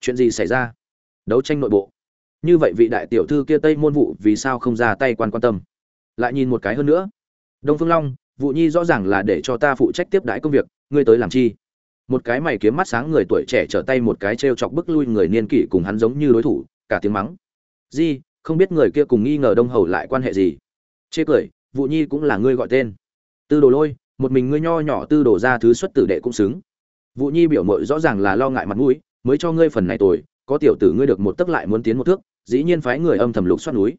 chuyện gì xảy ra? Đấu tranh nội bộ. Như vậy vị đại tiểu thư kia tây môn vụ vì sao không ra tay quan quan tâm? Lại nhìn một cái hơn nữa. Đông phương long vụ nhi rõ ràng là để cho ta phụ trách tiếp đãi công việc, ngươi tới làm chi? Một cái mày kiếm mắt sáng người tuổi trẻ trở tay một cái t r e o chọc bức lui người niên kỷ cùng hắn giống như đối thủ, cả tiếng mắng. Di, không biết người kia cùng nghi ngờ đông hầu lại quan hệ gì? Chê cười vụ nhi cũng là ngươi gọi tên. Tư đồ lôi, một mình ngươi nho nhỏ tư đồ ra thứ xuất tử đệ cũng xứng. Vụ nhi biểu mội rõ ràng là lo ngại mặt mũi mới cho ngươi phần này tồi, có tiểu tử ngươi được một tấc lại muốn tiến một thước, dĩ nhiên phái người âm thầm lục xoát núi.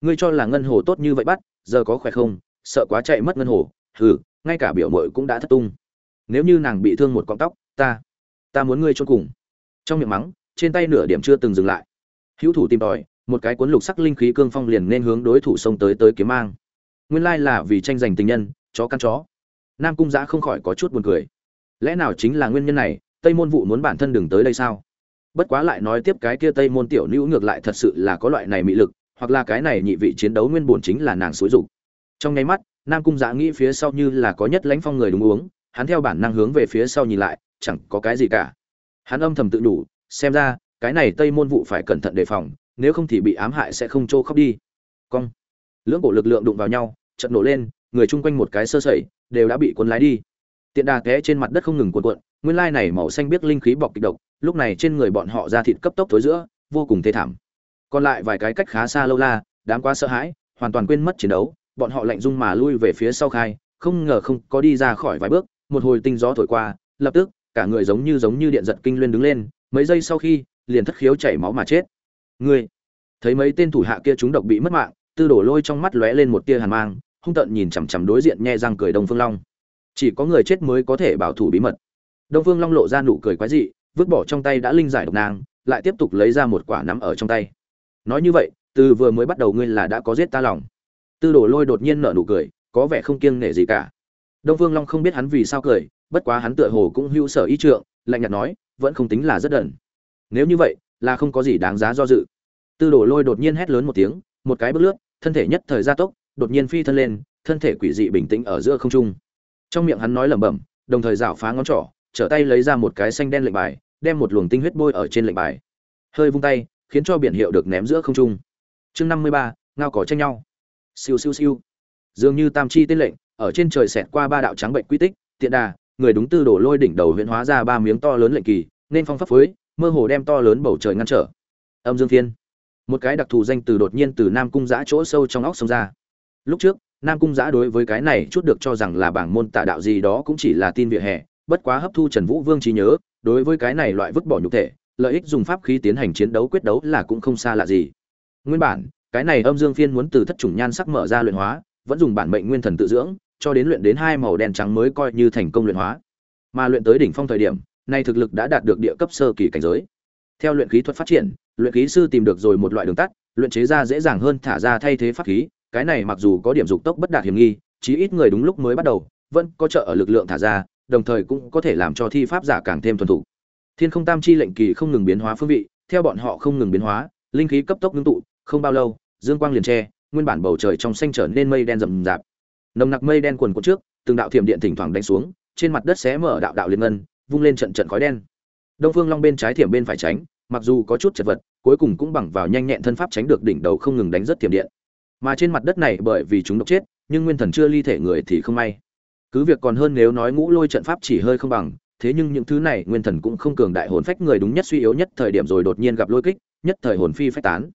Ngươi cho là ngân hồ tốt như vậy bắt, giờ có khỏe không? Sợ quá chạy mất ngân hồ. Hừ, ngay cả biểu mội cũng đã thất tung. Nếu như nàng bị thương một cọng tóc, ta ta muốn ngươi cho cùng. Trong miệng mắng, trên tay nửa điểm chưa từng dừng lại. Hữu thủ tìm tòi, một cái cuốn lục sắc linh khí cương phong liền nên hướng đối thủ xông tới tới kiếm mang. Nguyên lai là vì tranh giành tình nhân, chó căn chó. Nam cung giã không khỏi có chút buồn cười. Lẽ nào chính là nguyên nhân này tây môn vụ muốn bản thân đừng tới đây sao? Bất quá lại nói tiếp cái kia tây môn tiểu nữ ngược lại thật sự là có loại này mị lực, hoặc là cái này nhị vị chiến đấu nguyên bổn chính là nàng xúi dục. Trong nháy mắt, nam cung dạ nghĩ phía sau như là có nhất lãnh phong người đúng uống, hắn theo bản năng hướng về phía sau nhìn lại, chẳng có cái gì cả. Hắn âm thầm tự đủ xem ra, cái này tây môn vụ phải cẩn thận đề phòng, nếu không thì bị ám hại sẽ không trô khóc đi. Cong. Lưỡng cổ lực lượng đụng vào nhau trận nổ lên, người chung quanh một cái sơ sẩy, đều đã bị cuốn lái đi tiện đà té trên mặt đất không ngừng cuộn cuộn, nguyên lai này màu xanh biết linh khí bọc kịch độc, lúc này trên người bọn họ ra thịt cấp tốc thối giữa, vô cùng thê thảm. Còn lại vài cái cách khá xa lâu la, đám quá sợ hãi, hoàn toàn quên mất chiến đấu, bọn họ lạnh dung mà lui về phía sau khai, không ngờ không có đi ra khỏi vài bước, một hồi tinh gió thổi qua, lập tức, cả người giống như giống như điện giật kinh luyên đứng lên, mấy giây sau khi, liền thất khiếu chảy máu mà chết. Người thấy mấy tên thủ hạ kia chúng độc bị mất mạng, tư đổ lôi trong mắt lóe lên một tia hàn mang, hung tợn nhìn chằm chằm đối diện nhe răng cười đông phương long chỉ có người chết mới có thể bảo thủ bí mật. Đông phương long lộ ra nụ cười quái dị, vứt bỏ trong tay đã linh giải độc nang lại tiếp tục lấy ra một quả nắm ở trong tay. Nói như vậy, từ vừa mới bắt đầu ngươi là đã có giết ta lòng. Tư đồ lôi đột nhiên nở nụ cười, có vẻ không kiêng nể gì cả. Đông phương long không biết hắn vì sao cười, bất quá hắn tựa hồ cũng hữu sở ý trượng, lạnh nhạt nói, vẫn không tính là rất đần. Nếu như vậy, là không có gì đáng giá do dự. Tư đồ lôi đột nhiên hét lớn một tiếng, một cái bước lướt, thân thể nhất thời gia tốc, đột nhiên phi thân lên, thân thể quỷ dị bình tĩnh ở giữa không trung trong miệng hắn nói lẩm bẩm, đồng thời rảo phá ngón trỏ, trở tay lấy ra một cái xanh đen lệnh bài, đem một luồng tinh huyết bôi ở trên lệnh bài. Hơi vung tay, khiến cho biển hiệu được ném giữa không trung. Chương năm mươi ba, ngao cỏ tranh nhau. Siêu siêu siêu. Dường như tam chi tên lệnh, ở trên trời xẹt qua ba đạo trắng bệnh quy tích, tiện đà, người đúng tư đổ lôi đỉnh đầu huyện hóa ra ba miếng to lớn lệnh kỳ, nên phong pháp phối, mơ hồ đem to lớn bầu trời ngăn trở. Âm dương thiên. Một cái đặc thù danh từ đột nhiên từ nam cung giã chỗ sâu trong óc sông ra. Lúc trước nam cung giã đối với cái này chút được cho rằng là bảng môn tả đạo gì đó cũng chỉ là tin vỉa hè, bất quá hấp thu trần vũ vương trí nhớ, đối với cái này loại vứt bỏ nhục thể, lợi ích dùng pháp khí tiến hành chiến đấu quyết đấu là cũng không xa lạ gì. Nguyên bản, cái này âm dương phiên muốn từ thất chủng nhan sắc mở ra luyện hóa, vẫn dùng bản mệnh nguyên thần tự dưỡng, cho đến luyện đến hai màu đen trắng mới coi như thành công luyện hóa. Mà luyện tới đỉnh phong thời điểm, nay thực lực đã đạt được địa cấp sơ kỳ cảnh giới. Theo luyện khí thuật phát triển, luyện khí sư tìm được rồi một loại đường tắt, luyện chế ra dễ dàng hơn thả ra thay thế pháp khí cái này mặc dù có điểm dục tốc bất đạt hiểm nghi, chí ít người đúng lúc mới bắt đầu, vẫn có trợ ở lực lượng thả ra, đồng thời cũng có thể làm cho thi pháp giả càng thêm thuần thục. Thiên không tam chi lệnh kỳ không ngừng biến hóa phương vị, theo bọn họ không ngừng biến hóa, linh khí cấp tốc ngưng tụ, không bao lâu, dương quang liền che, nguyên bản bầu trời trong xanh trở nên mây đen rậm rạp. Nồng nặc mây đen quần cuộn trước, từng đạo thiểm điện thỉnh thoảng đánh xuống, trên mặt đất xé mở đạo đạo liên ngân, vung lên trận trận khói đen. Đông phương long bên trái thiểm bên phải tránh, mặc dù có chút chật vật, cuối cùng cũng bằng vào nhanh nhẹn thân pháp tránh được đỉnh đầu không ngừng đánh rất thiểm điện mà trên mặt đất này bởi vì chúng độc chết, nhưng nguyên thần chưa ly thể người thì không may. Cứ việc còn hơn nếu nói ngũ lôi trận pháp chỉ hơi không bằng, thế nhưng những thứ này nguyên thần cũng không cường đại hồn phách người đúng nhất suy yếu nhất thời điểm rồi đột nhiên gặp lôi kích, nhất thời hồn phi phách tán.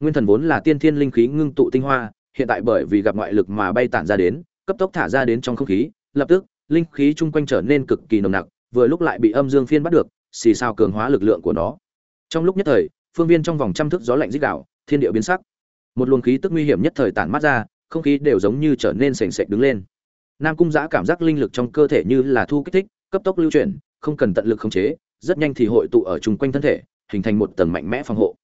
Nguyên thần vốn là tiên thiên linh khí ngưng tụ tinh hoa, hiện tại bởi vì gặp ngoại lực mà bay tản ra đến, cấp tốc thả ra đến trong không khí, lập tức, linh khí chung quanh trở nên cực kỳ nồng nặc, vừa lúc lại bị âm dương phiên bắt được, xì sao cường hóa lực lượng của nó. Trong lúc nhất thời, phương viên trong vòng trăm thước gió lạnh dích đạo thiên địa biến sắc một luồng khí tức nguy hiểm nhất thời tản mắt ra, không khí đều giống như trở nên sềnh sệch đứng lên. Nam cung giã cảm giác linh lực trong cơ thể như là thu kích thích, cấp tốc lưu chuyển, không cần tận lực khống chế, rất nhanh thì hội tụ ở chung quanh thân thể, hình thành một tầng mạnh mẽ phòng hộ.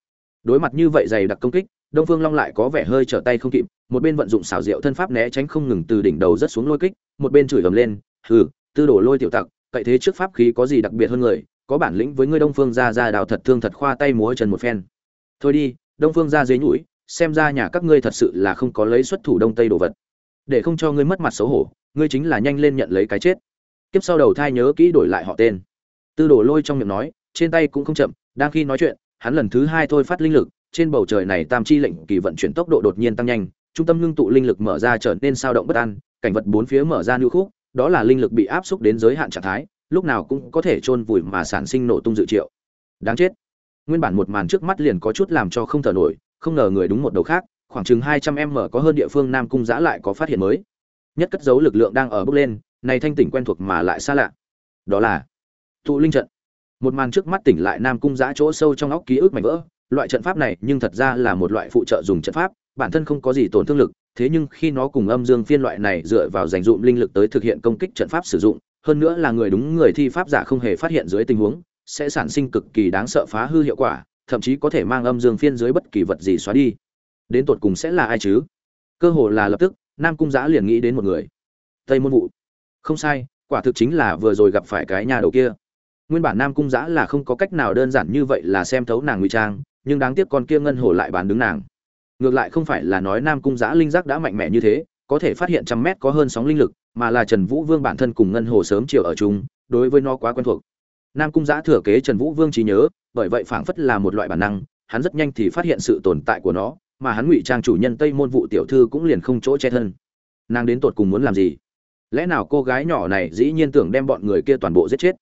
Đối mặt như vậy dày đặc công kích, đông phương long lại có vẻ hơi trở tay không kịp, một bên vận dụng xảo diệu thân pháp né tránh không ngừng từ đỉnh đầu rất xuống lôi kích, một bên chửi ầm lên, hừ, tư đổ lôi tiểu tặc, cậy thế trước pháp khí có gì đặc biệt hơn người, có bản lĩnh với ngươi đông phương ra ra đào thật thương thật khoa tay múa chân một phen. Thôi đi, đông phương ra dưới nhũi xem ra nhà các ngươi thật sự là không có lấy xuất thủ đông tây đồ vật. Để không cho ngươi mất mặt xấu hổ, ngươi chính là nhanh lên nhận lấy cái chết. Kiếp sau đầu thai nhớ kỹ đổi lại họ tên. Tư đồ lôi trong miệng nói, trên tay cũng không chậm, đang khi nói chuyện, hắn lần thứ hai thôi phát linh lực, trên bầu trời này tam chi lệnh kỳ vận chuyển tốc độ đột nhiên tăng nhanh, trung tâm ngưng tụ linh lực mở ra trở nên sao động bất an, cảnh vật bốn phía mở ra lưu khúc, đó là linh lực bị áp xúc đến giới hạn trạng thái, lúc nào cũng có thể chôn vùi mà sản sinh nổ tung dự triệu. Đáng chết. Nguyên bản một màn trước mắt liền có chút làm cho không thở nổi không ngờ người đúng một đầu khác, khoảng chừng hai trăm m có hơn địa phương nam cung giã lại có phát hiện mới. Nhất cất giấu lực lượng đang ở bước lên, này thanh tỉnh quen thuộc mà lại xa lạ. Đó là tụ linh trận. Một màn trước mắt tỉnh lại nam cung giã chỗ sâu trong óc ký ức mảnh vỡ, loại trận pháp này nhưng thật ra là một loại phụ trợ dùng trận pháp, bản thân không có gì tổn thương lực, thế nhưng khi nó cùng âm dương phiên loại này dựa vào dành dụm linh lực tới thực hiện công kích trận pháp sử dụng, hơn nữa là người đúng người thi pháp giả không hề phát hiện dưới tình huống, sẽ sản sinh cực kỳ đáng sợ phá hư hiệu quả thậm chí có thể mang âm dương phiên dưới bất kỳ vật gì xóa đi. Đến tột cùng sẽ là ai chứ? Cơ hồ là lập tức, nam cung giã liền nghĩ đến một người. Tây môn vụ không sai, quả thực chính là vừa rồi gặp phải cái nhà đầu kia. Nguyên bản nam cung giã là không có cách nào đơn giản như vậy là xem thấu nàng ngụy trang, nhưng đáng tiếc con kia ngân hồ lại bán đứng nàng. Ngược lại không phải là nói nam cung giã linh giác đã mạnh mẽ như thế, có thể phát hiện trăm mét có hơn sóng linh lực, mà là trần vũ vương bản thân cùng ngân hồ sớm chiều ở chung, đối với nó quá quen thuộc nam cung giã thừa kế trần vũ vương trí nhớ, bởi vậy phảng phất là một loại bản năng, hắn rất nhanh thì phát hiện sự tồn tại của nó, mà hắn ngụy trang chủ nhân tây môn vụ tiểu thư cũng liền không chỗ che thân. Nàng đến tột cùng muốn làm gì? Lẽ nào cô gái nhỏ này dĩ nhiên tưởng đem bọn người kia toàn bộ giết chết?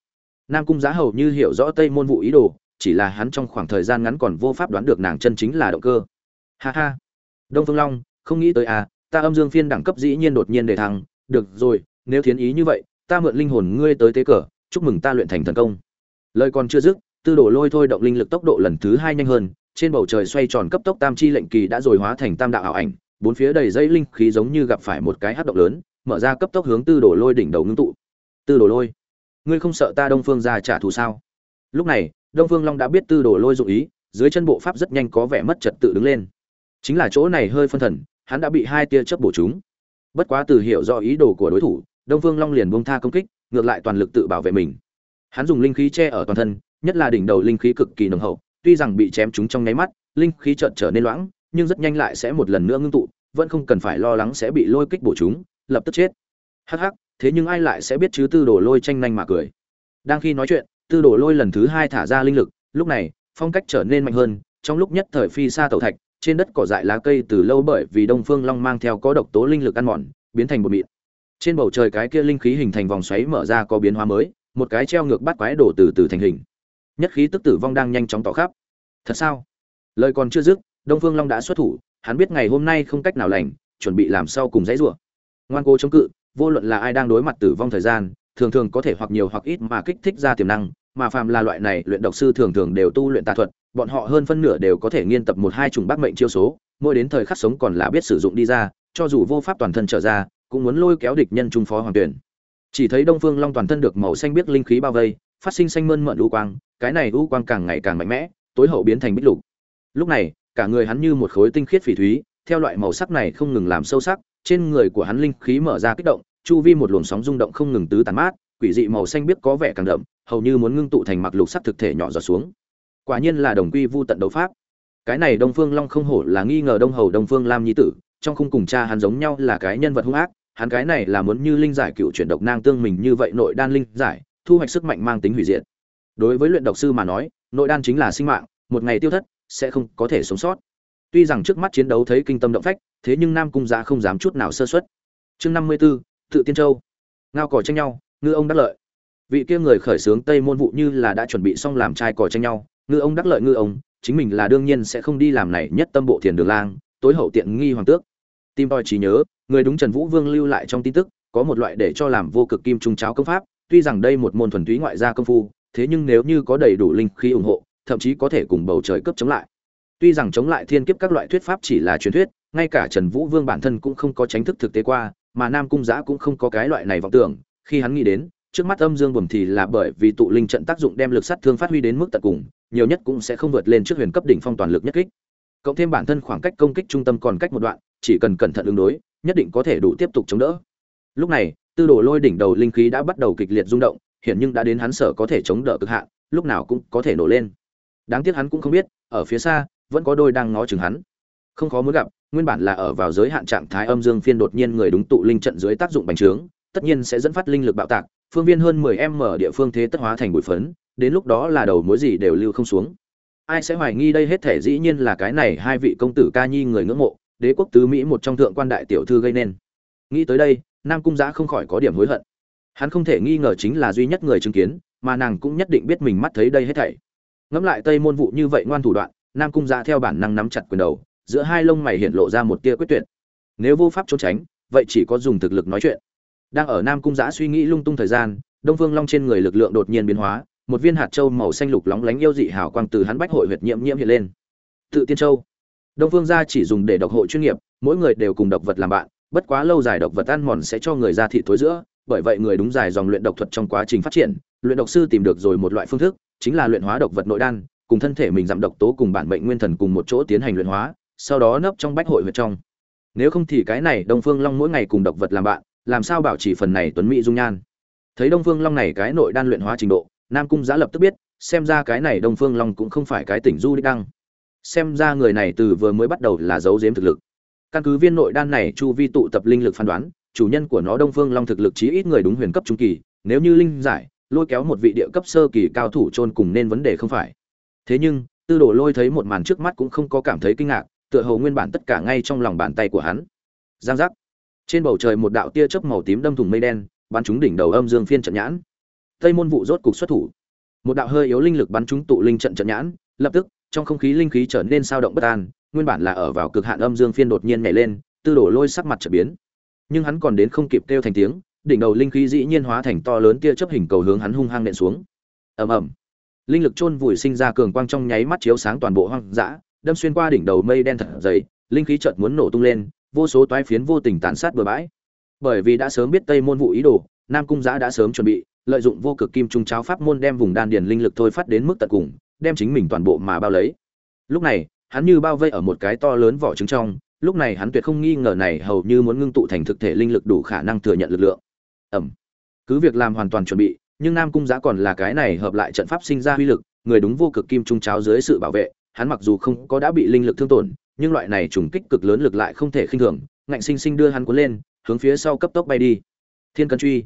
Nam cung giá hầu như hiểu rõ tây môn vụ ý đồ, chỉ là hắn trong khoảng thời gian ngắn còn vô pháp đoán được nàng chân chính là động cơ. Ha ha. Đông phương long, không nghĩ tới à ta âm dương phiên đẳng cấp dĩ nhiên đột nhiên để thăng. Được rồi, nếu thiến ý như vậy, ta mượn linh hồn ngươi tới tế cờ chúc mừng ta luyện thành thần công. Lời còn chưa dứt, tư Đồ lôi thôi động linh lực tốc độ lần thứ hai nhanh hơn, trên bầu trời xoay tròn cấp tốc tam chi lệnh kỳ đã rồi hóa thành tam đạo ảo ảnh, bốn phía đầy dây linh khí giống như gặp phải một cái hát động lớn, mở ra cấp tốc hướng tư Đồ lôi đỉnh đầu ngưng tụ. Tư Đồ lôi, ngươi không sợ ta đông phương ra trả thù sao? Lúc này, đông phương long đã biết tư Đồ lôi dụng ý, dưới chân bộ pháp rất nhanh có vẻ mất trật tự đứng lên. Chính là chỗ này hơi phân thần, hắn đã bị hai tia chớp bổ chúng. Bất quá từ hiểu rõ ý đồ của đối thủ, đông phương long liền buông tha công kích ngược lại toàn lực tự bảo vệ mình. Hắn dùng linh khí che ở toàn thân, nhất là đỉnh đầu linh khí cực kỳ nồng hậu, tuy rằng bị chém trúng trong nháy mắt, linh khí chợt trở nên loãng, nhưng rất nhanh lại sẽ một lần nữa ngưng tụ, vẫn không cần phải lo lắng sẽ bị lôi kích bổ chúng, lập tức chết. Hắc hắc, thế nhưng ai lại sẽ biết chứ tư đồ lôi tranh nhanh mà cười. Đang khi nói chuyện, tư đồ lôi lần thứ hai thả ra linh lực, lúc này, phong cách trở nên mạnh hơn, trong lúc nhất thời phi xa tẩu thạch, trên đất cỏ dại lá cây từ lâu bởi vì đông phương long mang theo có độc tố linh lực ăn mòn, biến thành bột mịn trên bầu trời cái kia linh khí hình thành vòng xoáy mở ra có biến hóa mới, một cái treo ngược bắt quái đổ từ từ thành hình. Nhất khí tức tử vong đang nhanh chóng tỏ khắp. Thật sao? Lời còn chưa dứt, đông phương long đã xuất thủ, hắn biết ngày hôm nay không cách nào lành, chuẩn bị làm sao cùng dãy rủa. Ngoan cố chống cự, vô luận là ai đang đối mặt tử vong thời gian, thường thường có thể hoặc nhiều hoặc ít mà kích thích ra tiềm năng, mà phàm là loại này luyện độc sư thường thường đều tu luyện tà thuật, bọn họ hơn phân nửa đều có thể nghiên tập một hai chủng bác mệnh chiêu số, mỗi đến thời khắc sống còn là biết sử dụng đi ra, cho dù vô pháp toàn thân trở ra cũng muốn lôi kéo địch nhân trung phó hoàng tuyển. Chỉ thấy đông phương long toàn thân được màu xanh biếc linh khí bao vây, phát sinh xanh mơn mận u quang, cái này u quang càng ngày càng mạnh mẽ, tối hậu biến thành bích lục. Lúc này, cả người hắn như một khối tinh khiết phỉ thúy, theo loại màu sắc này không ngừng làm sâu sắc, trên người của hắn linh khí mở ra kích động, chu vi một luồng sóng rung động không ngừng tứ tàn mát, quỷ dị màu xanh biếc có vẻ càng đậm, hầu như muốn ngưng tụ thành mặc lục sắc thực thể nhỏ giọt xuống. Quả nhiên là đồng quy vu tận đấu pháp. Cái này đông phương long không hổ là nghi ngờ đông hầu đông phương lam nhi tử, trong khung cùng cha hắn giống nhau là cái nhân vật hung ác hắn cái này là muốn như linh giải cựu chuyển độc nang tương mình như vậy nội đan linh giải thu hoạch sức mạnh mang tính hủy diệt. Đối với luyện độc sư mà nói nội đan chính là sinh mạng một ngày tiêu thất sẽ không có thể sống sót. Tuy rằng trước mắt chiến đấu thấy kinh tâm động phách thế nhưng nam cung giá không dám chút nào sơ xuất chương năm mươi 54, tự tiên châu. Ngao cỏ tranh nhau ngư ông đắc lợi. Vị kia người khởi xướng tây môn vụ như là đã chuẩn bị xong làm trai cỏ tranh nhau ngư ông đắc lợi ngư ông chính mình là đương nhiên sẽ không đi làm này nhất tâm bộ thiền đường lang tối hậu tiện nghi hoàng tước. Tim voi trí nhớ người đúng trần vũ vương lưu lại trong tin tức, có một loại để cho làm vô cực kim trung cháo công pháp, tuy rằng đây một môn thuần túy ngoại gia công phu, thế nhưng nếu như có đầy đủ linh khí ủng hộ, thậm chí có thể cùng bầu trời cấp chống lại. Tuy rằng chống lại thiên kiếp các loại thuyết pháp chỉ là truyền thuyết, ngay cả trần vũ vương bản thân cũng không có tránh thức thực tế qua, mà nam cung giã cũng không có cái loại này vọng tưởng, khi hắn nghĩ đến, trước mắt âm dương buồm thì là bởi vì tụ linh trận tác dụng đem lực sát thương phát huy đến mức tận cùng, nhiều nhất cũng sẽ không vượt lên trước huyền cấp đỉnh phong toàn lực nhất kích. Cộng thêm bản thân khoảng cách công kích trung tâm còn cách một đoạn, chỉ cần cẩn thận ứng đối nhất định có thể đủ tiếp tục chống đỡ. Lúc này, tư đồ lôi đỉnh đầu linh khí đã bắt đầu kịch liệt rung động hiện nhưng đã đến hắn sở có thể chống đỡ cực hạn, lúc nào cũng có thể nổ lên. Đáng tiếc hắn cũng không biết, ở phía xa, vẫn có đôi đang ngó chừng hắn. Không khó muốn gặp, nguyên bản là ở vào giới hạn trạng thái âm dương phiên đột nhiên người đúng tụ linh trận dưới tác dụng bành trướng, tất nhiên sẽ dẫn phát linh lực bạo tạc, phương viên hơn 10 m địa phương thế tất hóa thành bụi phấn, đến lúc đó là đầu mối gì đều lưu không xuống. Ai sẽ hoài nghi đây hết thể dĩ nhiên là cái này hai vị công tử ca nhi người ngưỡng mộ đế quốc tứ mỹ một trong thượng quan đại tiểu thư gây nên. Nghĩ tới đây, nam cung giã không khỏi có điểm hối hận. Hắn không thể nghi ngờ chính là duy nhất người chứng kiến, mà nàng cũng nhất định biết mình mắt thấy đây hết thảy. Ngẫm lại tây môn vụ như vậy ngoan thủ đoạn, nam cung giã theo bản năng nắm chặt quyền đầu, giữa hai lông mày hiện lộ ra một tia quyết tuyệt. Nếu vô pháp trốn tránh, vậy chỉ có dùng thực lực nói chuyện. Đang ở nam cung giã suy nghĩ lung tung thời gian, đông phương long trên người lực lượng đột nhiên biến hóa, một viên hạt châu màu xanh lục lóng lánh yêu dị hào quang từ hắn bách hội huyệt nhiễm nhiễm hiện lên. Tự tiên châu đông phương gia chỉ dùng để độc hộ chuyên nghiệp, mỗi người đều cùng độc vật làm bạn, bất quá lâu dài độc vật ăn mòn sẽ cho người ra thị thối giữa, bởi vậy người đúng dài dòng luyện độc thuật trong quá trình phát triển, luyện độc sư tìm được rồi một loại phương thức, chính là luyện hóa độc vật nội đan, cùng thân thể mình giảm độc tố cùng bản mệnh nguyên thần cùng một chỗ tiến hành luyện hóa, sau đó nấp trong bách hội huyệt trong. Nếu không thì cái này đông phương long mỗi ngày cùng độc vật làm bạn, làm sao bảo trì phần này tuấn mỹ dung nhan? Thấy đông phương long này cái nội đan luyện hóa trình độ, nam cung Giá lập tức biết, xem ra cái này đông phương long cũng không phải cái tỉnh du đích đăng xem ra người này từ vừa mới bắt đầu là giấu giếm thực lực. Căn cứ viên nội đan này, chu vi tụ tập linh lực phán đoán, chủ nhân của nó đông phương long thực lực chí ít người đúng huyền cấp trung kỳ, nếu như linh giải, lôi kéo một vị địa cấp sơ kỳ cao thủ chôn cùng nên vấn đề không phải. Thế nhưng, tư đồ lôi thấy một màn trước mắt cũng không có cảm thấy kinh ngạc, tựa hồ nguyên bản tất cả ngay trong lòng bàn tay của hắn. Giang giác. Trên bầu trời một đạo tia chớp màu tím đâm thủng mây đen, bắn trúng đỉnh đầu âm dương phiên trận nhãn. Tây môn vụ rốt cục xuất thủ. Một đạo hơi yếu linh lực bắn trúng tụ linh trận trận nhãn, lập tức trong không khí linh khí trở nên sao động bất an, nguyên bản là ở vào cực hạn âm dương phiên đột nhiên nhảy lên, tư đổ lôi sắc mặt trở biến. Nhưng hắn còn đến không kịp kêu thành tiếng, đỉnh đầu linh khí dĩ nhiên hóa thành to lớn tia chớp hình cầu hướng hắn hung hăng nện xuống. Ầm ầm. Linh lực chôn vùi sinh ra cường quang trong nháy mắt chiếu sáng toàn bộ hoang dã, đâm xuyên qua đỉnh đầu mây đen thật dày, linh khí chợt muốn nổ tung lên, vô số toái phiến vô tình tàn sát bừa bãi. Bởi vì đã sớm biết tây môn vụ ý đồ, nam cung giã đã sớm chuẩn bị, lợi dụng vô cực kim trung cháo pháp môn đem vùng đan điền linh lực thôi phát đến mức tận cùng đem chính mình toàn bộ mà bao lấy. Lúc này, hắn như bao vây ở một cái to lớn vỏ trứng trong, lúc này hắn tuyệt không nghi ngờ này hầu như muốn ngưng tụ thành thực thể linh lực đủ khả năng thừa nhận lực lượng. Ẩm. Cứ việc làm hoàn toàn chuẩn bị, nhưng nam cung giá còn là cái này hợp lại trận pháp sinh ra uy lực, người đúng vô cực kim trung cháo dưới sự bảo vệ, hắn mặc dù không có đã bị linh lực thương tổn, nhưng loại này trùng kích cực lớn lực lại không thể khinh thường, ngạnh sinh sinh đưa hắn cuốn lên, hướng phía sau cấp tốc bay đi. Thiên cân truy.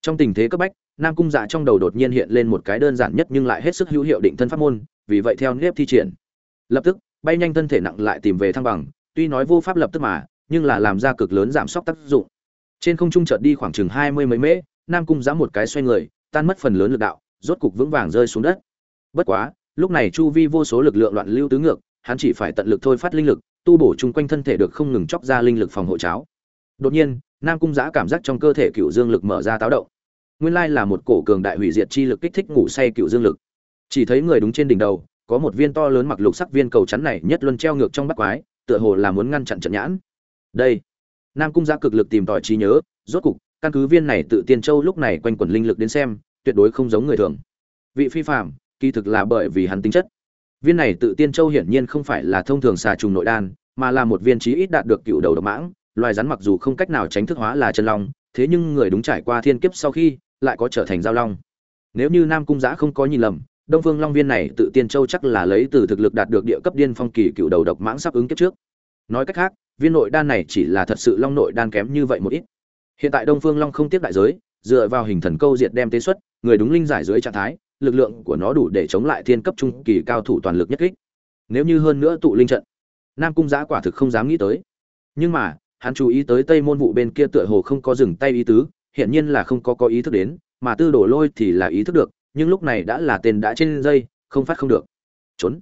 Trong tình thế cấp bách nam cung dạ trong đầu đột nhiên hiện lên một cái đơn giản nhất nhưng lại hết sức hữu hiệu định thân pháp môn, vì vậy theo nếp thi triển. Lập tức, bay nhanh thân thể nặng lại tìm về thăng bằng, tuy nói vô pháp lập tức mà, nhưng là làm ra cực lớn giảm sốc tác dụng. Trên không trung chợt đi khoảng chừng hai mươi mấy mễ, nam cung giã một cái xoay người, tan mất phần lớn lực đạo, rốt cục vững vàng rơi xuống đất. Bất quá, lúc này chu vi vô số lực lượng loạn lưu tứ ngược, hắn chỉ phải tận lực thôi phát linh lực, tu bổ chung quanh thân thể được không ngừng chóc ra linh lực phòng hộ cháo. Đột nhiên, nam cung giã cảm giác trong cơ thể cựu dương lực mở ra táo động nguyên lai là một cổ cường đại hủy diệt chi lực kích thích ngủ say cựu dương lực. Chỉ thấy người đúng trên đỉnh đầu, có một viên to lớn mặc lục sắc viên cầu chắn này nhất luân treo ngược trong bắt quái, tựa hồ là muốn ngăn chặn trận nhãn. Đây, nam cung gia cực lực tìm tòi trí nhớ, rốt cục, căn cứ viên này tự tiên châu lúc này quanh quẩn linh lực đến xem, tuyệt đối không giống người thường. Vị phi phạm kỳ thực là bởi vì hắn tính chất. Viên này tự tiên châu hiển nhiên không phải là thông thường xà trùng nội đan, mà là một viên chí ít đạt được cựu đầu độc mãng, loài rắn mặc dù không cách nào tránh thức hóa là chân long, thế nhưng người đúng trải qua thiên kiếp sau khi lại có trở thành giao long. Nếu như nam cung giã không có nhìn lầm, đông phương long viên này tự tiên châu chắc là lấy từ thực lực đạt được địa cấp điên phong kỳ cựu đầu độc mãng sắp ứng kiếp trước. Nói cách khác, viên nội đan này chỉ là thật sự long nội đan kém như vậy một ít. Hiện tại đông phương long không tiếp đại giới, dựa vào hình thần câu diệt đem tế xuất, người đúng linh giải dưới trạng thái, lực lượng của nó đủ để chống lại thiên cấp trung kỳ cao thủ toàn lực nhất kích. Nếu như hơn nữa tụ linh trận, nam cung giã quả thực không dám nghĩ tới. Nhưng mà, hắn chú ý tới tây môn vụ bên kia tựa hồ không có dừng tay ý tứ hiện nhiên là không có có ý thức đến mà tư đổ lôi thì là ý thức được nhưng lúc này đã là tên đã trên dây không phát không được. Trốn.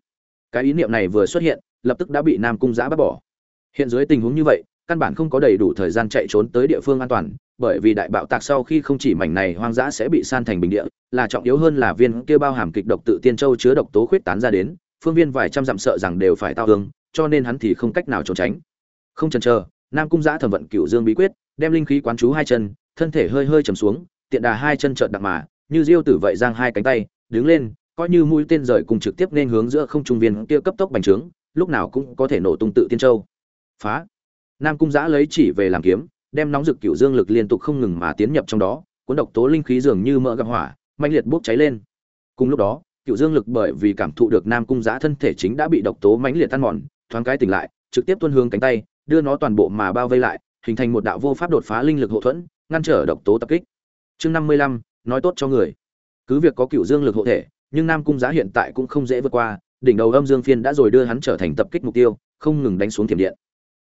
Cái ý niệm này vừa xuất hiện lập tức đã bị nam cung giã bắt bỏ. Hiện dưới tình huống như vậy căn bản không có đầy đủ thời gian chạy trốn tới địa phương an toàn bởi vì đại bạo tạc sau khi không chỉ mảnh này hoang dã sẽ bị san thành bình địa là trọng yếu hơn là viên kia bao hàm kịch độc tự tiên châu chứa độc tố khuyết tán ra đến phương viên vài trăm dặm sợ rằng đều phải tao ương, cho nên hắn thì không cách nào trốn tránh. Không chần chờ nam cung giã thẩm vận cựu dương bí quyết đem linh khí quán chú hai chân thân thể hơi hơi trầm xuống, tiện đà hai chân trợn đặt mà, như diêu tử vậy giang hai cánh tay, đứng lên, coi như mũi tên rời cùng trực tiếp nên hướng giữa không trung viên kia cấp tốc bành trướng, lúc nào cũng có thể nổ tung tự tiên châu. Phá. Nam cung giã lấy chỉ về làm kiếm, đem nóng rực cựu dương lực liên tục không ngừng mà tiến nhập trong đó, cuốn độc tố linh khí dường như mỡ gặp hỏa mạnh liệt bốc cháy lên. Cùng lúc đó cựu dương lực bởi vì cảm thụ được nam cung giã thân thể chính đã bị độc tố mãnh liệt tan mòn, thoáng cái tỉnh lại, trực tiếp tuân hướng cánh tay, đưa nó toàn bộ mà bao vây lại, hình thành một đạo vô pháp đột phá linh lực hậu thuẫn ngăn trở độc tố tập kích. Chương năm mươi lăm, nói tốt cho người. Cứ việc có cựu dương lực hộ thể, nhưng nam cung giá hiện tại cũng không dễ vượt qua, đỉnh đầu âm dương phiên đã rồi đưa hắn trở thành tập kích mục tiêu, không ngừng đánh xuống thiểm điện.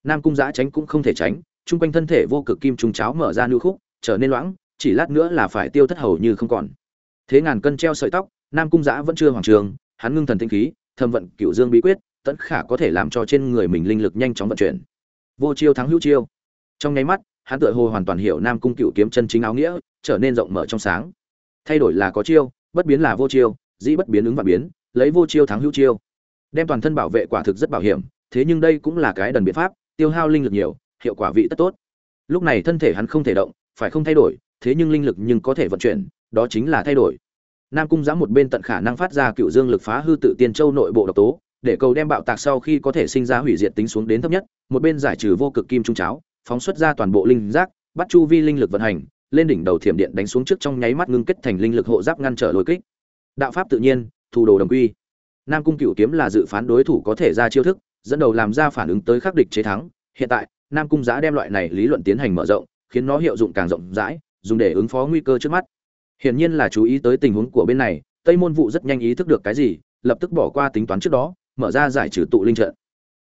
Nam cung giá tránh cũng không thể tránh, chung quanh thân thể vô cực kim trùng cháo mở ra nưu khúc, trở nên loãng, chỉ lát nữa là phải tiêu thất hầu như không còn. Thế ngàn cân treo sợi tóc, nam cung giã vẫn chưa hoàng trường, hắn ngưng thần tinh khí, thâm vận cựu dương bí quyết tẫn khả có thể làm cho trên người mình linh lực nhanh chóng vận chuyển. Vô chiêu thắng hữu chiêu. Trong nháy mắt hắn tựa hồ hoàn toàn hiểu nam cung cựu kiếm chân chính áo nghĩa, trở nên rộng mở trong sáng. Thay đổi là có chiêu, bất biến là vô chiêu, dĩ bất biến ứng và biến, lấy vô chiêu thắng hữu chiêu. Đem toàn thân bảo vệ quả thực rất bảo hiểm, thế nhưng đây cũng là cái đần biện pháp, tiêu hao linh lực nhiều, hiệu quả vị tất tốt. Lúc này thân thể hắn không thể động, phải không thay đổi, thế nhưng linh lực nhưng có thể vận chuyển, đó chính là thay đổi. Nam cung giã một bên tận khả năng phát ra cựu dương lực phá hư tự tiên châu nội bộ độc tố, để cầu đem bạo tạc sau khi có thể sinh ra hủy diệt tính xuống đến thấp nhất, một bên giải trừ vô cực kim trung cháo phóng xuất ra toàn bộ linh giác, bắt chu vi linh lực vận hành, lên đỉnh đầu thiểm điện đánh xuống trước trong nháy mắt ngưng kết thành linh lực hộ giáp ngăn trở lôi kích. Đạo pháp tự nhiên, thủ đồ đồng quy. Nam cung cửu kiếm là dự phán đối thủ có thể ra chiêu thức, dẫn đầu làm ra phản ứng tới khắc địch chế thắng. Hiện tại, nam cung Giá đem loại này lý luận tiến hành mở rộng, khiến nó hiệu dụng càng rộng rãi, dùng để ứng phó nguy cơ trước mắt. Hiển nhiên là chú ý tới tình huống của bên này, tây môn vụ rất nhanh ý thức được cái gì, lập tức bỏ qua tính toán trước đó, mở ra giải trừ tụ linh trận.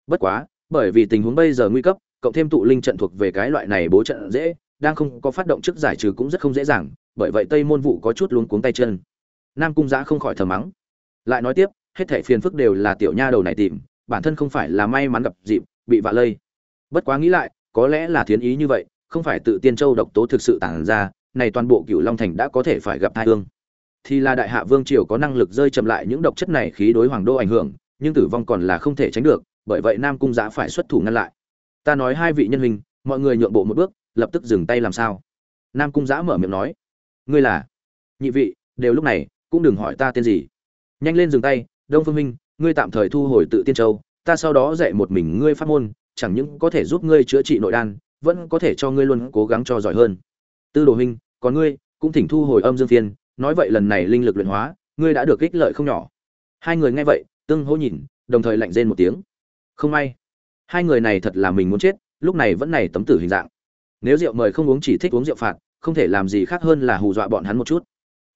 Bất quá, bởi vì tình huống bây giờ nguy cấp cộng thêm tụ linh trận thuộc về cái loại này bố trận dễ, đang không có phát động trước giải trừ cũng rất không dễ dàng, bởi vậy tây môn vũ có chút luống cuống tay chân. Nam cung giã không khỏi thở mắng. Lại nói tiếp, hết thảy phiền phức đều là tiểu nha đầu này tìm, bản thân không phải là may mắn gặp dịp, bị vạ lây. Bất quá nghĩ lại, có lẽ là thiến ý như vậy, không phải tự tiên châu độc tố thực sự tản ra, này toàn bộ cửu long thành đã có thể phải gặp tai ương. thì là đại hạ vương triều có năng lực rơi chậm lại những độc chất này khí đối hoàng đô ảnh hưởng, nhưng tử vong còn là không thể tránh được, bởi vậy nam cung giã phải xuất thủ ngăn lại ta nói hai vị nhân hình, mọi người nhượng bộ một bước lập tức dừng tay làm sao? Nam cung giã mở miệng nói. Ngươi là? Nhị vị đều lúc này cũng đừng hỏi ta tên gì. Nhanh lên dừng tay đông phương minh ngươi tạm thời thu hồi tự tiên châu ta sau đó dạy một mình ngươi phát môn chẳng những có thể giúp ngươi chữa trị nội đan vẫn có thể cho ngươi luôn cố gắng cho giỏi hơn. Tư đồ huynh còn ngươi cũng thỉnh thu hồi âm dương phiên nói vậy lần này linh lực luyện hóa ngươi đã được ích lợi không nhỏ. Hai người nghe vậy tương hỗ nhìn đồng thời lạnh rên một tiếng. Không may hai người này thật là mình muốn chết, lúc này vẫn này tấm tử hình dạng. Nếu rượu mời không uống chỉ thích uống rượu phạt, không thể làm gì khác hơn là hù dọa bọn hắn một chút.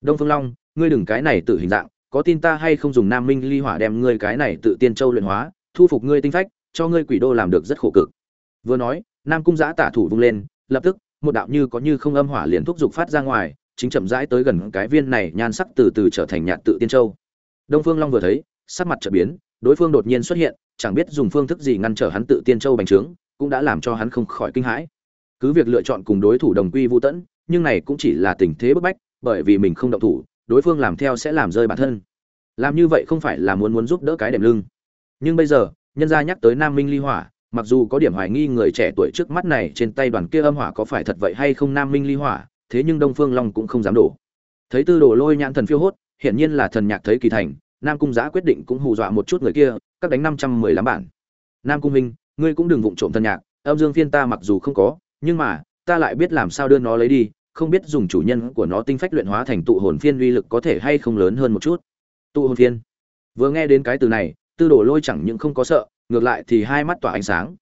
Đông phương long, ngươi đừng cái này tử hình dạng, có tin ta hay không dùng nam minh ly hỏa đem ngươi cái này tự tiên châu luyện hóa, thu phục ngươi tinh phách, cho ngươi quỷ đô làm được rất khổ cực. Vừa nói, nam cung giã tả thủ vung lên, lập tức, một đạo như có như không âm hỏa liền thúc giục phát ra ngoài, chính chậm rãi tới gần cái viên này nhan sắc từ từ trở thành nhạt tự tiên châu. Đông phương long vừa thấy, sắc mặt trở biến đối phương đột nhiên xuất hiện, chẳng biết dùng phương thức gì ngăn trở hắn tự tiên châu bành trướng, cũng đã làm cho hắn không khỏi kinh hãi. Cứ việc lựa chọn cùng đối thủ đồng quy vô tẫn nhưng này cũng chỉ là tình thế bức bách, bởi vì mình không động thủ, đối phương làm theo sẽ làm rơi bản thân. Làm như vậy không phải là muốn muốn giúp đỡ cái đệm lưng. Nhưng bây giờ, nhân gia nhắc tới nam minh ly hỏa, mặc dù có điểm hoài nghi người trẻ tuổi trước mắt này trên tay đoàn kia âm hỏa có phải thật vậy hay không nam minh ly hỏa, thế nhưng đông phương long cũng không dám đổ. Thấy tư đồ lôi nhãn thần phiêu hốt, hiển nhiên là thần nhạc thấy kỳ thành nam cung giã quyết định cũng hù dọa một chút người kia, các đánh năm trăm mười lăm bản. Nam cung minh, ngươi cũng đừng vụng trộm thân nhạc, âm dương phiên ta mặc dù không có, nhưng mà, ta lại biết làm sao đưa nó lấy đi, không biết dùng chủ nhân của nó tinh phách luyện hóa thành tụ hồn phiên uy lực có thể hay không lớn hơn một chút. Tụ hồn phiên. Vừa nghe đến cái từ này, tư đồ lôi chẳng những không có sợ, ngược lại thì hai mắt tỏa ánh sáng.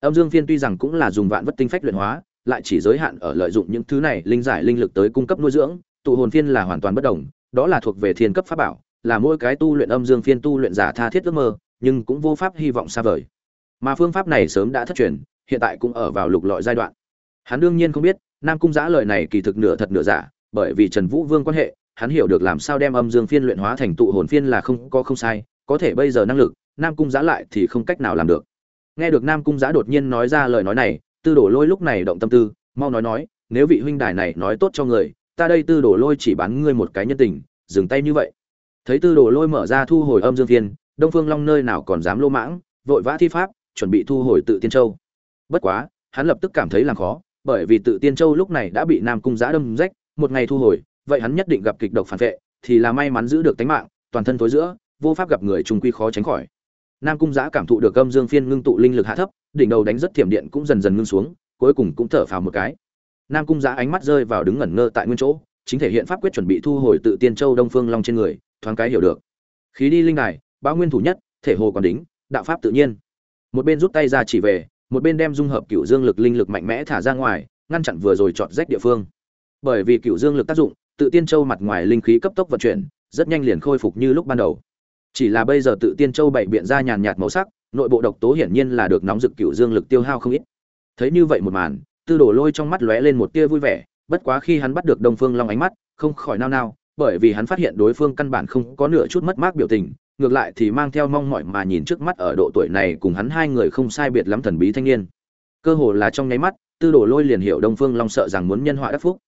Âm dương phiên tuy rằng cũng là dùng vạn vất tinh phách luyện hóa, lại chỉ giới hạn ở lợi dụng những thứ này linh giải linh lực tới cung cấp nuôi dưỡng, tụ hồn phiên là hoàn toàn bất đồng, đó là thuộc về thiên cấp pháp bảo là mỗi cái tu luyện âm dương phiên tu luyện giả tha thiết ước mơ, nhưng cũng vô pháp hy vọng xa vời. Mà phương pháp này sớm đã thất truyền, hiện tại cũng ở vào lục lọi giai đoạn. Hắn đương nhiên không biết, nam cung giã lời này kỳ thực nửa thật nửa giả, bởi vì trần vũ vương quan hệ, hắn hiểu được làm sao đem âm dương phiên luyện hóa thành tụ hồn phiên là không có không sai, có thể bây giờ năng lực, nam cung giã lại thì không cách nào làm được. Nghe được nam cung giã đột nhiên nói ra lời nói này, tư đổ lôi lúc này động tâm tư, mau nói nói, nếu vị huynh đài này nói tốt cho người, ta đây tư đổ lôi chỉ bán ngươi một cái nhân tình, dừng tay như vậy thấy tư đồ lôi mở ra thu hồi âm dương viên đông phương long nơi nào còn dám lô mãng, vội vã thi pháp, chuẩn bị thu hồi tự tiên châu. Bất quá, hắn lập tức cảm thấy làm khó, bởi vì tự tiên châu lúc này đã bị nam cung giã đâm rách, một ngày thu hồi, vậy hắn nhất định gặp kịch độc phản vệ, thì là may mắn giữ được tính mạng, toàn thân tối giữa, vô pháp gặp người trung quy khó tránh khỏi. Nam cung giã cảm thụ được âm dương phiên ngưng tụ linh lực hạ thấp, đỉnh đầu đánh rất thiểm điện cũng dần dần ngưng xuống, cuối cùng cũng thở phào một cái. Nam cung giã ánh mắt rơi vào đứng ngẩn ngơ tại nguyên chỗ, chính thể hiện pháp quyết chuẩn bị thu hồi tự tiên châu đông phương long trên người thoáng cái hiểu được. Khí đi linh đài bao nguyên thủ nhất, thể hồ còn đính, đạo pháp tự nhiên. Một bên rút tay ra chỉ về, một bên đem dung hợp cựu dương lực linh lực mạnh mẽ thả ra ngoài, ngăn chặn vừa rồi chọn rách địa phương. Bởi vì cựu dương lực tác dụng, tự tiên châu mặt ngoài linh khí cấp tốc vận chuyển, rất nhanh liền khôi phục như lúc ban đầu. Chỉ là bây giờ tự tiên châu bảy biện ra nhàn nhạt màu sắc, nội bộ độc tố hiển nhiên là được nóng rực cựu dương lực tiêu hao không ít. Thấy như vậy một màn, tư đổ lôi trong mắt lóe lên một tia vui vẻ, bất quá khi hắn bắt được đông phương long ánh mắt, không khỏi nao nao bởi vì hắn phát hiện đối phương căn bản không có nửa chút mất mát biểu tình, ngược lại thì mang theo mong mỏi mà nhìn trước mắt ở độ tuổi này cùng hắn hai người không sai biệt lắm thần bí thanh niên. Cơ hồ là trong nháy mắt, tư đồ lôi liền hiểu đông phương long sợ rằng muốn nhân họa đắc phúc.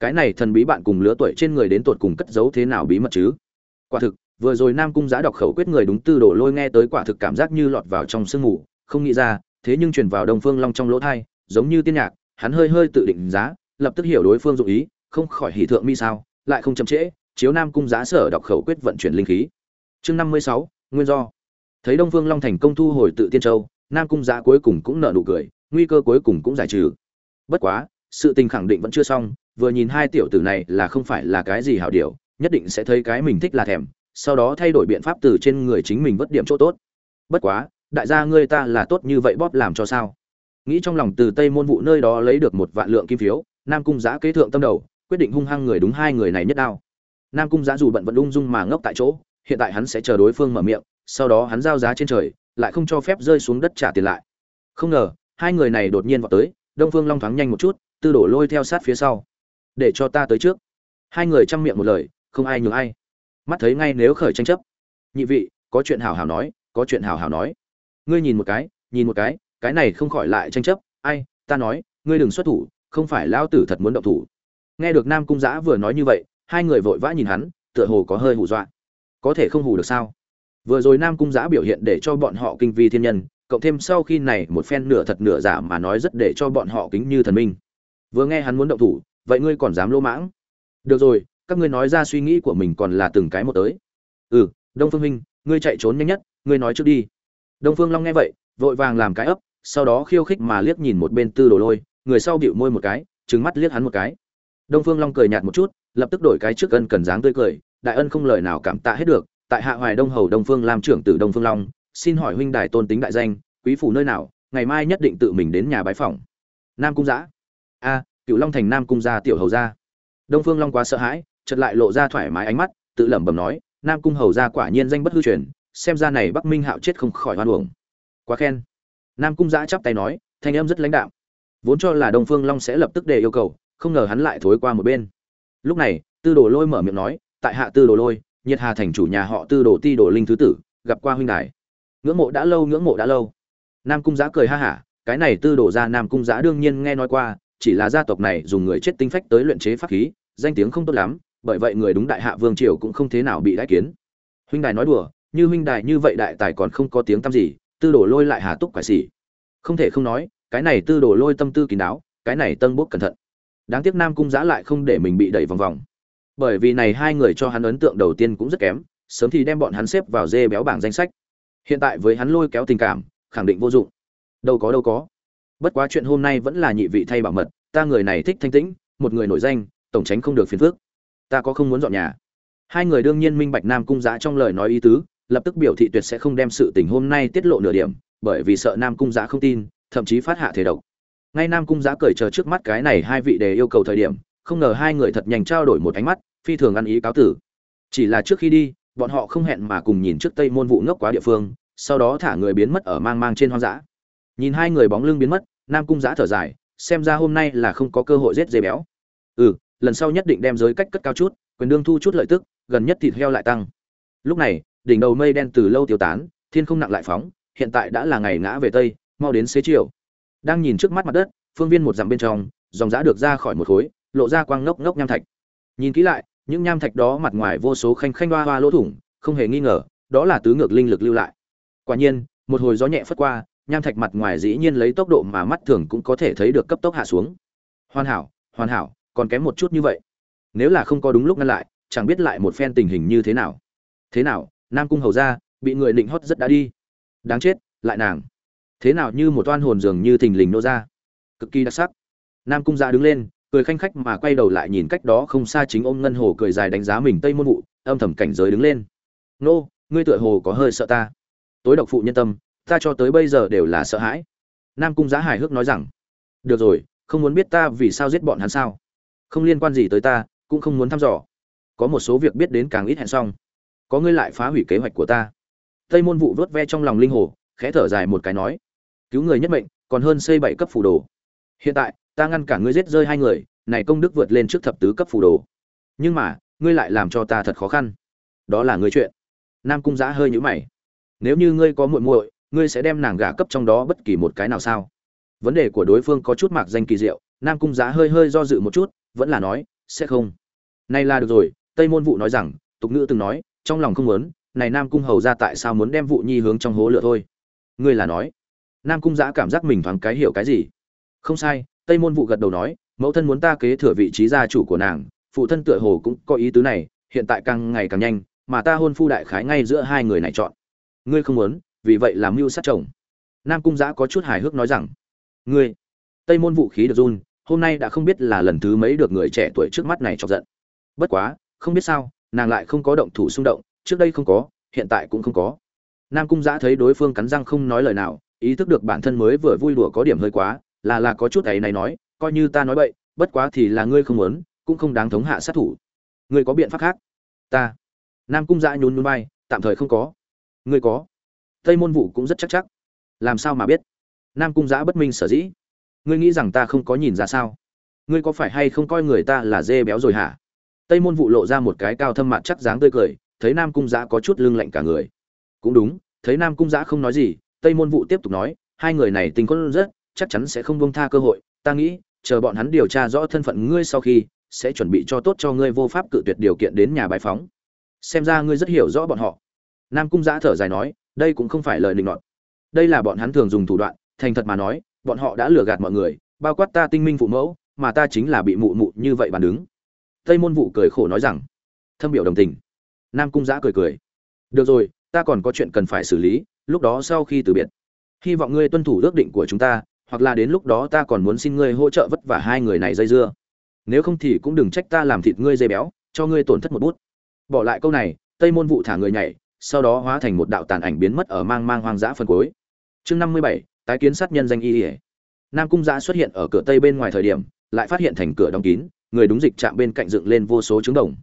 Cái này thần bí bạn cùng lứa tuổi trên người đến tột cùng cất giấu thế nào bí mật chứ? Quả thực, vừa rồi nam cung giá đọc khẩu quyết người đúng tư đồ lôi nghe tới quả thực cảm giác như lọt vào trong sương mù, không nghĩ ra, thế nhưng truyền vào đông phương long trong lỗ thai, giống như tiên nhạc, hắn hơi hơi tự định giá, lập tức hiểu đối phương dụng ý, không khỏi hỉ thượng mi sao lại không chậm trễ, chiếu nam cung giá sở đọc khẩu quyết vận chuyển linh khí. Chương năm mươi sáu, nguyên do. Thấy đông phương long thành công thu hồi tự tiên châu, nam cung giá cuối cùng cũng nở nụ cười, nguy cơ cuối cùng cũng giải trừ. Bất quá, sự tình khẳng định vẫn chưa xong, vừa nhìn hai tiểu tử này là không phải là cái gì hảo điều, nhất định sẽ thấy cái mình thích là thèm, sau đó thay đổi biện pháp từ trên người chính mình vớt điểm chỗ tốt. Bất quá, đại gia ngươi ta là tốt như vậy bóp làm cho sao? Nghĩ trong lòng từ tây môn vụ nơi đó lấy được một vạn lượng kim phiếu, nam cung giá kế thượng tâm đầu quyết định hung hăng người đúng hai người này nhất đao. Nam cung giã dù bận vẫn ung dung mà ngốc tại chỗ, hiện tại hắn sẽ chờ đối phương mở miệng, sau đó hắn giao giá trên trời, lại không cho phép rơi xuống đất trả tiền lại. Không ngờ, hai người này đột nhiên vào tới, đông phương long thoáng nhanh một chút, tư đổ lôi theo sát phía sau. Để cho ta tới trước. Hai người chăm miệng một lời, không ai nhường ai. Mắt thấy ngay nếu khởi tranh chấp. Nhị vị, có chuyện hào hào nói, có chuyện hào hào nói. Ngươi nhìn một cái, nhìn một cái cái này không khỏi lại tranh chấp. Ai, ta nói, ngươi đừng xuất thủ, không phải lão tử thật muốn động thủ nghe được nam cung giã vừa nói như vậy, hai người vội vã nhìn hắn, tựa hồ có hơi hù dọa. Có thể không hù được sao? Vừa rồi nam cung giã biểu hiện để cho bọn họ kinh vi thiên nhân, cộng thêm sau khi này một phen nửa thật nửa giả mà nói rất để cho bọn họ kính như thần minh. Vừa nghe hắn muốn động thủ, vậy ngươi còn dám lô mãng? Được rồi, các ngươi nói ra suy nghĩ của mình còn là từng cái một tới. Ừ đông phương minh, ngươi chạy trốn nhanh nhất, ngươi nói trước đi. Đông phương long nghe vậy, vội vàng làm cái ấp, sau đó khiêu khích mà liếc nhìn một bên tư đồ lôi, người sau bịu môi một cái, trừng mắt liếc hắn một cái đông phương long cười nhạt một chút, lập tức đổi cái trước ân cần dáng tươi cười, đại ân không lời nào cảm tạ hết được, tại hạ hoài đông hầu đông phương làm trưởng tử đông phương long, xin hỏi huynh đài tôn tính đại danh, quý phủ nơi nào, ngày mai nhất định tự mình đến nhà bái phỏng. Nam cung giã. A cựu long thành nam cung gia tiểu hầu gia. Đông phương long quá sợ hãi, chợt lại lộ ra thoải mái ánh mắt, tự lẩm bẩm nói, nam cung hầu gia quả nhiên danh bất hư truyền, xem ra này bắc minh hạo chết không khỏi hoan uổng. Quá khen. Nam cung giã chắp tay nói, thanh em rất lãnh đạm. Vốn cho là đông phương long sẽ lập tức đề yêu cầu không ngờ hắn lại thối qua một bên. Lúc này, tư đồ lôi mở miệng nói, tại hạ tư đồ lôi, nhiệt hà thành chủ nhà họ tư đồ ti đồ linh thứ tử, gặp qua huynh đài. Ngưỡng mộ đã lâu, ngưỡng mộ đã lâu. Nam cung giã cười ha hả, cái này tư đồ ra nam cung giã đương nhiên nghe nói qua, chỉ là gia tộc này dùng người chết tinh phách tới luyện chế pháp khí, danh tiếng không tốt lắm, bởi vậy người đúng đại hạ vương triều cũng không thế nào bị đãi kiến. Huynh đài nói đùa, như huynh đài như vậy đại tài còn không có tiếng tăm gì, tư đồ lôi lại hà túc quải xỉ không thể không nói, cái này tư đồ lôi tâm tư kín đáo, cái này tân bốc cẩn thận đáng tiếc nam cung giã lại không để mình bị đẩy vòng vòng. Bởi vì này hai người cho hắn ấn tượng đầu tiên cũng rất kém, sớm thì đem bọn hắn xếp vào dê béo bảng danh sách. Hiện tại với hắn lôi kéo tình cảm, khẳng định vô dụng. Đâu có đâu có. Bất quá chuyện hôm nay vẫn là nhị vị thay bảo mật, ta người này thích thanh tĩnh, một người nổi danh, tổng tránh không được phiền phước ta có không muốn dọn nhà. Hai người đương nhiên minh bạch nam cung giã trong lời nói ý tứ, lập tức biểu thị tuyệt sẽ không đem sự tình hôm nay tiết lộ nửa điểm, bởi vì sợ nam cung giã không tin, thậm chí phát hạ thể độc ngay nam cung giã cởi chờ trước mắt cái này hai vị đề yêu cầu thời điểm, không ngờ hai người thật nhanh trao đổi một ánh mắt, phi thường ăn ý cáo tử. Chỉ là trước khi đi, bọn họ không hẹn mà cùng nhìn trước tây môn vụ ngốc quá địa phương, sau đó thả người biến mất ở mang mang trên hoang dã. Nhìn hai người bóng lưng biến mất, nam cung giã thở dài, xem ra hôm nay là không có cơ hội giết dê béo. Ừ lần sau nhất định đem giới cách cất cao chút, quyền đương thu chút lợi tức, gần nhất thịt heo lại tăng. Lúc này, đỉnh đầu mây đen từ lâu tiêu tán, thiên không nặng lại phóng, hiện tại đã là ngày ngã về tây, mau đến xế chiều đang nhìn trước mắt mặt đất, phương viên một dặm bên trong, dòng giã được ra khỏi một khối, lộ ra quang ngốc ngốc nham thạch. Nhìn kỹ lại, những nham thạch đó mặt ngoài vô số khanh khanh hoa hoa lỗ thủng, không hề nghi ngờ, đó là tứ ngược linh lực lưu lại. Quả nhiên, một hồi gió nhẹ phất qua, nham thạch mặt ngoài dĩ nhiên lấy tốc độ mà mắt thường cũng có thể thấy được cấp tốc hạ xuống. Hoàn hảo hoàn hảo, còn kém một chút như vậy. Nếu là không có đúng lúc ngăn lại, chẳng biết lại một phen tình hình như thế nào. Thế nào, nam cung hầu ra, bị người định hót rất đã đi. Đáng chết, lại nàng thế nào như một toan hồn dường như thình lình nô ra. Cực kỳ đặc sắc. Nam cung ra đứng lên, cười khanh khách mà quay đầu lại nhìn cách đó không xa chính ôm ngân hồ cười dài đánh giá mình tây môn vụ, âm thầm cảnh giới đứng lên. Nô, ngươi tựa hồ có hơi sợ ta. Tối độc phụ nhân tâm, ta cho tới bây giờ đều là sợ hãi. Nam cung giá hài hước nói rằng, được rồi, không muốn biết ta vì sao giết bọn hắn sao? Không liên quan gì tới ta, cũng không muốn thăm dò. Có một số việc biết đến càng ít hẹn xong. Có ngươi lại phá hủy kế hoạch của ta. Tây môn vụ vớt ve trong lòng linh hồ, khẽ thở dài một cái nói cứu người nhất mệnh, còn hơn xây bảy cấp phủ đồ. Hiện tại, ta ngăn cả ngươi giết rơi hai người, này công đức vượt lên trước thập tứ cấp phủ đồ. Nhưng mà, ngươi lại làm cho ta thật khó khăn. Đó là ngươi chuyện. Nam cung giã hơi nhũ mày. Nếu như ngươi có muội muội, ngươi sẽ đem nàng gả cấp trong đó bất kỳ một cái nào sao? Vấn đề của đối phương có chút mạc danh kỳ diệu, nam cung giá hơi hơi do dự một chút, vẫn là nói, sẽ không. Nay là được rồi, tây môn vụ nói rằng, tục ngữ từng nói, trong lòng không muốn, này nam cung hầu ra tại sao muốn đem vụ nhi hướng trong hố lửa thôi? Ngươi là nói nam cung giã cảm giác mình thoáng cái hiểu cái gì. Không sai, tây môn vụ gật đầu nói, mẫu thân muốn ta kế thừa vị trí gia chủ của nàng, phụ thân tựa hồ cũng có ý tứ này, hiện tại càng ngày càng nhanh, mà ta hôn phu đại khái ngay giữa hai người này chọn. Ngươi không muốn, vì vậy làm mưu sát chồng. Nam cung giã có chút hài hước nói rằng, ngươi. Tây môn vũ khí được run, hôm nay đã không biết là lần thứ mấy được người trẻ tuổi trước mắt này chọc giận. Bất quá, không biết sao, nàng lại không có động thủ xung động, trước đây không có, hiện tại cũng không có. Nam cung giã thấy đối phương cắn răng không nói lời nào ý thức được bản thân mới vừa vui đùa có điểm hơi quá, là là có chút ấy này nói, coi như ta nói bậy, bất quá thì là ngươi không muốn, cũng không đáng thống hạ sát thủ. Ngươi có biện pháp khác? Ta. Nam cung Dã nhún nhún vai, tạm thời không có. Ngươi có. Tây môn vũ cũng rất chắc chắc. Làm sao mà biết? Nam cung Dã bất minh sở dĩ. Ngươi nghĩ rằng ta không có nhìn ra sao? Ngươi có phải hay không coi người ta là dê béo rồi hả? Tây môn vụ lộ ra một cái cao thâm mặt chắc dáng tươi cười, thấy nam cung giã có chút lưng lạnh cả người. Cũng đúng, thấy nam cung giã không nói gì tây môn vụ tiếp tục nói, hai người này tình con rất, chắc chắn sẽ không buông tha cơ hội. Ta nghĩ, chờ bọn hắn điều tra rõ thân phận ngươi sau khi, sẽ chuẩn bị cho tốt cho ngươi vô pháp cự tuyệt điều kiện đến nhà bài phóng xem ra ngươi rất hiểu rõ bọn họ. Nam cung giã thở dài nói, đây cũng không phải lời định luận đây là bọn hắn thường dùng thủ đoạn, thành thật mà nói, bọn họ đã lừa gạt mọi người, bao quát ta tinh minh phụ mẫu, mà ta chính là bị mụ mụ như vậy bàn đứng. Tây môn vụ cười khổ nói rằng, thâm biểu đồng tình. Nam cung giã cười cười, được rồi, ta còn có chuyện cần phải xử lý lúc đó sau khi từ biệt, hy vọng ngươi tuân thủ ước định của chúng ta, hoặc là đến lúc đó ta còn muốn xin ngươi hỗ trợ vất vả hai người này dây dưa. Nếu không thì cũng đừng trách ta làm thịt ngươi dây béo, cho ngươi tổn thất một bút. Bỏ lại câu này, tây môn vụ thả người nhảy, sau đó hóa thành một đạo tàn ảnh biến mất ở mang mang hoang dã phân cuối chương năm mươi bảy, tái kiến sát nhân danh y ỉa nam cung giã xuất hiện ở cửa tây bên ngoài thời điểm, lại phát hiện thành cửa đóng kín, người đúng dịch chạm bên cạnh dựng lên vô số trứng đồng.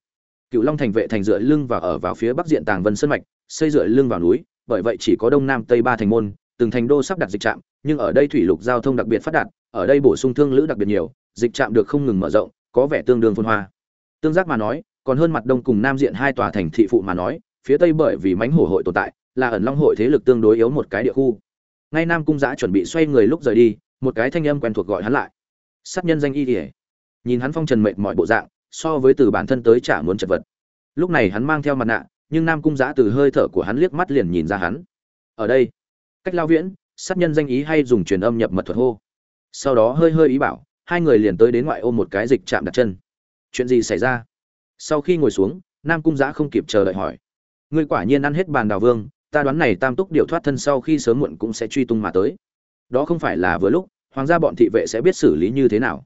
Cựu long thành vệ thành dựa lưng và ở vào phía bắc diện tàng vân sơn mạch, xây dựa lưng vào núi bởi vậy chỉ có đông nam tây ba thành môn, từng thành đô sắp đặt dịch trạm, nhưng ở đây thủy lục giao thông đặc biệt phát đạt, ở đây bổ sung thương lữ đặc biệt nhiều, dịch trạm được không ngừng mở rộng, có vẻ tương đương phân hoa. Tương giác mà nói, còn hơn mặt đông cùng nam diện hai tòa thành thị phụ mà nói, phía tây bởi vì mánh hổ hội tồn tại, là ẩn long hội thế lực tương đối yếu một cái địa khu. Ngay nam cung giã chuẩn bị xoay người lúc rời đi, một cái thanh âm quen thuộc gọi hắn lại. Sát nhân danh y kỉa nhìn hắn phong trần mệt mọi bộ dạng, so với từ bản thân tới chả muốn chật vật. Lúc này hắn mang theo mặt nạ nhưng nam cung giã từ hơi thở của hắn liếc mắt liền nhìn ra hắn. Ở đây, cách lao viễn, sát nhân danh ý hay dùng truyền âm nhập mật thuật hô. Sau đó hơi hơi ý bảo, hai người liền tới đến ngoại ô một cái dịch chạm đặt chân. Chuyện gì xảy ra? Sau khi ngồi xuống, nam cung giã không kịp chờ đợi hỏi. Ngươi quả nhiên ăn hết bàn đào vương, ta đoán này tam túc điệu thoát thân sau khi sớm muộn cũng sẽ truy tung mà tới. Đó không phải là vừa lúc, hoàng gia bọn thị vệ sẽ biết xử lý như thế nào.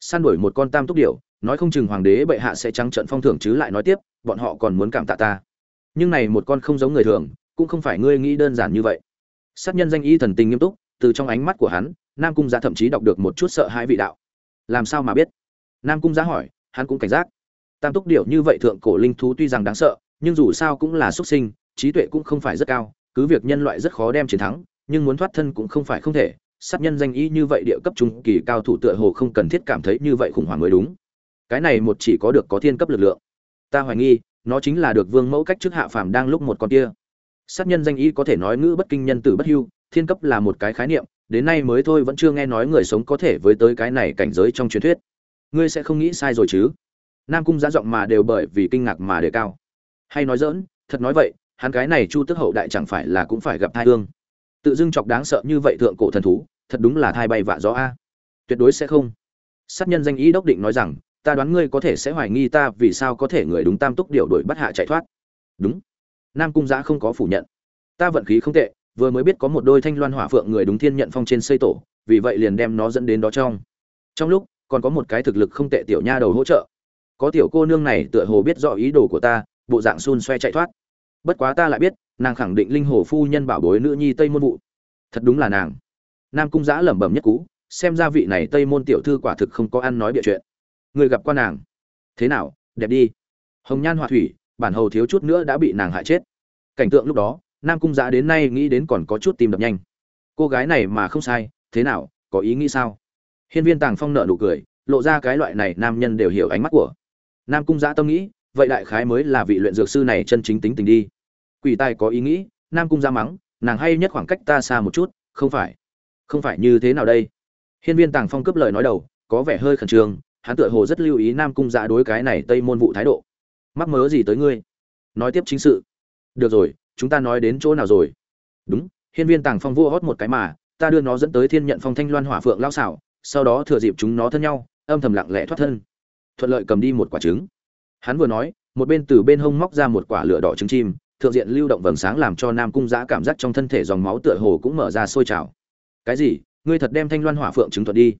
Săn đuổi một con tam túc điệu nói không chừng hoàng đế bệ hạ sẽ trắng trận phong thưởng chứ lại nói tiếp, bọn họ còn muốn cảm tạ ta nhưng này một con không giống người thường, cũng không phải ngươi nghĩ đơn giản như vậy. Sát nhân danh y thần tình nghiêm túc, từ trong ánh mắt của hắn, nam cung giá thậm chí đọc được một chút sợ hãi vị đạo. Làm sao mà biết? Nam cung giá hỏi, hắn cũng cảnh giác. Tam túc điệu như vậy thượng cổ linh thú tuy rằng đáng sợ, nhưng dù sao cũng là xuất sinh, trí tuệ cũng không phải rất cao, cứ việc nhân loại rất khó đem chiến thắng, nhưng muốn thoát thân cũng không phải không thể. Sát nhân danh y như vậy địa cấp trung kỳ cao thủ tựa hồ không cần thiết cảm thấy như vậy khủng hoảng mới đúng. Cái này một chỉ có được có thiên cấp lực lượng. Ta hoài nghi nó chính là được vương mẫu cách trước hạ phàm đang lúc một con kia. Sát nhân danh y có thể nói ngữ bất kinh nhân tử bất hưu, thiên cấp là một cái khái niệm, đến nay mới thôi vẫn chưa nghe nói người sống có thể với tới cái này cảnh giới trong truyền thuyết. Ngươi sẽ không nghĩ sai rồi chứ? Nam cung giá giọng mà đều bởi vì kinh ngạc mà đề cao. Hay nói dỡn thật nói vậy, hắn cái này chu tức hậu đại chẳng phải là cũng phải gặp thai hương. Tự dưng chọc đáng sợ như vậy thượng cổ thần thú, thật đúng là thai bay vạ gió a. Tuyệt đối sẽ không. Sát nhân danh ý đốc định nói rằng ta đoán ngươi có thể sẽ hoài nghi ta vì sao có thể người đúng tam túc điều đuổi bắt hạ chạy thoát. Đúng. Nam cung giã không có phủ nhận. Ta vận khí không tệ, vừa mới biết có một đôi thanh loan hỏa phượng người đúng thiên nhận phong trên xây tổ, vì vậy liền đem nó dẫn đến đó trong. Trong lúc, còn có một cái thực lực không tệ tiểu nha đầu hỗ trợ. Có tiểu cô nương này tựa hồ biết rõ ý đồ của ta, bộ dạng xun xoe chạy thoát. Bất quá ta lại biết, nàng khẳng định linh hồ phu nhân bảo bối nữ nhi tây môn vụ. Thật đúng là nàng. Nam cung giã lẩm bẩm nhất cú, xem ra vị này tây môn tiểu thư quả thực không có ăn nói bịa chuyện người gặp qua nàng. Thế nào, đẹp đi. Hồng nhan họa thủy, bản hầu thiếu chút nữa đã bị nàng hại chết. Cảnh tượng lúc đó, nam cung giã đến nay nghĩ đến còn có chút tìm đập nhanh. Cô gái này mà không sai, thế nào, có ý nghĩ sao? Hiên viên tàng phong nợ nụ cười, lộ ra cái loại này nam nhân đều hiểu ánh mắt của. Nam cung giã tâm nghĩ, vậy đại khái mới là vị luyện dược sư này chân chính tính tình đi. Quỷ tài có ý nghĩ, nam cung giã mắng, nàng hay nhất khoảng cách ta xa một chút, không phải. Không phải như thế nào đây? Hiên viên tàng phong cướp lời nói đầu, có vẻ hơi khẩn trương hắn tựa hồ rất lưu ý nam cung dạ đối cái này tây môn vụ thái độ. Mắc mớ gì tới ngươi? Nói tiếp chính sự. Được rồi, chúng ta nói đến chỗ nào rồi? Đúng, hiên viên tàng phong vua hót một cái mà, ta đưa nó dẫn tới thiên nhận phong thanh loan hỏa phượng lao xảo, sau đó thừa dịp chúng nó thân nhau, âm thầm lặng lẽ thoát thân. Thuận lợi cầm đi một quả trứng. Hắn vừa nói, một bên từ bên hông móc ra một quả lửa đỏ trứng chim, thượng diện lưu động vầng sáng làm cho nam cung giã cảm giác trong thân thể dòng máu tựa hồ cũng mở ra sôi trào. Cái gì? Ngươi thật đem thanh loan hỏa phượng trứng thuận đi.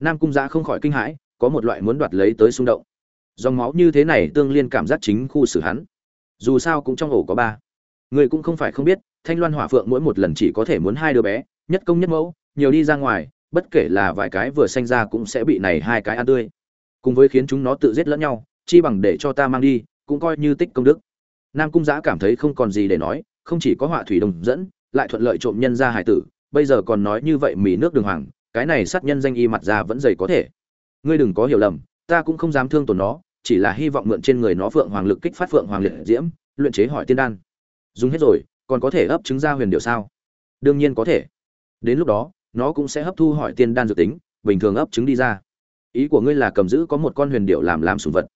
Nam cung giã không khỏi kinh hãi có một loại muốn đoạt lấy tới xung động. Dòng máu như thế này tương liên cảm giác chính khu xử hắn. Dù sao cũng trong ổ có ba. Người cũng không phải không biết, thanh loan hỏa phượng mỗi một lần chỉ có thể muốn hai đứa bé, nhất công nhất mẫu, nhiều đi ra ngoài, bất kể là vài cái vừa sanh ra cũng sẽ bị này hai cái ăn tươi. Cùng với khiến chúng nó tự giết lẫn nhau, chi bằng để cho ta mang đi, cũng coi như tích công đức. Nam cung giã cảm thấy không còn gì để nói, không chỉ có họa thủy đồng dẫn, lại thuận lợi trộm nhân ra hải tử, bây giờ còn nói như vậy mì nước đường hoàng, cái này sát nhân danh y mặt ra vẫn dày có thể ngươi đừng có hiểu lầm, ta cũng không dám thương tổn nó, chỉ là hy vọng mượn trên người nó phượng hoàng lực kích phát phượng hoàng liệt diễm, luyện chế hỏi tiên đan. Dùng hết rồi, còn có thể ấp trứng ra huyền điệu sao? Đương nhiên có thể. Đến lúc đó, nó cũng sẽ hấp thu hỏi tiên đan dự tính, bình thường ấp trứng đi ra. Ý của ngươi là cầm giữ có một con huyền điệu làm làm sùng vật.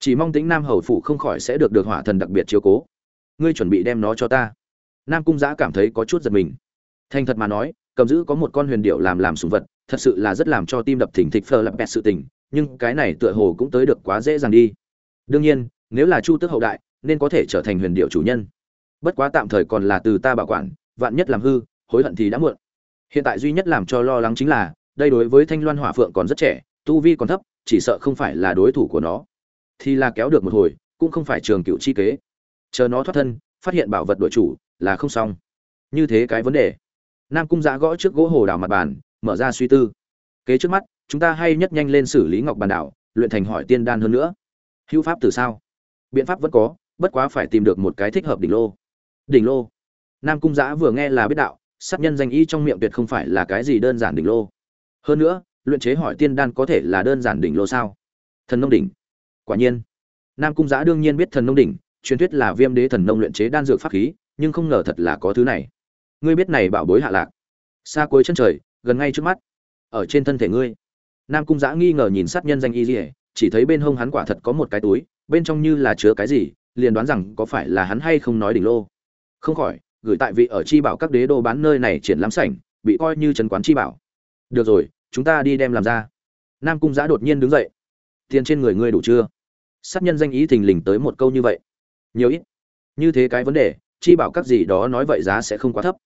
Chỉ mong tính nam hầu phủ không khỏi sẽ được được hỏa thần đặc biệt chiếu cố. Ngươi chuẩn bị đem nó cho ta. Nam cung giã cảm thấy có chút giật mình. Thành thật mà nói cầm giữ có một con huyền điệu làm làm sùng vật, thật sự là rất làm cho tim đập thỉnh thịch phờ lặp bẹt sự tình, nhưng cái này tựa hồ cũng tới được quá dễ dàng đi. Đương nhiên, nếu là chu tước hậu đại, nên có thể trở thành huyền điệu chủ nhân. Bất quá tạm thời còn là từ ta bảo quản, vạn nhất làm hư, hối hận thì đã muộn. Hiện tại duy nhất làm cho lo lắng chính là, đây đối với thanh loan hỏa phượng còn rất trẻ, tu vi còn thấp, chỉ sợ không phải là đối thủ của nó. Thì là kéo được một hồi, cũng không phải trường cựu chi kế. Chờ nó thoát thân, phát hiện bảo vật đội chủ, là không xong. Như thế cái vấn đề nam cung giã gõ trước gỗ hồ đảo mặt bàn, mở ra suy tư. Kế trước mắt, chúng ta hay nhất nhanh lên xử lý ngọc bàn đảo, luyện thành hỏi tiên đan hơn nữa. Hữu pháp từ sao? Biện pháp vẫn có, bất quá phải tìm được một cái thích hợp đỉnh lô. Đỉnh lô? Nam cung giã vừa nghe là biết đạo, sát nhân danh y trong miệng tuyệt không phải là cái gì đơn giản đỉnh lô. Hơn nữa, luyện chế hỏi tiên đan có thể là đơn giản đỉnh lô sao? Thần nông đỉnh. Quả nhiên. Nam cung giã đương nhiên biết thần nông đỉnh, truyền thuyết là viêm đế thần nông luyện chế đan dược pháp khí, nhưng không ngờ thật là có thứ này ngươi biết này bảo bối hạ lạc. Xa cuối chân trời, gần ngay trước mắt. Ở trên thân thể ngươi. Nam cung giã nghi ngờ nhìn sát nhân danh y dỉa chỉ thấy bên hông hắn quả thật có một cái túi, bên trong như là chứa cái gì, liền đoán rằng có phải là hắn hay không nói đỉnh lô. Không khỏi, gửi tại vị ở chi bảo các đế đô bán nơi này triển lãm sảnh, bị coi như trần quán chi bảo. Được rồi, chúng ta đi đem làm ra. Nam cung giã đột nhiên đứng dậy. Tiền trên người ngươi đủ chưa? Sát nhân danh ý thình lình tới một câu như vậy. Nhiều ít. Như thế cái vấn đề, chi bảo các gì đó nói vậy giá sẽ không quá thấp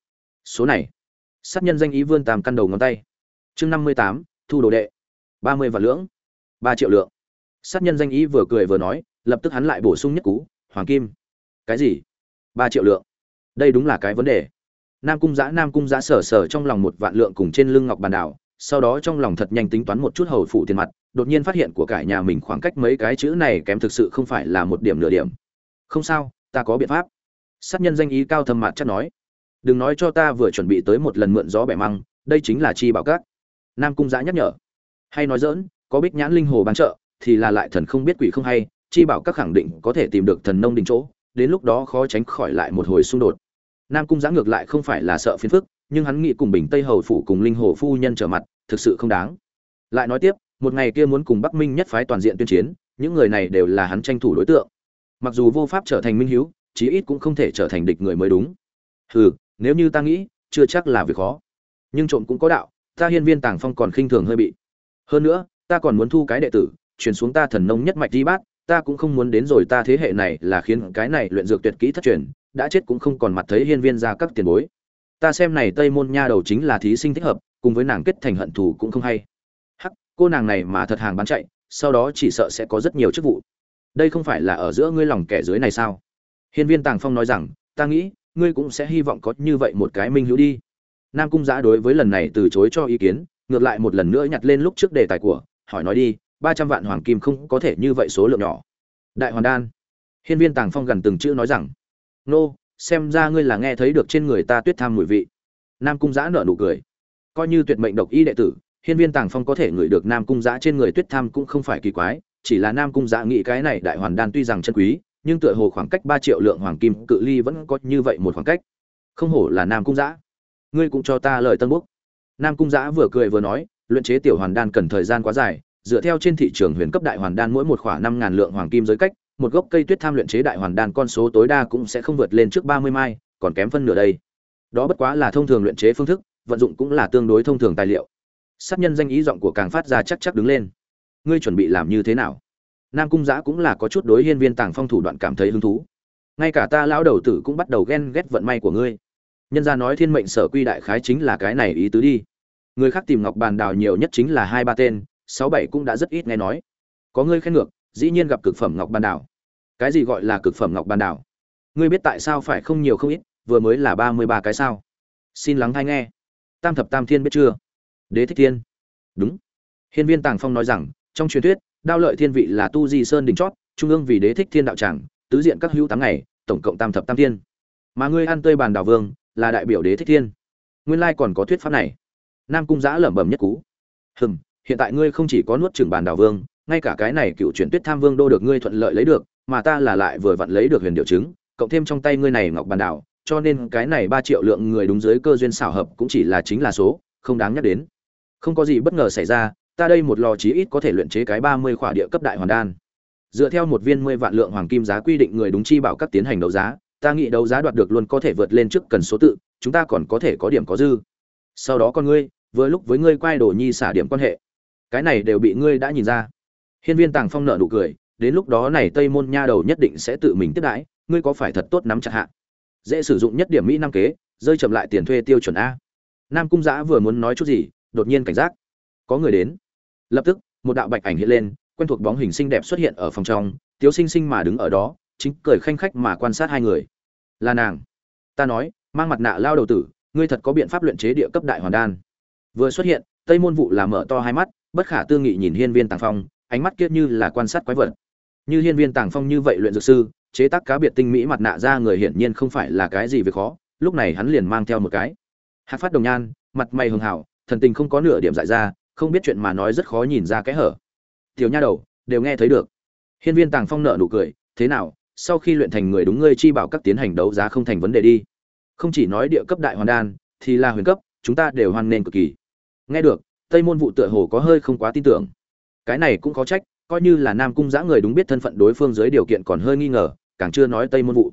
số này. Sát nhân danh ý vươn tàm căn đầu ngón tay. Chương năm mươi tám, thu đồ đệ. ba mươi vạn lưỡng ba triệu lượng. Sát nhân danh ý vừa cười vừa nói, lập tức hắn lại bổ sung nhất cú, hoàng kim. Cái gì? ba triệu lượng. Đây đúng là cái vấn đề. Nam cung giã, nam cung giã sở sở trong lòng một vạn lượng cùng trên lưng ngọc bàn đảo, sau đó trong lòng thật nhanh tính toán một chút hầu phụ tiền mặt, đột nhiên phát hiện của cải nhà mình khoảng cách mấy cái chữ này kém thực sự không phải là một điểm nửa điểm. Không sao, ta có biện pháp. Sát nhân danh ý cao thâm mặt chắc nói đừng nói cho ta vừa chuẩn bị tới một lần mượn gió bẻ măng, đây chính là chi bảo các. Nam cung giã nhắc nhở. Hay nói dỡn có bích nhãn linh hồ bán trợ thì là lại thần không biết quỷ không hay, chi bảo các khẳng định có thể tìm được thần nông đình chỗ, đến lúc đó khó tránh khỏi lại một hồi xung đột. Nam cung giã ngược lại không phải là sợ phiền phức, nhưng hắn nghĩ cùng bình tây hầu phủ cùng linh hồ phu nhân trở mặt, thực sự không đáng. Lại nói tiếp, một ngày kia muốn cùng bắc minh nhất phái toàn diện tuyên chiến, những người này đều là hắn tranh thủ đối tượng. Mặc dù vô pháp trở thành minh hiếu, chí ít cũng không thể trở thành địch người mới đúng. Hừ nếu như ta nghĩ, chưa chắc là việc khó. Nhưng trộm cũng có đạo, ta hiên viên tàng phong còn khinh thường hơi bị. Hơn nữa, ta còn muốn thu cái đệ tử truyền xuống ta thần nông nhất mạch đi bát, ta cũng không muốn đến rồi ta thế hệ này là khiến cái này luyện dược tuyệt kỹ thất truyền, đã chết cũng không còn mặt thấy hiên viên ra các tiền bối. Ta xem này tây môn nha đầu chính là thí sinh thích hợp, cùng với nàng kết thành hận thù cũng không hay. Hắc, cô nàng này mà thật hàng bán chạy, sau đó chỉ sợ sẽ có rất nhiều chức vụ. Đây không phải là ở giữa ngươi lòng kẻ dưới này sao? Hiên viên tàng phong nói rằng, ta nghĩ ngươi cũng sẽ hy vọng có như vậy một cái minh hữu đi. Nam cung giã đối với lần này từ chối cho ý kiến, ngược lại một lần nữa nhặt lên lúc trước đề tài của, hỏi nói đi, ba trăm vạn hoàng kim không có thể như vậy số lượng nhỏ. Đại hoàn đan, hiên viên tàng phong gần từng chữ nói rằng, nô, xem ra ngươi là nghe thấy được trên người ta tuyết tham mùi vị. Nam cung giã nở nụ cười. Coi như tuyệt mệnh độc y đệ tử, hiên viên tàng phong có thể ngửi được nam cung giã trên người tuyết tham cũng không phải kỳ quái, chỉ là nam cung giã nghĩ cái này đại hoàn đan tuy rằng chân quý nhưng tựa hồ khoảng cách ba triệu lượng hoàng kim cự ly vẫn có như vậy một khoảng cách. Không hổ là nam cung giã. Ngươi cũng cho ta lời tân búc. Nam cung giã vừa cười vừa nói, luyện chế tiểu hoàn đan cần thời gian quá dài, dựa theo trên thị trường huyền cấp đại hoàn đan mỗi một khoảng năm ngàn lượng hoàng kim giới cách, một gốc cây tuyết tham luyện chế đại hoàn đan con số tối đa cũng sẽ không vượt lên trước ba mươi mai, còn kém phân nửa đây. Đó bất quá là thông thường luyện chế phương thức, vận dụng cũng là tương đối thông thường tài liệu. Sát nhân danh ý giọng của càng phát ra chắc chắc đứng lên. Ngươi chuẩn bị làm như thế nào? Nam cung giã cũng là có chút đối hiên viên tàng phong thủ đoạn cảm thấy hứng thú. Ngay cả ta lão đầu tử cũng bắt đầu ghen ghét vận may của ngươi. Nhân gia nói thiên mệnh sở quy đại khái chính là cái này ý tứ đi. Người khác tìm ngọc bàn đào nhiều nhất chính là hai ba tên, sáu bảy cũng đã rất ít nghe nói. Có ngươi khen ngược, dĩ nhiên gặp cực phẩm ngọc bàn đào. Cái gì gọi là cực phẩm ngọc bàn đào? Ngươi biết tại sao phải không nhiều không ít, vừa mới là ba mươi ba cái sao? Xin lắng hay nghe. Tam thập tam thiên biết chưa? Đế thích thiên. Đúng. Hiên viên tàng phong nói rằng, trong truyền thuyết đao lợi thiên vị là tu di sơn đỉnh chót, trung ương vì đế thích thiên đạo tràng, tứ diện các hữu tám ngày, tổng cộng tam thập tam thiên. Mà ngươi ăn tươi bàn đào vương, là đại biểu đế thích thiên. Nguyên lai còn có thuyết pháp này. Nam cung giã lẩm bẩm nhất cú. Hừm, hiện tại ngươi không chỉ có nuốt trưởng bàn đào vương, ngay cả cái này cựu chuyển tuyết tham vương đô được ngươi thuận lợi lấy được, mà ta là lại vừa vặn lấy được huyền điệu chứng, cộng thêm trong tay ngươi này ngọc bàn đào, cho nên cái này ba triệu lượng người đúng dưới cơ duyên xảo hợp cũng chỉ là chính là số, không đáng nhắc đến. Không có gì bất ngờ xảy ra ta đây một lò chí ít có thể luyện chế cái ba mươi khỏa địa cấp đại hoàn đan. Dựa theo một viên mười vạn lượng hoàng kim giá quy định người đúng chi bảo các tiến hành đấu giá, ta nghĩ đấu giá đoạt được luôn có thể vượt lên trước cần số tự, chúng ta còn có thể có điểm có dư. Sau đó con ngươi, vừa lúc với ngươi quay đổ nhi xả điểm quan hệ. Cái này đều bị ngươi đã nhìn ra. Hiên viên tàng phong nợ nụ cười, đến lúc đó này tây môn nha đầu nhất định sẽ tự mình tiếp đãi, ngươi có phải thật tốt nắm chặt hạ? Dễ sử dụng nhất điểm mỹ nam kế, rơi chậm lại tiền thuê tiêu chuẩn a. Nam cung giã vừa muốn nói chút gì, đột nhiên cảnh giác. Có người đến lập tức, một đạo bạch ảnh hiện lên, quen thuộc bóng hình xinh đẹp xuất hiện ở phòng trong, tiếu sinh sinh mà đứng ở đó, chính cười khanh khách mà quan sát hai người. Là nàng. Ta nói, mang mặt nạ lao đầu tử, ngươi thật có biện pháp luyện chế địa cấp đại hoàn đan. Vừa xuất hiện, tây môn vụ là mở to hai mắt, bất khả tư nghị nhìn hiên viên tàng phong, ánh mắt kiết như là quan sát quái vật. Như hiên viên tàng phong như vậy luyện dược sư, chế tác cá biệt tinh mỹ mặt nạ ra người hiển nhiên không phải là cái gì việc khó, lúc này hắn liền mang theo một cái. Hạt phát đồng nhan, mặt mày hường hảo thần tình không có nửa điểm dại ra không biết chuyện mà nói rất khó nhìn ra cái hở. Tiểu nha đầu, đều nghe thấy được. Hiên viên tàng phong nợ nụ cười, thế nào, sau khi luyện thành người đúng ngươi chi bảo các tiến hành đấu giá không thành vấn đề đi. Không chỉ nói địa cấp đại hoàn đan, thì là huyền cấp, chúng ta đều hoan nghênh cực kỳ. Nghe được, tây môn vụ tựa hồ có hơi không quá tin tưởng. Cái này cũng có trách, coi như là nam cung giã người đúng biết thân phận đối phương dưới điều kiện còn hơi nghi ngờ, càng chưa nói tây môn vụ.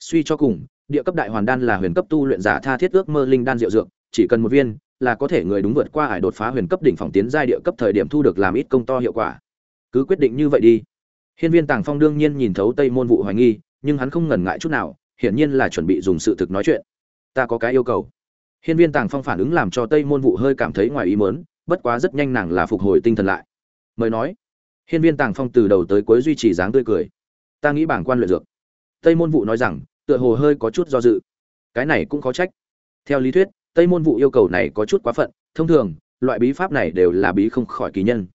Suy cho cùng, địa cấp đại hoàn đan là huyền cấp tu luyện giả tha thiết ước mơ linh đan diệu dược, chỉ cần một viên là có thể người đúng vượt qua ải đột phá huyền cấp đỉnh phòng tiến giai địa cấp thời điểm thu được làm ít công to hiệu quả. Cứ quyết định như vậy đi. Hiên viên tàng phong đương nhiên nhìn thấu tây môn vụ hoài nghi, nhưng hắn không ngần ngại chút nào, hiển nhiên là chuẩn bị dùng sự thực nói chuyện. Ta có cái yêu cầu. Hiên viên tàng phong phản ứng làm cho tây môn vụ hơi cảm thấy ngoài ý muốn, bất quá rất nhanh nàng là phục hồi tinh thần lại. Mời nói. Hiên viên tàng phong từ đầu tới cuối duy trì dáng tươi cười. Ta nghĩ bảng quan luyện dược. Tây môn vụ nói rằng, tựa hồ hơi có chút do dự. Cái này cũng có trách. Theo lý thuyết tây môn vụ yêu cầu này có chút quá phận, thông thường, loại bí pháp này đều là bí không khỏi kỳ nhân.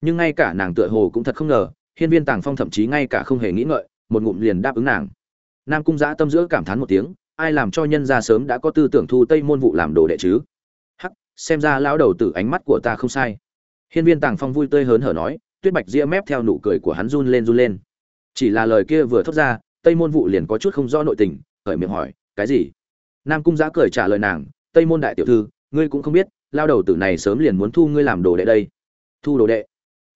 Nhưng ngay cả nàng tựa hồ cũng thật không ngờ, hiên viên tàng phong thậm chí ngay cả không hề nghĩ ngợi, một ngụm liền đáp ứng nàng. Nam cung giã tâm giữa cảm thán một tiếng, ai làm cho nhân gia sớm đã có tư tưởng thu tây môn vụ làm đồ đệ chứ? Hắc, xem ra lão đầu tử ánh mắt của ta không sai. Hiên viên tàng phong vui tươi hớn hở nói, tuyết bạch ria mép theo nụ cười của hắn run lên run lên. Chỉ là lời kia vừa thốt ra, tây môn vụ liền có chút không rõ nội tình, khởi miệng hỏi, cái gì? Nam cung giã cười trả lời nàng tây môn đại tiểu thư, ngươi cũng không biết, lao đầu tử này sớm liền muốn thu ngươi làm đồ đệ đây. Thu đồ đệ.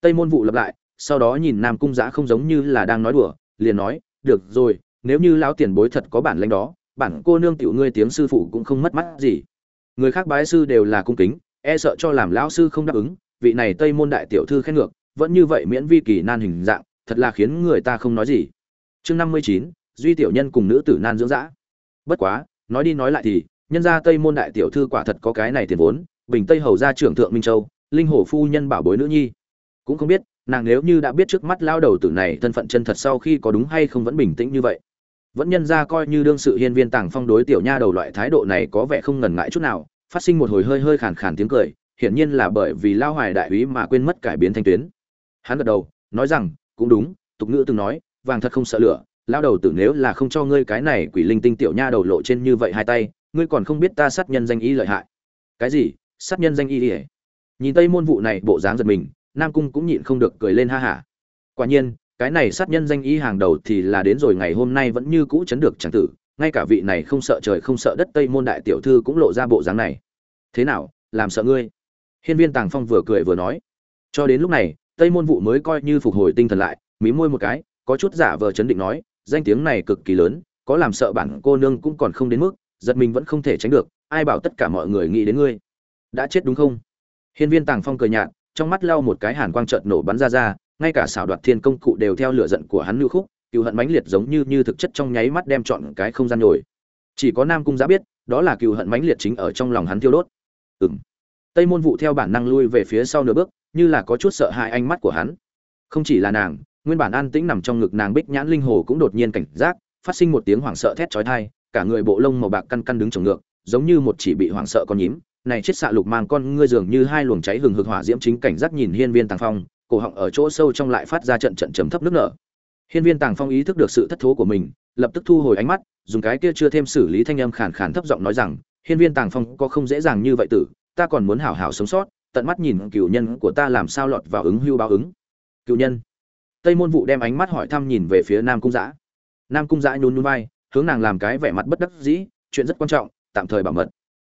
Tây môn vụ lặp lại, sau đó nhìn nam cung giã không giống như là đang nói đùa, liền nói, được rồi, nếu như lão tiền bối thật có bản lãnh đó, bản cô nương tiểu ngươi tiếng sư phụ cũng không mất mắt gì. Người khác bái sư đều là cung kính e sợ cho làm lão sư không đáp ứng, vị này tây môn đại tiểu thư khen ngược, vẫn như vậy miễn vi kỳ nan hình dạng, thật là khiến người ta không nói gì. Chương năm mươi chín, duy tiểu nhân cùng nữ tử nan dưỡng dã. Bất quá, nói đi nói lại thì nhân gia tây môn đại tiểu thư quả thật có cái này tiền vốn, bình tây hầu gia trưởng thượng minh châu, linh hồ phu nhân bảo bối nữ nhi. Cũng không biết, nàng nếu như đã biết trước mắt lao đầu tử này thân phận chân thật sau khi có đúng hay không vẫn bình tĩnh như vậy. Vẫn nhân gia coi như đương sự hiên viên tàng phong đối tiểu nha đầu loại thái độ này có vẻ không ngần ngại chút nào, phát sinh một hồi hơi hơi khàn khàn tiếng cười, hiển nhiên là bởi vì lao hoài đại úy mà quên mất cải biến thanh tuyến. Hắn gật đầu, nói rằng, cũng đúng, tục ngữ từng nói, vàng thật không sợ lửa, lao đầu tử nếu là không cho ngươi cái này quỷ linh tinh tiểu nha đầu lộ trên như vậy hai tay ngươi còn không biết ta sát nhân danh y lợi hại. Cái gì? Sát nhân danh y ỉa nhìn tây môn vụ này, bộ dáng giật mình, nam cung cũng nhịn không được cười lên ha hả. Quả nhiên, cái này sát nhân danh y hàng đầu thì là đến rồi ngày hôm nay vẫn như cũ chấn được chẳng tử, ngay cả vị này không sợ trời không sợ đất tây môn đại tiểu thư cũng lộ ra bộ dáng này. Thế nào, làm sợ ngươi? Hiên viên tàng phong vừa cười vừa nói. Cho đến lúc này, tây môn vụ mới coi như phục hồi tinh thần lại, mí môi một cái, có chút giả vờ chấn định nói, danh tiếng này cực kỳ lớn, có làm sợ bản cô nương cũng còn không đến mức giật mình vẫn không thể tránh được, ai bảo tất cả mọi người nghĩ đến ngươi? Đã chết đúng không? Hiên viên tàng phong cười nhạt, trong mắt lau một cái hàn quang trợn nổ bắn ra ra, ngay cả xảo đoạt thiên công cụ đều theo lửa giận của hắn lưu khúc cựu hận mãnh liệt giống như như thực chất trong nháy mắt đem chọn cái không gian nổi. chỉ có nam cung giã biết, đó là cựu hận mãnh liệt chính ở trong lòng hắn thiêu đốt. Ừng tây môn vụ theo bản năng lui về phía sau nửa bước, như là có chút sợ hãi ánh mắt của hắn. Không chỉ là nàng, nguyên bản an tĩnh nằm trong ngực nàng bích nhãn linh hồ cũng đột nhiên cảnh giác, phát sinh một tiếng hoảng sợ thét chói tai cả người bộ lông màu bạc căn căn đứng trồng ngược, giống như một chỉ bị hoảng sợ con nhím. Này chết xạ lục mang con ngươi dường như hai luồng cháy hừng hực hỏa diễm chính cảnh giác nhìn hiên viên tàng phong, cổ họng ở chỗ sâu trong lại phát ra trận trận trầm thấp nước nở. Hiên viên tàng phong ý thức được sự thất thố của mình, lập tức thu hồi ánh mắt, dùng cái kia chưa thêm xử lý thanh âm khàn khàn thấp giọng nói rằng, hiên viên tàng phong, có không dễ dàng như vậy tử, ta còn muốn hảo hảo sống sót, tận mắt nhìn cựu nhân của ta làm sao lọt vào ứng hưu báo ứng. Cựu nhân? Tây môn vụ đem ánh mắt hỏi thăm nhìn về phía nam cung giã nam cung giã nhún nhún vai hướng nàng làm cái vẻ mặt bất đắc dĩ, chuyện rất quan trọng, tạm thời bảo mật.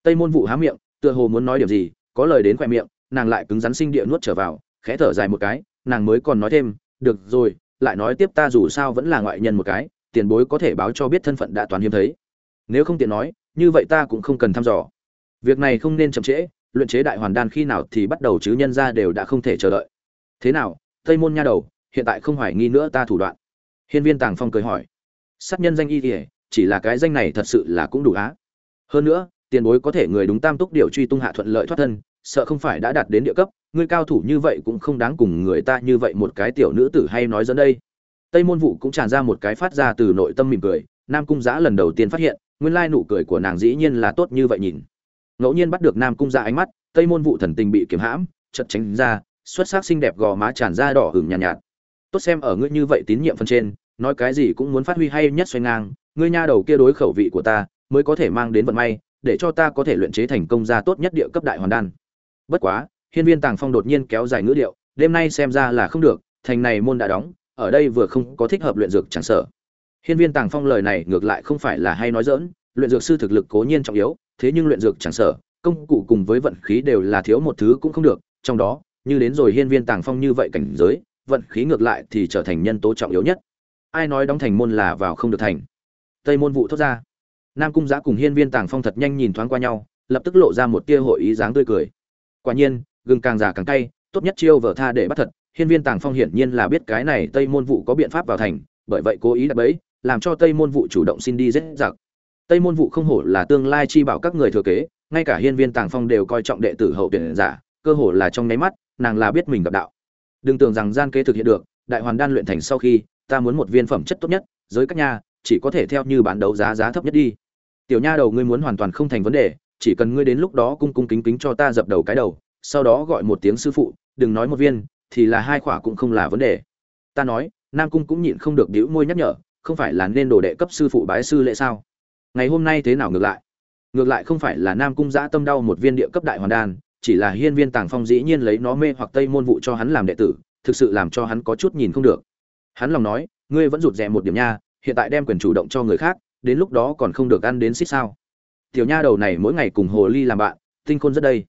Tây môn vụ há miệng, tựa hồ muốn nói điểm gì, có lời đến khoe miệng, nàng lại cứng rắn sinh địa nuốt trở vào, khẽ thở dài một cái, nàng mới còn nói thêm, được rồi, lại nói tiếp ta dù sao vẫn là ngoại nhân một cái, tiền bối có thể báo cho biết thân phận đã toàn hiếm thấy. Nếu không tiện nói, như vậy ta cũng không cần thăm dò. Việc này không nên chậm trễ, luyện chế đại hoàn đan khi nào thì bắt đầu chứ nhân ra đều đã không thể chờ đợi. Thế nào, tây môn nha đầu, hiện tại không hoài nghi nữa ta thủ đoạn. Hiên viên tàng phong cười hỏi sát nhân danh y kỉa chỉ là cái danh này thật sự là cũng đủ á. Hơn nữa tiền bối có thể người đúng tam túc điều truy tung hạ thuận lợi thoát thân sợ không phải đã đạt đến địa cấp người cao thủ như vậy cũng không đáng cùng người ta như vậy một cái tiểu nữ tử hay nói dẫn đây. Tây môn vụ cũng tràn ra một cái phát ra từ nội tâm mỉm cười nam cung giã lần đầu tiên phát hiện nguyên lai nụ cười của nàng dĩ nhiên là tốt như vậy nhìn. Ngẫu nhiên bắt được nam cung giã ánh mắt tây môn vụ thần tình bị kiếm hãm chật tránh ra xuất sắc xinh đẹp gò má tràn ra đỏ hửng nhàn nhạt, nhạt. Tốt xem ở ngươi như vậy tín nhiệm phần trên nói cái gì cũng muốn phát huy hay nhất xoay ngang, ngươi nha đầu kia đối khẩu vị của ta, mới có thể mang đến vận may, để cho ta có thể luyện chế thành công ra tốt nhất địa cấp đại hoàn đan. Bất quá, hiên viên tàng phong đột nhiên kéo dài ngữ điệu, đêm nay xem ra là không được, thành này môn đã đóng, ở đây vừa không có thích hợp luyện dược chẳng sở hiên viên tàng phong lời này ngược lại không phải là hay nói dỡn luyện dược sư thực lực cố nhiên trọng yếu, thế nhưng luyện dược chẳng sở công cụ cùng với vận khí đều là thiếu một thứ cũng không được, trong đó, như đến rồi hiên viên tàng phong như vậy cảnh giới, vận khí ngược lại thì trở thành nhân tố trọng yếu nhất ai nói đóng thành môn là vào không được thành. Tây môn vụ thốt ra. Nam cung giã cùng hiên viên tàng phong thật nhanh nhìn thoáng qua nhau, lập tức lộ ra một tia hội ý dáng tươi cười. Quả nhiên, gừng càng già càng cay, tốt nhất chiêu vở tha để bắt thật, hiên viên tàng phong hiển nhiên là biết cái này tây môn vụ có biện pháp vào thành, bởi vậy cố ý đặt bẫy, làm cho tây môn vụ chủ động xin đi dết giặc. Tây môn vụ không hổ là tương lai chi bảo các người thừa kế, ngay cả hiên viên tàng phong đều coi trọng đệ tử hậu tuyển giả, cơ hồ là trong nháy mắt, nàng là biết mình gặp đạo. Đừng tưởng rằng gian kế thực hiện được, đại hoàn đan luyện thành sau khi ta muốn một viên phẩm chất tốt nhất, giới các nhà chỉ có thể theo như bán đấu giá giá thấp nhất đi. Tiểu nha đầu, ngươi muốn hoàn toàn không thành vấn đề, chỉ cần ngươi đến lúc đó cung cung kính kính cho ta dập đầu cái đầu, sau đó gọi một tiếng sư phụ, đừng nói một viên, thì là hai khỏa cũng không là vấn đề. Ta nói, nam cung cũng nhịn không được đĩu môi nhắc nhở, không phải là nên đồ đệ cấp sư phụ bái sư lễ sao? Ngày hôm nay thế nào ngược lại? Ngược lại không phải là nam cung giã tâm đau một viên địa cấp đại hoàn đan, chỉ là hiên viên tàng phong dĩ nhiên lấy nó mê hoặc tây môn vụ cho hắn làm đệ tử, thực sự làm cho hắn có chút nhìn không được hắn lòng nói, ngươi vẫn rụt rè một điểm nha, hiện tại đem quyền chủ động cho người khác, đến lúc đó còn không được ăn đến xích sao. Tiểu nha đầu này mỗi ngày cùng hồ ly làm bạn, tinh khôn rất đây.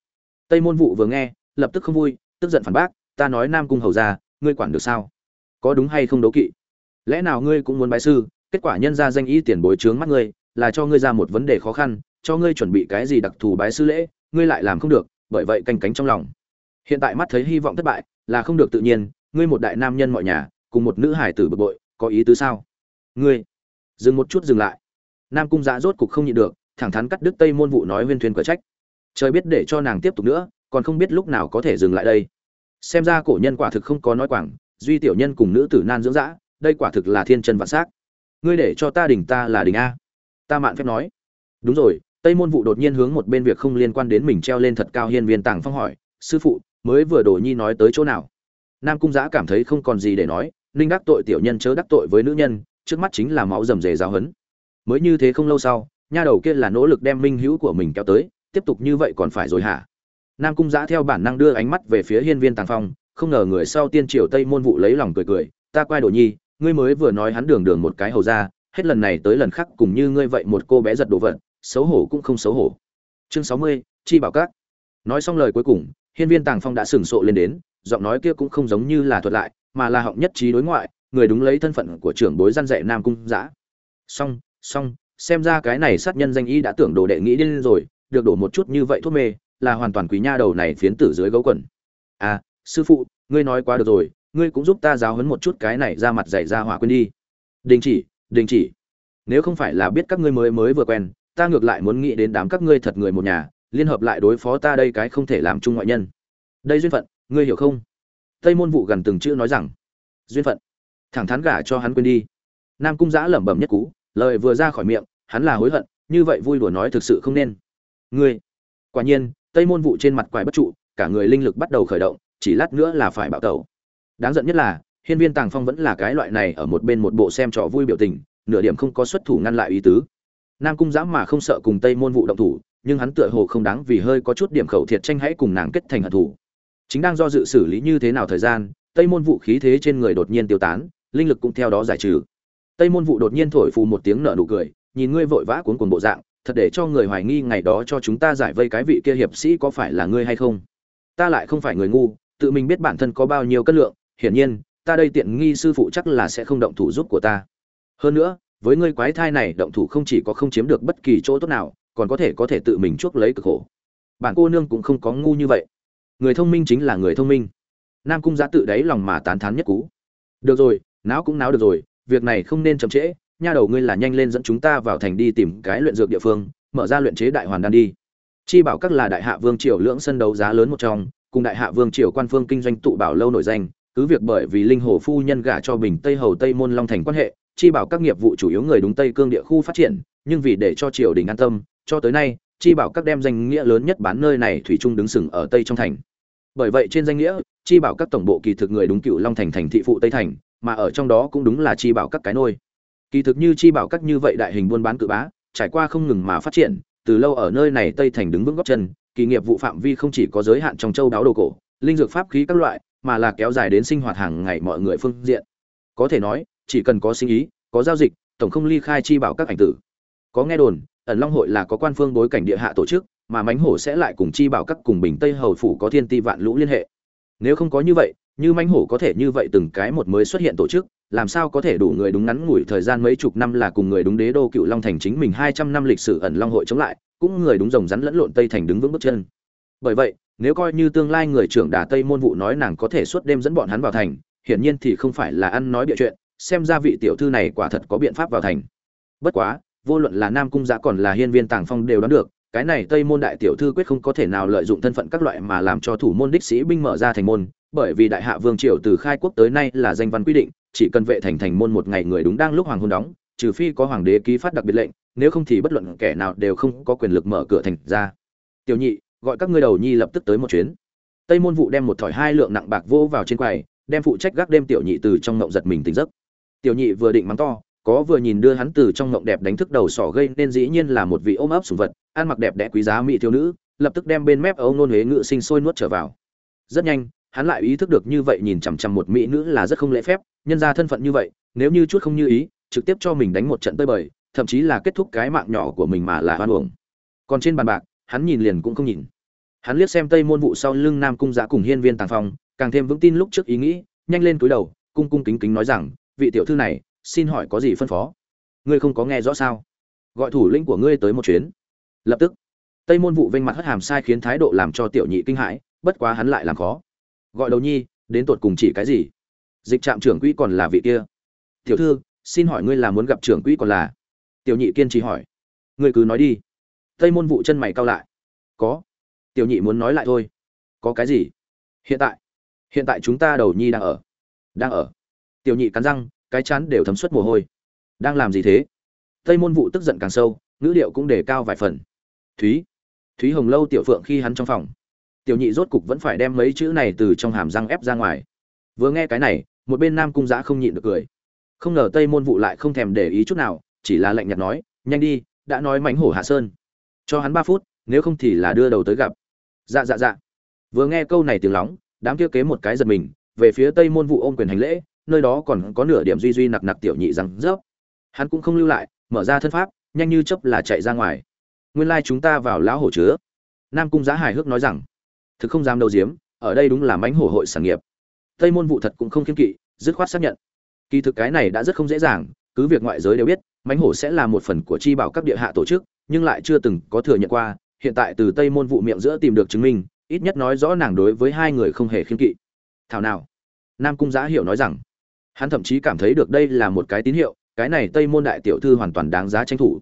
Tây môn vụ vừa nghe, lập tức không vui, tức giận phản bác, ta nói nam cung hầu ra, ngươi quản được sao? Có đúng hay không đấu kỵ? Lẽ nào ngươi cũng muốn bái sư, kết quả nhân ra danh ý tiền bối trướng mắt ngươi, là cho ngươi ra một vấn đề khó khăn, cho ngươi chuẩn bị cái gì đặc thù bái sư lễ, ngươi lại làm không được, bởi vậy canh cánh trong lòng. Hiện tại mắt thấy hy vọng thất bại, là không được tự nhiên, ngươi một đại nam nhân mọi nhà cùng một nữ hải tử bực bội, có ý tứ sao? Ngươi, dừng một chút dừng lại. Nam cung giã rốt cục không nhịn được, thẳng thắn cắt đứt tây môn vụ nói huyên thuyền cờ trách. Trời biết để cho nàng tiếp tục nữa, còn không biết lúc nào có thể dừng lại đây. Xem ra cổ nhân quả thực không có nói quảng, duy tiểu nhân cùng nữ tử nan dưỡng dã, đây quả thực là thiên chân vạn s á c ngươi để cho ta đỉnh ta là đỉnh a. Ta mạn phép nói. Đúng rồi, tây môn vụ đột nhiên hướng một bên việc không liên quan đến mình treo lên thật cao hiên viên tàng phong hỏi, sư phụ, mới vừa đồ nhi nói tới chỗ nào? Nam cung giã cảm thấy không còn gì để nói, ninh đắc tội tiểu nhân chớ đắc tội với nữ nhân, trước mắt chính là máu rầm rề giáo hấn. Mới như thế không lâu sau, nha đầu kia là nỗ lực đem minh hữu của mình kéo tới, tiếp tục như vậy còn phải rồi hả? Nam cung giã theo bản năng đưa ánh mắt về phía hiên viên tàng phong, không ngờ người sau tiên triều tây môn vụ lấy lòng cười cười, ta quay đồ nhi, ngươi mới vừa nói hắn đường đường một cái hầu ra, hết lần này tới lần khác cùng như ngươi vậy một cô bé giật đồ vật, xấu hổ cũng không xấu hổ. Chương sáu mươi, chi bảo các. Nói xong lời cuối cùng, hiên viên tàng phong đã sừng sộ lên đến giọng nói kia cũng không giống như là thuật lại, mà là họng nhất trí đối ngoại, người đúng lấy thân phận của trưởng bối gian dạy nam cung giã xong xong, xem ra cái này sát nhân danh y đã tưởng đồ đệ nghĩ đến rồi, được đổ một chút như vậy thuốc mê, là hoàn toàn quý nha đầu này phiến tử dưới gấu quần. À sư phụ, ngươi nói quá được rồi, ngươi cũng giúp ta giáo huấn một chút cái này ra mặt dạy ra hỏa quên đi. Đình chỉ đình chỉ. Nếu không phải là biết các ngươi mới mới vừa quen, ta ngược lại muốn nghĩ đến đám các ngươi thật người một nhà, liên hợp lại đối phó ta đây cái không thể làm chung ngoại nhân. Đây duyên phận ngươi hiểu không? Tây môn vụ gần từng chữ nói rằng, duyên phận. Thẳng thắn gả cho hắn quên đi. Nam cung giã lẩm bẩm nhất cú, lời vừa ra khỏi miệng, hắn là hối hận, như vậy vui đùa nói thực sự không nên. Ngươi. Quả nhiên, tây môn vụ trên mặt quài bất trụ, cả người linh lực bắt đầu khởi động, chỉ lát nữa là phải bạo tẩu. Đáng giận nhất là, hiên viên tàng phong vẫn là cái loại này ở một bên một bộ xem trò vui biểu tình, nửa điểm không có xuất thủ ngăn lại ý tứ. Nam cung giã mà không sợ cùng tây môn vụ động thủ, nhưng hắn tựa hồ không đáng vì hơi có chút điểm khẩu thiệt tranh hãy cùng nàng kết thành hận thủ chính đang do dự xử lý như thế nào thời gian, tây môn vụ khí thế trên người đột nhiên tiêu tán, linh lực cũng theo đó giải trừ. Tây môn vụ đột nhiên thổi phù một tiếng nở nụ cười, nhìn ngươi vội vã cuốn cuồng bộ dạng, thật để cho người hoài nghi ngày đó cho chúng ta giải vây cái vị kia hiệp sĩ có phải là ngươi hay không? Ta lại không phải người ngu, tự mình biết bản thân có bao nhiêu cân lượng, hiển nhiên, ta đây tiện nghi sư phụ chắc là sẽ không động thủ giúp của ta. Hơn nữa, với ngươi quái thai này động thủ không chỉ có không chiếm được bất kỳ chỗ tốt nào, còn có thể có thể tự mình chuốc lấy cực khổ. Bản cô nương cũng không có ngu như vậy người thông minh chính là người thông minh. Nam cung giã tự đáy lòng mà tán thán nhất cú. Được rồi não cũng náo được rồi, việc này không nên chậm trễ, nha đầu ngươi là nhanh lên dẫn chúng ta vào thành đi tìm cái luyện dược địa phương, mở ra luyện chế đại hoàn đan đi. Chi bảo các là đại hạ vương triều lưỡng sân đấu giá lớn một trong, cùng đại hạ vương triều quan phương kinh doanh tụ bảo lâu nổi danh, cứ việc bởi vì linh hồ phu nhân gả cho bình tây hầu tây môn long thành quan hệ, chi bảo các nghiệp vụ chủ yếu người đúng tây cương địa khu phát triển, nhưng vì để cho triều đình an tâm, cho tới nay chi bảo các đem danh nghĩa lớn nhất bán nơi này thủy trung đứng sừng ở tây trong thành. Bởi vậy trên danh nghĩa, chi bảo các tổng bộ kỳ thực người đúng cựu long thành thành thị phụ tây thành, mà ở trong đó cũng đúng là chi bảo các cái nôi. Kỳ thực như chi bảo các như vậy đại hình buôn bán cự bá, trải qua không ngừng mà phát triển, từ lâu ở nơi này tây thành đứng vững góc chân, kỳ nghiệp vụ phạm vi không chỉ có giới hạn trong châu đáo đồ cổ, linh dược pháp khí các loại, mà là kéo dài đến sinh hoạt hàng ngày mọi người phương diện. Có thể nói, chỉ cần có sinh ý, có giao dịch, tổng không ly khai chi bảo các ảnh tử. Có nghe đồn ẩn long hội là có quan phương bối cảnh địa hạ tổ chức, mà mánh hổ sẽ lại cùng chi bảo các cùng bình tây hầu phủ có thiên ti vạn lũ liên hệ. Nếu không có như vậy, như mánh hổ có thể như vậy từng cái một mới xuất hiện tổ chức, làm sao có thể đủ người đúng ngắn ngủi thời gian mấy chục năm là cùng người đúng đế đô cựu long thành chính mình hai trăm năm lịch sử ẩn long hội chống lại, cũng người đúng rồng rắn lẫn lộn tây thành đứng vững bước chân. Bởi vậy, nếu coi như tương lai người trưởng đà tây môn vụ nói nàng có thể suốt đêm dẫn bọn hắn vào thành, hiển nhiên thì không phải là ăn nói bịa chuyện, xem ra vị tiểu thư này quả thật có biện pháp vào thành. Bất quá vô luận là nam cung giã còn là hiên viên tàng phong đều đoán được, cái này tây môn đại tiểu thư quyết không có thể nào lợi dụng thân phận các loại mà làm cho thủ môn đích sĩ binh mở ra thành môn, bởi vì đại hạ vương triều từ khai quốc tới nay là danh văn quy định, chỉ cần vệ thành thành môn một ngày người đúng đang lúc hoàng hôn đóng, trừ phi có hoàng đế ký phát đặc biệt lệnh, nếu không thì bất luận kẻ nào đều không có quyền lực mở cửa thành ra. Tiểu nhị, gọi các ngươi đầu nhi lập tức tới một chuyến. Tây môn vụ đem một thỏi hai lượng nặng bạc vô vào trên quầy, đem phụ trách gác đêm tiểu nhị từ trong ngậu giật mình tỉnh giấc. Tiểu nhị vừa định mắng to có vừa nhìn đưa hắn từ trong ngộng đẹp đánh thức đầu sỏ gây nên dĩ nhiên là một vị ôm ấp sủng vật, ăn mặc đẹp đẽ quý giá mỹ thiếu nữ, lập tức đem bên mép ấu nôn huế ngự sinh sôi nuốt trở vào. Rất nhanh, hắn lại ý thức được như vậy nhìn chằm chằm một mỹ nữ là rất không lễ phép, nhân ra thân phận như vậy, nếu như chút không như ý, trực tiếp cho mình đánh một trận tơi bời, thậm chí là kết thúc cái mạng nhỏ của mình mà là hoan uổng. Còn trên bàn bạc, hắn nhìn liền cũng không nhìn. Hắn liếc xem tây môn vụ sau lưng nam cung giã cùng hiên viên tàng phong, càng thêm vững tin lúc trước ý nghĩ, nhanh lên túi đầu, cung cung kính kính nói rằng, vị tiểu thư này xin hỏi có gì phân phó? Ngươi không có nghe rõ sao? Gọi thủ lĩnh của ngươi tới một chuyến. Lập tức. Tây môn vụ vênh mặt hất hàm sai khiến thái độ làm cho tiểu nhị kinh hãi, bất quá hắn lại làm khó. Gọi đầu nhi, đến tột cùng chỉ cái gì? Dịch trạm trưởng quỹ còn là vị kia. Tiểu thư, xin hỏi ngươi là muốn gặp trưởng quỹ còn là? Tiểu nhị kiên trì hỏi. Ngươi cứ nói đi. Tây môn vụ chân mày cao lại. Có. Tiểu nhị muốn nói lại thôi. Có cái gì? Hiện tại. Hiện tại chúng ta đầu nhi đang ở. Đang ở. Tiểu nhị cắn răng cái chán đều thấm suất mồ hôi. Đang làm gì thế? Tây môn vụ tức giận càng sâu, ngữ điệu cũng đề cao vài phần. Thúy thúy hồng lâu tiểu phượng khi hắn trong phòng. Tiểu nhị rốt cục vẫn phải đem mấy chữ này từ trong hàm răng ép ra ngoài. Vừa nghe cái này, một bên nam cung giã không nhịn được cười. Không ngờ tây môn vụ lại không thèm để ý chút nào, chỉ là lạnh nhạt nói, nhanh đi, đã nói mánh hổ hạ sơn. Cho hắn ba phút, nếu không thì là đưa đầu tới gặp. Dạ dạ dạ. Vừa nghe câu này tiếng lóng, đám kia kế một cái giật mình, về phía tây môn vụ ôm quyền hành lễ nơi đó còn có nửa điểm duy duy nặc nặc tiểu nhị rằng rớp hắn cũng không lưu lại, mở ra thân pháp, nhanh như chấp là chạy ra ngoài. Nguyên lai chúng ta vào lão hổ chứa. Nam cung giá hài hước nói rằng, thực không dám đầu diếm, ở đây đúng là mánh hổ hội sản nghiệp. Tây môn vụ thật cũng không kiên kỵ, dứt khoát xác nhận. Kỳ thực cái này đã rất không dễ dàng, cứ việc ngoại giới đều biết mánh hổ sẽ là một phần của chi bảo các địa hạ tổ chức, nhưng lại chưa từng có thừa nhận qua, hiện tại từ tây môn vụ miệng giữa tìm được chứng minh, ít nhất nói rõ nàng đối với hai người không hề khiên kỵ. Thảo nào? Nam cung giá hiểu nói rằng hắn thậm chí cảm thấy được đây là một cái tín hiệu, cái này tây môn đại tiểu thư hoàn toàn đáng giá tranh thủ.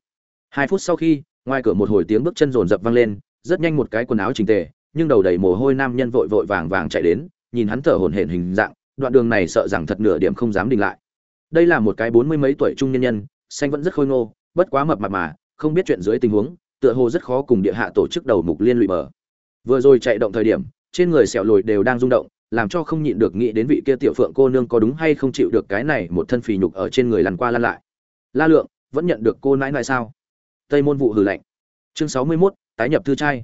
Hai phút sau khi, ngoài cửa một hồi tiếng bước chân rồn rập vang lên, rất nhanh một cái quần áo chỉnh tề, nhưng đầu đầy mồ hôi nam nhân vội vội vàng vàng chạy đến, nhìn hắn thở hổn hển hình dạng, đoạn đường này sợ rằng thật nửa điểm không dám đình lại. Đây là một cái bốn mươi mấy tuổi trung nhân nhân, xanh vẫn rất khôi ngô, bất quá mập mạp mà, không biết chuyện dưới tình huống, tựa hồ rất khó cùng địa hạ tổ chức đầu mục liên lụy bờ. Vừa rồi chạy động thời điểm, trên người sẹo lồi đều đang rung động làm cho không nhịn được nghĩ đến vị kia tiểu phượng cô nương có đúng hay không chịu được cái này một thân phì nhục ở trên người lăn qua lăn lại. La lượng vẫn nhận được cô nãi nãi sao? Tây môn vụ hừ lạnh. Chương sáu mươi 61, tái nhập thư trai.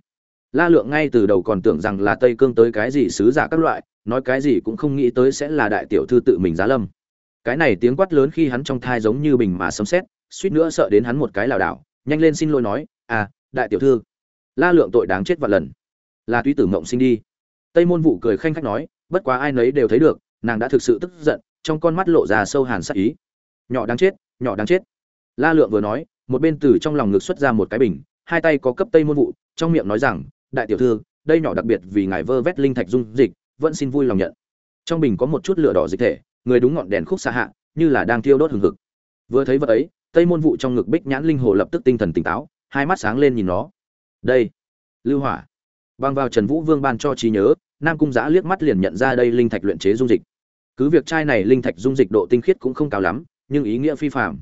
La lượng ngay từ đầu còn tưởng rằng là tây cương tới cái gì sứ giả các loại nói cái gì cũng không nghĩ tới sẽ là đại tiểu thư tự mình giá lâm. Cái này tiếng quát lớn khi hắn trong thai giống như bình mà sấm sét suýt nữa sợ đến hắn một cái lảo đảo nhanh lên xin lỗi nói à đại tiểu thư. La lượng tội đáng chết vạn lần. Là túy tử mộng sinh đi tây môn vụ cười khanh khách nói, bất quá ai nấy đều thấy được, nàng đã thực sự tức giận, trong con mắt lộ ra sâu hàn sắc ý. Nhỏ đáng chết, nhỏ đáng chết. La lượng vừa nói, một bên từ trong lòng ngực xuất ra một cái bình, hai tay có cấp tây môn vụ trong miệng nói rằng, đại tiểu thư, đây nhỏ đặc biệt vì ngài vơ vét linh thạch dung dịch, vẫn xin vui lòng nhận. Trong bình có một chút lửa đỏ dịch thể, người đúng ngọn đèn khúc xa hạ, như là đang thiêu đốt hừng hực. Vừa thấy vật ấy, tây môn vụ trong ngực bích nhãn linh hồ lập tức tinh thần tỉnh táo, hai mắt sáng lên nhìn nó. Đây, lưu hỏa băng vào trần vũ vương ban cho trí nhớ, nam cung giã liếc mắt liền nhận ra đây linh thạch luyện chế dung dịch. Cứ việc chai này linh thạch dung dịch độ tinh khiết cũng không cao lắm, nhưng ý nghĩa phi phạm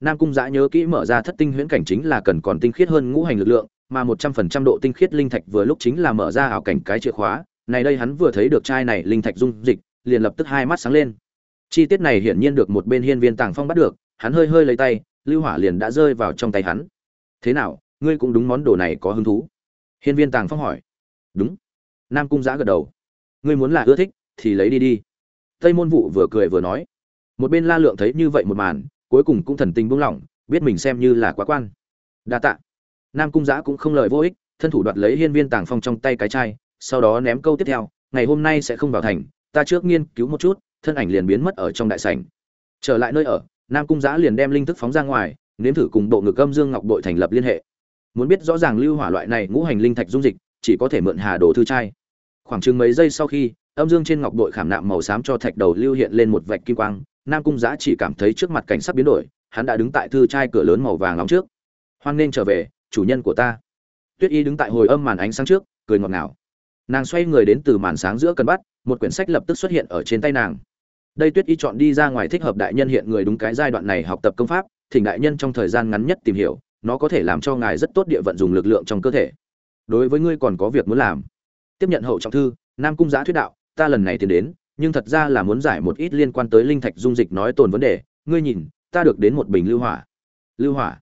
nam cung giã nhớ kỹ mở ra thất tinh huyễn cảnh chính là cần còn tinh khiết hơn ngũ hành lực lượng, mà một trăm phần trăm độ tinh khiết linh thạch vừa lúc chính là mở ra ảo cảnh cái chìa khóa. Này đây hắn vừa thấy được chai này linh thạch dung dịch, liền lập tức hai mắt sáng lên. Chi tiết này hiển nhiên được một bên hiên viên tàng phong bắt được, hắn hơi hơi lấy tay, lưu hỏa liền đã rơi vào trong tay hắn. Thế nào, ngươi cũng đúng món đồ này có hứng thú? Hiên viên tàng phong hỏi đúng. Nam cung giã gật đầu. Ngươi muốn là ưa thích, thì lấy đi đi. Tây môn vụ vừa cười vừa nói. Một bên la lượng thấy như vậy một màn, cuối cùng cũng thần tình buông lỏng, biết mình xem như là quá quan. Đa tạ. Nam cung giã cũng không lời vô ích, thân thủ đoạt lấy hiên viên tàng phong trong tay cái chai, sau đó ném câu tiếp theo, ngày hôm nay sẽ không vào thành, ta trước nghiên cứu một chút, thân ảnh liền biến mất ở trong đại sảnh. Trở lại nơi ở, nam cung giã liền đem linh thức phóng ra ngoài, nếm thử cùng bộ ngực âm dương ngọc bội thành lập liên hệ. Muốn biết rõ ràng lưu hỏa loại này ngũ hành linh thạch dung dịch chỉ có thể mượn hà đồ thư trai. Khoảng chừng mấy giây sau khi, âm dương trên ngọc bội khảm nạm màu xám cho thạch đầu lưu hiện lên một vạch kim quang, nam cung giã chỉ cảm thấy trước mặt cảnh sắc biến đổi, hắn đã đứng tại thư trai cửa lớn màu vàng nóng trước. Hoan nên trở về, chủ nhân của ta. Tuyết y đứng tại hồi âm màn ánh sáng trước, cười ngọt ngào. Nàng xoay người đến từ màn sáng giữa cần bắt một quyển sách lập tức xuất hiện ở trên tay nàng. Đây tuyết y chọn đi ra ngoài thích hợp đại nhân hiện người đúng cái giai đoạn này học tập công pháp, thỉnh đại nhân trong thời gian ngắn nhất tìm hiểu, nó có thể làm cho ngài rất tốt địa vận dùng lực lượng trong cơ thể đối với ngươi còn có việc muốn làm. Tiếp nhận hậu trọng thư, nam cung giã thuyết đạo, ta lần này tiến đến, nhưng thật ra là muốn giải một ít liên quan tới linh thạch dung dịch nói tồn vấn đề. Ngươi nhìn, ta được đến một bình lưu hỏa. Lưu hỏa?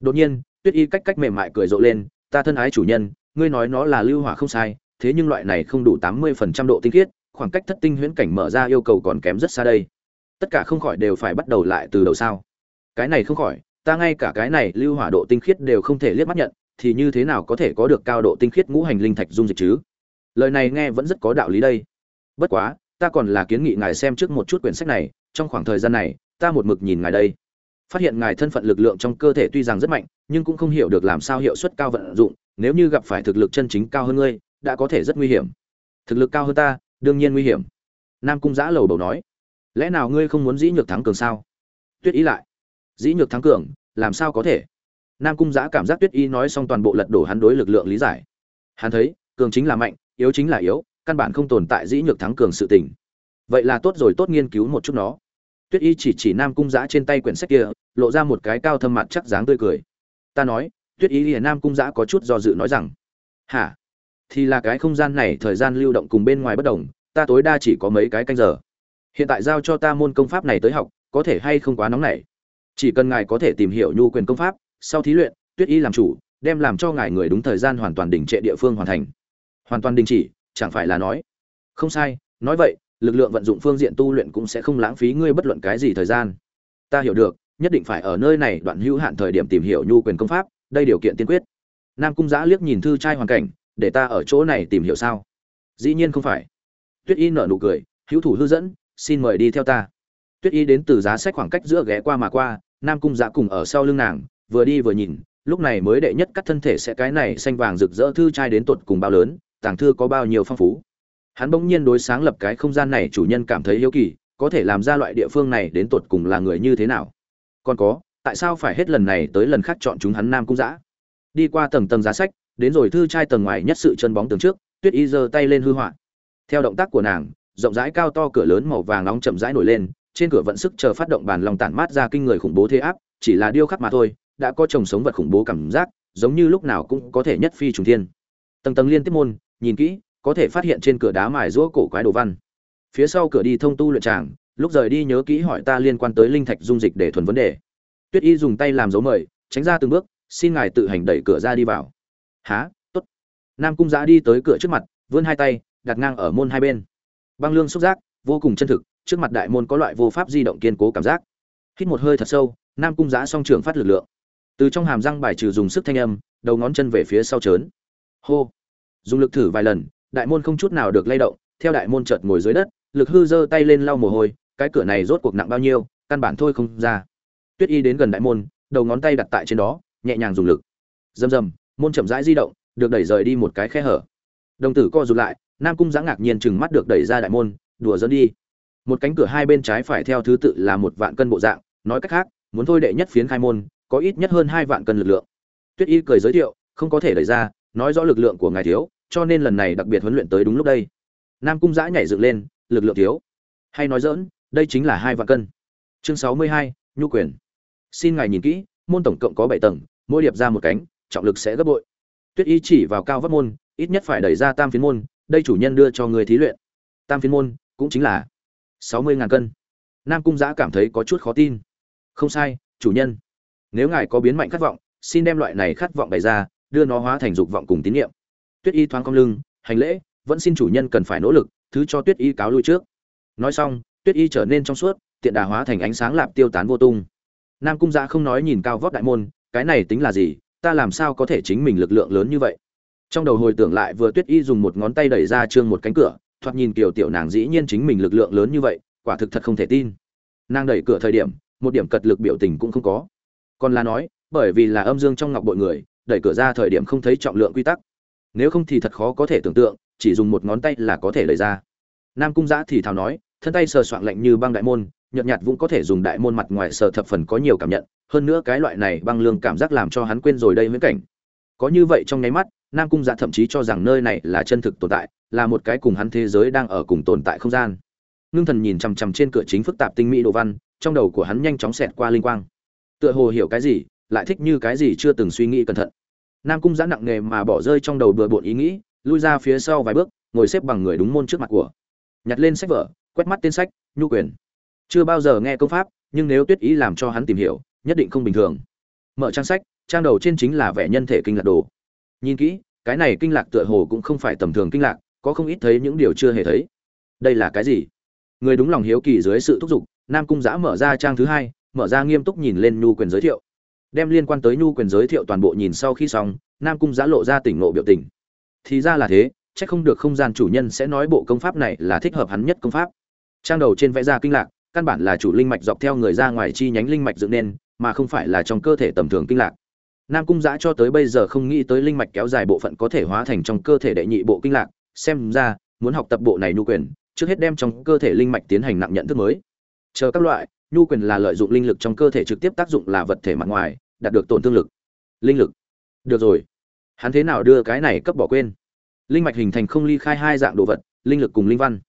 Đột nhiên, tuyết y cách cách mềm mại cười rộ lên, ta thân ái chủ nhân, ngươi nói nó là lưu hỏa không sai, thế nhưng loại này không đủ tám mươi phần trăm độ tinh khiết, khoảng cách thất tinh huyễn cảnh mở ra yêu cầu còn kém rất xa đây. Tất cả không khỏi đều phải bắt đầu lại từ đầu sao? Cái này không khỏi, ta ngay cả cái này lưu hỏa độ tinh khiết đều không thể liếc mắt nhận thì như thế nào có thể có được cao độ tinh khiết ngũ hành linh thạch dung dịch chứ? Lời này nghe vẫn rất có đạo lý đây. Bất quá, ta còn là kiến nghị ngài xem trước một chút quyển sách này, trong khoảng thời gian này, ta một mực nhìn ngài đây. Phát hiện ngài thân phận lực lượng trong cơ thể tuy rằng rất mạnh, nhưng cũng không hiểu được làm sao hiệu suất cao vận dụng, nếu như gặp phải thực lực chân chính cao hơn ngươi, đã có thể rất nguy hiểm. Thực lực cao hơn ta, đương nhiên nguy hiểm. Nam cung giã lầu đầu nói. Lẽ nào ngươi không muốn dĩ nhược thắng cường sao? Tuyết ý lại. Dĩ nhược thắng cường, làm sao có thể? Nam cung giã cảm giác tuyết y nói xong toàn bộ lật đổ hắn đối lực lượng lý giải. Hắn thấy, cường chính là mạnh, yếu chính là yếu, căn bản không tồn tại dĩ nhược thắng cường sự tình. Vậy là tốt rồi, tốt nghiên cứu một chút nó. Tuyết y chỉ chỉ nam cung giã trên tay quyển sách kia, lộ ra một cái cao thâm mặt chắc dáng tươi cười. Ta nói, tuyết y liền nam cung giã có chút do dự nói rằng, hả? Thì là cái không gian này thời gian lưu động cùng bên ngoài bất đồng, ta tối đa chỉ có mấy cái canh giờ. Hiện tại giao cho ta môn công pháp này tới học, có thể hay không quá nóng nảy? Chỉ cần ngài có thể tìm hiểu nhu quyền công pháp sau thí luyện, tuyết y làm chủ, đem làm cho ngài người đúng thời gian hoàn toàn đình trệ địa phương hoàn thành. Hoàn toàn đình chỉ, chẳng phải là nói, không sai, nói vậy, lực lượng vận dụng phương diện tu luyện cũng sẽ không lãng phí ngươi bất luận cái gì thời gian. Ta hiểu được, nhất định phải ở nơi này đoạn hữu hạn thời điểm tìm hiểu nhu quyền công pháp, đây điều kiện tiên quyết. Nam cung giã liếc nhìn thư trai hoàn cảnh, để ta ở chỗ này tìm hiểu sao? Dĩ nhiên không phải. Tuyết y nở nụ cười, hữu thủ hư dẫn, xin mời đi theo ta. Tuyết y đến từ giá sách khoảng cách giữa ghé qua mà qua, nam cung giã cùng ở sau lưng nàng vừa đi vừa nhìn, lúc này mới đệ nhất cắt thân thể sẽ cái này xanh vàng rực rỡ thư trai đến tột cùng bao lớn, tàng thư có bao nhiêu phong phú. Hắn bỗng nhiên đối sáng lập cái không gian này chủ nhân cảm thấy hiếu kỳ, có thể làm ra loại địa phương này đến tột cùng là người như thế nào? Còn có, tại sao phải hết lần này tới lần khác chọn chúng hắn nam cung giã? Đi qua tầng tầng giá sách, đến rồi thư trai tầng ngoài nhất sự chân bóng tường trước, tuyết y giơ tay lên hư họa. Theo động tác của nàng, rộng rãi cao to cửa lớn màu vàng nóng chậm rãi nổi lên, trên cửa vận sức chờ phát động bàn lòng tản mát ra kinh người khủng bố thế áp, chỉ là điêu khắc mà thôi đã có chồng sống vật khủng bố cảm giác, giống như lúc nào cũng có thể nhất phi trùng thiên. Tầng tầng liên tiếp môn, nhìn kỹ, có thể phát hiện trên cửa đá mài rũa cổ quái đồ văn. Phía sau cửa đi thông tu luyện tràng, lúc rời đi nhớ kỹ hỏi ta liên quan tới linh thạch dung dịch để thuần vấn đề. Tuyết y dùng tay làm dấu mời, tránh ra từng bước, xin ngài tự hành đẩy cửa ra đi vào. Há t ố t nam cung giã đi tới cửa trước mặt, vươn hai tay, đặt ngang ở môn hai bên. Băng lương xúc giác, vô cùng chân thực, trước mặt đại môn có loại vô pháp di động kiên cố cảm giác. Hít một hơi thật sâu, nam cung giã song trường phát lực lượng từ trong hàm răng bài trừ dùng sức thanh âm, đầu ngón chân về phía sau trớn. Hô. Dùng lực thử vài lần, đại môn không chút nào được lay động, theo đại môn chợt ngồi dưới đất, lực hư giơ tay lên lau mồ hôi, cái cửa này rốt cuộc nặng bao nhiêu, căn bản thôi không ra. Tuyết y đến gần đại môn, đầu ngón tay đặt tại trên đó, nhẹ nhàng dùng lực. Rầm rầm, môn chậm rãi di động, được đẩy rời đi một cái khe hở. Đồng tử co rụt lại, nam cung giã ngạc nhiên chừng mắt được đẩy ra đại môn, đùa dẫn đi. Một cánh cửa hai bên trái phải theo thứ tự là một vạn cân bộ dạng, nói cách khác, muốn thôi đệ nhất phiến khai môn có ít nhất hơn hai vạn cân lực lượng. Tuyết y cười giới thiệu, không có thể đẩy ra, nói rõ lực lượng của ngài thiếu, cho nên lần này đặc biệt huấn luyện tới đúng lúc đây. Nam cung giã nhảy dựng lên, lực lượng thiếu. Hay nói dỡn đây chính là hai vạn cân. Chương sáu mươi hai, nhu quyền. Xin ngài nhìn kỹ, môn tổng cộng có bảy tầng, mỗi điệp ra một cánh, trọng lực sẽ gấp bội. Tuyết y chỉ vào cao vấp môn, ít nhất phải đẩy ra tam phiến môn, đây chủ nhân đưa cho người thí luyện. Tam phiến môn, cũng chính là sáu mươi ngàn cân. Nam cung giã cảm thấy có chút khó tin. Không sai, chủ nhân nếu ngài có biến mạnh khát vọng, xin đem loại này khát vọng bày ra, đưa nó hóa thành dục vọng cùng tín nhiệm tuyết y thoáng cong lưng, hành lễ, vẫn xin chủ nhân cần phải nỗ lực, thứ cho tuyết y cáo lui trước. Nói xong, tuyết y trở nên trong suốt, tiện đà hóa thành ánh sáng lạp tiêu tán vô tung. Nam cung giã không nói nhìn cao vóc đại môn, cái này tính là gì, ta làm sao có thể chính mình lực lượng lớn như vậy? Trong đầu hồi tưởng lại vừa tuyết y dùng một ngón tay đẩy ra trương một cánh cửa, thoạt nhìn kiểu tiểu nàng dĩ nhiên chính mình lực lượng lớn như vậy, quả thực thật không thể tin. Nàng đẩy cửa thời điểm, một điểm cật lực biểu tình cũng không có còn là nói, bởi vì là âm dương trong ngọc bội người, đẩy cửa ra thời điểm không thấy trọng lượng quy tắc. Nếu không thì thật khó có thể tưởng tượng, chỉ dùng một ngón tay là có thể lời ra. Nam cung giã thì thào nói, thân tay sờ soạn lạnh như băng đại môn, nhợt nhạt vũng có thể dùng đại môn mặt ngoài sờ thập phần có nhiều cảm nhận, hơn nữa cái loại này băng lương cảm giác làm cho hắn quên rồi đây viễn cảnh. Có như vậy trong nháy mắt, nam cung dạ thậm chí cho rằng nơi này là chân thực tồn tại, là một cái cùng hắn thế giới đang ở cùng tồn tại không gian. Ngưng thần nhìn chằm chằm trên cửa chính phức tạp tinh mỹ đồ văn, trong đầu của hắn nhanh chóng xẹt qua linh quang tựa hồ hiểu cái gì, lại thích như cái gì chưa từng suy nghĩ cẩn thận. Nam cung giã nặng nề mà bỏ rơi trong đầu bừa bộn ý nghĩ, lui ra phía sau vài bước, ngồi xếp bằng người đúng môn trước mặt của. Nhặt lên sách vở, quét mắt tên sách, nhu quyền. Chưa bao giờ nghe công pháp, nhưng nếu tuyết ý làm cho hắn tìm hiểu, nhất định không bình thường. Mở trang sách, trang đầu trên chính là vẻ nhân thể kinh lạc đồ. Nhìn kỹ, cái này kinh lạc tựa hồ cũng không phải tầm thường kinh lạc, có không ít thấy những điều chưa hề thấy. Đây là cái gì? Người đúng lòng hiếu kỳ dưới sự thúc giục, nam cung giã mở ra trang thứ hai mở ra nghiêm túc nhìn lên nhu quyền giới thiệu. Đem liên quan tới nhu quyền giới thiệu toàn bộ nhìn sau khi xong, nam cung giã lộ ra tỉnh nộ biểu tình. Thì ra là thế c h ắ c không được không gian chủ nhân sẽ nói bộ công pháp này là thích hợp hắn nhất công pháp. Trang đầu trên vẽ ra kinh lạc, căn bản là chủ linh mạch dọc theo người ra ngoài chi nhánh linh mạch dựng nên, mà không phải là trong cơ thể tầm thường kinh lạc. Nam cung giã cho tới bây giờ không nghĩ tới linh mạch kéo dài bộ phận có thể hóa thành trong cơ thể đệ nhị bộ kinh lạc, xem ra, muốn học tập bộ này nhu quyền, trước hết đem trong cơ thể linh mạch tiến hành nặng nhận thức mới. Chờ các loại nhu quyền là lợi dụng linh lực trong cơ thể trực tiếp tác dụng là vật thể mặt ngoài, đạt được tổn thương lực. Linh lực. Được rồi. Hắn thế nào đưa cái này cấp bỏ quên? Linh mạch hình thành không ly khai hai dạng đồ vật, linh lực cùng linh văn.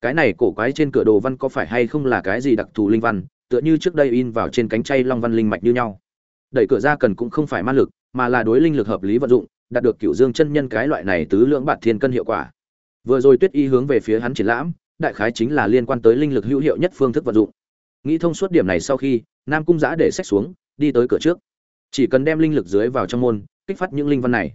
Cái này cổ quái trên cửa đồ văn có phải hay không là cái gì đặc thù linh văn, tựa như trước đây in vào trên cánh chay long văn linh mạch như nhau. Đẩy cửa ra cần cũng không phải ma lực, mà là đối linh lực hợp lý vận dụng, đạt được cựu dương chân nhân cái loại này tứ lưỡng bạt thiên cân hiệu quả. Vừa rồi tuyết y hướng về phía hắn triển lãm, đại khái chính là liên quan tới linh lực hữu hiệu nhất phương thức vận dụng nghĩ thông suốt điểm này sau khi, nam cung giã để sách xuống, đi tới cửa trước. Chỉ cần đem linh lực dưới vào trong môn, kích phát những linh văn này.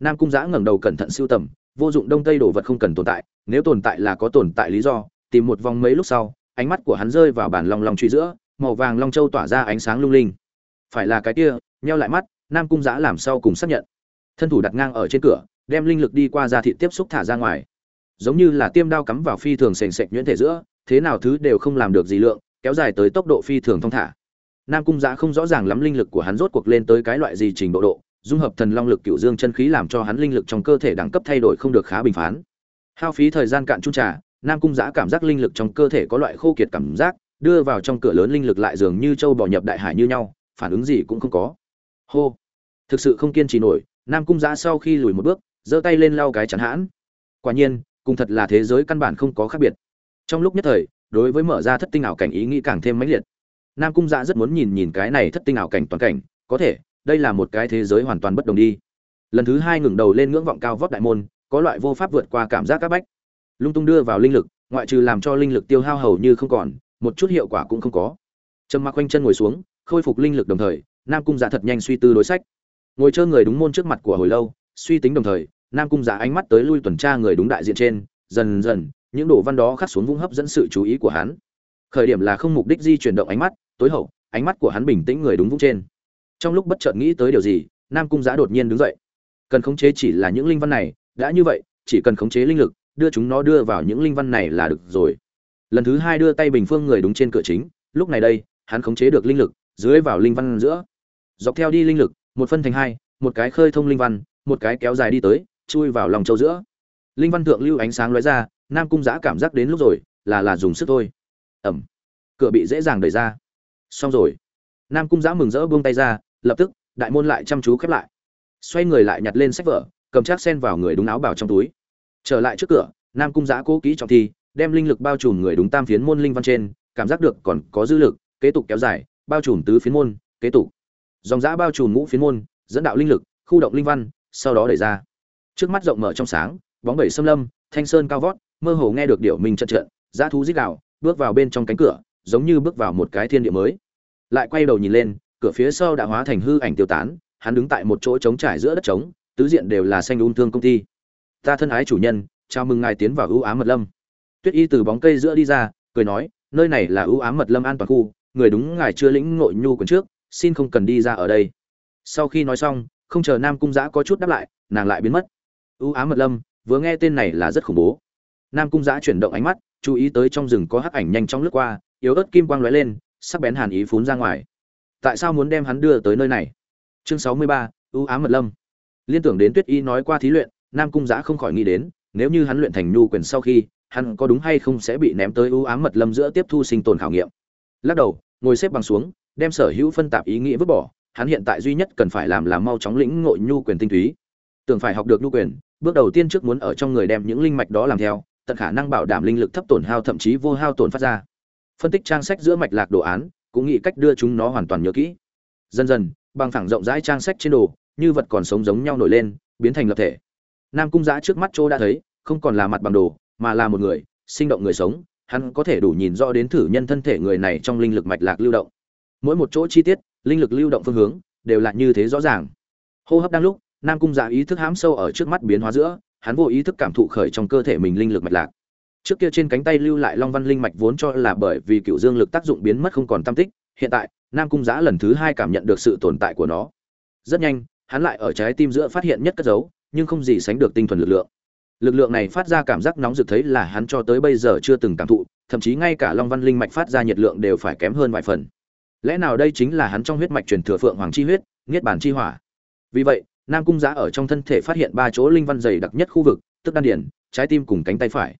Nam cung giã ngẩng đầu cẩn thận siêu tầm, vô dụng đông tây đồ vật không cần tồn tại, nếu tồn tại là có tồn tại lý do, tìm một vòng mấy lúc sau, ánh mắt của hắn rơi vào bản long long truy giữa, màu vàng long châu tỏa ra ánh sáng lung linh. Phải là cái kia, nheo lại mắt, nam cung giã làm sau cùng xác nhận. Thân thủ đặt ngang ở trên cửa, đem linh lực đi qua ra thị tiếp xúc thả ra ngoài. Giống như là tiêm đao cắm vào phi thường sền sệt nhuyễn thể giữa, thế nào thứ đều không làm được gì lượng kéo dài tới tốc độ phi thường thong thả. Nam cung giã không rõ ràng lắm linh lực của hắn rốt cuộc lên tới cái loại gì trình độ độ, dung hợp thần long lực cựu dương chân khí làm cho hắn linh lực trong cơ thể đẳng cấp thay đổi không được khá bình phán. Hao phí thời gian cạn chung trà, nam cung giã cảm giác linh lực trong cơ thể có loại khô kiệt cảm giác, đưa vào trong cửa lớn linh lực lại dường như châu bò nhập đại hải như nhau, phản ứng gì cũng không có. Hô! Thực sự không kiên trì nổi, nam cung giã sau khi lùi một bước, giơ tay lên lau cái chắn hãn. Quả nhiên, cùng thật là thế giới căn bản không có khác biệt. Trong lúc nhất thời đối với mở ra thất tinh ảo cảnh ý nghĩ càng thêm mãnh liệt. Nam cung dạ rất muốn nhìn nhìn cái này thất tinh ảo cảnh toàn cảnh, có thể, đây là một cái thế giới hoàn toàn bất đồng đi. Lần thứ hai ngẩng đầu lên ngưỡng vọng cao vóc đại môn, có loại vô pháp vượt qua cảm giác các bách. Lung tung đưa vào linh lực, ngoại trừ làm cho linh lực tiêu hao hầu như không còn, một chút hiệu quả cũng không có. Trầm mặc quanh chân ngồi xuống, khôi phục linh lực đồng thời, nam cung giả thật nhanh suy tư đối sách. Ngồi chơi người đúng môn trước mặt của hồi lâu, suy tính đồng thời, nam cung giả ánh mắt tới lui tuần tra người đúng đại diện trên, dần dần những đồ văn đó khắc xuống vung hấp dẫn sự chú ý của hắn. Khởi điểm là không mục đích di chuyển động ánh mắt, tối hậu, ánh mắt của hắn bình tĩnh người đúng vung trên. Trong lúc bất chợt nghĩ tới điều gì, nam cung giã đột nhiên đứng dậy. Cần khống chế chỉ là những linh văn này, đã như vậy, chỉ cần khống chế linh lực, đưa chúng nó đưa vào những linh văn này là được rồi. Lần thứ hai đưa tay bình phương người đúng trên cửa chính, lúc này đây, hắn khống chế được linh lực, dưới vào linh văn giữa. Dọc theo đi linh lực, một phân thành hai, một cái khơi thông linh văn, một cái kéo dài đi tới, chui vào lòng châu giữa. Linh văn thượng lưu ánh sáng lóe ra nam cung giã cảm giác đến lúc rồi, là là dùng sức thôi. Ẩm. Cửa bị dễ dàng đẩy ra. Xong rồi. Nam cung giã mừng rỡ buông tay ra, lập tức, đại môn lại chăm chú khép lại. Xoay người lại nhặt lên sách vở, cầm chắc sen vào người đúng áo bảo trong túi. Trở lại trước cửa, nam cung giã cố kỹ trọng thi, đem linh lực bao trùm người đúng tam phiến môn linh văn trên, cảm giác được còn có dư lực, kế tục kéo dài, bao trùm tứ phiến môn, kế tục. Dòng giã bao trùm ngũ phiến môn, dẫn đạo linh lực, khu động linh văn, sau đó đẩy ra. Trước mắt rộng mở trong sáng, bóng bẩy xâm lâm, thanh sơn cao vót mơ hồ nghe được điệu mình trận trận, dã thú rít gào, bước vào bên trong cánh cửa, giống như bước vào một cái thiên địa mới. Lại quay đầu nhìn lên, cửa phía sau đã hóa thành hư ảnh tiêu tán, hắn đứng tại một chỗ trống trải giữa đất trống, tứ diện đều là xanh ung thương công ty. Ta thân ái chủ nhân, chào mừng ngài tiến vào ưu ám mật lâm. Tuyết y từ bóng cây giữa đi ra, cười nói, nơi này là ưu ám mật lâm an toàn khu, người đúng ngài chưa lĩnh nội nhu quần trước, xin không cần đi ra ở đây. Sau khi nói xong, không chờ nam cung giã có chút đáp lại, nàng lại biến mất. Ưu ám mật lâm, vừa nghe tên này là rất khủng bố nam cung giã chuyển động ánh mắt, chú ý tới trong rừng có hắc ảnh nhanh chóng lướt qua, yếu ớt kim quang lóe lên, sắc bén hàn ý phún ra ngoài. Tại sao muốn đem hắn đưa tới nơi này? Chương sáu mươi ba ưu ám mật lâm. Liên tưởng đến tuyết y nói qua thí luyện, nam cung giã không khỏi nghĩ đến, nếu như hắn luyện thành nhu quyền sau khi, hắn có đúng hay không sẽ bị ném tới ưu ám mật lâm giữa tiếp thu sinh tồn khảo nghiệm. Lắc đầu, ngồi xếp bằng xuống, đem sở hữu phân tạp ý nghĩ vứt bỏ, hắn hiện tại duy nhất cần phải làm là mau chóng lĩnh ngộ nhu quyền tinh túy. Tưởng phải học được nhu quyền, bước đầu tiên trước muốn ở trong người đem những linh mạch đó làm theo tận khả năng bảo đảm linh lực thấp tổn hao thậm chí vô hao tổn phát ra. Phân tích trang sách giữa mạch lạc đồ án, cũng nghĩ cách đưa chúng nó hoàn toàn nhớ kỹ. Dần dần, bằng phẳng rộng rãi trang sách trên đồ, như vật còn sống giống nhau nổi lên, biến thành lập thể. Nam cung giã trước mắt chỗ đã thấy, không còn là mặt bằng đồ, mà là một người, sinh động người sống, hắn có thể đủ nhìn rõ đến thử nhân thân thể người này trong linh lực mạch lạc lưu động. Mỗi một chỗ chi tiết, linh lực lưu động phương hướng, đều là như thế rõ ràng. Hô hấp đang lúc, nam cung giã ý thức hám sâu ở trước mắt biến hóa giữa hắn vô ý thức cảm thụ khởi trong cơ thể mình linh lực mạch lạc. Trước kia trên cánh tay lưu lại long văn linh mạch vốn cho là bởi vì cựu dương lực tác dụng biến mất không còn tam tích, hiện tại, nam cung giã lần thứ hai cảm nhận được sự tồn tại của nó. Rất nhanh, hắn lại ở trái tim giữa phát hiện nhất cất giấu nhưng không gì sánh được tinh thuần lực lượng. Lực lượng này phát ra cảm giác nóng rực thấy là hắn cho tới bây giờ chưa từng cảm thụ, thậm chí ngay cả long văn linh mạch phát ra nhiệt lượng đều phải kém hơn vài phần. Lẽ nào đây chính là hắn trong huyết mạch truyền thừa phượng hoàng chi huyết, niết bản chi hỏa? Vì vậy nam cung giã ở trong thân thể phát hiện ba chỗ linh văn dày đặc nhất khu vực, tức đan điển trái tim cùng cánh tay phải.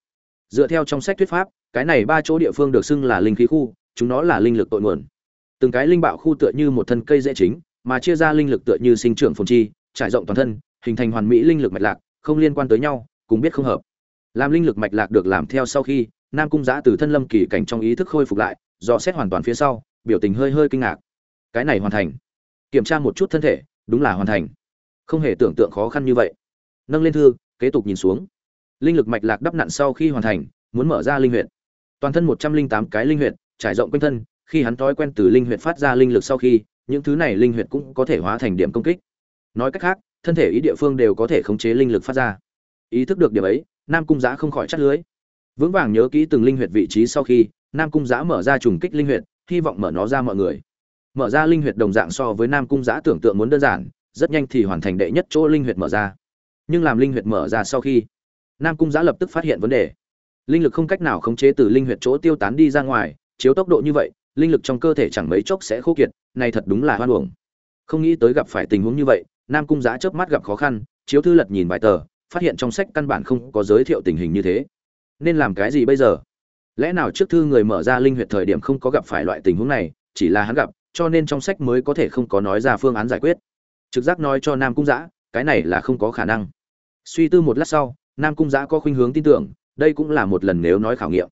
Dựa theo trong sách thuyết pháp, cái này ba chỗ địa phương được xưng là linh khí khu, chúng nó là linh lực tội nguồn. Từng cái linh bạo khu tựa như một thân cây dễ chính, mà chia ra linh lực tựa như sinh trưởng phồn chi, trải rộng toàn thân, hình thành hoàn mỹ linh lực mạch lạc, không liên quan tới nhau, cùng biết không hợp. Làm linh lực mạch lạc được làm theo sau khi, nam cung giã từ thân lâm kỳ cảnh trong ý thức khôi phục lại do xét hoàn toàn phía sau, biểu tình hơi hơi kinh ngạc. Cái này hoàn thành. Kiểm tra một chút thân thể, đúng là hoàn thành không hề tưởng tượng khó khăn như vậy. Nâng lên thư, kế tục nhìn xuống. Linh lực mạch lạc đắp nặn sau khi hoàn thành, muốn mở ra linh huyện toàn thân một trăm linh tám cái linh huyện trải rộng quanh thân, khi hắn thói quen từ linh huyệt phát ra linh lực sau khi, những thứ này linh huyệt cũng có thể hóa thành điểm công kích. Nói cách khác, thân thể ý địa phương đều có thể khống chế linh lực phát ra. Ý thức được điểm ấy, nam cung giã không khỏi chắt lưới. Vững vàng nhớ kỹ từng linh huyệt vị trí sau khi, nam cung giã mở ra trùng kích linh huyệt, hy vọng mở nó ra mọi người. Mở ra linh huyệt đồng dạng so với nam cung giã tưởng tượng muốn đơn giản rất nhanh thì hoàn thành đệ nhất chỗ linh huyệt mở ra. Nhưng làm linh huyệt mở ra sau khi, nam cung giã lập tức phát hiện vấn đề. Linh lực không cách nào khống chế từ linh huyệt chỗ tiêu tán đi ra ngoài, chiếu tốc độ như vậy, linh lực trong cơ thể chẳng mấy chốc sẽ khô kiệt, này thật đúng là hoan uổng. Không nghĩ tới gặp phải tình huống như vậy, nam cung giã chớp mắt gặp khó khăn, chiếu thư lật nhìn bài tờ, phát hiện trong sách căn bản không có giới thiệu tình hình như thế. Nên làm cái gì bây giờ? Lẽ nào trước thư người mở ra linh huyệt thời điểm không có gặp phải loại tình huống này, chỉ là hắn gặp, cho nên trong sách mới có thể không có nói ra phương án giải quyết trực giác nói cho nam cung giã cái này là không có khả năng. Suy tư một lát sau, nam cung giã có khuynh hướng tin tưởng, đây cũng là một lần nếu nói khảo nghiệm.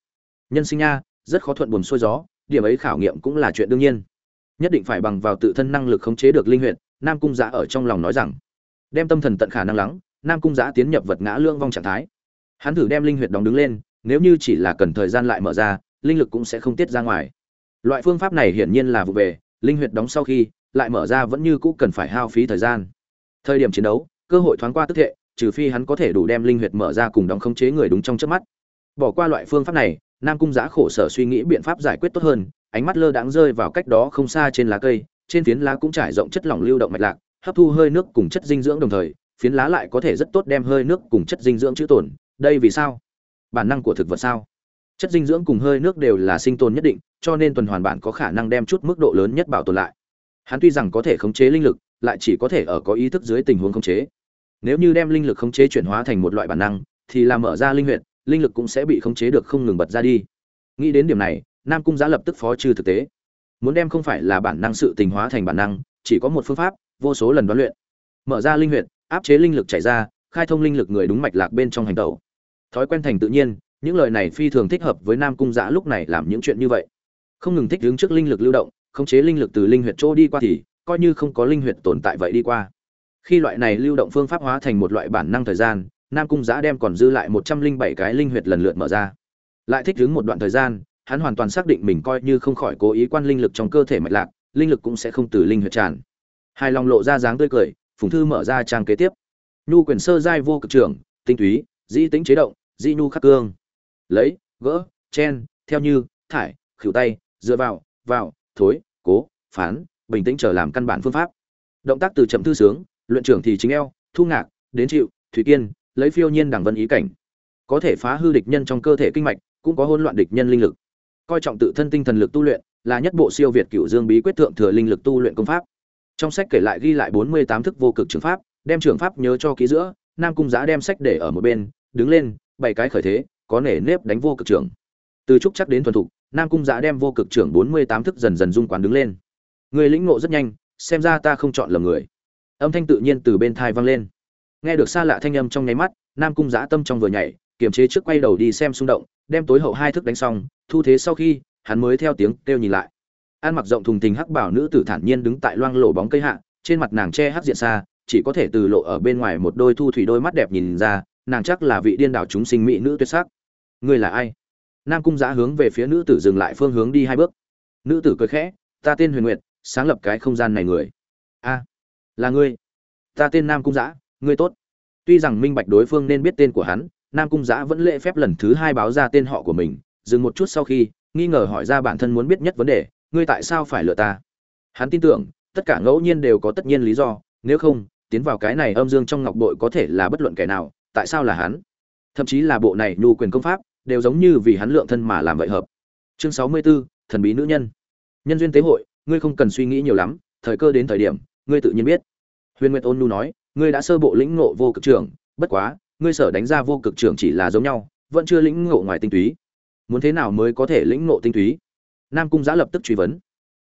Nhân sinh nha, rất khó thuận buồm xuôi gió, điểm ấy khảo nghiệm cũng là chuyện đương nhiên. Nhất định phải bằng vào tự thân năng lực khống chế được linh huyện nam cung giã ở trong lòng nói rằng. Đem tâm thần tận khả năng lắng, nam cung giã tiến nhập vật ngã lương vong trạng thái. Hắn thử đem linh huyệt đóng đứng lên, nếu như chỉ là cần thời gian lại mở ra, linh lực cũng sẽ không tiết ra ngoài. Loại phương pháp này hiển nhiên là vụ về, linh huyệt đóng sau khi lại mở ra vẫn như cũ cần phải hao phí thời gian. Thời điểm chiến đấu, cơ hội thoáng qua tức thệ, trừ phi hắn có thể đủ đem linh huyệt mở ra cùng đóng khống chế người đúng trong trước mắt. Bỏ qua loại phương pháp này, nam cung giã khổ sở suy nghĩ biện pháp giải quyết tốt hơn, ánh mắt lơ đãng rơi vào cách đó không xa trên lá cây, trên phiến lá cũng trải rộng chất lỏng lưu động mạch lạc, hấp thu hơi nước cùng chất dinh dưỡng đồng thời, phiến lá lại có thể rất tốt đem hơi nước cùng chất dinh dưỡng chữ tổn đây vì sao? Bản năng của thực vật sao? Chất dinh dưỡng cùng hơi nước đều là sinh tồn nhất định, cho nên tuần hoàn bản có khả năng đem chút mức độ lớn nhất bảo tồn lại hắn tuy rằng có thể khống chế linh lực, lại chỉ có thể ở có ý thức dưới tình huống khống chế. Nếu như đem linh lực khống chế chuyển hóa thành một loại bản năng, thì làm mở ra linh huyệt, linh lực cũng sẽ bị khống chế được không ngừng bật ra đi. Nghĩ đến điểm này, nam cung giá lập tức phó trừ thực tế. Muốn đem không phải là bản năng sự tình hóa thành bản năng, chỉ có một phương pháp, vô số lần đoán luyện. Mở ra linh huyệt, áp chế linh lực chảy ra, khai thông linh lực người đúng mạch lạc bên trong hành tẩu. Thói quen thành tự nhiên, những lời này phi thường thích hợp với nam cung giã lúc này làm những chuyện như vậy. Không ngừng thích đứng trước linh lực lưu động khống chế linh lực từ linh huyệt chỗ đi qua thì coi như không có linh huyệt tồn tại vậy đi qua. Khi loại này lưu động phương pháp hóa thành một loại bản năng thời gian, nam cung giã đem còn dư lại một trăm linh bảy cái linh huyệt lần lượt mở ra. Lại thích đứng một đoạn thời gian, hắn hoàn toàn xác định mình coi như không khỏi cố ý quan linh lực trong cơ thể mạch lạc, linh lực cũng sẽ không từ linh huyệt tràn. Hai lòng lộ ra dáng tươi cười, phùng thư mở ra trang kế tiếp. Nhu quyền sơ giai vô cực trưởng, tinh túy, dĩ tính chế động, dĩ nhu khắc cương. Lấy, gỡ, chen, theo như, thải, khỉu tay, dựa vào vào thối, cố, phán, bình tĩnh trở làm căn bản phương pháp. Động tác từ chậm thư sướng, luyện trưởng thì chính eo, thu ngạc, đến chịu, thủy kiên, lấy phiêu nhiên đẳng vân ý cảnh. Có thể phá hư địch nhân trong cơ thể kinh mạch, cũng có hỗn loạn địch nhân linh lực. Coi trọng tự thân tinh thần lực tu luyện, là nhất bộ siêu việt cựu dương bí quyết thượng thừa linh lực tu luyện công pháp. Trong sách kể lại ghi lại bốn mươi tám thức vô cực trường pháp, đem trường pháp nhớ cho kỹ giữa, nam cung giã đem sách để ở một bên, đứng lên bảy cái khởi thế, có nể nếp đánh vô cực trường từ trúc chắc đến thuần thục, nam cung giã đem vô cực trưởng bốn mươi tám thức dần dần dung quán đứng lên. Người lĩnh ngộ rất nhanh, xem ra ta không chọn lầm người. Âm thanh tự nhiên từ bên thai vang lên. Nghe được xa lạ thanh âm trong nháy mắt, nam cung giã tâm trong vừa nhảy, kiềm chế trước quay đầu đi xem xung động, đem tối hậu hai thức đánh xong, thu thế sau khi, hắn mới theo tiếng kêu nhìn lại. Ăn mặc rộng thùng thình hắc bảo nữ tử thản nhiên đứng tại loang lổ bóng cây hạ, trên mặt nàng che hắc diện xa, chỉ có thể từ lộ ở bên ngoài một đôi thu thủy đôi mắt đẹp nhìn ra, nàng chắc là vị điên đảo chúng sinh mỹ nữ tuyệt sắc. Ngươi là ai? Nam cung giã hướng về phía nữ tử dừng lại phương hướng đi hai bước. Nữ tử cười khẽ, ta tên huyền nguyệt, sáng lập cái không gian này người. A, là ngươi? Ta tên nam cung giã, ngươi tốt. Tuy rằng minh bạch đối phương nên biết tên của hắn, nam cung giã vẫn lễ phép lần thứ hai báo ra tên họ của mình. Dừng một chút sau khi, nghi ngờ hỏi ra bản thân muốn biết nhất vấn đề, ngươi tại sao phải lựa ta? Hắn tin tưởng, tất cả ngẫu nhiên đều có tất nhiên lý do, nếu không, tiến vào cái này âm dương trong ngọc bội có thể là bất luận kẻ nào, tại sao là hắn? Thậm chí là bộ này nhu quyền công pháp đều giống như vì hắn lượng thân mà làm vậy hợp. Chương sáu mươi 64, thần bí nữ nhân. Nhân duyên tế hội ngươi không cần suy nghĩ nhiều lắm thời cơ đến thời điểm ngươi tự nhiên biết. Huyền nguyệt ôn nhu nói ngươi đã sơ bộ lĩnh ngộ vô cực trưởng bất quá ngươi sở đánh ra vô cực trưởng chỉ là giống nhau vẫn chưa lĩnh ngộ ngoài tinh túy. Muốn thế nào mới có thể lĩnh ngộ tinh túy? Nam cung giã lập tức truy vấn.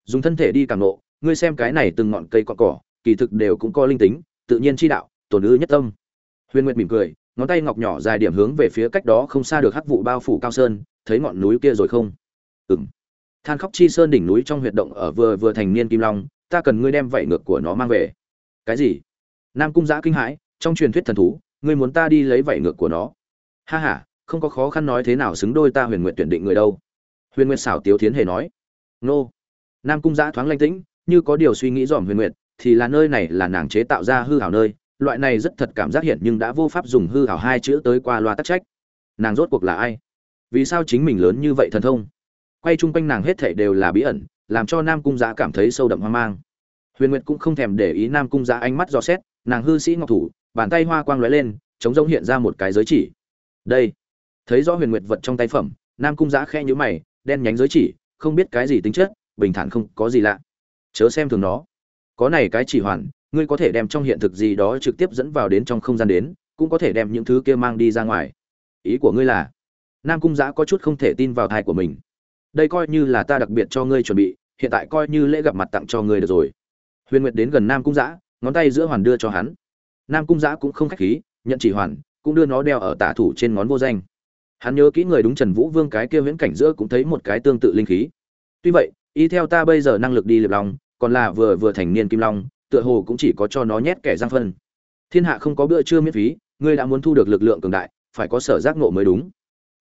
Dùng thân thể đi cảm ngộ ngươi xem cái này từng ngọn cây cọn cỏ kỳ thực đều cũng có linh tính tự nhiên chi đạo tổn ư nhất tâm. Huyền nguyệt mỉm cười ngón tay ngọc nhỏ dài điểm hướng về phía cách đó không xa được hắc vụ bao phủ cao sơn thấy ngọn núi kia rồi không? Ừng than khóc chi sơn đỉnh núi trong huyệt động ở vừa vừa thành niên kim long ta cần ngươi đem vảy ngược của nó mang về. Cái gì? Nam cung giã kinh hãi trong truyền thuyết thần thú ngươi muốn ta đi lấy vảy ngược của nó? Ha ha, không có khó khăn nói thế nào xứng đôi ta huyền nguyện tuyển định người đâu. Huyền nguyện xảo tiếu thiến hề nói. Nô. Nam cung giã thoáng lanh tĩnh như có điều suy nghĩ dòm huyền nguyệt thì là nơi này là nàng chế tạo ra hư hảo nơi loại này rất thật cảm giác hiện nhưng đã vô pháp dùng hư hảo hai chữ tới qua loa tắc trách. Nàng rốt cuộc là ai? Vì sao chính mình lớn như vậy thần thông? Quay chung quanh nàng hết thảy đều là bí ẩn, làm cho nam cung giã cảm thấy sâu đậm hoang mang. Huyền nguyệt cũng không thèm để ý nam cung giã ánh mắt dò xét, nàng hư sĩ ngọc thủ, bàn tay hoa quang lóe lên chống rông hiện ra một cái giới chỉ. Đây. Thấy rõ huyền nguyệt vật trong tay phẩm, nam cung giã khe nhữ mày, đen nhánh giới chỉ, không biết cái gì tính chất, bình thản không có gì lạ. Chớ xem thường nó. Có này cái chỉ hoàn ngươi có thể đem trong hiện thực gì đó trực tiếp dẫn vào đến trong không gian đến, cũng có thể đem những thứ kia mang đi ra ngoài. Ý của ngươi là, nam cung giã có chút không thể tin vào thai của mình. Đây coi như là ta đặc biệt cho ngươi chuẩn bị, hiện tại coi như lễ gặp mặt tặng cho ngươi được rồi. Huyền nguyệt đến gần nam cung giã, ngón tay giữa hoàn đưa cho hắn. Nam cung giã cũng không khách khí, nhận chỉ hoàn, cũng đưa nó đeo ở tả thủ trên ngón vô danh. Hắn nhớ kỹ người đúng trần vũ vương cái kia viễn cảnh giữa cũng thấy một cái tương tự linh khí. Tuy vậy, y theo ta bây giờ năng lực đi liệp lòng còn là vừa vừa thành niên kim long tựa hồ cũng chỉ có cho nó nhét kẻ giang phân. Thiên hạ không có bữa trưa miễn phí, ngươi đã muốn thu được lực lượng cường đại, phải có sở giác ngộ mới đúng.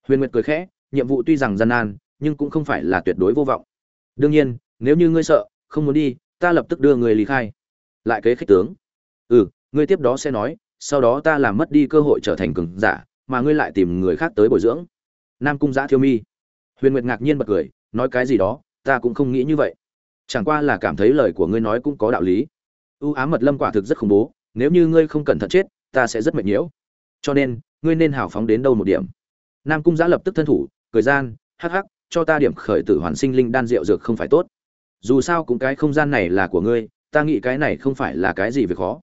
Huyền nguyệt cười khẽ, nhiệm vụ tuy rằng gian nan, nhưng cũng không phải là tuyệt đối vô vọng. Đương nhiên, nếu như ngươi sợ, không muốn đi, ta lập tức đưa người lý khai. Lại kế khích tướng. Ừ ngươi tiếp đó sẽ nói, sau đó ta làm mất đi cơ hội trở thành cường giả, mà ngươi lại tìm người khác tới bồi dưỡng. Nam cung giã thiêu mi. Huyền nguyệt ngạc nhiên bật cười, nói cái gì đó, ta cũng không nghĩ như vậy. Chẳng qua là cảm thấy lời của ngươi nói cũng có đạo lý ưu ám mật lâm quả thực rất khủng bố, nếu như ngươi không cẩn thận chết, ta sẽ rất mệt nhiễu. Cho nên, ngươi nên hào phóng đến đâu một điểm. Nam cung giã lập tức thân thủ, cười gian, hắc hắc, cho ta điểm khởi tử hoàn sinh linh đan rượu dược không phải tốt. Dù sao cũng cái không gian này là của ngươi, ta nghĩ cái này không phải là cái gì việc khó.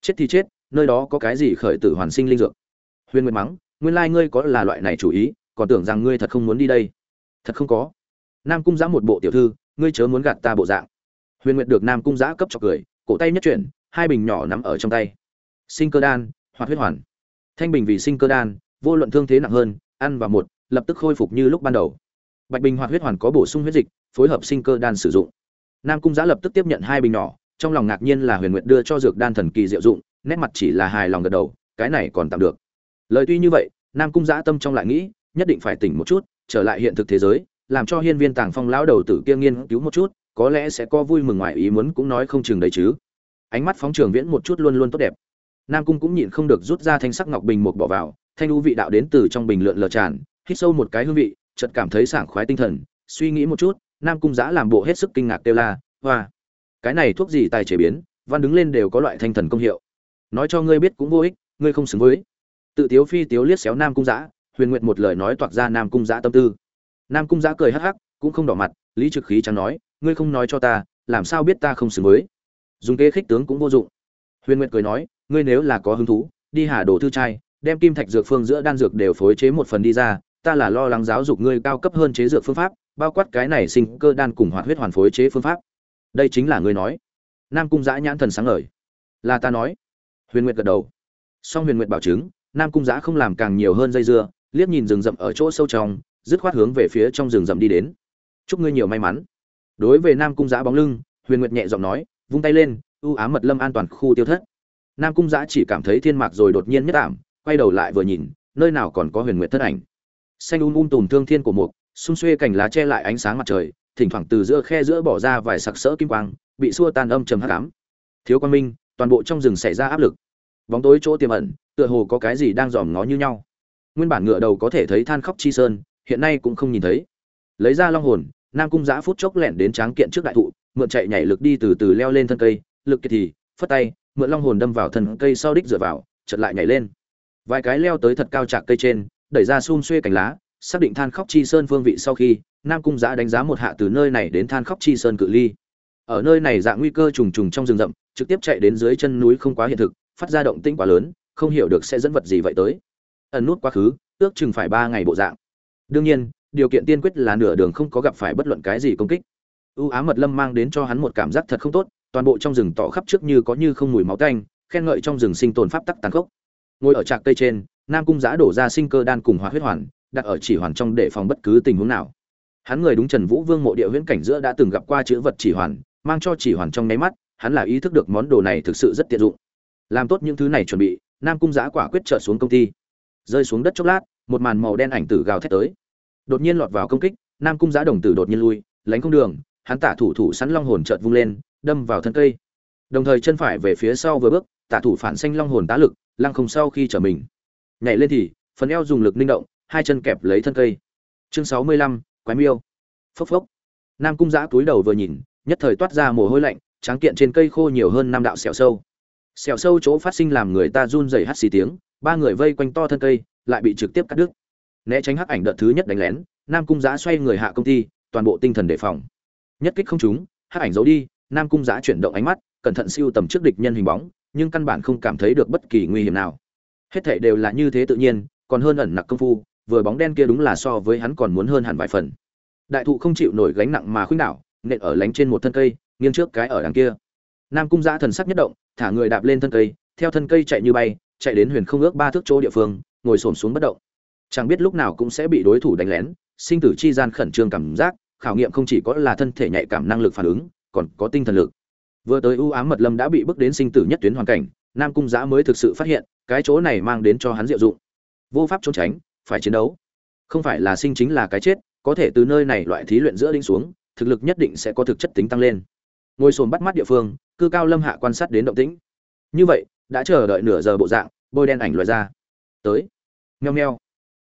Chết thì chết, nơi đó có cái gì khởi tử hoàn sinh linh dược? Huyền nguyệt mắng, nguyên lai ngươi có là loại này chủ ý, còn tưởng rằng ngươi thật không muốn đi đây. Thật không có. Nam cung giã một bộ tiểu thư, ngươi chớ muốn gạt ta bộ dạng. Huyền nguyệt được nam cung giã cấp cho cười cổ tay nhất chuyển, hai bình nhỏ nắm ở trong tay. Sinh cơ đan, hoạt huyết hoàn. Thanh bình vì sinh cơ đan, vô luận thương thế nặng hơn, ăn vào một, lập tức khôi phục như lúc ban đầu. Bạch bình hoạt huyết hoàn có bổ sung huyết dịch, phối hợp sinh cơ đan sử dụng. Nam cung giã lập tức tiếp nhận hai bình nhỏ, trong lòng ngạc nhiên là huyền nguyện đưa cho dược đan thần kỳ diệu dụng, nét mặt chỉ là hài lòng gật đầu, cái này còn tạm được. Lời tuy như vậy, nam cung giã tâm trong lại nghĩ, nhất định phải tỉnh một chút, trở lại hiện thực thế giới, làm cho hiên viên tàng phong lão đầu tử kia nghiên cứu một chút có lẽ sẽ có vui mừng ngoài ý muốn cũng nói không chừng đấy chứ. Ánh mắt phóng trường viễn một chút luôn luôn tốt đẹp. Nam cung cũng nhịn không được rút ra thanh sắc ngọc bình một bỏ vào, thanh u vị đạo đến từ trong bình lượn lờ tràn, hít sâu một cái hương vị, chợt cảm thấy sảng khoái tinh thần, suy nghĩ một chút, nam cung giã làm bộ hết sức kinh ngạc kêu la, hoa, cái này thuốc gì tài chế biến, văn đứng lên đều có loại thanh thần công hiệu. Nói cho ngươi biết cũng vô ích, ngươi không xứng với. Tự tiếu phi tiếu liếc xéo nam cung giã, huyền nguyện một lời nói toạc ra nam cung giã tâm tư. Nam cung giã cười hắc hắc, cũng không đỏ mặt, lý trực khí chẳng nói ngươi không nói cho ta, làm sao biết ta không xứng với? Dùng kế khích tướng cũng vô dụng. Huyền nguyệt cười nói, ngươi nếu là có hứng thú, đi hà đồ thư trai, đem kim thạch dược phương giữa đan dược đều phối chế một phần đi ra, ta là lo lắng giáo dục ngươi cao cấp hơn chế dược phương pháp, bao quát cái này sinh cơ đan cùng hoạt huyết hoàn phối chế phương pháp. Đây chính là ngươi nói. Nam cung giã nhãn thần sáng ngời. Là ta nói. Huyền nguyệt gật đầu. Song huyền nguyệt bảo chứng, nam cung giã không làm càng nhiều hơn dây dưa, liếc nhìn rừng rậm ở chỗ sâu trong, dứt khoát hướng về phía trong rừng rậm đi đến. Chúc ngươi nhiều may mắn đối với nam cung giã bóng lưng, huyền nguyệt nhẹ giọng nói, vung tay lên, ưu ám mật lâm an toàn khu tiêu thất. Nam cung giã chỉ cảm thấy thiên mạc rồi đột nhiên nhất ảm, quay đầu lại vừa nhìn, nơi nào còn có huyền nguyệt thất ảnh. Xanh um um tùm thương thiên của mục, xung xuê cành lá che lại ánh sáng mặt trời, thỉnh thoảng từ giữa khe giữa bỏ ra vài sặc sỡ kim quang, bị xua tan âm trầm hắc ám. Thiếu quan minh, toàn bộ trong rừng xảy ra áp lực. Bóng tối chỗ tiềm ẩn, tựa hồ có cái gì đang dòm ngó như nhau. Nguyên bản ngựa đầu có thể thấy than khóc chi sơn, hiện nay cũng không nhìn thấy. Lấy ra long hồn nam cung giã phút chốc lẹn đến tráng kiện trước đại thụ, mượn chạy nhảy lực đi từ từ leo lên thân cây, lực kiệt thì, phất tay, mượn long hồn đâm vào thân cây sau đích dựa vào, chợt lại nhảy lên. Vài cái leo tới thật cao chạc cây trên, đẩy ra xun xuê cành lá, xác định than khóc chi sơn phương vị sau khi, nam cung giã đánh giá một hạ từ nơi này đến than khóc chi sơn cự ly. Ở nơi này dạng nguy cơ trùng trùng trong rừng rậm, trực tiếp chạy đến dưới chân núi không quá hiện thực, phát ra động tĩnh quá lớn, không hiểu được sẽ dẫn vật gì vậy tới. Ẩn nút quá khứ, ước chừng phải ba ngày bộ dạng. Đương nhiên điều kiện tiên quyết là nửa đường không có gặp phải bất luận cái gì công kích. Ưu ám mật lâm mang đến cho hắn một cảm giác thật không tốt, toàn bộ trong rừng tỏ khắp trước như có như không mùi máu tanh, khen ngợi trong rừng sinh tồn pháp tắc tàn khốc. Ngồi ở trạc cây trên, nam cung giã đổ ra sinh cơ đan cùng hóa huyết hoàn, đặt ở chỉ hoàn trong để phòng bất cứ tình huống nào. Hắn người đúng trần vũ vương mộ địa huyễn cảnh giữa đã từng gặp qua chữ vật chỉ hoàn, mang cho chỉ hoàn trong nháy mắt, hắn là ý thức được món đồ này thực sự rất tiện dụng. Làm tốt những thứ này chuẩn bị, nam cung giã quả quyết trợ xuống công ty. Rơi xuống đất chốc lát, một màn màu đen ảnh tử gào thét tới đột nhiên lọt vào công kích, nam cung giã đồng tử đột nhiên lui, lánh không đường, hắn tả thủ thủ sẵn long hồn chợt vung lên, đâm vào thân cây. Đồng thời chân phải về phía sau vừa bước, tả thủ phản xanh long hồn tá lực, lăng không sau khi trở mình. Nhảy lên thì, phần eo dùng lực linh động, hai chân kẹp lấy thân cây. Chương sáu mươi lăm, quái miêu. Phốc phốc. Nam cung giã túi đầu vừa nhìn, nhất thời toát ra mồ hôi lạnh, tráng kiện trên cây khô nhiều hơn năm đạo sẹo sâu. Sẹo sâu chỗ phát sinh làm người ta run rẩy hắt xì tiếng, ba người vây quanh to thân cây, lại bị trực tiếp cắt đứt né tránh hắc ảnh đợt thứ nhất đánh lén, nam cung giã xoay người hạ công ty, toàn bộ tinh thần đề phòng. Nhất kích không trúng, hắc ảnh giấu đi, nam cung giã chuyển động ánh mắt, cẩn thận siêu tầm trước địch nhân hình bóng, nhưng căn bản không cảm thấy được bất kỳ nguy hiểm nào. Hết thảy đều là như thế tự nhiên, còn hơn ẩn nặc công phu, vừa bóng đen kia đúng là so với hắn còn muốn hơn hẳn vài phần. Đại thụ không chịu nổi gánh nặng mà khuynh đảo, nện ở lánh trên một thân cây, nghiêng trước cái ở đằng kia. Nam cung giã thần sắc nhất động, thả người đạp lên thân cây, theo thân cây chạy như bay, chạy đến huyền không ước ba thước chỗ địa phương, ngồi xổm xuống bất động chẳng biết lúc nào cũng sẽ bị đối thủ đánh lén, sinh tử chi gian khẩn trương cảm giác, khảo nghiệm không chỉ có là thân thể nhạy cảm năng lực phản ứng, còn có tinh thần lực. Vừa tới ưu ám mật lâm đã bị bước đến sinh tử nhất tuyến hoàn cảnh, nam cung giã mới thực sự phát hiện, cái chỗ này mang đến cho hắn diệu dụng. Vô pháp trốn tránh, phải chiến đấu. Không phải là sinh chính là cái chết, có thể từ nơi này loại thí luyện giữa đinh xuống, thực lực nhất định sẽ có thực chất tính tăng lên. Ngồi sồn bắt mắt địa phương, cư cao lâm hạ quan sát đến động tĩnh. Như vậy, đã chờ đợi nửa giờ bộ dạng, bôi đen ảnh loại ra. Tới. Nheo nheo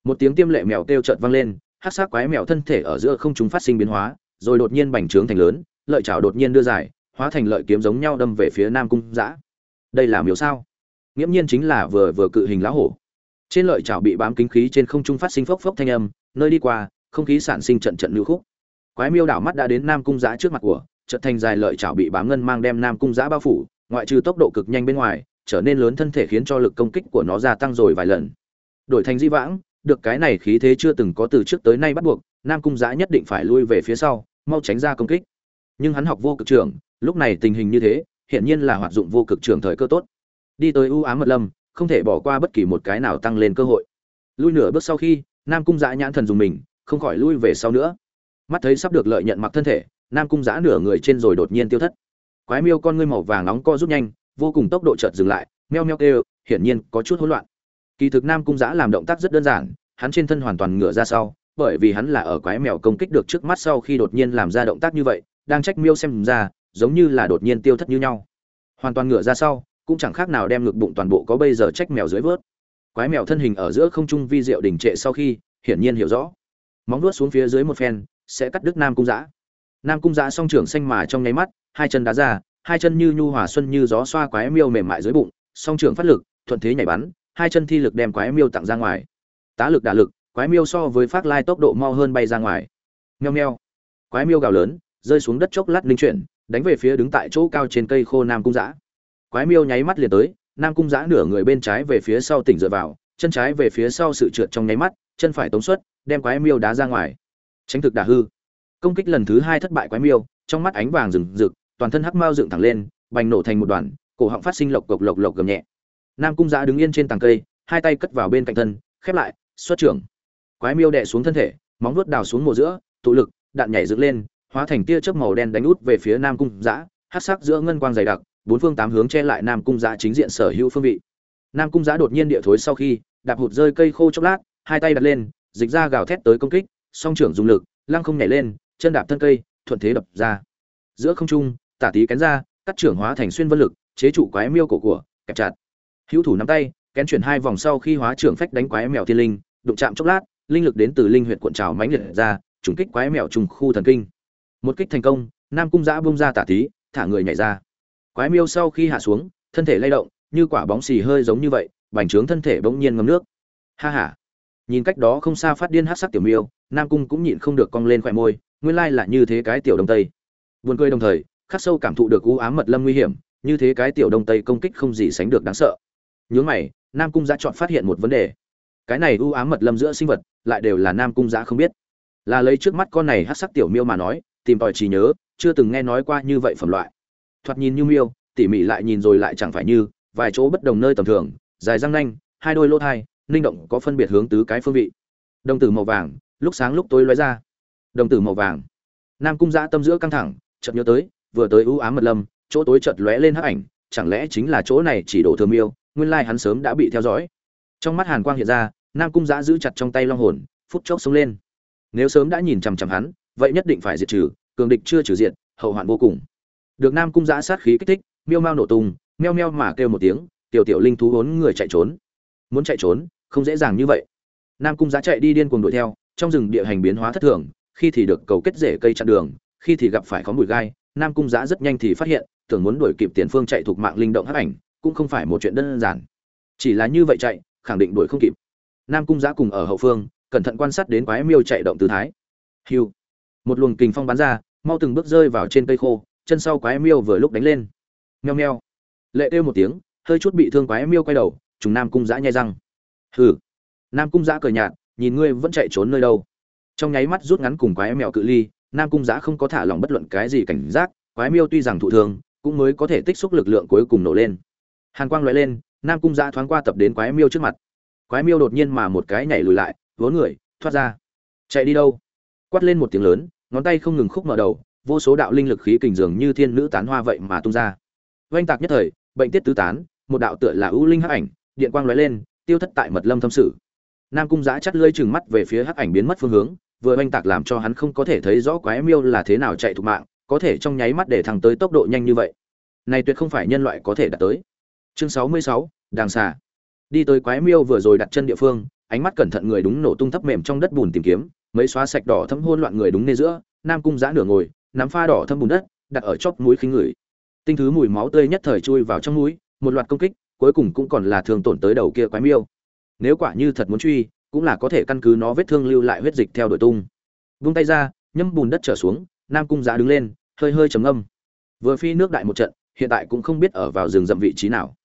một tiếng tiêm lệ mèo kêu chợt vang lên hát sát quái mèo thân thể ở giữa không chúng phát sinh biến hóa, rồi đột nhiên bành trướng thành lớn, lợi chảo đột nhiên đưa dài, hóa thành lợi kiếm giống nhau đâm về phía nam cung giã đây là miếu sao? Nghiễm nhiên chính là vừa vừa cự hình lá hổ. Trên lợi chảo bị bám kính khí trên không trung phát sinh phốc phốc thanh âm, nơi đi qua, không khí sản sinh trận trận lưu khúc. Quái miêu đảo mắt đã đến nam cung giã trước mặt của trận thành dài lợi chảo bị bám ngân mang đem nam cung giã bao phủ, ngoại trừ tốc độ cực nhanh bên ngoài, trở nên lớn thân thể khiến cho lực công kích của nó gia tăng rồi vài lần. Đổi thành di vãng được cái này khí thế chưa từng có từ trước tới nay bắt buộc, nam cung giã nhất định phải lui về phía sau, mau tránh ra công kích. Nhưng hắn học vô cực trưởng, lúc này tình hình như thế hiện nhiên là hoạt dụng vô cực trưởng thời cơ tốt. Đi tới ưu ám mật lâm, không thể bỏ qua bất kỳ một cái nào tăng lên cơ hội. Lui nửa bước sau khi, nam cung giã nhãn thần dùng mình, không khỏi lui về sau nữa. Mắt thấy sắp được lợi nhận mặc thân thể, nam cung giã nửa người trên rồi đột nhiên tiêu thất. Quái miêu con ngươi màu vàng nóng co rút nhanh, vô cùng tốc độ chợt dừng lại, meo meo kêu, hiển nhiên có chút hỗn loạn kỳ thực nam cung giã làm động tác rất đơn giản, hắn trên thân hoàn toàn ngửa ra sau, bởi vì hắn là ở quái mèo công kích được trước mắt sau khi đột nhiên làm ra động tác như vậy, đang trách miêu xem ra, giống như là đột nhiên tiêu thất như nhau. Hoàn toàn ngửa ra sau, cũng chẳng khác nào đem ngực bụng toàn bộ có bây giờ trách mèo dưới vớt. Quái mèo thân hình ở giữa không trung vi diệu đỉnh trệ sau khi, hiển nhiên hiểu rõ. Móng vuốt xuống phía dưới một phen, sẽ cắt đứt nam cung giã. Nam cung giã song trưởng xanh mà trong nháy mắt, hai chân đá ra, hai chân như nhu hòa xuân như gió xoa quái miêu mềm mại dưới bụng, song trưởng phát lực, thuận thế nhảy bắn hai chân thi lực đem quái miêu tặng ra ngoài. Tá lực đả lực quái miêu so với phát lai tốc độ mau hơn bay ra ngoài. Nheo nheo quái miêu gào lớn rơi xuống đất chốc lát linh chuyển đánh về phía đứng tại chỗ cao trên cây khô nam cung giã quái miêu nháy mắt liền tới nam cung giã nửa người bên trái về phía sau tỉnh dựa vào chân trái về phía sau sự trượt trong nháy mắt chân phải tống suất, đem quái miêu đá ra ngoài. Tránh thực đả hư. Công kích lần thứ hai thất bại quái miêu trong mắt ánh vàng rừng rực toàn thân hắc mao dựng thẳng lên bành nổ thành một đoàn cổ họng phát sinh lộc cộc lộc lộc gầm nhẹ nam cung giã đứng yên trên tàng cây, hai tay cất vào bên cạnh thân, khép lại, xuất trưởng. Quái miêu đè xuống thân thể, móng vuốt đào xuống mùa giữa, tụ lực, đạn nhảy dựng lên, hóa thành tia chớp màu đen đánh út về phía nam cung giã hát sắc giữa ngân quang dày đặc, bốn phương tám hướng che lại nam cung giã chính diện sở hữu phương vị. Nam cung giã đột nhiên địa thối sau khi, đạp hụt rơi cây khô chốc lát, hai tay đặt lên, dịch ra gào thét tới công kích, song trưởng dùng lực, lăng không nhảy lên, chân đạp thân cây, thuận thế đập ra. Giữa không trung, tả tí cánh ra, cắt trưởng hóa thành xuyên vân lực, chế trụ quái miêu cổ của, kẹp chặt hữu thủ nắm tay, kén chuyển hai vòng sau khi hóa trưởng phách đánh quái mèo thiên linh, đụng chạm chốc lát, linh lực đến từ linh huyện cuộn trào mãnh liệt ra, trùng kích quái mèo trùng khu thần kinh. Một kích thành công, nam cung giã bung ra tả tí thả người nhảy ra. Quái miêu sau khi hạ xuống, thân thể lay động, như quả bóng xì hơi giống như vậy, bành trướng thân thể bỗng nhiên ngấm nước. Ha ha. Nhìn cách đó không xa phát điên hát sắc tiểu miêu, nam cung cũng nhịn không được cong lên khỏe môi, nguyên lai là như thế cái tiểu đông tây. Buồn cười đồng thời, khắc sâu cảm thụ được u ám mật lâm nguy hiểm, như thế cái tiểu đông tây công kích không gì sánh được đáng sợ nhướng mày, nam cung giã chọn phát hiện một vấn đề. Cái này ưu ám mật lâm giữa sinh vật, lại đều là nam cung giã không biết. Là lấy trước mắt con này hát sắc tiểu miêu mà nói, tìm tòi trí nhớ, chưa từng nghe nói qua như vậy phẩm loại. Thoạt nhìn như miêu, tỉ mỉ lại nhìn rồi lại chẳng phải như, vài chỗ bất đồng nơi tầm thường, dài răng nanh, hai đôi lỗ thai, linh động có phân biệt hướng tứ cái phương vị. Đồng tử màu vàng, lúc sáng lúc tối lóe ra. Đồng tử màu vàng. Nam cung giã tâm giữa căng thẳng, chợt nhớ tới, vừa tới ưu ám mật lâm, chỗ tối chợt lóe lên hắc ảnh chẳng lẽ chính là chỗ này chỉ đổ thừa miêu, nguyên lai hắn sớm đã bị theo dõi. Trong mắt hàn quang hiện ra, nam cung giã giữ chặt trong tay long hồn, phút chốc sống lên. Nếu sớm đã nhìn chằm chằm hắn, vậy nhất định phải diệt trừ, cường địch chưa trừ diện hậu hoạn vô cùng. Được nam cung giã sát khí kích thích, miêu mau nổ tung, meo meo mà kêu một tiếng, tiểu tiểu linh thú hốn người chạy trốn. Muốn chạy trốn, không dễ dàng như vậy. Nam cung giã chạy đi điên cuồng đuổi theo, trong rừng địa hành biến hóa thất thường, khi thì được cầu kết rễ cây chặn đường, khi thì gặp phải khóm bụi gai nam cung giã rất nhanh thì phát hiện, tưởng muốn đuổi kịp tiền phương chạy thuộc mạng linh động hắc ảnh, cũng không phải một chuyện đơn giản. Chỉ là như vậy chạy, khẳng định đuổi không kịp. Nam cung giã cùng ở hậu phương, cẩn thận quan sát đến quái miêu chạy động tư thái. Hiu! Một luồng kình phong bắn ra, mau từng bước rơi vào trên cây khô, chân sau quái miêu vừa lúc đánh lên. Meo meo! Lệ kêu một tiếng, hơi chút bị thương quái miêu quay đầu chúng nam cung giã nhai răng. Hừ! Nam cung giã cười nhạt, nhìn ngươi vẫn chạy trốn nơi đâu. Trong nháy mắt rút ngắn cùng quái mèo cự ly nam cung giã không có thả lòng bất luận cái gì cảnh giác, quái miêu tuy rằng thụ thương, cũng mới có thể tích xúc lực lượng cuối cùng nổ lên. Hàn quang loại lên, nam cung giã thoáng qua tập đến quái miêu trước mặt. Quái miêu đột nhiên mà một cái nhảy lùi lại vốn người, thoát ra. Chạy đi đâu? Quát lên một tiếng lớn, ngón tay không ngừng khúc mở đầu, vô số đạo linh lực khí kình dường như thiên nữ tán hoa vậy mà tung ra. Oanh tạc nhất thời, bệnh tiết tứ tán, một đạo tựa là ưu linh hắc ảnh, điện quang lóe lên, tiêu thất tại mật lâm thâm sử. nam cung giã chắt lưỡi chừng mắt về phía hắc ảnh biến mất phương hướng vừa oanh tạc làm cho hắn không có thể thấy rõ quái miêu là thế nào chạy thục mạng, có thể trong nháy mắt để thằng tới tốc độ nhanh như vậy. Này tuyệt không phải nhân loại có thể đạt tới. Chương sáu mươi sáu, đàng xà. Đi tới quái miêu vừa rồi đặt chân địa phương, ánh mắt cẩn thận người đúng nổ tung thấp mềm trong đất bùn tìm kiếm, mấy xóa sạch đỏ thấm hôn loạn người đúng nê giữa, nam cung giã nửa ngồi, nắm pha đỏ thâm bùn đất, đặt ở chóp mũi khinh người. Tinh thứ mùi máu tươi nhất thời chui vào trong mũi, một loạt công kích, cuối cùng cũng còn là thương tổn tới đầu kia quái miêu. Nếu quả như thật muốn truy cũng là có thể căn cứ nó vết thương lưu lại huyết dịch theo đuổi tung. Vung tay ra nhâm bùn đất trở xuống, nam cung giá đứng lên, hơi hơi trầm âm vừa phi nước đại một trận, hiện tại cũng không biết ở vào rừng rậm vị trí nào.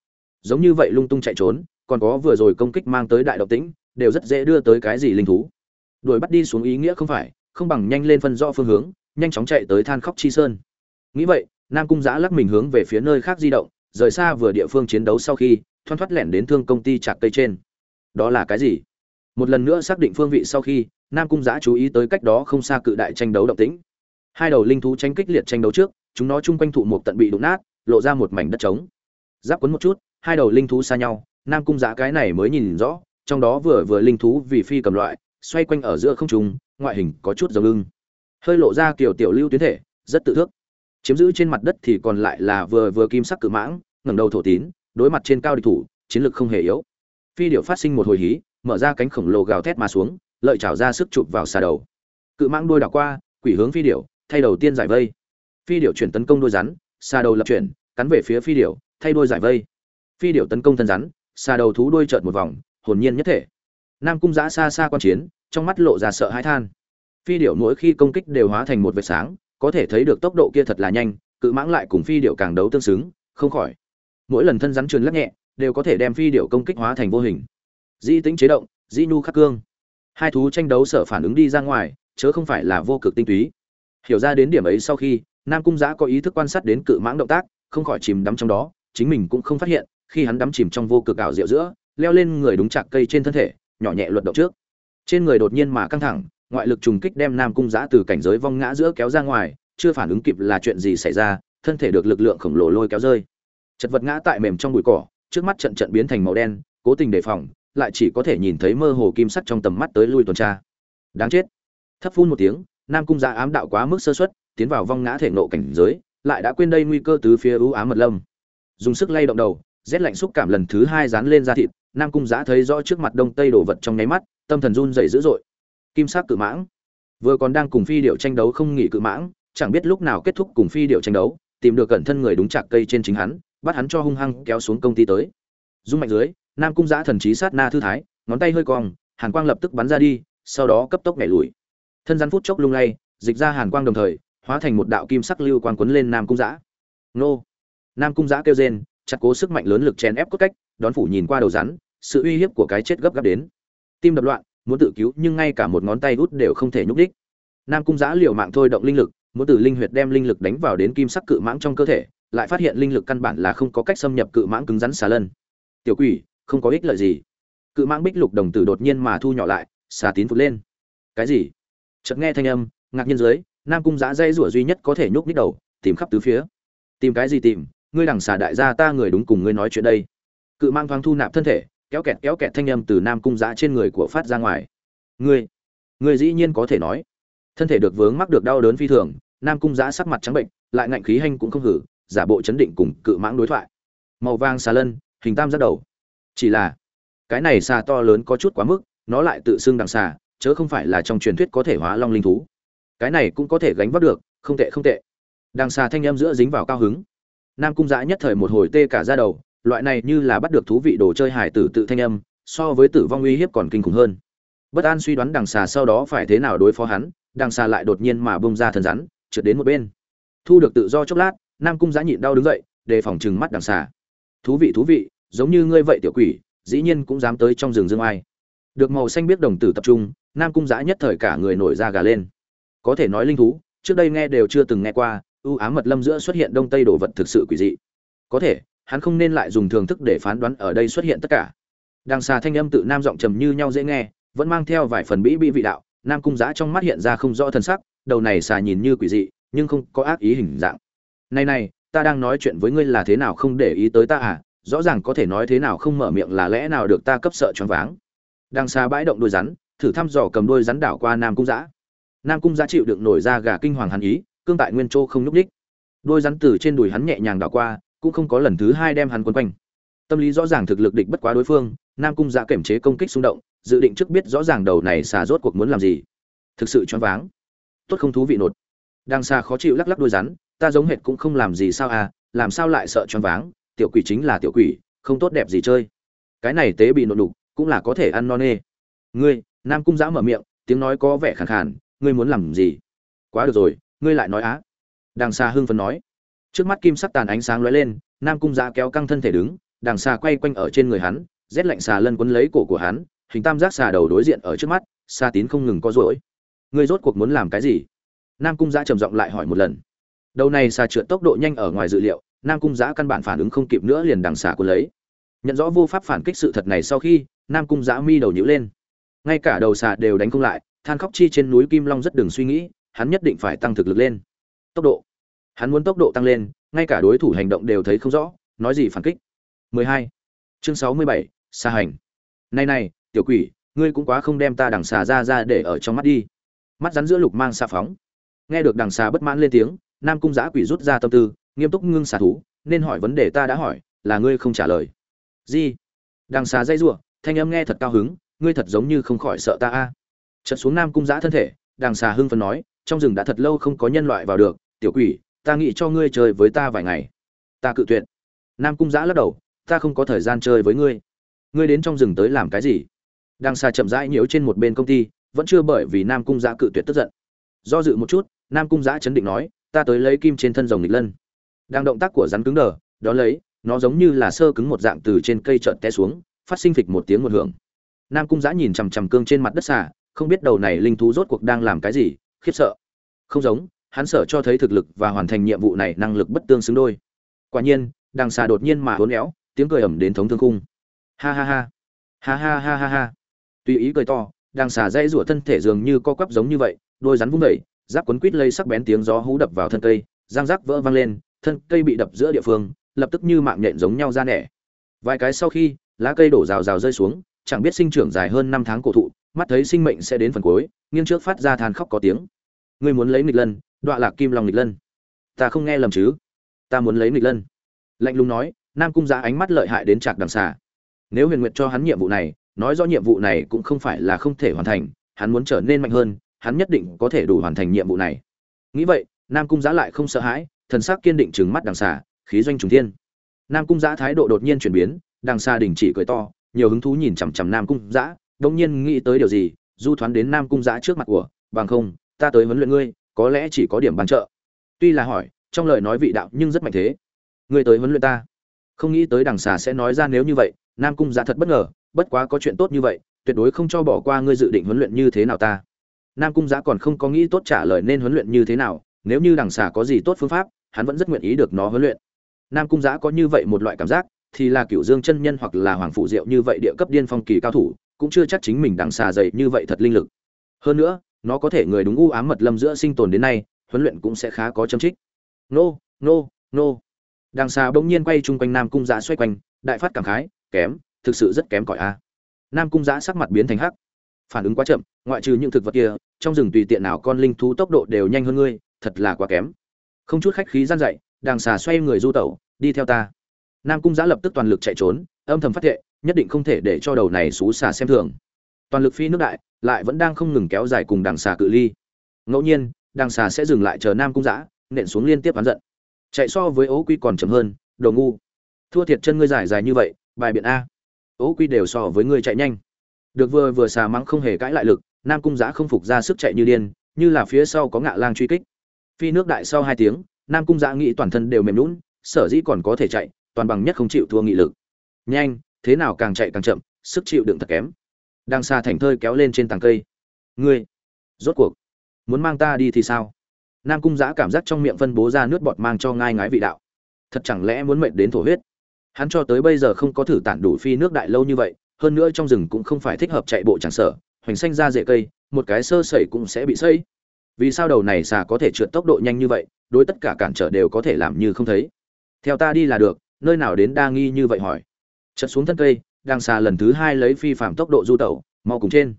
Giống như vậy lung tung chạy trốn, còn có vừa rồi công kích mang tới đại động tĩnh, đều rất dễ đưa tới cái gì linh thú. Đuổi bắt đi xuống ý nghĩa không phải, không bằng nhanh lên phân rõ phương hướng, nhanh chóng chạy tới than khóc chi sơn. Nghĩ vậy, nam cung giã lắc mình hướng về phía nơi khác di động, rời xa vừa địa phương chiến đấu sau khi, thoăn thoắt lẻn đến thương công ty chạc cây trên. Đó là cái gì? Một lần nữa xác định phương vị sau khi, nam cung giã chú ý tới cách đó không xa cự đại tranh đấu động tĩnh. Hai đầu linh thú tranh kích liệt tranh đấu trước, chúng nó chung quanh thụ một tận bị đụng nát, lộ ra một mảnh đất trống. Giáp quấn một chút, hai đầu linh thú xa nhau, nam cung giã cái này mới nhìn rõ, trong đó vừa vừa linh thú vì phi cầm loại, xoay quanh ở giữa không trung, ngoại hình có chút dầu lưng hơi lộ ra kiểu tiểu lưu tuyến thể, rất tự thước. Chiếm giữ trên mặt đất thì còn lại là vừa vừa kim sắc cự mãng, ngẩng đầu thổ tín, đối mặt trên cao địch thủ, chiến lược không hề yếu. Phi điệu phát sinh một hồi hí mở ra cánh khổng lồ gào thét mà xuống lợi chảo ra sức chụp vào xà đầu. Cự mãng đuôi đảo qua quỷ hướng phi điểu, thay đầu tiên giải vây. Phi điểu chuyển tấn công đôi rắn xà đầu lập chuyển cắn về phía phi điểu, thay đôi giải vây. Phi điểu tấn công thân rắn xà đầu thú đuôi trợt một vòng hồn nhiên nhất thể. Nam cung giã xa xa quan chiến trong mắt lộ ra sợ hãi than. Phi điểu mỗi khi công kích đều hóa thành một vệt sáng có thể thấy được tốc độ kia thật là nhanh cự mãng lại cùng phi điệu càng đấu tương xứng không khỏi. Mỗi lần thân rắn truyền lắc nhẹ đều có thể đem phi điệu công kích hóa thành vô hình di tính chế động di nhu khắc cương. Hai thú tranh đấu sở phản ứng đi ra ngoài, chớ không phải là vô cực tinh túy. Hiểu ra đến điểm ấy sau khi, nam cung giã có ý thức quan sát đến cự mãng động tác, không khỏi chìm đắm trong đó, chính mình cũng không phát hiện, khi hắn đắm chìm trong vô cực ảo diệu giữa, leo lên người đúng chạc cây trên thân thể, nhỏ nhẹ luật động trước. Trên người đột nhiên mà căng thẳng, ngoại lực trùng kích đem nam cung giã từ cảnh giới vong ngã giữa kéo ra ngoài, chưa phản ứng kịp là chuyện gì xảy ra, thân thể được lực lượng khổng lồ lôi kéo rơi. Chật vật ngã tại mềm trong bụi cỏ, trước mắt trận trận biến thành màu đen, cố tình đề phòng lại chỉ có thể nhìn thấy mơ hồ kim sắc trong tầm mắt tới lui tuần tra. Đáng chết. Thấp phun một tiếng, nam cung giả ám đạo quá mức sơ xuất tiến vào vong ngã thể nộ cảnh giới, lại đã quên đây nguy cơ từ phía ưu ám mật lâm. Dùng sức lay động đầu, rét lạnh xúc cảm lần thứ hai dán lên da thịt, nam cung giã thấy rõ trước mặt đông tây đổ vật trong nháy mắt, tâm thần run dày dữ dội. Kim sắc cự mãng. Vừa còn đang cùng phi điệu tranh đấu không nghỉ cự mãng, chẳng biết lúc nào kết thúc cùng phi điệu tranh đấu, tìm được cẩn thân người đúng chạc cây trên chính hắn, bắt hắn cho hung hăng kéo xuống công ty tới. Dung mạnh dưới nam cung giã thần trí sát na thư thái, ngón tay hơi cong, hàn quang lập tức bắn ra đi, sau đó cấp tốc nhảy lùi. Thân rắn phút chốc lung lay, dịch ra hàn quang đồng thời, hóa thành một đạo kim sắc lưu quang quấn lên nam cung giã. Nô! Nam cung giã kêu rên, chặt cố sức mạnh lớn lực chèn ép cốt cách, đón phủ nhìn qua đầu rắn, sự uy hiếp của cái chết gấp gáp đến. Tim đập loạn, muốn tự cứu nhưng ngay cả một ngón tay út đều không thể nhúc đích nam cung giã liều mạng thôi động linh lực, muốn từ linh huyệt đem linh lực đánh vào đến kim sắc cự mãng trong cơ thể, lại phát hiện linh lực căn bản là không có cách xâm nhập cự mãng cứng rắn xà lân. Tiểu quỷ không có ích lợi gì. Cự mãng bích lục đồng tử đột nhiên mà thu nhỏ lại, xà tín phụt lên. Cái gì? Chợt nghe thanh âm, ngạc nhiên dưới, nam cung giã dây rủa duy nhất có thể nhúc nhích đầu, tìm khắp tứ phía. Tìm cái gì tìm? Ngươi đằng xà đại gia ta người đúng cùng ngươi nói chuyện đây. Cự mang thoáng thu nạp thân thể, kéo kẹt kéo kẹt thanh âm từ nam cung giã trên người của phát ra ngoài. Ngươi ngươi dĩ nhiên có thể nói. Thân thể được vướng mắc được đau đớn phi thường, nam cung giã sắc mặt trắng bệnh, lại ngạnh khí hanh cũng không hử, giả bộ chấn định cùng cự mãng đối thoại. Màu vàng xà lân, hình tam giác đầu chỉ là, cái này xà to lớn có chút quá mức, nó lại tự xưng đằng xà, chớ không phải là trong truyền thuyết có thể hóa long linh thú. Cái này cũng có thể gánh vác được, không tệ không tệ. Đằng xà thanh âm giữa dính vào cao hứng. Nam cung giã nhất thời một hồi tê cả ra đầu, loại này như là bắt được thú vị đồ chơi hải tử tự thanh âm, so với tử vong uy hiếp còn kinh khủng hơn. Bất an suy đoán đằng xà sau đó phải thế nào đối phó hắn, đằng xà lại đột nhiên mà bông ra thân rắn, trượt đến một bên. Thu được tự do chốc lát, nam cung giã nhịn đau đứng dậy, đề phòng chừng mắt đằng xà. Thú vị thú vị giống như ngươi vậy tiểu quỷ, dĩ nhiên cũng dám tới trong rừng dương ai. Được màu xanh biết đồng tử tập trung, nam cung giã nhất thời cả người nổi da gà lên. Có thể nói linh thú, trước đây nghe đều chưa từng nghe qua, ưu ám mật lâm giữa xuất hiện đông tây đồ vật thực sự quỷ dị. Có thể, hắn không nên lại dùng thường thức để phán đoán ở đây xuất hiện tất cả. Đằng xà thanh âm tự nam giọng trầm như nhau dễ nghe, vẫn mang theo vài phần bĩ bĩ vị đạo, nam cung giã trong mắt hiện ra không rõ thân sắc, đầu này xà nhìn như quỷ dị, nhưng không có ác ý hình dạng. Này này, ta đang nói chuyện với ngươi là thế nào không để ý tới ta à? Rõ ràng có thể nói thế nào không mở miệng là lẽ nào được ta cấp sợ choáng váng. Đang xa bãi động đôi rắn, thử thăm dò cầm đôi rắn đảo qua nam cung giã. Nam cung giã chịu đựng nổi ra gà kinh hoàng hắn ý, cương tại nguyên châu không nhúc ních đôi rắn từ trên đùi hắn nhẹ nhàng đảo qua, cũng không có lần thứ hai đem hắn quấn quanh. Tâm lý rõ ràng thực lực địch bất quá đối phương, nam cung giã kiểm chế công kích xung động, dự định trước biết rõ ràng đầu này xà rốt cuộc muốn làm gì. Thực sự choáng váng. Tốt không thú vị nột. Đang xa khó chịu lắc lắc đôi rắn, ta giống hệt cũng không làm gì sao à làm sao lại sợ choáng váng tiểu quỷ chính là tiểu quỷ, không tốt đẹp gì chơi. Cái này tế bị nổ đục cũng là có thể ăn non nê. Ngươi, nam cung giã mở miệng, tiếng nói có vẻ khàn khàn, ngươi muốn làm gì? Quá được rồi, ngươi lại nói á. Đằng xa hưng phấn nói. Trước mắt kim sắc tàn ánh sáng lóe lên, nam cung giã kéo căng thân thể đứng, đằng xa quay quanh ở trên người hắn, rét lạnh xà lân quấn lấy cổ của hắn, hình tam giác xà đầu đối diện ở trước mắt xa tín không ngừng có rỗi. Ngươi rốt cuộc muốn làm cái gì? Nam cung giã trầm giọng lại hỏi một lần. Đầu này xà trượt tốc độ nhanh ở ngoài dự liệu nam cung giã căn bản phản ứng không kịp nữa liền đằng xả của lấy. Nhận rõ vô pháp phản kích sự thật này sau khi nam cung giã mi đầu nhữ lên. Ngay cả đầu xà đều đánh không lại than khóc chi trên núi kim long rất đừng suy nghĩ hắn nhất định phải tăng thực lực lên. Tốc độ. Hắn muốn tốc độ tăng lên ngay cả đối thủ hành động đều thấy không rõ nói gì phản kích. 12. chương 67, xa hành. Này này tiểu quỷ ngươi cũng quá không đem ta đằng xà ra ra để ở trong mắt đi. Mắt rắn giữa lục mang xa phóng. Nghe được đằng xà bất mãn lên tiếng nam cung giã quỷ rút ra tâm tư nghiêm túc ngưng xà thú, nên hỏi vấn đề ta đã hỏi, là ngươi không trả lời. Gì đằng xà dây giụa thanh âm nghe thật cao hứng, ngươi thật giống như không khỏi sợ ta a. Chợt xuống nam cung giã thân thể, đằng xà hưng phấn nói, trong rừng đã thật lâu không có nhân loại vào được, tiểu quỷ, ta nghĩ cho ngươi chơi với ta vài ngày. Ta cự tuyệt. Nam cung giã lắc đầu, ta không có thời gian chơi với ngươi. Ngươi đến trong rừng tới làm cái gì? Đằng xà chậm rãi nhiễu trên một bên công ty, vẫn chưa bởi vì nam cung giã cự tuyệt tức giận. Do dự một chút, nam cung giã chấn định nói, ta tới lấy kim trên thân rồng nghịch lân đang động tác của rắn cứng đờ đó lấy, nó giống như là sơ cứng một dạng từ trên cây trợn té xuống, phát sinh phịch một tiếng một hưởng. Nam cung giã nhìn chằm chằm cương trên mặt đất xà, không biết đầu này linh thú rốt cuộc đang làm cái gì, khiếp sợ. Không giống, hắn sợ cho thấy thực lực và hoàn thành nhiệm vụ này năng lực bất tương xứng đôi. Quả nhiên, đằng xà đột nhiên mà hốn éo, tiếng cười ẩm đến thống thương khung. Ha ha ha. Ha ha ha ha ha. Tùy ý cười to, đằng xà dây rủa thân thể dường như co quắp giống như vậy, đôi rắn vung đẩy giáp quấn quít lây sắc bén tiếng gió hú đập vào thân cây giang rác vỡ vang lên thân cây bị đập giữa địa phương, lập tức như mạng nhện giống nhau ra nẻ. Vài cái sau khi, lá cây đổ rào rào rơi xuống, chẳng biết sinh trưởng dài hơn năm tháng cổ thụ, mắt thấy sinh mệnh sẽ đến phần cuối, nghiêng trước phát ra than khóc có tiếng. Ngươi muốn lấy nghịch lân, đọa lạc kim lòng nghịch lân. Ta không nghe lầm chứ? Ta muốn lấy nghịch lân. Lạnh lùng nói, nam cung giá ánh mắt lợi hại đến trạc đằng xà nếu huyền nguyệt cho hắn nhiệm vụ này, nói rõ nhiệm vụ này cũng không phải là không thể hoàn thành, hắn muốn trở nên mạnh hơn, hắn nhất định có thể đủ hoàn thành nhiệm vụ này. Nghĩ vậy, nam cung giá lại không sợ hãi thần sắc kiên định trừng mắt đằng xà khí doanh trùng thiên. Nam cung giã thái độ đột nhiên chuyển biến, đằng xa đình chỉ cười to, nhiều hứng thú nhìn chằm chằm nam cung giã đông nhiên nghĩ tới điều gì, du thoán đến nam cung giã trước mặt của, bằng không, ta tới huấn luyện ngươi, có lẽ chỉ có điểm bán trợ. Tuy là hỏi, trong lời nói vị đạo nhưng rất mạnh thế. Ngươi tới huấn luyện ta? Không nghĩ tới đằng xà sẽ nói ra nếu như vậy, nam cung giã thật bất ngờ, bất quá có chuyện tốt như vậy, tuyệt đối không cho bỏ qua ngươi dự định huấn luyện như thế nào ta. Nam cung giã còn không có nghĩ tốt trả lời nên huấn luyện như thế nào, nếu như đằng xà có gì tốt phương pháp hắn vẫn rất nguyện ý được nó huấn luyện. Nam cung giã có như vậy một loại cảm giác, thì là cựu dương chân nhân hoặc là hoàng phụ diệu như vậy địa cấp điên phong kỳ cao thủ, cũng chưa chắc chính mình đằng xà dày như vậy thật linh lực. Hơn nữa, nó có thể người đúng u ám mật lâm giữa sinh tồn đến nay, huấn luyện cũng sẽ khá có châm trích. Nô nô nô. Đằng xà bỗng nhiên quay chung quanh nam cung giã xoay quanh, đại phát cảm khái, kém, thực sự rất kém cỏi a. Nam cung giã sắc mặt biến thành hắc. Phản ứng quá chậm, ngoại trừ những thực vật kia, trong rừng tùy tiện nào con linh thú tốc độ đều nhanh hơn ngươi, thật là quá kém không chút khách khí gian dậy, đàng xà xoay người du tẩu, đi theo ta. Nam cung giã lập tức toàn lực chạy trốn, âm thầm phát thệ, nhất định không thể để cho đầu này xú xà xem thường. Toàn lực phi nước đại, lại vẫn đang không ngừng kéo dài cùng đằng xà cự ly. Ngẫu nhiên đằng xà sẽ dừng lại chờ nam cung giã, nện xuống liên tiếp oán giận. Chạy so với ố quy còn chậm hơn, đồ ngu. Thua thiệt chân ngươi dài dài như vậy, bài biện a. Ố quy đều so với ngươi chạy nhanh. Được vừa vừa xà mắng không hề cãi lại lực, nam cung giã không phục ra sức chạy như điên, như là phía sau có ngạ lang truy kích phi nước đại sau hai tiếng, nam cung giã nghĩ toàn thân đều mềm lún sở dĩ còn có thể chạy, toàn bằng nhất không chịu thua nghị lực. Nhanh, thế nào càng chạy càng chậm, sức chịu đựng thật kém. Đang xa thành thơi kéo lên trên tàng cây. Ngươi, rốt cuộc, muốn mang ta đi thì sao? Nam cung giã cảm giác trong miệng phân bố ra nước bọt mang cho ngai ngái vị đạo. Thật chẳng lẽ muốn mệnh đến thổ huyết? Hắn cho tới bây giờ không có thử tản đủ phi nước đại lâu như vậy, hơn nữa trong rừng cũng không phải thích hợp chạy bộ chẳng sở hoành xanh ra rễ cây, một cái sơ sẩy cũng sẽ bị xây vì sao đầu này xà có thể trượt tốc độ nhanh như vậy, đối tất cả cản trở đều có thể làm như không thấy. Theo ta đi là được, nơi nào đến đa nghi như vậy hỏi. Chật xuống thân cây, đang xà lần thứ hai lấy phi phạm tốc độ du tẩu, mau cùng trên.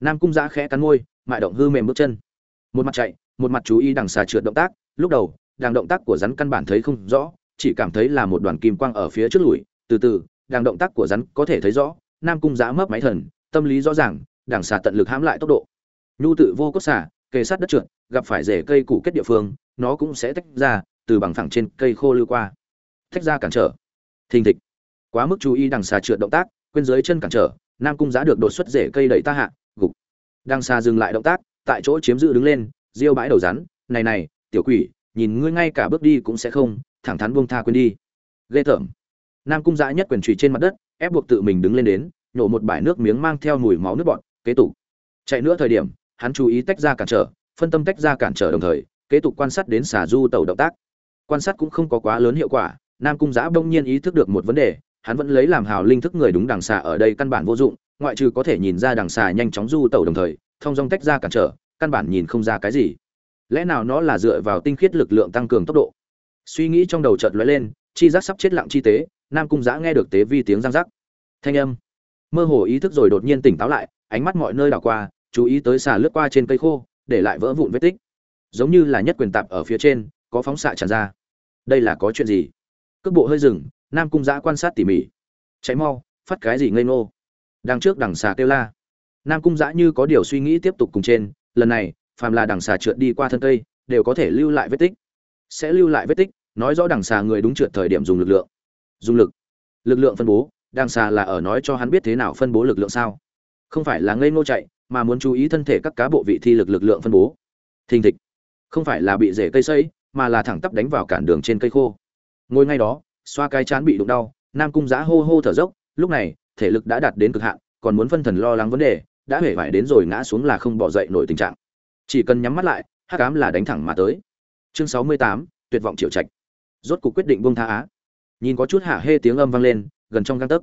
Nam cung giã khẽ cắn môi, mại động hư mềm bước chân. Một mặt chạy, một mặt chú ý đằng xà trượt động tác, lúc đầu, đằng động tác của rắn căn bản thấy không rõ, chỉ cảm thấy là một đoàn kim quang ở phía trước lùi. Từ từ, đằng động tác của rắn có thể thấy rõ, nam cung giã mấp máy thần, tâm lý rõ ràng, đằng xà tận lực hãm lại tốc độ. Nhu tự vô cốt xà kề sát đất trượt, gặp phải rễ cây củ kết địa phương, nó cũng sẽ tách ra, từ bằng phẳng trên cây khô lưu qua. Tách ra cản trở. Thình thịch. Quá mức chú ý đằng xà trượt động tác, quên dưới chân cản trở, nam cung giá được đột xuất rễ cây đẩy ta hạ, gục. Đằng xà dừng lại động tác, tại chỗ chiếm giữ đứng lên diêu bãi đầu rắn, này này, tiểu quỷ, nhìn ngươi ngay cả bước đi cũng sẽ không, thẳng thắn buông tha quên đi. Ghê tởm. Nam cung Giá nhất quyền trụy trên mặt đất, ép buộc tự mình đứng lên đến, nhổ một bãi nước miếng mang theo mùi máu nước bọt, kế tục. Chạy nữa thời điểm hắn chú ý tách ra cản trở, phân tâm tách ra cản trở đồng thời, kế tục quan sát đến xà du tàu động tác. Quan sát cũng không có quá lớn hiệu quả, nam cung giã bỗng nhiên ý thức được một vấn đề, hắn vẫn lấy làm hào linh thức người đúng đằng xà ở đây căn bản vô dụng, ngoại trừ có thể nhìn ra đằng xà nhanh chóng du tàu đồng thời, thông dong tách ra cản trở, căn bản nhìn không ra cái gì. Lẽ nào nó là dựa vào tinh khiết lực lượng tăng cường tốc độ? Suy nghĩ trong đầu chợt lóe lên, chi giác sắp chết lặng chi tế, nam cung giã nghe được tế vi tiếng răng rắc. Thanh âm. Mơ hồ ý thức rồi đột nhiên tỉnh táo lại, ánh mắt mọi nơi đảo qua chú ý tới xà lướt qua trên cây khô, để lại vỡ vụn vết tích. Giống như là nhất quyền tạp ở phía trên, có phóng xạ tràn ra. Đây là có chuyện gì? Cước bộ hơi dừng, nam cung giã quan sát tỉ mỉ. Cháy mau, phát cái gì ngây ngô? Đằng trước đằng xà kêu la. Nam cung giã như có điều suy nghĩ tiếp tục cùng trên, lần này, phàm là đằng xà trượt đi qua thân cây, đều có thể lưu lại vết tích. Sẽ lưu lại vết tích, nói rõ đằng xà người đúng trượt thời điểm dùng lực lượng. Dùng lực. Lực lượng phân bố, đằng xà là ở nói cho hắn biết thế nào phân bố lực lượng sao. Không phải là ngây ngô chạy mà muốn chú ý thân thể các cá bộ vị thi lực lực lượng phân bố. Thình thịch. Không phải là bị rễ cây xây mà là thẳng tắp đánh vào cản đường trên cây khô. Ngồi ngay đó, xoa cái chán bị đụng đau, nam cung giã hô hô thở dốc, lúc này, thể lực đã đạt đến cực hạn, còn muốn phân thần lo lắng vấn đề, đã hể vải đến rồi ngã xuống là không bỏ dậy nổi tình trạng. Chỉ cần nhắm mắt lại, hắc ám là đánh thẳng mà tới. Chương sáu mươi tám, tuyệt vọng triệu trạch. Rốt cuộc quyết định buông tha á. Nhìn có chút hạ hê tiếng âm vang lên, gần trong găng tấc.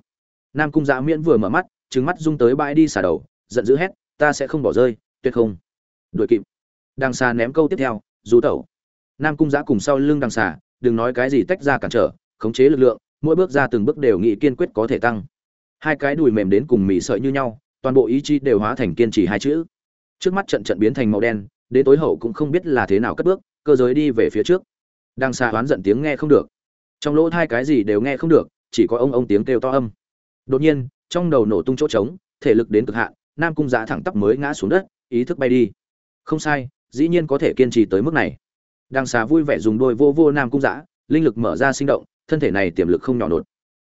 Nam cung giã miễn vừa mở mắt trứng mắt rung tới bãi đi xả đầu, giận dữ hét ta sẽ không bỏ rơi, tuyệt không. Đuổi kịp. Đằng xà ném câu tiếp theo rú tẩu. Nam cung giã cùng sau lưng đằng xà đừng nói cái gì tách ra cản trở, khống chế lực lượng, mỗi bước ra từng bước đều nghị kiên quyết có thể tăng. Hai cái đùi mềm đến cùng mì sợi như nhau, toàn bộ ý chí đều hóa thành kiên trì hai chữ. Trước mắt trận trận biến thành màu đen, đến tối hậu cũng không biết là thế nào cất bước, cơ giới đi về phía trước. Đang xa oán giận tiếng nghe không được. Trong lỗ hai cái gì đều nghe không được, chỉ có ông ông tiếng kêu to âm. Đột nhiên, trong đầu nổ tung chỗ trống, thể lực đến cực hạn nam cung giã thẳng tắp mới ngã xuống đất, ý thức bay đi. Không sai, dĩ nhiên có thể kiên trì tới mức này. Đang xà vui vẻ dùng đôi vô vô nam cung giã, linh lực mở ra sinh động, thân thể này tiềm lực không nhỏ nột.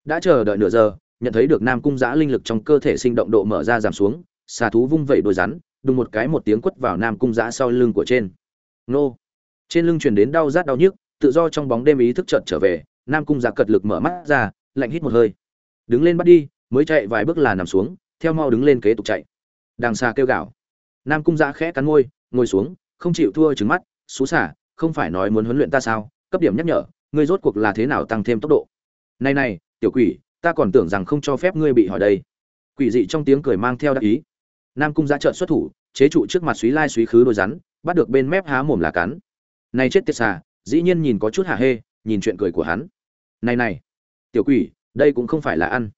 Đã chờ đợi nửa giờ, nhận thấy được nam cung giã linh lực trong cơ thể sinh động độ mở ra giảm xuống, xà thú vung vẩy đôi rắn, đùng một cái một tiếng quất vào nam cung giã sau lưng của trên. Nô! Trên lưng truyền đến đau rát đau nhức, tự do trong bóng đêm ý thức chợt trở về, nam cung giã cật lực mở mắt ra, lạnh hít một hơi. Đứng lên bắt đi, mới chạy vài bước là nằm xuống, theo mau đứng lên kế tục chạy đàng xà kêu gào. Nam cung giã khẽ cắn môi, ngồi xuống, không chịu thua trứng mắt, xú xả, không phải nói muốn huấn luyện ta sao? Cấp điểm nhắc nhở, ngươi rốt cuộc là thế nào tăng thêm tốc độ? Này này, tiểu quỷ, ta còn tưởng rằng không cho phép ngươi bị hỏi đây. Quỷ dị trong tiếng cười mang theo đắc ý. Nam cung giã trợn xuất thủ, chế trụ trước mặt suý lai suý khứ đôi rắn, bắt được bên mép há mồm là cắn. Này chết tiệt xà, dĩ nhiên nhìn có chút hạ hê, nhìn chuyện cười của hắn. Này này, tiểu quỷ, đây cũng không phải là ăn.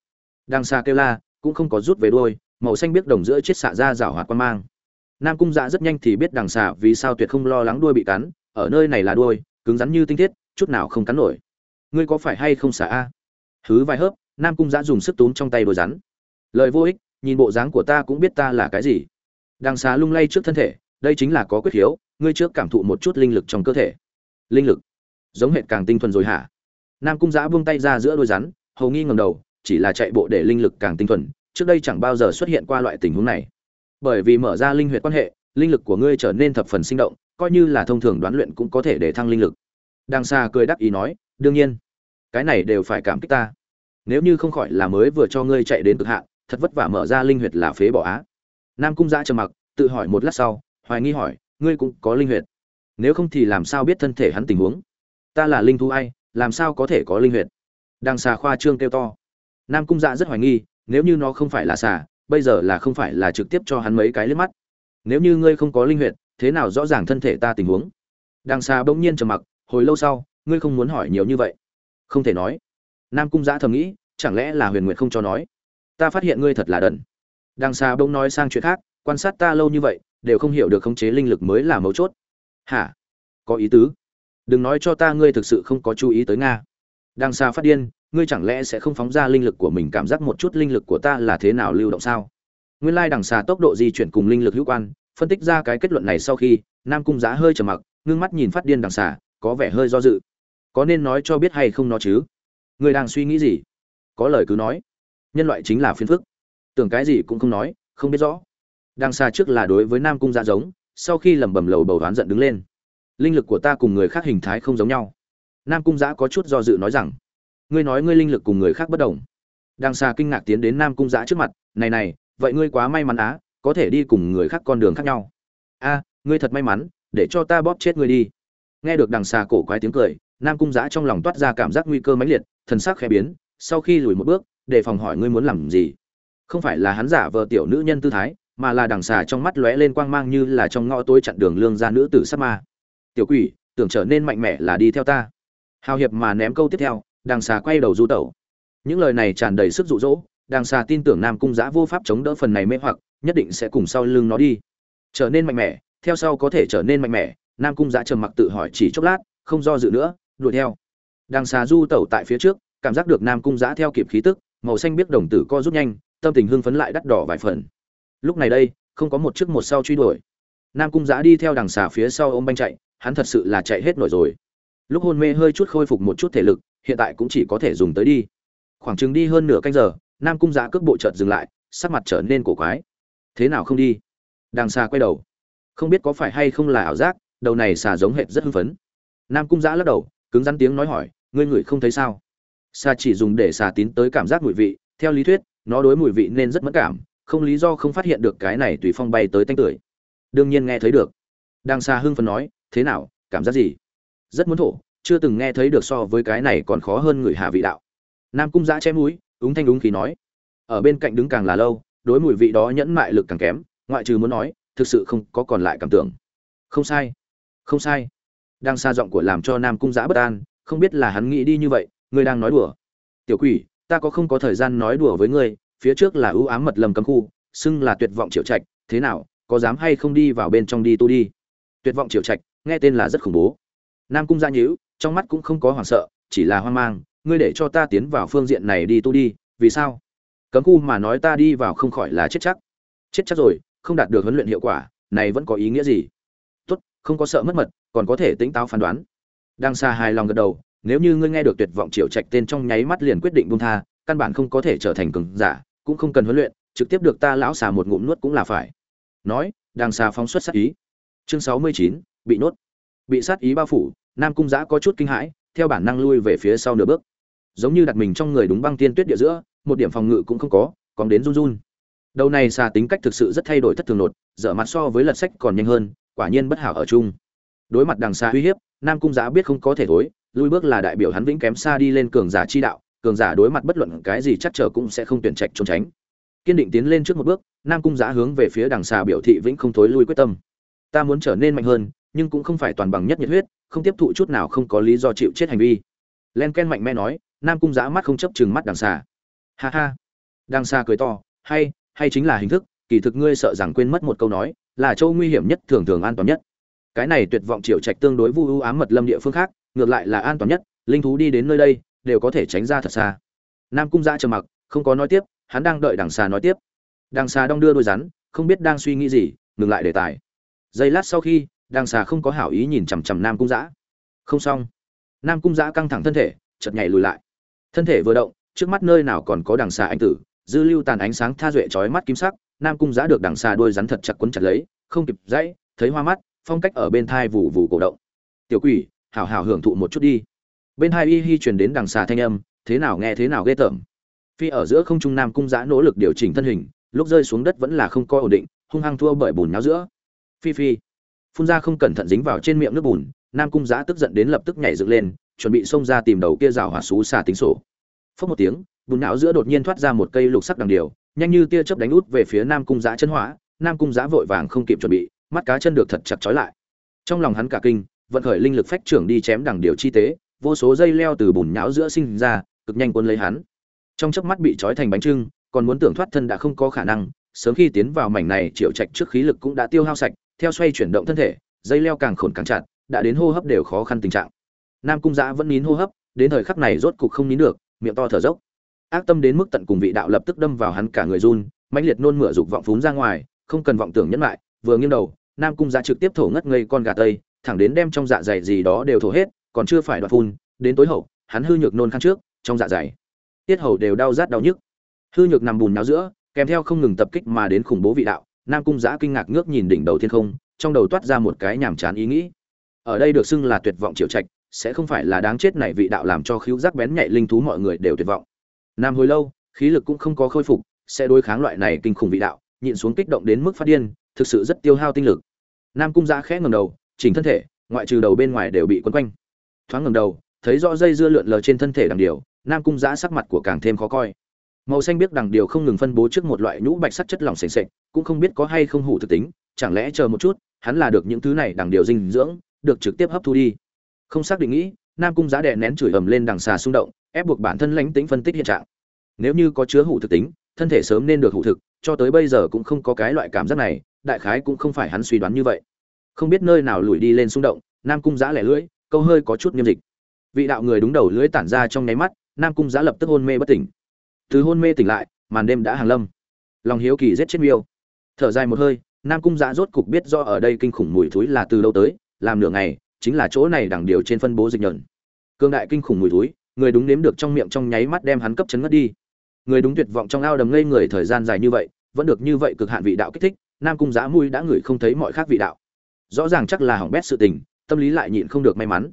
Đang xa kêu la, cũng không có rút về đuôi màu xanh biết đồng giữa chết xạ ra rảo hoạt quan mang. Nam cung dạ rất nhanh thì biết đằng xà vì sao tuyệt không lo lắng đuôi bị cắn, ở nơi này là đuôi, cứng rắn như tinh thiết, chút nào không cắn nổi. Ngươi có phải hay không xả a? Hứ vài hớp, nam cung giã dùng sức túm trong tay đôi rắn. Lời vô ích, nhìn bộ dáng của ta cũng biết ta là cái gì. Đằng xá lung lay trước thân thể, đây chính là có quyết hiếu. ngươi trước cảm thụ một chút linh lực trong cơ thể. Linh lực? Giống hệt càng tinh thuần rồi hả? Nam cung giã buông tay ra giữa đôi rắn, hầu nghi ngầm đầu, chỉ là chạy bộ để linh lực càng tinh thuần trước đây chẳng bao giờ xuất hiện qua loại tình huống này. Bởi vì mở ra linh huyệt quan hệ, linh lực của ngươi trở nên thập phần sinh động, coi như là thông thường đoán luyện cũng có thể để thăng linh lực. Đang xa cười đắc ý nói, đương nhiên, cái này đều phải cảm kích ta. Nếu như không khỏi là mới vừa cho ngươi chạy đến cực hạn, thật vất vả mở ra linh huyệt là phế bỏ á. Nam cung giã trầm mặc, tự hỏi một lát sau, hoài nghi hỏi, ngươi cũng có linh huyệt? Nếu không thì làm sao biết thân thể hắn tình huống? Ta là linh thú ai, làm sao có thể có linh huyệt? Đang xà khoa trương kêu to. Nam cung dạ rất hoài nghi nếu như nó không phải là xà, bây giờ là không phải là trực tiếp cho hắn mấy cái liếc mắt. Nếu như ngươi không có linh huyệt, thế nào rõ ràng thân thể ta tình huống? Đang xà bỗng nhiên trầm mặc, hồi lâu sau, ngươi không muốn hỏi nhiều như vậy. Không thể nói. Nam cung giã thầm nghĩ, chẳng lẽ là huyền Nguyệt không cho nói? Ta phát hiện ngươi thật là đần. Đang xà bỗng nói sang chuyện khác, quan sát ta lâu như vậy, đều không hiểu được khống chế linh lực mới là mấu chốt. Hả? Có ý tứ. Đừng nói cho ta ngươi thực sự không có chú ý tới nga. Đang xà phát điên ngươi chẳng lẽ sẽ không phóng ra linh lực của mình, cảm giác một chút linh lực của ta là thế nào lưu động sao? Nguyên lai đằng xà tốc độ di chuyển cùng linh lực hữu quan, phân tích ra cái kết luận này sau khi, nam cung giá hơi trầm mặc, ngưng mắt nhìn phát điên đằng xà, có vẻ hơi do dự. Có nên nói cho biết hay không nó chứ? Ngươi đang suy nghĩ gì? Có lời cứ nói. Nhân loại chính là phiền phức. Tưởng cái gì cũng không nói, không biết rõ. Đằng xà trước là đối với nam cung Giá giống, sau khi lẩm bẩm lầu bầu đoán giận đứng lên. Linh lực của ta cùng người khác hình thái không giống nhau. Nam cung giã có chút do dự nói rằng ngươi nói ngươi linh lực cùng người khác bất đồng. Đang xa kinh ngạc tiến đến nam cung giã trước mặt, này này, vậy ngươi quá may mắn á, có thể đi cùng người khác con đường khác nhau. A, ngươi thật may mắn, để cho ta bóp chết ngươi đi. Nghe được đằng xà cổ quái tiếng cười, nam cung giã trong lòng toát ra cảm giác nguy cơ mãnh liệt, thần sắc khẽ biến, sau khi lùi một bước để phòng hỏi ngươi muốn làm gì. Không phải là hắn giả vờ tiểu nữ nhân tư thái, mà là đằng xà trong mắt lóe lên quang mang như là trong ngõ tối chặn đường lương gia nữ tử sát ma. Tiểu quỷ, tưởng trở nên mạnh mẽ là đi theo ta. Hào hiệp mà ném câu tiếp theo Đàng xà quay đầu du tẩu. Những lời này tràn đầy sức dụ dỗ Đàng xà tin tưởng nam cung giã vô pháp chống đỡ phần này mê hoặc, nhất định sẽ cùng sau lưng nó đi. Trở nên mạnh mẽ, theo sau có thể trở nên mạnh mẽ, nam cung giã trầm mặc tự hỏi chỉ chốc lát, không do dự nữa, đuổi theo. Đàng xà du tẩu tại phía trước, cảm giác được nam cung giã theo kịp khí tức, màu xanh biết đồng tử co rút nhanh, tâm tình hưng phấn lại đắt đỏ vài phần. Lúc này đây, không có một trước một sau truy đuổi. Nam cung giã đi theo đằng xà phía sau ôm banh chạy, hắn thật sự là chạy hết nổi rồi. Lúc hôn mê hơi chút khôi phục một chút thể lực hiện tại cũng chỉ có thể dùng tới đi. Khoảng chừng đi hơn nửa canh giờ, nam cung giã cước bộ chợt dừng lại, sắc mặt trở nên cổ quái. Thế nào không đi? Đằng xa quay đầu. Không biết có phải hay không là ảo giác, đầu này xà giống hệt rất hưng phấn. Nam cung giã lắc đầu, cứng rắn tiếng nói hỏi, ngươi ngửi không thấy sao? Xà chỉ dùng để xà tín tới cảm giác mùi vị, theo lý thuyết, nó đối mùi vị nên rất mất cảm, không lý do không phát hiện được cái này tùy phong bay tới tanh tưởi. Đương nhiên nghe thấy được. Đang xa hưng phấn nói, thế nào, cảm giác gì? Rất muốn thổ chưa từng nghe thấy được so với cái này còn khó hơn người hạ vị đạo. Nam cung giã chém mũi, úng thanh úng khí nói, ở bên cạnh đứng càng là lâu, đối mùi vị đó nhẫn mại lực càng kém, ngoại trừ muốn nói, thực sự không có còn lại cảm tưởng. Không sai không sai. Đang xa giọng của làm cho nam cung giã bất an, không biết là hắn nghĩ đi như vậy ngươi đang nói đùa. Tiểu quỷ, ta có không có thời gian nói đùa với ngươi, phía trước là ưu ám mật lầm cấm khu, xưng là tuyệt vọng triệu trạch, thế nào, có dám hay không đi vào bên trong đi tu đi? Tuyệt vọng triệu trạch, nghe tên là rất khủng bố. Nam cung gia nhữ trong mắt cũng không có hoảng sợ, chỉ là hoang mang, ngươi để cho ta tiến vào phương diện này đi tu đi, vì sao? Cấm khu mà nói ta đi vào không khỏi là chết chắc. Chết chắc rồi, không đạt được huấn luyện hiệu quả, này vẫn có ý nghĩa gì? Tốt, không có sợ mất mật, còn có thể tính táo phán đoán. Đang xa hài lòng gật đầu, nếu như ngươi nghe được tuyệt vọng triệu trạch tên trong nháy mắt liền quyết định buông tha, căn bản không có thể trở thành cường giả, cũng không cần huấn luyện, trực tiếp được ta lão xà một ngụm nuốt cũng là phải. Nói đang xa phóng xuất sát ý. Chương sáu mươi chín, bị nuốt bị sát ý bao phủ nam cung giã có chút kinh hãi, theo bản năng lui về phía sau nửa bước. Giống như đặt mình trong người đúng băng tiên tuyết địa giữa, một điểm phòng ngự cũng không có, còn đến run run. Đầu này xà tính cách thực sự rất thay đổi thất thường nột, dở mặt so với lật sách còn nhanh hơn, quả nhiên bất hảo ở chung. Đối mặt đằng xa uy hiếp, nam cung giã biết không có thể thối, lui bước là đại biểu hắn vĩnh kém xa đi lên cường giả chi đạo, cường giả đối mặt bất luận cái gì chắc trở cũng sẽ không tuyển trạch trốn tránh. Kiên định tiến lên trước một bước, nam cung giã hướng về phía đằng xà biểu thị vĩnh không thối lui quyết tâm. Ta muốn trở nên mạnh hơn, nhưng cũng không phải toàn bằng nhất nhiệt huyết không tiếp thụ chút nào không có lý do chịu chết hành vi. Len ken mạnh mẽ nói, nam cung giã mắt không chấp chừng mắt đằng xà ha ha. Đằng xà cười to, hay hay chính là hình thức, kỳ thực ngươi sợ rằng quên mất một câu nói, là châu nguy hiểm nhất, thường thường an toàn nhất. Cái này tuyệt vọng triệu trạch tương đối vu ưu ám mật lâm địa phương khác, ngược lại là an toàn nhất, linh thú đi đến nơi đây, đều có thể tránh ra thật xa. Nam cung giã trầm mặc, không có nói tiếp, hắn đang đợi đằng xà nói tiếp. Đằng xà đong đưa đôi rắn, không biết đang suy nghĩ gì, ngừng lại đề tài. Giây lát sau khi đằng xà không có hảo ý nhìn chằm chằm nam cung giã không xong. Nam cung giã căng thẳng thân thể chật nhảy lùi lại. Thân thể vừa động, trước mắt nơi nào còn có đằng xà anh tử, dư lưu tàn ánh sáng tha duệ chói mắt kim sắc, nam cung giã được đằng xà đôi rắn thật chặt quấn chặt lấy, không kịp dãy, thấy hoa mắt, phong cách ở bên thai vù vù cổ động. Tiểu quỷ, hảo hảo hưởng thụ một chút đi. Bên hai y hi truyền đến đằng xà thanh âm, thế nào nghe thế nào ghê tởm. Phi ở giữa không trung nam cung giã nỗ lực điều chỉnh thân hình, lúc rơi xuống đất vẫn là không coi ổn định, hung hăng thua bởi bùn nháo giữa. Phi phi phun ra không cẩn thận dính vào trên miệng nước bùn, nam cung giã tức giận đến lập tức nhảy dựng lên, chuẩn bị xông ra tìm đầu kia rào hỏa xú xà tính sổ. Phốc một tiếng, bùn não giữa đột nhiên thoát ra một cây lục sắc đằng điều, nhanh như tia chớp đánh út về phía nam cung giã chân hỏa, nam cung giã vội vàng không kịp chuẩn bị, mắt cá chân được thật chặt trói lại. Trong lòng hắn cả kinh, vận khởi linh lực phách trưởng đi chém đằng điều chi tế, vô số dây leo từ bùn nhão giữa sinh ra, cực nhanh cuốn lấy hắn. Trong chớp mắt bị trói thành bánh trưng, còn muốn tưởng thoát thân đã không có khả năng, sớm khi tiến vào mảnh này, triệu trạch trước khí lực cũng đã tiêu hao sạch theo xoay chuyển động thân thể, dây leo càng khổn càng chặt, đã đến hô hấp đều khó khăn tình trạng. Nam cung giã vẫn nín hô hấp, đến thời khắc này rốt cục không nín được, miệng to thở dốc. Ác tâm đến mức tận cùng vị đạo lập tức đâm vào hắn cả người run, mãnh liệt nôn mửa dục vọng phúng ra ngoài, không cần vọng tưởng nhẫn lại vừa nghiêng đầu, nam cung giã trực tiếp thổ ngất ngây con gà tây, thẳng đến đem trong dạ dày gì đó đều thổ hết, còn chưa phải đoạt phun, đến tối hậu, hắn hư nhược nôn khăn trước, trong dạ dày. Tiết hầu đều đau rát đau nhức. Hư nhược nằm bùn náo giữa, kèm theo không ngừng tập kích mà đến khủng bố vị đạo nam cung giã kinh ngạc ngước nhìn đỉnh đầu thiên không, trong đầu toát ra một cái nhàm chán ý nghĩ. Ở đây được xưng là tuyệt vọng triệu trạch, sẽ không phải là đáng chết này vị đạo làm cho khíu giác bén nhạy linh thú mọi người đều tuyệt vọng. Nam hồi lâu, khí lực cũng không có khôi phục, sẽ đối kháng loại này kinh khủng vị đạo, nhịn xuống kích động đến mức phát điên, thực sự rất tiêu hao tinh lực. Nam cung giã khẽ ngầm đầu, chỉnh thân thể, ngoại trừ đầu bên ngoài đều bị quấn quanh. Thoáng ngầm đầu, thấy rõ dây dưa lượn lờ trên thân thể đằng điều, nam cung giã sắc mặt của càng thêm khó coi màu xanh biết đằng điều không ngừng phân bố trước một loại nhũ bạch sắc chất lỏng sền sệt, cũng không biết có hay không hủ thực tính, chẳng lẽ chờ một chút, hắn là được những thứ này đằng điều dinh dưỡng, được trực tiếp hấp thu đi. Không xác định nghĩ, nam cung giá đè nén chửi ầm lên đằng xà xung động, ép buộc bản thân lãnh tính phân tích hiện trạng. Nếu như có chứa hủ thực tính, thân thể sớm nên được hủ thực, cho tới bây giờ cũng không có cái loại cảm giác này, đại khái cũng không phải hắn suy đoán như vậy. Không biết nơi nào lùi đi lên xung động, nam cung giã lẻ lưỡi, câu hơi có chút nghiêm dịch. Vị đạo người đúng đầu lưỡi tản ra trong nháy mắt, nam cung giã lập tức hôn mê bất tỉnh từ hôn mê tỉnh lại, màn đêm đã hàng lâm. Lòng hiếu kỳ giết chết miêu. Thở dài một hơi, nam cung giã rốt cục biết do ở đây kinh khủng mùi thúi là từ lâu tới, làm nửa ngày, chính là chỗ này đẳng điều trên phân bố dịch nhẫn. Cương đại kinh khủng mùi thúi, người đúng nếm được trong miệng trong nháy mắt đem hắn cấp chấn ngất đi. Người đúng tuyệt vọng trong ao đầm ngây người thời gian dài như vậy, vẫn được như vậy cực hạn vị đạo kích thích, nam cung giã mùi đã ngửi không thấy mọi khác vị đạo. Rõ ràng chắc là hỏng bét sự tình, tâm lý lại nhịn không được may mắn.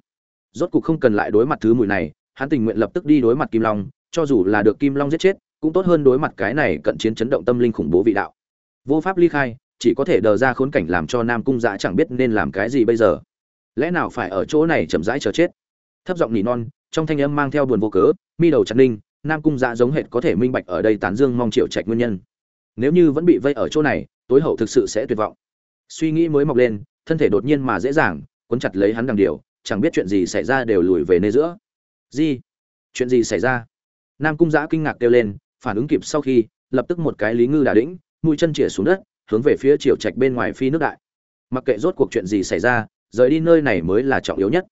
Rốt cục không cần lại đối mặt thứ mùi này, hắn tình nguyện lập tức đi đối mặt kim long cho dù là được kim long giết chết, cũng tốt hơn đối mặt cái này cận chiến chấn động tâm linh khủng bố vị đạo. Vô pháp ly khai, chỉ có thể đờ ra khốn cảnh làm cho nam cung giã chẳng biết nên làm cái gì bây giờ. Lẽ nào phải ở chỗ này chậm rãi chờ chết? Thấp giọng nỉ non, trong thanh âm mang theo buồn vô cớ, mi đầu chặt ninh, nam cung giã giống hệt có thể minh bạch ở đây tán dương mong triệu trạch nguyên nhân. Nếu như vẫn bị vây ở chỗ này, tối hậu thực sự sẽ tuyệt vọng. Suy nghĩ mới mọc lên, thân thể đột nhiên mà dễ dàng, cuốn chặt lấy hắn đằng điều, chẳng biết chuyện gì xảy ra đều lùi về nơi giữa. Gì? Chuyện gì xảy ra? Nam cung giã kinh ngạc kêu lên, phản ứng kịp sau khi, lập tức một cái lý ngư đà đĩnh, mũi chân chĩa xuống đất, hướng về phía triều trạch bên ngoài phi nước đại. Mặc kệ rốt cuộc chuyện gì xảy ra, rời đi nơi này mới là trọng yếu nhất.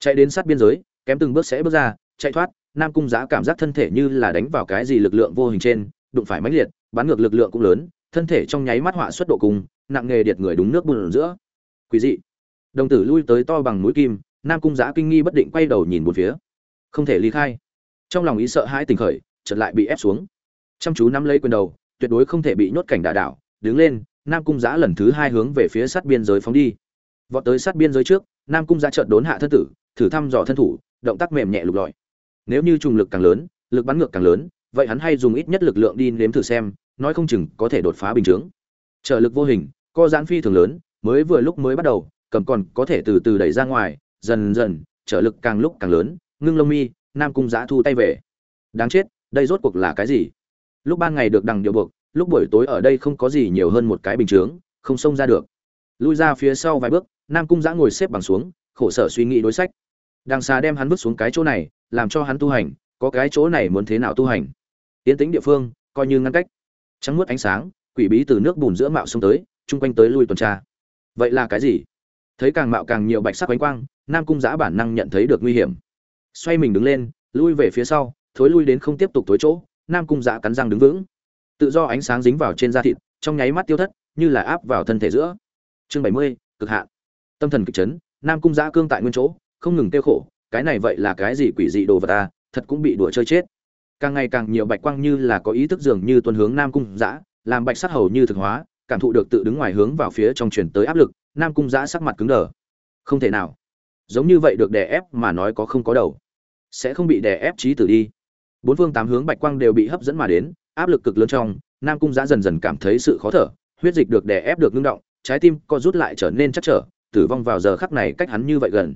Chạy đến sát biên giới, kém từng bước sẽ bước ra, chạy thoát, nam cung giã cảm giác thân thể như là đánh vào cái gì lực lượng vô hình trên, đụng phải mãnh liệt bán ngược lực lượng cũng lớn, thân thể trong nháy mắt họa xuất độ cùng, nặng nghề điệt người đúng nước bùn giữa. Quý dị. Đồng tử lui tới to bằng mũi kim, nam cung giã kinh nghi bất định quay đầu nhìn một phía. Không thể ly khai trong lòng ý sợ hãi tình khởi, chợt lại bị ép xuống. Chăm chú nắm lấy quyền đầu, tuyệt đối không thể bị nhốt cảnh đà đảo, đứng lên, nam cung giã lần thứ hai hướng về phía sát biên giới phóng đi. Vọt tới sát biên giới trước, nam cung giã chợt đốn hạ thân tử, thử thăm dò thân thủ, động tác mềm nhẹ lục lọi. Nếu như trùng lực càng lớn, lực bắn ngược càng lớn, vậy hắn hay dùng ít nhất lực lượng đi nếm thử xem, nói không chừng có thể đột phá bình chướng. Trợ lực vô hình, co giãn phi thường lớn, mới vừa lúc mới bắt đầu, cầm còn có thể từ từ đẩy ra ngoài, dần dần trợ lực càng lúc càng lớn, ngưng lông mi nam cung giã thu tay về. Đáng chết, đây rốt cuộc là cái gì? Lúc ban ngày được đằng điệu buộc, lúc buổi tối ở đây không có gì nhiều hơn một cái bình chướng, không xông ra được. Lui ra phía sau vài bước, nam cung giã ngồi xếp bằng xuống, khổ sở suy nghĩ đối sách. Đằng xà đem hắn vứt xuống cái chỗ này, làm cho hắn tu hành, có cái chỗ này muốn thế nào tu hành? Tiến tính địa phương, coi như ngăn cách. Trắng muốt ánh sáng, quỷ bí từ nước bùn giữa mạo xông tới, chung quanh tới lui tuần tra. Vậy là cái gì? Thấy càng mạo càng nhiều bạch sắc quánh quang, nam cung giã bản năng nhận thấy được nguy hiểm xoay mình đứng lên lui về phía sau thối lui đến không tiếp tục thối chỗ nam cung dạ cắn răng đứng vững. Tự do ánh sáng dính vào trên da thịt trong nháy mắt tiêu thất như là áp vào thân thể giữa. Chương bảy mươi cực hạn. Tâm thần kịch chấn nam cung dạ cương tại nguyên chỗ không ngừng tiêu khổ cái này vậy là cái gì quỷ dị đồ vật ta thật cũng bị đùa chơi chết. Càng ngày càng nhiều bạch quang như là có ý thức dường như tuân hướng nam cung dã, làm bạch sắc hầu như thực hóa cảm thụ được tự đứng ngoài hướng vào phía trong chuyển tới áp lực nam cung dã sắc mặt cứng đờ. Không thể nào giống như vậy được đè ép mà nói có không có đầu. Sẽ không bị đè ép trí tử đi. Bốn phương tám hướng bạch quang đều bị hấp dẫn mà đến, áp lực cực lớn trong, nam cung giã dần dần cảm thấy sự khó thở, huyết dịch được đè ép được ngưng động, trái tim co rút lại trở nên chắc trở, tử vong vào giờ khắc này cách hắn như vậy gần.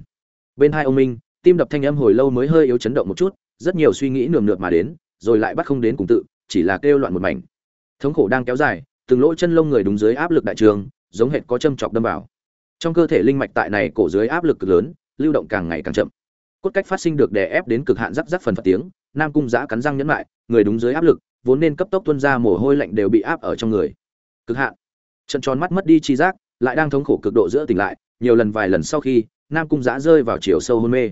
Bên hai ông minh, tim đập thanh âm hồi lâu mới hơi yếu chấn động một chút, rất nhiều suy nghĩ nườm nượp mà đến, rồi lại bắt không đến cùng tự, chỉ là kêu loạn một mảnh. Thống khổ đang kéo dài, từng lỗ chân lông người đúng dưới áp lực đại trường, giống hệt có châm chọc đâm vào trong cơ thể linh mạch tại này cổ dưới áp lực cực lớn, lưu động càng ngày càng chậm. Cốt cách phát sinh được đè ép đến cực hạn rắc rắc phần phật tiếng, nam cung giã cắn răng nhẫn lại, người đúng dưới áp lực, vốn nên cấp tốc tuân ra mồ hôi lạnh đều bị áp ở trong người. Cực hạn. Trận tròn mắt mất đi chi giác, lại đang thống khổ cực độ giữa tỉnh lại, nhiều lần vài lần sau khi, nam cung giã rơi vào chiều sâu hôn mê.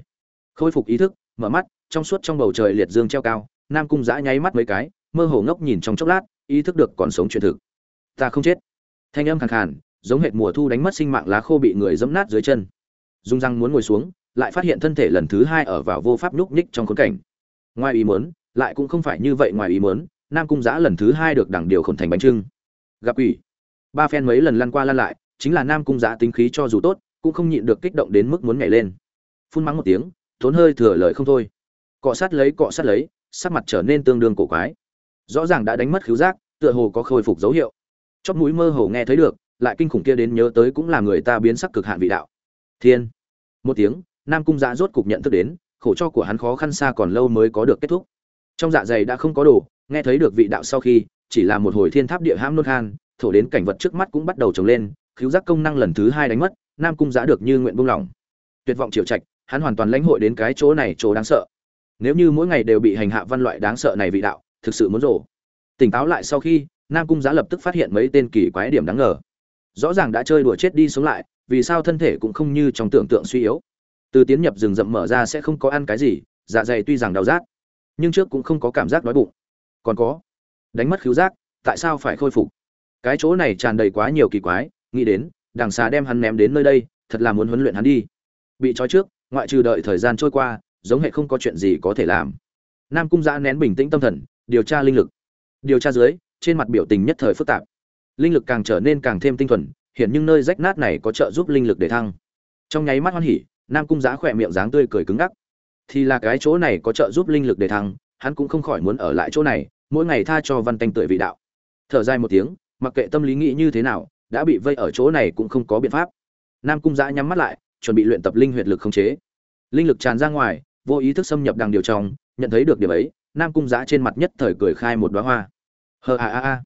Khôi phục ý thức, mở mắt, trong suốt trong bầu trời liệt dương treo cao, nam cung giã nháy mắt mấy cái, mơ hồ ngốc nhìn trong chốc lát, ý thức được còn sống chuyện thực. Ta không chết. Thanh âm khàn khàn giống hệt mùa thu đánh mất sinh mạng lá khô bị người dẫm nát dưới chân. Dung răng muốn ngồi xuống, lại phát hiện thân thể lần thứ hai ở vào vô pháp nhúc nhích trong khốn cảnh. Ngoài ý muốn, lại cũng không phải như vậy ngoài ý muốn, nam cung giã lần thứ hai được đẳng điều khổn thành bánh trưng. Gặp ủy ba phen mấy lần lăn qua lăn lại, chính là nam cung giã tính khí cho dù tốt, cũng không nhịn được kích động đến mức muốn nhảy lên. Phun mắng một tiếng tốn hơi thừa lời không thôi. Cọ sát lấy, cọ sát lấy, sắc mặt trở nên tương đương cổ quái. Rõ ràng đã đánh mất khứu giác, tựa hồ có khôi phục dấu hiệu. Chóp mũi mơ hồ nghe thấy được lại kinh khủng kia đến nhớ tới cũng là người ta biến sắc cực hạn vị đạo. Thiên. Một tiếng, nam cung dạ rốt cục nhận thức đến, khổ cho của hắn khó khăn xa còn lâu mới có được kết thúc. Trong dạ dày đã không có đồ, nghe thấy được vị đạo sau khi, chỉ là một hồi thiên tháp địa hãm nốt khan, thổ đến cảnh vật trước mắt cũng bắt đầu trồng lên cứu giác công năng lần thứ hai đánh mất, nam cung giã được như nguyện buông lỏng. Tuyệt vọng triệu trạch, hắn hoàn toàn lãnh hội đến cái chỗ này chỗ đáng sợ. Nếu như mỗi ngày đều bị hành hạ văn loại đáng sợ này vị đạo, thực sự muốn rổ tỉnh táo lại sau khi, nam cung giã lập tức phát hiện mấy tên kỳ quái điểm đáng ngờ rõ ràng đã chơi đùa chết đi sống lại, vì sao thân thể cũng không như trong tưởng tượng suy yếu. Từ tiến nhập rừng rậm mở ra sẽ không có ăn cái gì dạ dày tuy rằng đau rát, nhưng trước cũng không có cảm giác đói bụng. Còn có, đánh mất khiếu giác, tại sao phải khôi phục? Cái chỗ này tràn đầy quá nhiều kỳ quái, nghĩ đến, đằng xà đem hắn ném đến nơi đây, thật là muốn huấn luyện hắn đi. Bị trói trước, ngoại trừ đợi thời gian trôi qua, giống hệ không có chuyện gì có thể làm. Nam cung giã nén bình tĩnh tâm thần, điều tra linh lực. Điều tra dưới, trên mặt biểu tình nhất thời phức tạp linh lực càng trở nên càng thêm tinh thuần hiện nhưng nơi rách nát này có trợ giúp linh lực để thăng. Trong nháy mắt hoan hỉ, nam cung giá khỏe miệng dáng tươi cười cứng ngắc. Thì là cái chỗ này có trợ giúp linh lực để thăng, hắn cũng không khỏi muốn ở lại chỗ này, mỗi ngày tha cho văn tanh tưởi vị đạo. Thở dài một tiếng, mặc kệ tâm lý nghĩ như thế nào, đã bị vây ở chỗ này cũng không có biện pháp. Nam cung giã nhắm mắt lại, chuẩn bị luyện tập linh huyệt lực khống chế. Linh lực tràn ra ngoài, vô ý thức xâm nhập đằng điều trong, nhận thấy được điểm ấy, nam cung giã trên mặt nhất thời cười khai một đoá hoa. Hờ a a a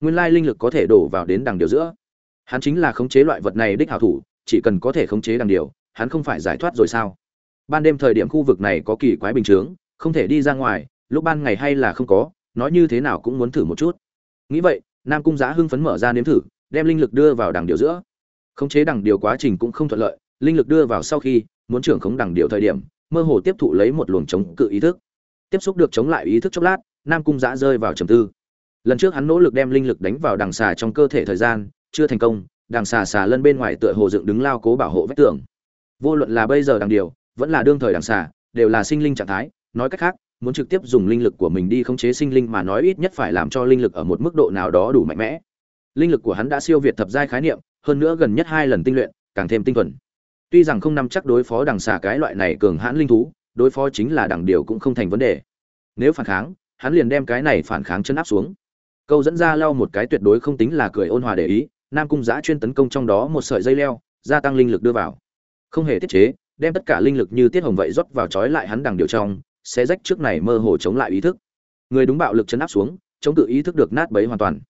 nguyên lai linh lực có thể đổ vào đến đằng điều giữa. Hắn chính là khống chế loại vật này đích hảo thủ, chỉ cần có thể khống chế đằng điều, hắn không phải giải thoát rồi sao? Ban đêm thời điểm khu vực này có kỳ quái bình chướng, không thể đi ra ngoài, lúc ban ngày hay là không có, nói như thế nào cũng muốn thử một chút. Nghĩ vậy, nam cung Giá hưng phấn mở ra nếm thử, đem linh lực đưa vào đằng điều giữa. Khống chế đằng điều quá trình cũng không thuận lợi, linh lực đưa vào sau khi, muốn trưởng khống đằng điều thời điểm, mơ hồ tiếp thụ lấy một luồng chống cự ý thức. Tiếp xúc được chống lại ý thức chốc lát, nam cung giã rơi vào trầm tư lần trước hắn nỗ lực đem linh lực đánh vào đằng xà trong cơ thể thời gian, chưa thành công, đằng xà xà lân bên ngoài tựa hồ dựng đứng lao cố bảo hộ vách tường. Vô luận là bây giờ đằng điều, vẫn là đương thời đằng xà, đều là sinh linh trạng thái, nói cách khác, muốn trực tiếp dùng linh lực của mình đi khống chế sinh linh mà nói ít nhất phải làm cho linh lực ở một mức độ nào đó đủ mạnh mẽ. Linh lực của hắn đã siêu việt thập giai khái niệm, hơn nữa gần nhất hai lần tinh luyện, càng thêm tinh thuần. Tuy rằng không nắm chắc đối phó đằng xà cái loại này cường hãn linh thú, đối phó chính là đằng điều cũng không thành vấn đề. Nếu phản kháng, hắn liền đem cái này phản kháng chân áp xuống câu dẫn ra lau một cái tuyệt đối không tính là cười ôn hòa để ý, nam cung giã chuyên tấn công trong đó một sợi dây leo, gia tăng linh lực đưa vào. Không hề tiết chế, đem tất cả linh lực như tiết hồng vậy rót vào trói lại hắn đằng điều trong, sẽ rách trước này mơ hồ chống lại ý thức. Người đúng bạo lực chấn áp xuống, chống tự ý thức được nát bấy hoàn toàn.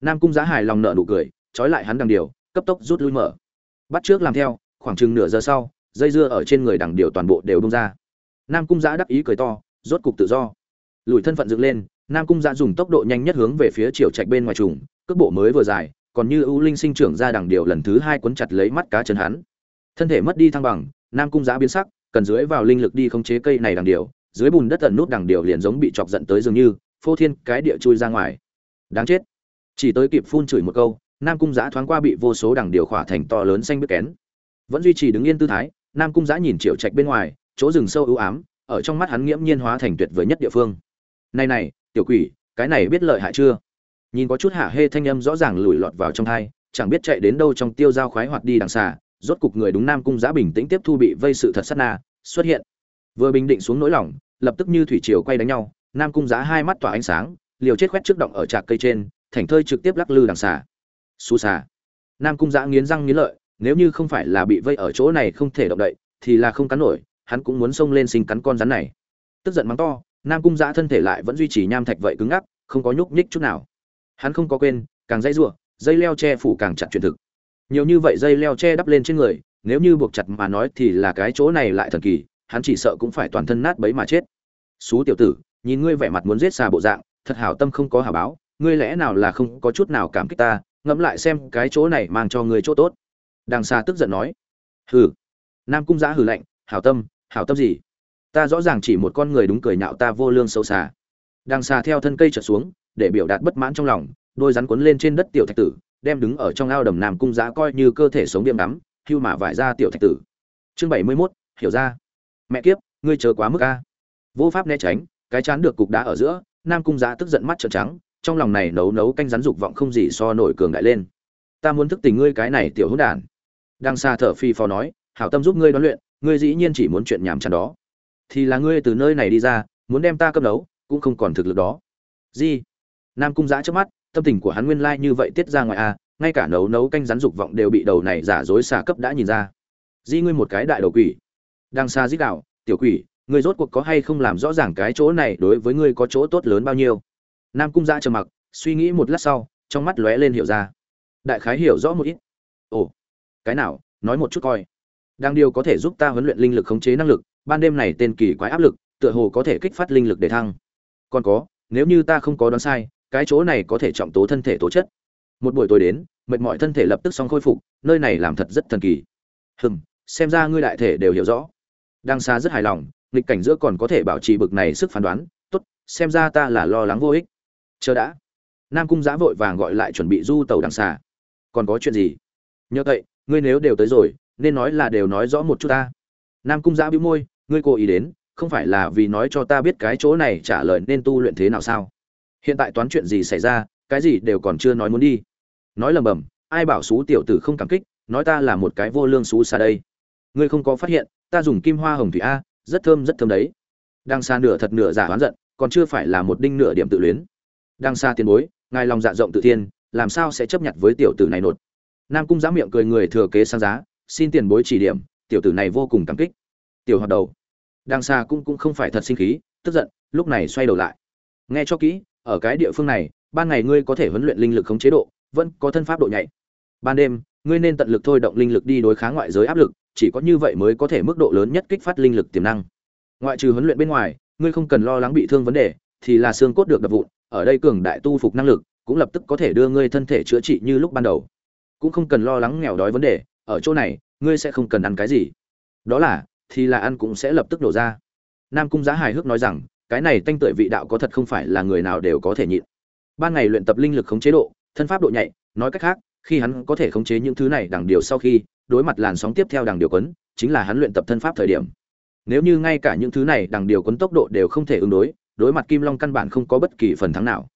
Nam cung giá hài lòng nợ nụ cười, trói lại hắn đằng điều, cấp tốc rút lui mở. Bắt trước làm theo, khoảng chừng nửa giờ sau, dây dưa ở trên người đằng điều toàn bộ đều bông ra. Nam cung giã đắc ý cười to, rốt cục tự do. Lùi thân phận dựng lên nam cung giã dùng tốc độ nhanh nhất hướng về phía chiều trạch bên ngoài trùng, cước bộ mới vừa dài, còn như ưu linh sinh trưởng ra đằng điều lần thứ hai quấn chặt lấy mắt cá chân hắn. Thân thể mất đi thăng bằng, nam cung giã biến sắc, cần dưới vào linh lực đi khống chế cây này đằng điều, dưới bùn đất tận nút đằng điều liền giống bị chọc giận tới dường như, phô thiên cái địa chui ra ngoài. Đáng chết. Chỉ tới kịp phun chửi một câu, nam cung giã thoáng qua bị vô số đằng điều khỏa thành to lớn xanh biết kén. Vẫn duy trì đứng yên tư thái, nam cung giã nhìn triệu trạch bên ngoài, chỗ rừng sâu ưu ám, ở trong mắt hắn nghiễm nhiên hóa thành tuyệt vời nhất địa phương. Này này tiểu quỷ, cái này biết lợi hại chưa? Nhìn có chút hạ hê thanh âm rõ ràng lùi lọt vào trong thai, chẳng biết chạy đến đâu trong tiêu dao khoái hoạt đi đằng xa rốt cục người đúng nam cung Giá bình tĩnh tiếp thu bị vây sự thật sát na, xuất hiện. Vừa bình định xuống nỗi lòng, lập tức như thủy triều quay đánh nhau, nam cung Giá hai mắt tỏa ánh sáng, liều chết khoét trước động ở trạc cây trên thảnh thơi trực tiếp lắc lư đằng xà. Xù xà. Nam cung Giá nghiến răng nghiến lợi, nếu như không phải là bị vây ở chỗ này không thể động đậy, thì là không cắn nổi, hắn cũng muốn xông lên sinh cắn con rắn này. Tức giận mắng to nam cung giã thân thể lại vẫn duy trì nham thạch vậy cứng ngắc, không có nhúc nhích chút nào. Hắn không có quên, càng dây giụa dây leo che phủ càng chặt truyền thực. Nhiều như vậy dây leo che đắp lên trên người, nếu như buộc chặt mà nói thì là cái chỗ này lại thần kỳ, hắn chỉ sợ cũng phải toàn thân nát bấy mà chết. Xú tiểu tử, nhìn ngươi vẻ mặt muốn giết xà bộ dạng, thật hảo tâm không có hảo báo, ngươi lẽ nào là không có chút nào cảm kích ta, ngẫm lại xem cái chỗ này mang cho ngươi chỗ tốt. Đằng xa tức giận nói. Hừ. Nam cung giã hừ lạnh, hảo tâm hảo tâm gì? Ta rõ ràng chỉ một con người đúng cười nhạo ta vô lương xấu xa. Đang xà theo thân cây trở xuống để biểu đạt bất mãn trong lòng đôi rắn cuốn lên trên đất tiểu thạch tử đem đứng ở trong ao đầm nam cung giá coi như cơ thể sống điểm đắm hưu mà vải ra tiểu thạch tử. Chương bảy mươi 71, hiểu ra. Mẹ kiếp ngươi chờ quá mức a. Vô pháp né tránh cái chán được cục đá ở giữa nam cung giá tức giận mắt trợn trắng trong lòng này nấu nấu canh rắn dục vọng không gì so nổi cường đại lên. Ta muốn thức tình ngươi cái này tiểu hỗn đản. Đang xa thở phi phò nói hảo tâm giúp ngươi đoán luyện ngươi dĩ nhiên chỉ muốn chuyện nhảm chán đó thì là ngươi từ nơi này đi ra muốn đem ta cấp nấu cũng không còn thực lực đó. Gì? Nam cung giã trước mắt tâm tình của hắn nguyên lai như vậy tiết ra ngoài a à, ngay cả nấu nấu canh rắn dục vọng đều bị đầu này giả dối xà cấp đã nhìn ra. Di ngươi một cái đại đầu quỷ. Đang xa dít đạo tiểu quỷ ngươi rốt cuộc có hay không làm rõ ràng cái chỗ này đối với ngươi có chỗ tốt lớn bao nhiêu? Nam cung giã trầm mặc suy nghĩ một lát sau trong mắt lóe lên hiểu ra. Đại khái hiểu rõ một ít. Ồ cái nào nói một chút coi. Đang điều có thể giúp ta huấn luyện linh lực khống chế năng lực ban đêm này tên kỳ quái áp lực, tựa hồ có thể kích phát linh lực để thăng. Còn có, nếu như ta không có đoán sai, cái chỗ này có thể trọng tố thân thể tố chất. Một buổi tối đến, mệt mỏi thân thể lập tức xong khôi phục, nơi này làm thật rất thần kỳ. Hừm, xem ra ngươi đại thể đều hiểu rõ. Đang xa rất hài lòng, nghịch cảnh giữa còn có thể bảo trì bực này sức phán đoán. Tốt, xem ra ta là lo lắng vô ích. Chờ đã. Nam cung giã vội vàng gọi lại chuẩn bị du tàu đằng xa. còn có chuyện gì? Nhớ vậy, ngươi nếu đều tới rồi, nên nói là đều nói rõ một chút ta. Nam cung giã bĩu môi ngươi cố ý đến, không phải là vì nói cho ta biết cái chỗ này trả lời nên tu luyện thế nào sao? Hiện tại toán chuyện gì xảy ra, cái gì đều còn chưa nói muốn đi. Nói lầm bầm, ai bảo xú tiểu tử không cảm kích, nói ta là một cái vô lương xú xa đây. Ngươi không có phát hiện, ta dùng kim hoa hồng thủy a, rất thơm rất thơm đấy. Đang xa nửa thật nửa giả oán giận, còn chưa phải là một đinh nửa điểm tự luyến. Đang xa tiền bối, ngài lòng dạ rộng tự thiên, làm sao sẽ chấp nhận với tiểu tử này nột? Nam cung giá miệng cười người thừa kế sang giá, xin tiền bối chỉ điểm, tiểu tử này vô cùng cảm kích tiểu hoạt đầu. Đang xa cũng cũng không phải thật sinh khí, tức giận, lúc này xoay đầu lại. Nghe cho kỹ, ở cái địa phương này, ban ngày ngươi có thể huấn luyện linh lực khống chế độ, vẫn có thân pháp độ nhạy. Ban đêm, ngươi nên tận lực thôi động linh lực đi đối kháng ngoại giới áp lực, chỉ có như vậy mới có thể mức độ lớn nhất kích phát linh lực tiềm năng. Ngoại trừ huấn luyện bên ngoài, ngươi không cần lo lắng bị thương vấn đề, thì là xương cốt được đập vụn, ở đây cường đại tu phục năng lực, cũng lập tức có thể đưa ngươi thân thể chữa trị như lúc ban đầu. Cũng không cần lo lắng nghèo đói vấn đề, ở chỗ này, ngươi sẽ không cần ăn cái gì. Đó là thì là ăn cũng sẽ lập tức đổ ra. Nam cung giá hài hước nói rằng, cái này tanh tưởi vị đạo có thật không phải là người nào đều có thể nhịn. Ban ngày luyện tập linh lực khống chế độ, thân pháp độ nhạy, nói cách khác, khi hắn có thể khống chế những thứ này đằng điều sau khi, đối mặt làn sóng tiếp theo đằng điều quấn, chính là hắn luyện tập thân pháp thời điểm. Nếu như ngay cả những thứ này đằng điều quấn tốc độ đều không thể ứng đối đối mặt kim long căn bản không có bất kỳ phần thắng nào.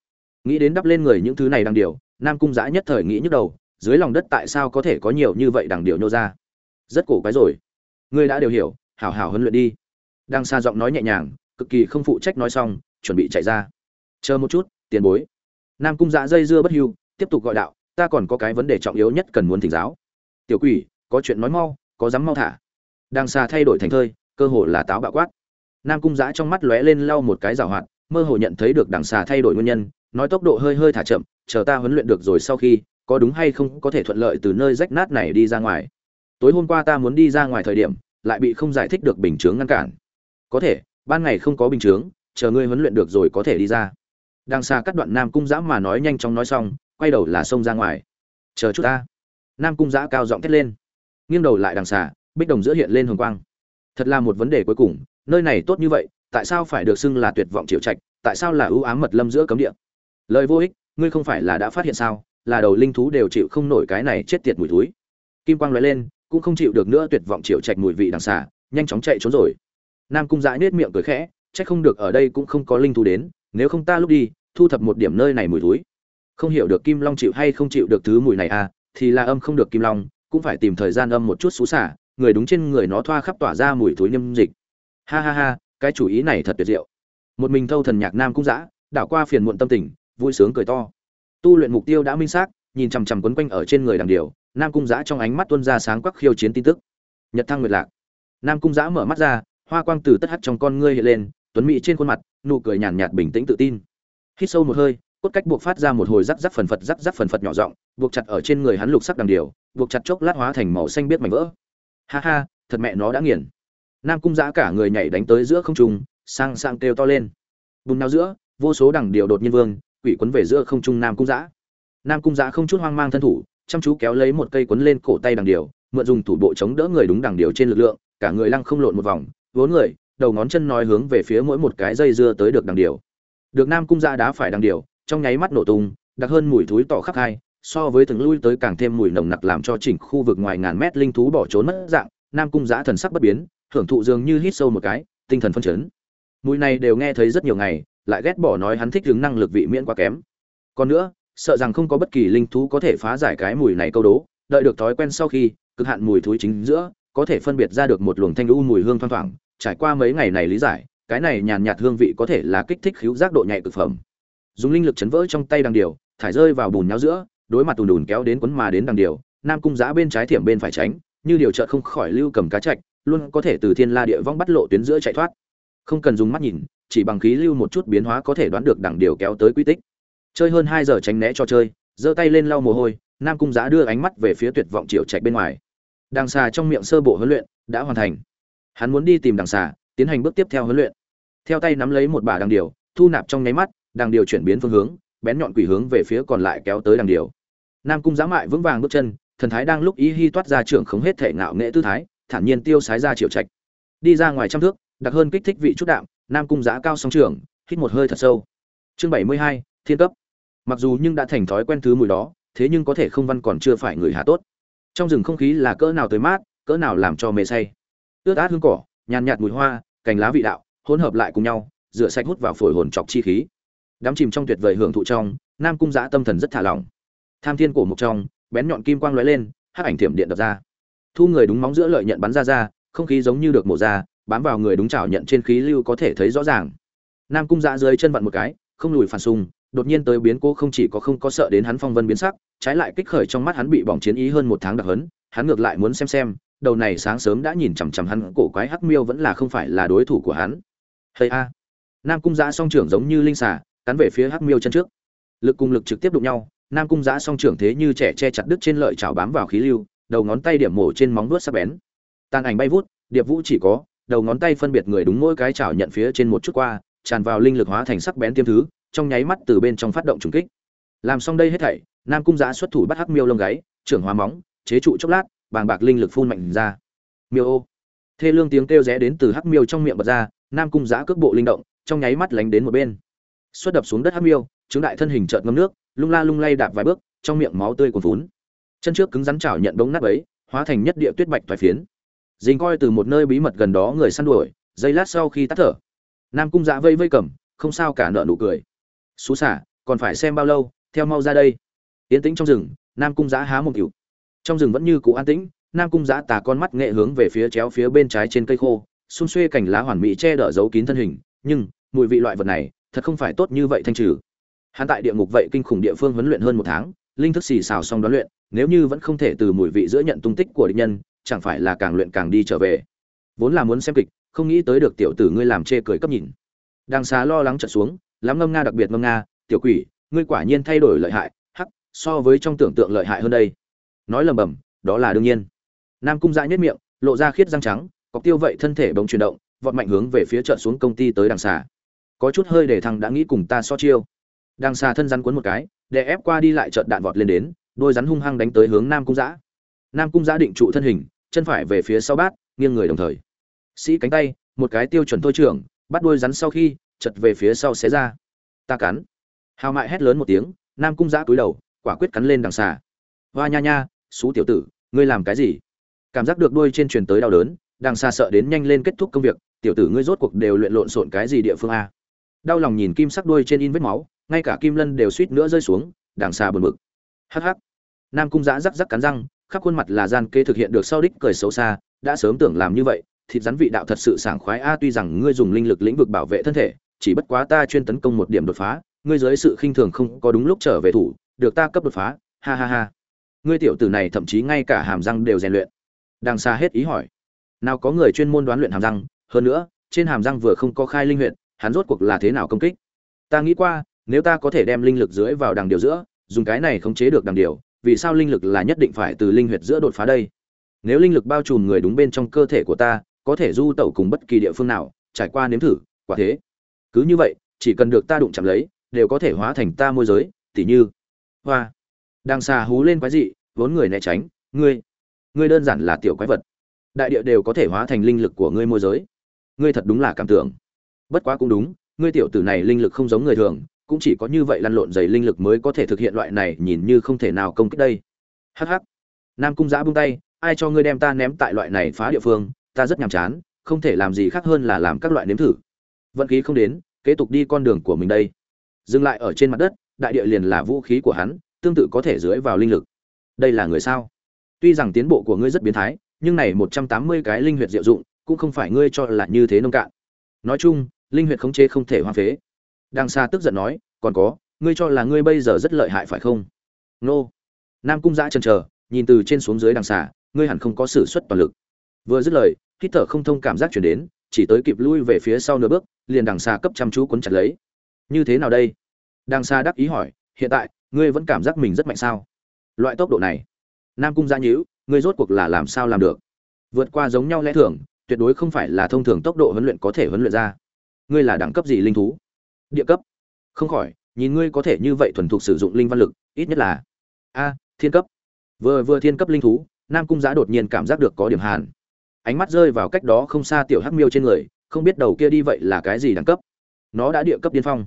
Nghĩ đến đắp lên người những thứ này đằng điều, nam cung giã nhất thời nghĩ nhức đầu, dưới lòng đất tại sao có thể có nhiều như vậy đằng điều nhô ra? Rất cổ quái rồi ngươi đã đều hiểu, hảo hảo huấn luyện đi. Đang xa giọng nói nhẹ nhàng, cực kỳ không phụ trách nói xong, chuẩn bị chạy ra. Chờ một chút, tiền bối. Nam cung dạ dây dưa bất hưu, tiếp tục gọi đạo, ta còn có cái vấn đề trọng yếu nhất cần muốn thỉnh giáo. Tiểu quỷ, có chuyện nói mau, có dám mau thả. Đang xa thay đổi thành thơi, cơ hồ là táo bạo quát. Nam cung giã trong mắt lóe lên lau một cái rào hoạt, mơ hồ nhận thấy được đằng xà thay đổi nguyên nhân, nói tốc độ hơi hơi thả chậm, chờ ta huấn luyện được rồi sau khi, có đúng hay không có thể thuận lợi từ nơi rách nát này đi ra ngoài tối hôm qua ta muốn đi ra ngoài thời điểm, lại bị không giải thích được bình chướng ngăn cản. Có thể, ban ngày không có bình chướng, chờ ngươi huấn luyện được rồi có thể đi ra. Đang xa cắt đoạn nam cung giã mà nói nhanh chóng nói xong, quay đầu là xông ra ngoài. Chờ chút ta. Nam cung giã cao giọng thét lên. Nghiêng đầu lại đằng xà bích đồng giữa hiện lên hồng quang. Thật là một vấn đề cuối cùng, nơi này tốt như vậy, tại sao phải được xưng là tuyệt vọng triệu trạch, tại sao là ưu ám mật lâm giữa cấm địa? Lời vô ích, ngươi không phải là đã phát hiện sao, là đầu linh thú đều chịu không nổi cái này chết tiệt mùi túi kim quang nói lên cũng không chịu được nữa tuyệt vọng chịu trạch mùi vị đằng xà, nhanh chóng chạy trốn rồi. Nam cung dãi nết miệng cười khẽ trách không được ở đây cũng không có linh thú đến, nếu không ta lúc đi, thu thập một điểm nơi này mùi túi không hiểu được kim long chịu hay không chịu được thứ mùi này à thì là âm không được kim long, cũng phải tìm thời gian âm một chút xú xả, người đúng trên người nó thoa khắp tỏa ra mùi túi niêm dịch. Ha ha ha, cái chủ ý này thật tuyệt diệu. Một mình thâu thần nhạc nam cung dã, đảo qua phiền muộn tâm tình, vui sướng cười to. Tu luyện mục tiêu đã minh xác, nhìn chằm chằm quấn quanh ở trên người đằng điều nam cung dã trong ánh mắt tuân ra sáng quắc khiêu chiến tin tức. Nhật thăng nguyệt lạc. Nam cung dã mở mắt ra, hoa quang từ tất hắt trong con ngươi hiện lên, tuấn mỹ trên khuôn mặt, nụ cười nhàn nhạt bình tĩnh tự tin. Hít sâu một hơi, cốt cách buộc phát ra một hồi rắc rắc phần phật rắc rắc phần phật nhỏ giọng, buộc chặt ở trên người hắn lục sắc đằng điều, buộc chặt chốc lát hóa thành màu xanh biết mảnh vỡ. Ha ha, thật mẹ nó đã nghiền. Nam cung giã cả người nhảy đánh tới giữa không trung, sang sang kêu to lên. Bùn nào giữa, vô số đằng điều đột nhiên vương, quỷ quấn về giữa không trung nam cung giã nam cung giã không chút hoang mang thân thủ chăm chú kéo lấy một cây quấn lên cổ tay đằng điều, mượn dùng thủ bộ chống đỡ người đúng đằng điều trên lực lượng, cả người lăng không lộn một vòng, vốn người, đầu ngón chân nói hướng về phía mỗi một cái dây dưa tới được đằng điều. Được nam cung giã đá phải đằng điều, trong nháy mắt nổ tung, đặc hơn mùi thúi tỏ khắc hai, so với từng lui tới càng thêm mùi nồng nặc làm cho chỉnh khu vực ngoài ngàn mét linh thú bỏ trốn mất dạng, nam cung giã thần sắc bất biến, hưởng thụ dường như hít sâu một cái, tinh thần phân chấn. Mùi này đều nghe thấy rất nhiều ngày, lại ghét bỏ nói hắn thích hướng năng lực vị miễn quá kém. Còn nữa sợ rằng không có bất kỳ linh thú có thể phá giải cái mùi này câu đố, đợi được thói quen sau khi, cực hạn mùi thúi chính giữa, có thể phân biệt ra được một luồng thanh u mùi hương thoang thoảng, trải qua mấy ngày này lý giải, cái này nhàn nhạt hương vị có thể là kích thích khíu giác độ nhạy cực phẩm. Dùng linh lực chấn vỡ trong tay đằng điều, thải rơi vào bùn nhau giữa, đối mặt tùn đùn kéo đến quấn mà đến đằng điều, nam cung giã bên trái thiểm bên phải tránh, như điều trợ không khỏi lưu cầm cá chạch luôn có thể từ thiên la địa vong bắt lộ tuyến giữa chạy thoát. Không cần dùng mắt nhìn, chỉ bằng khí lưu một chút biến hóa có thể đoán được đằng điều kéo tới quy tích chơi hơn hai giờ tránh né cho chơi, giơ tay lên lau mồ hôi, nam cung giá đưa ánh mắt về phía tuyệt vọng triệu trạch bên ngoài. Đằng xà trong miệng sơ bộ huấn luyện đã hoàn thành. Hắn muốn đi tìm đằng xà, tiến hành bước tiếp theo huấn luyện. Theo tay nắm lấy một bả đằng điều, thu nạp trong nháy mắt, đằng điều chuyển biến phương hướng, bén nhọn quỷ hướng về phía còn lại kéo tới đằng điều. Nam cung giá mại vững vàng bước chân, thần thái đang lúc ý hy toát ra trưởng không hết thể ngạo nghệ tư thái, thản nhiên tiêu sái ra triệu trạch. Đi ra ngoài trăm thước, đặc hơn kích thích vị chút đạm, nam cung giá cao song trường hít một hơi thật sâu. Chương bảy mươi hai, thiên cấp mặc dù nhưng đã thành thói quen thứ mùi đó, thế nhưng có thể không văn còn chưa phải người hạ tốt. Trong rừng không khí là cỡ nào tới mát, cỡ nào làm cho mê say. Ướt át hương cỏ, nhàn nhạt mùi hoa, cành lá vị đạo, hỗn hợp lại cùng nhau, rửa sạch hút vào phổi hồn chọc chi khí. Đắm chìm trong tuyệt vời hưởng thụ trong, nam cung giã tâm thần rất thả lỏng. Tham thiên cổ mục trong, bén nhọn kim quang lóe lên, hắc ảnh thiểm điện đập ra. Thu người đúng móng giữa lợi nhận bắn ra ra, không khí giống như được mổ ra, bám vào người đúng chảo nhận trên khí lưu có thể thấy rõ ràng. Nam cung giã dưới chân vặn một cái, không lùi phản xung đột nhiên tới biến cố không chỉ có không có sợ đến hắn phong vân biến sắc, trái lại kích khởi trong mắt hắn bị bỏng chiến ý hơn một tháng đặc hấn, hắn ngược lại muốn xem xem, đầu này sáng sớm đã nhìn chằm chằm hắn, cổ quái hắc miêu vẫn là không phải là đối thủ của hắn. Hây a. Nam cung giã song trưởng giống như linh xà, cắn về phía hắc miêu chân trước. Lực cùng lực trực tiếp đụng nhau, nam cung giã song trưởng thế như trẻ che chặt đứt trên lợi chảo bám vào khí lưu, đầu ngón tay điểm mổ trên móng vuốt sắc bén. Tàn ảnh bay vút, điệp vũ chỉ có, đầu ngón tay phân biệt người đúng mỗi cái chảo nhận phía trên một chút qua, tràn vào linh lực hóa thành sắc bén tiêm thứ trong nháy mắt từ bên trong phát động trùng kích. Làm xong đây hết thảy, nam cung giã xuất thủ bắt hắc miêu lông gáy, trưởng hóa móng, chế trụ chốc lát, bàng bạc linh lực phun mạnh ra. Miêu ô. Thê lương tiếng kêu rẽ đến từ hắc miêu trong miệng bật ra, nam cung giã cước bộ linh động, trong nháy mắt lánh đến một bên. Xuất đập xuống đất hắc miêu chứng đại thân hình trợn ngâm nước, lung la lung lay đạp vài bước, trong miệng máu tươi cuồn vốn chân trước cứng rắn chảo nhận đống nát ấy, hóa thành nhất địa tuyết bạch thoái phiến. Dính coi từ một nơi bí mật gần đó người săn đuổi, giây lát sau khi tắt thở, nam cung dạ vây vây cầm, không sao cả nợ nụ cười xú xả, còn phải xem bao lâu, theo mau ra đây. Yến tĩnh trong rừng, nam cung giã há một cựu trong rừng vẫn như cũ an tĩnh, nam cung giã tà con mắt nghệ hướng về phía chéo phía bên trái trên cây khô, xung xuê cành lá hoàn mỹ che đỡ giấu kín thân hình, nhưng, mùi vị loại vật này, thật không phải tốt như vậy thanh trừ. Hắn tại địa ngục vậy kinh khủng địa phương huấn luyện hơn một tháng, linh thức xì xào xong đoán luyện, nếu như vẫn không thể từ mùi vị giữa nhận tung tích của địch nhân, chẳng phải là càng luyện càng đi trở về. Vốn là muốn xem kịch, không nghĩ tới được tiểu tử ngươi làm chê cười cấp nhìn. Đang xá lo lắng trật xuống lắm ngâm nga đặc biệt ngâm nga, tiểu quỷ, ngươi quả nhiên thay đổi lợi hại, hắc, so với trong tưởng tượng lợi hại hơn đây. Nói lầm bầm, đó là đương nhiên. Nam cung dã nhất miệng, lộ ra khiết răng trắng, cọc tiêu vậy thân thể bỗng chuyển động, vọt mạnh hướng về phía trận xuống công ty tới đằng xà. Có chút hơi để thằng đã nghĩ cùng ta so chiêu. Đằng xà thân rắn cuốn một cái để ép qua đi lại trận đạn vọt lên đến, đôi rắn hung hăng đánh tới hướng nam cung giã nam cung giã định trụ thân hình, chân phải về phía sau bát, nghiêng người đồng thời. Sĩ cánh tay, một cái tiêu chuẩn thôi trưởng, bắt đuôi rắn sau khi chật về phía sau xé ra. Ta cắn. Hào mại hét lớn một tiếng, nam cung giã cúi đầu, quả quyết cắn lên đằng xà hoa nha nha, xú tiểu tử, ngươi làm cái gì? Cảm giác được đuôi trên truyền tới đau đớn, đằng xà sợ đến nhanh lên kết thúc công việc, tiểu tử ngươi rốt cuộc đều luyện lộn xộn cái gì địa phương a? Đau lòng nhìn kim sắc đuôi trên in vết máu, ngay cả kim lân đều suýt nữa rơi xuống, đằng xà buồn bực. Hắc hắc. Nam cung giã rắc rắc cắn răng, khắp khuôn mặt là gian kê thực hiện được sau đích cười xấu xa, đã sớm tưởng làm như vậy, thịt rắn vị đạo thật sự sảng khoái a, tuy rằng ngươi dùng linh lực lĩnh vực bảo vệ thân thể chỉ bất quá ta chuyên tấn công một điểm đột phá, ngươi dưới sự khinh thường không có đúng lúc trở về thủ, được ta cấp đột phá, ha ha ha. Ngươi tiểu tử này thậm chí ngay cả hàm răng đều rèn luyện. Đang xa hết ý hỏi. Nào có người chuyên môn đoán luyện hàm răng, hơn nữa, trên hàm răng vừa không có khai linh huyện hắn rốt cuộc là thế nào công kích? Ta nghĩ qua, nếu ta có thể đem linh lực dưới vào đằng điều giữa, dùng cái này khống chế được đằng điều, vì sao linh lực là nhất định phải từ linh huyệt giữa đột phá đây? Nếu linh lực bao trùm người đúng bên trong cơ thể của ta, có thể du tẩu cùng bất kỳ địa phương nào, trải qua nếm thử, quả thế cứ như vậy, chỉ cần được ta đụng chạm lấy, đều có thể hóa thành ta môi giới, tỉ như, hoa. Đang xà hú lên quái dị, vốn người né tránh, ngươi ngươi đơn giản là tiểu quái vật. Đại địa đều có thể hóa thành linh lực của ngươi môi giới. Ngươi thật đúng là cảm tưởng. Bất quá cũng đúng, ngươi tiểu tử này linh lực không giống người thường, cũng chỉ có như vậy lăn lộn dày linh lực mới có thể thực hiện loại này nhìn như không thể nào công kích đây. Hh nam cung giã buông tay, ai cho ngươi đem ta ném tại loại này phá địa phương, ta rất nhàm chán, không thể làm gì khác hơn là làm các loại nếm thử vận khí không đến, kế tục đi con đường của mình đây. Dừng lại ở trên mặt đất, đại địa liền là vũ khí của hắn, tương tự có thể dưới vào linh lực. Đây là người sao? Tuy rằng tiến bộ của ngươi rất biến thái, nhưng này một trăm tám mươi cái linh huyệt diệu dụng, cũng không phải ngươi cho là như thế nông cạn. Nói chung, linh huyệt khống chế không thể hoang phế. Đang xa tức giận nói, còn có, ngươi cho là ngươi bây giờ rất lợi hại phải không? Nô. Nam cung giã chần chờ, nhìn từ trên xuống dưới đằng xà ngươi hẳn không có s ử suất toàn lực. Vừa dứt lời, hít thở không thông cảm giác chuyển đến, chỉ tới kịp lui về phía sau nửa bước liền đằng xa cấp chăm chú cuốn chặt lấy. Như thế nào đây? Đằng xa đắc ý hỏi, hiện tại, ngươi vẫn cảm giác mình rất mạnh sao? Loại tốc độ này, nam cung gia nhíu ngươi rốt cuộc là làm sao làm được? Vượt qua giống nhau lẽ thường, tuyệt đối không phải là thông thường tốc độ huấn luyện có thể huấn luyện ra. Ngươi là đẳng cấp gì linh thú? Địa cấp. Không khỏi, nhìn ngươi có thể như vậy thuần thục sử dụng linh văn lực, ít nhất là, a, thiên cấp. Vừa vừa thiên cấp linh thú, nam cung Giá đột nhiên cảm giác được có điểm hàn. Ánh mắt rơi vào cách đó không xa tiểu hắc miêu trên người không biết đầu kia đi vậy là cái gì đẳng cấp. Nó đã địa cấp điên phong.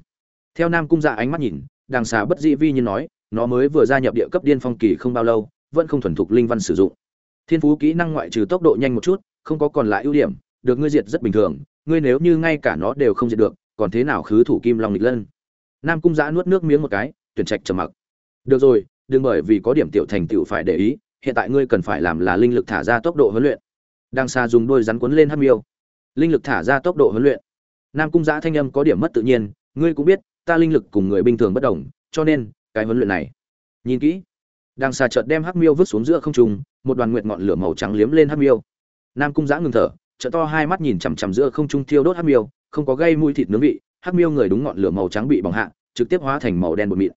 Theo nam cung dạ ánh mắt nhìn, đằng xà bất dĩ vi như nói, nó mới vừa gia nhập địa cấp điên phong kỳ không bao lâu, vẫn không thuần thục linh văn sử dụng. Thiên phú kỹ năng ngoại trừ tốc độ nhanh một chút, không có còn lại ưu điểm, được ngươi diệt rất bình thường, ngươi nếu như ngay cả nó đều không diệt được, còn thế nào khứ thủ kim long nghịch lân? Nam cung giã nuốt nước miếng một cái, tuyển trạch trầm mặc. Được rồi, đừng bởi vì có điểm tiểu thành tựu phải để ý, hiện tại ngươi cần phải làm là linh lực thả ra tốc độ huấn luyện. Đang xa dùng đôi rắn cuốn lên hát miêu linh lực thả ra tốc độ huấn luyện. Nam cung giã thanh âm có điểm mất tự nhiên, ngươi cũng biết, ta linh lực cùng người bình thường bất đồng, cho nên, cái huấn luyện này, nhìn kỹ. Đang xà chợt đem hắc miêu vứt xuống giữa không trung, một đoàn nguyệt ngọn lửa màu trắng liếm lên hắc miêu. Nam cung giã ngừng thở, trợ to hai mắt nhìn chằm chằm giữa không trung thiêu đốt hắc miêu, không có gây mũi thịt nướng vị, hắc miêu người đúng ngọn lửa màu trắng bị bỏng hạ, trực tiếp hóa thành màu đen bột mịn.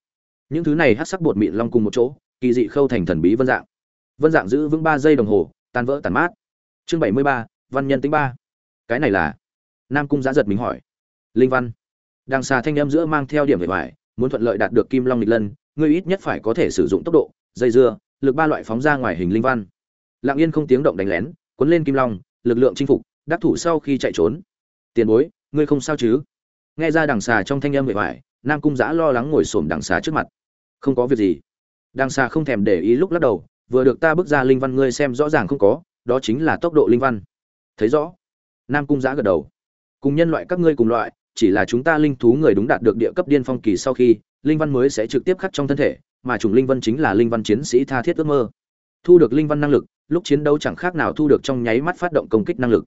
Những thứ này hắc sắc bột mịn long cùng một chỗ, kỳ dị khâu thành thần bí vân dạng. Vân dạng giữ vững ba giây đồng hồ, tan vỡ tàn mát. Chương bảy mươi ba, văn nhân tính ba cái này là? Nam cung giã giật mình hỏi. Linh văn. Đằng xà thanh âm giữa mang theo điểm về vải, muốn thuận lợi đạt được kim long lịch lân, ngươi ít nhất phải có thể sử dụng tốc độ, dây dưa, lực ba loại phóng ra ngoài hình linh văn. Lặng yên không tiếng động đánh lén, cuốn lên kim long, lực lượng chinh phục, đắc thủ sau khi chạy trốn. Tiền bối, ngươi không sao chứ? Nghe ra đằng xà trong thanh âm về vải, nam cung giã lo lắng ngồi xổm đằng xà trước mặt. Không có việc gì. Đằng xà không thèm để ý lúc lắc đầu, vừa được ta bước ra linh văn ngươi xem rõ ràng không có, đó chính là tốc độ linh văn. Thấy rõ nam cung giã gật đầu. Cùng nhân loại các ngươi cùng loại, chỉ là chúng ta linh thú người đúng đạt được địa cấp điên phong kỳ sau khi, linh văn mới sẽ trực tiếp khắc trong thân thể, mà chủng linh văn chính là linh văn chiến sĩ tha thiết ước mơ. Thu được linh văn năng lực, lúc chiến đấu chẳng khác nào thu được trong nháy mắt phát động công kích năng lực.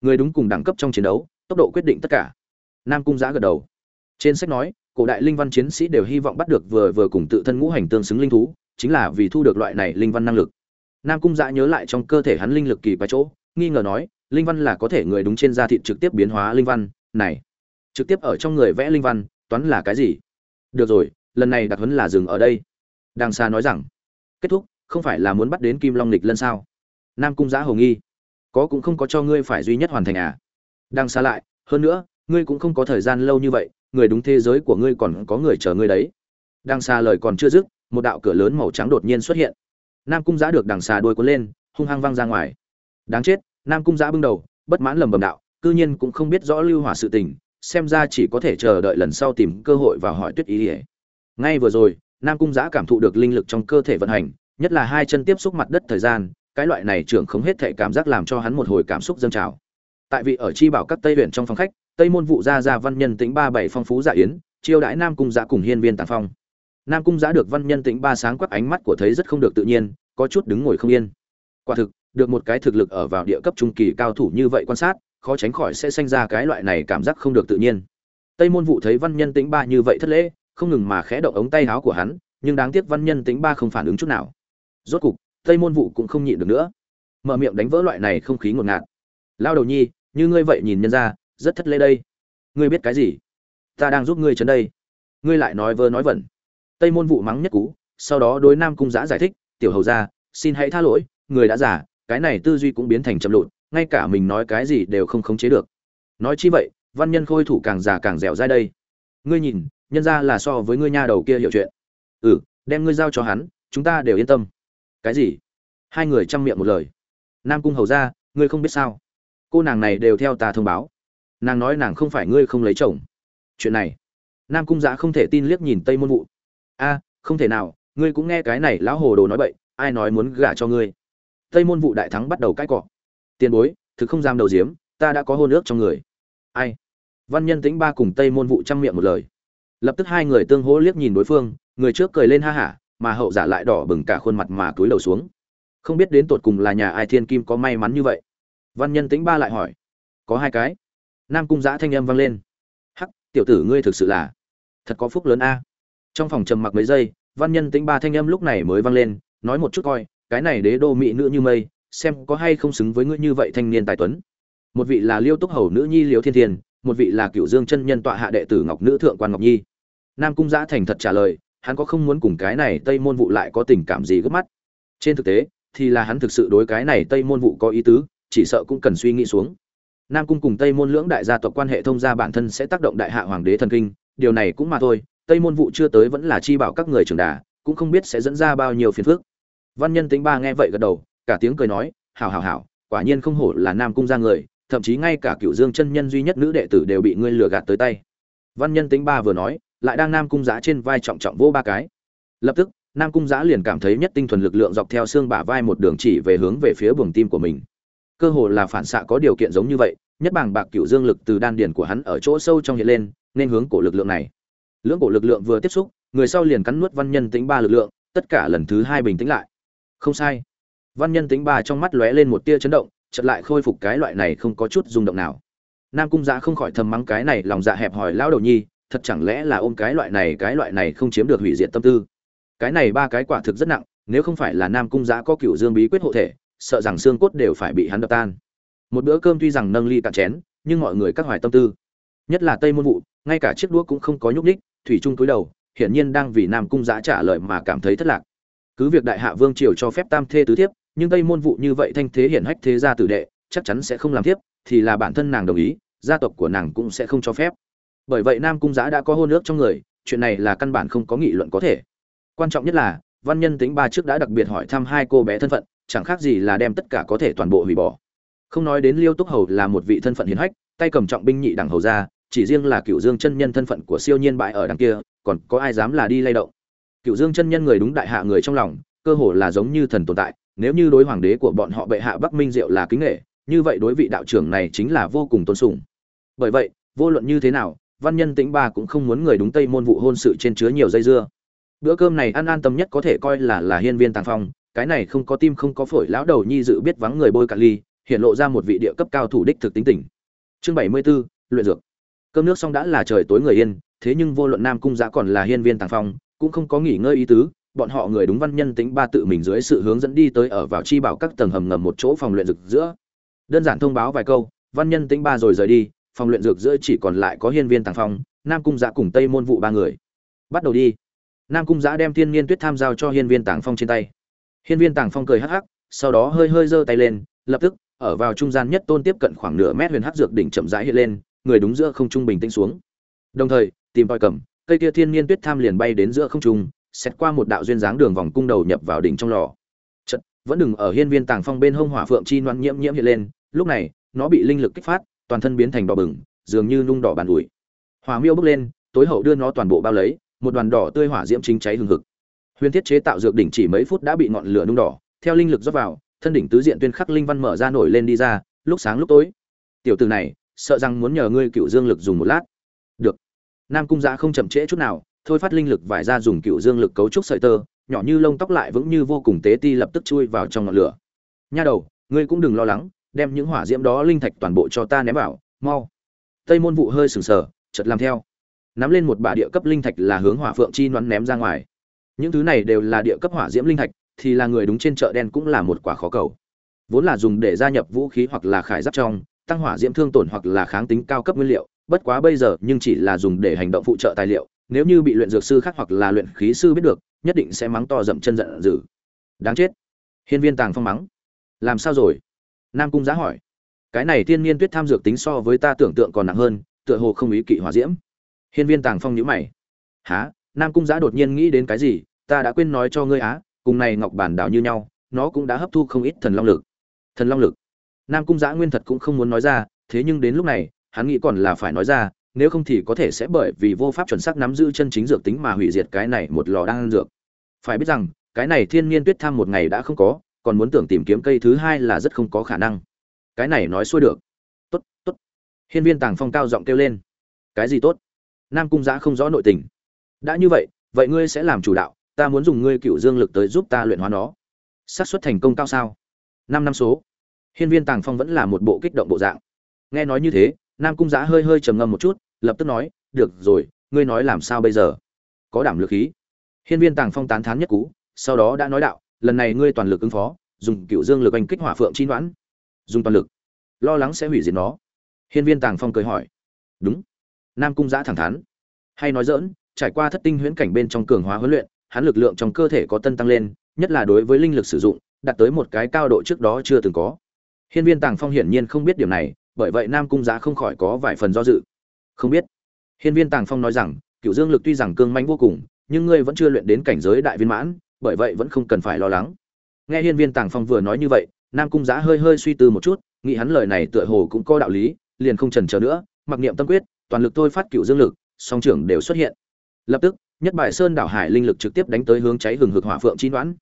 Người đúng cùng đẳng cấp trong chiến đấu, tốc độ quyết định tất cả. Nam cung giã gật đầu. Trên sách nói, cổ đại linh văn chiến sĩ đều hy vọng bắt được vừa vừa cùng tự thân ngũ hành tương xứng linh thú, chính là vì thu được loại này linh văn năng lực. Nam cung giã nhớ lại trong cơ thể hắn linh lực kỳ quái chỗ, nghi ngờ nói linh văn là có thể người đúng trên da thịt trực tiếp biến hóa linh văn, này, trực tiếp ở trong người vẽ linh văn, toán là cái gì? Được rồi, lần này đặc huấn là dừng ở đây. Đàng xa nói rằng, kết thúc, không phải là muốn bắt đến kim long lịch lân sao? Nam cung giã Hồng nghi, có cũng không có cho ngươi phải duy nhất hoàn thành à? Đang xa lại, hơn nữa, ngươi cũng không có thời gian lâu như vậy, người đúng thế giới của ngươi còn có người chờ ngươi đấy. Đang xa lời còn chưa dứt, một đạo cửa lớn màu trắng đột nhiên xuất hiện. Nam cung giã được đàng xa đôi cuốn lên, hung hăng văng ra ngoài. Đáng chết nam cung giã bưng đầu, bất mãn lầm bầm đạo, cư nhiên cũng không biết rõ lưu hỏa sự tình, xem ra chỉ có thể chờ đợi lần sau tìm cơ hội và hỏi tuyết ý ỉa ngay vừa rồi, nam cung giã cảm thụ được linh lực trong cơ thể vận hành, nhất là hai chân tiếp xúc mặt đất thời gian, cái loại này trưởng không hết thể cảm giác làm cho hắn một hồi cảm xúc dâng trào. Tại vị ở chi bảo các tây huyện trong phòng khách, tây môn vụ gia gia văn nhân tính ba bảy phong phú dạ yến, chiêu đãi nam cung giã cùng hiên viên tàng phong. Nam cung giã được văn nhân tính ba sáng quắc ánh mắt của thấy rất không được tự nhiên, có chút đứng ngồi không yên. Quả thực được một cái thực lực ở vào địa cấp trung kỳ cao thủ như vậy quan sát, khó tránh khỏi sẽ sinh ra cái loại này cảm giác không được tự nhiên. Tây môn vụ thấy văn nhân tính ba như vậy thất lễ, không ngừng mà khẽ động ống tay áo của hắn, nhưng đáng tiếc văn nhân tính ba không phản ứng chút nào. Rốt cục, tây môn vụ cũng không nhịn được nữa. Mở miệng đánh vỡ loại này không khí ngột ngạt. Lao đầu nhi, như ngươi vậy nhìn nhân ra, rất thất lễ đây. Ngươi biết cái gì? Ta đang giúp ngươi chấn đây. Ngươi lại nói vơ nói vẩn. Tây môn vụ mắng nhất cú, sau đó đối nam cung giã giải thích, tiểu hầu ra xin hãy tha lỗi, người đã giả cái này tư duy cũng biến thành chậm lụt, ngay cả mình nói cái gì đều không khống chế được. Nói chi vậy văn nhân khôi thủ càng già càng dẻo dai đây. Ngươi nhìn nhân ra là so với ngươi nha đầu kia hiểu chuyện. Ừ đem ngươi giao cho hắn chúng ta đều yên tâm. Cái gì? Hai người chăm miệng một lời. Nam cung hầu ra ngươi không biết sao. Cô nàng này đều theo ta thông báo. Nàng nói nàng không phải ngươi không lấy chồng. Chuyện này nam cung giã không thể tin liếc nhìn tây môn vụ. A không thể nào ngươi cũng nghe cái này lão hồ đồ nói bậy ai nói muốn gả cho ngươi? Tây môn vụ đại thắng bắt đầu cãi cọ. Tiền bối, thực không dám đầu diếm ta đã có hôn ước trong người. Ai? Văn nhân tĩnh ba cùng tây môn vụ chăm miệng một lời. Lập tức hai người tương hỗ liếc nhìn đối phương, người trước cười lên ha hả, mà hậu giả lại đỏ bừng cả khuôn mặt mà cúi đầu xuống. Không biết đến tột cùng là nhà ai thiên kim có may mắn như vậy? Văn nhân tĩnh ba lại hỏi. Có hai cái. Nam cung giã thanh âm vang lên. Hắc, tiểu tử ngươi thực sự là thật có phúc lớn a. Trong phòng trầm mặc mấy giây, văn nhân tĩnh ba thanh âm lúc này mới vang lên, nói một chút coi cái này đế đô mỹ nữ như mây, xem có hay không xứng với ngươi như vậy thanh niên tài tuấn. Một vị là liêu túc hầu nữ nhi liêu thiên thiên, một vị là cựu dương chân nhân tọa hạ đệ tử ngọc nữ thượng quan ngọc nhi. Nam cung giã thành thật trả lời, hắn có không muốn cùng cái này tây môn vụ lại có tình cảm gì gấp mắt. Trên thực tế, thì là hắn thực sự đối cái này tây môn vụ có ý tứ, chỉ sợ cũng cần suy nghĩ xuống. Nam cung cùng tây môn lưỡng đại gia tộc quan hệ thông gia bản thân sẽ tác động đại hạ hoàng đế thần kinh, điều này cũng mà thôi, tây môn vụ chưa tới vẫn là chi bảo các người trưởng đà, cũng không biết sẽ dẫn ra bao nhiêu phiền phức văn nhân tính ba nghe vậy gật đầu, cả tiếng cười nói, hảo hảo hảo, quả nhiên không hổ là nam cung ra người, thậm chí ngay cả cựu dương chân nhân duy nhất nữ đệ tử đều bị ngươi lừa gạt tới tay. Văn nhân tính ba vừa nói, lại đang nam cung giã trên vai trọng trọng vô ba cái. Lập tức, nam cung giã liền cảm thấy nhất tinh thuần lực lượng dọc theo xương bả vai một đường chỉ về hướng về phía buồng tim của mình. Cơ hồ là phản xạ có điều kiện giống như vậy, nhất bảng bạc cựu dương lực từ đan điền của hắn ở chỗ sâu trong hiện lên, nên hướng cổ lực lượng này. Lưỡng cổ lực lượng vừa tiếp xúc, người sau liền cắn nuốt văn nhân tính ba lực lượng, tất cả lần thứ hai bình tĩnh lại không sai. Văn nhân tính ba trong mắt lóe lên một tia chấn động, chợt lại khôi phục cái loại này không có chút rung động nào. Nam cung dạ không khỏi thầm mắng cái này lòng dạ hẹp hòi lão đầu nhi, thật chẳng lẽ là ôm cái loại này, cái loại này không chiếm được hủy diệt tâm tư. Cái này ba cái quả thực rất nặng, nếu không phải là nam cung dạ có cựu dương bí quyết hộ thể, sợ rằng xương cốt đều phải bị hắn đập tan. Một bữa cơm tuy rằng nâng ly cạn chén, nhưng mọi người các hoài tâm tư. Nhất là tây môn vụ, ngay cả chiếc đũa cũng không có nhúc ních thủy trung túi đầu, hiển nhiên đang vì nam cung giã trả lời mà cảm thấy thất lạc cứ việc đại hạ vương triều cho phép tam thê tứ thiếp, nhưng tây môn vụ như vậy thanh thế hiển hách thế gia tử đệ, chắc chắn sẽ không làm thiếp, thì là bản thân nàng đồng ý, gia tộc của nàng cũng sẽ không cho phép. Bởi vậy nam cung giã đã có hôn ước trong người, chuyện này là căn bản không có nghị luận có thể. Quan trọng nhất là, văn nhân tính ba trước đã đặc biệt hỏi thăm hai cô bé thân phận, chẳng khác gì là đem tất cả có thể toàn bộ hủy bỏ. Không nói đến liêu túc hầu là một vị thân phận hiến hách, tay cầm trọng binh nhị đẳng hầu ra, chỉ riêng là cựu dương chân nhân thân phận của siêu nhiên bại ở đằng kia, còn có ai dám là đi lay động? Cựu dương chân nhân người đúng đại hạ người trong lòng cơ hồ là giống như thần tồn tại nếu như đối hoàng đế của bọn họ bệ hạ bắc minh diệu là kính nghệ như vậy đối vị đạo trưởng này chính là vô cùng tôn sùng. Bởi vậy vô luận như thế nào văn nhân tĩnh ba cũng không muốn người đúng tây môn vụ hôn sự trên chứa nhiều dây dưa. Bữa cơm này ăn an tâm nhất có thể coi là là hiên viên tàng phong cái này không có tim không có phổi lão đầu nhi dự biết vắng người bôi cạn ly hiện lộ ra một vị địa cấp cao thủ đích thực tính tình. Chương bảy mươi 74, luyện dược. Cơm nước xong đã là trời tối người yên thế nhưng vô luận nam cung giã còn là hiên viên tàng phong cũng không có nghỉ ngơi ý tứ, bọn họ người đúng văn nhân tính ba tự mình dưới sự hướng dẫn đi tới ở vào chi bảo các tầng hầm ngầm một chỗ phòng luyện dược giữa. Đơn giản thông báo vài câu, văn nhân tính ba rồi rời đi, phòng luyện dược giữa chỉ còn lại có hiên viên tàng phong, nam cung giã cùng tây môn vụ ba người. Bắt đầu đi. Nam cung giã đem thiên niên tuyết tham giao cho hiên viên tàng phong trên tay. Hiên viên tàng phong cười hắc hắc, sau đó hơi hơi giơ tay lên, lập tức, ở vào trung gian nhất tôn tiếp cận khoảng nửa mét huyền hắc dược đỉnh chậm rãi hiện lên, người đúng giữa không trung bình tĩnh xuống. Đồng thời, tìm voi cầm cây kia thiên niên tuyết tham liền bay đến giữa không trung xét qua một đạo duyên dáng đường vòng cung đầu nhập vào đỉnh trong lò. Chật vẫn đừng ở hiên viên tàng phong bên hông hỏa phượng chi noan nhiễm nhiễm hiện lên, lúc này, nó bị linh lực kích phát, toàn thân biến thành đỏ bừng, dường như nung đỏ bàn ủi. Hỏa miêu bước lên, tối hậu đưa nó toàn bộ bao lấy, một đoàn đỏ tươi hỏa diễm chính cháy hừng hực. Huyền thiết chế tạo dược đỉnh chỉ mấy phút đã bị ngọn lửa nung đỏ, theo linh lực rót vào, thân đỉnh tứ diện tuyên khắc linh văn mở ra nổi lên đi ra, lúc sáng lúc tối. Tiểu từ này, sợ rằng muốn nhờ ngươi cựu dương lực dùng một lát nam cung giã không chậm trễ chút nào, thôi phát linh lực vải ra dùng cựu dương lực cấu trúc sợi tơ, nhỏ như lông tóc lại vững như vô cùng tế ti lập tức chui vào trong ngọn lửa. Nha đầu, ngươi cũng đừng lo lắng, đem những hỏa diễm đó linh thạch toàn bộ cho ta ném vào, mau. Tây môn vụ hơi sừng sờ, chợt làm theo. Nắm lên một bả địa cấp linh thạch là hướng hỏa phượng chi nón ném ra ngoài. Những thứ này đều là địa cấp hỏa diễm linh thạch, thì là người đúng trên chợ đen cũng là một quả khó cầu. Vốn là dùng để gia nhập vũ khí hoặc là khải giáp trong, tăng hỏa diễm thương tổn hoặc là kháng tính cao cấp nguyên liệu bất quá bây giờ nhưng chỉ là dùng để hành động phụ trợ tài liệu, nếu như bị luyện dược sư khác hoặc là luyện khí sư biết được, nhất định sẽ mắng to dậm chân giận dữ. Đáng chết. Hiên viên tàng phong mắng. Làm sao rồi? Nam cung giá hỏi. Cái này thiên nhiên tuyết tham dược tính so với ta tưởng tượng còn nặng hơn, tựa hồ không ý kỵ hỏa diễm. Hiên viên tàng phong nhíu mày. Há nam cung giá đột nhiên nghĩ đến cái gì? Ta đã quên nói cho ngươi á, cùng này ngọc bản đảo như nhau, nó cũng đã hấp thu không ít thần long lực. Thần long lực. Nam cung giã nguyên thật cũng không muốn nói ra, thế nhưng đến lúc này hắn nghĩ còn là phải nói ra, nếu không thì có thể sẽ bởi vì vô pháp chuẩn xác nắm giữ chân chính dược tính mà hủy diệt cái này một lò đang dược. Phải biết rằng, cái này thiên nhiên tuyết tham một ngày đã không có, còn muốn tưởng tìm kiếm cây thứ hai là rất không có khả năng. Cái này nói xuôi được. Tốt tốt. Hiên viên tàng phong cao giọng kêu lên. Cái gì tốt? Nam cung giã không rõ nội tình. Đã như vậy vậy ngươi sẽ làm chủ đạo, ta muốn dùng ngươi cựu dương lực tới giúp ta luyện hóa nó. Xác suất thành công cao sao? Năm năm số. Hiên viên tàng phong vẫn là một bộ kích động bộ dạng. Nghe nói như thế nam cung giã hơi hơi trầm ngâm một chút, lập tức nói, được rồi, ngươi nói làm sao bây giờ? Có đảm lực khí. Hiên viên tàng phong tán thán nhất cú, sau đó đã nói đạo, lần này ngươi toàn lực ứng phó, dùng cựu dương lực anh kích hỏa phượng chi đoán dùng toàn lực. Lo lắng sẽ hủy diệt nó. Hiên viên tàng phong cười hỏi. Đúng. Nam cung giã thẳng thắn. Hay nói dỡn trải qua thất tinh huyễn cảnh bên trong cường hóa huấn luyện, hắn lực lượng trong cơ thể có tân tăng lên, nhất là đối với linh lực sử dụng, đạt tới một cái cao độ trước đó chưa từng có. Hiên viên tàng phong hiển nhiên không biết điểm này bởi vậy nam cung giá không khỏi có vài phần do dự. Không biết. Hiên viên tàng phong nói rằng cựu dương lực tuy rằng cương manh vô cùng, nhưng ngươi vẫn chưa luyện đến cảnh giới đại viên mãn, bởi vậy vẫn không cần phải lo lắng. Nghe hiên viên tàng phong vừa nói như vậy, nam cung giá hơi hơi suy tư một chút, nghĩ hắn lời này tựa hồ cũng có đạo lý, liền không trần chờ nữa, mặc niệm tâm quyết, toàn lực thôi phát cựu dương lực, song trưởng đều xuất hiện. Lập tức, nhất bài sơn đảo hải linh lực trực tiếp đánh tới hướng cháy hừng hực hỏa phượng chi đoán.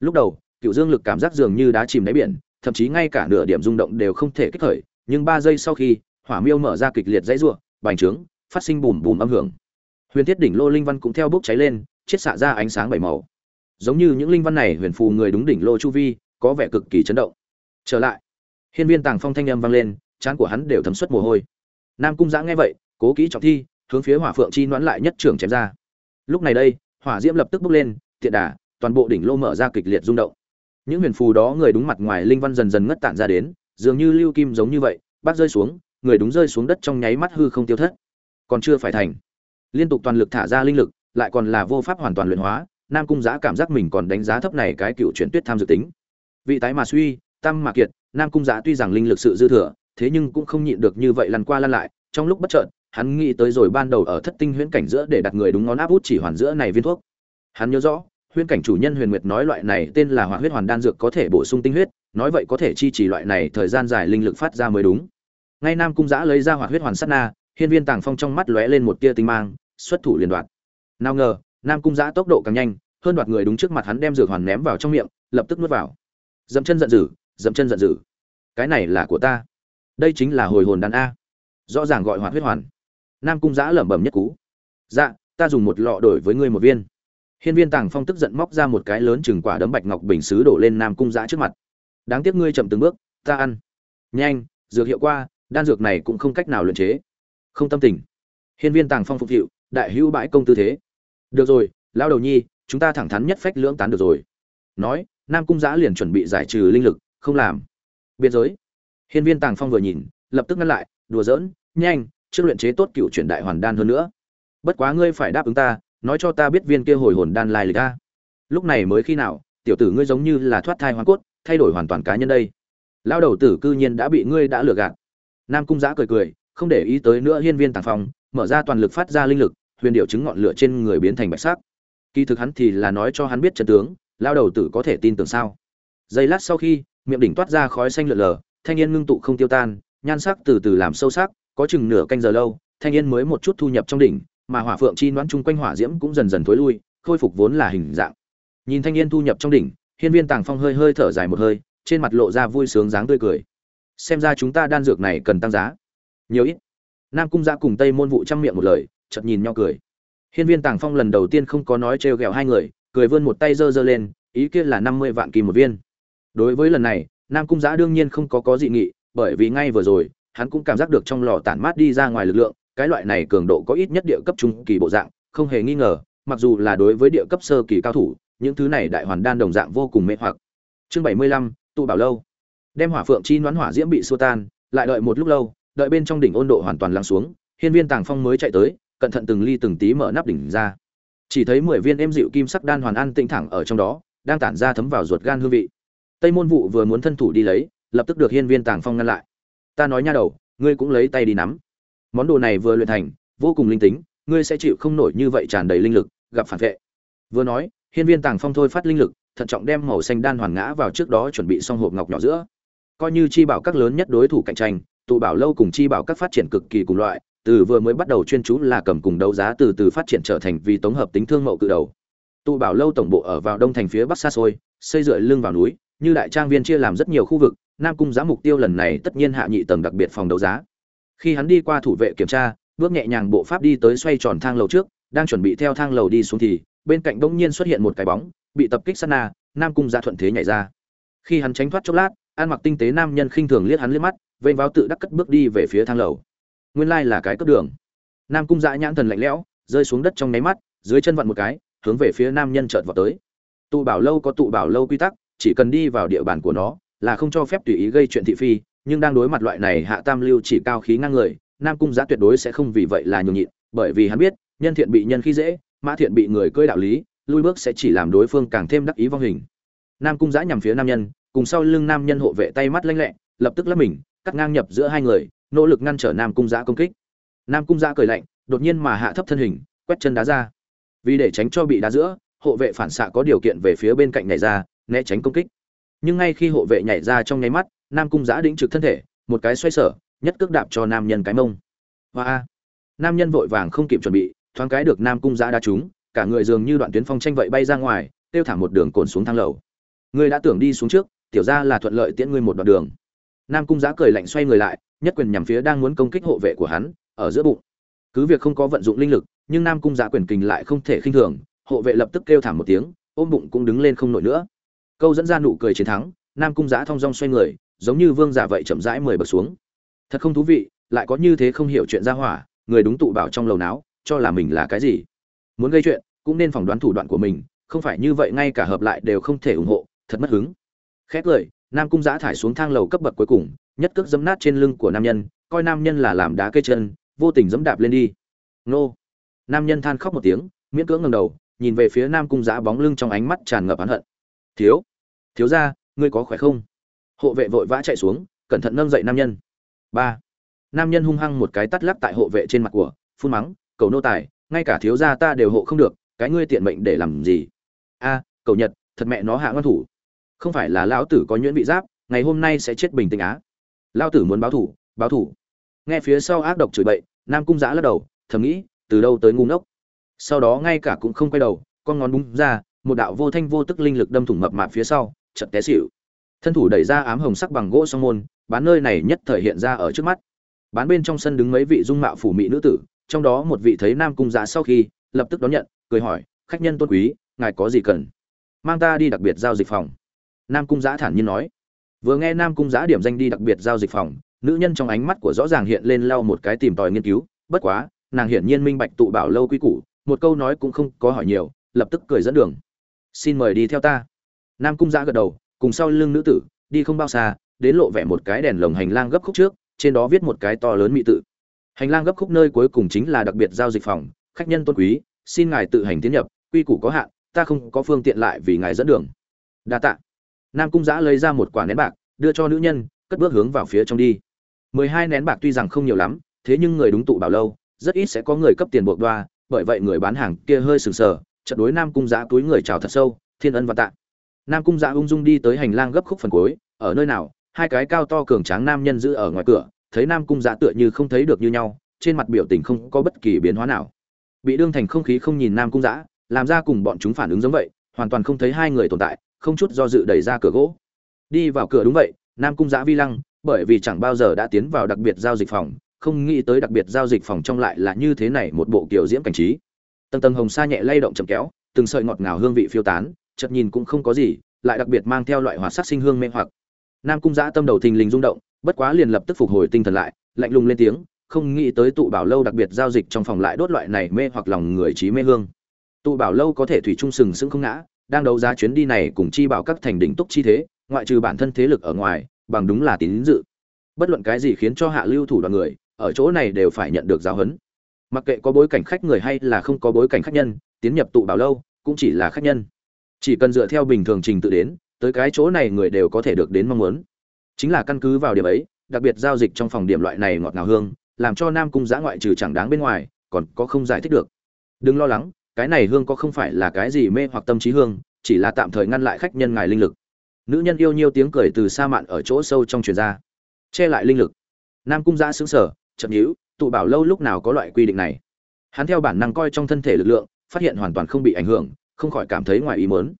Lúc đầu cựu dương lực cảm giác dường như đá chìm đáy biển, thậm chí ngay cả nửa điểm rung động đều không thể kích khởi nhưng ba giây sau khi, hỏa miêu mở ra kịch liệt dãy ruộng bành trướng, phát sinh bùm bùm âm hưởng. Huyền thiết đỉnh lô linh văn cũng theo bốc cháy lên, chiết xạ ra ánh sáng bảy màu. Giống như những linh văn này, huyền phù người đúng đỉnh lô chu vi, có vẻ cực kỳ chấn động. Trở lại, hiên viên tàng phong thanh âm vang lên trán của hắn đều thấm suất mồ hôi. Nam cung giã nghe vậy, cố kỹ trọng thi, hướng phía hỏa phượng chi noãn lại nhất trưởng chém ra. Lúc này đây, hỏa diễm lập tức bốc lên, tiện đà, toàn bộ đỉnh lô mở ra kịch liệt rung động. Những huyền phù đó người đúng mặt ngoài linh văn dần dần ngất tản ra đến dường như lưu kim giống như vậy, bác rơi xuống, người đúng rơi xuống đất trong nháy mắt hư không tiêu thất. Còn chưa phải thành. Liên tục toàn lực thả ra linh lực, lại còn là vô pháp hoàn toàn luyện hóa, nam cung giã cảm giác mình còn đánh giá thấp này cái cựu chuyển tuyết tham dự tính. Vị tái mà suy, tam mà kiệt, nam cung giã tuy rằng linh lực sự dư thừa, thế nhưng cũng không nhịn được như vậy lăn qua lăn lại, trong lúc bất chợt, hắn nghĩ tới rồi ban đầu ở thất tinh huyễn cảnh giữa để đặt người đúng ngón áp út chỉ hoàn giữa này viên thuốc. Hắn nhớ rõ, huyễn cảnh chủ nhân huyền nguyệt nói loại này tên là hoạt huyết hoàn đan dược có thể bổ sung tinh huyết nói vậy có thể chi trì loại này thời gian dài linh lực phát ra mới đúng. Ngay nam cung giã lấy ra hoạt huyết hoàn sát na, hiên viên tàng phong trong mắt lóe lên một tia tinh mang, xuất thủ liền đoạt. Nào ngờ, nam cung giã tốc độ càng nhanh, hơn đoạt người đúng trước mặt hắn đem dược hoàn ném vào trong miệng, lập tức nuốt vào. Dậm chân giận dữ, dậm chân giận dữ. Cái này là của ta. Đây chính là hồi hồn đan a. Rõ ràng gọi hoạt huyết hoàn. Nam cung giã lẩm bẩm nhất cú. Dạ ta dùng một lọ đổi với ngươi một viên. Hiên viên tàng phong tức giận móc ra một cái lớn chừng quả đấm bạch ngọc bình xứ đổ lên nam cung giã trước mặt đáng tiếc ngươi chậm từng bước, ta ăn. Nhanh, dược hiệu qua, đan dược này cũng không cách nào luyện chế. Không tâm tình. Hiên viên tàng phong phục hiệu, đại hữu bãi công tư thế. Được rồi, lão đầu nhi, chúng ta thẳng thắn nhất phách lưỡng tán được rồi. Nói, nam cung giã liền chuẩn bị giải trừ linh lực, không làm. Biên giới. Hiên viên tàng phong vừa nhìn, lập tức ngăn lại, đùa giỡn, nhanh, trước luyện chế tốt cựu chuyển đại hoàn đan hơn nữa. Bất quá ngươi phải đáp ứng ta, nói cho ta biết viên kia hồi hồn đan lai lịch ta lúc này mới khi nào, tiểu tử ngươi giống như là thoát thai hoàn cốt thay đổi hoàn toàn cá nhân đây. Lao đầu tử cư nhiên đã bị ngươi đã lừa gạt. Nam cung giã cười cười, không để ý tới nữa hiên viên tàng phong, mở ra toàn lực phát ra linh lực, huyền điệu chứng ngọn lửa trên người biến thành bạch sắc. Kỳ thực hắn thì là nói cho hắn biết chân tướng lao đầu tử có thể tin tưởng sao? Giây lát sau khi, miệng đỉnh toát ra khói xanh lượn lờ, thanh niên ngưng tụ không tiêu tan, nhan sắc từ từ làm sâu sắc, có chừng nửa canh giờ lâu, thanh niên mới một chút thu nhập trong đỉnh, mà hỏa phượng chi đoán chung quanh hỏa diễm cũng dần dần thối lui, khôi phục vốn là hình dạng. Nhìn thanh niên thu nhập trong đỉnh hiên viên tàng phong hơi hơi thở dài một hơi, trên mặt lộ ra vui sướng dáng tươi cười. Xem ra chúng ta đan dược này cần tăng giá. Nhiều ít. Nam cung giã cùng tây môn vụ chăm miệng một lời, chợt nhìn nhau cười. Hiên viên tàng phong lần đầu tiên không có nói trêu ghẹo hai người, cười vươn một tay giơ giơ lên, ý kia là năm mươi vạn kim một viên. Đối với lần này, nam cung giã đương nhiên không có có dị nghị, bởi vì ngay vừa rồi, hắn cũng cảm giác được trong lò tản mát đi ra ngoài lực lượng, cái loại này cường độ có ít nhất địa cấp trung kỳ bộ dạng, không hề nghi ngờ, mặc dù là đối với địa cấp sơ kỳ cao thủ những thứ này đại hoàn đan đồng dạng vô cùng mê hoặc. Chương bảy mươi lăm, tụ bảo lâu. Đem hỏa phượng chi nhoán hỏa diễm bị xua tan, lại đợi một lúc lâu, đợi bên trong đỉnh ôn độ hoàn toàn lắng xuống, hiên viên tàng phong mới chạy tới, cẩn thận từng ly từng tí mở nắp đỉnh ra. Chỉ thấy mười viên êm dịu kim sắc đan hoàn an tĩnh thẳng ở trong đó, đang tản ra thấm vào ruột gan hương vị. Tây môn vụ vừa muốn thân thủ đi lấy, lập tức được hiên viên tàng phong ngăn lại. Ta nói nha đầu, ngươi cũng lấy tay đi nắm. Món đồ này vừa luyện thành, vô cùng linh tính, ngươi sẽ chịu không nổi như vậy tràn đầy linh lực, gặp phản vệ. Vừa nói hiên viên tàng phong thôi phát linh lực, thận trọng đem màu xanh đan hoàn ngã vào trước đó chuẩn bị xong hộp ngọc nhỏ giữa. Coi như chi bảo các lớn nhất đối thủ cạnh tranh, tụ bảo lâu cùng chi bảo các phát triển cực kỳ cùng loại, từ vừa mới bắt đầu chuyên chú là cầm cùng đấu giá từ từ phát triển trở thành vì tổng hợp tính thương mậu cự đầu. Tụ bảo lâu tổng bộ ở vào đông thành phía bắc xa xôi, xây dựa lưng vào núi, như đại trang viên chia làm rất nhiều khu vực, nam cung giá mục tiêu lần này tất nhiên hạ nhị tầng đặc biệt phòng đấu giá. Khi hắn đi qua thủ vệ kiểm tra, bước nhẹ nhàng bộ pháp đi tới xoay tròn thang lầu trước, đang chuẩn bị theo thang lầu đi xuống thì bên cạnh bỗng nhiên xuất hiện một cái bóng, bị tập kích sát na, nam cung giá thuận thế nhảy ra. Khi hắn tránh thoát chốc lát an mặc tinh tế nam nhân khinh thường liếc hắn liếc mắt, vênh vào tự đắc cất bước đi về phía thang lầu. Nguyên lai là cái cấp đường. Nam cung dã nhãn thần lạnh lẽo, rơi xuống đất trong nháy mắt, dưới chân vặn một cái, hướng về phía nam nhân chợt vào tới. Tụ bảo lâu có tụ bảo lâu quy tắc, chỉ cần đi vào địa bàn của nó, là không cho phép tùy ý gây chuyện thị phi, nhưng đang đối mặt loại này hạ tam lưu chỉ cao khí ngang người, nam cung giã tuyệt đối sẽ không vì vậy là nhường nhịn, bởi vì hắn biết, nhân thiện bị nhân khi dễ mã thiện bị người cơi đạo lý, lui bước sẽ chỉ làm đối phương càng thêm đắc ý vong hình. Nam cung giã nhằm phía nam nhân, cùng sau lưng nam nhân hộ vệ tay mắt lanh lẹ, lập tức lấp mình, cắt ngang nhập giữa hai người, nỗ lực ngăn trở nam cung giã công kích. Nam cung giã cười lạnh, đột nhiên mà hạ thấp thân hình, quét chân đá ra. Vì để tránh cho bị đá giữa, hộ vệ phản xạ có điều kiện về phía bên cạnh nhảy ra, né tránh công kích. Nhưng ngay khi hộ vệ nhảy ra trong nháy mắt, nam cung giã đĩnh trực thân thể, một cái xoay sở, nhất cước đạp cho nam nhân cái mông. Hoa! Nam nhân vội vàng không kịp chuẩn bị thoáng cái được nam cung giã đá trúng, cả người dường như đoạn tuyến phong tranh vậy bay ra ngoài, tiêu thả một đường cồn xuống thang lầu. Ngươi đã tưởng đi xuống trước, tiểu ra là thuận lợi tiễn ngươi một đoạn đường. Nam cung giã cười lạnh xoay người lại, nhất quyền nhằm phía đang muốn công kích hộ vệ của hắn, ở giữa bụng. Cứ việc không có vận dụng linh lực, nhưng nam cung giã quyền kình lại không thể khinh thường, hộ vệ lập tức kêu thảm một tiếng, ôm bụng cũng đứng lên không nổi nữa. Câu dẫn ra nụ cười chiến thắng, nam cung giã thong dong xoay người, giống như vương giả vậy chậm rãi mười bậc xuống. Thật không thú vị, lại có như thế không hiểu chuyện ra hỏa, người đúng tụ bảo trong lầu não cho là mình là cái gì. Muốn gây chuyện, cũng nên phỏng đoán thủ đoạn của mình, không phải như vậy ngay cả hợp lại đều không thể ủng hộ, thật mất hứng. Khét lời nam cung giã thải xuống thang lầu cấp bậc cuối cùng, nhất cước dẫm nát trên lưng của nam nhân, coi nam nhân là làm đá cây chân, vô tình dẫm đạp lên đi. Nô. Nam nhân than khóc một tiếng, miễn cưỡng ngầm đầu, nhìn về phía nam cung giã bóng lưng trong ánh mắt tràn ngập oán hận. Thiếu thiếu ra ngươi có khỏe không? Hộ vệ vội vã chạy xuống, cẩn thận nâng dậy nam nhân. Ba. Nam nhân hung hăng một cái tắt lắc tại hộ vệ trên mặt của, phun mắng cầu nô tài, ngay cả thiếu gia ta đều hộ không được, cái ngươi tiện mệnh để làm gì? A, cầu nhật, thật mẹ nó hạ ngon thủ. Không phải là lão tử có nhuyễn vị giáp, ngày hôm nay sẽ chết bình tĩnh á. Lão tử muốn báo thủ báo thủ. Nghe phía sau ác độc chửi bậy, nam cung giã lắc đầu, thầm nghĩ, từ đâu tới ngu ngốc? Sau đó ngay cả cũng không quay đầu, con ngón búng ra, một đạo vô thanh vô tức linh lực đâm thủng mập mạp phía sau chật té xịu thân thủ đẩy ra ám hồng sắc bằng gỗ song môn, bán nơi này nhất thời hiện ra ở trước mắt. Bán bên trong sân đứng mấy vị dung mạo phủ mỹ nữ tử trong đó một vị thấy nam cung giã sau khi, lập tức đón nhận, cười hỏi, khách nhân tôn quý, ngài có gì cần? Mang ta đi đặc biệt giao dịch phòng. Nam cung giã thản nhiên nói. Vừa nghe nam cung giã điểm danh đi đặc biệt giao dịch phòng, nữ nhân trong ánh mắt của rõ ràng hiện lên lau một cái tìm tòi nghiên cứu, bất quá, nàng hiển nhiên minh bạch tụ bảo lâu quy củ, một câu nói cũng không có hỏi nhiều, lập tức cười dẫn đường. Xin mời đi theo ta. Nam cung giã gật đầu, cùng sau lưng nữ tử, đi không bao xa, đến lộ vẻ một cái đèn lồng hành lang gấp khúc trước, trên đó viết một cái to lớn mỹ tự hành lang gấp khúc nơi cuối cùng chính là đặc biệt giao dịch phòng, khách nhân tôn quý, xin ngài tự hành tiến nhập, quy củ có hạn, ta không có phương tiện lại vì ngài dẫn đường. Đa tạ. Nam cung giã lấy ra một quả nén bạc, đưa cho nữ nhân, cất bước hướng vào phía trong đi. Mười hai nén bạc tuy rằng không nhiều lắm, thế nhưng người đúng tụ bảo lâu, rất ít sẽ có người cấp tiền buộc đoa, bởi vậy người bán hàng kia hơi sừng sờ trận đối nam cung giã túi người chào thật sâu, thiên ân và tạ. Nam cung giã ung dung đi tới hành lang gấp khúc phần cuối, ở nơi nào? Hai cái cao to cường tráng nam nhân giữ ở ngoài cửa thấy nam cung dạ tựa như không thấy được như nhau, trên mặt biểu tình không có bất kỳ biến hóa nào. Bị đương thành không khí không nhìn nam cung dạ làm ra cùng bọn chúng phản ứng giống vậy, hoàn toàn không thấy hai người tồn tại, không chút do dự đẩy ra cửa gỗ. Đi vào cửa đúng vậy, nam cung dạ vi lăng, bởi vì chẳng bao giờ đã tiến vào đặc biệt giao dịch phòng, không nghĩ tới đặc biệt giao dịch phòng trong lại là như thế này một bộ kiểu diễm cảnh trí. Tầng tầng hồng sa nhẹ lay động chậm kéo, từng sợi ngọt ngào hương vị phiêu tán, chợt nhìn cũng không có gì, lại đặc biệt mang theo loại hoạt sắc sinh hương mê hoặc. Nam cung giã tâm đầu thình lình rung động bất quá liền lập tức phục hồi tinh thần lại, lạnh lùng lên tiếng, không nghĩ tới tụ bảo lâu đặc biệt giao dịch trong phòng lại đốt loại này mê hoặc lòng người trí mê hương. Tụ bảo lâu có thể thủy chung sừng sững không ngã, đang đấu giá chuyến đi này cùng chi bảo các thành đỉnh túc chi thế, ngoại trừ bản thân thế lực ở ngoài, bằng đúng là tín dự. Bất luận cái gì khiến cho hạ lưu thủ đoàn người, ở chỗ này đều phải nhận được giáo huấn. Mặc kệ có bối cảnh khách người hay là không có bối cảnh khách nhân, tiến nhập tụ bảo lâu cũng chỉ là khách nhân. Chỉ cần dựa theo bình thường trình tự đến, tới cái chỗ này người đều có thể được đến mong muốn chính là căn cứ vào điểm ấy, đặc biệt giao dịch trong phòng điểm loại này ngọt ngào hương, làm cho nam cung giã ngoại trừ chẳng đáng bên ngoài, còn có không giải thích được. Đừng lo lắng, cái này hương có không phải là cái gì mê hoặc tâm trí hương, chỉ là tạm thời ngăn lại khách nhân ngài linh lực. Nữ nhân yêu nhiêu tiếng cười từ xa mạn ở chỗ sâu trong truyền ra. Che lại linh lực. Nam cung giã xứng sở chậm nhíu, tụ bảo lâu lúc nào có loại quy định này. Hắn theo bản năng coi trong thân thể lực lượng, phát hiện hoàn toàn không bị ảnh hưởng, không khỏi cảm thấy ngoài ý mớn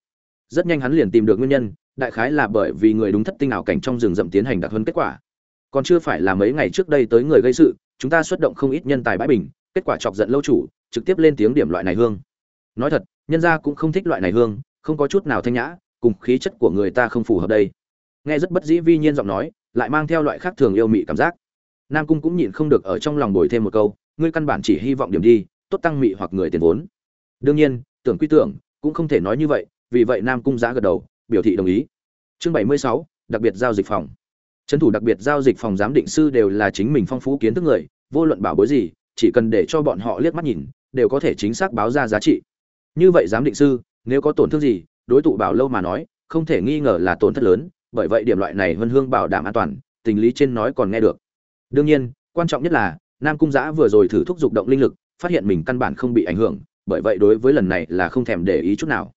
rất nhanh hắn liền tìm được nguyên nhân đại khái là bởi vì người đúng thất tinh ảo cảnh trong rừng rậm tiến hành đặc hơn kết quả. Còn chưa phải là mấy ngày trước đây tới người gây sự, chúng ta xuất động không ít nhân tài bãi bình, kết quả chọc giận lâu chủ, trực tiếp lên tiếng điểm loại này hương. Nói thật, nhân gia cũng không thích loại này hương, không có chút nào thanh nhã, cùng khí chất của người ta không phù hợp đây. Nghe rất bất dĩ vi nhiên giọng nói, lại mang theo loại khác thường yêu mị cảm giác. Nam cung cũng nhịn không được ở trong lòng bồi thêm một câu, ngươi căn bản chỉ hy vọng điểm đi, tốt tăng mị hoặc người tiền vốn. Đương nhiên, tưởng quy tưởng, cũng không thể nói như vậy, vì vậy nam cung giã gật đầu biểu thị đồng ý. Chương bảy mươi sáu, đặc biệt giao dịch phòng. Trấn thủ đặc biệt giao dịch phòng giám định sư đều là chính mình phong phú kiến thức người, vô luận bảo bối gì, chỉ cần để cho bọn họ liếc mắt nhìn, đều có thể chính xác báo ra giá trị. Như vậy giám định sư, nếu có tổn thương gì, đối tụ bảo lâu mà nói, không thể nghi ngờ là tổn thất lớn, bởi vậy điểm loại này vân hương bảo đảm an toàn, tình lý trên nói còn nghe được. Đương nhiên, quan trọng nhất là, nam cung giã vừa rồi thử thúc giục động linh lực, phát hiện mình căn bản không bị ảnh hưởng, bởi vậy đối với lần này là không thèm để ý chút nào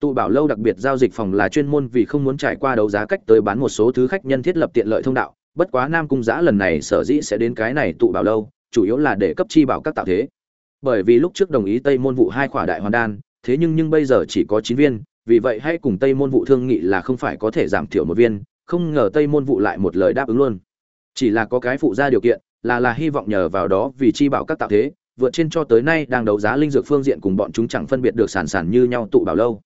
tụ bảo lâu đặc biệt giao dịch phòng là chuyên môn vì không muốn trải qua đấu giá cách tới bán một số thứ khách nhân thiết lập tiện lợi thông đạo. Bất quá nam cung giã lần này sở dĩ sẽ đến cái này tụ bảo lâu, chủ yếu là để cấp chi bảo các tạo thế. Bởi vì lúc trước đồng ý tây môn vụ hai khỏa đại hoàn đan, thế nhưng nhưng bây giờ chỉ có chín viên, vì vậy hãy cùng tây môn vụ thương nghị là không phải có thể giảm thiểu một viên, không ngờ tây môn vụ lại một lời đáp ứng luôn. Chỉ là có cái phụ ra điều kiện, là là hy vọng nhờ vào đó vì chi bảo các tạo thế, vượt trên cho tới nay đang đấu giá linh dược phương diện cùng bọn chúng chẳng phân biệt được sản sản như nhau tụ bảo lâu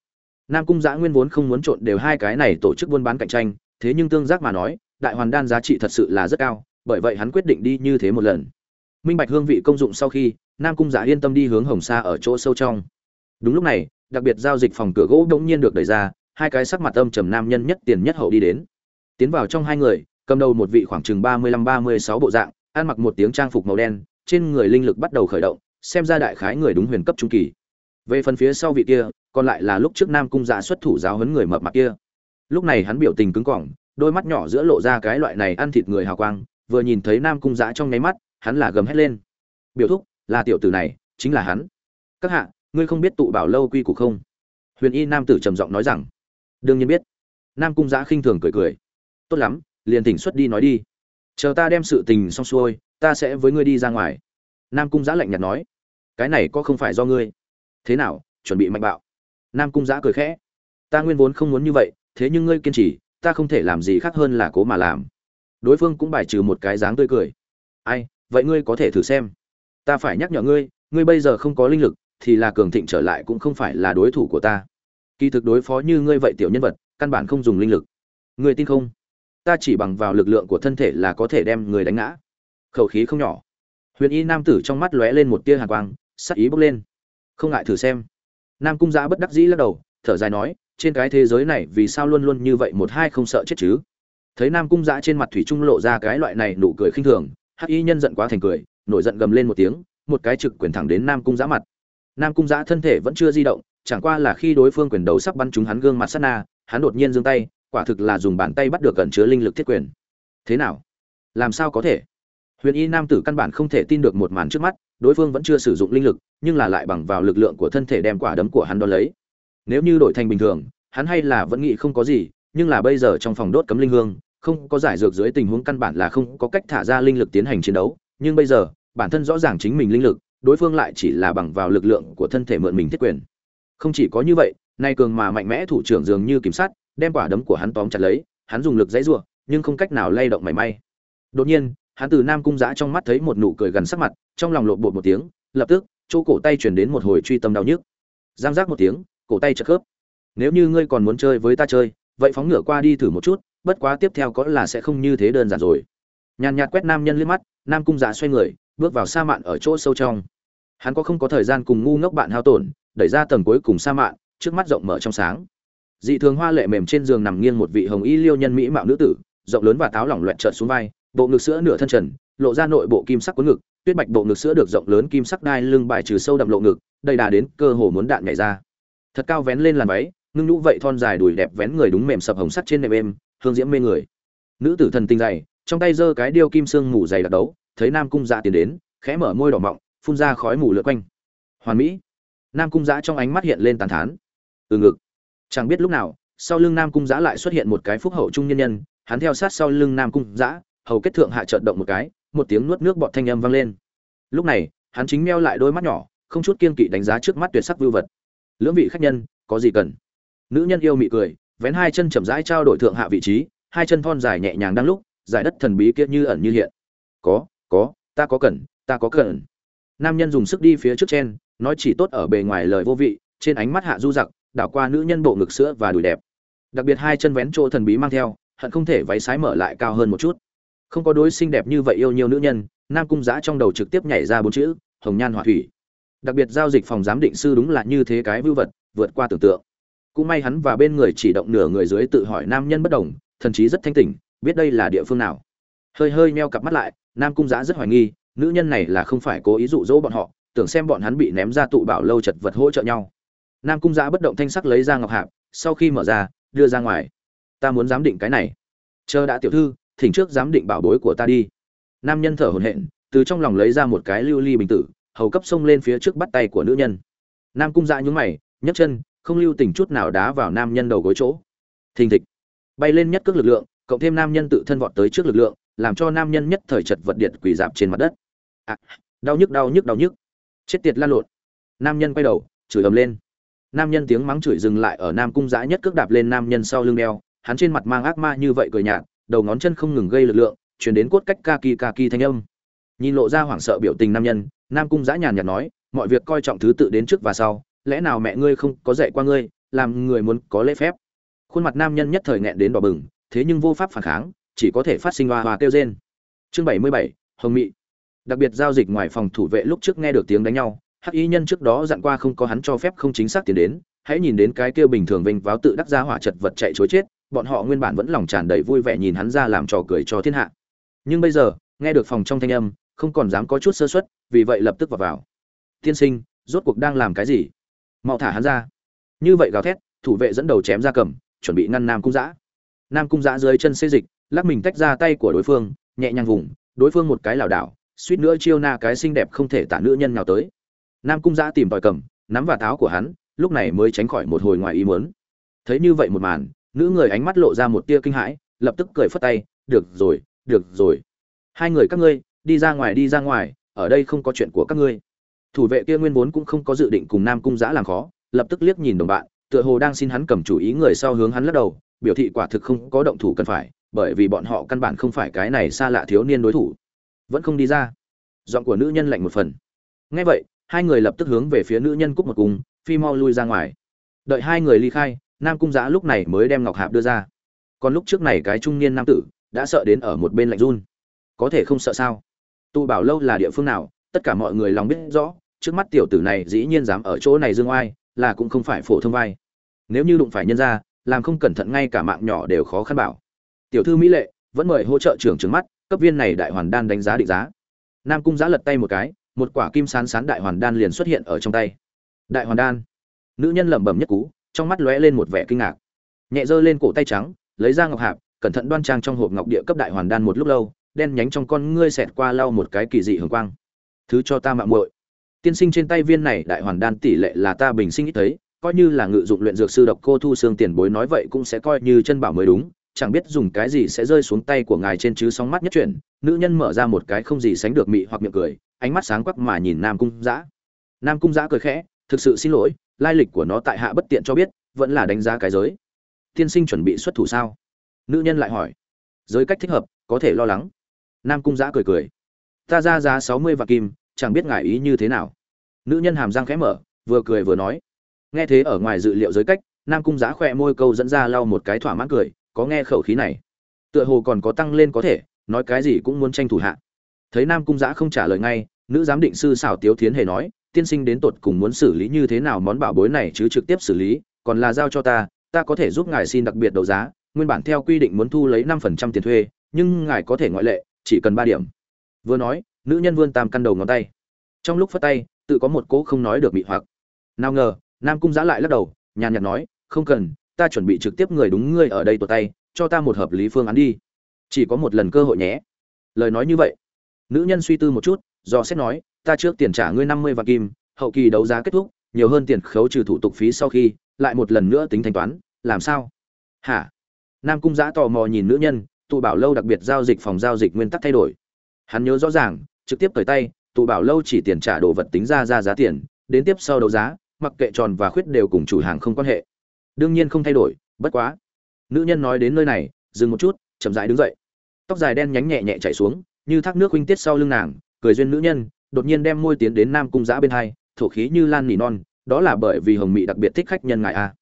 nam cung giã nguyên vốn không muốn trộn đều hai cái này tổ chức buôn bán cạnh tranh, thế nhưng tương giác mà nói, đại hoàn đan giá trị thật sự là rất cao, bởi vậy hắn quyết định đi như thế một lần. Minh bạch hương vị công dụng sau khi, nam cung giã yên tâm đi hướng hồng sa ở chỗ sâu trong. Đúng lúc này, đặc biệt giao dịch phòng cửa gỗ đống nhiên được đẩy ra, hai cái sắc mặt âm trầm nam nhân nhất tiền nhất hậu đi đến. Tiến vào trong hai người, cầm đầu một vị khoảng chừng ba mươi lăm ba mươi sáu bộ dạng, ăn mặc một tiếng trang phục màu đen, trên người linh lực bắt đầu khởi động, xem ra đại khái người đúng huyền cấp trung kỳ về phần phía sau vị kia, còn lại là lúc trước nam cung dạ xuất thủ giáo huấn người mập mạp kia. Lúc này hắn biểu tình cứng cỏng, đôi mắt nhỏ giữa lộ ra cái loại này ăn thịt người hào quang, vừa nhìn thấy nam cung dạ trong nháy mắt, hắn là gầm hét lên. Biểu thúc, là tiểu tử này, chính là hắn. Các hạ, ngươi không biết tụ bảo lâu quy củ không? Huyền y nam tử trầm giọng nói rằng. Đương nhiên biết. Nam cung giã khinh thường cười cười. Tốt lắm, liền tỉnh xuất đi nói đi. Chờ ta đem sự tình xong xuôi, ta sẽ với ngươi đi ra ngoài. Nam cung giã lạnh nhạt nói. Cái này có không phải do ngươi? Thế nào, chuẩn bị mạnh bạo. Nam cung giã cười khẽ. Ta nguyên vốn không muốn như vậy, thế nhưng ngươi kiên trì, ta không thể làm gì khác hơn là cố mà làm. Đối phương cũng bài trừ một cái dáng tươi cười. Ai, vậy ngươi có thể thử xem. Ta phải nhắc nhở ngươi ngươi bây giờ không có linh lực, thì là cường thịnh trở lại cũng không phải là đối thủ của ta. Kỳ thực đối phó như ngươi vậy tiểu nhân vật, căn bản không dùng linh lực. Ngươi tin không? Ta chỉ bằng vào lực lượng của thân thể là có thể đem người đánh ngã. Khẩu khí không nhỏ. Huyền y nam tử trong mắt lóe lên một tia hàn quang, sắc ý bốc lên không ngại thử xem. Nam cung giã bất đắc dĩ lắc đầu, thở dài nói, trên cái thế giới này vì sao luôn luôn như vậy một hai không sợ chết chứ? Thấy nam cung giã trên mặt thủy trung lộ ra cái loại này nụ cười khinh thường, hắc y nhân giận quá thành cười, nổi giận gầm lên một tiếng, một cái trực quyền thẳng đến nam cung giã mặt. Nam cung giã thân thể vẫn chưa di động, chẳng qua là khi đối phương quyền đầu sắp bắn trúng hắn gương mặt sát na, hắn đột nhiên giương tay, quả thực là dùng bàn tay bắt được gần chứa linh lực thiết quyền. Thế nào? Làm sao có thể? Huyền y nam tử căn bản không thể tin được một màn trước mắt đối phương vẫn chưa sử dụng linh lực, nhưng là lại bằng vào lực lượng của thân thể đem quả đấm của hắn đo lấy. Nếu như đổi thành bình thường, hắn hay là vẫn nghĩ không có gì, nhưng là bây giờ trong phòng đốt cấm linh hương, không có giải dược dưới tình huống căn bản là không có cách thả ra linh lực tiến hành chiến đấu, nhưng bây giờ, bản thân rõ ràng chính mình linh lực, đối phương lại chỉ là bằng vào lực lượng của thân thể mượn mình thiết quyền. Không chỉ có như vậy, nay cường mà mạnh mẽ thủ trưởng dường như kiểm sát đem quả đấm của hắn tóm chặt lấy, hắn dùng lực dãy giụa, nhưng không cách nào lay động mảy may. Đột nhiên hắn từ nam cung giã trong mắt thấy một nụ cười gần sắc mặt, trong lòng lộn bột một tiếng, lập tức, chỗ cổ tay chuyển đến một hồi truy tâm đau nhức. Giang giác một tiếng, cổ tay chật khớp. Nếu như ngươi còn muốn chơi với ta chơi, vậy phóng ngửa qua đi thử một chút, bất quá tiếp theo có là sẽ không như thế đơn giản rồi. Nhàn nhạt quét nam nhân liếc mắt, nam cung giã xoay người, bước vào sa mạn ở chỗ sâu trong. Hắn có không có thời gian cùng ngu ngốc bạn hao tổn, đẩy ra tầng cuối cùng sa mạn, trước mắt rộng mở trong sáng. Dị thường hoa lệ mềm trên giường nằm nghiêng một vị hồng y liêu nhân mỹ mạo nữ tử, rộng lớn và táo lỏng loẹt trợn xuống vai bộ ngực sữa nửa thân trần, lộ ra nội bộ kim sắc cuốn ngực, tuyết bạch bộ ngực sữa được rộng lớn kim sắc đai lưng bài trừ sâu đậm lộ ngực, đầy đà đến cơ hồ muốn đạn nhảy ra. Thật cao vén lên làn váy, ngưng nhũ vậy thon dài đùi đẹp vén người đúng mềm sập hồng sắt trên nệm êm, hương diễm mê người. Nữ tử thần tinh dày, trong tay giơ cái điêu kim sương mù dày đặc đấu, thấy nam cung dạ tiến đến, khẽ mở môi đỏ mọng, phun ra khói mù lượn quanh. Hoàn mỹ. Nam cung dạ trong ánh mắt hiện lên tàn thán. Từ ngực. Chẳng biết lúc nào, sau lưng nam cung dạ lại xuất hiện một cái phúc hậu trung nhân nhân, hắn theo sát sau lưng nam cung dạ hầu kết thượng hạ chợt động một cái, một tiếng nuốt nước bọt thanh âm vang lên. Lúc này, hắn chính meo lại đôi mắt nhỏ, không chút kiên kỵ đánh giá trước mắt tuyệt sắc vưu vật. Lưỡng vị khách nhân, có gì cần? Nữ nhân yêu mị cười, vén hai chân chậm rãi trao đổi thượng hạ vị trí, hai chân thon dài nhẹ nhàng đang lúc, giải đất thần bí kia như ẩn như hiện. Có có, ta có cần, ta có cần. Nam nhân dùng sức đi phía trước trên nói chỉ tốt ở bề ngoài lời vô vị, trên ánh mắt hạ du giặc, đảo qua nữ nhân bộ ngực sữa và đùi đẹp. Đặc biệt hai chân vén chỗ thần bí mang theo, hận không thể váy sái mở lại cao hơn một chút không có đối xinh đẹp như vậy yêu nhiều nữ nhân, nam cung giã trong đầu trực tiếp nhảy ra bốn chữ, hồng nhan họa thủy. Đặc biệt giao dịch phòng giám định sư đúng là như thế cái vưu vật, vượt qua tưởng tượng. Cũng may hắn và bên người chỉ động nửa người dưới tự hỏi nam nhân bất đồng, thần chí rất thanh tỉnh, biết đây là địa phương nào. Hơi hơi meo cặp mắt lại, nam cung giã rất hoài nghi, nữ nhân này là không phải cố ý dụ dỗ bọn họ, tưởng xem bọn hắn bị ném ra tụ bảo lâu chật vật hỗ trợ nhau. Nam cung giã bất động thanh sắc lấy ra ngọc hạp, sau khi mở ra, đưa ra ngoài. Ta muốn giám định cái này. Chờ đã, tiểu thư thỉnh trước giám định bảo bối của ta đi. Nam nhân thở hổn hển từ trong lòng lấy ra một cái lưu ly bình tử hầu cấp xông lên phía trước bắt tay của nữ nhân. Nam cung dạ nhúng mày nhấc chân không lưu tình chút nào đá vào nam nhân đầu gối chỗ. Thình thịch. Bay lên nhất cước lực lượng cộng thêm nam nhân tự thân vọt tới trước lực lượng làm cho nam nhân nhất thời chật vật điện quỳ dạp trên mặt đất. À, đau nhức đau nhức đau nhức. Chết tiệt lan lộn. Nam nhân quay đầu chửi ầm lên. Nam nhân tiếng mắng chửi dừng lại ở nam cung dã nhất cước đạp lên nam nhân sau lưng đeo hắn trên mặt mang ác ma như vậy cười nhạt đầu ngón chân không ngừng gây lực lượng, chuyển đến cốt cách kaki kaki thanh âm. Nhìn lộ ra hoảng sợ biểu tình nam nhân, nam cung giã nhàn nhạt nói, mọi việc coi trọng thứ tự đến trước và sau, lẽ nào mẹ ngươi không có dạy qua ngươi, làm người muốn có lễ phép? Khuôn mặt nam nhân nhất thời nghẹn đến đỏ bừng, thế nhưng vô pháp phản kháng, chỉ có thể phát sinh hoa hoa kêu rên. Chương bảy mươi bảy, hồng mị. Đặc biệt giao dịch ngoài phòng thủ vệ lúc trước nghe được tiếng đánh nhau, hắc y nhân trước đó dặn qua không có hắn cho phép không chính xác tiến đến, hãy nhìn đến cái kia bình thường vinh váo tự đắc ra hỏa chật vật chạy chối chết bọn họ nguyên bản vẫn lòng tràn đầy vui vẻ nhìn hắn ra làm trò cười cho thiên hạ. Nhưng bây giờ, nghe được phòng trong thanh âm, không còn dám có chút sơ suất, vì vậy lập tức vào vào. Tiên sinh, rốt cuộc đang làm cái gì? Mau thả hắn ra. Như vậy gào thét, thủ vệ dẫn đầu chém ra cầm, chuẩn bị ngăn nam cung giã nam cung giã dưới chân xê dịch, lắc mình tách ra tay của đối phương, nhẹ nhàng vùng, đối phương một cái lảo đảo, suýt nữa chiêu na cái xinh đẹp không thể tả nữ nhân nào tới. Nam cung giã tìm tòi cầm, nắm vào tháo của hắn, lúc này mới tránh khỏi một hồi ngoài ý muốn. Thấy như vậy một màn nữ người ánh mắt lộ ra một tia kinh hãi, lập tức cười phất tay, được rồi được rồi. Hai người các ngươi, đi ra ngoài, đi ra ngoài, ở đây không có chuyện của các ngươi. Thủ vệ kia nguyên vốn cũng không có dự định cùng nam cung giã làm khó, lập tức liếc nhìn đồng bạn, tựa hồ đang xin hắn cầm chủ ý người sau hướng hắn lắc đầu, biểu thị quả thực không có động thủ cần phải, bởi vì bọn họ căn bản không phải cái này xa lạ thiếu niên đối thủ. Vẫn không đi ra. Giọng của nữ nhân lạnh một phần. Ngay vậy, hai người lập tức hướng về phía nữ nhân cúc một cung, phi mau lui ra ngoài. Đợi hai người ly khai nam cung giã lúc này mới đem ngọc hạp đưa ra. Còn lúc trước này cái trung niên nam tử, đã sợ đến ở một bên lạnh run. Có thể không sợ sao? Tụ bảo lâu là địa phương nào? Tất cả mọi người lòng biết rõ, trước mắt tiểu tử này dĩ nhiên dám ở chỗ này dương oai, là cũng không phải phổ thông vai. Nếu như đụng phải nhân ra làm không cẩn thận ngay cả mạng nhỏ đều khó khăn bảo. Tiểu thư mỹ lệ, vẫn mời hỗ trợ trưởng trứng mắt, cấp viên này đại hoàn đan đánh giá định giá. Nam cung giã lật tay một cái, một quả kim sán sán đại hoàn đan liền xuất hiện ở trong tay. Đại hoàn đan. Nữ nhân lẩm bẩm nhất cú trong mắt lóe lên một vẻ kinh ngạc. Nhẹ giơ lên cổ tay trắng, lấy ra ngọc hạp, cẩn thận đoan trang trong hộp ngọc địa cấp đại hoàn đan một lúc lâu, đen nhánh trong con ngươi xẹt qua lau một cái kỳ dị hường quang. Thứ cho ta mạng muội. Tiên sinh trên tay viên này đại hoàn đan tỷ lệ là ta bình sinh ít thấy, coi như là ngự dụng luyện dược sư độc cô thu xương tiền bối nói vậy cũng sẽ coi như chân bảo mới đúng, chẳng biết dùng cái gì sẽ rơi xuống tay của ngài trên chứ sóng mắt nhất chuyển. Nữ nhân mở ra một cái không gì sánh được mị hoặc miệng cười, ánh mắt sáng quắc mà nhìn nam cung giã nam cung giã cười khẽ, thực sự xin lỗi lai lịch của nó tại hạ bất tiện cho biết, vẫn là đánh giá cái giới. Tiên sinh chuẩn bị xuất thủ sao? Nữ nhân lại hỏi. Giới cách thích hợp, có thể lo lắng. Nam cung giã cười cười. Ta ra giá sáu mươi vạn kim, chẳng biết ngại ý như thế nào. Nữ nhân hàm răng khẽ mở, vừa cười vừa nói. Nghe thế ở ngoài dự liệu giới cách, nam cung giã khỏe môi câu dẫn ra lau một cái thỏa mãn cười, có nghe khẩu khí này. Tựa hồ còn có tăng lên có thể, nói cái gì cũng muốn tranh thủ hạ. Thấy nam cung giã không trả lời ngay, nữ giám định sư xảo tiếu thiến hề nói tiên sinh đến tột cùng muốn xử lý như thế nào món bảo bối này chứ trực tiếp xử lý, còn là giao cho ta ta có thể giúp ngài xin đặc biệt đấu giá, nguyên bản theo quy định muốn thu lấy năm phần trăm tiền thuê, nhưng ngài có thể ngoại lệ, chỉ cần ba điểm. Vừa nói, nữ nhân vươn tam căn đầu ngón tay. Trong lúc phất tay, tự có một cỗ không nói được bị hoặc. Nào ngờ, nam cung giã lại lắc đầu, nhàn nhạt nói, không cần, ta chuẩn bị trực tiếp người đúng ngươi ở đây tuột tay, cho ta một hợp lý phương án đi. Chỉ có một lần cơ hội nhé. Lời nói như vậy, nữ nhân suy tư một chút, do xét nói ta trước tiền trả ngươi năm mươi vạn kim, hậu kỳ đấu giá kết thúc, nhiều hơn tiền khấu trừ thủ tục phí sau khi, lại một lần nữa tính thanh toán, làm sao? Hả? Nam cung giã tò mò nhìn nữ nhân, tụ bảo lâu đặc biệt giao dịch phòng giao dịch nguyên tắc thay đổi. Hắn nhớ rõ ràng, trực tiếp cởi tay, tụ bảo lâu chỉ tiền trả đồ vật tính ra ra giá tiền, đến tiếp sau đấu giá, mặc kệ tròn và khuyết đều cùng chủ hàng không quan hệ. Đương nhiên không thay đổi, bất quá. Nữ nhân nói đến nơi này, dừng một chút, chậm rãi đứng dậy. Tóc dài đen nhánh nhẹ nhẹ chảy xuống, như thác nước huynh tiết sau lưng nàng, cười duyên nữ nhân đột nhiên đem môi tiến đến nam cung giã bên hai, thổ khí như lan nỉ non, đó là bởi vì hồng mị đặc biệt thích khách nhân ngài a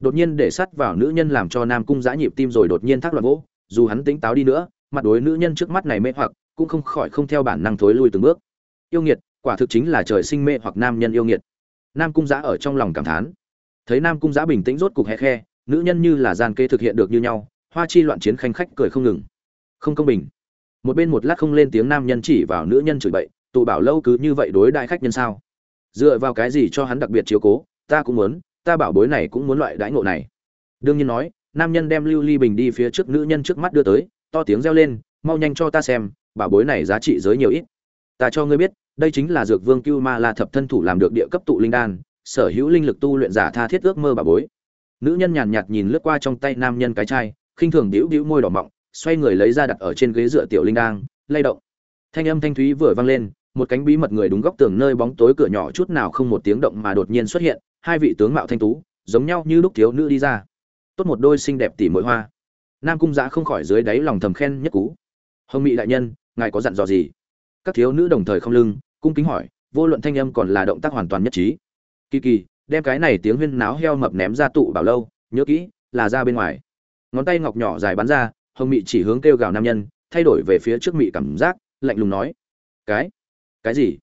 đột nhiên để sắt vào nữ nhân làm cho nam cung giã nhịp tim rồi đột nhiên thác loạn gỗ dù hắn tính táo đi nữa, mặt đối nữ nhân trước mắt này mê hoặc, cũng không khỏi không theo bản năng thối lui từng bước. Yêu nghiệt, quả thực chính là trời sinh mê hoặc nam nhân yêu nghiệt. Nam cung giã ở trong lòng cảm thán. Thấy nam cung giã bình tĩnh rốt cục hẹ khe, nữ nhân như là gian kê thực hiện được như nhau, hoa chi loạn chiến khanh khách cười không ngừng. Không công bình. Một bên một lát không lên tiếng nam nhân chỉ vào nữ nhân chửi bậy tụ bảo lâu cứ như vậy đối đại khách nhân sao? Dựa vào cái gì cho hắn đặc biệt chiếu cố? Ta cũng muốn, ta bảo bối này cũng muốn loại đãi ngộ này. Đương nhiên nói, nam nhân đem lưu ly bình đi phía trước, nữ nhân trước mắt đưa tới, to tiếng reo lên, mau nhanh cho ta xem, bảo bối này giá trị giới nhiều ít. Ta cho ngươi biết, đây chính là dược vương cưu ma la thập thân thủ làm được địa cấp tụ linh đan, sở hữu linh lực tu luyện giả tha thiết ước mơ bảo bối. Nữ nhân nhàn nhạt nhìn lướt qua trong tay nam nhân cái chai, khinh thường đĩu đĩu môi đỏ mọng, xoay người lấy ra đặt ở trên ghế dựa tiểu linh đang lay động. Thanh âm thanh thúy vừa vang lên một cánh bí mật người đúng góc tường nơi bóng tối cửa nhỏ chút nào không một tiếng động mà đột nhiên xuất hiện, hai vị tướng mạo thanh tú, giống nhau như lúc thiếu nữ đi ra. Tốt một đôi xinh đẹp tỉ muội hoa. Nam cung giã không khỏi dưới đáy lòng thầm khen nhất cú. Hồng mỹ đại nhân, ngài có dặn dò gì? Các thiếu nữ đồng thời không lưng, cung kính hỏi, vô luận thanh âm còn là động tác hoàn toàn nhất trí. Kỳ kỳ, đem cái này tiếng huyên náo heo mập ném ra tụ bảo lâu, nhớ kỹ, là ra bên ngoài. Ngón tay ngọc nhỏ dài bắn ra, hồng mị chỉ hướng kêu gào nam nhân, thay đổi về phía trước mị cảm giác, lạnh lùng nói. Cái? Cái gì?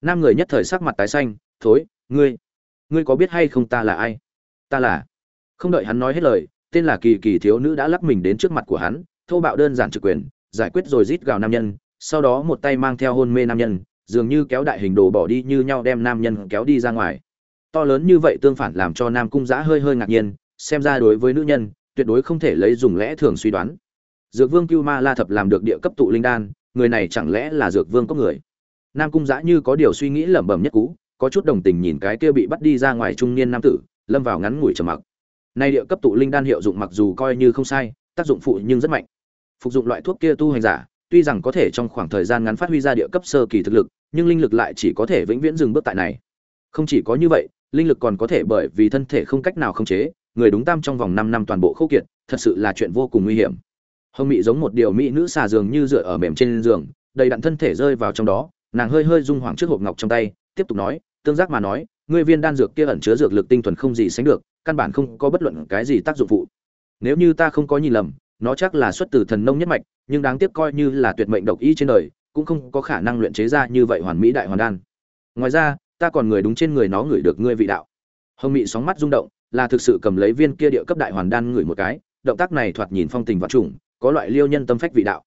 Nam người nhất thời sắc mặt tái xanh, thối, ngươi ngươi có biết hay không ta là ai? Ta là. Không đợi hắn nói hết lời, tên là kỳ kỳ thiếu nữ đã lắc mình đến trước mặt của hắn, thô bạo đơn giản trực quyền, giải quyết rồi rít gào nam nhân, sau đó một tay mang theo hôn mê nam nhân, dường như kéo đại hình đồ bỏ đi như nhau đem nam nhân kéo đi ra ngoài. To lớn như vậy tương phản làm cho nam cung giã hơi hơi ngạc nhiên, xem ra đối với nữ nhân, tuyệt đối không thể lấy dùng lẽ thường suy đoán. Dược vương cưu ma la thập làm được địa cấp tụ linh đan, người này chẳng lẽ là dược vương có người? Nam cung giã như có điều suy nghĩ lẩm bẩm nhất cú có chút đồng tình nhìn cái kia bị bắt đi ra ngoài trung niên nam tử, lâm vào ngắn ngủi trầm mặc. Nay địa cấp tụ linh đan hiệu dụng mặc dù coi như không sai, tác dụng phụ nhưng rất mạnh. Phục dụng loại thuốc kia tu hành giả, tuy rằng có thể trong khoảng thời gian ngắn phát huy ra địa cấp sơ kỳ thực lực, nhưng linh lực lại chỉ có thể vĩnh viễn dừng bước tại này. Không chỉ có như vậy, linh lực còn có thể bởi vì thân thể không cách nào khống chế, người đúng tam trong vòng 5 năm toàn bộ khâu kiệt, thật sự là chuyện vô cùng nguy hiểm. Hồng mị giống một điều mỹ nữ xà giường như dựa ở mềm trên giường, đầy đặn thân thể rơi vào trong đó nàng hơi hơi rung hoàng trước hộp ngọc trong tay, tiếp tục nói, tương giác mà nói, ngươi viên đan dược kia ẩn chứa dược lực tinh thuần không gì sánh được, căn bản không có bất luận cái gì tác dụng phụ. Nếu như ta không có nhìn lầm, nó chắc là xuất từ thần nông nhất mạch, nhưng đáng tiếc coi như là tuyệt mệnh độc y trên đời, cũng không có khả năng luyện chế ra như vậy hoàn mỹ đại hoàn đan. Ngoài ra, ta còn người đúng trên người nó ngửi được ngươi vị đạo. Hồng mị sóng mắt rung động, là thực sự cầm lấy viên kia địa cấp đại hoàn đan ngửi một cái, động tác này thoạt nhìn phong tình vạn trùng, có loại liêu nhân tâm phách vị đạo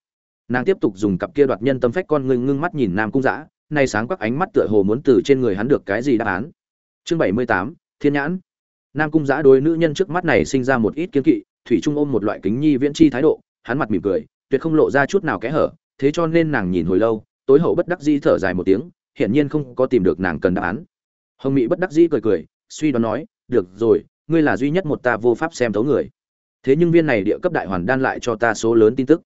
nàng tiếp tục dùng cặp kia đoạt nhân tâm phách con ngưng ngưng mắt nhìn nam cung dã, nay sáng quắc ánh mắt tựa hồ muốn từ trên người hắn được cái gì đáp án. Chương bảy mươi tám, thiên nhãn. Nam cung dã đối nữ nhân trước mắt này sinh ra một ít kiếm kỵ, thủy trung ôm một loại kính nhi viễn chi thái độ, hắn mặt mỉm cười, tuyệt không lộ ra chút nào kẽ hở, thế cho nên nàng nhìn hồi lâu, tối hậu bất đắc dĩ thở dài một tiếng, hiển nhiên không có tìm được nàng cần đáp án. Hồng mỹ bất đắc dĩ cười cười, suy đoán nói, được rồi, ngươi là duy nhất một ta vô pháp xem thấu người. Thế nhưng viên này địa cấp đại hoàn đan lại cho ta số lớn tin tức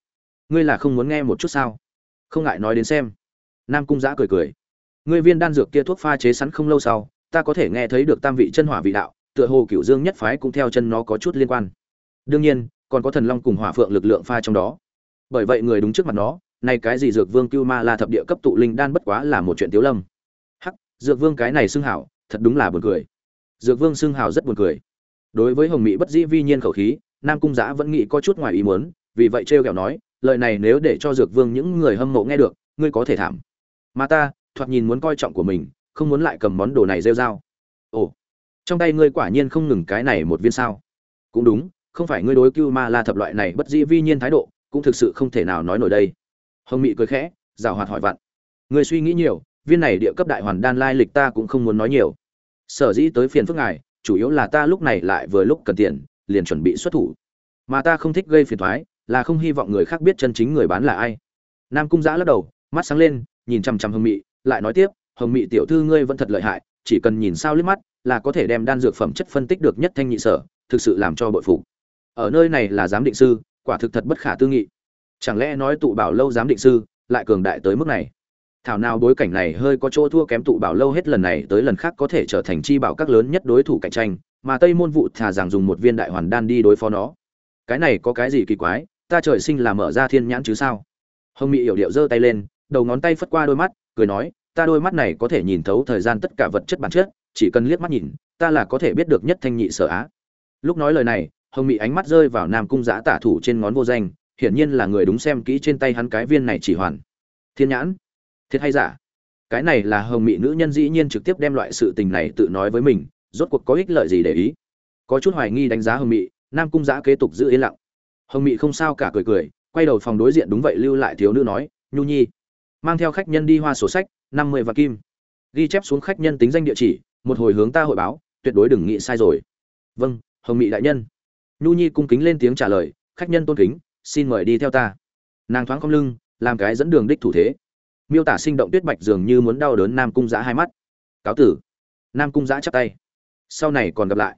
ngươi là không muốn nghe một chút sao? Không ngại nói đến xem. Nam cung giã cười cười. Ngươi viên đan dược kia thuốc pha chế sẵn không lâu sau, ta có thể nghe thấy được tam vị chân hỏa vị đạo, tựa hồ cựu dương nhất phái cũng theo chân nó có chút liên quan. Đương nhiên, còn có thần long cùng hỏa phượng lực lượng pha trong đó. Bởi vậy người đúng trước mặt nó nay cái gì dược vương cưu ma la thập địa cấp tụ linh đan bất quá là một chuyện tiếu lâm. Hắc, dược vương cái này xưng hảo, thật đúng là buồn cười. Dược vương xưng hảo rất buồn cười. Đối với hồng mỹ bất dĩ vi nhiên khẩu khí, nam cung giã vẫn nghĩ có chút ngoài ý muốn, vì vậy trêu kẹo nói lời này nếu để cho dược vương những người hâm mộ nghe được, ngươi có thể thảm. Mà ta, thoạt nhìn muốn coi trọng của mình, không muốn lại cầm món đồ này rêu dao ồ, trong tay ngươi quả nhiên không ngừng cái này một viên sao. Cũng đúng, không phải ngươi đối cưu ma la thập loại này bất dĩ vi nhiên thái độ, cũng thực sự không thể nào nói nổi đây. Hồng mị cười khẽ rào hoạt hỏi vặn. Người suy nghĩ nhiều, viên này địa cấp đại hoàn đan lai lịch ta cũng không muốn nói nhiều. Sở dĩ tới phiền phức ngài, chủ yếu là ta lúc này lại vừa lúc cần tiền, liền chuẩn bị xuất thủ. Mà ta không thích gây phiền thoái là không hy vọng người khác biết chân chính người bán là ai. Nam cung giã lắc đầu, mắt sáng lên, nhìn chằm chằm hồng mị, lại nói tiếp, hồng mị tiểu thư ngươi vẫn thật lợi hại, chỉ cần nhìn sao liếc mắt, là có thể đem đan dược phẩm chất phân tích được nhất thanh nhị sở, thực sự làm cho bội phục. Ở nơi này là giám định sư, quả thực thật bất khả tư nghị. Chẳng lẽ nói tụ bảo lâu giám định sư lại cường đại tới mức này? Thảo nào bối cảnh này hơi có chỗ thua kém tụ bảo lâu hết lần này tới lần khác có thể trở thành chi bảo các lớn nhất đối thủ cạnh tranh, mà tây môn vụ thà rằng dùng một viên đại hoàn đan đi đối phó nó. Cái này có cái gì kỳ quái ta trời sinh là mở ra thiên nhãn chứ sao? Hồng Mị hiểu điệu giơ tay lên đầu ngón tay phất qua đôi mắt cười nói ta đôi mắt này có thể nhìn thấu thời gian tất cả vật chất bản chất chỉ cần liếc mắt nhìn ta là có thể biết được nhất thanh nhị sở á. Lúc nói lời này hồng Mị ánh mắt rơi vào nam cung giã tả thủ trên ngón vô danh hiển nhiên là người đúng xem kỹ trên tay hắn cái viên này chỉ hoàn. Thiên nhãn? Thiệt hay giả? Cái này là hồng Mị nữ nhân dĩ nhiên trực tiếp đem loại sự tình này tự nói với mình rốt cuộc có ích lợi gì để ý? Có chút hoài nghi đánh giá hồng Mị, nam cung giã kế tục giữ yên lặng hồng Mị không sao cả cười cười, quay đầu phòng đối diện đúng vậy lưu lại thiếu nữ nói, nhu nhi. Mang theo khách nhân đi hoa sổ sách, năm mươi vạn kim. Ghi chép xuống khách nhân tính danh địa chỉ, một hồi hướng ta hội báo, tuyệt đối đừng nghĩ sai rồi. Vâng hồng Mị đại nhân. Nhu nhi cung kính lên tiếng trả lời, khách nhân tôn kính, xin mời đi theo ta. Nàng thoáng không lưng, làm cái dẫn đường đích thủ thế. Miêu tả sinh động tuyết bạch dường như muốn đau đớn nam cung giã hai mắt. Cáo tử. Nam cung giã chắp tay. Sau này còn gặp lại.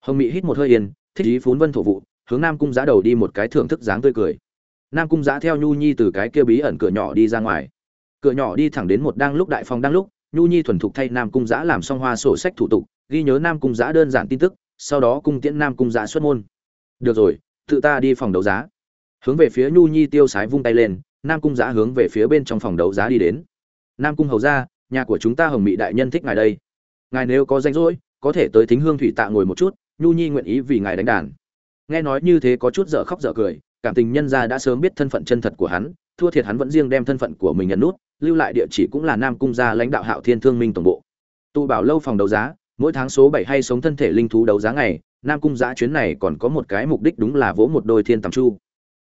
Hồng Mị hít một hơi yên, thích ý phún vân thổ vụ hướng nam cung giã đầu đi một cái thưởng thức dáng tươi cười. Nam cung giã theo nhu nhi từ cái kia bí ẩn cửa nhỏ đi ra ngoài. Cửa nhỏ đi thẳng đến một đang lúc đại phòng đang lúc, nhu nhi thuần thục thay nam cung giã làm xong hoa sổ sách thủ tục, ghi nhớ nam cung giã đơn giản tin tức, sau đó cung tiễn nam cung giã xuất môn. Được rồi, tự ta đi phòng đấu giá. Hướng về phía nhu nhi tiêu sái vung tay lên, nam cung giã hướng về phía bên trong phòng đấu giá đi đến. Nam cung hầu ra nhà của chúng ta hồng mỹ đại nhân thích ngài đây. Ngài nếu có danh rỗi, có thể tới thính hương thủy tạ ngồi một chút, nhu nhi nguyện ý vì ngài đánh đàn nghe nói như thế có chút dở khóc dở cười, cảm tình nhân gia đã sớm biết thân phận chân thật của hắn, thua thiệt hắn vẫn riêng đem thân phận của mình nhận nút, lưu lại địa chỉ cũng là nam cung gia lãnh đạo hạo thiên thương minh tổng bộ. Tụ bảo lâu phòng đấu giá, mỗi tháng số bảy hay sống thân thể linh thú đấu giá ngày, nam cung giã chuyến này còn có một cái mục đích đúng là vỗ một đôi thiên tầm chu.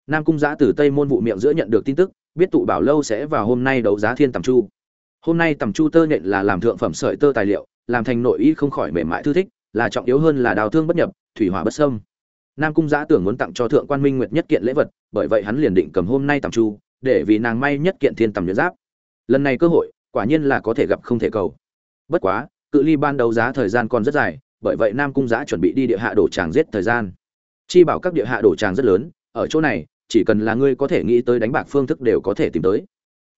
Nam cung giã từ tây môn vụ miệng giữa nhận được tin tức, biết tụ bảo lâu sẽ vào hôm nay đấu giá thiên tầm chu. Hôm nay tầm chu tơ nhện là làm thượng phẩm sợi tơ tài liệu, làm thành nội y không khỏi mềm mại thư thích, là trọng yếu hơn là đào thương bất nhập, thủy hỏa bất sâm nam cung giã tưởng muốn tặng cho thượng quan minh nguyệt nhất kiện lễ vật, bởi vậy hắn liền định cầm hôm nay tầm chu, để vì nàng may nhất kiện thiên tầm nhuyễn giáp. Lần này cơ hội, quả nhiên là có thể gặp không thể cầu. Bất quá, cự ly ban đầu giá thời gian còn rất dài, bởi vậy nam cung giã chuẩn bị đi địa hạ đổ tràng giết thời gian. Chi bảo các địa hạ đổ tràng rất lớn, ở chỗ này, chỉ cần là ngươi có thể nghĩ tới đánh bạc phương thức đều có thể tìm tới.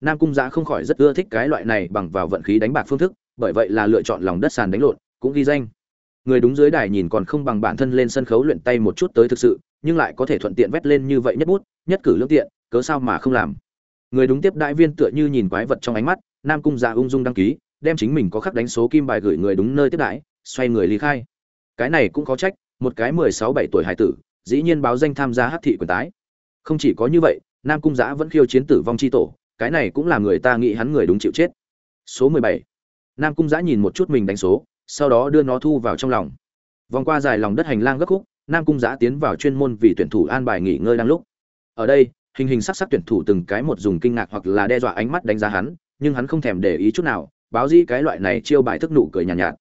Nam cung giã không khỏi rất ưa thích cái loại này bằng vào vận khí đánh bạc phương thức, bởi vậy là lựa chọn lòng đất sàn đánh lộn, cũng ghi danh người đúng dưới đài nhìn còn không bằng bản thân lên sân khấu luyện tay một chút tới thực sự, nhưng lại có thể thuận tiện vét lên như vậy nhất bút, nhất cử lương tiện, cớ sao mà không làm. Người đúng tiếp đại viên tựa như nhìn quái vật trong ánh mắt, nam cung già ung dung đăng ký, đem chính mình có khắc đánh số kim bài gửi người đúng nơi tiếp đãi, xoay người ly khai. Cái này cũng có trách, một cái mười sáu bảy tuổi hải tử, dĩ nhiên báo danh tham gia hát thị quyền tái. Không chỉ có như vậy, nam cung giã vẫn khiêu chiến tử vong c h i tổ, cái này cũng là người ta nghĩ hắn người đúng chịu chết. Số mười bảy. Nam cung giã nhìn một chút mình đánh số sau đó đưa nó thu vào trong lòng. Vòng qua dài lòng đất hành lang gấp khúc nam cung giã tiến vào chuyên môn vì tuyển thủ an bài nghỉ ngơi đang lúc. Ở đây hình hình sắc sắc tuyển thủ từng cái một dùng kinh ngạc hoặc là đe dọa ánh mắt đánh giá hắn nhưng hắn không thèm để ý chút nào báo dĩ cái loại này chiêu bài thức nụ cười nhàn nhạt, nhạt.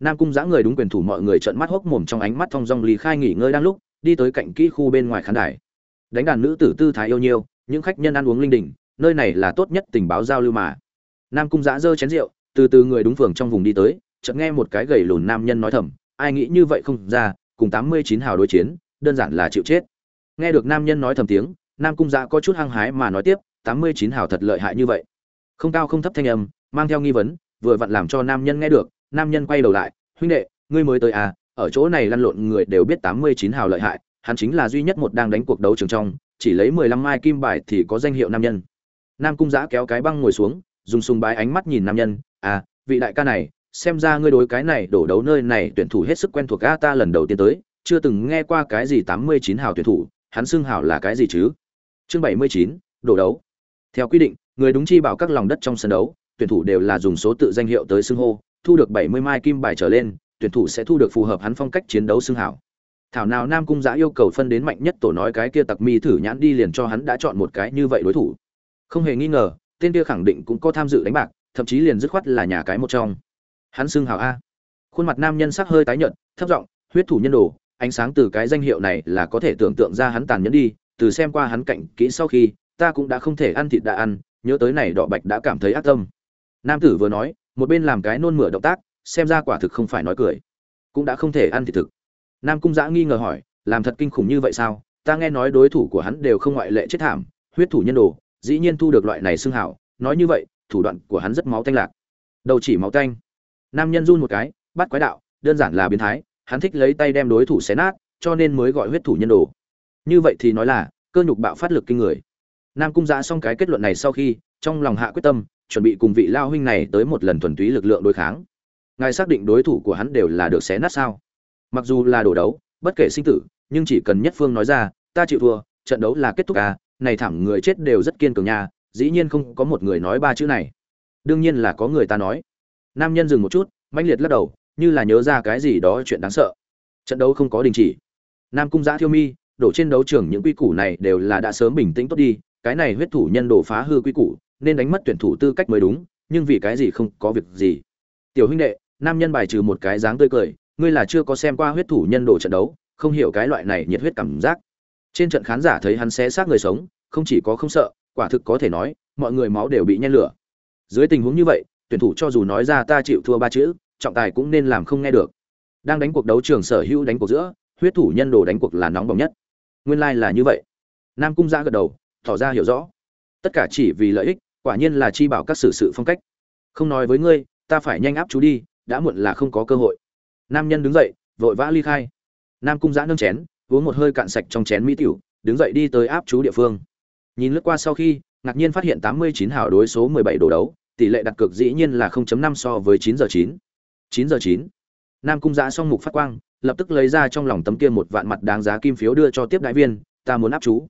Nam cung giã người đúng quyền thủ mọi người trợn mắt hốc mồm trong ánh mắt thong dong lý khai nghỉ ngơi đang lúc đi tới cạnh kỹ khu bên ngoài khán đài. Đánh đàn nữ tử tư thái yêu nhiêu những khách nhân ăn uống linh đình nơi này là tốt nhất tình báo giao lưu mà. Nam cung giã giơ chén rượu từ từ người đúng phường trong vùng đi tới chợt nghe một cái gầy lùn nam nhân nói thầm, ai nghĩ như vậy không ra, cùng tám mươi chín hào đối chiến, đơn giản là chịu chết. Nghe được nam nhân nói thầm tiếng, nam cung giã có chút hăng hái mà nói tiếp, tám mươi chín hào thật lợi hại như vậy. Không cao không thấp thanh âm, mang theo nghi vấn, vừa vặn làm cho nam nhân nghe được, nam nhân quay đầu lại, huynh đệ, ngươi mới tới à ở chỗ này lăn lộn người đều biết tám mươi chín hào lợi hại, hắn chính là duy nhất một đang đánh cuộc đấu trường trong, chỉ lấy mười lăm mai kim bài thì có danh hiệu nam nhân. Nam cung Giá kéo cái băng ngồi xuống, dùng sùng bái ánh mắt nhìn nam nhân à vị đại ca này xem ra ngươi đối cái này đổ đấu nơi này tuyển thủ hết sức quen thuộc a ta lần đầu tiên tới, chưa từng nghe qua cái gì tám mươi chín hào tuyển thủ, hắn xưng hào là cái gì chứ? Chương bảy mươi chín, đổ đấu. Theo quy định, người đúng chi bảo các lòng đất trong sân đấu, tuyển thủ đều là dùng số tự danh hiệu tới xưng hô, thu được bảy mươi mai kim bài trở lên, tuyển thủ sẽ thu được phù hợp hắn phong cách chiến đấu xưng hào. Thảo nào nam cung giã yêu cầu phân đến mạnh nhất tổ nói cái kia tặc mi thử nhãn đi liền cho hắn đã chọn một cái như vậy đối thủ. Không hề nghi ngờ, tên kia khẳng định cũng có tham dự đánh bạc, thậm chí liền dứt khoát là nhà cái một trong hắn xưng hào a. Khuôn mặt nam nhân sắc hơi tái nhợt, thấp giọng, huyết thủ nhân đồ, ánh sáng từ cái danh hiệu này là có thể tưởng tượng ra hắn tàn nhẫn đi, từ xem qua hắn cạnh kỹ sau khi, ta cũng đã không thể ăn thịt đã ăn, nhớ tới này đỏ bạch đã cảm thấy ác tâm. Nam tử vừa nói, một bên làm cái nôn mửa động tác, xem ra quả thực không phải nói cười. Cũng đã không thể ăn thịt thực. Nam cung giã nghi ngờ hỏi, làm thật kinh khủng như vậy sao? Ta nghe nói đối thủ của hắn đều không ngoại lệ chết thảm, huyết thủ nhân đồ, dĩ nhiên thu được loại này xưng hảo nói như vậy, thủ đoạn của hắn rất máu tanh lạc. Đầu chỉ máu tanh nam nhân run một cái, bắt quái đạo, đơn giản là biến thái, hắn thích lấy tay đem đối thủ xé nát, cho nên mới gọi huyết thủ nhân đồ. Như vậy thì nói là, cơ nhục bạo phát lực kinh người. Nam cung giã xong cái kết luận này sau khi, trong lòng hạ quyết tâm, chuẩn bị cùng vị lao huynh này tới một lần thuần túy lực lượng đối kháng. Ngài xác định đối thủ của hắn đều là được xé nát sao? Mặc dù là đổ đấu, bất kể sinh tử, nhưng chỉ cần nhất phương nói ra, ta chịu thua, trận đấu là kết thúc à này thẳng người chết đều rất kiên cường nha, dĩ nhiên không có một người nói ba chữ này. Đương nhiên là có người ta nói nam nhân dừng một chút, mãnh liệt lắc đầu, như là nhớ ra cái gì đó chuyện đáng sợ. Trận đấu không có đình chỉ. Nam cung giã thiêu mi, đổ trên đấu trường những quy củ này đều là đã sớm bình tĩnh tốt đi, cái này huyết thủ nhân đổ phá hư quy củ, nên đánh mất tuyển thủ tư cách mới đúng, nhưng vì cái gì không có việc gì. Tiểu huynh đệ, nam nhân bài trừ một cái dáng tươi cười, ngươi là chưa có xem qua huyết thủ nhân đồ trận đấu, không hiểu cái loại này nhiệt huyết cảm giác. Trên trận khán giả thấy hắn xé xác người sống, không chỉ có không sợ, quả thực có thể nói, mọi người máu đều bị nhen lửa. Dưới tình huống như vậy tuyển thủ cho dù nói ra ta chịu thua ba chữ, trọng tài cũng nên làm không nghe được. Đang đánh cuộc đấu trường sở hữu đánh cuộc giữa, huyết thủ nhân đồ đánh cuộc là nóng bỏng nhất. Nguyên lai là như vậy. Nam cung ra gật đầu, tỏ ra hiểu rõ. Tất cả chỉ vì lợi ích, quả nhiên là chi bảo các xử sự phong cách. Không nói với ngươi, ta phải nhanh áp chú đi, đã muộn là không có cơ hội. Nam nhân đứng dậy, vội vã ly khai. Nam cung giã nâng chén, uống một hơi cạn sạch trong chén mỹ tiểu, đứng dậy đi tới áp chú địa phương. Nhìn lướt qua sau khi, ngạc nhiên phát hiện tám mươi chín hào đối số mười bảy đồ đấu tỷ lệ đặt cược dĩ nhiên là 0.5 so với 9 giờ chín. Chín giờ 9. nam cung giã song mục phát quang, lập tức lấy ra trong lòng tấm kia một vạn mặt đáng giá kim phiếu đưa cho tiếp đại viên, ta muốn áp chú.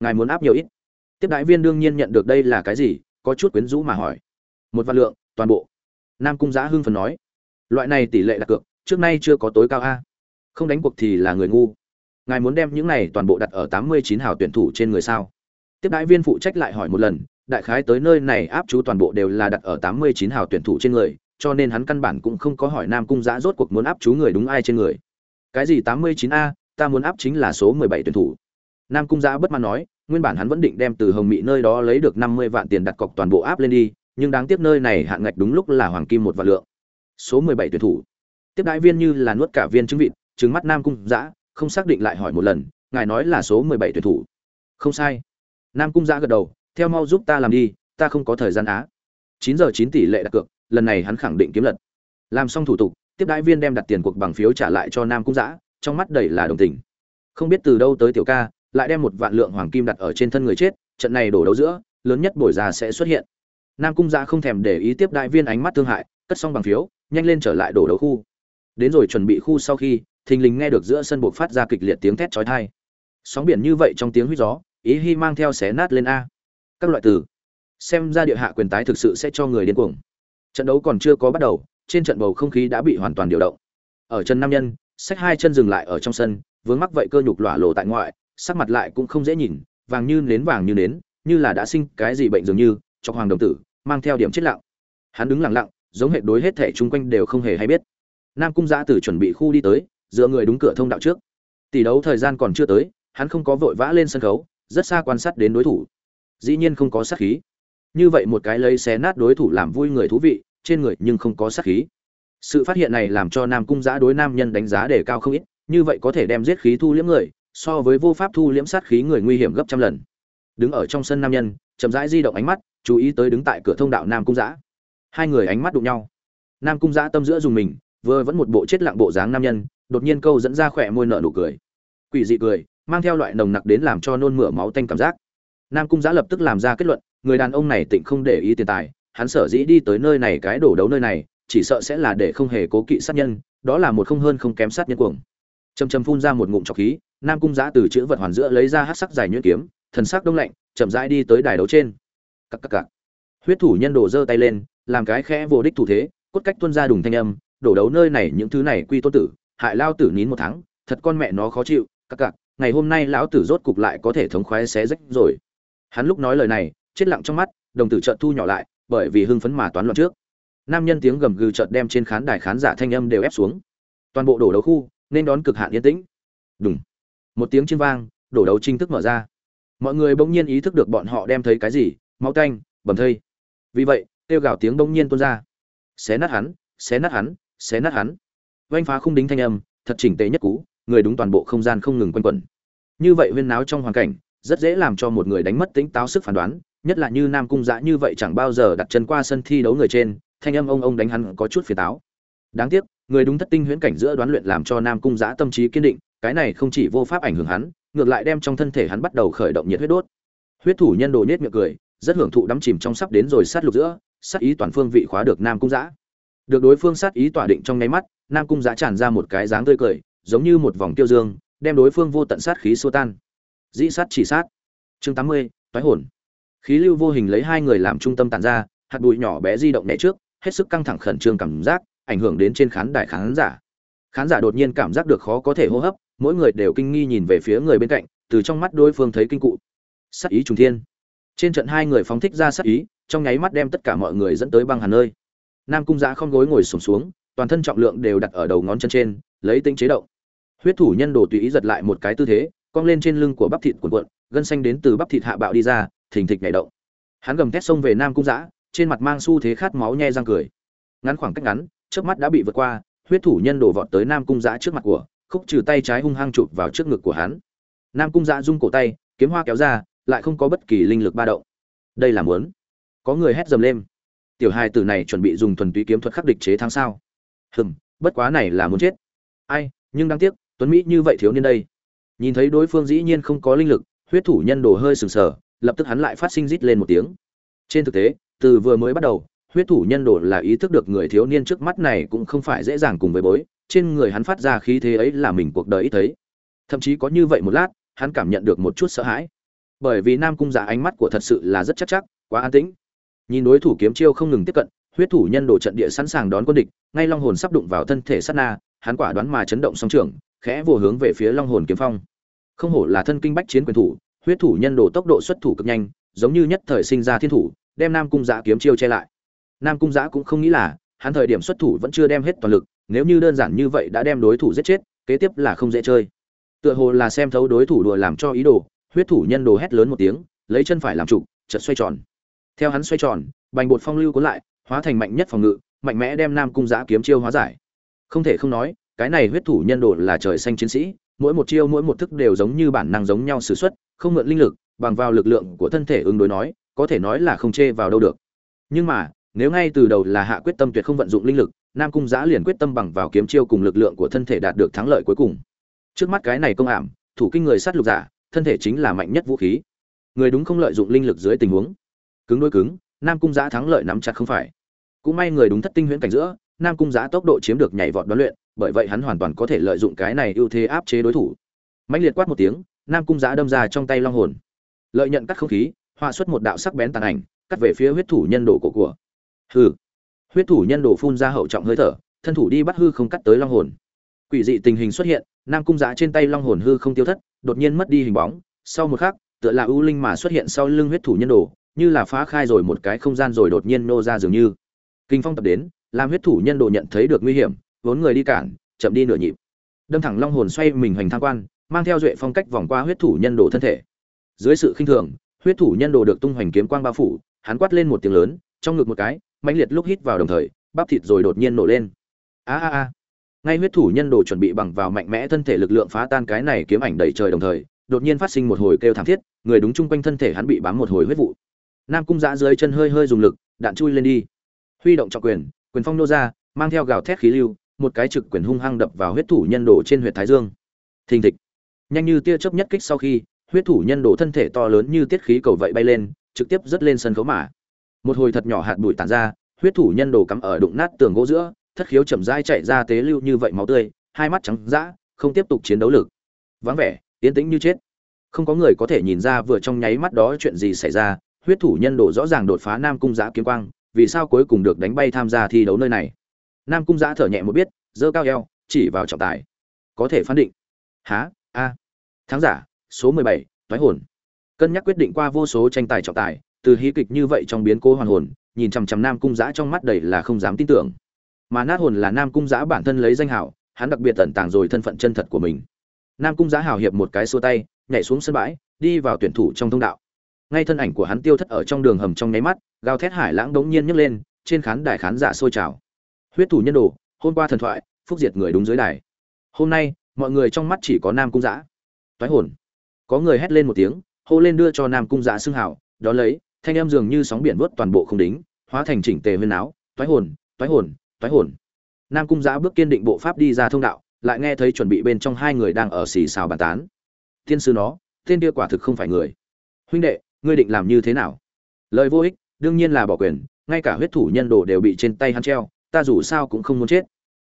Ngài muốn áp nhiều ít. Tiếp đại viên đương nhiên nhận được đây là cái gì, có chút quyến rũ mà hỏi. Một vạn lượng, toàn bộ. Nam cung giã hưng phấn nói. Loại này tỷ lệ đặt cược, trước nay chưa có tối cao a. Không đánh cuộc thì là người ngu. Ngài muốn đem những này toàn bộ đặt ở tám mươi chín hào tuyển thủ trên người sao? Tiếp đại viên phụ trách lại hỏi một lần đại khái tới nơi này áp chú toàn bộ đều là đặt ở tám mươi chín hào tuyển thủ trên người, cho nên hắn căn bản cũng không có hỏi nam cung giã rốt cuộc muốn áp chú người đúng ai trên người. Cái gì tám mươi chín a, ta muốn áp chính là số mười bảy tuyển thủ. Nam cung giã bất mãn nói, nguyên bản hắn vẫn định đem từ hồng Mị nơi đó lấy được năm mươi vạn tiền đặt cọc toàn bộ áp lên đi, nhưng đáng tiếc nơi này hạn ngạch đúng lúc là hoàng kim một vạn lượng. Số mười bảy tuyển thủ. Tiếp đại viên như là nuốt cả viên trứng vịt trứng mắt nam cung giã, không xác định lại hỏi một lần, ngài nói là số mười bảy tuyển thủ. Không sai. Nam cung giã gật đầu theo mau giúp ta làm đi, ta không có thời gian á. Chín giờ chín tỷ lệ đặt cược, lần này hắn khẳng định kiếm lật. Làm xong thủ tục, tiếp đại viên đem đặt tiền cuộc bằng phiếu trả lại cho nam cung giã trong mắt đầy là đồng tình. Không biết từ đâu tới tiểu ca, lại đem một vạn lượng hoàng kim đặt ở trên thân người chết, trận này đổ đấu giữa, lớn nhất bồi già sẽ xuất hiện. Nam cung giã không thèm để ý tiếp đại viên ánh mắt thương hại, cất xong bằng phiếu, nhanh lên trở lại đổ đấu khu. Đến rồi chuẩn bị khu sau khi, thình lình nghe được giữa sân buộc phát ra kịch liệt tiếng thét chói tai. Sóng biển như vậy trong tiếng huýt gió, ý hy mang theo xé nát lên a các loại từ. Xem ra địa hạ quyền tái thực sự sẽ cho người điên cuồng. Trận đấu còn chưa có bắt đầu, trên trận bầu không khí đã bị hoàn toàn điều động. Ở chân nam nhân sách hai chân dừng lại ở trong sân, vướng mắc vậy cơ nhục lỏa lộ tại ngoại, sắc mặt lại cũng không dễ nhìn, vàng như nến vàng như nến, như là đã sinh cái gì bệnh dường như cho hoàng đồng tử, mang theo điểm chết lặng. Hắn đứng lặng lặng, giống hệ đối hết thể chung quanh đều không hề hay biết. Nam cung giã tử chuẩn bị khu đi tới dựa người đúng cửa thông đạo trước. Tỷ đấu thời gian còn chưa tới, hắn không có vội vã lên sân khấu, rất xa quan sát đến đối thủ dĩ nhiên không có sát khí. Như vậy một cái lấy xé nát đối thủ làm vui người thú vị, trên người nhưng không có sát khí. Sự phát hiện này làm cho nam cung giã đối nam nhân đánh giá đề cao không ít, như vậy có thể đem giết khí thu liễm người, so với vô pháp thu liễm sát khí người nguy hiểm gấp trăm lần. Đứng ở trong sân nam nhân, chậm rãi di động ánh mắt, chú ý tới đứng tại cửa thông đạo nam cung giã. Hai người ánh mắt đụng nhau. Nam cung giã tâm giữa dùng mình, vừa vẫn một bộ chết lặng bộ dáng nam nhân, đột nhiên câu dẫn ra khỏe môi nợ nụ cười. Quỷ dị cười, mang theo loại nồng nặc đến làm cho nôn mửa máu tanh cảm giác nam cung giã lập tức làm ra kết luận, người đàn ông này tịnh không để ý tiền tài, hắn sở dĩ đi tới nơi này cái đổ đấu nơi này, chỉ sợ sẽ là để không hề cố kỵ sát nhân, đó là một không hơn không kém sát nhân cuồng. Chầm chầm phun ra một ngụm trọc khí, nam cung giã từ chữ vật hoàn giữa lấy ra hát sắc dài nhuyễn kiếm, thần sắc đông lạnh, chậm rãi đi tới đài đấu trên. Cắc cắc cắc huyết thủ nhân đổ giơ tay lên, làm cái khẽ vô đích thủ thế, cốt cách tuân ra đùng thanh âm, đổ đấu nơi này những thứ này quy tôn tử, hại lao tử nín một tháng, thật con mẹ nó khó chịu cắc cắc ngày hôm nay lão tử rốt cục lại có thể thống khoái xé rách rồi hắn lúc nói lời này, chết lặng trong mắt, đồng tử trợn thu nhỏ lại, bởi vì hưng phấn mà toán loạn trước. Nam nhân tiếng gầm gừ chợt đem trên khán đài khán giả thanh âm đều ép xuống. Toàn bộ đổ đấu khu nên đón cực hạn yên tĩnh. Đúng một tiếng chiên vang, đổ đấu chính thức mở ra. Mọi người bỗng nhiên ý thức được bọn họ đem thấy cái gì máu tanh, bầm thây. Vì vậy, kêu gào tiếng bỗng nhiên tuôn ra. Xé nát hắn, xé nát hắn, xé nát hắn. Vanh phá khung đính thanh âm, thật chỉnh tề nhất cú người đúng toàn bộ không gian không ngừng quanh quẩn. Như vậy huyên náo trong hoàn cảnh rất dễ làm cho một người đánh mất tính táo sức phán đoán, nhất là như nam cung dã như vậy chẳng bao giờ đặt chân qua sân thi đấu người trên, thanh âm ông ông đánh hắn có chút phiền táo. Đáng tiếc, người đúng thất tinh huyễn cảnh giữa đoán luyện làm cho nam cung dã tâm trí kiên định, cái này không chỉ vô pháp ảnh hưởng hắn, ngược lại đem trong thân thể hắn bắt đầu khởi động nhiệt huyết đốt. Huyết thủ nhân đồ nết miệng cười, rất hưởng thụ đắm chìm trong sắp đến rồi sát lục giữa, sát ý toàn phương vị khóa được nam cung dã. Được đối phương sát ý tỏa định trong nháy mắt, nam cung dã tràn ra một cái dáng tươi cười, giống như một vòng tiêu dương, đem đối phương vô tận sát khí xua tan dĩ sát chỉ sát. Chương tám mươi toái hồn. Khí lưu vô hình lấy hai người làm trung tâm tàn ra hạt bụi nhỏ bé di động nhẹ trước hết sức căng thẳng khẩn trương cảm giác ảnh hưởng đến trên khán đài khán giả. Khán giả đột nhiên cảm giác được khó có thể hô hấp mỗi người đều kinh nghi nhìn về phía người bên cạnh từ trong mắt đối phương thấy kinh cụ. Sát ý trùng thiên. Trên trận hai người phóng thích ra sát ý trong nháy mắt đem tất cả mọi người dẫn tới băng hàn nơi. Nam cung giã không gối ngồi sùng xuống, xuống toàn thân trọng lượng đều đặt ở đầu ngón chân trên lấy tính chế động. Huyết thủ nhân đồ tùy ý giật lại một cái tư thế cong lên trên lưng của bắp thịt cuộn cuộn, gân xanh đến từ bắp thịt hạ bạo đi ra, thình thịch nhảy động. Hắn gầm thét xông về nam cung giã trên mặt mang xu thế khát máu nhe răng cười. Ngắn khoảng cách ngắn trước mắt đã bị vượt qua, huyết thủ nhân đổ vọt tới nam cung giã trước mặt của, khúc trừ tay trái hung hăng chụp vào trước ngực của hắn. Nam cung giã rung cổ tay, kiếm hoa kéo ra, lại không có bất kỳ linh lực ba động. Đây là muốn. Có người hét dầm lên. Tiểu hai tử này chuẩn bị dùng thuần túy kiếm thuật khắc địch chế tháng sao? Hừm, bất quá này là muốn chết. Ai, nhưng đáng tiếc, tuấn mỹ như vậy thiếu niên đây nhìn thấy đối phương dĩ nhiên không có linh lực, huyết thủ nhân đổ hơi sừng sờ, lập tức hắn lại phát sinh rít lên một tiếng. Trên thực tế, từ vừa mới bắt đầu, huyết thủ nhân đồ là ý thức được người thiếu niên trước mắt này cũng không phải dễ dàng cùng với bối, trên người hắn phát ra khí thế ấy là mình cuộc đời ít thấy. Thậm chí có như vậy một lát, hắn cảm nhận được một chút sợ hãi. Bởi vì nam cung giả ánh mắt của thật sự là rất chắc chắc, quá an tĩnh. Nhìn đối thủ kiếm chiêu không ngừng tiếp cận, huyết thủ nhân đồ trận địa sẵn sàng đón quân địch, ngay long hồn sắp đụng vào thân thể sát na, hắn quả đoán mà chấn động song trường khẽ vồ hướng về phía long hồn kiếm phong. Không hổ là thân kinh bách chiến quyền thủ, huyết thủ nhân đồ tốc độ xuất thủ cực nhanh, giống như nhất thời sinh ra thiên thủ, đem nam cung giã kiếm chiêu che lại. Nam cung giã cũng không nghĩ là, hắn thời điểm xuất thủ vẫn chưa đem hết toàn lực, nếu như đơn giản như vậy đã đem đối thủ giết chết, kế tiếp là không dễ chơi. Tựa hồ là xem thấu đối thủ đùa làm cho ý đồ, huyết thủ nhân đồ hét lớn một tiếng, lấy chân phải làm trụ chật xoay tròn. Theo hắn xoay tròn, bành bột phong lưu cuốn lại, hóa thành mạnh nhất phòng ngự, mạnh mẽ đem nam cung giã kiếm chiêu hóa giải. Không thể không nói cái này huyết thủ nhân đồ là trời xanh chiến sĩ, mỗi một chiêu mỗi một thức đều giống như bản năng giống nhau sử xuất, không mượn linh lực, bằng vào lực lượng của thân thể ứng đối nói, có thể nói là không chê vào đâu được. Nhưng mà, nếu ngay từ đầu là hạ quyết tâm tuyệt không vận dụng linh lực, nam cung giã liền quyết tâm bằng vào kiếm chiêu cùng lực lượng của thân thể đạt được thắng lợi cuối cùng. Trước mắt cái này công ảm, thủ kinh người sát lục giả, thân thể chính là mạnh nhất vũ khí. Người đúng không lợi dụng linh lực dưới tình huống. Cứng đôi cứng, nam cung giã thắng lợi nắm chặt không phải. Cũng may người đúng thất tinh huyễn cảnh giữa, nam cung giã tốc độ chiếm được nhảy vọt đoán luyện bởi vậy hắn hoàn toàn có thể lợi dụng cái này ưu thế áp chế đối thủ. Mạnh liệt quát một tiếng, nam cung giã đâm ra trong tay long hồn. Lợi nhận cắt không khí, họa xuất một đạo sắc bén tàn ảnh, cắt về phía huyết thủ nhân đồ cổ của. Hư huyết thủ nhân đồ phun ra hậu trọng hơi thở, thân thủ đi bắt hư không cắt tới long hồn. Quỷ dị tình hình xuất hiện, nam cung giã trên tay long hồn hư không tiêu thất, đột nhiên mất đi hình bóng. Sau một khắc, tựa là ưu linh mà xuất hiện sau lưng huyết thủ nhân đồ, như là phá khai rồi một cái không gian rồi đột nhiên nô ra dường như. Kinh phong tập đến, làm huyết thủ nhân đồ nhận thấy được nguy hiểm vốn người đi cản, chậm đi nửa nhịp. Đâm thẳng long hồn xoay mình hoành tham quan, mang theo duệ phong cách vòng qua huyết thủ nhân đồ thân thể. Dưới sự khinh thường, huyết thủ nhân đồ được tung hoành kiếm quang bao phủ, hắn quát lên một tiếng lớn, trong ngực một cái, mãnh liệt lúc hít vào đồng thời, bắp thịt rồi đột nhiên nổ lên. A a a. Ngay huyết thủ nhân đồ chuẩn bị bằng vào mạnh mẽ thân thể lực lượng phá tan cái này kiếm ảnh đầy trời đồng thời, đột nhiên phát sinh một hồi kêu thảm thiết, người đúng chung quanh thân thể hắn bị bám một hồi huyết vụ. Nam cung giã dưới chân hơi hơi dùng lực, đạn chui lên đi. Huy động trọng quyền quyền phong nô ra, mang theo gào thét khí lưu một cái trực quyền hung hăng đập vào huyết thủ nhân đồ trên huyệt thái dương. Thình thịch. Nhanh như tia chớp nhất kích sau khi, huyết thủ nhân đồ thân thể to lớn như tiết khí cầu vậy bay lên, trực tiếp dứt lên sân khấu mã một hồi thật nhỏ hạt bụi tản ra, huyết thủ nhân đồ cắm ở đụng nát tường gỗ giữa, thất khiếu chậm rãi chạy ra tế lưu như vậy máu tươi, hai mắt trắng dã, không tiếp tục chiến đấu lực. Vắng vẻ, yên tĩnh như chết. Không có người có thể nhìn ra vừa trong nháy mắt đó chuyện gì xảy ra, huyết thủ nhân đồ rõ ràng đột phá nam cung giã kiếm quang, vì sao cuối cùng được đánh bay tham gia thi đấu nơi này? Nam cung giã thở nhẹ một biết dơ cao eo chỉ vào trọng tài. Có thể phán định. Há a. Thắng giả số mười bảy thoái hồn. Cân nhắc quyết định qua vô số tranh tài trọng tài từ hí kịch như vậy trong biến cố hoàn hồn nhìn chằm chằm nam cung giã trong mắt đầy là không dám tin tưởng. Mà nát hồn là nam cung giã bản thân lấy danh hào, hắn đặc biệt tận tàng rồi thân phận chân thật của mình. Nam cung giã hào hiệp một cái xua tay nhảy xuống sân bãi đi vào tuyển thủ trong thông đạo. Ngay thân ảnh của hắn tiêu thất ở trong đường hầm trong nháy mắt gào thét hải lãng đống nhiên nhấc lên trên khán đài khán giả sôi trào huyết thủ nhân đồ, hôm qua thần thoại, phúc diệt người đúng dưới đài. Hôm nay, mọi người trong mắt chỉ có nam cung giã toái hồn. Có người hét lên một tiếng, hô lên đưa cho nam cung giã xưng hảo đó lấy, thanh em dường như sóng biển vớt toàn bộ không đính, hóa thành chỉnh tề huyên áo. Toái hồn toái hồn toái hồn. Nam cung giã bước kiên định bộ pháp đi ra thông đạo, lại nghe thấy chuẩn bị bên trong hai người đang ở xì xào bàn tán. Thiên sư nó, tên kia quả thực không phải người. Huynh đệ, ngươi định làm như thế nào? Lời vô ích, đương nhiên là bỏ quyền, ngay cả huyết thủ nhân đồ đều bị trên tay hắn treo ta dù sao cũng không muốn chết.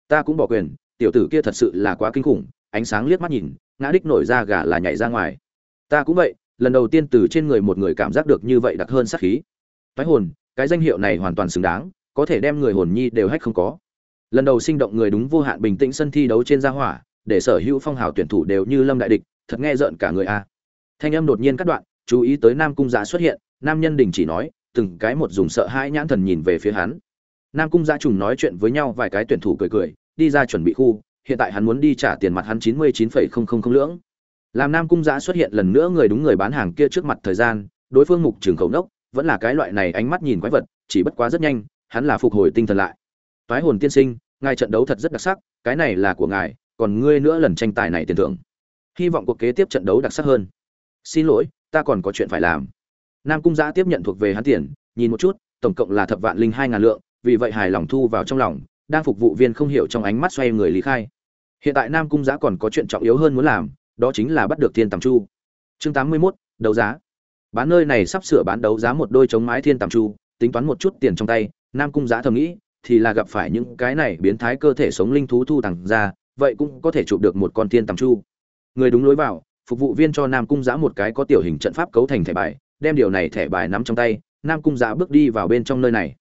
Ta cũng bỏ quyền, tiểu tử kia thật sự là quá kinh khủng, ánh sáng liếc mắt nhìn, ngã đích nổi ra gà là nhảy ra ngoài. Ta cũng vậy, lần đầu tiên từ trên người một người cảm giác được như vậy đặc hơn sát khí. Thoái hồn, cái danh hiệu này hoàn toàn xứng đáng, có thể đem người hồn nhi đều hách không có. Lần đầu sinh động người đúng vô hạn bình tĩnh sân thi đấu trên gia hỏa, để sở hữu phong hào tuyển thủ đều như lâm đại địch, thật nghe rợn cả người a. Thanh âm đột nhiên cắt đoạn, chú ý tới nam cung giá xuất hiện, nam nhân đình chỉ nói, từng cái một dùng sợ hãi nhãn thần nhìn về phía hắn nam cung Giá trùng nói chuyện với nhau vài cái tuyển thủ cười cười, đi ra chuẩn bị khu, hiện tại hắn muốn đi trả tiền mặt hắn chín mươi chín phẩy không không không lưỡng. Làm nam cung giã xuất hiện lần nữa người đúng người bán hàng kia trước mặt thời gian, đối phương mục trường khẩu nốc, vẫn là cái loại này ánh mắt nhìn quái vật, chỉ bất quá rất nhanh, hắn là phục hồi tinh thần lại. Toái hồn tiên sinh, ngài trận đấu thật rất đặc sắc, cái này là của ngài, còn ngươi nữa lần tranh tài này tiền thưởng. Hy vọng cuộc kế tiếp trận đấu đặc sắc hơn. Xin lỗi, ta còn có chuyện phải làm. Nam cung giã tiếp nhận thuộc về hắn tiền, nhìn một chút, tổng cộng là thập vạn linh hai ngàn lượng vì vậy hài lòng thu vào trong lòng đang phục vụ viên không hiểu trong ánh mắt xoay người lý khai. Hiện tại nam cung giã còn có chuyện trọng yếu hơn muốn làm đó chính là bắt được thiên tầm chu. Chương tám mươi 81, đấu giá. Bán nơi này sắp sửa bán đấu giá một đôi chống mái thiên tầm chu tính toán một chút tiền trong tay nam cung giã thầm nghĩ thì là gặp phải những cái này biến thái cơ thể sống linh thú thu tặng ra vậy cũng có thể chụp được một con thiên tầm chu. Người đúng lối vào phục vụ viên cho nam cung giã một cái có tiểu hình trận pháp cấu thành thẻ bài đem điều này thẻ bài nắm trong tay nam cung giã bước đi vào bên trong nơi này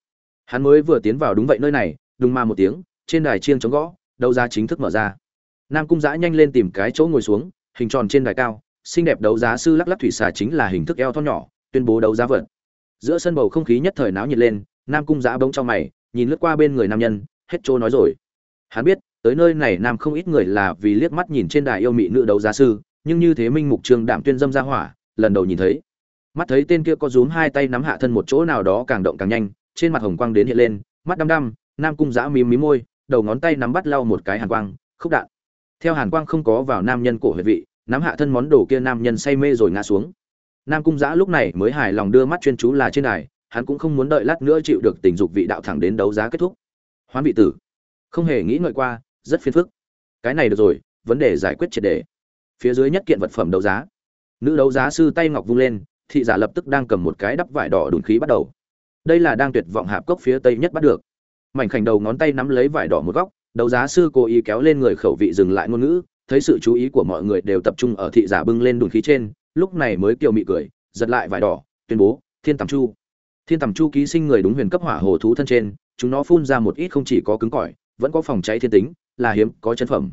hắn mới vừa tiến vào đúng vậy nơi này, đùng mà một tiếng, trên đài chiêng chống gõ, đấu giá chính thức mở ra. Nam cung giã nhanh lên tìm cái chỗ ngồi xuống, hình tròn trên đài cao, xinh đẹp đấu giá sư lắc lắc thủy xà chính là hình thức eo thon nhỏ, tuyên bố đấu giá vật giữa sân bầu không khí nhất thời náo nhiệt lên, nam cung giã bỗng trong mày, nhìn lướt qua bên người nam nhân, hết chỗ nói rồi. Hắn biết, tới nơi này nam không ít người là vì liếc mắt nhìn trên đài yêu mị nữ đấu giá sư, nhưng như thế minh mục trường đảm tuyên dâm ra hỏa, lần đầu nhìn thấy. Mắt thấy tên kia có rúm hai tay nắm hạ thân một chỗ nào đó càng động càng nhanh trên mặt hồng quang đến hiện lên, mắt đăm đăm, nam cung giã mím mí môi, đầu ngón tay nắm bắt lau một cái hàn quang, khúc đạn. Theo hàn quang không có vào nam nhân cổ huyệt vị, nắm hạ thân món đồ kia nam nhân say mê rồi ngã xuống. Nam cung giã lúc này mới hài lòng đưa mắt chuyên chú là trên đài, hắn cũng không muốn đợi lát nữa chịu được tình dục vị đạo thẳng đến đấu giá kết thúc. Hoán vị tử. Không hề nghĩ ngợi qua, rất phiền phức. Cái này được rồi, vấn đề giải quyết triệt đề phía dưới nhất kiện vật phẩm đấu giá. Nữ đấu giá sư tay ngọc vung lên, thị giả lập tức đang cầm một cái đắp vải đỏ đùn khí bắt đầu đây là đang tuyệt vọng hạp cốc phía tây nhất bắt được. Mảnh khảnh đầu ngón tay nắm lấy vải đỏ một góc, đấu giá sư cố ý kéo lên người khẩu vị dừng lại ngôn ngữ, thấy sự chú ý của mọi người đều tập trung ở thị giả bưng lên đùn khí trên, lúc này mới kiều mị cười, giật lại vải đỏ, tuyên bố, thiên tầm chu. Thiên tầm chu ký sinh người đúng huyền cấp hỏa hồ thú thân trên, chúng nó phun ra một ít không chỉ có cứng cỏi, vẫn có phòng cháy thiên tính, là hiếm, có chân phẩm.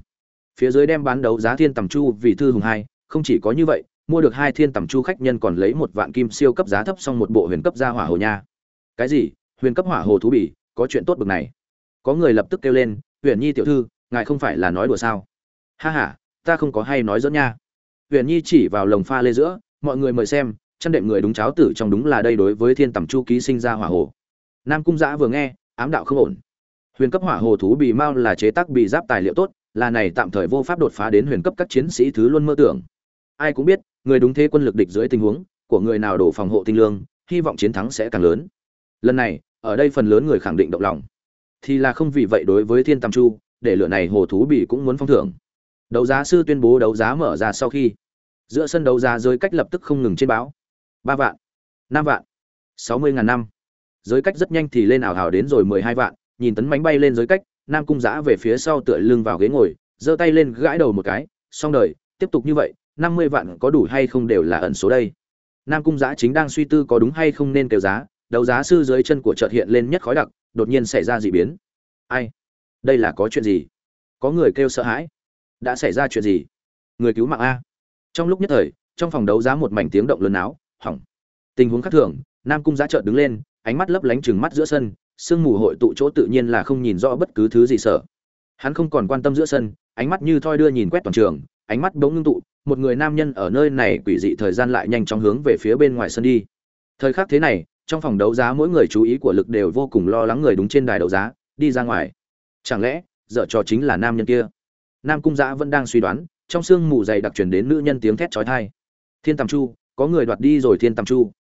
Phía dưới đem bán đấu giá thiên tầm chu vì thư hùng hai, không chỉ có như vậy, mua được hai thiên tầm chu khách nhân còn lấy một vạn kim siêu cấp giá thấp xong một bộ huyền cấp ra hỏa hồ nha cái gì? Huyền cấp hỏa hồ thú bỉ, có chuyện tốt bực này. Có người lập tức kêu lên, huyền nhi tiểu thư, ngài không phải là nói đùa sao? Ha ha, ta không có hay nói dẫn nha. Huyền nhi chỉ vào lồng pha lê giữa, mọi người mời xem, chăn đệm người đúng cháo tử trong đúng là đây đối với thiên tầm chu ký sinh ra hỏa hồ. Nam cung giã vừa nghe, ám đạo không ổn. Huyền cấp hỏa hồ thú bì mao là chế tác bị giáp tài liệu tốt, là này tạm thời vô pháp đột phá đến huyền cấp các chiến sĩ thứ luôn mơ tưởng. Ai cũng biết, người đúng thế quân lực địch dưới tình huống, của người nào đổ phòng hộ tinh lương, hy vọng chiến thắng sẽ càng lớn lần này, ở đây phần lớn người khẳng định động lòng. Thì là không vì vậy đối với thiên tam chu, để lựa này hồ thú bị cũng muốn phong thưởng. Đấu giá sư tuyên bố đấu giá mở ra sau khi, giữa sân đấu giá giới cách lập tức không ngừng trên báo. Ba vạn, năm vạn, sáu mươi ngàn năm. Giới cách rất nhanh thì lên ảo hào đến rồi mười hai vạn, nhìn tấn bánh bay lên giới cách, nam cung giã về phía sau tựa lưng vào ghế ngồi, giơ tay lên gãi đầu một cái, xong đời, tiếp tục như vậy, năm mươi vạn có đủ hay không đều là ẩn số đây. Nam cung giã chính đang suy tư có đúng hay không nên kêu giá đấu giá sư dưới chân của chợt hiện lên nhất khói đặc, đột nhiên xảy ra dị biến. Ai? Đây là có chuyện gì? Có người kêu sợ hãi. Đã xảy ra chuyện gì? Người cứu mạng a. Trong lúc nhất thời, trong phòng đấu giá một mảnh tiếng động lớn áo hỏng. Tình huống khác thường, nam cung giá chợt đứng lên, ánh mắt lấp lánh chừng mắt giữa sân, sương mù hội tụ chỗ tự nhiên là không nhìn rõ bất cứ thứ gì sợ. Hắn không còn quan tâm giữa sân, ánh mắt như thoi đưa nhìn quét toàn trường, ánh mắt bỗng ngưng tụ, một người nam nhân ở nơi này quỷ dị thời gian lại nhanh chóng hướng về phía bên ngoài sân đi. Thời khắc thế này trong phòng đấu giá mỗi người chú ý của lực đều vô cùng lo lắng người đúng trên đài đấu giá, đi ra ngoài. Chẳng lẽ, dở trò chính là nam nhân kia? Nam cung giã vẫn đang suy đoán, trong sương mù dày đặc truyền đến nữ nhân tiếng thét chói tai. Thiên tầm chu, có người đoạt đi rồi thiên tầm chu.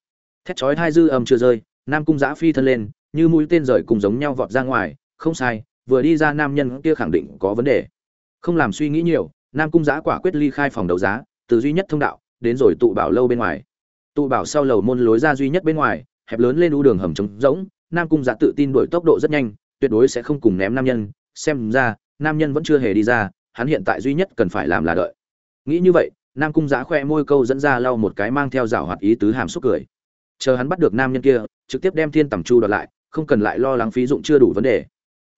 Thét chói tai dư âm chưa rơi, nam cung giã phi thân lên, như mũi tên rời cùng giống nhau vọt ra ngoài. Không sai, vừa đi ra nam nhân kia khẳng định có vấn đề. Không làm suy nghĩ nhiều, nam cung giã quả quyết ly khai phòng đấu giá, từ duy nhất thông đạo, đến rồi tụ bảo lâu bên ngoài. Tụ bảo sau lầu môn lối ra duy nhất bên ngoài hẹp lớn lên u đường hầm trống rỗng, nam cung dạ tự tin đổi tốc độ rất nhanh, tuyệt đối sẽ không cùng ném nam nhân. Xem ra, nam nhân vẫn chưa hề đi ra, hắn hiện tại duy nhất cần phải làm là đợi. Nghĩ như vậy, nam cung dạ khoe môi câu dẫn ra lau một cái mang theo rào hoạt ý tứ hàm xúc cười. Chờ hắn bắt được nam nhân kia, trực tiếp đem thiên tầm chu đoạt lại, không cần lại lo lắng phí dụng chưa đủ vấn đề.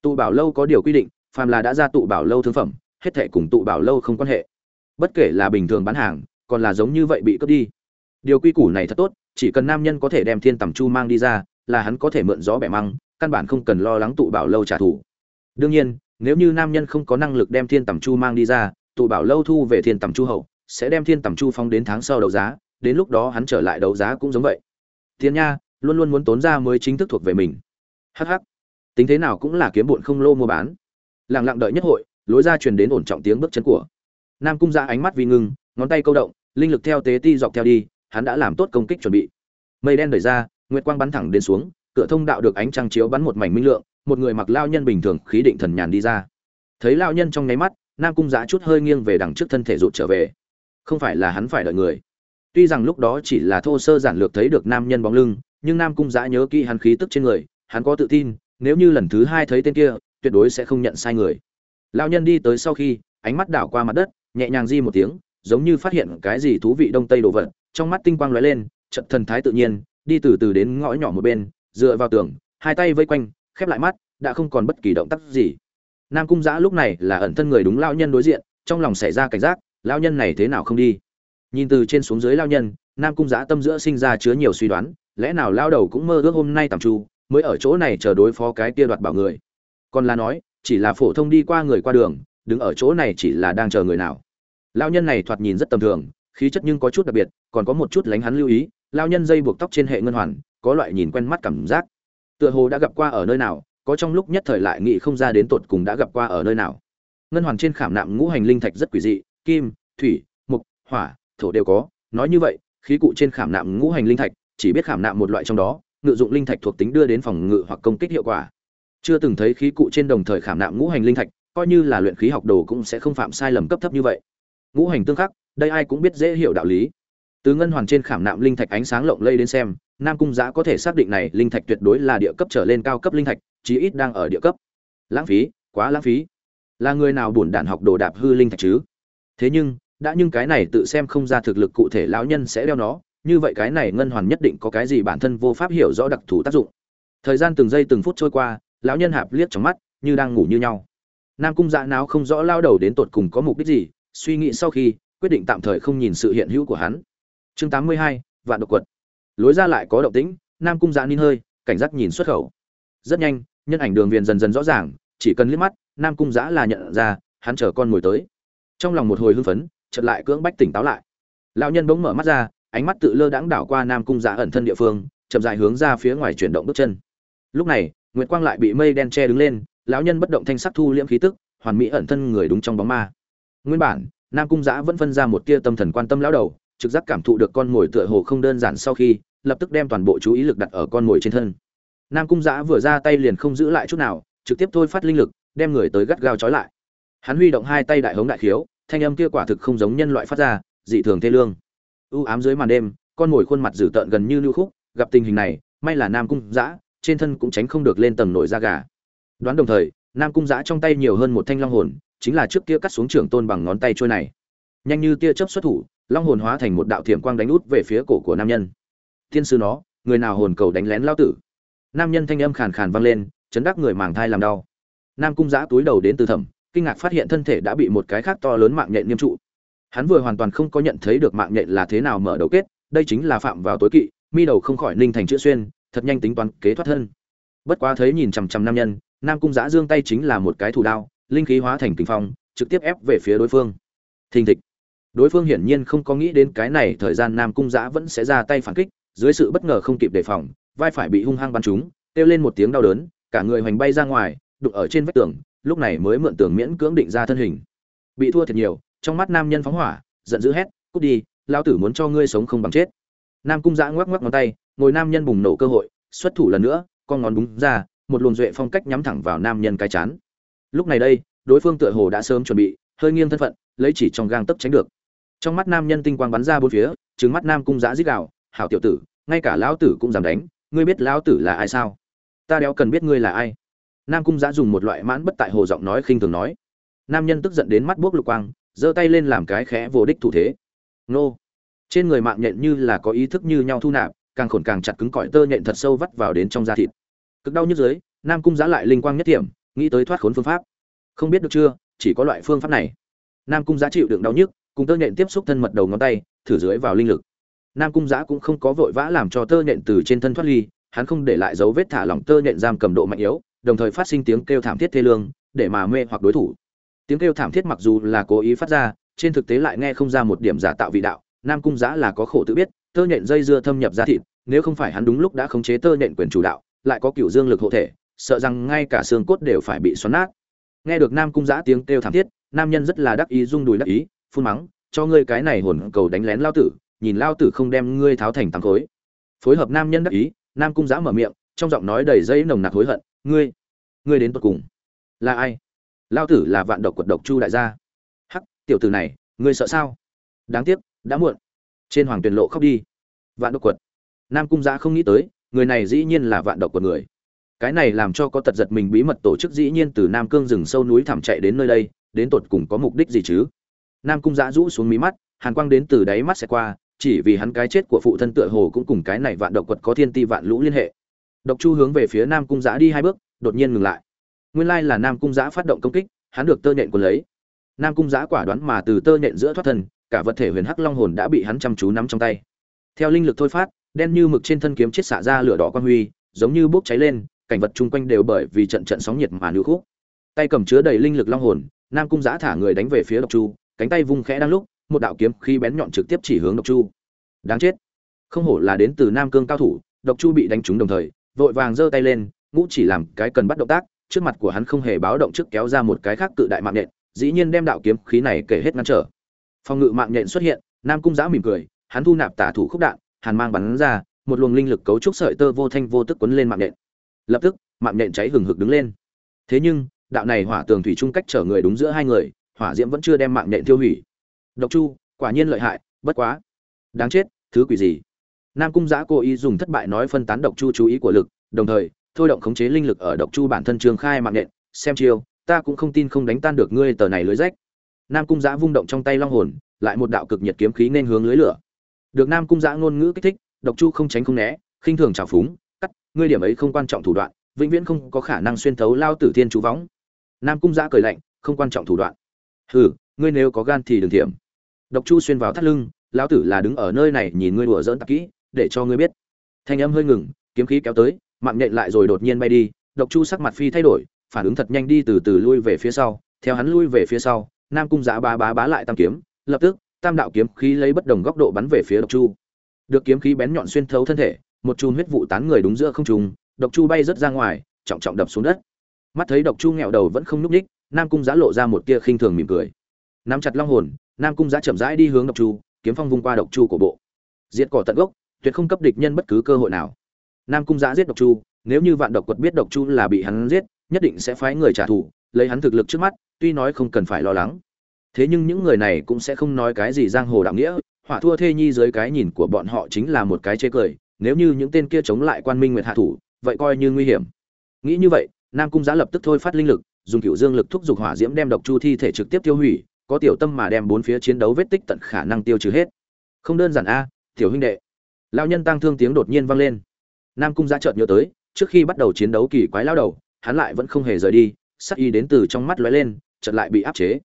Tụ bảo lâu có điều quy định, phàm là đã ra tụ bảo lâu thương phẩm, hết thệ cùng tụ bảo lâu không quan hệ. Bất kể là bình thường bán hàng, còn là giống như vậy bị cướp đi. Điều quy củ này thật tốt chỉ cần nam nhân có thể đem thiên tầm chu mang đi ra, là hắn có thể mượn gió bẻ măng, căn bản không cần lo lắng tụ bảo lâu trả thù. Đương nhiên, nếu như nam nhân không có năng lực đem thiên tầm chu mang đi ra, tụ bảo lâu thu về thiên tầm chu hậu, sẽ đem thiên tầm chu phong đến tháng sau đấu giá, đến lúc đó hắn trở lại đấu giá cũng giống vậy. Thiên nha, luôn luôn muốn tốn ra mới chính thức thuộc về mình. Hh tính thế nào cũng là kiếm bụn không lô mua bán. Lẳng lặng đợi nhất hội, lối ra truyền đến ổn trọng tiếng bước chân của. Nam cung ra ánh mắt vì ngưng, ngón tay câu động, linh lực theo tế ti dọc theo đi hắn đã làm tốt công kích chuẩn bị. Mây đen đẩy ra, nguyệt quang bắn thẳng đến xuống, cửa thông đạo được ánh trăng chiếu bắn một mảnh minh lượng, một người mặc lao nhân bình thường khí định thần nhàn đi ra. Thấy lao nhân trong nháy mắt, nam cung giã chút hơi nghiêng về đằng trước thân thể rụt trở về. Không phải là hắn phải đợi người. Tuy rằng lúc đó chỉ là thô sơ giản lược thấy được nam nhân bóng lưng, nhưng nam cung giã nhớ kỹ hắn khí tức trên người, hắn có tự tin, nếu như lần thứ hai thấy tên kia, tuyệt đối sẽ không nhận sai người. Lao nhân đi tới sau khi, ánh mắt đảo qua mặt đất, nhẹ nhàng di một tiếng, giống như phát hiện cái gì thú vị đông tây đồ vật trong mắt tinh quang lóe lên trận thần thái tự nhiên đi từ từ đến ngõ nhỏ một bên dựa vào tường hai tay vây quanh khép lại mắt đã không còn bất kỳ động tác gì. Nam cung giã lúc này là ẩn thân người đúng lao nhân đối diện trong lòng xảy ra cảnh giác lao nhân này thế nào không đi? Nhìn từ trên xuống dưới lao nhân nam cung giã tâm giữa sinh ra chứa nhiều suy đoán lẽ nào lao đầu cũng mơ ước hôm nay tạm trú, mới ở chỗ này chờ đối phó cái kia đoạt bảo người? Còn là nói chỉ là phổ thông đi qua người qua đường đứng ở chỗ này chỉ là đang chờ người nào? Lao nhân này thoạt nhìn rất tầm thường khí chất nhưng có chút đặc biệt, còn có một chút lánh hắn lưu ý, lao nhân dây buộc tóc trên hệ ngân hoàn, có loại nhìn quen mắt cảm giác. Tựa hồ đã gặp qua ở nơi nào, có trong lúc nhất thời lại nghĩ không ra đến tột cùng đã gặp qua ở nơi nào. Ngân hoàn trên khảm nạm ngũ hành linh thạch rất quỷ dị, kim, thủy mục hỏa, thổ đều có. Nói như vậy, khí cụ trên khảm nạm ngũ hành linh thạch, chỉ biết khảm nạm một loại trong đó, ngự dụng linh thạch thuộc tính đưa đến phòng ngự hoặc công kích hiệu quả. Chưa từng thấy khí cụ trên đồng thời khảm nạm ngũ hành linh thạch, coi như là luyện khí học đồ cũng sẽ không phạm sai lầm cấp thấp như vậy. Ngũ hành tương khắc đây ai cũng biết dễ hiểu đạo lý. Từ ngân hoàn trên khảm nạm linh thạch ánh sáng lộng lây đến xem, nam cung giã có thể xác định này linh thạch tuyệt đối là địa cấp trở lên cao cấp linh thạch, chí ít đang ở địa cấp. Lãng phí, quá lãng phí. Là người nào buồn đản học đồ đạp hư linh thạch chứ? Thế nhưng, đã nhưng cái này tự xem không ra thực lực cụ thể lão nhân sẽ đeo nó, như vậy cái này ngân hoàn nhất định có cái gì bản thân vô pháp hiểu rõ đặc thù tác dụng. Thời gian từng giây từng phút trôi qua, lão nhân hạp liếc trong mắt, như đang ngủ như nhau. Nam cung dạ não không rõ lao đầu đến tột cùng có mục đích gì, suy nghĩ sau khi quyết định tạm thời không nhìn sự hiện hữu của hắn. Chương tám mươi hai, vạn độc quật. Lối ra lại có động tĩnh, nam cung dạ nín hơi, cảnh giác nhìn xuất khẩu. Rất nhanh, nhân ảnh đường viền dần dần rõ ràng, chỉ cần liếc mắt, nam cung giã là nhận ra, hắn chờ con ngồi tới. Trong lòng một hồi hưng phấn, chợt lại cưỡng bách tỉnh táo lại. Lão nhân bỗng mở mắt ra, ánh mắt tự lơ đãng đảo qua nam cung giã ẩn thân địa phương, chậm dài hướng ra phía ngoài chuyển động bước chân. Lúc này, nguyệt quang lại bị mây đen che đứng lên, lão nhân bất động thanh sắc thu liễm khí tức, hoàn mỹ ẩn thân người đúng trong bóng ma. Nguyên bản nam cung giã vẫn phân ra một tia tâm thần quan tâm lão đầu, trực giác cảm thụ được con mồi tựa hồ không đơn giản sau khi, lập tức đem toàn bộ chú ý lực đặt ở con mồi trên thân. Nam cung giã vừa ra tay liền không giữ lại chút nào, trực tiếp thôi phát linh lực, đem người tới gắt gao trói lại. Hắn huy động hai tay đại hống đại khiếu, thanh âm kia quả thực không giống nhân loại phát ra, dị thường thê lương. U ám dưới màn đêm, con mồi khuôn mặt dữ tợn gần như lưu khúc, gặp tình hình này, may là nam cung giã, trên thân cũng tránh không được lên tầng nổi da gà. Đoán đồng thời, nam cung giã trong tay nhiều hơn một thanh long hồn chính là trước kia cắt xuống trưởng tôn bằng ngón tay trôi này. Nhanh như tia chớp xuất thủ, long hồn hóa thành một đạo thiểm quang đánh út về phía cổ của nam nhân. Thiên sư nó, người nào hồn cầu đánh lén lao tử? Nam nhân thanh âm khàn khàn vang lên, chấn đắc người màng thai làm đau. Nam cung giã túi đầu đến từ thẩm, kinh ngạc phát hiện thân thể đã bị một cái khác to lớn mạng nhện nghiêm trụ. Hắn vừa hoàn toàn không có nhận thấy được mạng nhện là thế nào mở đầu kết, đây chính là phạm vào tối kỵ, mi đầu không khỏi ninh thành chữ xuyên, thật nhanh tính toán kế thoát thân. Bất quá thấy nhìn chằm chằm nam nhân, nam cung giã dương tay chính là một cái thủ đao linh khí hóa thành kinh phong, trực tiếp ép về phía đối phương. Thình thịch. Đối phương hiển nhiên không có nghĩ đến cái này thời gian nam cung giã vẫn sẽ ra tay phản kích, dưới sự bất ngờ không kịp đề phòng, vai phải bị hung hăng bắn trúng, kêu lên một tiếng đau đớn, cả người hoành bay ra ngoài, đụng ở trên vách tường, lúc này mới mượn tường miễn cưỡng định ra thân hình. Bị thua thiệt nhiều, trong mắt nam nhân phóng hỏa, giận dữ hét, cút đi, lão tử muốn cho ngươi sống không bằng chết. Nam cung giã ngoắc ngoắc ngón tay, ngồi nam nhân bùng nổ cơ hội, xuất thủ lần nữa, con ngón đúng ra, một luồng duệ phong cách nhắm thẳng vào nam nhân cái chán lúc này đây, đối phương tựa hồ đã sớm chuẩn bị, hơi nghiêng thân phận, lấy chỉ trong gang tấc tránh được. Trong mắt nam nhân tinh quang bắn ra bốn phía trứng mắt nam cung giã dít đạo hảo tiểu tử, ngay cả lão tử cũng dám đánh, ngươi biết lão tử là ai sao? Ta đéo cần biết ngươi là ai. Nam cung giã dùng một loại mãn bất tại hồ giọng nói khinh thường nói. Nam nhân tức giận đến mắt buốc lục quang, giơ tay lên làm cái khẽ vô đích thủ thế. Nô. Trên người mạng nhện như là có ý thức như nhau thu nạp, càng khổn càng chặt cứng cỏi tơ nhện thật sâu vắt vào đến trong da thịt. Cực đau nhức dưới, nam cung giã lại linh quang nhất điểm nghĩ tới thoát khốn phương pháp. Không biết được chưa, chỉ có loại phương pháp này. Nam cung giá chịu đựng đau nhức, cùng tơ nhện tiếp xúc thân mật đầu ngón tay, thử dưới vào linh lực. Nam cung giá cũng không có vội vã làm cho tơ nhện từ trên thân thoát ly, hắn không để lại dấu vết thả lỏng tơ nhện giam cầm độ mạnh yếu, đồng thời phát sinh tiếng kêu thảm thiết thê lương, để mà mê hoặc đối thủ. Tiếng kêu thảm thiết mặc dù là cố ý phát ra, trên thực tế lại nghe không ra một điểm giả tạo vị đạo, nam cung giã là có khổ tự biết, tơ nhện dây dưa thâm nhập ra thịt, nếu không phải hắn đúng lúc đã khống chế tơ nhện quyền chủ đạo, lại có cựu dương lực hộ thể sợ rằng ngay cả xương cốt đều phải bị xoắn nát. Nghe được nam cung giã tiếng kêu thảm thiết, nam nhân rất là đắc ý rung đùi đắc ý, phun mắng, cho ngươi cái này hồn cầu đánh lén lao tử, nhìn lao tử không đem ngươi tháo thành tám khối. Phối hợp nam nhân đắc ý, nam cung giã mở miệng, trong giọng nói đầy dây nồng nặc hối hận, ngươi ngươi đến tột cùng là ai? Lao tử là vạn độc quật độc chu đại gia. Hắc, tiểu tử này, ngươi sợ sao? Đáng tiếc, đã muộn. Trên hoàng tuyền lộ khóc đi. Vạn độc quật. Nam cung giã không nghĩ tới, người này dĩ nhiên là vạn độc quật người cái này làm cho có tật giật mình bí mật tổ chức dĩ nhiên từ nam cương rừng sâu núi thẳm chạy đến nơi đây, đến tột cùng có mục đích gì chứ? Nam cung giã rũ xuống mí mắt, hàn quang đến từ đáy mắt sẽ qua, chỉ vì hắn cái chết của phụ thân tựa hồ cũng cùng cái này vạn độc quật có thiên ti vạn lũ liên hệ. Độc chu hướng về phía nam cung giã đi hai bước, đột nhiên ngừng lại. Nguyên lai là nam cung giã phát động công kích, hắn được tơ nhện quân lấy. Nam cung giã quả đoán mà từ tơ nhện giữa thoát thân, cả vật thể huyền hắc long hồn đã bị hắn chăm chú nắm trong tay. Theo linh lực thôi phát, đen như mực trên thân kiếm chết xả ra lửa đỏ quan huy, giống như bốc cháy lên cảnh vật chung quanh đều bởi vì trận trận sóng nhiệt mà lưu khúc. Tay cầm chứa đầy linh lực long hồn, nam cung giã thả người đánh về phía độc chu, cánh tay vung khẽ đang lúc, một đạo kiếm khi bén nhọn trực tiếp chỉ hướng độc chu. Đáng chết. Không hổ là đến từ nam cương cao thủ, độc chu bị đánh trúng đồng thời, vội vàng giơ tay lên, ngũ chỉ làm cái cần bắt động tác, trước mặt của hắn không hề báo động trước kéo ra một cái khác cự đại mạng nhện, dĩ nhiên đem đạo kiếm khí này kể hết ngăn trở. Phòng ngự mạng nhện xuất hiện, nam cung giã mỉm cười, hắn thu nạp tả thủ khúc đạn, hàn mang bắn ra, một luồng linh lực cấu trúc sợi tơ vô thanh vô tức quấn lên mạng nhện lập tức, mạng nhện cháy hừng hực đứng lên. Thế nhưng, đạo này hỏa tường thủy chung cách chở người đúng giữa hai người, hỏa diễm vẫn chưa đem mạng nhện tiêu hủy. Độc chu, quả nhiên lợi hại, bất quá. Đáng chết, thứ quỷ gì? Nam cung giã cố ý dùng thất bại nói phân tán độc chu chú ý của lực, đồng thời, thôi động khống chế linh lực ở độc chu bản thân trường khai mạng nhện, xem chiêu, ta cũng không tin không đánh tan được ngươi tờ này lưới rách. Nam cung giã vung động trong tay long hồn, lại một đạo cực nhiệt kiếm khí nên hướng lưới lửa. Được nam cung giã ngôn ngữ kích thích, độc chu không tránh không né, khinh thường trào phúng ngươi điểm ấy không quan trọng thủ đoạn, vĩnh viễn không có khả năng xuyên thấu lao tử thiên chú võng. Nam cung giã cười lạnh, không quan trọng thủ đoạn. Hừ, ngươi nếu có gan thì đừng thiểm. Độc chu xuyên vào thắt lưng, lão tử là đứng ở nơi này nhìn ngươi đùa dỡn tặc kỹ, để cho ngươi biết. Thanh âm hơi ngừng, kiếm khí kéo tới, mạng nhện lại rồi đột nhiên bay đi, độc chu sắc mặt phi thay đổi, phản ứng thật nhanh đi từ từ lui về phía sau, theo hắn lui về phía sau, nam cung giã bá bá bá lại tam kiếm, lập tức, tam đạo kiếm khí lấy bất đồng góc độ bắn về phía độc chu. Được kiếm khí bén nhọn xuyên thấu thân thể một chùm huyết vụ tán người đúng giữa không trùng độc chu bay rất ra ngoài, trọng trọng đập xuống đất. Mắt thấy độc chu nghẹo đầu vẫn không nhúc ních nam cung giã lộ ra một tia khinh thường mỉm cười. Nắm chặt long hồn, nam cung giã chậm rãi đi hướng độc chu, kiếm phong vung qua độc chu của bộ. Diệt cỏ tận gốc, tuyệt không cấp địch nhân bất cứ cơ hội nào. Nam cung giã giết độc chu, nếu như vạn độc quật biết độc chu là bị hắn giết, nhất định sẽ phái người trả thù, lấy hắn thực lực trước mắt, tuy nói không cần phải lo lắng. Thế nhưng những người này cũng sẽ không nói cái gì giang hồ đạo nghĩa, họa thua thê nhi dưới cái nhìn của bọn họ chính là một cái chê cười nếu như những tên kia chống lại quan minh nguyệt hạ thủ, vậy coi như nguy hiểm. Nghĩ như vậy, nam cung giá lập tức thôi phát linh lực, dùng cựu dương lực thúc giục hỏa diễm đem độc chu thi thể trực tiếp tiêu hủy, có tiểu tâm mà đem bốn phía chiến đấu vết tích tận khả năng tiêu trừ hết. Không đơn giản a, tiểu huynh đệ. Lao nhân tăng thương tiếng đột nhiên vang lên. Nam cung giá chợt nhớ tới, trước khi bắt đầu chiến đấu kỳ quái lao đầu, hắn lại vẫn không hề rời đi, sắc y đến từ trong mắt lóe lên, chợt lại bị áp chế.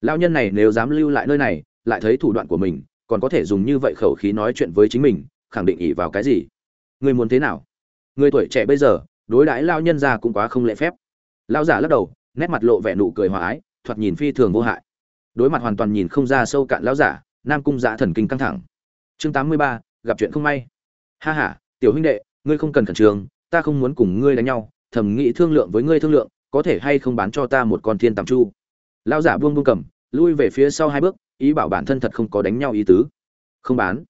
Lao nhân này nếu dám lưu lại nơi này, lại thấy thủ đoạn của mình, còn có thể dùng như vậy khẩu khí nói chuyện với chính mình khẳng định ỉ vào cái gì? Người muốn thế nào? Người tuổi trẻ bây giờ, đối đãi lao nhân ra cũng quá không lễ phép. Lao giả lắc đầu, nét mặt lộ vẻ nụ cười hòa ái, thoạt nhìn phi thường vô hại. Đối mặt hoàn toàn nhìn không ra sâu cạn lao giả, nam cung giả thần kinh căng thẳng. Chương tám mươi ba, gặp chuyện không may. Ha h a tiểu huynh đệ, ngươi không cần khẩn trương, ta không muốn cùng ngươi đánh nhau, thầm nghĩ thương lượng với ngươi thương lượng, có thể hay không bán cho ta một con thiên tàm chu. Lao giả buông buông cầm, lui về phía sau hai bước, ý bảo bản thân thật không có đánh nhau ý tứ. Không bán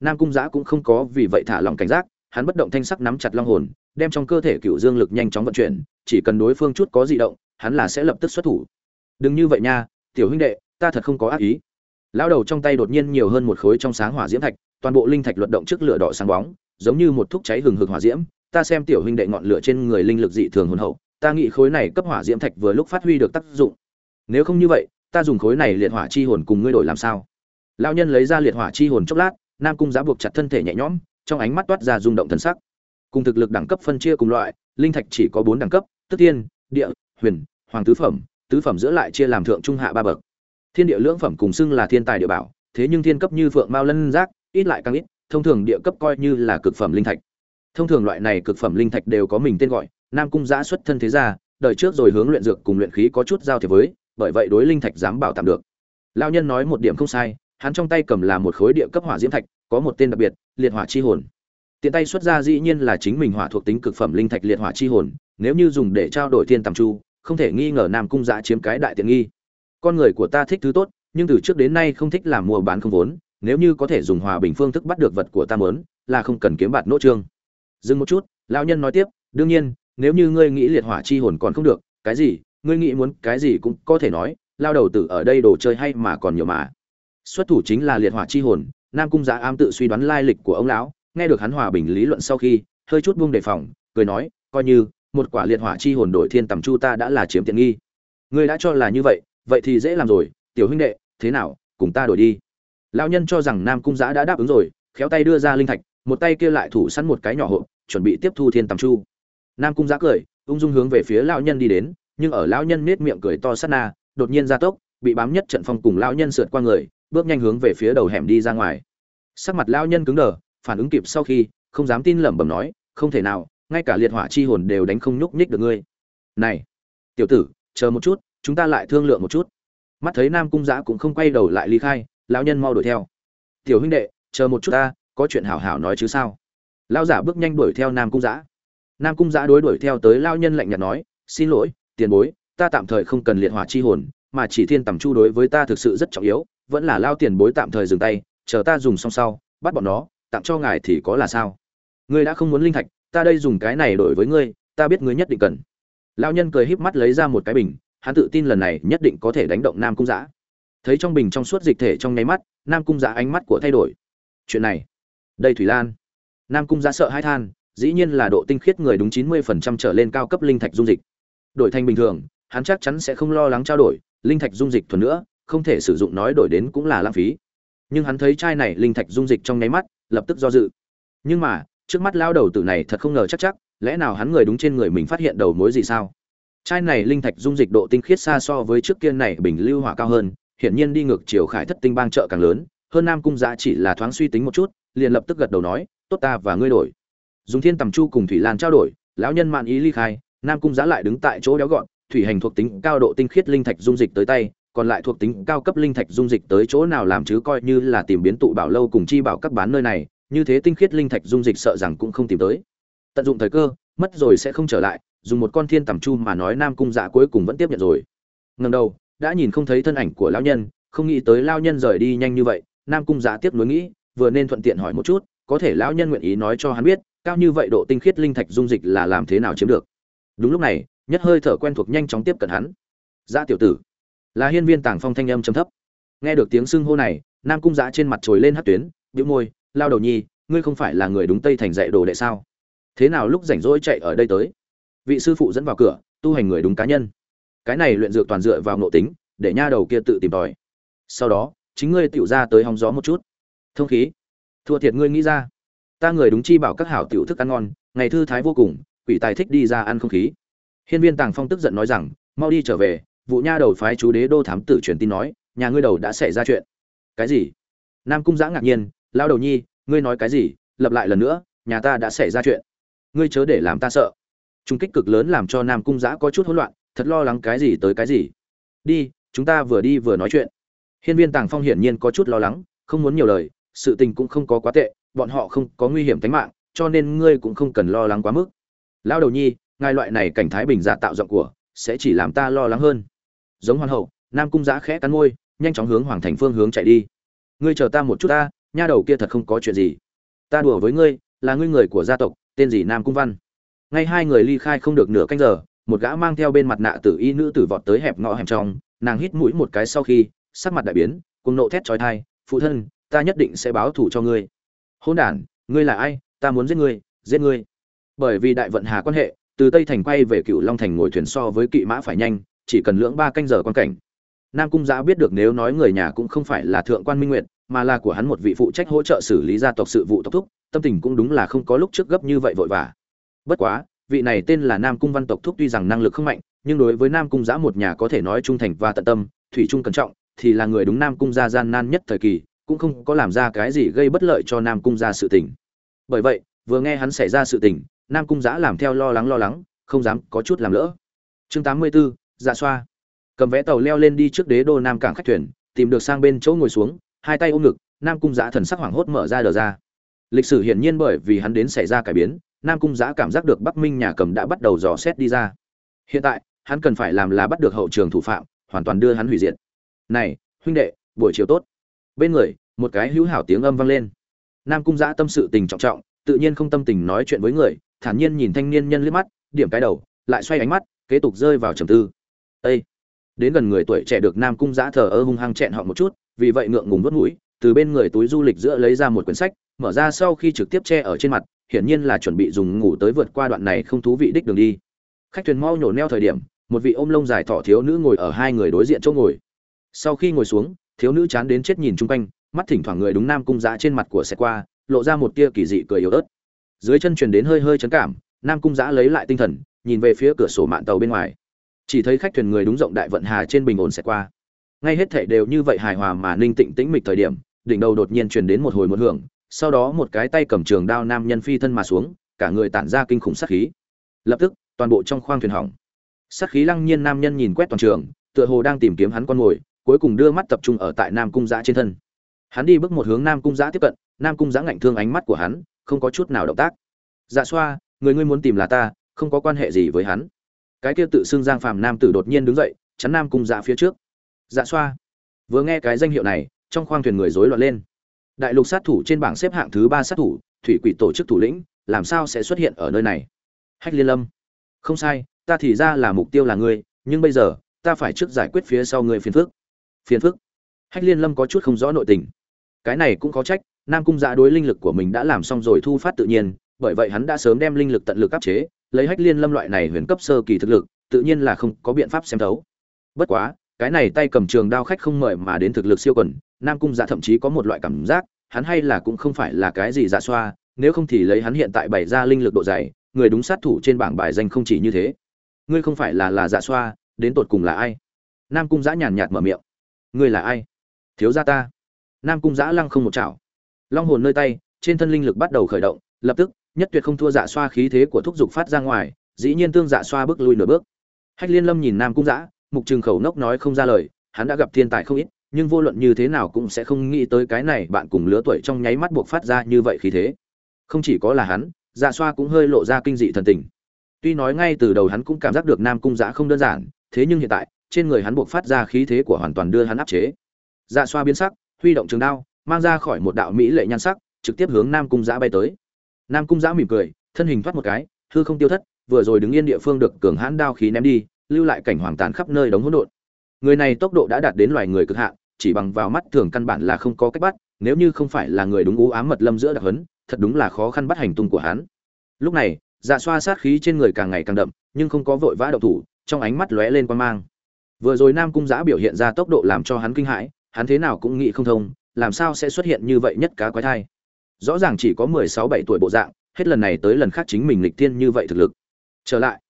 nam cung giã cũng không có vì vậy thả lòng cảnh giác, hắn bất động thanh sắc nắm chặt long hồn, đem trong cơ thể cựu dương lực nhanh chóng vận chuyển, chỉ cần đối phương chút có di động, hắn là sẽ lập tức xuất thủ. Đừng như vậy nha, tiểu huynh đệ, ta thật không có ác ý. Lao đầu trong tay đột nhiên nhiều hơn một khối trong sáng hỏa diễm thạch, toàn bộ linh thạch luận động trước lửa đỏ sáng bóng, giống như một thúc cháy hừng hực hỏa diễm. Ta xem tiểu huynh đệ ngọn lửa trên người linh lực dị thường hồn hậu, ta nghĩ khối này cấp hỏa diễm thạch vừa lúc phát huy được tác dụng. Nếu không như vậy, ta dùng khối này liệt hỏa chi hồn cùng ngươi đổi làm sao? Lão nhân lấy ra liệt hỏa chi hồn chốc lát nam cung giá buộc chặt thân thể nhẹ nhõm, trong ánh mắt toát ra rung động thần sắc. Cùng thực lực đẳng cấp phân chia cùng loại, linh thạch chỉ có bốn đẳng cấp, tức thiên địa, huyền, hoàng tứ phẩm tứ phẩm giữa lại chia làm thượng, trung, hạ ba bậc. Thiên địa lưỡng phẩm cùng xưng là thiên tài địa bảo, thế nhưng thiên cấp như phượng mao lân giác, ít lại càng ít, thông thường địa cấp coi như là cực phẩm linh thạch. Thông thường loại này cực phẩm linh thạch đều có mình tên gọi, nam cung giã xuất thân thế gia đợi trước rồi hướng luyện dược cùng luyện khí có chút giao thiệp với, bởi vậy đối linh thạch dám bảo tạm được. Lao nhân nói một điểm không sai hắn trong tay cầm là một khối địa cấp hỏa diễm thạch có một tên đặc biệt liệt hỏa chi hồn. Tiện tay xuất ra dĩ nhiên là chính mình hỏa thuộc tính cực phẩm linh thạch liệt hỏa chi hồn nếu như dùng để trao đổi thiên tầm chu không thể nghi ngờ nam cung Dạ chiếm cái đại tiện nghi. Con người của ta thích thứ tốt nhưng từ trước đến nay không thích làm mua bán không vốn nếu như có thể dùng hòa bình phương thức bắt được vật của ta muốn, là không cần kiếm bạc nỗ trương. Dừng một chút lão nhân nói tiếp đương nhiên nếu như ngươi nghĩ liệt hỏa chi hồn còn không được cái gì ngươi nghĩ muốn cái gì cũng có thể nói lao đầu tử ở đây đồ chơi hay mà còn nhiều mà xuất thủ chính là liệt hỏa chi hồn, nam cung giả am tự suy đoán lai lịch của ông lão, nghe được hắn hòa bình lý luận sau khi, hơi chút buông đề phòng, cười nói, coi như, một quả liệt hỏa chi hồn đổi thiên tầm chu ta đã là chiếm tiện nghi. Ngươi đã cho là như vậy vậy thì dễ làm rồi, tiểu huynh đệ, thế nào, cùng ta đổi đi. Lão nhân cho rằng nam cung giã đã đáp ứng rồi, khéo tay đưa ra linh thạch, một tay kia lại thủ sẵn một cái nhỏ hộp, chuẩn bị tiếp thu thiên tầm chu. Nam cung giã cười, ung dung hướng về phía lão nhân đi đến, nhưng ở lão nhân nết miệng cười to sát na, đột nhiên ra tốc, bị bám nhất trận phong cùng lão nhân sượt qua người bước nhanh hướng về phía đầu hẻm đi ra ngoài. Sắc mặt lão nhân cứng đờ, phản ứng kịp sau khi, không dám tin lẩm bẩm nói, không thể nào, ngay cả liệt hỏa chi hồn đều đánh không nhúc nhích được ngươi. Này, tiểu tử, chờ một chút, chúng ta lại thương lượng một chút. Mắt thấy nam cung giã cũng không quay đầu lại ly khai, lão nhân mau đuổi theo. Tiểu huynh đệ, chờ một chút ta, có chuyện hảo hảo nói chứ sao? Lão giả bước nhanh đuổi theo nam cung giã. Nam cung giã đối đuổi theo tới lão nhân lạnh nhạt nói, xin lỗi, tiền bối, ta tạm thời không cần liệt hỏa chi hồn, mà chỉ thiên tầm chu đối với ta thực sự rất trọng yếu vẫn là lao tiền bối tạm thời dừng tay, chờ ta dùng xong sau, bắt bọn nó, tặng cho ngài thì có là sao? Ngươi đã không muốn linh thạch, ta đây dùng cái này đổi với ngươi, ta biết ngươi nhất định cần. Lao nhân cười híp mắt lấy ra một cái bình, hắn tự tin lần này nhất định có thể đánh động nam cung giã thấy trong bình trong suốt dịch thể trong nháy mắt, nam cung giã ánh mắt của thay đổi. Chuyện này, đây thủy lan. Nam cung giã sợ hai than, dĩ nhiên là độ tinh khiết người đúng chín mươi phần trăm trở lên cao cấp linh thạch dung dịch. Đổi thành bình thường, hắn chắc chắn sẽ không lo lắng trao đổi, linh thạch dung dịch thuần nữa không thể sử dụng nói đổi đến cũng là lãng phí. Nhưng hắn thấy chai này linh thạch dung dịch trong nháy mắt, lập tức do dự. Nhưng mà, trước mắt lao đầu tử này thật không ngờ chắc chắc, lẽ nào hắn người đúng trên người mình phát hiện đầu mối gì sao? Chai này linh thạch dung dịch độ tinh khiết xa so với trước kia này bình lưu hỏa cao hơn, hiển nhiên đi ngược chiều khải thất tinh bang chợ càng lớn, hơn nam cung giá chỉ là thoáng suy tính một chút, liền lập tức gật đầu nói, tốt ta và ngươi đổi. Dùng thiên tầm chu cùng thủy lan trao đổi, lão nhân mạn ý ly khai, nam cung giá lại đứng tại chỗ đéo gọn, thủy hành thuộc tính cao độ tinh khiết linh thạch dung dịch tới tay còn lại thuộc tính cao cấp linh thạch dung dịch tới chỗ nào làm chứ coi như là tìm biến tụ bảo lâu cùng chi bảo các bán nơi này, như thế tinh khiết linh thạch dung dịch sợ rằng cũng không tìm tới. Tận dụng thời cơ, mất rồi sẽ không trở lại, dùng một con thiên tầm chu mà nói nam cung dạ cuối cùng vẫn tiếp nhận rồi. Ngẩng đầu, đã nhìn không thấy thân ảnh của lão nhân, không nghĩ tới lão nhân rời đi nhanh như vậy, nam cung dạ tiếp nối nghĩ, vừa nên thuận tiện hỏi một chút, có thể lão nhân nguyện ý nói cho hắn biết, cao như vậy độ tinh khiết linh thạch dung dịch là làm thế nào chiếm được. Đúng lúc này, nhất hơi thở quen thuộc nhanh chóng tiếp cận hắn. Dạ tiểu tử là hiên viên tàng phong thanh âm trầm thấp. Nghe được tiếng xưng hô này, nam cung giã trên mặt trồi lên hát tuyến, bĩu môi, lao đầu nhi, ngươi không phải là người đúng tây thành dạy đồ đệ sao? Thế nào lúc rảnh rỗi chạy ở đây tới? Vị sư phụ dẫn vào cửa, tu hành người đúng cá nhân. Cái này luyện dược toàn dựa vào nội tính, để nha đầu kia tự tìm tòi. Sau đó, chính ngươi tiểu ra tới hóng gió một chút. Thông khí. Thua thiệt ngươi nghĩ ra. Ta người đúng chi bảo các hảo tiểu thức ăn ngon, ngày thư thái vô cùng, quỷ tài thích đi ra ăn không khí. Hiên viên tàng phong tức giận nói rằng, mau đi trở về vụ nha đầu phái chú đế đô thám tử truyền tin nói, nhà ngươi đầu đã xảy ra chuyện. Cái gì? Nam cung giã ngạc nhiên lao đầu nhi, ngươi nói cái gì? Lặp lại lần nữa, nhà ta đã xảy ra chuyện. Ngươi chớ để làm ta sợ. Trung kích cực lớn làm cho nam cung giã có chút hỗn loạn, thật lo lắng cái gì tới cái gì. Đi, chúng ta vừa đi vừa nói chuyện. Hiên viên tàng phong hiển nhiên có chút lo lắng, không muốn nhiều lời, sự tình cũng không có quá tệ, bọn họ không có nguy hiểm tính mạng, cho nên ngươi cũng không cần lo lắng quá mức. Lao đầu nhi, ngài loại này cảnh thái bình giả tạo giọng của, sẽ chỉ làm ta lo lắng hơn giống hoàn hậu, nam cung giã khẽ cắn môi, nhanh chóng hướng hoàng thành phương hướng chạy đi. Ngươi chờ ta một chút ta, nha đầu kia thật không có chuyện gì. Ta đùa với ngươi, là ngươi người của gia tộc, tên gì nam cung văn. Ngay hai người ly khai không được nửa canh giờ, một gã mang theo bên mặt nạ tử y nữ tử vọt tới hẹp ngõ hẻm trong, nàng hít mũi một cái sau khi, sắc mặt đại biến cùng nộ thét trói thai, phụ thân, ta nhất định sẽ báo thù cho ngươi. Hôn đản, ngươi là ai? Ta muốn giết ngươi giết ngươi. Bởi vì đại vận hà quan hệ, từ tây thành quay về cựu long thành ngồi thuyền so với kỵ mã phải nhanh chỉ cần lưỡng ba canh giờ quan cảnh. Nam cung giã biết được nếu nói người nhà cũng không phải là thượng quan minh nguyệt mà là của hắn một vị phụ trách hỗ trợ xử lý gia tộc sự vụ tộc thúc tâm tình cũng đúng là không có lúc trước gấp như vậy vội vã. Bất quá vị này tên là nam cung văn tộc thúc tuy rằng năng lực không mạnh nhưng đối với nam cung giã một nhà có thể nói trung thành và tận tâm thủy trung cẩn trọng thì là người đúng nam cung gia gian nan nhất thời kỳ cũng không có làm ra cái gì gây bất lợi cho nam cung gia sự tình. Bởi vậy vừa nghe hắn xảy ra sự tình nam cung giã làm theo lo lắng lo lắng không dám có chút làm lỡ. Chương tám mươi 84, dạ xoa. Cầm vé tàu leo lên đi trước đế đô nam cảng khách thuyền, tìm được sang bên chỗ ngồi xuống, hai tay ôm ngực, nam cung giã thần sắc hoảng hốt mở ra đờ ra. Lịch sử hiển nhiên bởi vì hắn đến xảy ra cải biến, nam cung giã cảm giác được bắc minh nhà cầm đã bắt đầu dò xét đi ra. Hiện tại, hắn cần phải làm là bắt được hậu trường thủ phạm, hoàn toàn đưa hắn hủy diệt. Này, huynh đệ, buổi chiều tốt. Bên người, một cái hữu hảo tiếng âm vang lên. Nam cung giã tâm sự tình trọng trọng, tự nhiên không tâm tình nói chuyện với người, thản nhiên nhìn thanh niên nhân liếc mắt, điểm cái đầu, lại xoay ánh mắt, kế tục rơi vào trầm tư. Ê! đến gần người tuổi trẻ được nam cung giã thờ ơ hung hăng chẹn họ một chút, vì vậy ngượng ngùng vớt mũi, từ bên người túi du lịch giữa lấy ra một quyển sách, mở ra sau khi trực tiếp che ở trên mặt, hiển nhiên là chuẩn bị dùng ngủ tới vượt qua đoạn này không thú vị đích đường đi. Khách thuyền mau nhổ neo thời điểm, một vị ôm lông dài thỏ thiếu nữ ngồi ở hai người đối diện chỗ ngồi. Sau khi ngồi xuống, thiếu nữ chán đến chết nhìn chung quanh, mắt thỉnh thoảng người đúng nam cung giã trên mặt của xe qua, lộ ra một tia kỳ dị cười yếu ớt. Dưới chân truyền đến hơi hơi chấn cảm, nam cung giã lấy lại tinh thần, nhìn về phía cửa sổ mạn tàu bên ngoài chỉ thấy khách thuyền người đúng rộng đại vận hà trên bình ổn sẽ qua. Ngay hết thảy đều như vậy hài hòa mà ninh tịnh tĩnh mịch thời điểm, đỉnh đầu đột nhiên truyền đến một hồi một hưởng, sau đó một cái tay cầm trường đao nam nhân phi thân mà xuống, cả người tản ra kinh khủng sát khí. Lập tức, toàn bộ trong khoang thuyền hỏng. Sát khí lăng nhiên nam nhân nhìn quét toàn trường, tựa hồ đang tìm kiếm hắn con mồi cuối cùng đưa mắt tập trung ở tại nam cung giã trên thân. Hắn đi bước một hướng nam cung giã tiếp cận, nam cung giã ngạnh thương ánh mắt của hắn, không có chút nào động tác. Dạ xoa, người ngươi muốn tìm là ta, không có quan hệ gì với hắn cái kia tự xưng giang phàm nam tử đột nhiên đứng dậy, chắn nam cung dạ phía trước. Dạ xoa. Vừa nghe cái danh hiệu này, trong khoang thuyền người rối loạn lên. Đại lục sát thủ trên bảng xếp hạng thứ ba sát thủ, thủy quỷ tổ chức thủ lĩnh, làm sao sẽ xuất hiện ở nơi này? Hách liên lâm. Không sai, ta thì ra là mục tiêu là ngươi, nhưng bây giờ, ta phải trước giải quyết phía sau ngươi phiền phức. Phiền phức? Hách liên lâm có chút không rõ nội tình. Cái này cũng có trách, nam cung dạ đối linh lực của mình đã làm xong rồi thu phát tự nhiên, bởi vậy hắn đã sớm đem linh lực tận lực áp chế lấy hách liên lâm loại này huyền cấp sơ kỳ thực lực, tự nhiên là không có biện pháp xem thấu. Bất quá, cái này tay cầm trường đao khách không mời mà đến thực lực siêu quần, nam cung dạ thậm chí có một loại cảm giác, hắn hay là cũng không phải là cái gì dạ xoa, nếu không thì lấy hắn hiện tại bày ra linh lực độ dày, người đúng sát thủ trên bảng bài danh không chỉ như thế. Ngươi không phải là là dạ xoa, đến tột cùng là ai? Nam cung giã nhàn nhạt mở miệng. Ngươi là ai? Thiếu gia ta. Nam cung giã lăng không một chảo. Long hồn nơi tay, trên thân linh lực bắt đầu khởi động, lập tức nhất tuyệt không thua dạ xoa khí thế của thúc dục phát ra ngoài, dĩ nhiên tương dạ xoa bước lui nửa bước. Hách liên lâm nhìn nam cung giã mục trường khẩu nốc nói không ra lời, hắn đã gặp thiên tài không ít, nhưng vô luận như thế nào cũng sẽ không nghĩ tới cái này bạn cùng lứa tuổi trong nháy mắt buộc phát ra như vậy khí thế. Không chỉ có là hắn dạ xoa cũng hơi lộ ra kinh dị thần tình. Tuy nói ngay từ đầu hắn cũng cảm giác được nam cung giã không đơn giản, thế nhưng hiện tại, trên người hắn buộc phát ra khí thế của hoàn toàn đưa hắn áp chế. Dạ xoa biến sắc, huy động trường đao, mang ra khỏi một đạo mỹ lệ nhan sắc, trực tiếp hướng nam cung giã bay tới nam cung giã mỉm cười, thân hình thoát một cái, hư không tiêu thất, vừa rồi đứng yên địa phương được cường hãn đao khí ném đi, lưu lại cảnh hoàng tàn khắp nơi đống hỗn độn. Người này tốc độ đã đạt đến loài người cực hạn, chỉ bằng vào mắt thường căn bản là không có cách bắt, nếu như không phải là người đúng ú ám mật lâm giữa đặc hấn thật đúng là khó khăn bắt hành tung của hắn. Lúc này dạ xoa sát khí trên người càng ngày càng đậm, nhưng không có vội vã động thủ, trong ánh mắt lóe lên quan mang. Vừa rồi nam cung giã biểu hiện ra tốc độ làm cho hắn kinh hãi, hắn thế nào cũng nghĩ không thông, làm sao sẽ xuất hiện như vậy nhất cá quái thai rõ ràng chỉ có mười sáu bảy tuổi bộ dạng, hết lần này tới lần khác chính mình lịch thiên như vậy thực lực. Trở lại.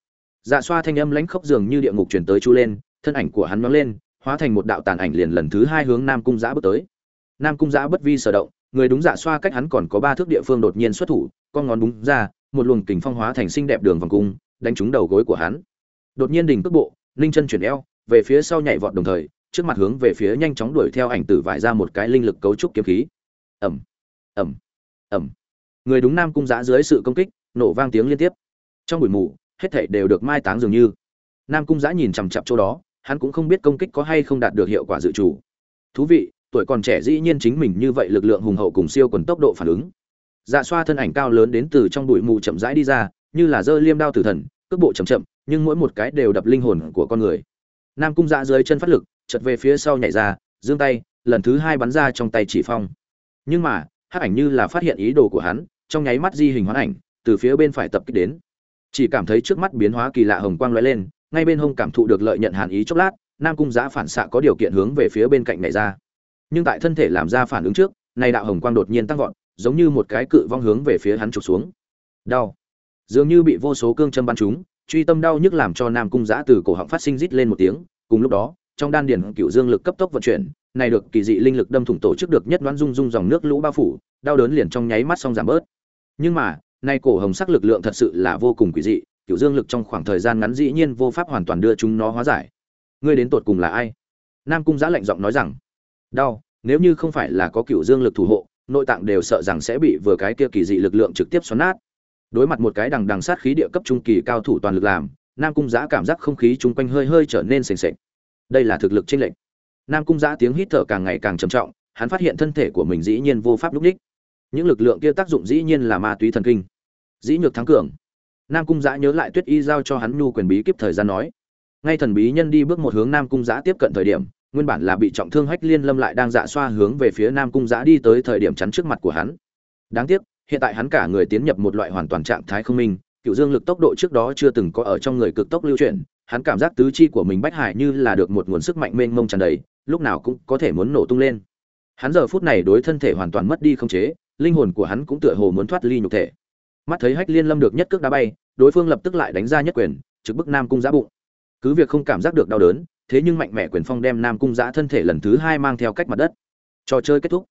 Dạ xoa thanh âm lãnh khốc dường như địa ngục chuyển tới chu lên, thân ảnh của hắn nóng lên, hóa thành một đạo tàn ảnh liền lần thứ hai hướng nam cung giã bước tới. Nam cung giã bất vi sở động, người đúng dạ xoa cách hắn còn có ba thước địa phương đột nhiên xuất thủ, con ngón búng ra, một luồng kình phong hóa thành xinh đẹp đường vòng cung, đánh trúng đầu gối của hắn. Đột nhiên đình cước bộ, linh chân chuyển eo, về phía sau nhảy vọt đồng thời, trước mặt hướng về phía nhanh chóng đuổi theo ảnh tử vải ra một cái linh lực cấu trúc kiếm khí. Ẩm ẩm ẩm. Người đúng nam cung giã dưới sự công kích, nổ vang tiếng liên tiếp. Trong buổi mù, hết thảy đều được mai táng dường như. Nam cung giã nhìn chằm chặp chỗ đó, hắn cũng không biết công kích có hay không đạt được hiệu quả dự chủ thú vị, tuổi còn trẻ dĩ nhiên chính mình như vậy lực lượng hùng hậu cùng siêu quần tốc độ phản ứng. Dạ xoa thân ảnh cao lớn đến từ trong bụi mù chậm rãi đi ra, như là dơ liêm đao tử thần, cước bộ chậm chậm, nhưng mỗi một cái đều đập linh hồn của con người. Nam cung dạ dưới chân phát lực chật về phía sau nhảy ra, giương tay, lần thứ hai bắn ra trong tay chỉ phong. Nhưng mà hắc ảnh như là phát hiện ý đồ của hắn, trong nháy mắt di hình hoán ảnh, từ phía bên phải tập kích đến. Chỉ cảm thấy trước mắt biến hóa kỳ lạ hồng quang lóe lên, ngay bên hông cảm thụ được lợi nhận hàn ý chốc lát, nam cung Giá phản xạ có điều kiện hướng về phía bên cạnh này ra. Nhưng tại thân thể làm ra phản ứng trước nay đạo hồng quang đột nhiên tăng vọt, giống như một cái cự vong hướng về phía hắn chụp xuống. Đau. Dường như bị vô số cương châm bắn trúng, truy tâm đau nhức làm cho nam cung Giá từ cổ họng phát sinh rít lên một tiếng, cùng lúc đó, trong đan điền cựu dương lực cấp tốc vận chuyển này được kỳ dị linh lực đâm thủng tổ chức được nhất đoán dung dung dòng nước lũ bao phủ, đau đớn liền trong nháy mắt xong giảm bớt. Nhưng mà, nay cổ hồng sắc lực lượng thật sự là vô cùng quỷ dị, kiểu dương lực trong khoảng thời gian ngắn dĩ nhiên vô pháp hoàn toàn đưa chúng nó hóa giải. Ngươi đến tột cùng là ai? Nam cung giã lạnh giọng nói rằng, đau, nếu như không phải là có kiểu dương lực thủ hộ, nội tạng đều sợ rằng sẽ bị vừa cái kia kỳ dị lực lượng trực tiếp xoắn nát. Đối mặt một cái đằng đằng sát khí địa cấp trung kỳ cao thủ toàn lực làm, nam cung giã cảm giác không khí chung quanh hơi hơi trở nên sềnh sệch đây là thực lực chênh lệch nam cung giã tiếng hít thở càng ngày càng trầm trọng, hắn phát hiện thân thể của mình dĩ nhiên vô pháp lúc ních những lực lượng kia tác dụng dĩ nhiên là ma túy thần kinh. Dĩ nhược thắng cường. Nam cung giã nhớ lại tuyết y giao cho hắn nhu quyền bí kíp thời gian nói. Ngay thần bí nhân đi bước một hướng nam cung giã tiếp cận thời điểm, nguyên bản là bị trọng thương hách liên lâm lại đang dạ xoa hướng về phía nam cung giã đi tới thời điểm chắn trước mặt của hắn. Đáng tiếc, hiện tại hắn cả người tiến nhập một loại hoàn toàn trạng thái không minh, cựu dương lực tốc độ trước đó chưa từng có ở trong người cực tốc lưu chuyển hắn cảm giác tứ chi của mình bách hải như là được một nguồn sức mạnh mênh mông tràn đầy, lúc nào cũng có thể muốn nổ tung lên. Hắn giờ phút này đối thân thể hoàn toàn mất đi không chế, linh hồn của hắn cũng tựa hồ muốn thoát ly nhục thể. Mắt thấy hách liên lâm được nhất cước đá bay, đối phương lập tức lại đánh ra nhất quyền, trực bức nam cung giã bụng. Cứ việc không cảm giác được đau đớn, thế nhưng mạnh mẽ quyền phong đem nam cung giã thân thể lần thứ hai mang theo cách mặt đất. Trò chơi kết thúc.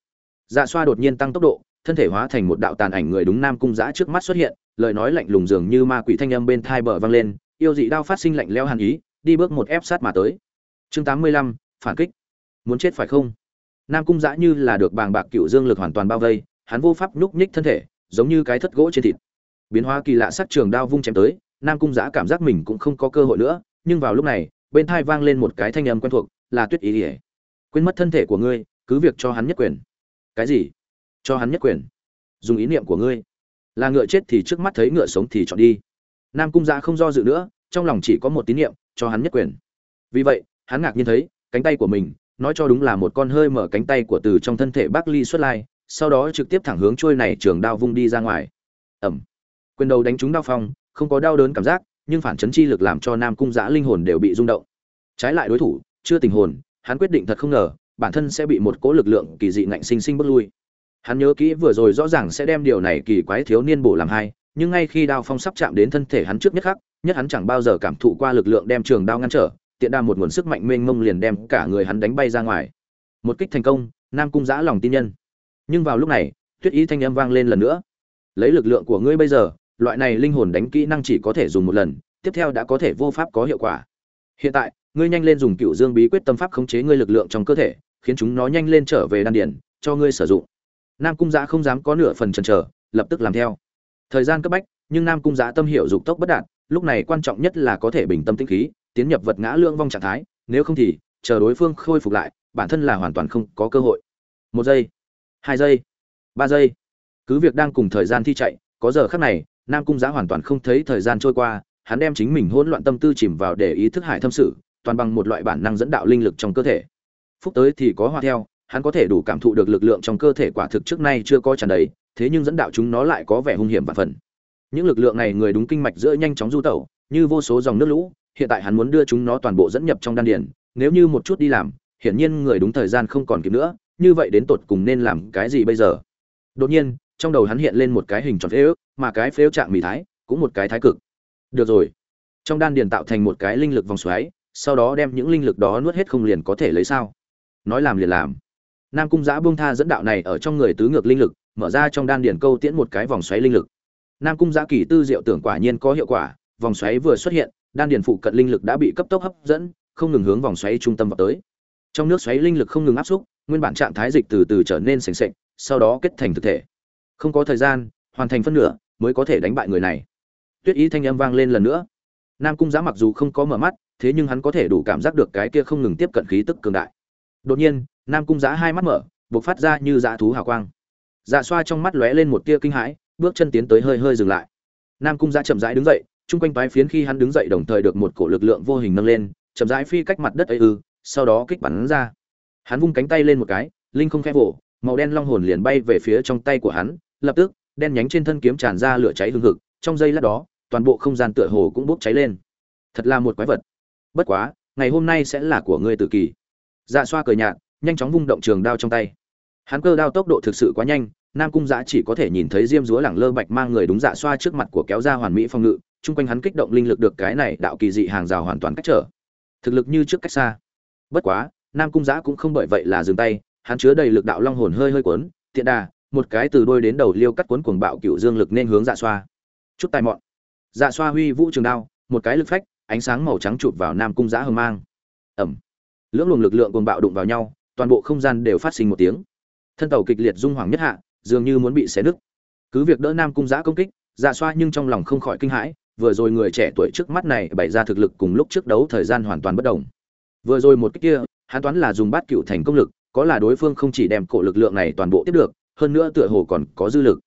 Dạ xoa đột nhiên tăng tốc độ, thân thể hóa thành một đạo tàn ảnh người đúng nam cung giã trước mắt xuất hiện, lời nói lạnh lùng dường như ma quỷ thanh âm bên thai bờ vang lên yêu dị đao phát sinh lạnh leo hàn ý, đi bước một ép sát mà tới. Chương tám mươi lăm, phản kích. Muốn chết phải không? Nam cung giã như là được bàng bạc cựu dương lực hoàn toàn bao vây, hắn vô pháp nhúc nhích thân thể, giống như cái thất gỗ trên thịt. Biến hóa kỳ lạ sắc trường đao vung chém tới, nam cung giã cảm giác mình cũng không có cơ hội nữa, nhưng vào lúc này, bên thai vang lên một cái thanh âm quen thuộc, là tuyết ý ỉa quên mất thân thể của ngươi, cứ việc cho hắn nhất quyền. Cái gì? Cho hắn nhất quyền? Dùng ý niệm của ngươi. Là ngựa chết thì trước mắt thấy ngựa sống thì chọn đi nam cung giã không do dự nữa, trong lòng chỉ có một tín niệm, cho hắn nhất quyền. Vì vậy, hắn ngạc nhiên thấy, cánh tay của mình, nói cho đúng là một con hơi mở cánh tay của từ trong thân thể bác ly xuất lai, sau đó trực tiếp thẳng hướng trôi này trường đao vung đi ra ngoài. Ẩm. Quyền đầu đánh trúng đao phong, không có đau đớn cảm giác, nhưng phản chấn chi lực làm cho nam cung giã linh hồn đều bị rung động. Trái lại đối thủ, chưa tình hồn, hắn quyết định thật không ngờ, bản thân sẽ bị một cỗ lực lượng kỳ dị ngạnh sinh sinh bước lui. Hắn nhớ kỹ vừa rồi rõ ràng sẽ đem điều này kỳ quái thiếu niên bổ làm hai nhưng ngay khi đao phong sắp chạm đến thân thể hắn trước nhất khắc, nhất hắn chẳng bao giờ cảm thụ qua lực lượng đem trường đao ngăn trở, tiện đa một nguồn sức mạnh mênh mông liền đem cả người hắn đánh bay ra ngoài. Một kích thành công, nam cung giã lòng tin nhân. Nhưng vào lúc này, tuyết ý thanh âm vang lên lần nữa. Lấy lực lượng của ngươi bây giờ, loại này linh hồn đánh kỹ năng chỉ có thể dùng một lần, tiếp theo đã có thể vô pháp có hiệu quả. Hiện tại, ngươi nhanh lên dùng cựu dương bí quyết tâm pháp khống chế ngươi lực lượng trong cơ thể, khiến chúng nó nhanh lên trở về đan điển cho ngươi sử dụng. Nam cung giã không dám có nửa phần chần chờ, lập tức làm theo thời gian cấp bách, nhưng nam cung giã tâm hiểu dục tốc bất đạt, lúc này quan trọng nhất là có thể bình tâm tĩnh khí, tiến nhập vật ngã lương vong trạng thái, nếu không thì, chờ đối phương khôi phục lại, bản thân là hoàn toàn không có cơ hội. Một giây, hai giây, ba giây. Cứ việc đang cùng thời gian thi chạy, có giờ khắc này, nam cung giã hoàn toàn không thấy thời gian trôi qua, hắn đem chính mình hỗn loạn tâm tư chìm vào để ý thức hải thâm sự, toàn bằng một loại bản năng dẫn đạo linh lực trong cơ thể. Phúc tới thì có hoa theo, hắn có thể đủ cảm thụ được lực lượng trong cơ thể quả thực trước nay chưa có tràn đầy thế nhưng dẫn đạo chúng nó lại có vẻ hung hiểm và phần. Những lực lượng này người đúng kinh mạch giữa nhanh chóng du tẩu, như vô số dòng nước lũ, hiện tại hắn muốn đưa chúng nó toàn bộ dẫn nhập trong đan điền, nếu như một chút đi làm, hiển nhiên người đúng thời gian không còn kịp nữa, như vậy đến tột cùng nên làm cái gì bây giờ? Đột nhiên, trong đầu hắn hiện lên một cái hình tròn phế ước, mà cái phế ước trạng mì thái cũng một cái thái cực. Được rồi. Trong đan điền tạo thành một cái linh lực vòng xoáy, sau đó đem những linh lực đó nuốt hết không liền có thể lấy sao? Nói làm liền làm. Nam cung giã buông tha dẫn đạo này ở trong người tứ ngược linh lực mở ra trong đan điền câu tiễn một cái vòng xoáy linh lực. Nam cung giã kỳ tư diệu tưởng quả nhiên có hiệu quả, vòng xoáy vừa xuất hiện, đan điền phụ cận linh lực đã bị cấp tốc hấp dẫn, không ngừng hướng vòng xoáy trung tâm vào tới. Trong nước xoáy linh lực không ngừng áp xúc, nguyên bản trạng thái dịch từ từ trở nên sềnh sệch sau đó kết thành thực thể. Không có thời gian, hoàn thành phân nửa, mới có thể đánh bại người này. Tuyết ý thanh âm vang lên lần nữa. Nam cung giã mặc dù không có mở mắt, thế nhưng hắn có thể đủ cảm giác được cái kia không ngừng tiếp cận khí tức cường đại. Đột nhiên, nam cung giã hai mắt mở, bộc phát ra như dã thú hào quang dạ xoa trong mắt lóe lên một tia kinh hãi, bước chân tiến tới hơi hơi dừng lại. Nam cung Dạ chậm rãi đứng dậy, chung quanh toái phiến khi hắn đứng dậy đồng thời được một cổ lực lượng vô hình nâng lên, chậm rãi phi cách mặt đất ấy ư, sau đó kích bắn ra. Hắn vung cánh tay lên một cái, linh không khẽ vỗ, màu đen long hồn liền bay về phía trong tay của hắn, lập tức, đen nhánh trên thân kiếm tràn ra lửa cháy hừng hực, trong giây lát đó, toàn bộ không gian tựa hồ cũng bốc cháy lên. Thật là một quái vật. Bất quá, ngày hôm nay sẽ là của ngươi tự kỳ. Dạ xoa cười nhạt, nhanh chóng vung động trường đao trong tay. Hắn cơ đao tốc độ thực sự quá nhanh nam cung giã chỉ có thể nhìn thấy diêm dúa lẳng lơ bạch mang người đúng dạ xoa trước mặt của kéo ra hoàn mỹ phong ngự, chung quanh hắn kích động linh lực được cái này đạo kỳ dị hàng rào hoàn toàn cách trở. Thực lực như trước cách xa. Bất quá, nam cung giã cũng không bởi vậy là dừng tay, hắn chứa đầy lực đạo long hồn hơi hơi cuốn, tiện đà, một cái từ đôi đến đầu liêu cắt cuốn cuồng bạo cựu dương lực nên hướng dạ xoa. Chút tài mọn. Dạ xoa huy vũ trường đao, một cái lực phách, ánh sáng màu trắng chụp vào nam cung giã hờ mang. Ẩm. Lưỡng luồng lực lượng cuồng bạo đụng vào nhau, toàn bộ không gian đều phát sinh một tiếng. Thân tàu kịch liệt dung hoàng nhất hạ dường như muốn bị xé nứt. Cứ việc đỡ nam cung giã công kích dạ xoa nhưng trong lòng không khỏi kinh hãi, vừa rồi người trẻ tuổi trước mắt này bày ra thực lực cùng lúc trước đấu thời gian hoàn toàn bất đồng. Vừa rồi một kích kia, hắn toán là dùng bát cựu thành công lực, có là đối phương không chỉ đem cổ lực lượng này toàn bộ tiếp được, hơn nữa tựa hồ còn có dư lực.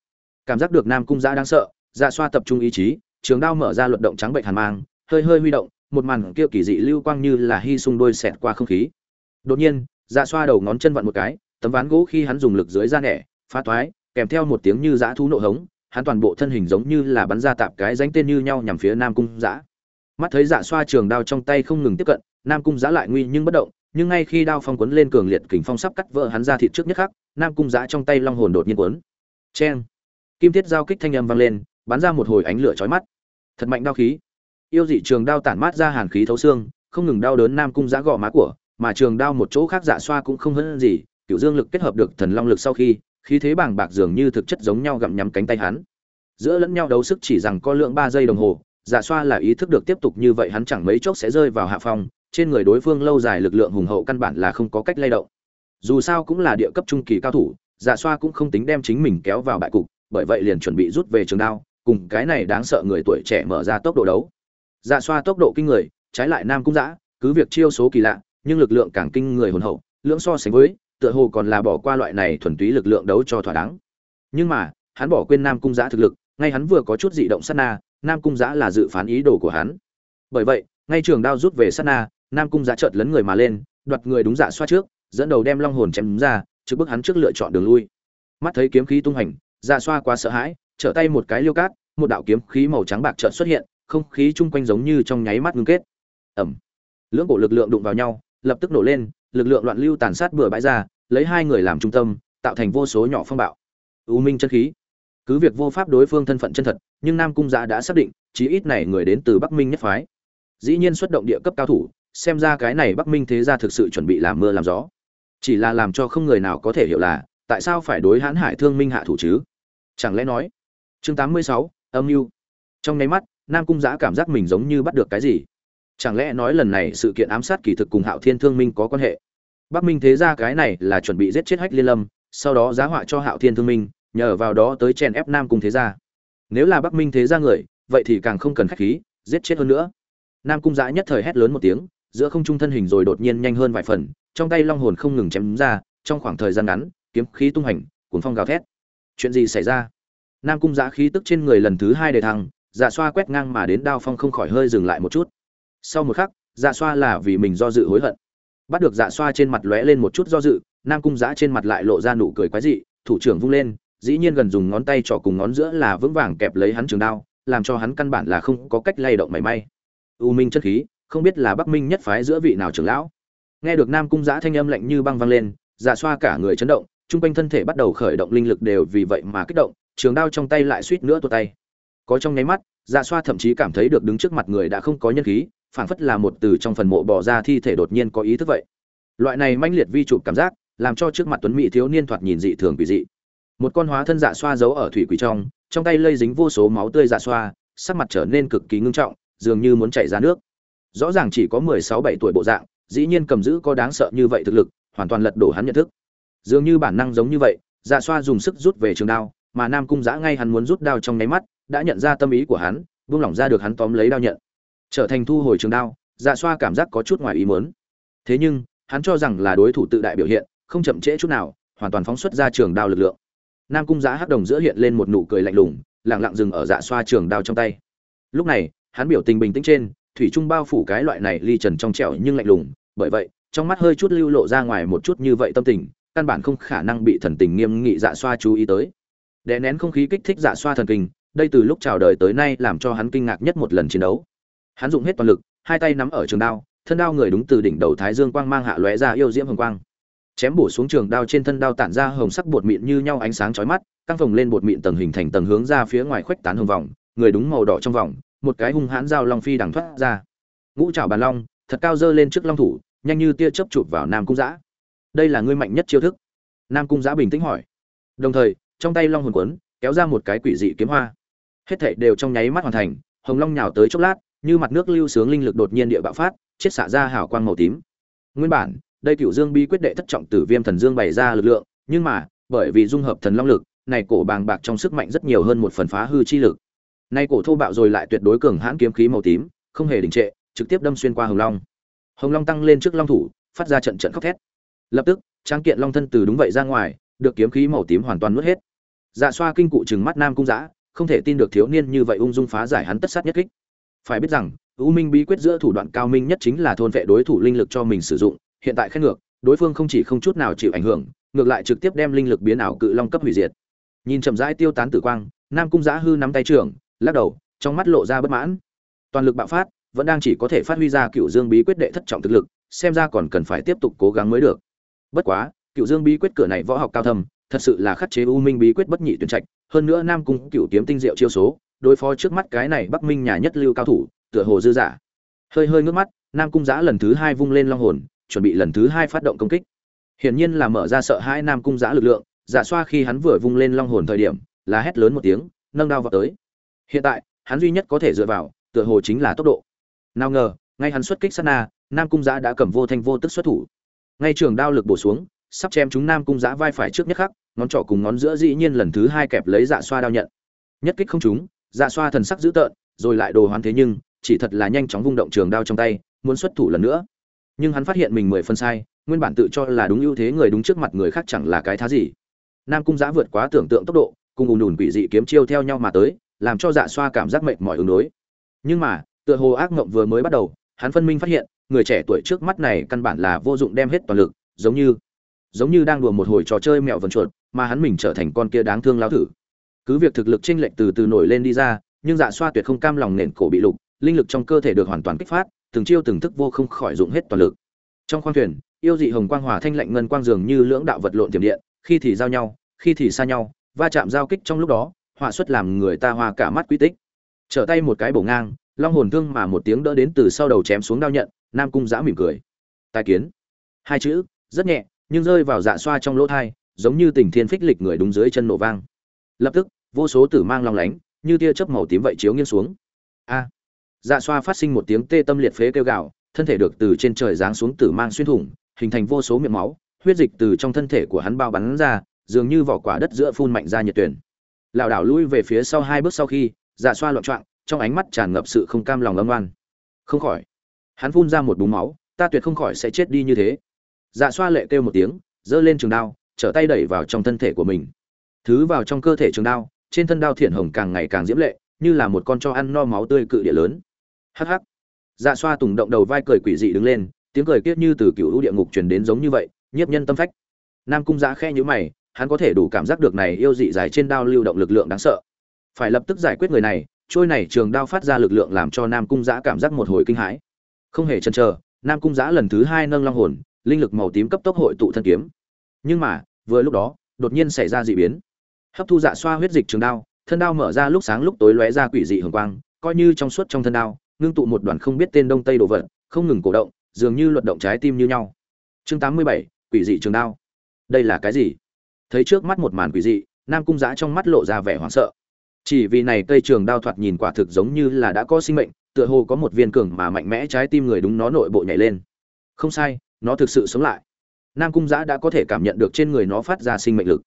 Cảm giác được nam cung giã đang sợ dạ xoa tập trung ý chí, trường đao mở ra luận động trắng bệnh hàn mang, hơi hơi huy động, một màn kia kỳ dị lưu quang như là hy sung đôi xẹt qua không khí. Đột nhiên dạ xoa đầu ngón chân vặn một cái, tấm ván gỗ khi hắn dùng lực dưới da nẻ phá toái, kèm theo một tiếng như dã thú nộ hống, hắn toàn bộ thân hình giống như là bắn ra tạp cái danh tên như nhau nhằm phía nam cung dã mắt thấy dạ xoa trường đao trong tay không ngừng tiếp cận, nam cung dã lại nguy nhưng bất động, nhưng ngay khi đao phong quấn lên cường liệt kình phong sắp cắt vỡ hắn ra thịt trước nhất khắc, nam cung dã trong tay long hồn đột nhiên quấn cheng! Kim thiết giao kích thanh âm vang lên, bắn ra một hồi ánh lửa chói mắt. Thật mạnh đao khí. Yêu dị trường đao tản mát ra hàn khí thấu xương, không ngừng đau đớn nam cung giã gò má của, mà trường đao một chỗ khác dạ xoa cũng không hơn gì cựu dương lực kết hợp được thần long lực sau khi khí thế bàng bạc dường như thực chất giống nhau gặm nhắm cánh tay hắn. Giữa lẫn nhau đấu sức chỉ rằng có lượng ba giây đồng hồ dạ xoa là ý thức được tiếp tục như vậy hắn chẳng mấy chốc sẽ rơi vào hạ phong, trên người đối phương lâu dài lực lượng hùng hậu căn bản là không có cách lay động. Dù sao cũng là địa cấp trung kỳ cao thủ dạ xoa cũng không tính đem chính mình kéo vào bại cục, bởi vậy liền chuẩn bị rút về trường đao, cùng cái này đáng sợ người tuổi trẻ mở ra tốc độ đấu. Dạ xoa tốc độ kinh người, trái lại nam cung giã cứ việc chiêu số kỳ lạ, nhưng lực lượng càng kinh người hồn hậu lưỡng so sánh với tựa hồ còn là bỏ qua loại này thuần túy lực lượng đấu cho thỏa đáng. Nhưng mà, hắn bỏ quên nam cung giã thực lực, ngay hắn vừa có chút dị động sát na, nam cung giã là dự phán ý đồ của hắn. Bởi vậy, ngay trường đao rút về sát na, nam cung giã chợt lấn người mà lên, đoạt người đúng dạ xoa trước, dẫn đầu đem long hồn chém đúng ra trước bước hắn trước lựa chọn đường lui. Mắt thấy kiếm khí tung hành dạ xoa quá sợ hãi, trở tay một cái liêu cát, một đạo kiếm khí màu trắng bạc chợt xuất hiện, không khí chung quanh giống như trong nháy mắt ngưng kết. Ẩm lưỡng cổ lực lượng đụng vào nhau, lập tức nổ lên lực lượng loạn lưu tàn sát bừa bãi ra lấy hai người làm trung tâm tạo thành vô số nhỏ phong bạo. U minh chân khí. Cứ việc vô pháp đối phương thân phận chân thật nhưng nam cung giã đã xác định chí ít này người đến từ bắc minh nhất phái. Dĩ nhiên xuất động địa cấp cao thủ xem ra cái này bắc minh thế gia thực sự chuẩn bị làm mưa làm gió. Chỉ là làm cho không người nào có thể hiểu là tại sao phải đối hãn hải thương minh hạ thủ chứ? Chẳng lẽ nói? Chương 86, âm mưu. Trong nháy mắt nam cung giã cảm giác mình giống như bắt được cái gì? Chẳng lẽ nói lần này sự kiện ám sát kỳ thực cùng hạo thiên thương minh có quan hệ? Bắc minh thế ra cái này là chuẩn bị giết chết hách liên lâm, sau đó giá họa cho hạo thiên thương minh, nhờ vào đó tới chèn ép nam cung thế gia. Nếu là bắc minh thế gia người, vậy thì càng không cần khách khí, giết chết hơn nữa. Nam cung giã nhất thời hét lớn một tiếng, giữa không trung thân hình rồi đột nhiên nhanh hơn vài phần, trong tay long hồn không ngừng chém ra, trong khoảng thời gian ngắn, kiếm khí tung hành cuốn phong gào thét. Chuyện gì xảy ra? Nam cung giã khí tức trên người lần thứ hai đề thăng dạ xoa quét ngang mà đến đao phong không khỏi hơi dừng lại một chút sau một khắc dạ xoa là vì mình do dự hối hận. Bắt được dạ xoa trên mặt lóe lên một chút do dự, nam cung giã trên mặt lại lộ ra nụ cười quái dị, thủ trưởng vung lên, dĩ nhiên gần dùng ngón tay trỏ cùng ngón giữa là vững vàng kẹp lấy hắn trường đao, làm cho hắn căn bản là không có cách lay động mảy may. U minh chất khí, không biết là bắc minh nhất phái giữa vị nào trưởng lão. Nghe được nam cung giã thanh âm lạnh như băng vang lên dạ xoa cả người chấn động trung quanh thân thể bắt đầu khởi động linh lực đều vì vậy mà kích động, trường đao trong tay lại suýt nữa tuột tay. Có trong nháy mắt dạ xoa thậm chí cảm thấy được đứng trước mặt người đã không có nhân khí phảng phất là một từ trong phần mộ bỏ ra thi thể đột nhiên có ý thức vậy. Loại này manh liệt vi chụp cảm giác, làm cho trước mặt tuấn mỹ thiếu niên thoạt nhìn dị thường quỷ dị. Một con hóa thân dạ xoa giấu ở thủy quỷ trong trong tay lây dính vô số máu tươi dạ xoa, sắc mặt trở nên cực kỳ ngưng trọng, dường như muốn chảy ra nước. Rõ ràng chỉ có mười sáu bảy tuổi bộ dạng, dĩ nhiên cầm giữ có đáng sợ như vậy thực lực, hoàn toàn lật đổ hắn nhận thức. Dường như bản năng giống như vậy dạ xoa dùng sức rút về trường đao, mà nam cung giã ngay hắn muốn rút đao trong nháy mắt, đã nhận ra tâm ý của hắn, buông lỏng ra được hắn tóm lấy đao nhận trở thành thu hồi trường đao dạ xoa cảm giác có chút ngoài ý muốn. Thế nhưng, hắn cho rằng là đối thủ tự đại biểu hiện, không chậm trễ chút nào, hoàn toàn phóng xuất ra trường đao lực lượng. Nam cung giã hắc đồng giữa hiện lên một nụ cười lạnh lùng lẳng lặng dừng ở dạ xoa trường đao trong tay. Lúc này, hắn biểu tình bình tĩnh trên, thủy trung bao phủ cái loại này ly trần trong trẻo nhưng lạnh lùng, bởi vậy, trong mắt hơi chút lưu lộ ra ngoài một chút như vậy tâm tình, căn bản không khả năng bị thần tình nghiêm nghị dạ xoa chú ý tới. Đè nén không khí kích thích dạ xoa thần kinh, đây từ lúc chào đời tới nay làm cho hắn kinh ngạc nhất một lần chiến đấu hắn dùng hết toàn lực, hai tay nắm ở trường đao, thân đao người đúng từ đỉnh đầu thái dương quang mang hạ lóe ra yêu diễm hồng quang. Chém bổ xuống trường đao trên thân đao tản ra hồng sắc bột mịn như nhau ánh sáng chói mắt, căng phồng lên bột mịn tầng hình thành tầng hướng ra phía ngoài khuếch tán hồng vòng, người đúng màu đỏ trong vòng, một cái hung hãn dao long phi đằng thoát ra. Ngũ trảo bàn long, thật cao dơ lên trước long thủ, nhanh như tia chớp chụp vào nam cung giã. Đây là ngươi mạnh nhất chiêu thức? Nam cung giã bình tĩnh hỏi. Đồng thời, trong tay long hồn quấn, kéo ra một cái quỷ dị kiếm hoa. Hết thảy đều trong nháy mắt hoàn thành, hồng long nhào tới chốc lát như mặt nước lưu sướng linh lực đột nhiên địa bạo phát, chết xạ ra hào quang màu tím. Nguyên bản, đây cựu dương bi quyết đệ thất trọng tử viêm thần dương bày ra lực lượng, nhưng mà, bởi vì dung hợp thần long lực, này cổ bàng bạc trong sức mạnh rất nhiều hơn một phần phá hư chi lực. Nay cổ thô bạo rồi lại tuyệt đối cường hãn kiếm khí màu tím, không hề đình trệ, trực tiếp đâm xuyên qua hồng long. Hồng long tăng lên trước long thủ, phát ra trận trận khóc thét. Lập tức trang kiện long thân từ đúng vậy ra ngoài, được kiếm khí màu tím hoàn toàn nuốt hết. Dạ xoa kinh cụ chừng mắt nam cung giã không thể tin được thiếu niên như vậy ung dung phá giải hắn tất sát nhất kích phải biết rằng, u minh bí quyết giữa thủ đoạn cao minh nhất chính là thôn vệ đối thủ linh lực cho mình sử dụng, hiện tại khen ngược, đối phương không chỉ không chút nào chịu ảnh hưởng, ngược lại trực tiếp đem linh lực biến ảo cự long cấp hủy diệt. Nhìn chậm rãi tiêu tán tử quang, nam cung giã hư nắm tay trưởng, lắc đầu, trong mắt lộ ra bất mãn. Toàn lực bạo phát, vẫn đang chỉ có thể phát huy ra cựu dương bí quyết đệ thất trọng thực lực, xem ra còn cần phải tiếp tục cố gắng mới được. Bất quá, cựu dương bí quyết cửa này võ học cao thâm, thật sự là khắc chế u minh bí quyết bất nhị tuyển trạch, hơn nữa nam cung cựu kiếm tinh diệu chiêu số đối phó trước mắt cái này bắc minh nhà nhất lưu cao thủ, tựa hồ dư giả hơi hơi ngước mắt, nam cung giã lần thứ hai vung lên long hồn, chuẩn bị lần thứ hai phát động công kích. Hiển nhiên là mở ra sợ hai nam cung giã lực lượng, giả xoa khi hắn vừa vung lên long hồn thời điểm, là hét lớn một tiếng, nâng đao vào tới. Hiện tại, hắn duy nhất có thể dựa vào, tựa hồ chính là tốc độ. Nào ngờ, ngay hắn xuất kích sát na, nam cung giã đã cầm vô thanh vô tức xuất thủ. Ngay trường đao lực bổ xuống, sắp chém chúng nam cung giã vai phải trước nhất khắc, ngón trỏ cùng ngón giữa dĩ nhiên lần thứ hai kẹp lấy dạ xoa đao nhận. Nhất kích không trúng dạ xoa thần sắc dữ tợn, rồi lại đồ hoán thế nhưng, chỉ thật là nhanh chóng vung động trường đao trong tay, muốn xuất thủ lần nữa. Nhưng hắn phát hiện mình mười phân sai, nguyên bản tự cho là đúng ưu thế người đúng trước mặt người khác chẳng là cái thá gì. Nam cung giã vượt quá tưởng tượng tốc độ, cùng ùn ùn quỷ dị kiếm chiêu theo nhau mà tới, làm cho dạ xoa cảm giác mệt mỏi ứng đối. Nhưng mà, tựa hồ ác mộng vừa mới bắt đầu, hắn phân minh phát hiện, người trẻ tuổi trước mắt này căn bản là vô dụng đem hết toàn lực, giống như giống như đang đùa một hồi trò chơi mẹo vần chuột, mà hắn mình trở thành con kia đáng thương lao thử cứ việc thực lực chênh lệch từ từ nổi lên đi ra, nhưng dạ xoa tuyệt không cam lòng nền cổ bị lục, linh lực trong cơ thể được hoàn toàn kích phát, từng chiêu từng thức vô không khỏi dụng hết toàn lực. Trong khoang thuyền, yêu dị hồng quang hòa thanh lạnh ngân quang dường như lưỡng đạo vật lộn tiềm điện, khi thì giao nhau, khi thì xa nhau, va chạm giao kích trong lúc đó, họa xuất làm người ta hoa cả mắt quy tích. Trở tay một cái bổ ngang, long hồn thương mà một tiếng đỡ đến từ sau đầu chém xuống đao nhận, nam cung giã mỉm cười. Tài kiến. Hai chữ, rất nhẹ, nhưng rơi vào dạ xoa trong lỗ thai, giống như tình thiên phích lịch người đúng dưới chân nổ vang lập tức, vô số tử mang long lánh, như tia chớp màu tím vậy chiếu nghiêng xuống. A! Dạ xoa phát sinh một tiếng tê tâm liệt phế kêu gào, thân thể được từ trên trời giáng xuống tử mang xuyên thủng, hình thành vô số miệng máu, huyết dịch từ trong thân thể của hắn bao bắn ra, dường như vỏ quả đất giữa phun mạnh ra nhiệt tuyển. Lảo đảo lui về phía sau hai bước sau khi dạ xoa loạn trọng trong ánh mắt tràn ngập sự không cam lòng âm oan. Không khỏi, hắn phun ra một búng máu, ta tuyệt không khỏi sẽ chết đi như thế. Dạ xoa lệ kêu một tiếng, giơ lên trường đao, trở tay đẩy vào trong thân thể của mình thứ vào trong cơ thể trường đao, trên thân đao thiện hồng càng ngày càng diễm lệ, như là một con cho ăn no máu tươi cự địa lớn. Hắc hắc. Dạ xoa tùng động đầu vai cười quỷ dị đứng lên, tiếng cười kiết như từ cựu địa ngục truyền đến giống như vậy, nhiếp nhân tâm phách. Nam cung dạ giã khe nhữ mày, hắn có thể đủ cảm giác được này yêu dị dài trên đao lưu động lực lượng đáng sợ. Phải lập tức giải quyết người này, trôi này trường đao phát ra lực lượng làm cho nam cung giã cảm giác một hồi kinh hãi. Không hề chần chờ, nam cung giã lần thứ hai nâng long hồn, linh lực màu tím cấp tốc hội tụ thân kiếm. Nhưng mà, vừa lúc đó, đột nhiên xảy ra dị biến hấp thu dạ xoa huyết dịch trường đao, thân đao mở ra lúc sáng lúc tối lóe ra quỷ dị hường quang, coi như trong suốt trong thân đao, ngưng tụ một đoàn không biết tên đông tây đồ vật, không ngừng cổ động, dường như luận động trái tim như nhau. Chương tám mươi bảy, quỷ dị trường đao. Đây là cái gì? Thấy trước mắt một màn quỷ dị, nam cung giã trong mắt lộ ra vẻ hoảng sợ. Chỉ vì này cây trường đao thoạt nhìn quả thực giống như là đã có sinh mệnh, tựa hồ có một viên cường mà mạnh mẽ trái tim người đúng nó nội bộ nhảy lên. Không sai, nó thực sự sống lại. Nam cung giã đã có thể cảm nhận được trên người nó phát ra sinh mệnh lực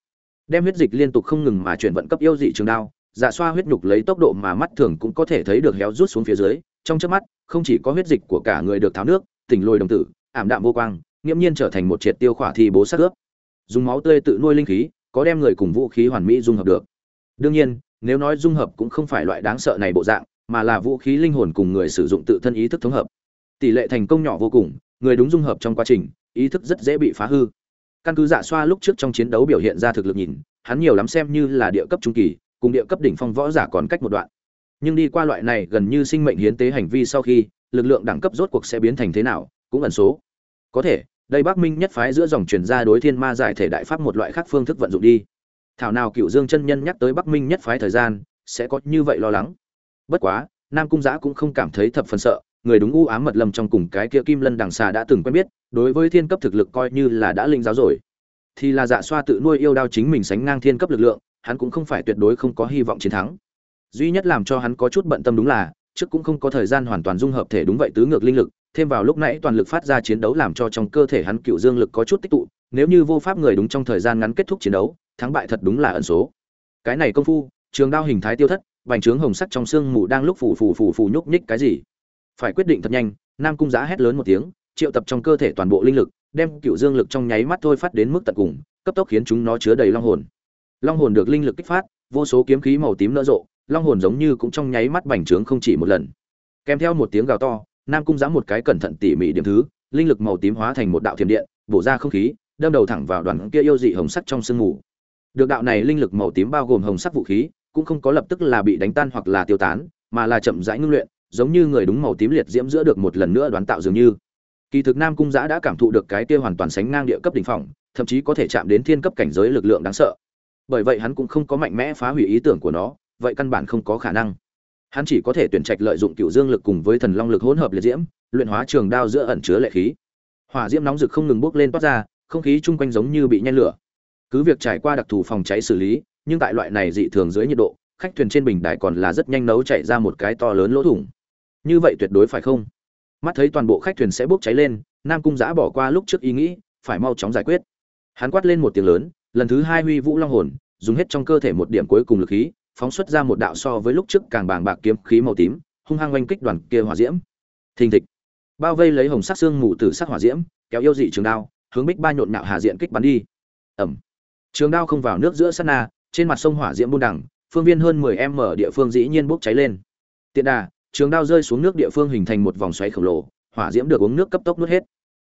đem huyết dịch liên tục không ngừng mà chuyển vận cấp yêu dị trường đao dạ xoa huyết nhục lấy tốc độ mà mắt thường cũng có thể thấy được héo rút xuống phía dưới, trong trước mắt, không chỉ có huyết dịch của cả người được tháo nước, tỉnh lôi đồng tử, ảm đạm vô quang, nghiễm nhiên trở thành một triệt tiêu khỏa thi bố sát ướp. Dùng máu tươi tự nuôi linh khí, có đem người cùng vũ khí hoàn mỹ dung hợp được. Đương nhiên, nếu nói dung hợp cũng không phải loại đáng sợ này bộ dạng, mà là vũ khí linh hồn cùng người sử dụng tự thân ý thức thống hợp. Tỷ lệ thành công nhỏ vô cùng, người đúng dung hợp trong quá trình, ý thức rất dễ bị phá hư căn cứ dạ xoa lúc trước trong chiến đấu biểu hiện ra thực lực nhìn, hắn nhiều lắm xem như là địa cấp trung kỳ, cùng địa cấp đỉnh phong võ giả còn cách một đoạn. Nhưng đi qua loại này gần như sinh mệnh hiến tế hành vi sau khi, lực lượng đẳng cấp rốt cuộc sẽ biến thành thế nào, cũng ẩn số. Có thể, đây bắc minh nhất phái giữa dòng truyền ra đối thiên ma giải thể đại pháp một loại khác phương thức vận dụng đi. Thảo nào cựu dương chân nhân nhắc tới bắc minh nhất phái thời gian, sẽ có như vậy lo lắng. Bất quá, nam cung giã cũng không cảm thấy thập phần sợ người đúng u ám mật lâm trong cùng cái kia kim lân đằng xà đã từng quen biết, đối với thiên cấp thực lực coi như là đã linh giáo rồi. Thì là dạ xoa tự nuôi yêu đao chính mình sánh ngang thiên cấp lực lượng, hắn cũng không phải tuyệt đối không có hy vọng chiến thắng. Duy nhất làm cho hắn có chút bận tâm đúng là, trước cũng không có thời gian hoàn toàn dung hợp thể đúng vậy tứ ngược linh lực, thêm vào lúc nãy toàn lực phát ra chiến đấu làm cho trong cơ thể hắn cựu dương lực có chút tích tụ, nếu như vô pháp người đúng trong thời gian ngắn kết thúc chiến đấu, thắng bại thật đúng là ẩn số. Cái này công phu, trường đao hình thái tiêu thất vành trướng hồng sắc trong xương mù đang lúc phủ phủ phủ phủ nhúc nhích cái gì? Phải quyết định thật nhanh, nam cung giá hét lớn một tiếng, triệu tập trong cơ thể toàn bộ linh lực, đem cựu dương lực trong nháy mắt thôi phát đến mức tận cùng, cấp tốc khiến chúng nó chứa đầy long hồn. Long hồn được linh lực kích phát, vô số kiếm khí màu tím nở rộ, long hồn giống như cũng trong nháy mắt bành trướng không chỉ một lần. Kèm theo một tiếng gào to, nam cung giá một cái cẩn thận tỉ mỉ điểm thứ, linh lực màu tím hóa thành một đạo thiểm điện, bổ ra không khí, đâm đầu thẳng vào đoàn kia yêu dị hồng sắc trong sương mù. Được đạo này linh lực màu tím bao gồm hồng sắc vũ khí, cũng không có lập tức là bị đánh tan hoặc là tiêu tán, mà là chậm rãi ngưng luyện giống như người đúng màu tím liệt diễm giữa được một lần nữa đoán tạo dường như. Kỳ thực nam cung giã đã cảm thụ được cái kia hoàn toàn sánh ngang địa cấp đỉnh phòng thậm chí có thể chạm đến thiên cấp cảnh giới lực lượng đáng sợ. Bởi vậy hắn cũng không có mạnh mẽ phá hủy ý tưởng của nó, vậy căn bản không có khả năng. Hắn chỉ có thể tuyển trạch lợi dụng cựu dương lực cùng với thần long lực hỗn hợp liệt diễm, luyện hóa trường đao giữa ẩn chứa lệ khí. Hỏa diễm nóng rực không ngừng bốc lên toát ra, không khí chung quanh giống như bị nhen lửa. Cứ việc trải qua đặc thù phòng cháy xử lý, nhưng tại loại này dị thường dưới nhiệt độ, khách thuyền trên bình đài còn là rất nhanh nấu chạy ra một cái to lớn lỗ thủng như vậy tuyệt đối phải không? Mắt thấy toàn bộ khách thuyền sẽ bốc cháy lên, nam cung giã bỏ qua lúc trước ý nghĩ, phải mau chóng giải quyết. Hắn quát lên một tiếng lớn, lần thứ hai huy vũ long hồn, dùng hết trong cơ thể một điểm cuối cùng lực khí, phóng xuất ra một đạo so với lúc trước càng bàng bạc kiếm khí màu tím, hung hăng oanh kích đoàn kia hỏa diễm. Thình thịch. Bao vây lấy hồng sắc xương mù từ sắc hỏa diễm, kéo yêu dị trường đao, hướng bích ba nhộn nạo hà diện kích bắn đi. Ẩm trường đao không vào nước giữa sát na, trên mặt sông hỏa diễm buôn đẳng phương viên hơn 10 m địa phương dĩ nhiên bốc cháy lên. Tiện đà trường đao rơi xuống nước địa phương hình thành một vòng xoáy khổng lồ, hỏa diễm được uống nước cấp tốc nuốt hết.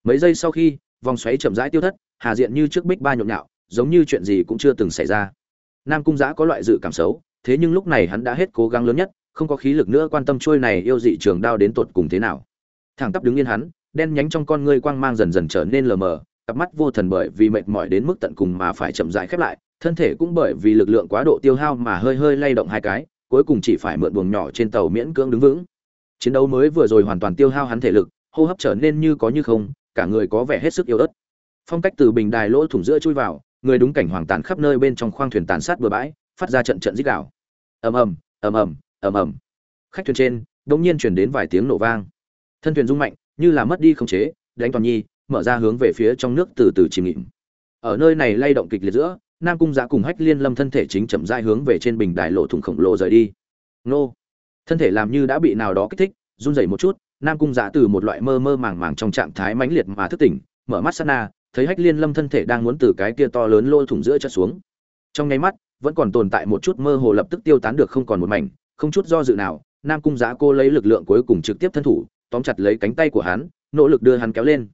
Mấy giây sau khi, vòng xoáy chậm rãi tiêu thất, hà diện như trước bích ba nhộn nhạo, giống như chuyện gì cũng chưa từng xảy ra. Nam cung giã có loại dự cảm xấu, thế nhưng lúc này hắn đã hết cố gắng lớn nhất, không có khí lực nữa quan tâm trôi này yêu dị trường đao đến tột cùng thế nào. Thẳng tắp đứng yên hắn, đen nhánh trong con ngươi quang mang dần dần trở nên lờ mờ, cặp mắt vô thần bởi vì mệt mỏi đến mức tận cùng mà phải chậm rãi khép lại, thân thể cũng bởi vì lực lượng quá độ tiêu hao mà hơi hơi lay động hai cái cuối cùng chỉ phải mượn buồng nhỏ trên tàu miễn cưỡng đứng vững. Chiến đấu mới vừa rồi hoàn toàn tiêu hao hắn thể lực, hô hấp trở nên như có như không, cả người có vẻ hết sức yếu ớt. Phong cách từ bình đài lỗ thủng giữa chui vào, người đúng cảnh hoàng tàn khắp nơi bên trong khoang thuyền tàn sát bừa bãi, phát ra trận trận dích đảo ầm ầm ầm ầm ầm ầm. Khách thuyền trên, đột nhiên truyền đến vài tiếng nổ vang. Thân thuyền rung mạnh, như là mất đi khống chế, đánh toàn nhi, mở ra hướng về phía trong nước từ từ chìm nghỉm. Ở nơi này lay động kịch liệt giữa nam cung giã cùng hách liên lâm thân thể chính chậm rãi hướng về trên bình đài lộ thủng khổng lồ rời đi. Nô. Thân thể làm như đã bị nào đó kích thích, run rẩy một chút, nam cung giã từ một loại mơ mơ màng màng trong trạng thái mãnh liệt mà thức tỉnh, mở mắt sát na, thấy hách liên lâm thân thể đang muốn từ cái kia to lớn lôi thủng giữa chất xuống. Trong nháy mắt, vẫn còn tồn tại một chút mơ hồ lập tức tiêu tán được không còn một mảnh, không chút do dự nào, nam cung giã cô lấy lực lượng cuối cùng trực tiếp thân thủ, tóm chặt lấy cánh tay của hắn, nỗ lực đưa hắn kéo lên.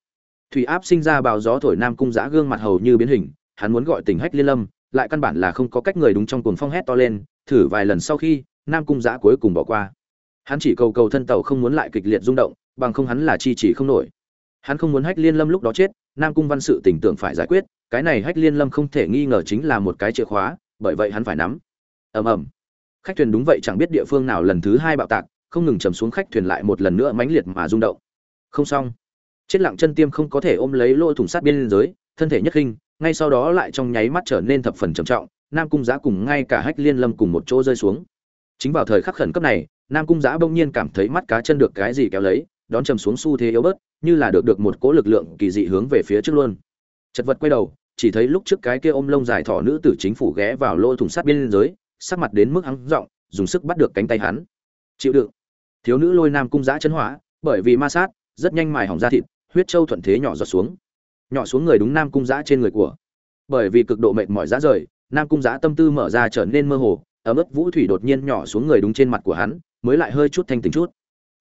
Thủy áp sinh ra bào gió thổi nam cung giã gương mặt hầu như biến hình hắn muốn gọi tỉnh hách liên lâm, lại căn bản là không có cách người đúng trong cuồng phong hét to lên, thử vài lần sau khi, nam cung giã cuối cùng bỏ qua. Hắn chỉ cầu cầu thân tàu không muốn lại kịch liệt rung động, bằng không hắn là chi chỉ không nổi. Hắn không muốn hách liên lâm lúc đó chết, nam cung văn sự tình tưởng phải giải quyết, cái này hách liên lâm không thể nghi ngờ chính là một cái chìa khóa, bởi vậy hắn phải nắm. Ầm ầm. Khách thuyền đúng vậy chẳng biết địa phương nào lần thứ hai bạo tạc, không ngừng chầm xuống khách thuyền lại một lần nữa mãnh liệt mà rung động. Không xong. Chết lặng chân tiêm không có thể ôm lấy lỗ thủng sát biên giới, thân thể nhất khinh ngay sau đó lại trong nháy mắt trở nên thập phần trầm trọng, nam cung giã cùng ngay cả hách liên lâm cùng một chỗ rơi xuống. Chính vào thời khắc khẩn cấp này, nam cung giã bỗng nhiên cảm thấy mắt cá chân được cái gì kéo lấy, đón chầm xuống xu thế yếu bớt, như là được được một cỗ lực lượng kỳ dị hướng về phía trước luôn. Chật vật quay đầu, chỉ thấy lúc trước cái kia ôm lông dài thỏ nữ tử chính phủ ghé vào lỗ thủng sắt biên giới, sắc mặt đến mức hắn giọng, dùng sức bắt được cánh tay hắn. Chịu đựng. Thiếu nữ lôi nam cung giã chấn hóa bởi vì ma sát, rất nhanh mài hỏng da thịt, huyết trâu thuận thế nhỏ giọt xuống nhỏ xuống người đúng nam cung giã trên người của. Bởi vì cực độ mệt mỏi giã rời nam cung giã tâm tư mở ra trở nên mơ hồ ấm ức vũ thủy đột nhiên nhỏ xuống người đúng trên mặt của hắn mới lại hơi chút thanh tình chút.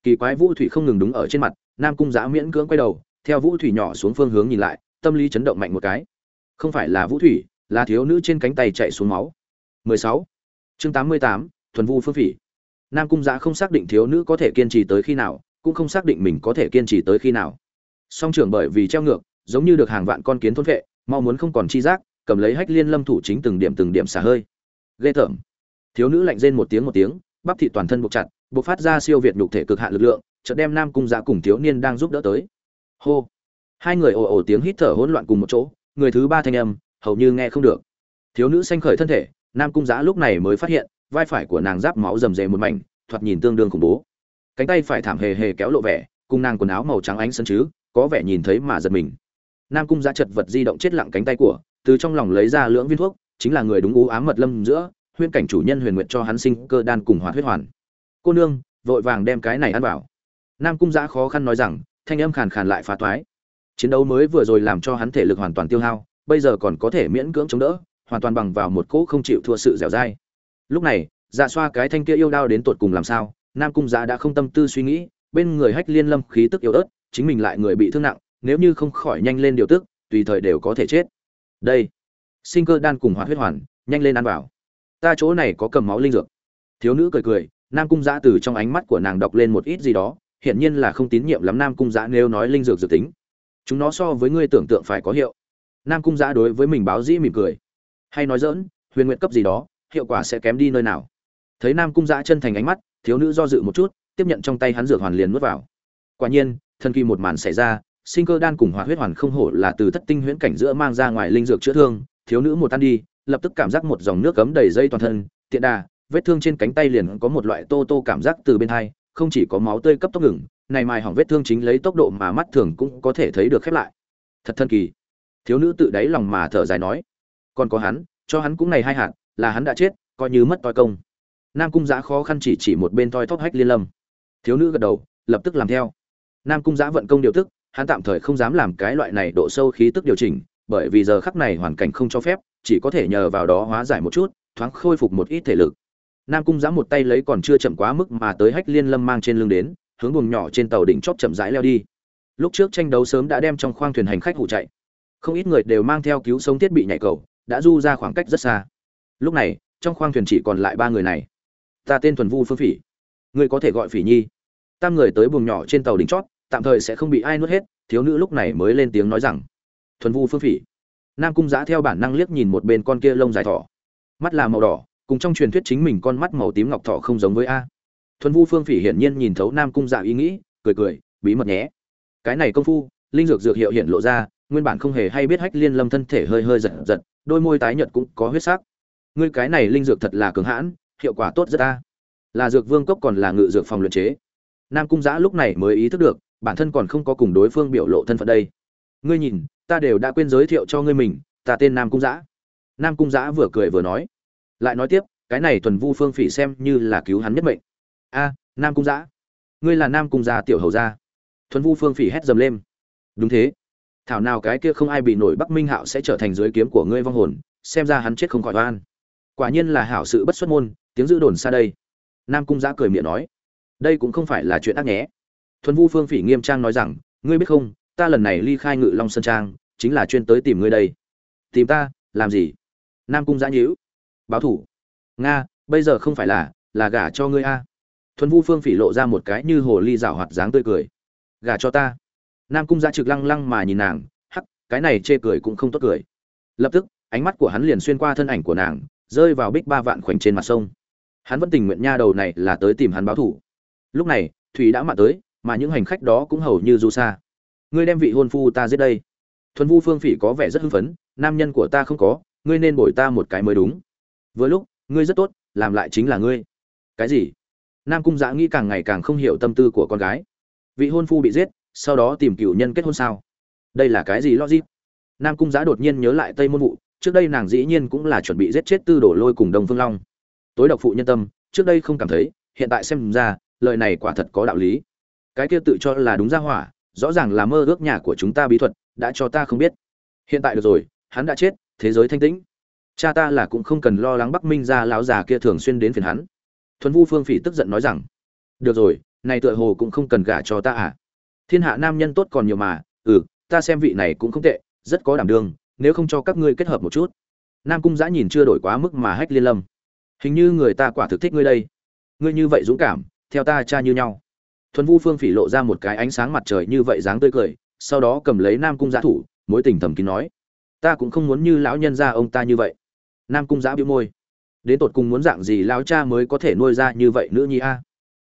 Kỳ quái vũ thủy không ngừng đúng ở trên mặt nam cung giã miễn cưỡng quay đầu theo vũ thủy nhỏ xuống phương hướng nhìn lại tâm lý chấn động mạnh một cái. Không phải là vũ thủy là thiếu nữ trên cánh tay chạy xuống máu. 16. chương 88, thuần vu phương phỉ. Nam cung giã không xác định thiếu nữ có thể kiên trì tới khi nào cũng không xác định mình có thể kiên trì tới khi nào. Song trưởng bởi vì treo ngược giống như được hàng vạn con kiến thôn vệ, mau muốn không còn chi giác, cầm lấy hách liên lâm thủ chính từng điểm từng điểm xả hơi. Ghê tởm. Thiếu nữ lạnh rên một tiếng một tiếng, bắp thị toàn thân buộc chặt, buộc phát ra siêu việt nhục thể cực hạn lực lượng, chợt đem nam cung giã cùng thiếu niên đang giúp đỡ tới. Hô. Hai người ồ ồ tiếng hít thở hỗn loạn cùng một chỗ, người thứ ba thanh âm, hầu như nghe không được. Thiếu nữ xanh khởi thân thể, nam cung giã lúc này mới phát hiện, vai phải của nàng giáp máu rầm rề một mảnh, thoạt nhìn tương đương khủng bố. Cánh tay phải thảm hề hề kéo lộ vẻ, cùng nàng quần áo màu trắng ánh sân chứ, có vẻ nhìn thấy mà giật mình nam cung giã chật vật di động chết lặng cánh tay của, từ trong lòng lấy ra lưỡng viên thuốc, chính là người đúng ú ám mật lâm giữa huyên cảnh chủ nhân huyền nguyện cho hắn sinh cơ đan cùng hoạt huyết hoàn. Cô nương, vội vàng đem cái này ăn vào. Nam cung giã khó khăn nói rằng, thanh âm khàn khàn lại phá toái. Chiến đấu mới vừa rồi làm cho hắn thể lực hoàn toàn tiêu hao, bây giờ còn có thể miễn cưỡng chống đỡ, hoàn toàn bằng vào một cỗ không chịu thua sự dẻo dai. Lúc này dạ xoa cái thanh kia yêu đao đến tột cùng làm sao, nam cung giã đã không tâm tư suy nghĩ, bên người hách liên lâm khí tức yếu ớt, chính mình lại người bị thương nặng nếu như không khỏi nhanh lên điều tức, tùy thời đều có thể chết. Đây, sinh cơ đan cùng hoạt huyết hoàn, nhanh lên ăn vào. Ta chỗ này có cầm máu linh dược. Thiếu nữ cười cười, nam cung giã từ trong ánh mắt của nàng đọc lên một ít gì đó, hiển nhiên là không tín nhiệm lắm nam cung giã nếu nói linh dược dự tính. Chúng nó so với ngươi tưởng tượng phải có hiệu. Nam cung giã đối với mình báo dĩ mỉm cười. Hay nói dỡn huyền nguyện cấp gì đó, hiệu quả sẽ kém đi nơi nào. Thấy nam cung giã chân thành ánh mắt, thiếu nữ do dự một chút, tiếp nhận trong tay hắn dược hoàn liền nuốt vào. Quả nhiên, thần kỳ một màn xảy ra sinh cơ đan cùng hòa huyết hoàn không hổ là từ thất tinh huyễn cảnh giữa mang ra ngoài linh dược chữa thương, thiếu nữ một tan đi, lập tức cảm giác một dòng nước cấm đầy dây toàn thân, tiện đà, vết thương trên cánh tay liền có một loại tô tô cảm giác từ bên hai, không chỉ có máu tươi cấp tốc ngừng, này mài hỏng vết thương chính lấy tốc độ mà mắt thường cũng có thể thấy được khép lại. Thật thân kỳ. Thiếu nữ tự đáy lòng mà thở dài nói, còn có hắn, cho hắn cũng này hai hạt, là hắn đã chết, coi như mất toi công. Nam cung giã khó khăn chỉ chỉ một bên toi thóp hách liên lâm. Thiếu nữ gật đầu, lập tức làm theo. Nam cung giã vận công điều tức hắn tạm thời không dám làm cái loại này độ sâu khí tức điều chỉnh, bởi vì giờ khắc này hoàn cảnh không cho phép, chỉ có thể nhờ vào đó hóa giải một chút, thoáng khôi phục một ít thể lực. Nam cung giã một tay lấy còn chưa chậm quá mức mà tới hách liên lâm mang trên lưng đến, hướng buồng nhỏ trên tàu đỉnh chóp chậm rãi leo đi. Lúc trước tranh đấu sớm đã đem trong khoang thuyền hành khách hụ chạy. Không ít người đều mang theo cứu sống thiết bị nhảy cầu, đã du ra khoảng cách rất xa. Lúc này, trong khoang thuyền chỉ còn lại ba người này. Ta tên thuần vu phương phỉ. Ngươi có thể gọi phỉ nhi. Tam người tới buồng nhỏ trên tàu đỉnh chót tạm thời sẽ không bị ai nuốt hết, thiếu nữ lúc này mới lên tiếng nói rằng, thuần vu phương phỉ. Nam cung giã theo bản năng liếc nhìn một bên con kia lông dài thỏ. Mắt là màu đỏ, cùng trong truyền thuyết chính mình con mắt màu tím ngọc thỏ không giống với a. Thuần vu phương phỉ hiển nhiên nhìn thấu nam cung dạ ý nghĩ, cười cười, bí mật nhé. Cái này công phu, linh dược dược hiệu hiện lộ ra, nguyên bản không hề hay biết hách liên lâm thân thể hơi hơi giật giật, đôi môi tái nhợt cũng có huyết sắc. Ngươi cái này linh dược thật là cường hãn, hiệu quả tốt rất a. Là dược vương cốc còn là ngự dược phòng luyện chế. Nam cung giã lúc này mới ý thức được bản thân còn không có cùng đối phương biểu lộ thân phận đây. Ngươi nhìn, ta đều đã quên giới thiệu cho ngươi mình, ta tên nam cung giã nam cung giã vừa cười vừa nói. Lại nói tiếp, cái này tuần vu phương phỉ xem như là cứu hắn nhất mệnh. A, nam cung giã ngươi là nam cung gia tiểu hầu gia. Thuần vu phương phỉ hét dầm lên. Đúng thế. Thảo nào cái kia không ai bị nổi bắc minh hạo sẽ trở thành dưới kiếm của ngươi vong hồn, xem ra hắn chết không khỏi oan. Quả nhiên là hảo sự bất xuất môn, tiếng giữ đồn xa đây. Nam cung giã cười miệng nói. Đây cũng không phải là chuyện ác nhé thuần vu phương phỉ nghiêm trang nói rằng, ngươi biết không, ta lần này ly khai ngự long sơn trang, chính là chuyên tới tìm ngươi đây. Tìm ta? Làm gì? Nam cung giã nhíu. Báo thủ. Nga, bây giờ không phải là là gả cho ngươi a. Thuần vu phương phỉ lộ ra một cái như hồ ly rảo hoạt dáng tươi cười. Gả cho ta? Nam cung giã trực lăng lăng mà nhìn nàng, hắc, cái này chê cười cũng không tốt cười. Lập tức, ánh mắt của hắn liền xuyên qua thân ảnh của nàng, rơi vào bích ba vạn khoảnh trên mặt sông. Hắn vẫn tình nguyện nha đầu này là tới tìm hắn báo thủ. Lúc này, thủy đã mạn tới mà những hành khách đó cũng hầu như du xa. Ngươi đem vị hôn phu ta giết đây. Thuần vu phương phỉ có vẻ rất hưng phấn, nam nhân của ta không có, ngươi nên bồi ta một cái mới đúng. Vừa lúc, ngươi rất tốt, làm lại chính là ngươi. Cái gì? Nam cung giã nghĩ càng ngày càng không hiểu tâm tư của con gái. Vị hôn phu bị giết, sau đó tìm cựu nhân kết hôn sao? Đây là cái gì logic? Nam cung giã đột nhiên nhớ lại tây môn vụ, trước đây nàng dĩ nhiên cũng là chuẩn bị giết chết tư đổ lôi cùng đông phương long. Tối độc phụ nhân tâm, trước đây không cảm thấy, hiện tại xem ra, lời này quả thật có đạo lý cái kia tự cho là đúng ra hỏa, rõ ràng là mơ ước nhà của chúng ta bí thuật, đã cho ta không biết. Hiện tại được rồi, hắn đã chết, thế giới thanh tĩnh. Cha ta là cũng không cần lo lắng bắc minh ra lão già kia thường xuyên đến phiền hắn. Thuần vu phương phỉ tức giận nói rằng, được rồi, này tựa hồ cũng không cần gả cho ta à? Thiên hạ nam nhân tốt còn nhiều mà ừ ta xem vị này cũng không tệ, rất có đảm đương, nếu không cho các ngươi kết hợp một chút. Nam cung giã nhìn chưa đổi quá mức mà hách liên lâm. Hình như người ta quả thực thích ngươi đây. Ngươi như vậy dũng cảm, theo ta cha như nhau thuần vu phương phỉ lộ ra một cái ánh sáng mặt trời như vậy dáng tươi cười, sau đó cầm lấy nam cung giã thủ, mối tình thầm kín nói, ta cũng không muốn như lão nhân gia ông ta như vậy. Nam cung giã biểu môi, đến tột cùng muốn dạng gì lão cha mới có thể nuôi ra như vậy nữ nhi a?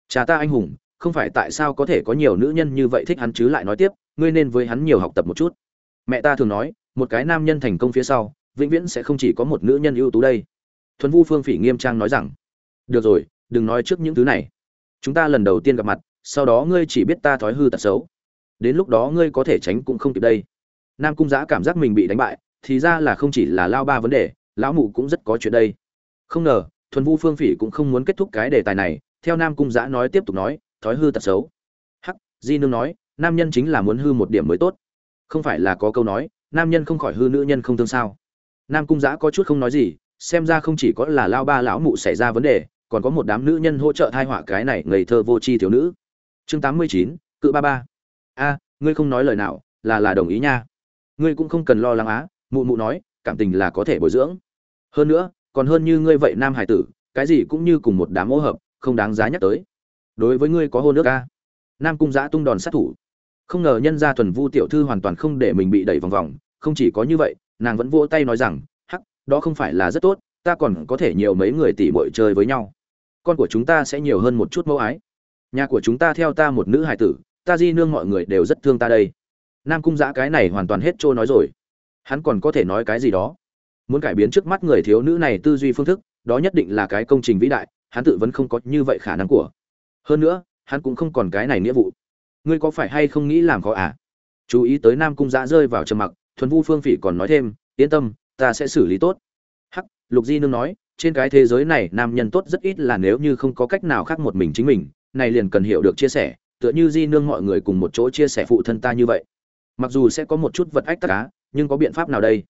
Cha ta anh hùng, không phải tại sao có thể có nhiều nữ nhân như vậy thích hắn chứ? Lại nói tiếp, ngươi nên với hắn nhiều học tập một chút. Mẹ ta thường nói, một cái nam nhân thành công phía sau, vĩnh viễn sẽ không chỉ có một nữ nhân ưu tú đây. Thuần vu phương phỉ nghiêm trang nói rằng, được rồi, đừng nói trước những thứ này. Chúng ta lần đầu tiên gặp mặt sau đó ngươi chỉ biết ta thói hư tật xấu. Đến lúc đó ngươi có thể tránh cũng không kịp đây. Nam cung giã cảm giác mình bị đánh bại, thì ra là không chỉ là lao ba vấn đề, lão mụ cũng rất có chuyện đây. Không ngờ, thuần vu phương phỉ cũng không muốn kết thúc cái đề tài này, theo nam cung giã nói tiếp tục nói, thói hư tật xấu. Hắc, di nương nói, nam nhân chính là muốn hư một điểm mới tốt. Không phải là có câu nói, nam nhân không khỏi hư nữ nhân không thương sao. Nam cung giã có chút không nói gì, xem ra không chỉ có là lao ba lão mụ xảy ra vấn đề, còn có một đám nữ nhân hỗ trợ thai họa cái này ngây thơ vô tri thiếu nữ chương tám mươi chín, cự ba ba. A, ngươi không nói lời nào, là là đồng ý nha. Ngươi cũng không cần lo lắng á, mụ mụ nói, cảm tình là có thể bồi dưỡng. Hơn nữa, còn hơn như ngươi vậy nam hải tử, cái gì cũng như cùng một đám ô hợp, không đáng giá nhắc tới. Đối với ngươi có hôn nước a nam cung giã tung đòn sát thủ. Không ngờ nhân gia thuần vu tiểu thư hoàn toàn không để mình bị đẩy vòng vòng, không chỉ có như vậy, nàng vẫn vỗ tay nói rằng, hắc, đó không phải là rất tốt, ta còn có thể nhiều mấy người tỷ bội chơi với nhau. Con của chúng ta sẽ nhiều hơn một chút mẫu ái nhà của chúng ta theo ta một nữ hài tử, ta di nương mọi người đều rất thương ta đây. Nam cung giã cái này hoàn toàn hết trôi nói rồi. Hắn còn có thể nói cái gì đó? Muốn cải biến trước mắt người thiếu nữ này tư duy phương thức, đó nhất định là cái công trình vĩ đại, hắn tự vẫn không có như vậy khả năng của. Hơn nữa, hắn cũng không còn cái này nghĩa vụ. Ngươi có phải hay không nghĩ làm khó à? Chú ý tới nam cung giã rơi vào trầm mặc, thuần vu phương phỉ còn nói thêm, yên tâm, ta sẽ xử lý tốt. Hắc, lục di nương nói, trên cái thế giới này, nam nhân tốt rất ít là nếu như không có cách nào khác một mình chính mình này liền cần hiểu được chia sẻ, tựa như di nương mọi người cùng một chỗ chia sẻ phụ thân ta như vậy. Mặc dù sẽ có một chút vật ách tất cá nhưng có biện pháp nào đây?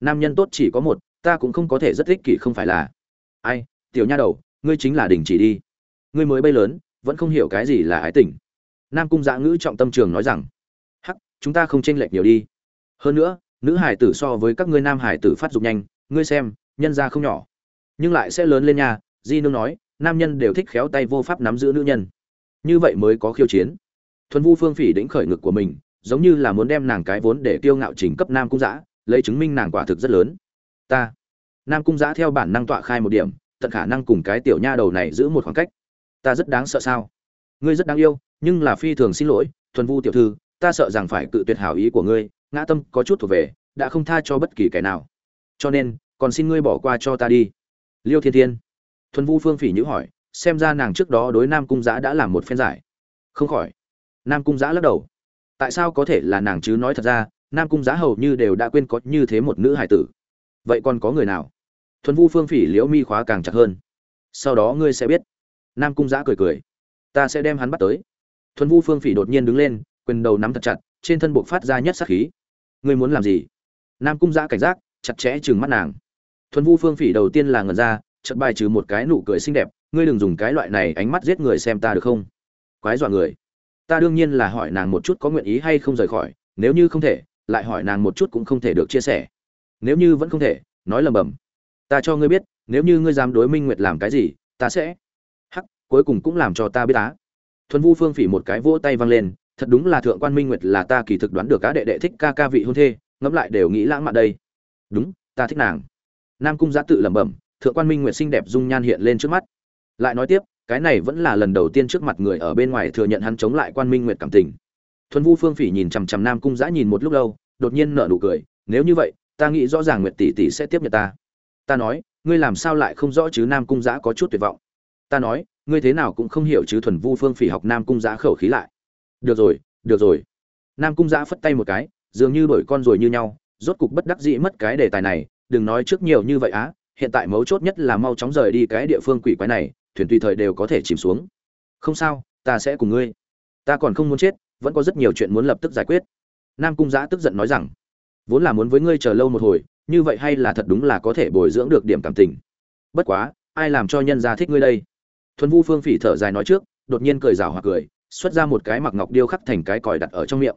Nam nhân tốt chỉ có một, ta cũng không có thể rất ích kỷ không phải là. Ai, tiểu nha đầu, ngươi chính là đình chỉ đi. Ngươi mới bay lớn, vẫn không hiểu cái gì là ái tình. Nam cung dạ ngữ trọng tâm trường nói rằng, hắc, chúng ta không chênh lệch nhiều đi. Hơn nữa, nữ hải tử so với các ngươi nam hải tử phát dục nhanh, ngươi xem, nhân ra không nhỏ. Nhưng lại sẽ lớn lên nha. Di nương nói nam nhân đều thích khéo tay vô pháp nắm giữ nữ nhân. Như vậy mới có khiêu chiến. Thuần vu phương phỉ đĩnh khởi ngực của mình, giống như là muốn đem nàng cái vốn để tiêu ngạo trình cấp nam cung giã lấy chứng minh nàng quả thực rất lớn. Ta, nam cung giã theo bản năng tọa khai một điểm, tận khả năng cùng cái tiểu nha đầu này giữ một khoảng cách. Ta rất đáng sợ sao? Ngươi rất đáng yêu, nhưng là phi thường xin lỗi, thuần vu tiểu thư, ta sợ rằng phải cự tuyệt hảo ý của ngươi, ngã tâm có chút thuộc về, đã không tha cho bất kỳ kẻ nào. Cho nên, còn xin ngươi bỏ qua cho ta đi. Liêu thiên thiên thuần vu phương phỉ nhữ hỏi, xem ra nàng trước đó đối nam cung giã đã làm một phen giải. Không khỏi, nam cung giã lắc đầu. Tại sao có thể là nàng chứ nói thật ra, nam cung giã hầu như đều đã quên có như thế một nữ hải tử. Vậy còn có người nào? Thuần vu phương phỉ liễu mi khóa càng chặt hơn. Sau đó ngươi sẽ biết. Nam cung giã cười cười. Ta sẽ đem hắn bắt tới. Thuần vu phương phỉ đột nhiên đứng lên, quyền đầu nắm thật chặt, trên thân buộc phát ra nhất sát khí. Ngươi muốn làm gì? Nam cung giã cảnh giác, chặt chẽ chừng mắt nàng. Thuần vu phương phỉ đầu tiên là ngần ra chợt bài trừ một cái nụ cười xinh đẹp, ngươi đừng dùng cái loại này ánh mắt giết người xem ta được không? Quái dọa người. Ta đương nhiên là hỏi nàng một chút có nguyện ý hay không rời khỏi, nếu như không thể, lại hỏi nàng một chút cũng không thể được chia sẻ. Nếu như vẫn không thể, nói lầm bầm. Ta cho ngươi biết, nếu như ngươi dám đối minh nguyệt làm cái gì, ta sẽ hắc, cuối cùng cũng làm cho ta biết á. Thuần vu phương phỉ một cái vỗ tay văng lên, thật đúng là thượng quan minh nguyệt là ta kỳ thực đoán được cá đệ đệ thích ca ca vị hôn thê, ngẫm lại đều nghĩ lãng mạn đây. Đúng, ta thích nàng. Nam cung giã tự lẩm bẩm thượng quan minh nguyệt xinh đẹp dung nhan hiện lên trước mắt. Lại nói tiếp, cái này vẫn là lần đầu tiên trước mặt người ở bên ngoài thừa nhận hắn chống lại quan minh nguyệt cảm tình. Thuần vu phương phỉ nhìn chằm chằm nam cung giã nhìn một lúc lâu, đột nhiên nở nụ cười, nếu như vậy, ta nghĩ rõ ràng nguyệt tỷ tỷ sẽ tiếp nhận ta. Ta nói, ngươi làm sao lại không rõ chứ nam cung giã có chút tuyệt vọng? Ta nói, ngươi thế nào cũng không hiểu chứ thuần vu phương phỉ học nam cung giã khẩu khí lại. Được rồi được rồi. Nam cung giã phất tay một cái, dường như đổi con rồi như nhau, rốt cục bất đắc dĩ mất cái đề tài này, đừng nói trước nhiều như vậy á hiện tại mấu chốt nhất là mau chóng rời đi cái địa phương quỷ quái này, thuyền tùy thời đều có thể chìm xuống. Không sao, ta sẽ cùng ngươi. Ta còn không muốn chết, vẫn có rất nhiều chuyện muốn lập tức giải quyết. Nam cung giã tức giận nói rằng, vốn là muốn với ngươi chờ lâu một hồi, như vậy hay là thật đúng là có thể bồi dưỡng được điểm cảm tình. Bất quá, ai làm cho nhân gia thích ngươi đây? Thuần vu phương phỉ thở dài nói trước, đột nhiên cười rào hoặc cười, xuất ra một cái mặc ngọc điêu khắc thành cái còi đặt ở trong miệng.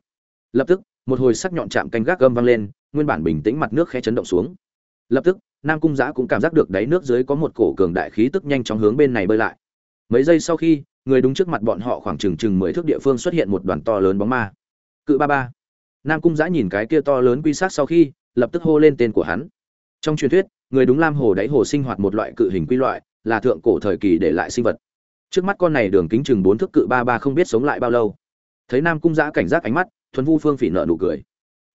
Lập tức, một hồi sắc nhọn chạm canh gác gâm vang lên, nguyên bản bình tĩnh mặt nước khẽ chấn động xuống lập tức, nam cung giã cũng cảm giác được đáy nước dưới có một cổ cường đại khí tức nhanh chóng hướng bên này bơi lại. Mấy giây sau khi, người đúng trước mặt bọn họ khoảng chừng chừng mười thước địa phương xuất hiện một đoàn to lớn bóng ma. Cự ba ba. Nam cung giã nhìn cái kia to lớn quy sát sau khi, lập tức hô lên tên của hắn. Trong truyền thuyết, người đúng lam hồ đáy hồ sinh hoạt một loại cự hình quy loại, là thượng cổ thời kỳ để lại sinh vật. Trước mắt con này đường kính chừng bốn thước cự ba ba không biết sống lại bao lâu. Thấy nam cung giã cảnh giác ánh mắt, thuần vu phương phỉ nợ nụ cười.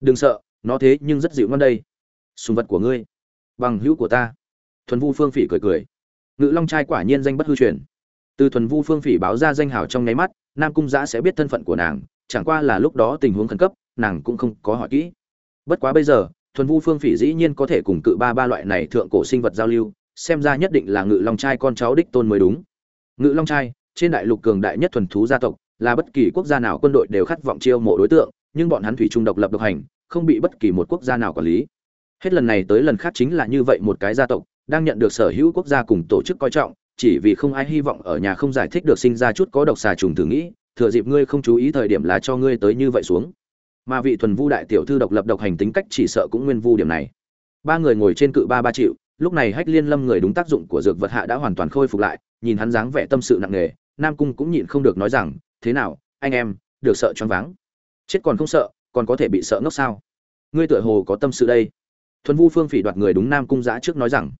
Đừng sợ, nó thế nhưng rất dịu ngon đây. Sùng vật của ngươi bằng hữu của ta. Thuần vu phương phỉ cười cười. Ngự long trai quả nhiên danh bất hư truyền. Từ thuần vu phương phỉ báo ra danh hào trong nháy mắt, nam cung giã sẽ biết thân phận của nàng, chẳng qua là lúc đó tình huống khẩn cấp, nàng cũng không có hỏi kỹ. Bất quá bây giờ, thuần vu phương phỉ dĩ nhiên có thể cùng cự ba ba loại này thượng cổ sinh vật giao lưu, xem ra nhất định là ngự long trai con cháu đích tôn mới đúng. Ngự long trai, trên đại lục cường đại nhất thuần thú gia tộc, là bất kỳ quốc gia nào quân đội đều khát vọng chiêu mộ đối tượng, nhưng bọn hắn thủy chung độc lập độc hành, không bị bất kỳ một quốc gia nào quản lý hết lần này tới lần khác chính là như vậy một cái gia tộc, đang nhận được sở hữu quốc gia cùng tổ chức coi trọng, chỉ vì không ai hy vọng ở nhà không giải thích được sinh ra chút có độc xà trùng thử nghĩ, thừa dịp ngươi không chú ý thời điểm là cho ngươi tới như vậy xuống. Mà vị thuần vu đại tiểu thư độc lập độc hành tính cách chỉ sợ cũng nguyên vu điểm này. Ba người ngồi trên cự ba ba triệu lúc này hách liên lâm người đúng tác dụng của dược vật hạ đã hoàn toàn khôi phục lại, nhìn hắn dáng vẻ tâm sự nặng nề, nam cung cũng nhịn không được nói rằng, thế nào, anh em, được sợ choáng váng? Chết còn không sợ, còn có thể bị sợ ngốc sao? Ngươi tựa hồ có tâm sự đây thuần vu phương phỉ đoạt người đúng nam cung giã trước nói rằng,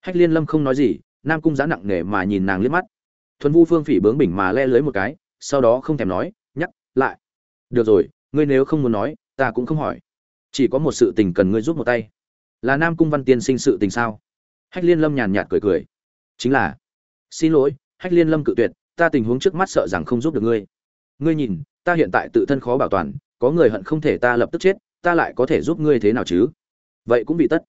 hách liên lâm không nói gì, nam cung giã nặng nề mà nhìn nàng liếc mắt. Thuần vu phương phỉ bướng bỉnh mà le lưới một cái, sau đó không thèm nói, nhắc lại, được rồi, ngươi nếu không muốn nói, ta cũng không hỏi. Chỉ có một sự tình cần ngươi giúp một tay. Là nam cung văn tiên sinh sự tình sao? Hách liên lâm nhàn nhạt cười cười. Chính là. Xin lỗi, hách liên lâm cự tuyệt, ta tình huống trước mắt sợ rằng không giúp được ngươi. Ngươi nhìn, ta hiện tại tự thân khó bảo toàn, có người hận không thể ta lập tức chết, ta lại có thể giúp ngươi thế nào chứ? Vậy cũng bị tất.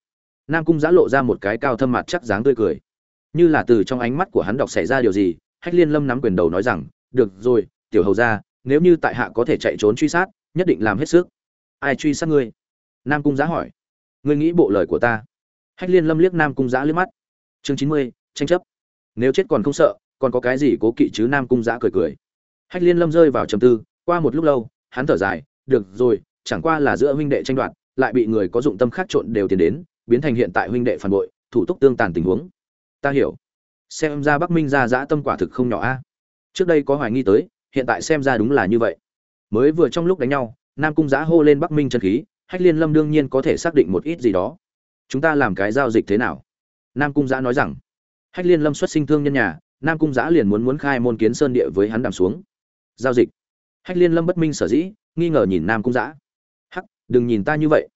Nam cung giã lộ ra một cái cao thâm mặt chắc dáng tươi cười. Như là từ trong ánh mắt của hắn đọc xảy ra điều gì, hách liên lâm nắm quyền đầu nói rằng, được rồi, tiểu hầu ra nếu như tại hạ có thể chạy trốn truy sát, nhất định làm hết sức. Ai truy sát ngươi? Nam cung giã hỏi. Ngươi nghĩ bộ lời của ta. Hách liên lâm liếc nam cung giã liếc mắt. Chương chín mươi, tranh chấp. Nếu chết còn không sợ, còn có cái gì cố kỵ chứ? Nam cung giã cười cười. Hách liên lâm rơi vào trầm tư, qua một lúc lâu, hắn thở dài, được rồi, chẳng qua là giữa huynh đệ tranh đoạt lại bị người có dụng tâm khác trộn đều tiền đến, biến thành hiện tại huynh đệ phản bội, thủ tục tương tàn tình huống. Ta hiểu. Xem ra bắc minh ra dã tâm quả thực không nhỏ a. Trước đây có hoài nghi tới, hiện tại xem ra đúng là như vậy. Mới vừa trong lúc đánh nhau, nam cung giã hô lên bắc minh chân khí, hách liên lâm đương nhiên có thể xác định một ít gì đó. Chúng ta làm cái giao dịch thế nào? Nam cung giã nói rằng. Hách liên lâm xuất sinh thương nhân nhà, nam cung giã liền muốn muốn khai môn kiến sơn địa với hắn đàm xuống. Giao dịch. Hách liên lâm bất minh sở dĩ, nghi ngờ nhìn nam cung giã đừng nhìn ta như vậy.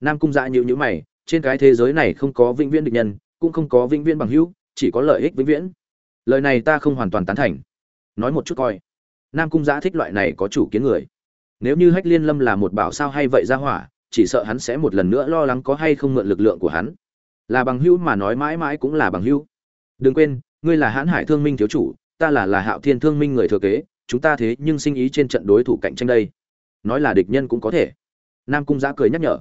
Nam cung dạ nhịu nhữ mày, trên cái thế giới này không có vĩnh viễn địch nhân, cũng không có vĩnh viễn bằng hữu, chỉ có lợi ích vĩnh viễn. Lời này ta không hoàn toàn tán thành. Nói một chút coi. Nam cung dạ thích loại này có chủ kiến người. Nếu như hách liên lâm là một bảo sao hay vậy ra hỏa, chỉ sợ hắn sẽ một lần nữa lo lắng có hay không mượn lực lượng của hắn. Là bằng hữu mà nói mãi mãi cũng là bằng hữu. Đừng quên, ngươi là hãn hải thương minh thiếu chủ, ta là là hạo thiên thương minh người thừa kế, chúng ta thế nhưng sinh ý trên trận đối thủ cạnh tranh đây. Nói là địch nhân cũng có thể nam cung giã cười nhắc nhở,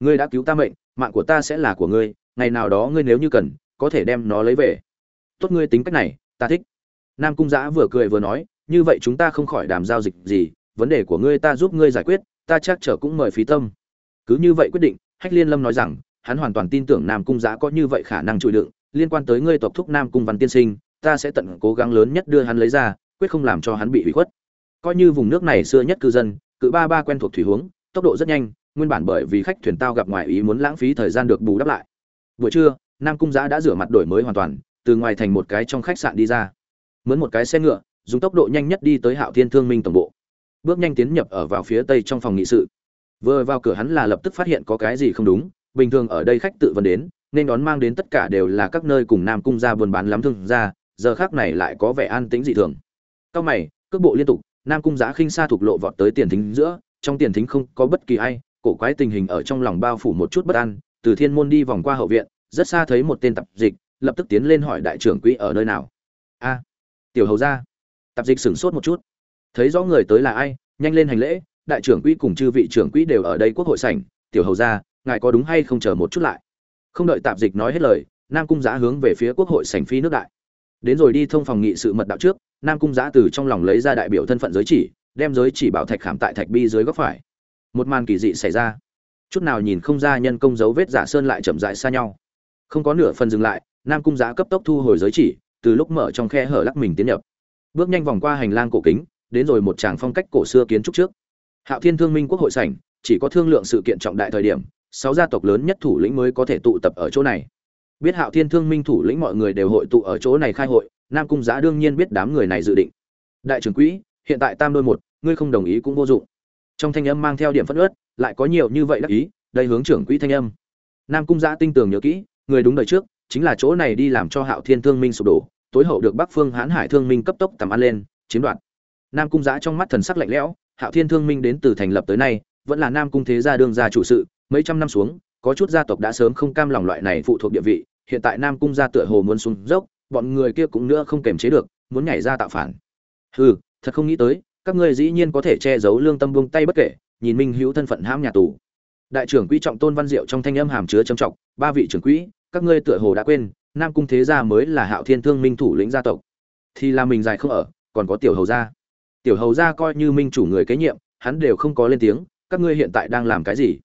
ngươi đã cứu ta mệnh, mạng của ta sẽ là của ngươi, ngày nào đó ngươi nếu như cần, có thể đem nó lấy về. Tốt ngươi tính cách này, ta thích. Nam cung giã vừa cười vừa nói, như vậy chúng ta không khỏi đàm giao dịch gì, vấn đề của ngươi ta giúp ngươi giải quyết, ta chắc chở cũng mời phí tâm. Cứ như vậy quyết định, hách liên lâm nói rằng, hắn hoàn toàn tin tưởng nam cung giã có như vậy khả năng chịu đựng, liên quan tới ngươi tộc thúc nam cung văn tiên sinh, ta sẽ tận cố gắng lớn nhất đưa hắn lấy ra, quyết không làm cho hắn bị hủy khuất. Coi như vùng nước này xưa nhất cư dân, cự ba ba quen thuộc thủy hướng tốc độ rất nhanh, nguyên bản bởi vì khách thuyền tao gặp ngoài ý muốn lãng phí thời gian được bù đắp lại. Buổi trưa, nam cung giã đã rửa mặt đổi mới hoàn toàn, từ ngoài thành một cái trong khách sạn đi ra. Mướn một cái xe ngựa, dùng tốc độ nhanh nhất đi tới hạo thiên thương minh tổng bộ. Bước nhanh tiến nhập ở vào phía tây trong phòng nghị sự. Vừa vào cửa hắn là lập tức phát hiện có cái gì không đúng, bình thường ở đây khách tự vấn đến, nên đón mang đến tất cả đều là các nơi cùng nam cung ra buôn bán lắm thương ra giờ khác này lại có vẻ an tĩnh dị thường. Cao mày, cước bộ liên tục, nam cung giã khinh xa thục lộ vọt tới tiền thính giữa trong tiền thính không có bất kỳ ai, cổ quái tình hình ở trong lòng bao phủ một chút bất an, từ thiên môn đi vòng qua hậu viện, rất xa thấy một tên tạp dịch, lập tức tiến lên hỏi đại trưởng quỹ ở nơi nào. A, tiểu hầu ra tạp dịch sửng sốt một chút. Thấy rõ người tới là ai, nhanh lên hành lễ, đại trưởng quỹ cùng chư vị trưởng quỹ đều ở đây quốc hội sảnh, tiểu hầu ra ngài có đúng hay không chờ một chút lại? Không đợi tạp dịch nói hết lời, nam cung giã hướng về phía quốc hội sảnh phi nước đại. Đến rồi đi thông phòng nghị sự mật đạo trước, nam cung giã từ trong lòng lấy ra đại biểu thân phận giới chỉ đem giới chỉ bảo thạch khảm tại thạch bi dưới góc phải. Một màn kỳ dị xảy ra. Chút nào nhìn không ra nhân công dấu vết giả sơn lại chậm rãi xa nhau. Không có nửa phần dừng lại, nam cung giá cấp tốc thu hồi giới chỉ, từ lúc mở trong khe hở lắc mình tiến nhập. Bước nhanh vòng qua hành lang cổ kính, đến rồi một tràng phong cách cổ xưa kiến trúc trước. Hạo thiên thương minh quốc hội sảnh, chỉ có thương lượng sự kiện trọng đại thời điểm, sáu gia tộc lớn nhất thủ lĩnh mới có thể tụ tập ở chỗ này. Biết hạo thiên thương minh thủ lĩnh mọi người đều hội tụ ở chỗ này khai hội, nam cung giá đương nhiên biết đám người này dự định. Đại trưởng quỹ, hiện tại tam đôi một ngươi không đồng ý cũng vô dụng. Trong thanh âm mang theo điểm phất ớt lại có nhiều như vậy đắc ý, đây hướng trưởng quỹ thanh âm. Nam cung giã tinh tường nhớ kỹ, người đúng đời trước, chính là chỗ này đi làm cho hạo thiên thương minh sụp đổ, tối hậu được bắc phương hãn hải thương minh cấp tốc tầm ăn lên, chiếm đoạt. Nam cung giã trong mắt thần sắc lạnh lẽo, hạo thiên thương minh đến từ thành lập tới nay, vẫn là nam cung thế gia đương gia chủ sự, mấy trăm năm xuống, có chút gia tộc đã sớm không cam lòng loại này phụ thuộc địa vị, hiện tại nam cung gia tựa hồ muốn xuống dốc, bọn người kia cũng nữa không kềm chế được, muốn nhảy ra tạo phản. Hừ, thật không nghĩ tới các ngươi dĩ nhiên có thể che giấu lương tâm buông tay bất kể, nhìn minh hữu thân phận hãm nhà tù. Đại trưởng quỹ trọng tôn văn diệu trong thanh âm hàm chứa trầm trọng, ba vị trưởng quỹ, các ngươi tựa hồ đã quên, nam cung thế gia mới là hạo thiên thương minh thủ lĩnh gia tộc. Thì là mình dài không ở, còn có tiểu hầu gia. Tiểu hầu gia coi như minh chủ người kế nhiệm, hắn đều không có lên tiếng, các ngươi hiện tại đang làm cái gì?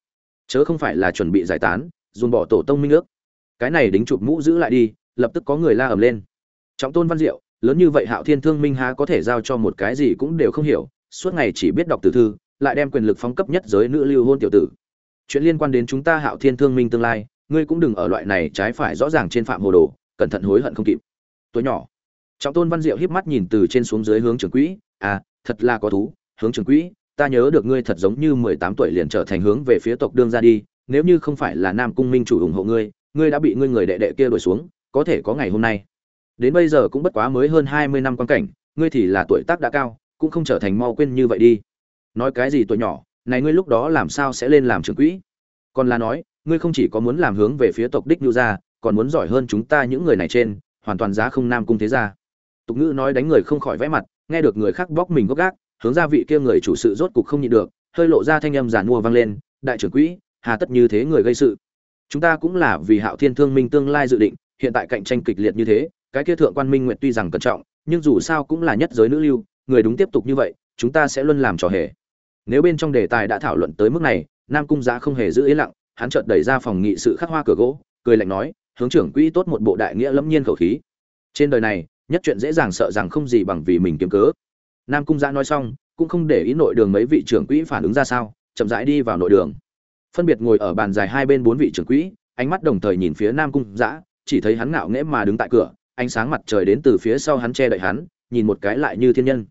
Chớ không phải là chuẩn bị giải tán dùn bỏ tổ tông minh ước. Cái này đính chụp mũ giữ lại đi, lập tức có người la ầm lên. Trọng tôn văn diệu lớn như vậy hạo thiên thương minh há có thể giao cho một cái gì cũng đều không hiểu, suốt ngày chỉ biết đọc từ thư, lại đem quyền lực phóng cấp nhất giới nữ lưu hôn tiểu tử. Chuyện liên quan đến chúng ta hạo thiên thương minh tương lai, ngươi cũng đừng ở loại này trái phải rõ ràng trên phạm hồ đồ, cẩn thận hối hận không kịp. Tuổi nhỏ. Trọng tôn văn diệu híp mắt nhìn từ trên xuống dưới hướng trưởng quỹ à thật là có thú, hướng trưởng quỹ, ta nhớ được ngươi thật giống như mười tám tuổi liền trở thành hướng về phía tộc đương ra đi, nếu như không phải là nam cung minh chủ ủng hộ ngươi ngươi đã bị ngươi người đệ đệ kia đuổi xuống, có thể có ngày hôm nay đến bây giờ cũng bất quá mới hơn hai mươi năm quan cảnh, ngươi thì là tuổi tác đã cao, cũng không trở thành mau quên như vậy đi. Nói cái gì tuổi nhỏ, này ngươi lúc đó làm sao sẽ lên làm trưởng quỹ? Còn là nói, ngươi không chỉ có muốn làm hướng về phía tộc đích nhu gia, còn muốn giỏi hơn chúng ta những người này trên, hoàn toàn giá không nam cung thế gia. Tục ngữ nói đánh người không khỏi vẽ mặt, nghe được người khác bóc mình gốc gác, hướng ra vị kia người chủ sự rốt cục không nhịn được, hơi lộ ra thanh âm giàn mua vang lên, đại trưởng quỹ, hà tất như thế người gây sự. Chúng ta cũng là vì hạo thiên thương minh tương lai dự định, hiện tại cạnh tranh kịch liệt như thế cái kia thượng quan minh nguyện tuy rằng cẩn trọng, nhưng dù sao cũng là nhất giới nữ lưu, người đúng tiếp tục như vậy, chúng ta sẽ luôn làm trò hề. Nếu bên trong đề tài đã thảo luận tới mức này, nam cung giá không hề giữ yên lặng, hắn chợt đẩy ra phòng nghị sự khắc hoa cửa gỗ, cười lạnh nói, hướng trưởng quỹ tốt một bộ đại nghĩa lẫm nhiên khẩu khí. Trên đời này, nhất chuyện dễ dàng sợ rằng không gì bằng vì mình kiếm cớ. Nam cung giá nói xong, cũng không để ý nội đường mấy vị trưởng quỹ phản ứng ra sao, chậm rãi đi vào nội đường. Phân biệt ngồi ở bàn dài hai bên bốn vị trưởng quỹ, ánh mắt đồng thời nhìn phía nam cung giã chỉ thấy hắn ngạo nghễ mà đứng tại cửa ánh sáng mặt trời đến từ phía sau hắn che đậy hắn, nhìn một cái lại như thiên nhân.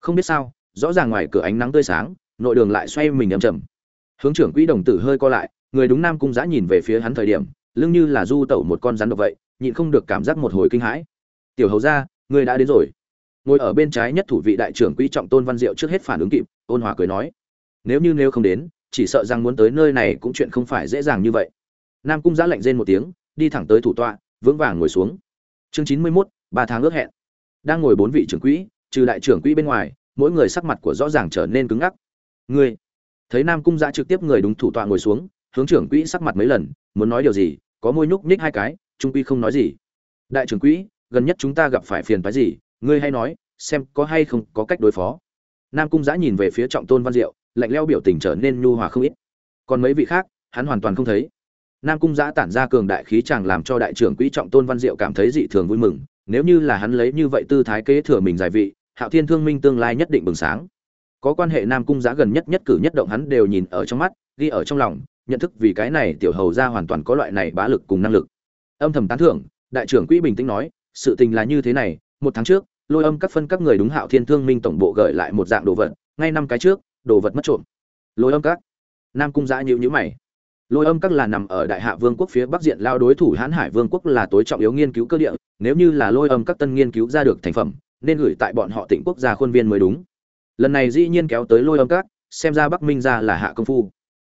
Không biết sao, rõ ràng ngoài cửa ánh nắng tươi sáng, nội đường lại xoay mình ầm chầm hướng trưởng quỹ đồng tử hơi co lại, người đúng nam cung giã nhìn về phía hắn thời điểm, lưng như là du tẩu một con rắn độc vậy, nhịn không được cảm giác một hồi kinh hãi. Tiểu hầu ra người đã đến rồi. Ngồi ở bên trái nhất thủ vị đại trưởng quỹ trọng tôn văn diệu trước hết phản ứng kịp, ôn hòa cười nói, nếu như nếu không đến, chỉ sợ rằng muốn tới nơi này cũng chuyện không phải dễ dàng như vậy. Nam cung giã lạnh rên một tiếng, đi thẳng tới thủ tọa, vững vàng ngồi xuống chương chín mươi mốt, ba tháng ước hẹn. Đang ngồi bốn vị trưởng quỹ, trừ đại trưởng quỹ bên ngoài, mỗi người sắc mặt của rõ ràng trở nên cứng ngắc. Ngươi? Thấy nam cung giã trực tiếp người đúng thủ tọa ngồi xuống, hướng trưởng quỹ sắc mặt mấy lần, muốn nói điều gì, có môi nhúc nhích hai cái, trung quy không nói gì. Đại trưởng quỹ, gần nhất chúng ta gặp phải phiền phái gì, ngươi hay nói, xem có hay không có cách đối phó. Nam cung giã nhìn về phía trọng tôn văn diệu, lạnh leo biểu tình trở nên nhu hòa không ít. Còn mấy vị khác, hắn hoàn toàn không thấy nam cung giã tản ra cường đại khí chàng làm cho đại trưởng quỹ trọng tôn văn diệu cảm thấy dị thường vui mừng, nếu như là hắn lấy như vậy tư thái kế thừa mình giải vị, hạo thiên thương minh tương lai nhất định bừng sáng. Có quan hệ nam cung giã gần nhất nhất cử nhất động hắn đều nhìn ở trong mắt, ghi ở trong lòng, nhận thức vì cái này tiểu hầu ra hoàn toàn có loại này bá lực cùng năng lực. Âm thầm tán thưởng, đại trưởng quỹ bình tĩnh nói, sự tình là như thế này, một tháng trước, lôi âm các phân các người đúng hạo thiên thương minh tổng bộ gửi lại một dạng đồ vật, ngay năm cái trước, đồ vật mất trộm. Lôi âm các. Nam cung giã nhịu nhữ mày lôi âm các là nằm ở đại hạ vương quốc phía bắc diện lao đối thủ hãn hải vương quốc là tối trọng yếu nghiên cứu cơ địa, nếu như là lôi âm các tân nghiên cứu ra được thành phẩm, nên gửi tại bọn họ tỉnh quốc gia khuôn viên mới đúng. Lần này dĩ nhiên kéo tới lôi âm các, xem ra bắc minh ra là hạ công phu.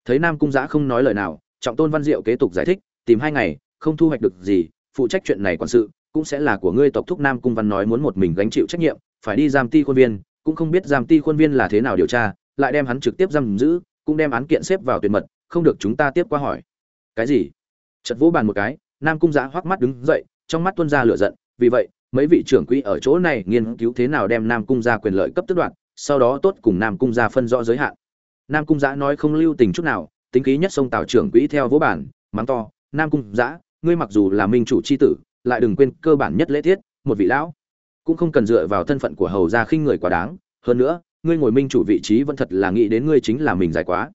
Thấy nam cung giã không nói lời nào, trọng tôn văn diệu kế tục giải thích, tìm hai ngày, không thu hoạch được gì, phụ trách chuyện này quản sự, cũng sẽ là của ngươi tộc thúc nam cung văn nói muốn một mình gánh chịu trách nhiệm, phải đi giam ti khuôn viên, cũng không biết giam ti khuôn viên là thế nào điều tra, lại đem hắn trực tiếp giam giữ, cũng đem án kiện xếp vào tuyệt mật không được chúng ta tiếp qua hỏi. Cái gì? Chật vỗ bàn một cái, nam cung giã hoắc mắt đứng dậy, trong mắt tuân ra lửa giận. Vì vậy, mấy vị trưởng quỹ ở chỗ này nghiên cứu thế nào đem nam cung ra quyền lợi cấp tức đoạn sau đó tốt cùng nam cung ra phân rõ giới hạn. Nam cung giã nói không lưu tình chút nào, tính khí nhất sông tào trưởng quỹ theo vỗ bản mắng to, nam cung giã, ngươi mặc dù là minh chủ c h i tử, lại đừng quên cơ bản nhất lễ tiết, một vị lão. Cũng không cần dựa vào thân phận của hầu gia khinh người quá đáng. Hơn nữa, ngươi ngồi minh chủ vị trí vẫn thật là nghĩ đến ngươi chính là mình dài quá.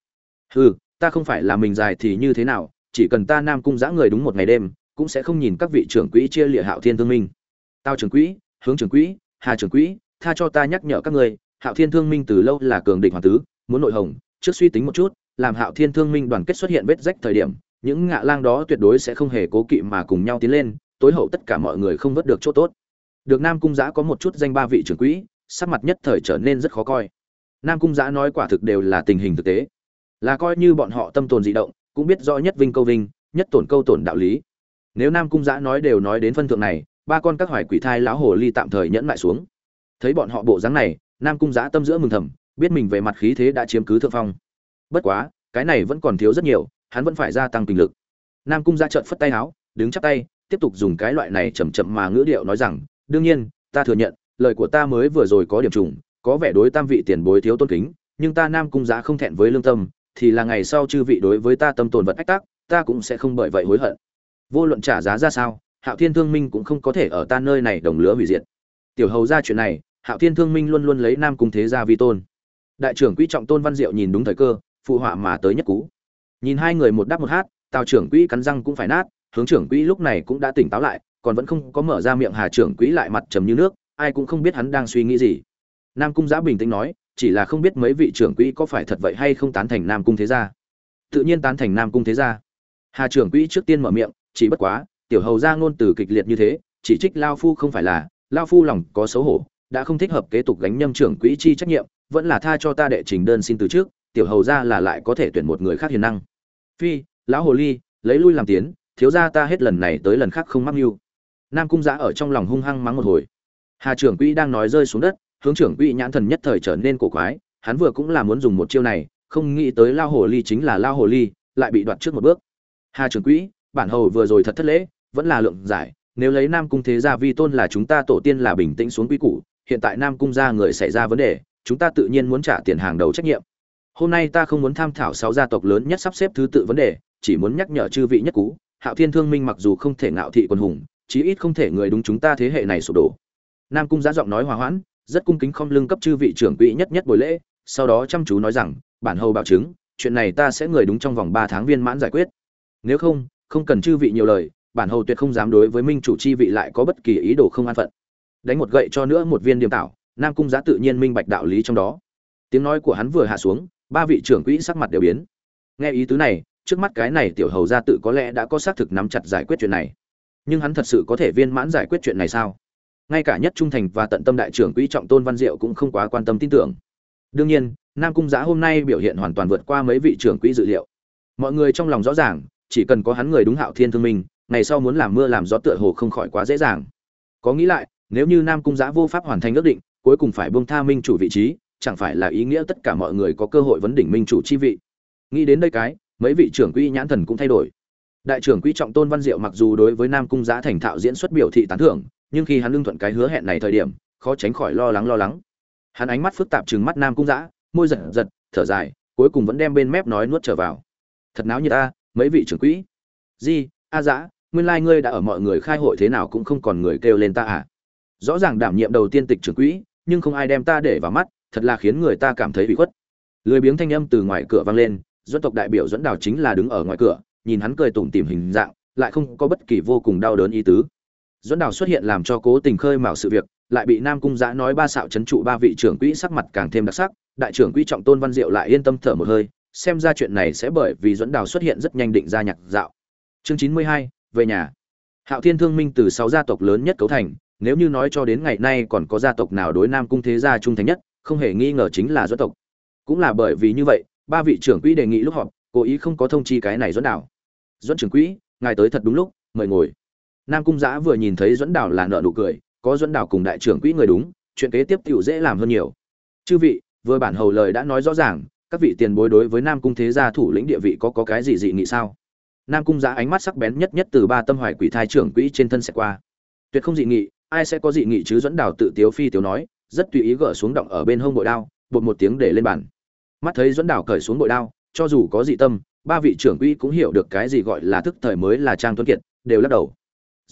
Hừ ta không phải là mình dài thì như thế nào chỉ cần ta nam cung giã người đúng một ngày đêm cũng sẽ không nhìn các vị trưởng quỹ chia lịa hạo thiên thương minh. Tao trưởng quỹ hướng trưởng quỹ hà trưởng quỹ tha cho ta nhắc nhở các người, hạo thiên thương minh từ lâu là cường địch hoàng tứ muốn nội hồng trước suy tính một chút làm hạo thiên thương minh đoàn kết xuất hiện vết rách thời điểm những ngạ lang đó tuyệt đối sẽ không hề cố kỵ mà cùng nhau tiến lên tối hậu tất cả mọi người không vớt được chỗ tốt. Được nam cung giã có một chút danh ba vị trưởng quỹ sắc mặt nhất thời trở nên rất khó coi. Nam cung giã nói quả thực đều là tình hình thực tế là coi như bọn họ tâm tồn dị động, cũng biết rõ nhất vinh câu vinh, nhất tổn câu tổn đạo lý. Nếu nam cung giã nói đều nói đến phân thượng này, ba con các hoài quỷ thai lão hồ ly tạm thời nhẫn lại xuống. Thấy bọn họ bộ dáng này, nam cung giã tâm giữa mừng thầm, biết mình về mặt khí thế đã chiếm cứ thượng phong. Bất quá, cái này vẫn còn thiếu rất nhiều, hắn vẫn phải gia tăng kinh lực. Nam cung giã trợn phất tay áo đứng chắp tay, tiếp tục dùng cái loại này chậm chậm mà ngữ điệu nói rằng, đương nhiên, ta thừa nhận, lời của ta mới vừa rồi có điểm trùng, có vẻ đối tam vị tiền bối thiếu tôn kính, nhưng ta nam cung giã không thẹn với lương tâm thì là ngày sau chư vị đối với ta tâm tồn vật ách tác ta cũng sẽ không bởi vậy hối hận. Vô luận trả giá ra sao, hạo thiên thương minh cũng không có thể ở ta nơi này đồng lứa hủy diệt. Tiểu hầu ra chuyện này, hạo thiên thương minh luôn luôn lấy nam cung thế gia vi tôn. Đại trưởng quỹ trọng tôn văn diệu nhìn đúng thời cơ, phụ họa mà tới nhất cú. Nhìn hai người một đáp một hát, tào trưởng quỹ cắn răng cũng phải nát, hướng trưởng quỹ lúc này cũng đã tỉnh táo lại, còn vẫn không có mở ra miệng hà trưởng quỹ lại mặt trầm như nước, ai cũng không biết hắn đang suy nghĩ gì. Nam cung giã bình tĩnh nói chỉ là không biết mấy vị trưởng quỹ có phải thật vậy hay không tán thành nam cung thế gia. Tự nhiên tán thành nam cung thế gia. Hà trưởng quỹ trước tiên mở miệng, chỉ bất quá, tiểu hầu ra ngôn từ kịch liệt như thế, chỉ trích lao phu không phải là, lao phu lòng có xấu hổ, đã không thích hợp kế tục gánh nhâm trưởng quỹ chi trách nhiệm, vẫn là tha cho ta đệ trình đơn xin từ trước, tiểu hầu ra là lại có thể tuyển một người khác hiền năng. Phi, lão hồ ly, lấy lui làm tiến, thiếu gia ta hết lần này tới lần khác không mắc mưu. Nam cung giã ở trong lòng hung hăng mắng một hồi. Hà trưởng quỹ đang nói rơi xuống đất hướng trưởng quỹ nhãn thần nhất thời trở nên cổ quái, hắn vừa cũng là muốn dùng một chiêu này, không nghĩ tới lao hồ ly chính là lao hồ ly, lại bị đoạt trước một bước. Hà trưởng quỹ, bản hầu vừa rồi thật thất lễ, vẫn là lượng giải, nếu lấy nam cung thế gia vi tôn là chúng ta tổ tiên là bình tĩnh xuống quy củ, hiện tại nam cung gia người xảy ra vấn đề, chúng ta tự nhiên muốn trả tiền hàng đầu trách nhiệm. Hôm nay ta không muốn tham thảo sáu gia tộc lớn nhất sắp xếp thứ tự vấn đề, chỉ muốn nhắc nhở chư vị nhất cú hạo thiên thương minh mặc dù không thể ngạo thị quân hùng, chí ít không thể người đúng chúng ta thế hệ này sụp đổ. Nam cung giá giọng nói hòa hoãn rất cung kính không lưng cấp chư vị trưởng quỹ nhất nhất buổi lễ, sau đó chăm chú nói rằng, bản hầu bảo chứng, chuyện này ta sẽ người đúng trong vòng ba tháng viên mãn giải quyết. Nếu không không cần chư vị nhiều lời, bản hầu tuyệt không dám đối với minh chủ chi vị lại có bất kỳ ý đồ không an phận. Đánh một gậy cho nữa một viên điềm tạo nam cung giá tự nhiên minh bạch đạo lý trong đó. Tiếng nói của hắn vừa hạ xuống, ba vị trưởng quỹ sắc mặt đều biến. Nghe ý tứ này, trước mắt cái này tiểu hầu gia tự có lẽ đã có xác thực nắm chặt giải quyết chuyện này. Nhưng hắn thật sự có thể viên mãn giải quyết chuyện này sao? Ngay cả nhất trung thành và tận tâm đại trưởng quỹ trọng tôn văn diệu cũng không quá quan tâm tin tưởng. Đương nhiên, nam cung giã hôm nay biểu hiện hoàn toàn vượt qua mấy vị trưởng quỹ dự liệu. Mọi người trong lòng rõ ràng, chỉ cần có hắn người đúng hạo thiên thương minh, ngày sau muốn làm mưa làm gió tựa hồ không khỏi quá dễ dàng. Có nghĩ lại, nếu như nam cung giã vô pháp hoàn thành ước định, cuối cùng phải buông tha minh chủ vị trí, chẳng phải là ý nghĩa tất cả mọi người có cơ hội vấn đỉnh minh chủ chi vị? Nghĩ đến đây cái, mấy vị trưởng quỹ nhãn thần cũng thay đổi. Đại trưởng quỹ trọng tôn văn diệu mặc dù đối với nam cung giã thành thạo diễn xuất biểu thị tán thưởng nhưng khi hắn lương thuận cái hứa hẹn này thời điểm, khó tránh khỏi lo lắng lo lắng. Hắn ánh mắt phức tạp trừng mắt nam cung giã môi giật giật, thở dài, cuối cùng vẫn đem bên mép nói nuốt trở vào. Thật náo như ta, mấy vị trưởng quỹ. Di, a dã, nguyên lai ngươi đã ở mọi người khai hội thế nào cũng không còn người kêu lên ta à? Rõ ràng đảm nhiệm đầu tiên tịch trưởng quỹ, nhưng không ai đem ta để vào mắt, thật là khiến người ta cảm thấy bị khuất. Lười biếng thanh âm từ ngoài cửa vang lên, dân tộc đại biểu dẫn đào chính là đứng ở ngoài cửa, nhìn hắn cười tủm tỉm hình dạng, lại không có bất kỳ vô cùng đau đớn ý tứ. Duẫn đào xuất hiện làm cho cố tình khơi mào sự việc, lại bị nam cung giã nói ba xạo chấn trụ ba vị trưởng quỹ sắc mặt càng thêm đặc sắc, đại trưởng quỹ trọng tôn văn diệu lại yên tâm thở một hơi, xem ra chuyện này sẽ bởi vì Duẫn đào xuất hiện rất nhanh định ra nhạc dạo. Chương chín mươi hai, về nhà. Hạo thiên thương minh từ sáu gia tộc lớn nhất cấu thành, nếu như nói cho đến ngày nay còn có gia tộc nào đối nam cung thế gia trung thành nhất, không hề nghi ngờ chính là Duẫn tộc. Cũng là bởi vì như vậy, ba vị trưởng quỹ đề nghị lúc họp, cố ý không có thông chi cái này Duẫn Đào. Duẫn trưởng quỹ, ngài tới thật đúng lúc, mời ngồi nam cung giã vừa nhìn thấy dẫn đảo là nợ nụ cười, có dẫn đảo cùng đại trưởng quỹ người đúng, chuyện kế tiếp tựu dễ làm hơn nhiều. Chư vị, vừa bản hầu lời đã nói rõ ràng, các vị tiền bối đối với nam cung thế gia thủ lĩnh địa vị có có cái gì dị nghị sao? Nam cung giã ánh mắt sắc bén nhất nhất từ ba tâm hoài quỷ thai trưởng quỹ trên thân sẽ qua. Tuyệt không dị nghị, ai sẽ có dị nghị chứ dẫn đảo tự tiếu phi tiếu nói, rất tùy ý gỡ xuống động ở bên hông bội đao, bột một tiếng để lên bàn. Mắt thấy dẫn đảo cởi xuống bội đao, cho dù có dị tâm, ba vị trưởng quỹ cũng hiểu được cái gì gọi là thức thời mới là trang tuấn kiệt, đều lắc đầu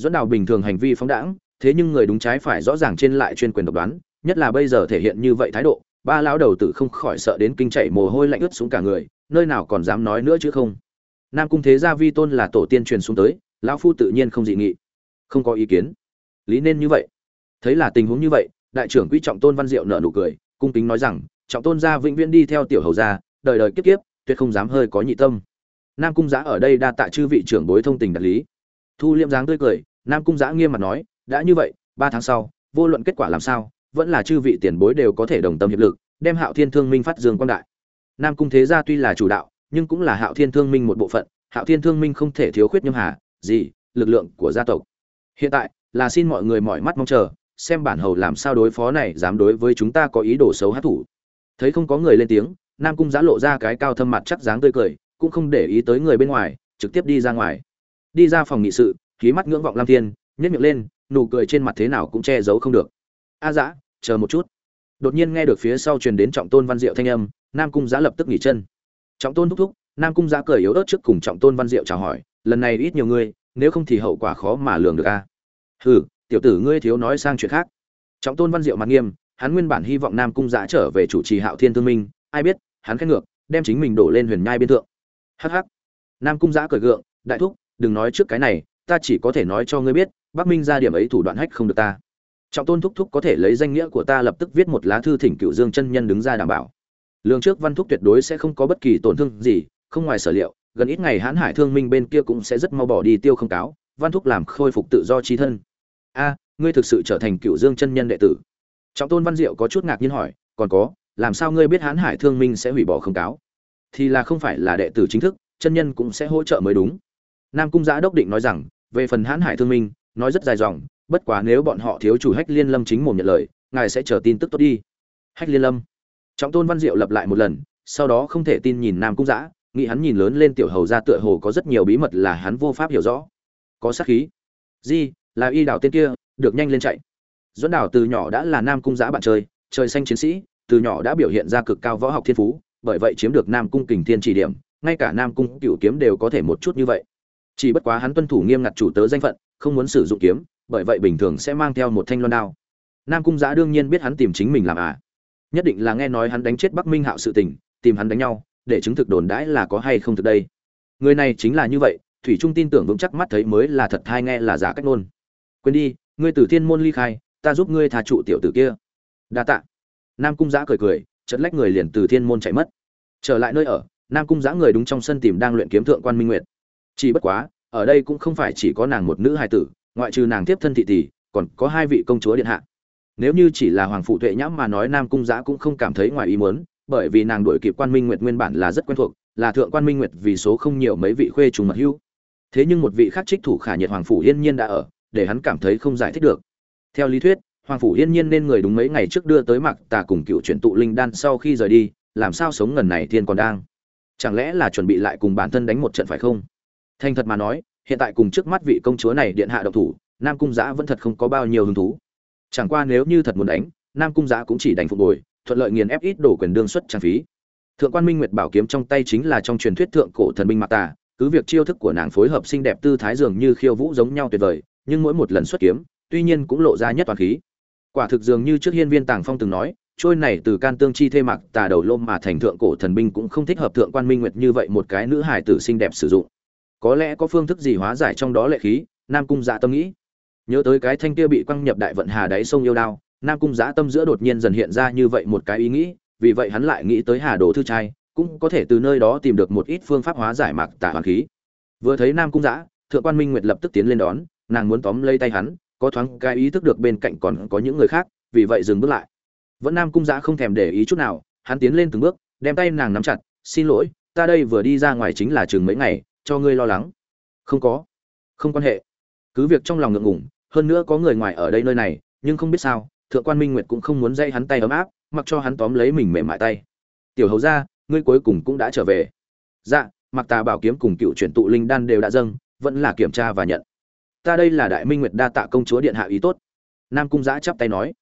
dẫn đào bình thường hành vi phóng đãng, thế nhưng người đúng trái phải rõ ràng trên lại chuyên quyền độc đoán, nhất là bây giờ thể hiện như vậy thái độ, ba lão đầu tử không khỏi sợ đến kinh chạy mồ hôi lạnh ướt xuống cả người, nơi nào còn dám nói nữa chứ không. Nam cung thế gia vi tôn là tổ tiên truyền xuống tới, lão phu tự nhiên không dị nghị. Không có ý kiến. Lý nên như vậy. Thấy là tình huống như vậy, đại trưởng quỹ trọng tôn văn diệu nở nụ cười, cung kính nói rằng, trọng tôn gia vĩnh viễn đi theo tiểu hầu gia, đời đời kiếp kiếp, tuyệt không dám hơi có nhị tâm. Nam cung giã ở đây đa tạ chư vị trưởng bối thông tình đạt lý thu liêm dáng tươi cười, nam cung giã nghiêm mặt nói, đã như vậy, ba tháng sau, vô luận kết quả làm sao, vẫn là chư vị tiền bối đều có thể đồng tâm hiệp lực, đem hạo thiên thương minh phát dương quang đại. Nam cung thế gia tuy là chủ đạo, nhưng cũng là hạo thiên thương minh một bộ phận, hạo thiên thương minh không thể thiếu khuyết nhâm hà, gì, lực lượng của gia tộc. Hiện tại, là xin mọi người mọi mắt mong chờ, xem bản hầu làm sao đối phó này dám đối với chúng ta có ý đồ xấu hát thủ. Thấy không có người lên tiếng, nam cung giã lộ ra cái cao thâm mặt chắc dáng tươi cười, cũng không để ý tới người bên ngoài, trực tiếp đi ra ngoài đi ra phòng nghị sự khí mắt ngưỡng vọng lam thiên nhét miệng lên, nụ cười trên mặt thế nào cũng che giấu không được. A dã, chờ một chút. Đột nhiên nghe được phía sau truyền đến trọng tôn văn diệu thanh âm, nam cung giã lập tức nghỉ chân. Trọng tôn thúc thúc, nam cung giã cười yếu ớt trước cùng trọng tôn văn diệu chào hỏi, lần này ít nhiều người, nếu không thì hậu quả khó mà lường được a. Hừ, tiểu tử ngươi thiếu nói sang chuyện khác. Trọng tôn văn diệu mặt nghiêm, hắn nguyên bản hy vọng nam cung giã trở về chủ trì hạo thiên thương minh, ai biết, hắn khét ngược, đem chính mình đổ lên huyền nhai biên thượng. Hh nam cung giã cười gượng, đại thúc đừng nói trước cái này, ta chỉ có thể nói cho ngươi biết, bắc minh ra điểm ấy thủ đoạn hách không được ta. Trọng tôn thúc thúc có thể lấy danh nghĩa của ta lập tức viết một lá thư thỉnh cựu dương chân nhân đứng ra đảm bảo. Lương trước văn thúc tuyệt đối sẽ không có bất kỳ tổn thương gì, không ngoài sở liệu, gần ít ngày hãn hải thương minh bên kia cũng sẽ rất mau bỏ đi tiêu không cáo, văn thúc làm khôi phục tự do trí thân. A, ngươi thực sự trở thành cựu dương chân nhân đệ tử. Trọng tôn văn diệu có chút ngạc nhiên hỏi, còn có, làm sao ngươi biết hãn hải thương minh sẽ hủy bỏ không cáo? Thì là không phải là đệ tử chính thức, chân nhân cũng sẽ hỗ trợ mới đúng nam cung giã đốc định nói rằng, về phần hãn hải thương minh, nói rất dài dòng, bất quá nếu bọn họ thiếu chủ hách liên lâm chính mồm nhận lời, ngài sẽ chờ tin tức tốt đi. Hách liên lâm. Trọng tôn văn diệu lập lại một lần, sau đó không thể tin nhìn nam cung giã, nghĩ hắn nhìn lớn lên tiểu hầu ra tựa hồ có rất nhiều bí mật là hắn vô pháp hiểu rõ. Có sát khí. Di, là y đảo tên kia, được nhanh lên chạy. Dẫn đào từ nhỏ đã là nam cung giã bạn chơi, trời xanh chiến sĩ, từ nhỏ đã biểu hiện ra cực cao võ học thiên phú, bởi vậy chiếm được nam cung kình thiên chỉ điểm, ngay cả nam cung cựu kiếm đều có thể một chút như vậy chỉ bất quá hắn tuân thủ nghiêm ngặt chủ tớ danh phận, không muốn sử dụng kiếm, bởi vậy bình thường sẽ mang theo một thanh loan đao. Nam cung giã đương nhiên biết hắn tìm chính mình làm à. Nhất định là nghe nói hắn đánh chết bắc minh hạo sự tình, tìm hắn đánh nhau, để chứng thực đồn đãi là có hay không thực đây. Người này chính là như vậy, thủy trung tin tưởng vững chắc mắt thấy mới là thật hay nghe là giả cách nôn quên đi, ngươi từ thiên môn ly khai, ta giúp ngươi thà trụ tiểu tử kia. Đa tạ. Nam cung giã cười cười chật lách người liền từ thiên môn chạy mất. Trở lại nơi ở, nam cung giã người đúng trong sân tìm đang luyện kiếm thượng quan minh nguyệt chỉ bất quá, ở đây cũng không phải chỉ có nàng một nữ hài tử, ngoại trừ nàng tiếp thân thị tỷ, còn có hai vị công chúa điện hạ. Nếu như chỉ là hoàng phụ tuệ nhãm mà nói nam cung giã cũng không cảm thấy ngoài ý muốn, bởi vì nàng đuổi kịp quan minh nguyệt nguyên bản là rất quen thuộc, là thượng quan minh nguyệt vì số không nhiều mấy vị khuê trùng mật hưu thế nhưng một vị khác trích thủ khả nhiệt hoàng phủ yên nhiên đã ở, để hắn cảm thấy không giải thích được. Theo lý thuyết, hoàng phủ yên nhiên nên người đúng mấy ngày trước đưa tới mặc tà cùng cựu chuyển tụ linh đan sau khi rời đi, làm sao sống ngần này thiên còn đang? Chẳng lẽ là chuẩn bị lại cùng bản thân đánh một trận phải không? Thành thật mà nói, hiện tại cùng trước mắt vị công chúa này điện hạ độc thủ, nam cung giã vẫn thật không có bao nhiêu hứng thú. Chẳng qua nếu như thật muốn đánh, nam cung giã cũng chỉ đánh phục hồi, thuận lợi nghiền ép ít đổ quyền đương xuất trang phí. Thượng quan minh nguyệt bảo kiếm trong tay chính là trong truyền thuyết thượng cổ thần binh mạc tà, cứ việc chiêu thức của nàng phối hợp xinh đẹp tư thái dường như khiêu vũ giống nhau tuyệt vời, nhưng mỗi một lần xuất kiếm, tuy nhiên cũng lộ ra nhất toàn khí. Quả thực dường như trước hiên viên tàng phong từng nói, trôi này từ can tương chi thê mạc tà đầu lôm mà thành thượng cổ thần binh cũng không thích hợp thượng quan minh nguyệt như vậy một cái nữ hài tử xinh đẹp sử dụng có lẽ có phương thức gì hóa giải trong đó lệ khí, nam cung dạ tâm nghĩ. Nhớ tới cái thanh kia bị quăng nhập đại vận hà đáy sông yêu đao, nam cung dạ tâm giữa đột nhiên dần hiện ra như vậy một cái ý nghĩ, vì vậy hắn lại nghĩ tới hà đồ thư trai, cũng có thể từ nơi đó tìm được một ít phương pháp hóa giải mạc tả hoàng khí. Vừa thấy nam cung dạ thượng quan minh nguyệt lập tức tiến lên đón, nàng muốn tóm lấy tay hắn, có thoáng cái ý thức được bên cạnh còn có những người khác, vì vậy dừng bước lại. Vẫn nam cung dạ không thèm để ý chút nào, hắn tiến lên từng bước, đem tay nàng nắm chặt, xin lỗi, ta đây vừa đi ra ngoài chính là chừng mấy ngày cho ngươi lo lắng. Không có. Không quan hệ. Cứ việc trong lòng ngượng ngủng hơn nữa có người ngoài ở đây nơi này, nhưng không biết sao, thượng quan minh nguyệt cũng không muốn dây hắn tay ấm áp, mặc cho hắn tóm lấy mình mềm mại tay. Tiểu hầu ra ngươi cuối cùng cũng đã trở về. Dạ mặc tà bảo kiếm cùng cựu chuyển tụ linh đan đều đã dâng, vẫn là kiểm tra và nhận. Ta đây là đại minh nguyệt đa tạ công chúa điện hạ ý tốt. Nam cung giã chắp tay nói.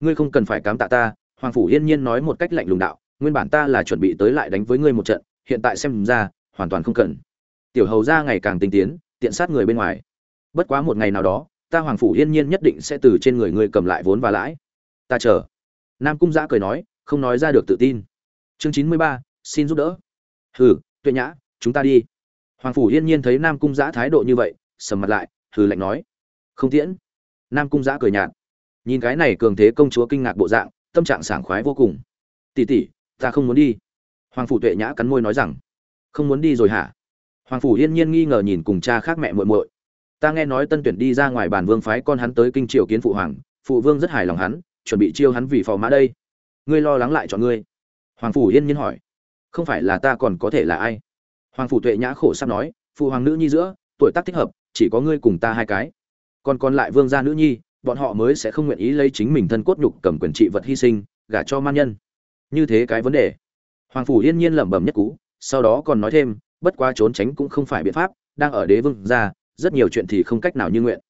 Ngươi không cần phải cám tạ ta, hoàng phủ yên nhiên nói một cách lạnh lùng đạo, nguyên bản ta là chuẩn bị tới lại đánh với ngươi một trận, hiện tại xem ra, hoàn toàn không cần tiểu hầu ra ngày càng tinh tiến, tiện sát người bên ngoài. Bất quá một ngày nào đó, ta hoàng phủ yên nhiên nhất định sẽ từ trên người ngươi cầm lại vốn và lãi. Ta chờ. Nam cung giã cười nói, không nói ra được tự tin. Chương chín mươi ba, xin giúp đỡ. Hừ, tuệ nhã, chúng ta đi. Hoàng phủ yên nhiên thấy nam cung giã thái độ như vậy, sầm mặt lại, hừ lạnh nói, không tiễn. Nam cung giã cười nhạt. Nhìn cái này cường thế công chúa kinh ngạc bộ dạng, tâm trạng sảng khoái vô cùng. Tỉ tỉ ta không muốn đi. Hoàng phủ tuệ nhã cắn môi nói rằng, không muốn đi rồi hả? Hoàng phủ yên nhiên nghi ngờ nhìn cùng cha khác mẹ muội muội. Ta nghe nói tân tuyển đi ra ngoài bàn vương phái, con hắn tới kinh triều kiến phụ hoàng, phụ vương rất hài lòng hắn, chuẩn bị chiêu hắn vì phò mã đây. Ngươi lo lắng lại cho ngươi. Hoàng phủ yên nhiên hỏi. Không phải là ta còn có thể là ai? Hoàng phủ tuệ nhã khổ sắp nói. Phụ hoàng nữ nhi giữa, tuổi tác thích hợp, chỉ có ngươi cùng ta hai cái. Còn còn lại vương gia nữ nhi, bọn họ mới sẽ không nguyện ý lấy chính mình thân cốt nhục cầm quyền trị vật hy sinh, gả cho man nhân. Như thế cái vấn đề. Hoàng phủ yên nhiên lẩm bẩm nhất cú, sau đó còn nói thêm bất quá trốn tránh cũng không phải biện pháp, đang ở đế vương gia rất nhiều chuyện thì không cách nào như nguyện.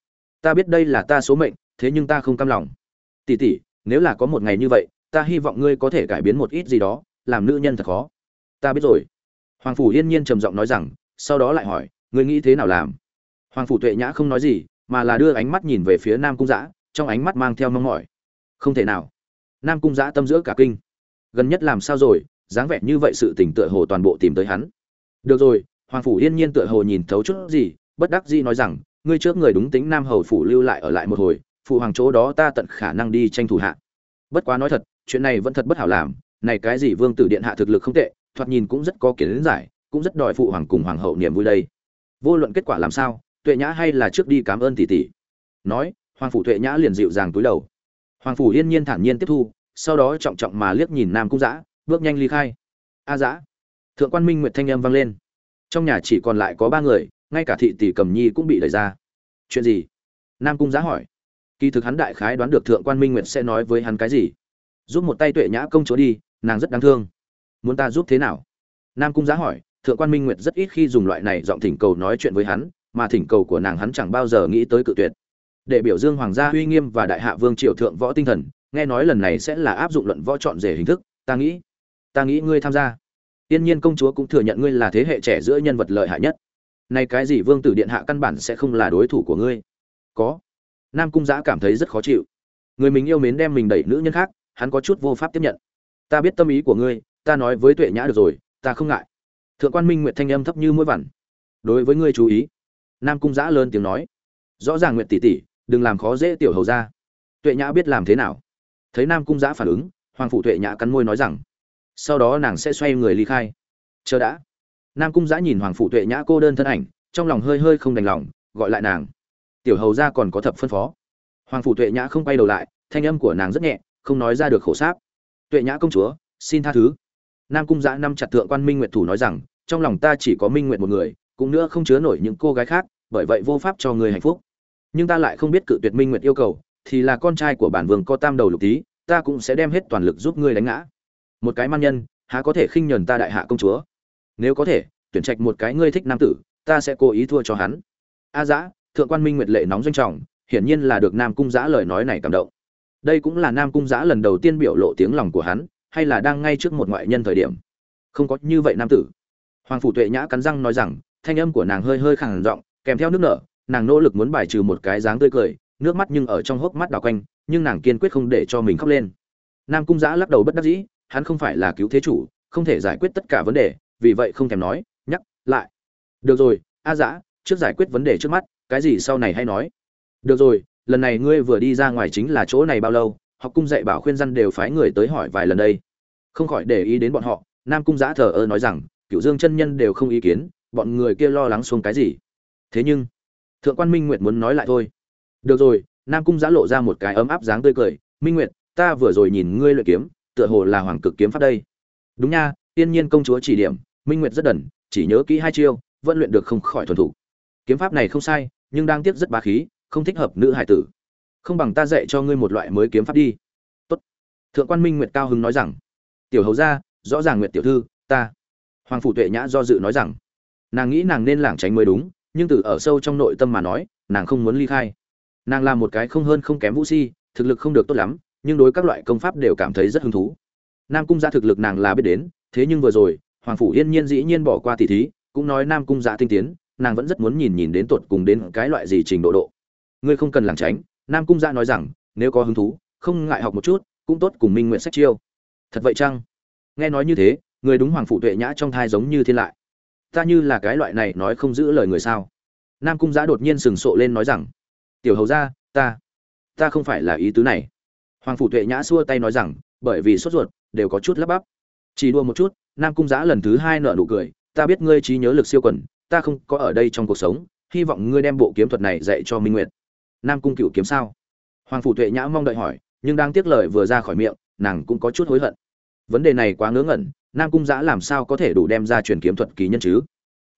Ta biết đây là ta số mệnh, thế nhưng ta không cam lòng. Tỷ tỷ, nếu là có một ngày như vậy, ta hy vọng ngươi có thể cải biến một ít gì đó, làm nữ nhân thật khó. Ta biết rồi. Hoàng phủ yên nhiên trầm giọng nói rằng, sau đó lại hỏi, ngươi nghĩ thế nào làm? Hoàng phủ tuệ nhã không nói gì, mà là đưa ánh mắt nhìn về phía nam cung giã trong ánh mắt mang theo mong mỏi. Không thể nào. Nam cung giã tâm giữa cả kinh. Gần nhất làm sao rồi, dáng vẻ như vậy sự tỉnh tựa hồ toàn bộ tìm tới hắn được rồi, hoàng phủ yên nhiên tựa hồ nhìn thấu chút gì, bất đắc dĩ nói rằng, ngươi trước người đúng tính nam hầu phủ lưu lại ở lại một hồi, phụ hoàng chỗ đó ta tận khả năng đi tranh thủ hạ. Bất quá nói thật, chuyện này vẫn thật bất hảo làm, này cái gì vương tử điện hạ thực lực không tệ, thoạt nhìn cũng rất có kiến giải, cũng rất đòi phụ hoàng cùng hoàng hậu niềm vui đây. Vô luận kết quả làm sao, tuệ nhã hay là trước đi cảm ơn tỷ tỷ. Nói, hoàng phủ tuệ nhã liền dịu dàng túi đầu. Hoàng phủ yên nhiên thản nhiên tiếp thu, sau đó trọng trọng mà liếc nhìn nam cung giã bước nhanh ly khai. A giã thượng quan minh nguyệt thanh âm vang lên. Trong nhà chỉ còn lại có ba người, ngay cả thị tỷ cầm nhi cũng bị đẩy ra. Chuyện gì? Nam cung Giá hỏi. Kỳ thực hắn đại khái đoán được thượng quan minh nguyệt sẽ nói với hắn cái gì. Giúp một tay tuệ nhã công chúa đi, nàng rất đáng thương. Muốn ta giúp thế nào? Nam cung giá hỏi. Thượng quan minh nguyệt rất ít khi dùng loại này giọng thỉnh cầu nói chuyện với hắn, mà thỉnh cầu của nàng hắn chẳng bao giờ nghĩ tới cự tuyệt. Để biểu dương hoàng gia uy nghiêm và đại hạ vương triều thượng võ tinh thần, nghe nói lần này sẽ là áp dụng luận võ chọn rể hình thức. Ta nghĩ ta nghĩ ngươi tham gia tiên nhiên công chúa cũng thừa nhận ngươi là thế hệ trẻ giữa nhân vật lợi hại nhất. Nay cái gì vương tử điện hạ căn bản sẽ không là đối thủ của ngươi. Có. Nam cung giã cảm thấy rất khó chịu. Người mình yêu mến đem mình đẩy nữ nhân khác, hắn có chút vô pháp tiếp nhận. Ta biết tâm ý của ngươi, ta nói với tuệ nhã được rồi, ta không ngại. Thượng quan minh nguyệt thanh âm thấp như mũi vằn. Đối với ngươi chú ý. Nam cung giã lớn tiếng nói. Rõ ràng nguyệt tỷ tỷ, đừng làm khó dễ tiểu hầu gia. tuệ nhã biết làm thế nào. Thấy nam cung giã phản ứng, hoàng phụ tuệ nhã cắn môi nói rằng sau đó nàng sẽ xoay người ly khai. Chờ đã. Nam cung giã nhìn hoàng phụ tuệ nhã cô đơn thân ảnh, trong lòng hơi hơi không đành lòng, gọi lại nàng. Tiểu hầu ra còn có thập phân phó. Hoàng phụ tuệ nhã không quay đầu lại, thanh âm của nàng rất nhẹ, không nói ra được khổ sáp. Tuệ nhã công chúa, xin tha thứ. Nam cung giã năm chặt thượng quan minh nguyệt thủ nói rằng, trong lòng ta chỉ có minh nguyệt một người, cũng nữa không chứa nổi những cô gái khác, bởi vậy vô pháp cho người hạnh phúc. Nhưng ta lại không biết cự tuyệt minh nguyệt yêu cầu, thì là con trai của bản vương có tam đầu lục tí ta cũng sẽ đem hết toàn lực giúp ngươi đánh ngã một cái man nhân, há có thể khinh nhờn ta đại hạ công chúa? Nếu có thể, tuyển trạch một cái ngươi thích nam tử, ta sẽ cố ý thua cho hắn. A dã, thượng quan minh nguyệt lệ nóng doanh trọng, hiển nhiên là được nam cung giã lời nói này cảm động. Đây cũng là nam cung giã lần đầu tiên biểu lộ tiếng lòng của hắn, hay là đang ngay trước một ngoại nhân thời điểm? Không có như vậy nam tử. Hoàng phủ tuệ nhã cắn răng nói rằng, thanh âm của nàng hơi hơi khẳng giọng, kèm theo nước nở, nàng nỗ lực muốn bài trừ một cái dáng tươi cười, nước mắt nhưng ở trong hốc mắt đào quanh, nhưng nàng kiên quyết không để cho mình khóc lên. Nam cung giã lắc đầu bất đắc dĩ hắn không phải là cứu thế chủ, không thể giải quyết tất cả vấn đề, vì vậy không thèm nói, nhắc lại. Được rồi, a dã trước giải quyết vấn đề trước mắt, cái gì sau này hay nói? Được rồi, lần này ngươi vừa đi ra ngoài chính là chỗ này bao lâu, học cung dạy bảo khuyên dân đều phái người tới hỏi vài lần đây. Không khỏi để ý đến bọn họ, nam cung giã thờ ơ nói rằng cựu dương chân nhân đều không ý kiến, bọn người kia lo lắng xuống cái gì? Thế nhưng, thượng quan minh nguyệt muốn nói lại thôi. Được rồi, nam cung giã lộ ra một cái ấm áp dáng tươi cười, minh nguyệt, ta vừa rồi nhìn ngươi luyện kiếm tựa hồ là hoàng cực kiếm pháp đây. Đúng nha, tiên nhiên công chúa chỉ điểm, minh nguyệt rất đần, chỉ nhớ kỹ hai chiêu, vẫn luyện được không khỏi thuần thủ kiếm pháp này không sai, nhưng đang tiếc rất bá khí, không thích hợp nữ hải tử. Không bằng ta dạy cho ngươi một loại mới kiếm pháp đi. Tốt. Thượng quan minh nguyệt cao hứng nói rằng, tiểu hầu ra rõ ràng nguyệt tiểu thư, ta. Hoàng phủ tuệ nhã do dự nói rằng, nàng nghĩ nàng nên lảng tránh mới đúng, nhưng từ ở sâu trong nội tâm mà nói, nàng không muốn ly khai. Nàng là một cái không hơn không kém vũ si, thực lực không được tốt lắm nhưng đối các loại công pháp đều cảm thấy rất hứng thú. Nam cung gia thực lực nàng là biết đến, thế nhưng vừa rồi, hoàng phủ yên nhiên dĩ nhiên bỏ qua tỷ thí, cũng nói nam cung gia tinh tiến, nàng vẫn rất muốn nhìn nhìn đến tột cùng đến cái loại gì trình độ độ. Ngươi không cần lảng tránh, nam cung gia nói rằng, nếu có hứng thú, không ngại học một chút, cũng tốt cùng minh nguyện sách chiêu. Thật vậy chăng? Nghe nói như thế, người đúng hoàng phủ tuệ nhã trong thai giống như thiên lại. Ta như là cái loại này nói không giữ lời người sao? Nam cung giã đột nhiên sừng sộ lên nói rằng, tiểu hầu ra ta ta không phải là ý tứ này hoàng phủ tuệ nhã xua tay nói rằng, bởi vì sốt ruột, đều có chút lắp bắp. Chỉ đua một chút, nam cung giã lần thứ hai nợ nụ cười, ta biết ngươi trí nhớ lực siêu quần, ta không có ở đây trong cuộc sống, hy vọng ngươi đem bộ kiếm thuật này dạy cho minh nguyệt. Nam cung cựu kiếm sao? Hoàng phủ tuệ nhã mong đợi hỏi, nhưng đang tiếc lời vừa ra khỏi miệng, nàng cũng có chút hối hận. Vấn đề này quá ngớ ngẩn, nam cung giã làm sao có thể đủ đem ra truyền kiếm thuật kỳ nhân chứ?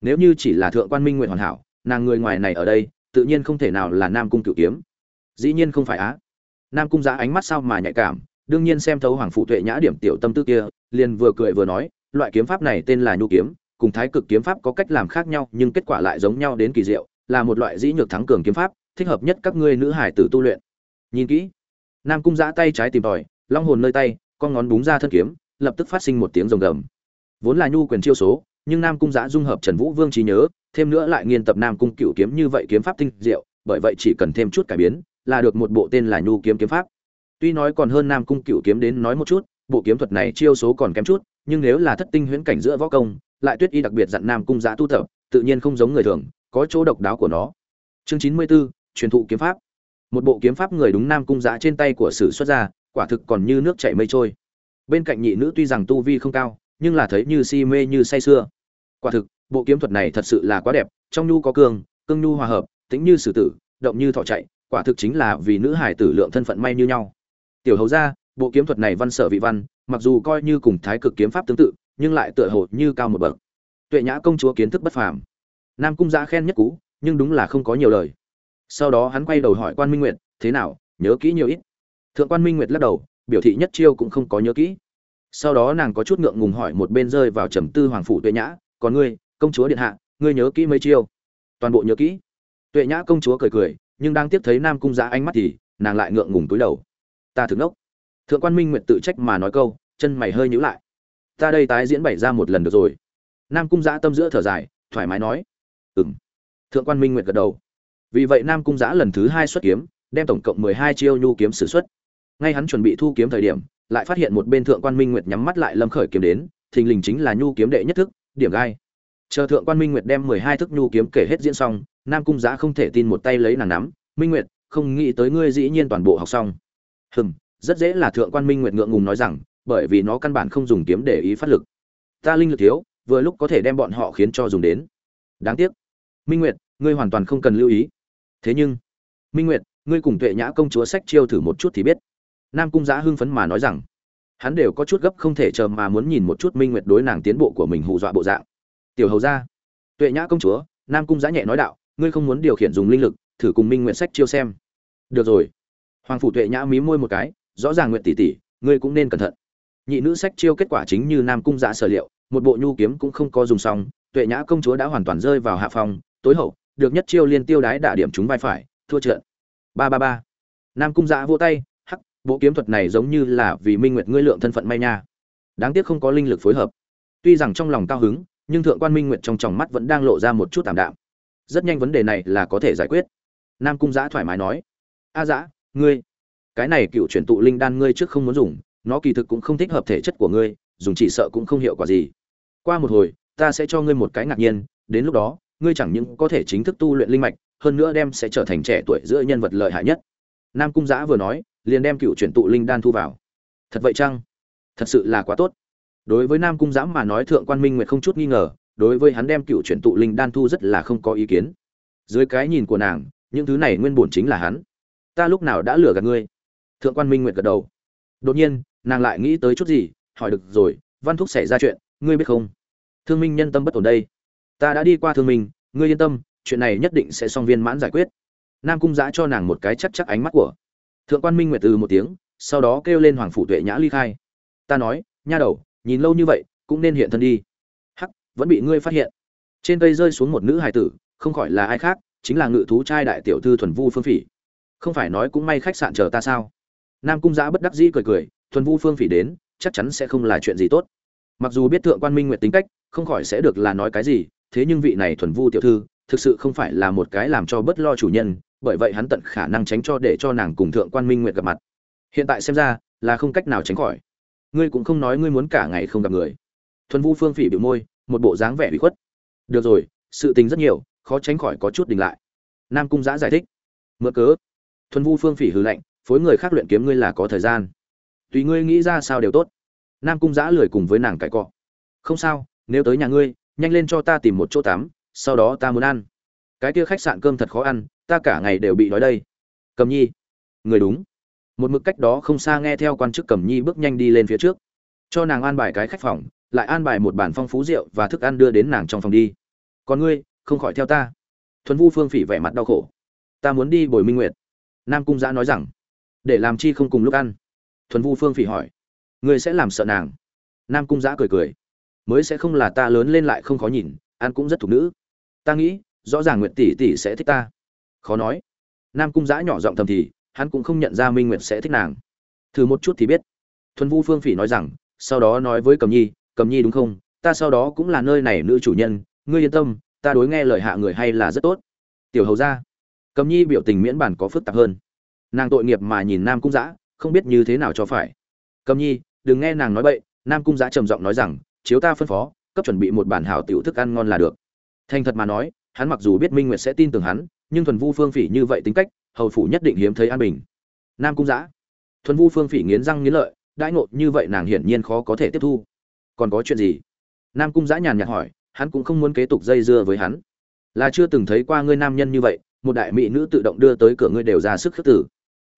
Nếu như chỉ là thượng quan minh nguyện hoàn hảo, nàng người ngoài này ở đây, tự nhiên không thể nào là nam cung cựu kiếm. Dĩ nhiên không phải á nam cung giã ánh mắt sao mà nhạy cảm, đương nhiên xem thấu hoàng phụ tuệ nhã điểm tiểu tâm tư kia, liền vừa cười vừa nói, loại kiếm pháp này tên là nhu kiếm, cùng thái cực kiếm pháp có cách làm khác nhau, nhưng kết quả lại giống nhau đến kỳ diệu, là một loại dĩ nhược thắng cường kiếm pháp, thích hợp nhất các ngươi nữ hải tử tu luyện. Nhìn kỹ, nam cung giã tay trái tìm tòi, long hồn nơi tay, con ngón búng ra thân kiếm, lập tức phát sinh một tiếng rồng gầm. Vốn là nhu quyền chiêu số, nhưng nam cung giã dung hợp trần vũ vương trí nhớ, thêm nữa lại nghiên tập nam cung cựu kiếm như vậy kiếm pháp tinh diệu, bởi vậy chỉ cần thêm chút cải biến là được một bộ tên là nhu kiếm kiếm pháp. Tuy nói còn hơn nam cung cựu kiếm đến nói một chút bộ kiếm thuật này chiêu số còn kém chút nhưng nếu là thất tinh huyễn cảnh giữa võ công lại tuyết y đặc biệt dặn nam cung giã tu tập tự nhiên không giống người thường có chỗ độc đáo của nó. Chương chín mươi 94, truyền thụ kiếm pháp. Một bộ kiếm pháp người đúng nam cung giã trên tay của sử xuất ra quả thực còn như nước chảy mây trôi. Bên cạnh nhị nữ tuy rằng tu vi không cao nhưng là thấy như si mê như say sưa. Quả thực bộ kiếm thuật này thật sự là quá đẹp trong nhu có cương cương nhu hòa hợp tính như sử tử động như thọ chạy quả thực chính là vì nữ hải tử lượng thân phận may như nhau. Tiểu hầu ra bộ kiếm thuật này văn sở vị văn, mặc dù coi như cùng thái cực kiếm pháp tương tự, nhưng lại tựa hồ như cao một bậc. Tuệ nhã công chúa kiến thức bất phàm. Nam cung giã khen nhất cú nhưng đúng là không có nhiều lời. Sau đó hắn quay đầu hỏi quan minh nguyệt, thế nào, nhớ kỹ nhiều ít? Thượng quan minh nguyệt lắc đầu, biểu thị nhất chiêu cũng không có nhớ kỹ. Sau đó nàng có chút ngượng ngùng hỏi một bên rơi vào trầm tư hoàng phủ tuệ nhã, còn ngươi, công chúa điện hạ, ngươi nhớ kỹ mấy chiêu? Toàn bộ nhớ kỹ. Tuệ nhã công chúa cười cười nhưng đang tiếp thấy nam cung giã ánh mắt thì nàng lại ngượng ngùng túi đầu. Ta thực ngốc thượng quan minh nguyệt tự trách mà nói câu, chân mày hơi nhíu lại. Ta đây tái diễn bày ra một lần được rồi. Nam cung giã tâm giữa thở dài, thoải mái nói. Ừng thượng quan minh nguyệt gật đầu. Vì vậy nam cung giã lần thứ hai xuất kiếm, đem tổng cộng mười hai chiêu nhu kiếm sử xuất. Ngay hắn chuẩn bị thu kiếm thời điểm, lại phát hiện một bên thượng quan minh nguyệt nhắm mắt lại lâm khởi kiếm đến, thình lình chính là nhu kiếm đệ nhất thức, điểm gai chờ thượng quan minh nguyệt đem mười hai thức nhu kiếm kể hết diễn xong, nam cung Giá không thể tin một tay lấy nàng nắm. Minh nguyệt, không nghĩ tới ngươi dĩ nhiên toàn bộ học xong. Hừm, rất dễ là thượng quan minh nguyệt ngượng ngùng nói rằng, bởi vì nó căn bản không dùng kiếm để ý phát lực. Ta linh lực thiếu, vừa lúc có thể đem bọn họ khiến cho dùng đến. Đáng tiếc. Minh nguyệt, ngươi hoàn toàn không cần lưu ý. Thế nhưng, minh nguyệt, ngươi cùng tuệ nhã công chúa sách chiêu thử một chút thì biết. Nam cung giã hưng phấn mà nói rằng, hắn đều có chút gấp không thể chờ mà muốn nhìn một chút minh nguyệt đối nàng tiến bộ của mình hù dọa bộ dạng tiểu hầu ra tuệ nhã công chúa, nam cung giã nhẹ nói đạo, ngươi không muốn điều khiển dùng linh lực, thử cùng minh nguyện sách chiêu xem. Được rồi. Hoàng phủ tuệ nhã mí môi một cái, rõ ràng nguyện tỷ tỷ, ngươi cũng nên cẩn thận. Nhị nữ sách chiêu kết quả chính như nam cung dạ sở liệu, một bộ nhu kiếm cũng không có dùng xong, tuệ nhã công chúa đã hoàn toàn rơi vào hạ phòng tối hậu, được nhất chiêu liên tiêu đái đả điểm chúng vai phải, thua trận. Ba ba ba. Nam cung dạ vỗ tay, hắc, bộ kiếm thuật này giống như là vì minh nguyệt ngươi lượng thân phận may nha. Đáng tiếc không có linh lực phối hợp. Tuy rằng trong lòng cao hứng nhưng thượng quan minh nguyệt trong tròng mắt vẫn đang lộ ra một chút tạm đạm. Rất nhanh vấn đề này là có thể giải quyết. Nam cung giã thoải mái nói, a giã, ngươi, cái này cựu chuyển tụ linh đan ngươi trước không muốn dùng, nó kỳ thực cũng không thích hợp thể chất của ngươi, dùng chỉ sợ cũng không hiệu quả gì. Qua một hồi, ta sẽ cho ngươi một cái ngạc nhiên, đến lúc đó, ngươi chẳng những có thể chính thức tu luyện linh mạch, hơn nữa đem sẽ trở thành trẻ tuổi giữa nhân vật lợi hại nhất. Nam cung giã vừa nói, liền đem cựu chuyển tụ linh đan thu vào. Thật vậy chăng? Thật sự là quá tốt đối với nam cung giã mà nói thượng quan minh nguyệt không chút nghi ngờ, đối với hắn đem cựu chuyển tụ linh đan thu rất là không có ý kiến. Dưới cái nhìn của nàng, những thứ này nguyên bổn chính là hắn. Ta lúc nào đã lừa gạt ngươi? Thượng quan minh nguyệt gật đầu. Đột nhiên, nàng lại nghĩ tới chút gì, hỏi được rồi, văn thúc xảy ra chuyện, ngươi biết không? Thương minh nhân tâm bất ổn đây. Ta đã đi qua thương minh, ngươi yên tâm, chuyện này nhất định sẽ xong viên mãn giải quyết. Nam cung giã cho nàng một cái chắc chắc ánh mắt của. Thượng quan minh nguyệt từ một tiếng, sau đó kêu lên hoàng phủ tuệ nhã ly khai. Ta nói, nha đầu nhìn lâu như vậy, cũng nên hiện thân đi. Hắc, vẫn bị ngươi phát hiện. Trên cây rơi xuống một nữ hài tử, không khỏi là ai khác, chính là ngự thú trai đại tiểu thư thuần vu phương phỉ. Không phải nói cũng may khách sạn chờ ta sao? Nam cung giã bất đắc dĩ cười cười, thuần vu phương phỉ đến, chắc chắn sẽ không là chuyện gì tốt. Mặc dù biết thượng quan minh nguyệt tính cách, không khỏi sẽ được là nói cái gì, thế nhưng vị này thuần vu tiểu thư, thực sự không phải là một cái làm cho bất lo chủ nhân, bởi vậy hắn tận khả năng tránh cho để cho nàng cùng thượng quan minh nguyệt gặp mặt. Hiện tại xem ra, là không cách nào tránh khỏi ngươi cũng không nói ngươi muốn cả ngày không gặp người. Thuần vu phương phỉ bị môi, một bộ dáng vẻ bị khuất. Được rồi, sự tình rất nhiều, khó tránh khỏi có chút đình lại. Nam cung giã giải thích. Mượn cớ. Thuần vu phương phỉ hừ lạnh, phối người khác luyện kiếm ngươi là có thời gian. Tùy ngươi nghĩ ra sao đều tốt. Nam cung giã lười cùng với nàng cãi cọ. Không sao, nếu tới nhà ngươi, nhanh lên cho ta tìm một chỗ tắm, sau đó ta muốn ăn. Cái kia khách sạn cơm thật khó ăn, ta cả ngày đều bị đói đây. Cầm nhi. Người đúng một mực cách đó không xa nghe theo quan chức cẩm nhi bước nhanh đi lên phía trước. Cho nàng an bài cái khách phòng, lại an bài một bản phong phú rượu và thức ăn đưa đến nàng trong phòng đi. Còn ngươi, không khỏi theo ta. Thuần vu phương phỉ vẻ mặt đau khổ. Ta muốn đi bồi minh nguyệt. Nam cung giã nói rằng. Để làm chi không cùng lúc ăn? Thuần vu phương phỉ hỏi. Ngươi sẽ làm sợ nàng. Nam cung giã cười cười. Mới sẽ không là ta lớn lên lại không khó nhìn, ăn cũng rất thục nữ. Ta nghĩ, rõ ràng nguyệt tỷ tỷ sẽ thích ta. Khó nói. Nam cung giã nhỏ giọng thầm thì hắn cũng không nhận ra minh nguyệt sẽ thích nàng. Thử một chút thì biết. Thuần vu phương phỉ nói rằng, sau đó nói với cầm nhi cầm nhi đúng không? Ta sau đó cũng là nơi này nữ chủ nhân, ngươi yên tâm, ta đối nghe lời hạ người hay là rất tốt. Tiểu hầu ra cầm nhi biểu tình miễn bản có phức tạp hơn. Nàng tội nghiệp mà nhìn nam cung giã không biết như thế nào cho phải. Cầm nhi, đừng nghe nàng nói bậy. Nam cung giã trầm giọng nói rằng, chiếu ta phân phó, cấp chuẩn bị một bản hảo tiểu thức ăn ngon là được. Thành thật mà nói, hắn mặc dù biết minh nguyệt sẽ tin tưởng hắn, nhưng thuần vu phương phỉ như vậy tính cách hầu phủ nhất định hiếm thấy an bình. Nam cung giã. Thuần vu phương phỉ nghiến răng nghiến lợi, đãi ngộ như vậy nàng hiển nhiên khó có thể tiếp thu. Còn có chuyện gì? Nam cung giã nhàn nhạt hỏi, hắn cũng không muốn kế tục dây dưa với hắn. Là chưa từng thấy qua ngươi nam nhân như vậy, một đại mỹ nữ tự động đưa tới cửa ngươi đều ra sức khước tử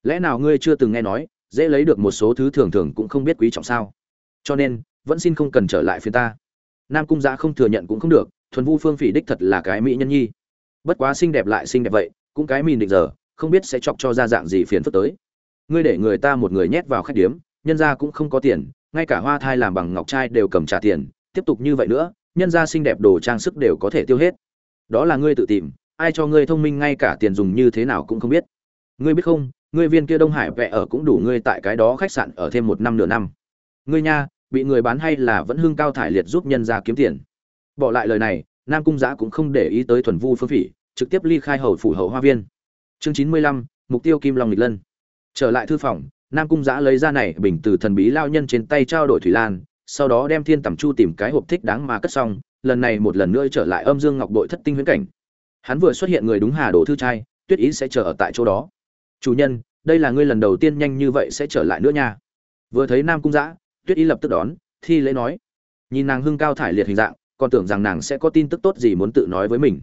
lẽ nào ngươi chưa từng nghe nói, dễ lấy được một số thứ thường thường cũng không biết quý trọng sao? Cho nên, vẫn xin không cần trở lại phía ta. Nam cung giã không thừa nhận cũng không được, thuần vu phương phỉ đích thật là cái mỹ nhân nhi. Bất quá xinh đẹp lại xinh đẹp vậy, cũng cái mìn định giờ không biết sẽ chọc cho ra dạng gì phiền phức tới. Ngươi để người ta một người nhét vào khách điếm, nhân ra cũng không có tiền, ngay cả hoa thai làm bằng ngọc trai đều cầm trả tiền, tiếp tục như vậy nữa, nhân ra xinh đẹp đồ trang sức đều có thể tiêu hết. Đó là ngươi tự tìm, ai cho ngươi thông minh ngay cả tiền dùng như thế nào cũng không biết. Ngươi biết không, ngươi viên kia đông hải vẽ ở cũng đủ ngươi tại cái đó khách sạn ở thêm một năm nửa năm. Ngươi nha, bị người bán hay là vẫn hưng cao thải liệt giúp nhân ra kiếm tiền? Bỏ lại lời này, nam cung giã cũng không để ý tới thuần vu phương phỉ, trực tiếp ly khai hầu phủ hầu hoa viên chương chín mươi lăm, mục tiêu kim long lịch lân. Trở lại thư phòng, nam cung giã lấy ra này bình từ thần bí lao nhân trên tay trao đổi thủy lan, sau đó đem thiên tầm chu tìm cái hộp thích đáng mà cất xong, lần này một lần nữa trở lại âm dương ngọc đội thất tinh huyễn cảnh. Hắn vừa xuất hiện người đúng hà đồ thư trai, tuyết ý sẽ chờ ở tại chỗ đó. Chủ nhân, đây là ngươi lần đầu tiên nhanh như vậy sẽ trở lại nữa nha. Vừa thấy nam cung giã, tuyết ý lập tức đón, thi lễ nói. Nhìn nàng hưng cao thải liệt hình dạng, còn tưởng rằng nàng sẽ có tin tức tốt gì muốn tự nói với mình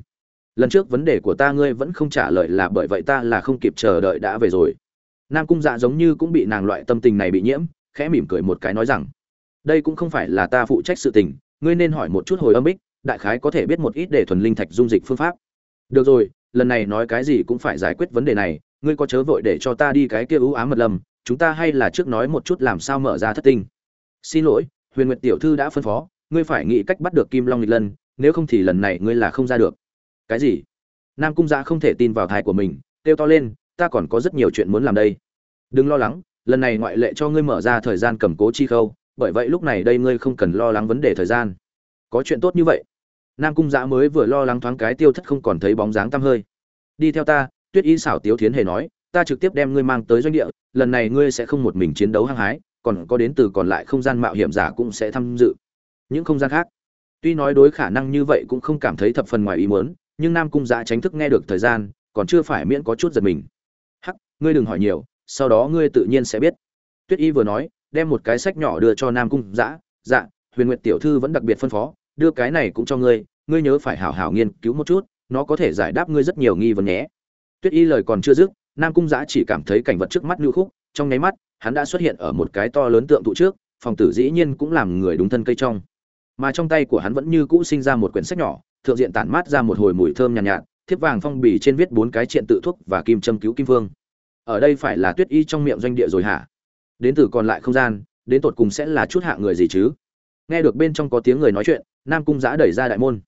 lần trước vấn đề của ta ngươi vẫn không trả lời là bởi vậy ta là không kịp chờ đợi đã về rồi. Nam cung dạ giống như cũng bị nàng loại tâm tình này bị nhiễm, khẽ mỉm cười một cái nói rằng, đây cũng không phải là ta phụ trách sự tình, ngươi nên hỏi một chút hồi âm bích, đại khái có thể biết một ít để thuần linh thạch dung dịch phương pháp. Được rồi, lần này nói cái gì cũng phải giải quyết vấn đề này, ngươi có chớ vội để cho ta đi cái kia ưu ám mật lâm chúng ta hay là trước nói một chút làm sao mở ra thất tinh. Xin lỗi, huyền nguyệt tiểu thư đã phân phó, ngươi phải nghĩ cách bắt được kim long nghịch lân, nếu không thì lần này ngươi là không ra được cái gì? Nam cung dạ không thể tin vào thai của mình, kêu to lên, ta còn có rất nhiều chuyện muốn làm đây. Đừng lo lắng, lần này ngoại lệ cho ngươi mở ra thời gian cầm cố chi khâu, bởi vậy lúc này đây ngươi không cần lo lắng vấn đề thời gian. Có chuyện tốt như vậy. Nam cung dạ mới vừa lo lắng thoáng cái tiêu thất không còn thấy bóng dáng tăm hơi. Đi theo ta, tuyết y xảo tiếu thiến hề nói, ta trực tiếp đem ngươi mang tới doanh địa, lần này ngươi sẽ không một mình chiến đấu hăng hái, còn có đến từ còn lại không gian mạo hiểm giả cũng sẽ tham dự. Những không gian khác. Tuy nói đối khả năng như vậy cũng không cảm thấy thập phần ngoài ý muốn nhưng nam cung giã tránh thức nghe được thời gian, còn chưa phải miễn có chút giật mình. Hắc, ngươi đừng hỏi nhiều, sau đó ngươi tự nhiên sẽ biết. Tuyết y vừa nói, đem một cái sách nhỏ đưa cho nam cung giã. Dạ huyền nguyệt tiểu thư vẫn đặc biệt phân phó, đưa cái này cũng cho ngươi ngươi nhớ phải hảo hảo nghiên cứu một chút, nó có thể giải đáp ngươi rất nhiều nghi vấn nhé. Tuyết y lời còn chưa dứt, nam cung giã chỉ cảm thấy cảnh vật trước mắt lưu khúc, trong nháy mắt, hắn đã xuất hiện ở một cái to lớn tượng tụ trước, phòng tử dĩ nhiên cũng làm người đúng thân cây trong mà trong tay của hắn vẫn như cũ sinh ra một quyển sách nhỏ thượng diện tản mát ra một hồi mùi thơm nhàn nhạt, nhạt thiếp vàng phong bì trên viết bốn cái triện tự thuốc và kim châm cứu kim vương ở đây phải là tuyết y trong miệng doanh địa rồi hả? Đến từ còn lại không gian đến tột cùng sẽ là chút hạ người gì chứ? Nghe được bên trong có tiếng người nói chuyện nam cung giã đẩy ra đại môn.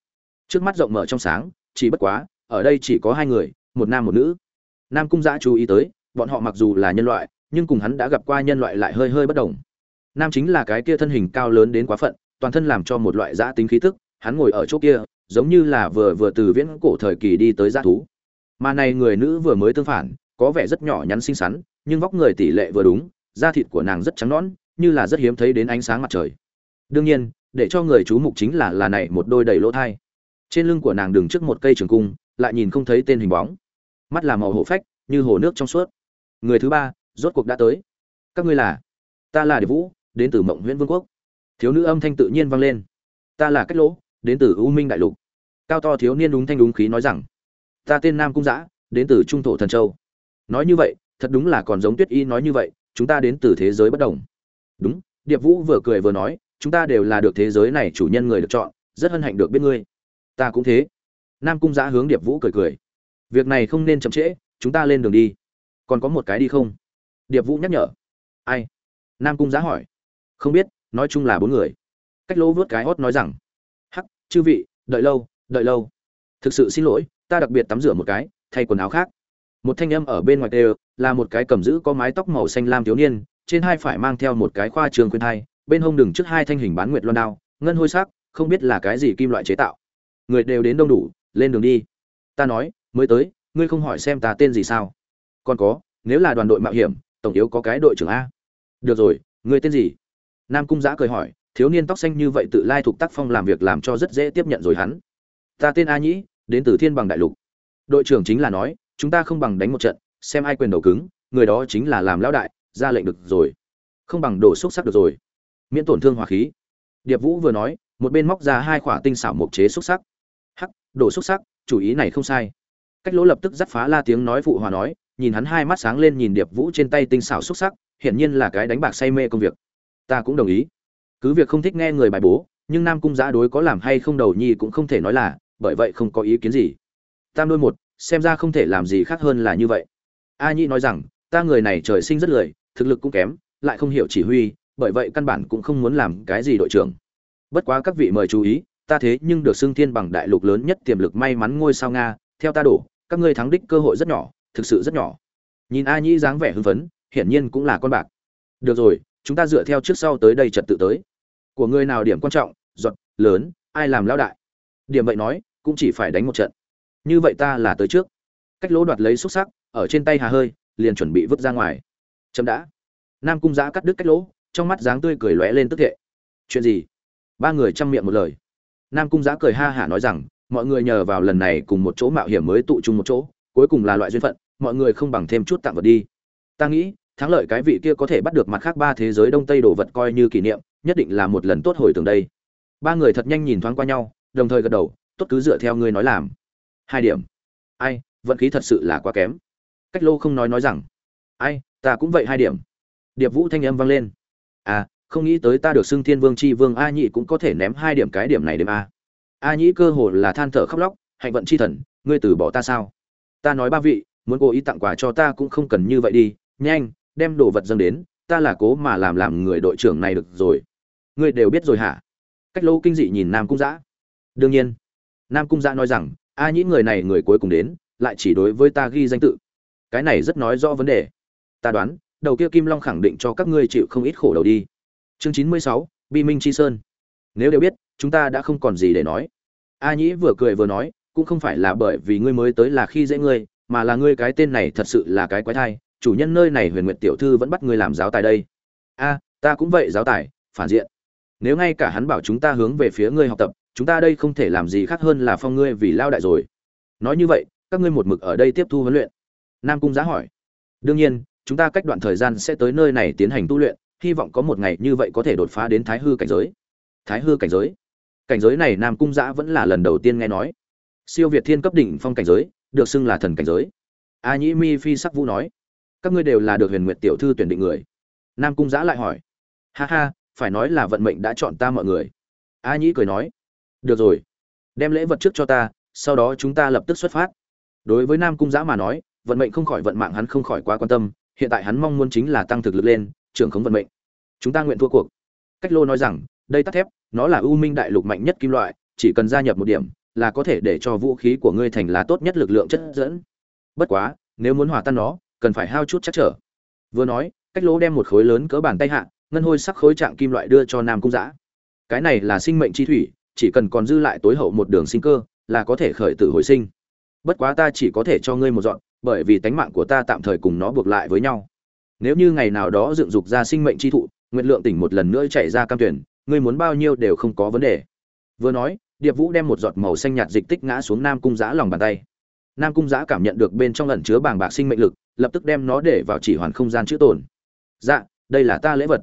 Trước mắt rộng mở trong sáng chỉ bất quá ở đây chỉ có hai người một nam một nữ. Nam cung giã chú ý tới bọn họ mặc dù là nhân loại nhưng cùng hắn đã gặp qua nhân loại lại hơi hơi bất đồng. Nam chính là cái kia thân hình cao lớn đến quá phận toàn thân làm cho một loại giã tính khí tức, hắn ngồi ở chỗ kia, giống như là vừa vừa từ viễn cổ thời kỳ đi tới giã thú. Mà này người nữ vừa mới tương phản, có vẻ rất nhỏ nhắn xinh xắn, nhưng vóc người tỷ lệ vừa đúng, da thịt của nàng rất trắng nõn, như là rất hiếm thấy đến ánh sáng mặt trời. Đương nhiên, để cho người chú mục chính là là này một đôi đầy lỗ thai. Trên lưng của nàng đứng trước một cây trường cung, lại nhìn không thấy tên hình bóng. Mắt là màu hổ phách, như hồ nước trong suốt. Người thứ ba, rốt cuộc đã tới. Các ngươi là? Ta là điệp vũ, đến từ mộng nguyễn vương quốc thiếu nữ âm thanh tự nhiên vang lên. Ta là cách lỗ, đến từ u minh đại lục. Cao to thiếu niên đúng thanh đúng khí nói rằng, ta tên nam cung giã đến từ trung thổ thần châu. Nói như vậy, thật đúng là còn giống tuyết y nói như vậy, chúng ta đến từ thế giới bất đồng. Đúng, điệp vũ vừa cười vừa nói, chúng ta đều là được thế giới này chủ nhân người được chọn, rất hân hạnh được biết ngươi. Ta cũng thế. Nam cung giã hướng điệp vũ cười cười. Việc này không nên chậm trễ, chúng ta lên đường đi. Còn có một cái đi không? Điệp vũ nhắc nhở. Ai? Nam cung giã hỏi. Không biết nói chung là bốn người. Cách lỗ vớt cái hót nói rằng, hắc, chư vị, đợi lâu đợi lâu. Thực sự xin lỗi, ta đặc biệt tắm rửa một cái, thay quần áo khác. Một thanh âm ở bên ngoài đều là một cái cầm giữ có mái tóc màu xanh lam thiếu niên, trên hai phải mang theo một cái khoa trường khuyên thai, bên hông đường trước hai thanh hình bán nguyệt loan đao, ngân hôi sắc, không biết là cái gì kim loại chế tạo. Người đều đến đông đủ, lên đường đi. Ta nói, mới tới, ngươi không hỏi xem ta tên gì sao? Còn có, nếu là đoàn đội mạo hiểm, tổng yếu có cái đội trưởng a. Được rồi, ngươi tên gì? Nam cung giã cười hỏi, thiếu niên tóc xanh như vậy tự lai thuộc tác phong làm việc làm cho rất dễ tiếp nhận rồi hắn. Ta tên a nhĩ, đến từ thiên bằng đại lục. Đội trưởng chính là nói, chúng ta không bằng đánh một trận, xem ai quyền đầu cứng, người đó chính là làm lão đại, ra lệnh được rồi. Không bằng đổ xúc sắc được rồi. Miễn tổn thương hỏa khí. Điệp vũ vừa nói, một bên móc ra hai khỏa tinh xảo mộc chế xúc sắc. Hắc, đổ xúc sắc, chủ ý này không sai. Cách lỗ lập tức dắt phá la tiếng nói phụ hòa nói, nhìn hắn hai mắt sáng lên nhìn điệp vũ trên tay tinh xảo xúc sắc, hiển nhiên là cái đánh bạc say mê công việc ta cũng đồng ý. Cứ việc không thích nghe người bài bố, nhưng nam cung giã đối có làm hay không đầu nhi cũng không thể nói là, bởi vậy không có ý kiến gì. Tam đôi một, xem ra không thể làm gì khác hơn là như vậy. A nhĩ nói rằng, ta người này trời sinh rất lười, thực lực cũng kém, lại không hiểu chỉ huy, bởi vậy căn bản cũng không muốn làm cái gì đội trưởng. Bất quá các vị mời chú ý, ta thế nhưng được xưng thiên bằng đại lục lớn nhất tiềm lực may mắn ngôi sao nga, theo ta đổ, các ngươi thắng đích cơ hội rất nhỏ, thực sự rất nhỏ. Nhìn a nhĩ dáng vẻ hưng phấn, hiển nhiên cũng là con bạc. Được rồi chúng ta dựa theo trước sau tới đây trật tự tới. Của ngươi nào điểm quan trọng, giọt, lớn, ai làm lao đại? Điểm vậy nói, cũng chỉ phải đánh một trận. Như vậy ta là tới trước. Cách lỗ đoạt lấy xúc sắc, ở trên tay hà hơi, liền chuẩn bị vứt ra ngoài. Chậm đã. Nam cung giã cắt đứt cách lỗ, trong mắt dáng tươi cười lóe lên tức hệ chuyện gì? Ba người chăm miệng một lời. Nam cung giã cười ha hả nói rằng, mọi người nhờ vào lần này cùng một chỗ mạo hiểm mới tụ chung một chỗ, cuối cùng là loại duyên phận, mọi người không bằng thêm chút tặng vật đi. Ta nghĩ thắng lợi cái vị kia có thể bắt được mặt khác ba thế giới đông tây đồ vật coi như kỷ niệm, nhất định là một lần tốt hồi tưởng đây. Ba người thật nhanh nhìn thoáng qua nhau, đồng thời gật đầu, tốt cứ dựa theo ngươi nói làm. Hai điểm. Ai, vận khí thật sự là quá kém. Cách lô không nói nói rằng. Ai, ta cũng vậy hai điểm. Điệp vũ thanh âm vang lên. À không nghĩ tới ta được xưng thiên vương c h i vương, a nhị cũng có thể ném hai điểm cái điểm này đêm a. A nhĩ cơ hồ là than thở khóc lóc, hạnh vận c h i thần, ngươi từ bỏ ta sao? Ta nói ba vị, muốn cố ý tặng quà cho ta cũng không cần như vậy đi, nhanh đem đồ vật dâng đến, ta là cố mà làm làm người đội trưởng này được rồi. Ngươi đều biết rồi hả? Cách lâu kinh dị nhìn nam cung giã đương nhiên. Nam cung giã nói rằng, a nhĩ người này người cuối cùng đến, lại chỉ đối với ta ghi danh tự. Cái này rất nói rõ vấn đề. Ta đoán, đầu kia kim long khẳng định cho các ngươi chịu không ít khổ đầu đi. Chương chín mươi sáu, bi minh chi sơn. Nếu đều biết, chúng ta đã không còn gì để nói. A nhĩ vừa cười vừa nói, cũng không phải là bởi vì ngươi mới tới là khi dễ ngươi, mà là ngươi cái tên này thật sự là cái quái thai chủ nhân nơi này huyền Nguyệt tiểu thư vẫn bắt ngươi làm giáo tài đây. A, ta cũng vậy giáo tài, phản diện. Nếu ngay cả hắn bảo chúng ta hướng về phía ngươi học tập, chúng ta đây không thể làm gì khác hơn là phong ngươi vì lao đại rồi. Nói như vậy, các ngươi một mực ở đây tiếp thu huấn luyện. Nam cung giá hỏi. Đương nhiên, chúng ta cách đoạn thời gian sẽ tới nơi này tiến hành tu luyện, hy vọng có một ngày như vậy có thể đột phá đến thái hư cảnh giới. Thái hư cảnh giới? Cảnh giới này nam cung giã vẫn là lần đầu tiên nghe nói. Siêu việt thiên cấp đỉnh phong cảnh giới, được xưng là thần cảnh giới. A nhĩ mi phi sắc vũ nói các ngươi đều là được huyền Nguyệt tiểu thư tuyển định người. Nam cung giã lại hỏi. Ha ha, phải nói là vận mệnh đã chọn ta mọi người. A nhĩ cười nói. Được rồi. Đem lễ vật trước cho ta, sau đó chúng ta lập tức xuất phát. Đối với nam cung giã mà nói, vận mệnh không khỏi vận mạng hắn không khỏi quá quan tâm, hiện tại hắn mong muốn chính là tăng thực lực lên, trưởng khống vận mệnh. Chúng ta nguyện thua cuộc. Cách lô nói rằng, đây tắt thép, nó là ưu minh đại lục mạnh nhất kim loại, chỉ cần gia nhập một điểm, là có thể để cho vũ khí của ngươi thành lá tốt nhất lực lượng chất dẫn. Bất quá, nếu muốn hòa tan nó cần phải hao chút chắc trở. Vừa nói, cách lỗ đem một khối lớn cỡ bàn tay hạ, ngân hôi sắc khối trạng kim loại đưa cho nam cung giã. Cái này là sinh mệnh chi thủy, chỉ cần còn dư lại tối hậu một đường sinh cơ, là có thể khởi tử hồi sinh. Bất quá ta chỉ có thể cho ngươi một dọn, bởi vì tánh mạng của ta tạm thời cùng nó buộc lại với nhau. Nếu như ngày nào đó dựng dục ra sinh mệnh chi thụ nguyện lượng tỉnh một lần nữa chạy ra cam tuyển, ngươi muốn bao nhiêu đều không có vấn đề. Vừa nói, điệp vũ đem một giọt màu xanh nhạt dịch tích ngã xuống nam cung giã lòng bàn tay. Nam cung giã cảm nhận được bên trong ẩn chứa bàng bạc sinh mệnh lực lập tức đem nó để vào chỉ hoàn không gian chữ tồn. Dạ đây là ta lễ vật.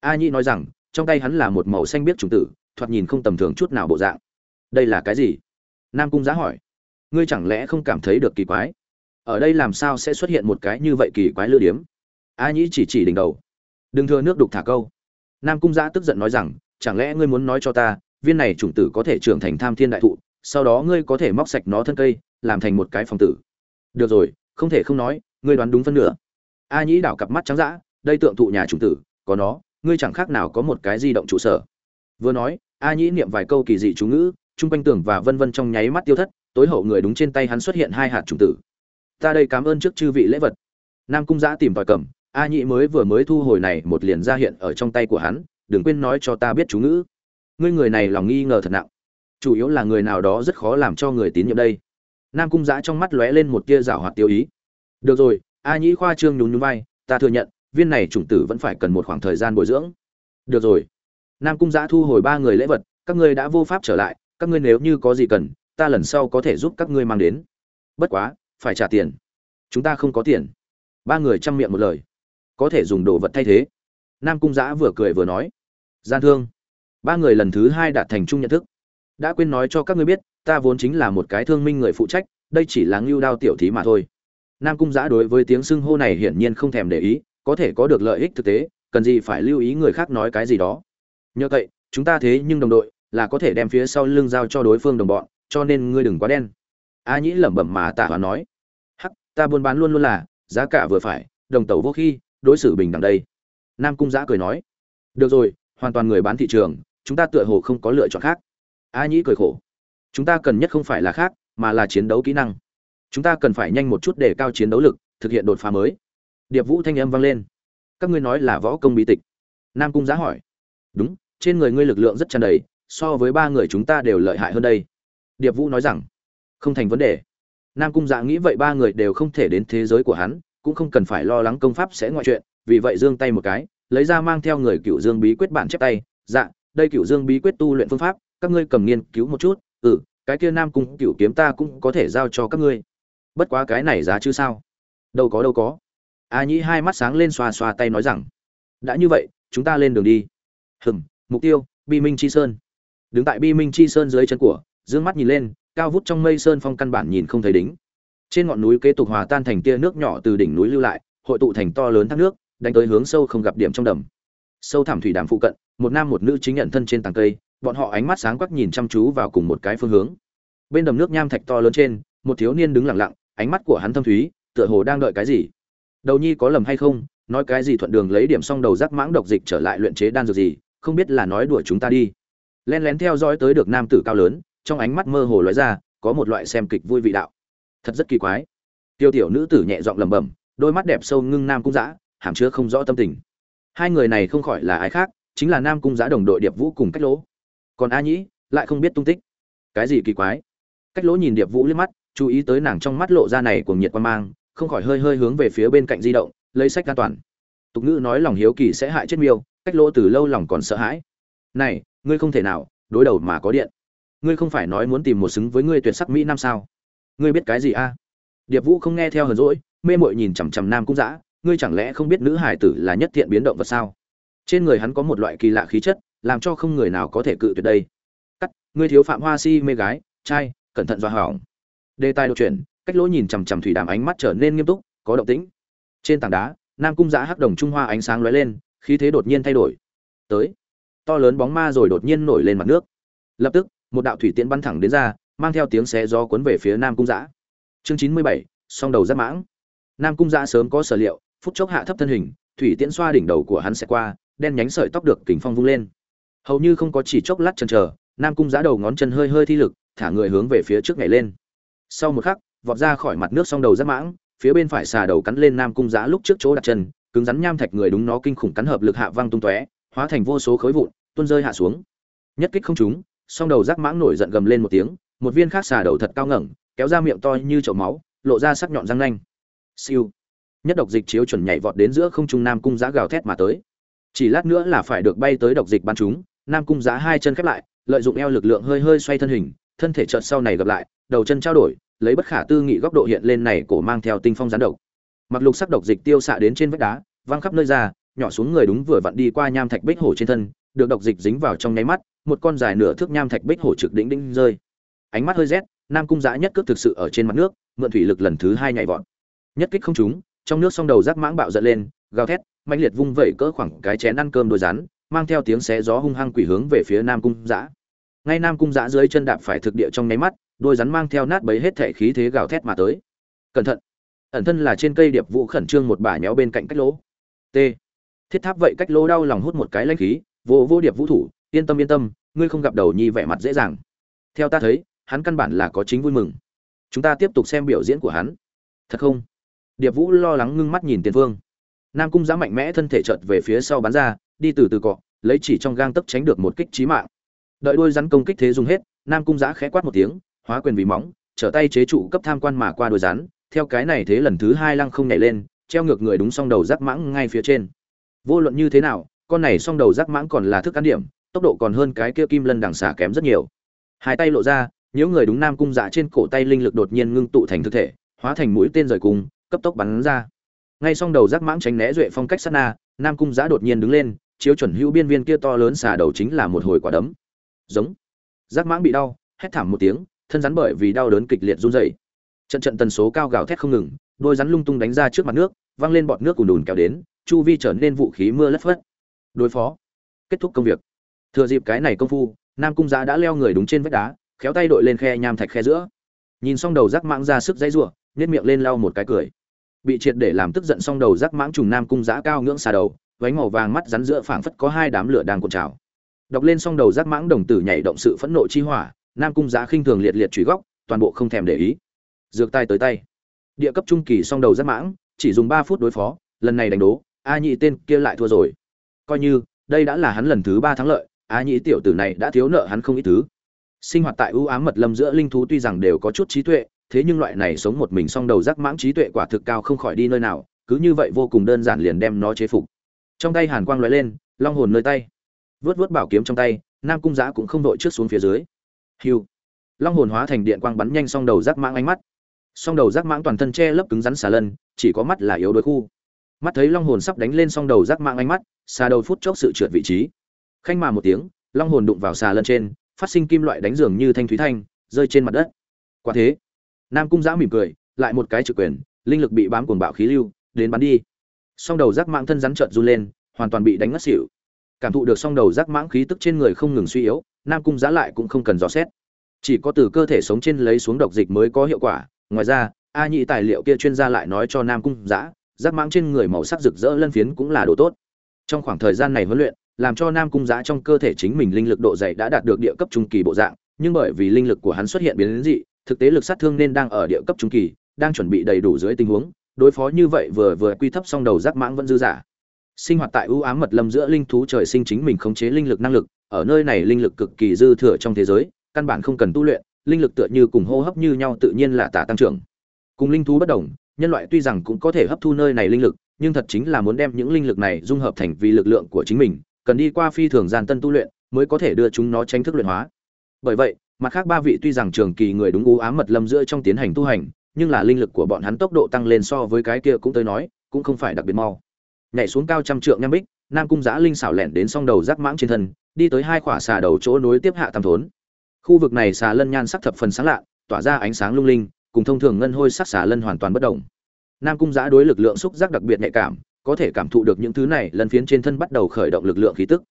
A nhĩ nói rằng, trong tay hắn là một màu xanh biết trùng tử, thoạt nhìn không tầm thường chút nào bộ dạng. Đây là cái gì? Nam cung giá hỏi. Ngươi chẳng lẽ không cảm thấy được kỳ quái? Ở đây làm sao sẽ xuất hiện một cái như vậy kỳ quái lư điếm? A nhĩ chỉ chỉ đỉnh đầu. Đừng thừa nước đục thả câu. Nam cung giã tức giận nói rằng, chẳng lẽ ngươi muốn nói cho ta, viên này chủng tử có thể trưởng thành tham thiên đại thụ, sau đó ngươi có thể móc sạch nó thân cây, làm thành một cái phòng tử. Được rồi, không thể không nói ngươi đoán đúng phân nửa. A nhĩ đảo cặp mắt trắng dã, đây tượng thụ nhà chủng tử, có nó, ngươi chẳng khác nào có một cái di động trụ sở. Vừa nói, a nhĩ niệm vài câu kỳ dị chú ngữ, chung quanh tường và vân vân trong nháy mắt tiêu thất, tối hậu người đúng trên tay hắn xuất hiện hai hạt chủng tử. Ta đây cảm ơn trước chư vị lễ vật. Nam cung giã tìm tòi cầm, a nhĩ mới vừa mới thu hồi này một liền ra hiện ở trong tay của hắn, đừng quên nói cho ta biết chú ngữ. Ngươi người này lòng nghi ngờ thật nặng. Chủ yếu là người nào đó rất khó làm cho người tín nhiệm đây. Nam cung giã trong mắt lóe lên một tia rảo hoạt tiêu ý được rồi, a nhĩ khoa trương nhún nhún vai, ta thừa nhận, viên này chủng tử vẫn phải cần một khoảng thời gian bồi dưỡng. Được rồi. Nam cung giã thu hồi ba người lễ vật, các ngươi đã vô pháp trở lại, các ngươi nếu như có gì cần, ta lần sau có thể giúp các ngươi mang đến. Bất quá, phải trả tiền. Chúng ta không có tiền. Ba người chăm miệng một lời. Có thể dùng đồ vật thay thế. Nam cung giã vừa cười vừa nói. Gian thương. Ba người lần thứ hai đạt thành chung nhận thức. Đã quên nói cho các ngươi biết, ta vốn chính là một cái thương minh người phụ trách, đây chỉ là ngưu đao tiểu thí mà thôi nam cung giã đối với tiếng xưng hô này hiển nhiên không thèm để ý, có thể có được lợi ích thực tế, cần gì phải lưu ý người khác nói cái gì đó. Nhờ vậy, chúng ta thế nhưng đồng đội, là có thể đem phía sau lưng giao cho đối phương đồng bọn, cho nên ngươi đừng quá đen. A nhĩ lẩm bẩm mà tạ hoàn nói. Hắc, ta buôn bán luôn luôn là, giá cả vừa phải, đồng tàu vô khi, đối xử bình đẳng đây. Nam cung giã cười nói. Được rồi, hoàn toàn người bán thị trường, chúng ta tựa hồ không có lựa chọn khác. A nhĩ cười khổ. Chúng ta cần nhất không phải là khác, mà là chiến đấu kỹ năng chúng ta cần phải nhanh một chút để cao chiến đấu lực, thực hiện đột phá mới. Điệp vũ thanh âm vang lên. Các ngươi nói là võ công bí tịch. Nam cung giá hỏi. Đúng, trên người ngươi lực lượng rất tràn đầy, so với ba người chúng ta đều lợi hại hơn đây. Điệp vũ nói rằng. Không thành vấn đề. Nam cung dạ nghĩ vậy ba người đều không thể đến thế giới của hắn, cũng không cần phải lo lắng công pháp sẽ ngoại chuyện, vì vậy giương tay một cái, lấy ra mang theo người cựu dương bí quyết bản chép tay. Dạ đây cựu dương bí quyết tu luyện phương pháp, các ngươi cầm nghiên cứu một chút. Ừ cái kia nam cung cựu kiếm ta cũng có thể giao cho các ngươi bất quá cái này giá chứ sao? Đâu có đâu có. A nhĩ hai mắt sáng lên xoa xoa tay nói rằng, đã như vậy, chúng ta lên đường đi. Hừm, mục tiêu, bi minh chi sơn. Đứng tại bi minh chi sơn dưới chân của d ư ơ n g mắt nhìn lên, cao vút trong mây sơn phong căn bản nhìn không thấy đính. Trên ngọn núi kế tục hòa tan thành tia nước nhỏ từ đỉnh núi lưu lại, hội tụ thành to lớn thác nước, đánh tới hướng sâu không gặp điểm trong đầm. Sâu thảm thủy đàm phụ cận, một nam một nữ chính nhận thân trên tàng cây, bọn họ ánh mắt sáng quắc nhìn chăm chú vào cùng một cái phương hướng. Bên đầm nước nham thạch to lớn trên, một thiếu niên đứng lặng lặng ánh mắt của hắn thâm thúy, tựa hồ đang đợi cái gì. Đầu nhi có lầm hay không, nói cái gì thuận đường lấy điểm xong đầu rắc mãng độc dịch trở lại luyện chế đan dược gì, không biết là nói đuổi chúng ta đi. Len lén theo dõi tới được nam tử cao lớn, trong ánh mắt mơ hồ lóe ra, có một loại xem kịch vui vị đạo. Thật rất kỳ quái. Tiêu tiểu nữ tử nhẹ giọng lẩm bẩm, đôi mắt đẹp sâu ngưng nam cung giã hàm chứa không rõ tâm tình. Hai người này không khỏi là ai khác, chính là nam cung giã đồng đội điệp vũ cùng cách lỗ. Còn a nhĩ, lại không biết tung tích. Cái gì kỳ quái? Cách lỗ nhìn điệp vũ liếc mắt chú ý tới nàng trong mắt lộ ra này của nhiệt quan mang, không khỏi hơi hơi hướng về phía bên cạnh di động, lấy sách an toàn. Tục ngữ nói lòng hiếu kỳ sẽ hại chết miêu, cách lỗ từ lâu lòng còn sợ hãi. Này, ngươi không thể nào, đối đầu mà có điện. Ngươi không phải nói muốn tìm một xứng với ngươi tuyệt sắc mỹ nam sao? Ngươi biết cái gì a? Điệp vũ không nghe theo hờn rỗi mê mội nhìn chằm chằm nam cũng dã, ngươi chẳng lẽ không biết nữ hải tử là nhất thiện biến động vật sao? Trên người hắn có một loại kỳ lạ khí chất, làm cho không người nào có thể cự tuyệt đây. Cắt, ngươi thiếu phạm hoa si mê gái, trai, cẩn thận do hỏng đề tài đột chuyển, cách lỗ nhìn chằm chằm thủy đàm ánh mắt trở nên nghiêm túc, có động tĩnh. Trên tảng đá, nam cung giã hắc đồng trung hoa ánh sáng lóe lên, khí thế đột nhiên thay đổi. Tới, to lớn bóng ma rồi đột nhiên nổi lên mặt nước. Lập tức, một đạo thủy tiễn bắn thẳng đến ra, mang theo tiếng xé gió cuốn về phía nam cung giã chương chín mươi bảy, song đầu giáp mãng. Nam cung giã sớm có sở liệu, phút chốc hạ thấp thân hình, thủy tiễn xoa đỉnh đầu của hắn sẽ qua, đen nhánh sợi tóc được kình phong vung lên. Hầu như không có chỉ chốc lát chần chờ, nam cung giã đầu ngón chân hơi hơi thi lực, thả người hướng về phía trước nhảy lên sau một khắc, vọt ra khỏi mặt nước xong đầu rất mãng, phía bên phải xà đầu cắn lên nam cung giã lúc trước chỗ đặt chân, cứng rắn nham thạch người đúng nó kinh khủng cắn hợp lực hạ văng tung tóe, hóa thành vô số khối vụn, tuôn rơi hạ xuống. Nhất kích không trúng, song đầu rác mãng nổi giận gầm lên một tiếng, một viên khác xà đầu thật cao ngẩng, kéo ra miệng to như chậu máu, lộ ra sắc nhọn răng nanh. Siêu. Nhất độc dịch chiếu chuẩn nhảy vọt đến giữa không trung nam cung giã gào thét mà tới. Chỉ lát nữa là phải được bay tới độc dịch ban chúng, nam cung giã hai chân khép lại, lợi dụng eo lực lượng hơi hơi xoay thân hình, thân thể chợt sau này gặp lại đầu chân trao đổi, lấy bất khả tư nghị góc độ hiện lên này cổ mang theo tinh phong gián độc. Mặc lục sắc độc dịch tiêu xạ đến trên vách đá, văng khắp nơi ra, nhỏ xuống người đúng vừa vặn đi qua nham thạch bích hổ trên thân, được độc dịch dính vào trong nháy mắt, một con dài nửa thước nham thạch bích hổ trực đỉnh đỉnh rơi. Ánh mắt hơi rét, nam cung giã nhất cước thực sự ở trên mặt nước, mượn thủy lực lần thứ hai nhảy vọt. Nhất kích không trúng, trong nước song đầu rác mãng bạo giận lên, gào thét mạnh liệt vung vẩy cỡ khoảng cái chén ăn cơm đôi rán mang theo tiếng xé gió hung hăng quỷ hướng về phía nam cung giã. Ngay nam cung giã dưới chân đạp phải thực địa trong nháy mắt đôi rắn mang theo nát bấy hết thể khí thế gào thét mà tới. Cẩn thận. Ẩn thân là trên cây điệp vũ khẩn trương một bả nhéo bên cạnh cách lỗ. T. Thiết tháp vậy cách lỗ đau lòng hút một cái lanh khí, vô vô điệp vũ thủ, yên tâm yên tâm, ngươi không gặp đầu nhi vẻ mặt dễ dàng. Theo ta thấy, hắn căn bản là có chính vui mừng. Chúng ta tiếp tục xem biểu diễn của hắn. Thật không? Điệp vũ lo lắng ngưng mắt nhìn tiền phương. Nam cung giã mạnh mẽ thân thể chợt về phía sau bắn ra, đi từ từ cọ, lấy chỉ trong gang tấc tránh được một kích trí mạng. Đợi đôi rắn công kích thế dùng hết, nam cung giã khẽ quát một tiếng hóa quyền vì móng, trở tay chế trụ cấp tham quan mà qua đôi rắn, theo cái này thế lần thứ hai lăng không nhảy lên, treo ngược người đúng song đầu rắc mãng ngay phía trên. Vô luận như thế nào, con này song đầu rắc mãng còn là thức ăn điểm, tốc độ còn hơn cái kia kim lân đằng xả kém rất nhiều. Hai tay lộ ra những người đúng nam cung dạ trên cổ tay linh lực đột nhiên ngưng tụ thành thực thể, hóa thành mũi tên rời cung cấp tốc bắn ra. Ngay song đầu rắc mãng tránh né duệ phong cách sát na, nam cung dạ đột nhiên đứng lên, chiếu chuẩn hữu biên viên kia to lớn xà đầu chính là một hồi quả đấm. Giống. Rắc mãng bị đau, hét thảm một tiếng thân rắn bởi vì đau đớn kịch liệt run rẩy. Trận trận tần số cao gào thét không ngừng, đôi rắn lung tung đánh ra trước mặt nước văng lên bọt nước cuồn cuộn kéo đến, chu vi trở nên vũ khí mưa lất phất. Đối phó. Kết thúc công việc. Thừa dịp cái này công phu, nam cung giã đã leo người đúng trên vách đá, khéo tay đội lên khe nham thạch khe giữa. Nhìn xong đầu rắc mãng ra sức dãy rủa nhét miệng lên lau một cái cười. Bị triệt để làm tức giận xong đầu rắc mãng trùng nam cung giã cao ngưỡng xà đầu, váy màu vàng mắt rắn giữa phảng phất có hai đám lửa đang cuộn trào. Đọc lên xong đầu rắc mãng đồng tử nhảy động sự phẫn nộ chi hỏa nam cung giá khinh thường liệt liệt truy góc, toàn bộ không thèm để ý. Dược tay tới tay. Địa cấp trung kỳ song đầu rất mãng, chỉ dùng ba phút đối phó, lần này đánh đố, a nhị tên kia lại thua rồi. Coi như, đây đã là hắn lần thứ ba thắng lợi, a nhị tiểu tử này đã thiếu nợ hắn không ít thứ. Sinh hoạt tại ưu ám mật lâm giữa linh thú tuy rằng đều có chút trí tuệ, thế nhưng loại này sống một mình song đầu rắc mãng trí tuệ quả thực cao không khỏi đi nơi nào, cứ như vậy vô cùng đơn giản liền đem nó chế phục. Trong tay hàn quang lóe lên, long hồn nơi tay. Vớt vớt bảo kiếm trong tay, nam cung giã cũng không đội trước xuống phía dưới hiu long hồn hóa thành điện quang bắn nhanh song đầu rắc mãng ánh mắt. Song đầu rắc mãng toàn thân che lấp cứng rắn xà lân, chỉ có mắt là yếu đuối khu. Mắt thấy long hồn sắp đánh lên song đầu rắc mãng ánh mắt, xà đầu phút chốc sự trượt vị trí. Khanh mà một tiếng, long hồn đụng vào xà lân trên, phát sinh kim loại đánh dường như thanh thúy thanh, rơi trên mặt đất. Quả thế, nam cung giã mỉm cười, lại một cái trực quyền, linh lực bị bám cuồng bạo khí lưu, đến bắn đi. Song đầu rắc mãng thân rắn trợn run lên, hoàn toàn bị đánh ngất xỉu. Cảm thụ được song đầu rắc mãng khí tức trên người không ngừng suy yếu nam cung giá lại cũng không cần dò xét. Chỉ có từ cơ thể sống trên lấy xuống độc dịch mới có hiệu quả. Ngoài ra, a nhị tài liệu kia chuyên gia lại nói cho nam cung giã giáp mãng trên người màu sắc rực rỡ lân phiến cũng là đồ tốt. Trong khoảng thời gian này huấn luyện, làm cho nam cung giã trong cơ thể chính mình linh lực độ dày đã đạt được địa cấp trung kỳ bộ dạng, nhưng bởi vì linh lực của hắn xuất hiện biến đến dị, thực tế lực sát thương nên đang ở địa cấp trung kỳ, đang chuẩn bị đầy đủ dưới tình huống, đối phó như vậy vừa vừa quy thấp xong đầu giáp mãng vẫn dư giả. Sinh hoạt tại ưu ám mật lâm giữa linh thú trời sinh chính mình khống chế linh lực năng lực ở nơi này linh lực cực kỳ dư thừa trong thế giới, căn bản không cần tu luyện, linh lực tựa như cùng hô hấp như nhau tự nhiên là tả tăng trưởng. Cùng linh thú bất đồng, nhân loại tuy rằng cũng có thể hấp thu nơi này linh lực, nhưng thật chính là muốn đem những linh lực này dung hợp thành vì lực lượng của chính mình, cần đi qua phi thường gian tân tu luyện mới có thể đưa chúng nó tranh thức luyện hóa. Bởi vậy, mặt khác ba vị tuy rằng trường kỳ người đúng u ám mật lâm giữa trong tiến hành tu hành, nhưng là linh lực của bọn hắn tốc độ tăng lên so với cái kia cũng tới nói, cũng không phải đặc biệt mau. Nhảy xuống cao trăm trượng nham bích, nam cung giã linh xảo lẻn đến song đầu rắc mãng trên thân đi tới hai khỏa xà đầu chỗ nối tiếp hạ tam thốn. Khu vực này xà lân nhan sắc thập phần sáng lạ, tỏa ra ánh sáng lung linh, cùng thông thường ngân hôi sắc xà lân hoàn toàn bất động. Nam cung giã đối lực lượng xúc giác đặc biệt nhạy cảm, có thể cảm thụ được những thứ này lần phiến trên thân bắt đầu khởi động lực lượng khí tức.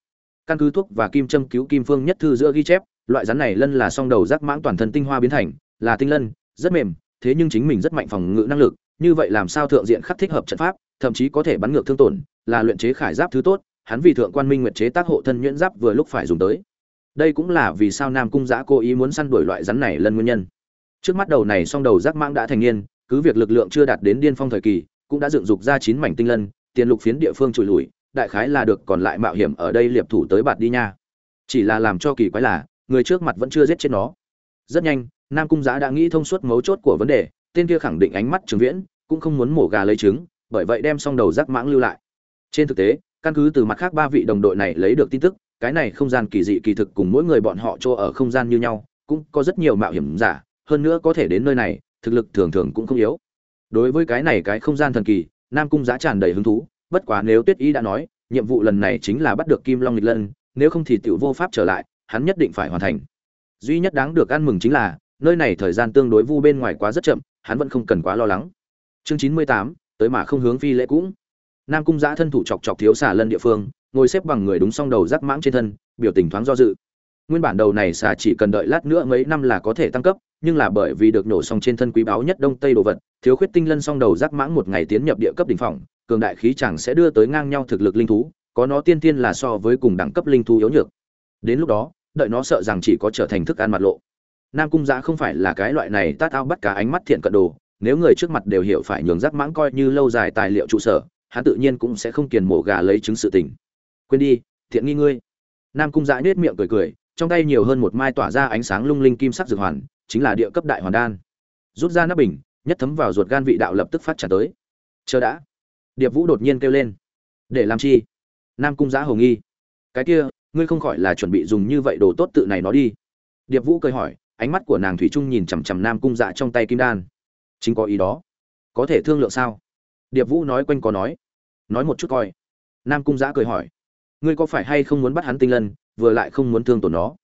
Căn cứ thuốc và kim châm cứu kim phương nhất thư giữa ghi chép, loại rắn này lân là song đầu rác mãng toàn thân tinh hoa biến thành, là tinh lân, rất mềm, thế nhưng chính mình rất mạnh phòng ngự năng lực, như vậy làm sao thượng diện khắc thích hợp trận pháp, thậm chí có thể bắn ngược thương tổn, là luyện chế khải giáp thứ tốt hắn vì thượng quan minh nguyệt chế tác hộ thân nhuyễn giáp vừa lúc phải dùng tới. Đây cũng là vì sao nam cung giã cố ý muốn săn đuổi loại rắn này lân nguyên nhân. Trước mắt đầu này song đầu giác mãng đã thành niên, cứ việc lực lượng chưa đạt đến điên phong thời kỳ, cũng đã dựng dục ra chín mảnh tinh lân, tiền lục phiến địa phương trụi lùi, đại khái là được còn lại mạo hiểm ở đây liệp thủ tới bạt đi nha. Chỉ là làm cho kỳ quái là, người trước mặt vẫn chưa giết chết nó. Rất nhanh, nam cung giã đã nghĩ thông suốt mấu chốt của vấn đề, tên kia khẳng định ánh mắt trường viễn, cũng không muốn mổ gà lấy trứng, bởi vậy đem xong đầu giác mãng lưu lại. Trên thực tế căn cứ từ mặt khác ba vị đồng đội này lấy được tin tức, cái này không gian kỳ dị kỳ thực cùng mỗi người bọn họ chỗ ở không gian như nhau, cũng có rất nhiều mạo hiểm giả, hơn nữa có thể đến nơi này, thực lực thường thường cũng không yếu. Đối với cái này cái không gian thần kỳ, nam cung giá tràn đầy hứng thú, bất quá nếu tuyết ý đã nói, nhiệm vụ lần này chính là bắt được kim long nghịch lân, nếu không thì tiểu vô pháp trở lại, hắn nhất định phải hoàn thành. Duy nhất đáng được ăn mừng chính là, nơi này thời gian tương đối vu bên ngoài quá rất chậm, hắn vẫn không cần quá lo lắng. Chương chín mươi tám, tới mà không hướng phi lễ cũng nam cung giã thân thủ chọc chọc thiếu xà lân địa phương, ngồi xếp bằng người đúng song đầu rắc mãng trên thân, biểu tình thoáng do dự. Nguyên bản đầu này xà chỉ cần đợi lát nữa mấy năm là có thể tăng cấp, nhưng là bởi vì được nổ xong trên thân quý báu nhất đông tây đồ vật, thiếu khuyết tinh lân song đầu rắc mãng một ngày tiến nhập địa cấp đỉnh phòng, cường đại khí chẳng sẽ đưa tới ngang nhau thực lực linh thú, có nó tiên tiên là so với cùng đẳng cấp linh thú yếu nhược. Đến lúc đó, đợi nó sợ rằng chỉ có trở thành thức ăn mặt lộ. Nam cung giã không phải là cái loại này tát ao bắt cả ánh mắt thiện cận đồ, nếu người trước mặt đều hiểu phải nhường rắc mãng coi như lâu dài tài liệu trụ sở hắn tự nhiên cũng sẽ không kiền mổ gà lấy chứng sự tình. Quên đi, thiện nghi ngươi. Nam cung dã nhếch miệng cười cười, trong tay nhiều hơn một mai tỏa ra ánh sáng lung linh kim sắc dược hoàn, chính là địa cấp đại hoàn đan. Rút ra nắp bình, nhất thấm vào ruột gan vị đạo lập tức phát trả tới. Chờ đã. Điệp vũ đột nhiên kêu lên. Để làm chi? Nam cung dạ giã hầu nghi. Cái kia, ngươi không khỏi là chuẩn bị dùng như vậy đồ tốt tự này nó đi. Điệp vũ cười hỏi, ánh mắt của nàng thủy trung nhìn chằm chằm nam cung dạ trong tay kim đan. Chính có ý đó. Có thể thương lượng sao? Điệp vũ nói quanh có nói. Nói một chút coi. Nam cung giã cười hỏi. Ngươi có phải hay không muốn bắt hắn tinh lân, vừa lại không muốn thương tổn nó?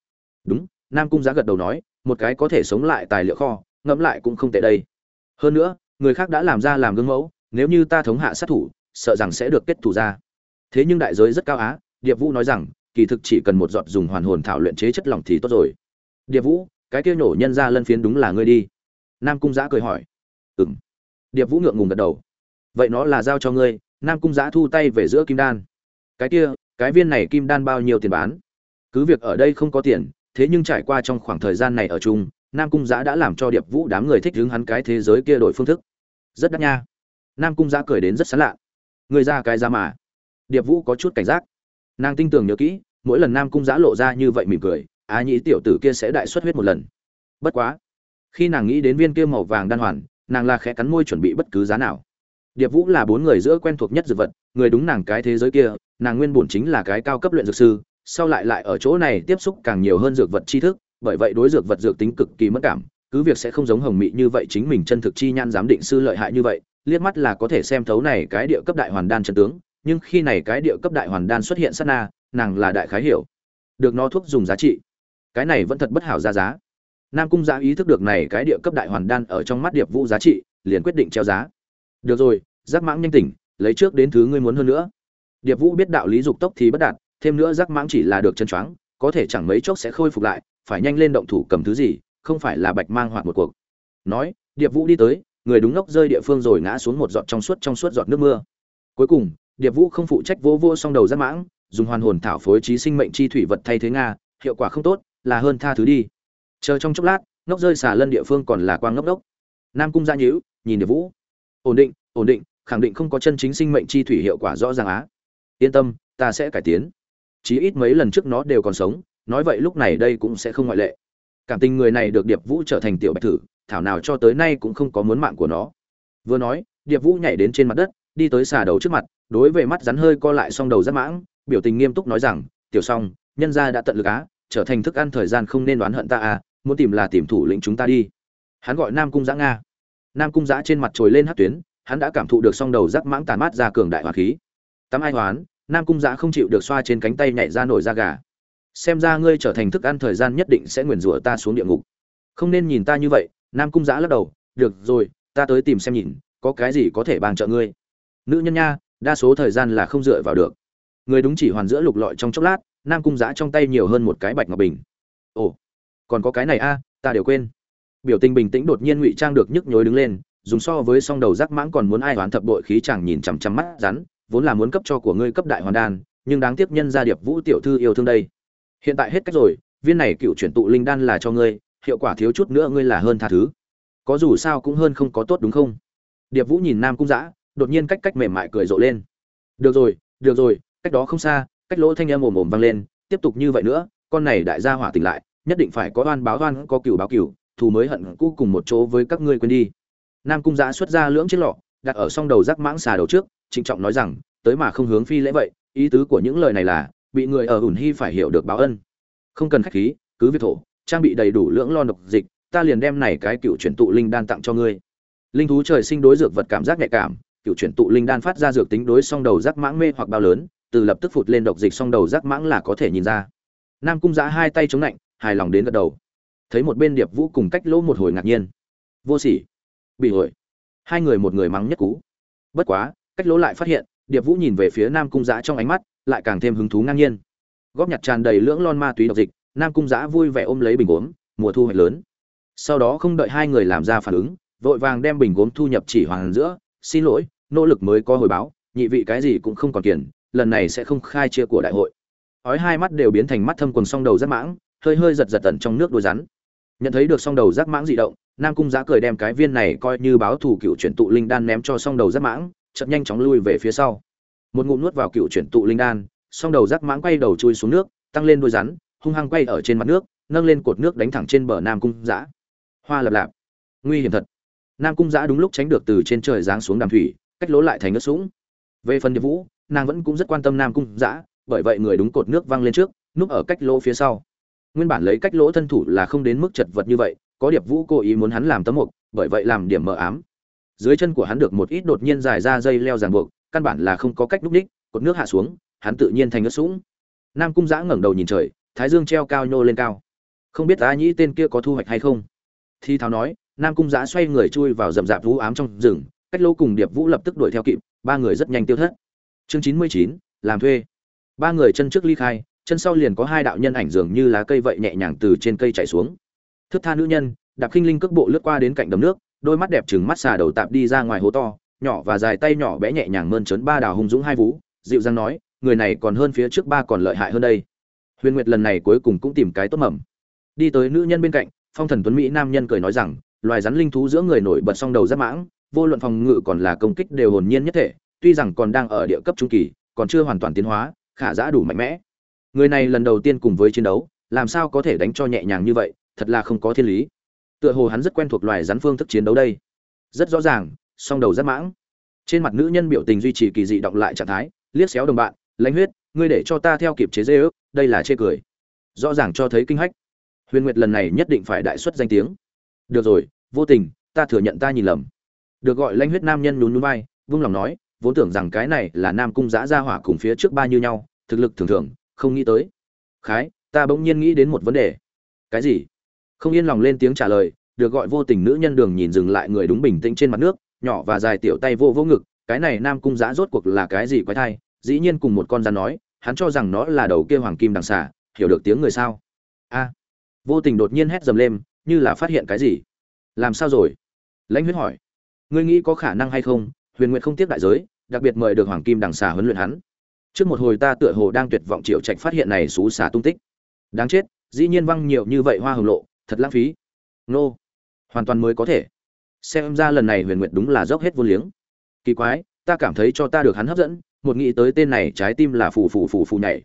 Đúng, nam cung giã gật đầu nói, một cái có thể sống lại tài liệu kho, ngẫm lại cũng không tệ đây. Hơn nữa, người khác đã làm ra làm gương mẫu, nếu như ta thống hạ sát thủ, sợ rằng sẽ được kết thủ ra. Thế nhưng đại giới rất cao á, điệp vũ nói rằng, kỳ thực chỉ cần một giọt dùng hoàn hồn thảo luyện chế chất lỏng thì tốt rồi. Điệp vũ, cái kia nhổ nhân ra lân phiến đúng là ngươi đi. Nam cung giã cười hỏi. Ừng điệp vũ ngượng ngùng gật đầu vậy nó là giao cho ngươi, nam cung giã thu tay về giữa kim đan. Cái kia, cái viên này kim đan bao nhiêu tiền bán? Cứ việc ở đây không có tiền, thế nhưng trải qua trong khoảng thời gian này ở chung, nam cung giã đã làm cho điệp vũ đám người thích hướng hắn cái thế giới kia đổi phương thức. Rất đắt nha. Nam cung giã cười đến rất sán lạ. Người ra cái ra mà. Điệp vũ có chút cảnh giác. Nàng tin tưởng nhớ kỹ, mỗi lần nam cung giã lộ ra như vậy mỉm cười, á nhĩ tiểu tử kia sẽ đại xuất huyết một lần. Bất quá, khi nàng nghĩ đến viên kia màu vàng đan hoàn, nàng là khẽ cắn môi chuẩn bị bất cứ giá nào điệp vũ là bốn người giữa quen thuộc nhất dược vật, người đúng nàng cái thế giới kia, nàng nguyên bổn chính là cái cao cấp luyện dược sư, sau lại lại ở chỗ này tiếp xúc càng nhiều hơn dược vật tri thức, bởi vậy đối dược vật dược tính cực kỳ mất cảm, cứ việc sẽ không giống hồng mị như vậy chính mình chân thực chi nhan giám định sư lợi hại như vậy, liếc mắt là có thể xem thấu này cái địa cấp đại hoàn đan chân tướng, nhưng khi này cái địa cấp đại hoàn đan xuất hiện sát na, nàng là đại khái hiểu. Được nó thuốc dùng giá trị. Cái này vẫn thật bất hảo ra giá. Nam cung giá ý thức được này cái địa cấp đại hoàn đan ở trong mắt điệp vũ giá trị, liền quyết định treo giá được rồi, giác mãng nhanh tỉnh, lấy trước đến thứ ngươi muốn hơn nữa. Điệp vũ biết đạo lý dục tốc thì bất đạt, thêm nữa giác mãng chỉ là được chân choáng, có thể chẳng mấy chốc sẽ khôi phục lại, phải nhanh lên động thủ cầm thứ gì, không phải là bạch mang hoạt một cuộc. Nói, điệp vũ đi tới, người đúng ngốc rơi địa phương rồi ngã xuống một giọt trong suốt trong suốt giọt nước mưa. Cuối cùng, điệp vũ không phụ trách vô vô song đầu giác mãng, dùng hoàn hồn thảo phối trí sinh mệnh chi thủy vật thay thế nga, hiệu quả không tốt, là hơn tha thứ đi. Chờ trong chốc lát, ngốc rơi xà lân địa phương còn là quang ngốc đốc nam cung Gia nhữ, nhìn điệp vũ ổn định ổn định, khẳng định không có chân chính sinh mệnh chi thủy hiệu quả rõ ràng á. Yên tâm, ta sẽ cải tiến. Chí ít mấy lần trước nó đều còn sống, nói vậy lúc này đây cũng sẽ không ngoại lệ. Cảm tình người này được điệp vũ trở thành tiểu bạch thử, thảo nào cho tới nay cũng không có muốn mạng của nó. Vừa nói, điệp vũ nhảy đến trên mặt đất, đi tới xà đầu trước mặt, đối với mắt rắn hơi co lại song đầu rất mãng, biểu tình nghiêm túc nói rằng, tiểu song, nhân gia đã tận lực á, trở thành thức ăn thời gian không nên đoán hận ta à muốn tìm là tìm thủ lĩnh chúng ta đi. Hắn gọi nam cung giã nga nam cung giã trên mặt trồi lên hát tuyến, hắn đã cảm thụ được song đầu rắc mãng tàn mát ra cường đại hoa khí. Tắm ai hoán, nam cung giã không chịu được xoa trên cánh tay nhảy ra nổi da gà. Xem ra ngươi trở thành thức ăn thời gian nhất định sẽ nguyền rủa ta xuống địa ngục. Không nên nhìn ta như vậy, nam cung giã lắc đầu, được rồi, ta tới tìm xem nhìn, có cái gì có thể bàn trợ ngươi. Nữ nhân nha, đa số thời gian là không dựa vào được. Người đúng chỉ hoàn giữa lục lọi trong chốc lát, nam cung giã trong tay nhiều hơn một cái bạch ngọc bình. Ồ, còn có cái này a, ta đều quên biểu tình bình tĩnh đột nhiên ngụy trang được nhức nhối đứng lên, dùng so với song đầu rắc mãng còn muốn ai đoán thập đội khí chàng nhìn chằm chằm mắt rắn, vốn là muốn cấp cho của ngươi cấp đại hoàn đan, nhưng đáng tiếc nhân gia điệp vũ tiểu thư yêu thương đây. Hiện tại hết cách rồi, viên này cựu chuyển tụ linh đan là cho ngươi, hiệu quả thiếu chút nữa ngươi là hơn tha thứ. Có dù sao cũng hơn không có tốt đúng không? Điệp vũ nhìn nam cung giã đột nhiên cách cách mềm mại cười rộ lên. Được rồi được rồi, cách đó không xa, cách lỗ thanh em ồm ồm vang lên, tiếp tục như vậy nữa, con này đại gia hỏa tỉnh lại, nhất định phải có oan báo oan, có cựu báo cựu thù mới hận cũ cùng một chỗ với các ngươi quên đi. Nam cung giã xuất ra lưỡng chiếc lọ, đặt ở song đầu rắc mãng xà đầu trước, trịnh trọng nói rằng, tới mà không hướng phi lễ vậy, ý tứ của những lời này là, bị người ở ủn hy phải hiểu được báo ân. Không cần khách khí, cứ việc thổ, trang bị đầy đủ lưỡng lo độc dịch, ta liền đem này cái cựu chuyển tụ linh đan tặng cho ngươi. Linh thú trời sinh đối dược vật cảm giác nhạy cảm, cựu chuyển tụ linh đan phát ra dược tính đối song đầu rắc mãng mê hoặc bao lớn, từ lập tức phụt lên độc dịch song đầu rắc mãng là có thể nhìn ra. Nam cung giã hai tay chống lạnh hài lòng đến gật đầu thấy một bên điệp vũ cùng cách lỗ một hồi ngạc nhiên. Vô sỉ. Bị hồi hai người một người mắng nhất cú. Bất quá, cách lỗ lại phát hiện, điệp vũ nhìn về phía nam cung giã trong ánh mắt, lại càng thêm hứng thú ngang nhiên. Góp nhặt tràn đầy lưỡng lon ma túy độc dịch, nam cung giã vui vẻ ôm lấy bình gốm, mùa thu hoạch lớn. Sau đó không đợi hai người làm ra phản ứng, vội vàng đem bình gốm thu nhập chỉ hoàng giữa, xin lỗi, nỗ lực mới có hồi báo, nhị vị cái gì cũng không còn tiền, lần này sẽ không khai chia của đại hội. Ói hai mắt đều biến thành mắt thâm quần song đầu rất mãng, hơi hơi giật giật tận trong nước đôi rắn nhận thấy được song đầu giác mãng dị động, nam cung giá cười đem cái viên này coi như báo thủ cựu chuyển tụ linh đan ném cho song đầu giác mãng chậm nhanh chóng lui về phía sau. Một ngụm nuốt vào cựu chuyển tụ linh đan, song đầu giác mãng quay đầu chui xuống nước, tăng lên đôi rắn, hung hăng quay ở trên mặt nước, nâng lên cột nước đánh thẳng trên bờ nam cung giã. Hoa lập lạp. Nguy hiểm thật. Nam cung giã đúng lúc tránh được từ trên trời giáng xuống đàm thủy, cách lỗ lại thành ngất sũng. Về phần điệp vũ, nàng vẫn cũng rất quan tâm nam cung giã, bởi vậy người đúng cột nước văng lên trước, núp ở cách lỗ phía sau nguyên bản lấy cách lỗ thân thủ là không đến mức chật vật như vậy, có điệp vũ cố ý muốn hắn làm tấm mục, bởi vậy làm điểm mờ ám. Dưới chân của hắn được một ít đột nhiên dài ra dây leo ràng buộc, căn bản là không có cách núp ních cột nước hạ xuống, hắn tự nhiên thành ngất sũng. Nam cung giã ngẩng đầu nhìn trời, thái dương treo cao nhô lên cao. Không biết á nhĩ tên kia có thu hoạch hay không? Thi tháo nói, nam cung giã xoay người chui vào rậm rạp vũ ám trong rừng, cách lỗ cùng điệp vũ lập tức đuổi theo kịp, ba người rất nhanh tiêu thất. Chương chín mươi chín, làm thuê. Ba người chân trước ly khai chân sau liền có hai đạo nhân ảnh dường như lá cây vậy nhẹ nhàng từ trên cây chạy xuống. Thức tha nữ nhân, đạp khinh linh cước bộ lướt qua đến cạnh đầm nước, đôi mắt đẹp trừng mắt xà đầu tạp đi ra ngoài hố to, nhỏ và dài tay nhỏ bé nhẹ nhàng mơn trớn ba đào hung dũng hai vú, dịu dàng nói, người này còn hơn phía trước ba còn lợi hại hơn đây. Huyền nguyệt lần này cuối cùng cũng tìm cái tốt mầm. Đi tới nữ nhân bên cạnh, phong thần tuấn mỹ nam nhân cười nói rằng, loài rắn linh thú giữa người nổi bật song đầu rất mãng, vô luận phòng ngự còn là công kích đều hồn nhiên nhất thể, tuy rằng còn đang ở địa cấp trung kỳ, còn chưa hoàn toàn tiến hóa, khả giã đủ mạnh mẽ người này lần đầu tiên cùng với chiến đấu, làm sao có thể đánh cho nhẹ nhàng như vậy, thật là không có thiên lý. Tựa hồ hắn rất quen thuộc loài rắn phương thức chiến đấu đây. Rất rõ ràng, song đầu rất mãng. Trên mặt nữ nhân biểu tình duy trì kỳ dị động lại trạng thái, liếc xéo đồng bạn, lãnh huyết, ngươi để cho ta theo kịp chế dê ước, đây là chê cười. Rõ ràng cho thấy kinh hách. Huyền nguyệt lần này nhất định phải đại xuất danh tiếng. Được rồi, vô tình, ta thừa nhận ta nhìn lầm. Được gọi lãnh huyết nam nhân nhún nhún vai, vung lòng nói, vốn tưởng rằng cái này là nam cung giã ra hỏa cùng phía trước ba như nhau, thực lực thường thường không nghĩ tới. Khái, ta bỗng nhiên nghĩ đến một vấn đề. Cái gì? Không yên lòng lên tiếng trả lời, được gọi vô tình nữ nhân đường nhìn dừng lại người đúng bình tĩnh trên mặt nước, nhỏ và dài tiểu tay vô vô ngực, cái này nam cung giã rốt cuộc là cái gì quái thai? Dĩ nhiên cùng một con rắn nói, hắn cho rằng nó là đầu kia hoàng kim đằng xà, hiểu được tiếng người sao? A. Vô tình đột nhiên hét dầm lên, như là phát hiện cái gì? Làm sao rồi? Lãnh huyết hỏi. Ngươi nghĩ có khả năng hay không? Huyền nguyện không tiếp đại giới, đặc biệt mời được hoàng kim đằng xà huấn luyện hắn trước một hồi ta tựa hồ đang tuyệt vọng triệu trạch phát hiện này xú xả tung tích. Đáng chết, dĩ nhiên văng nhiều như vậy hoa hồng lộ, thật lãng phí. Nô, hoàn toàn mới có thể. Xem ra lần này huyền nguyệt đúng là dốc hết vô liếng. Kỳ quái, ta cảm thấy cho ta được hắn hấp dẫn, một nghĩ tới tên này trái tim là phù phù phù phù nhảy.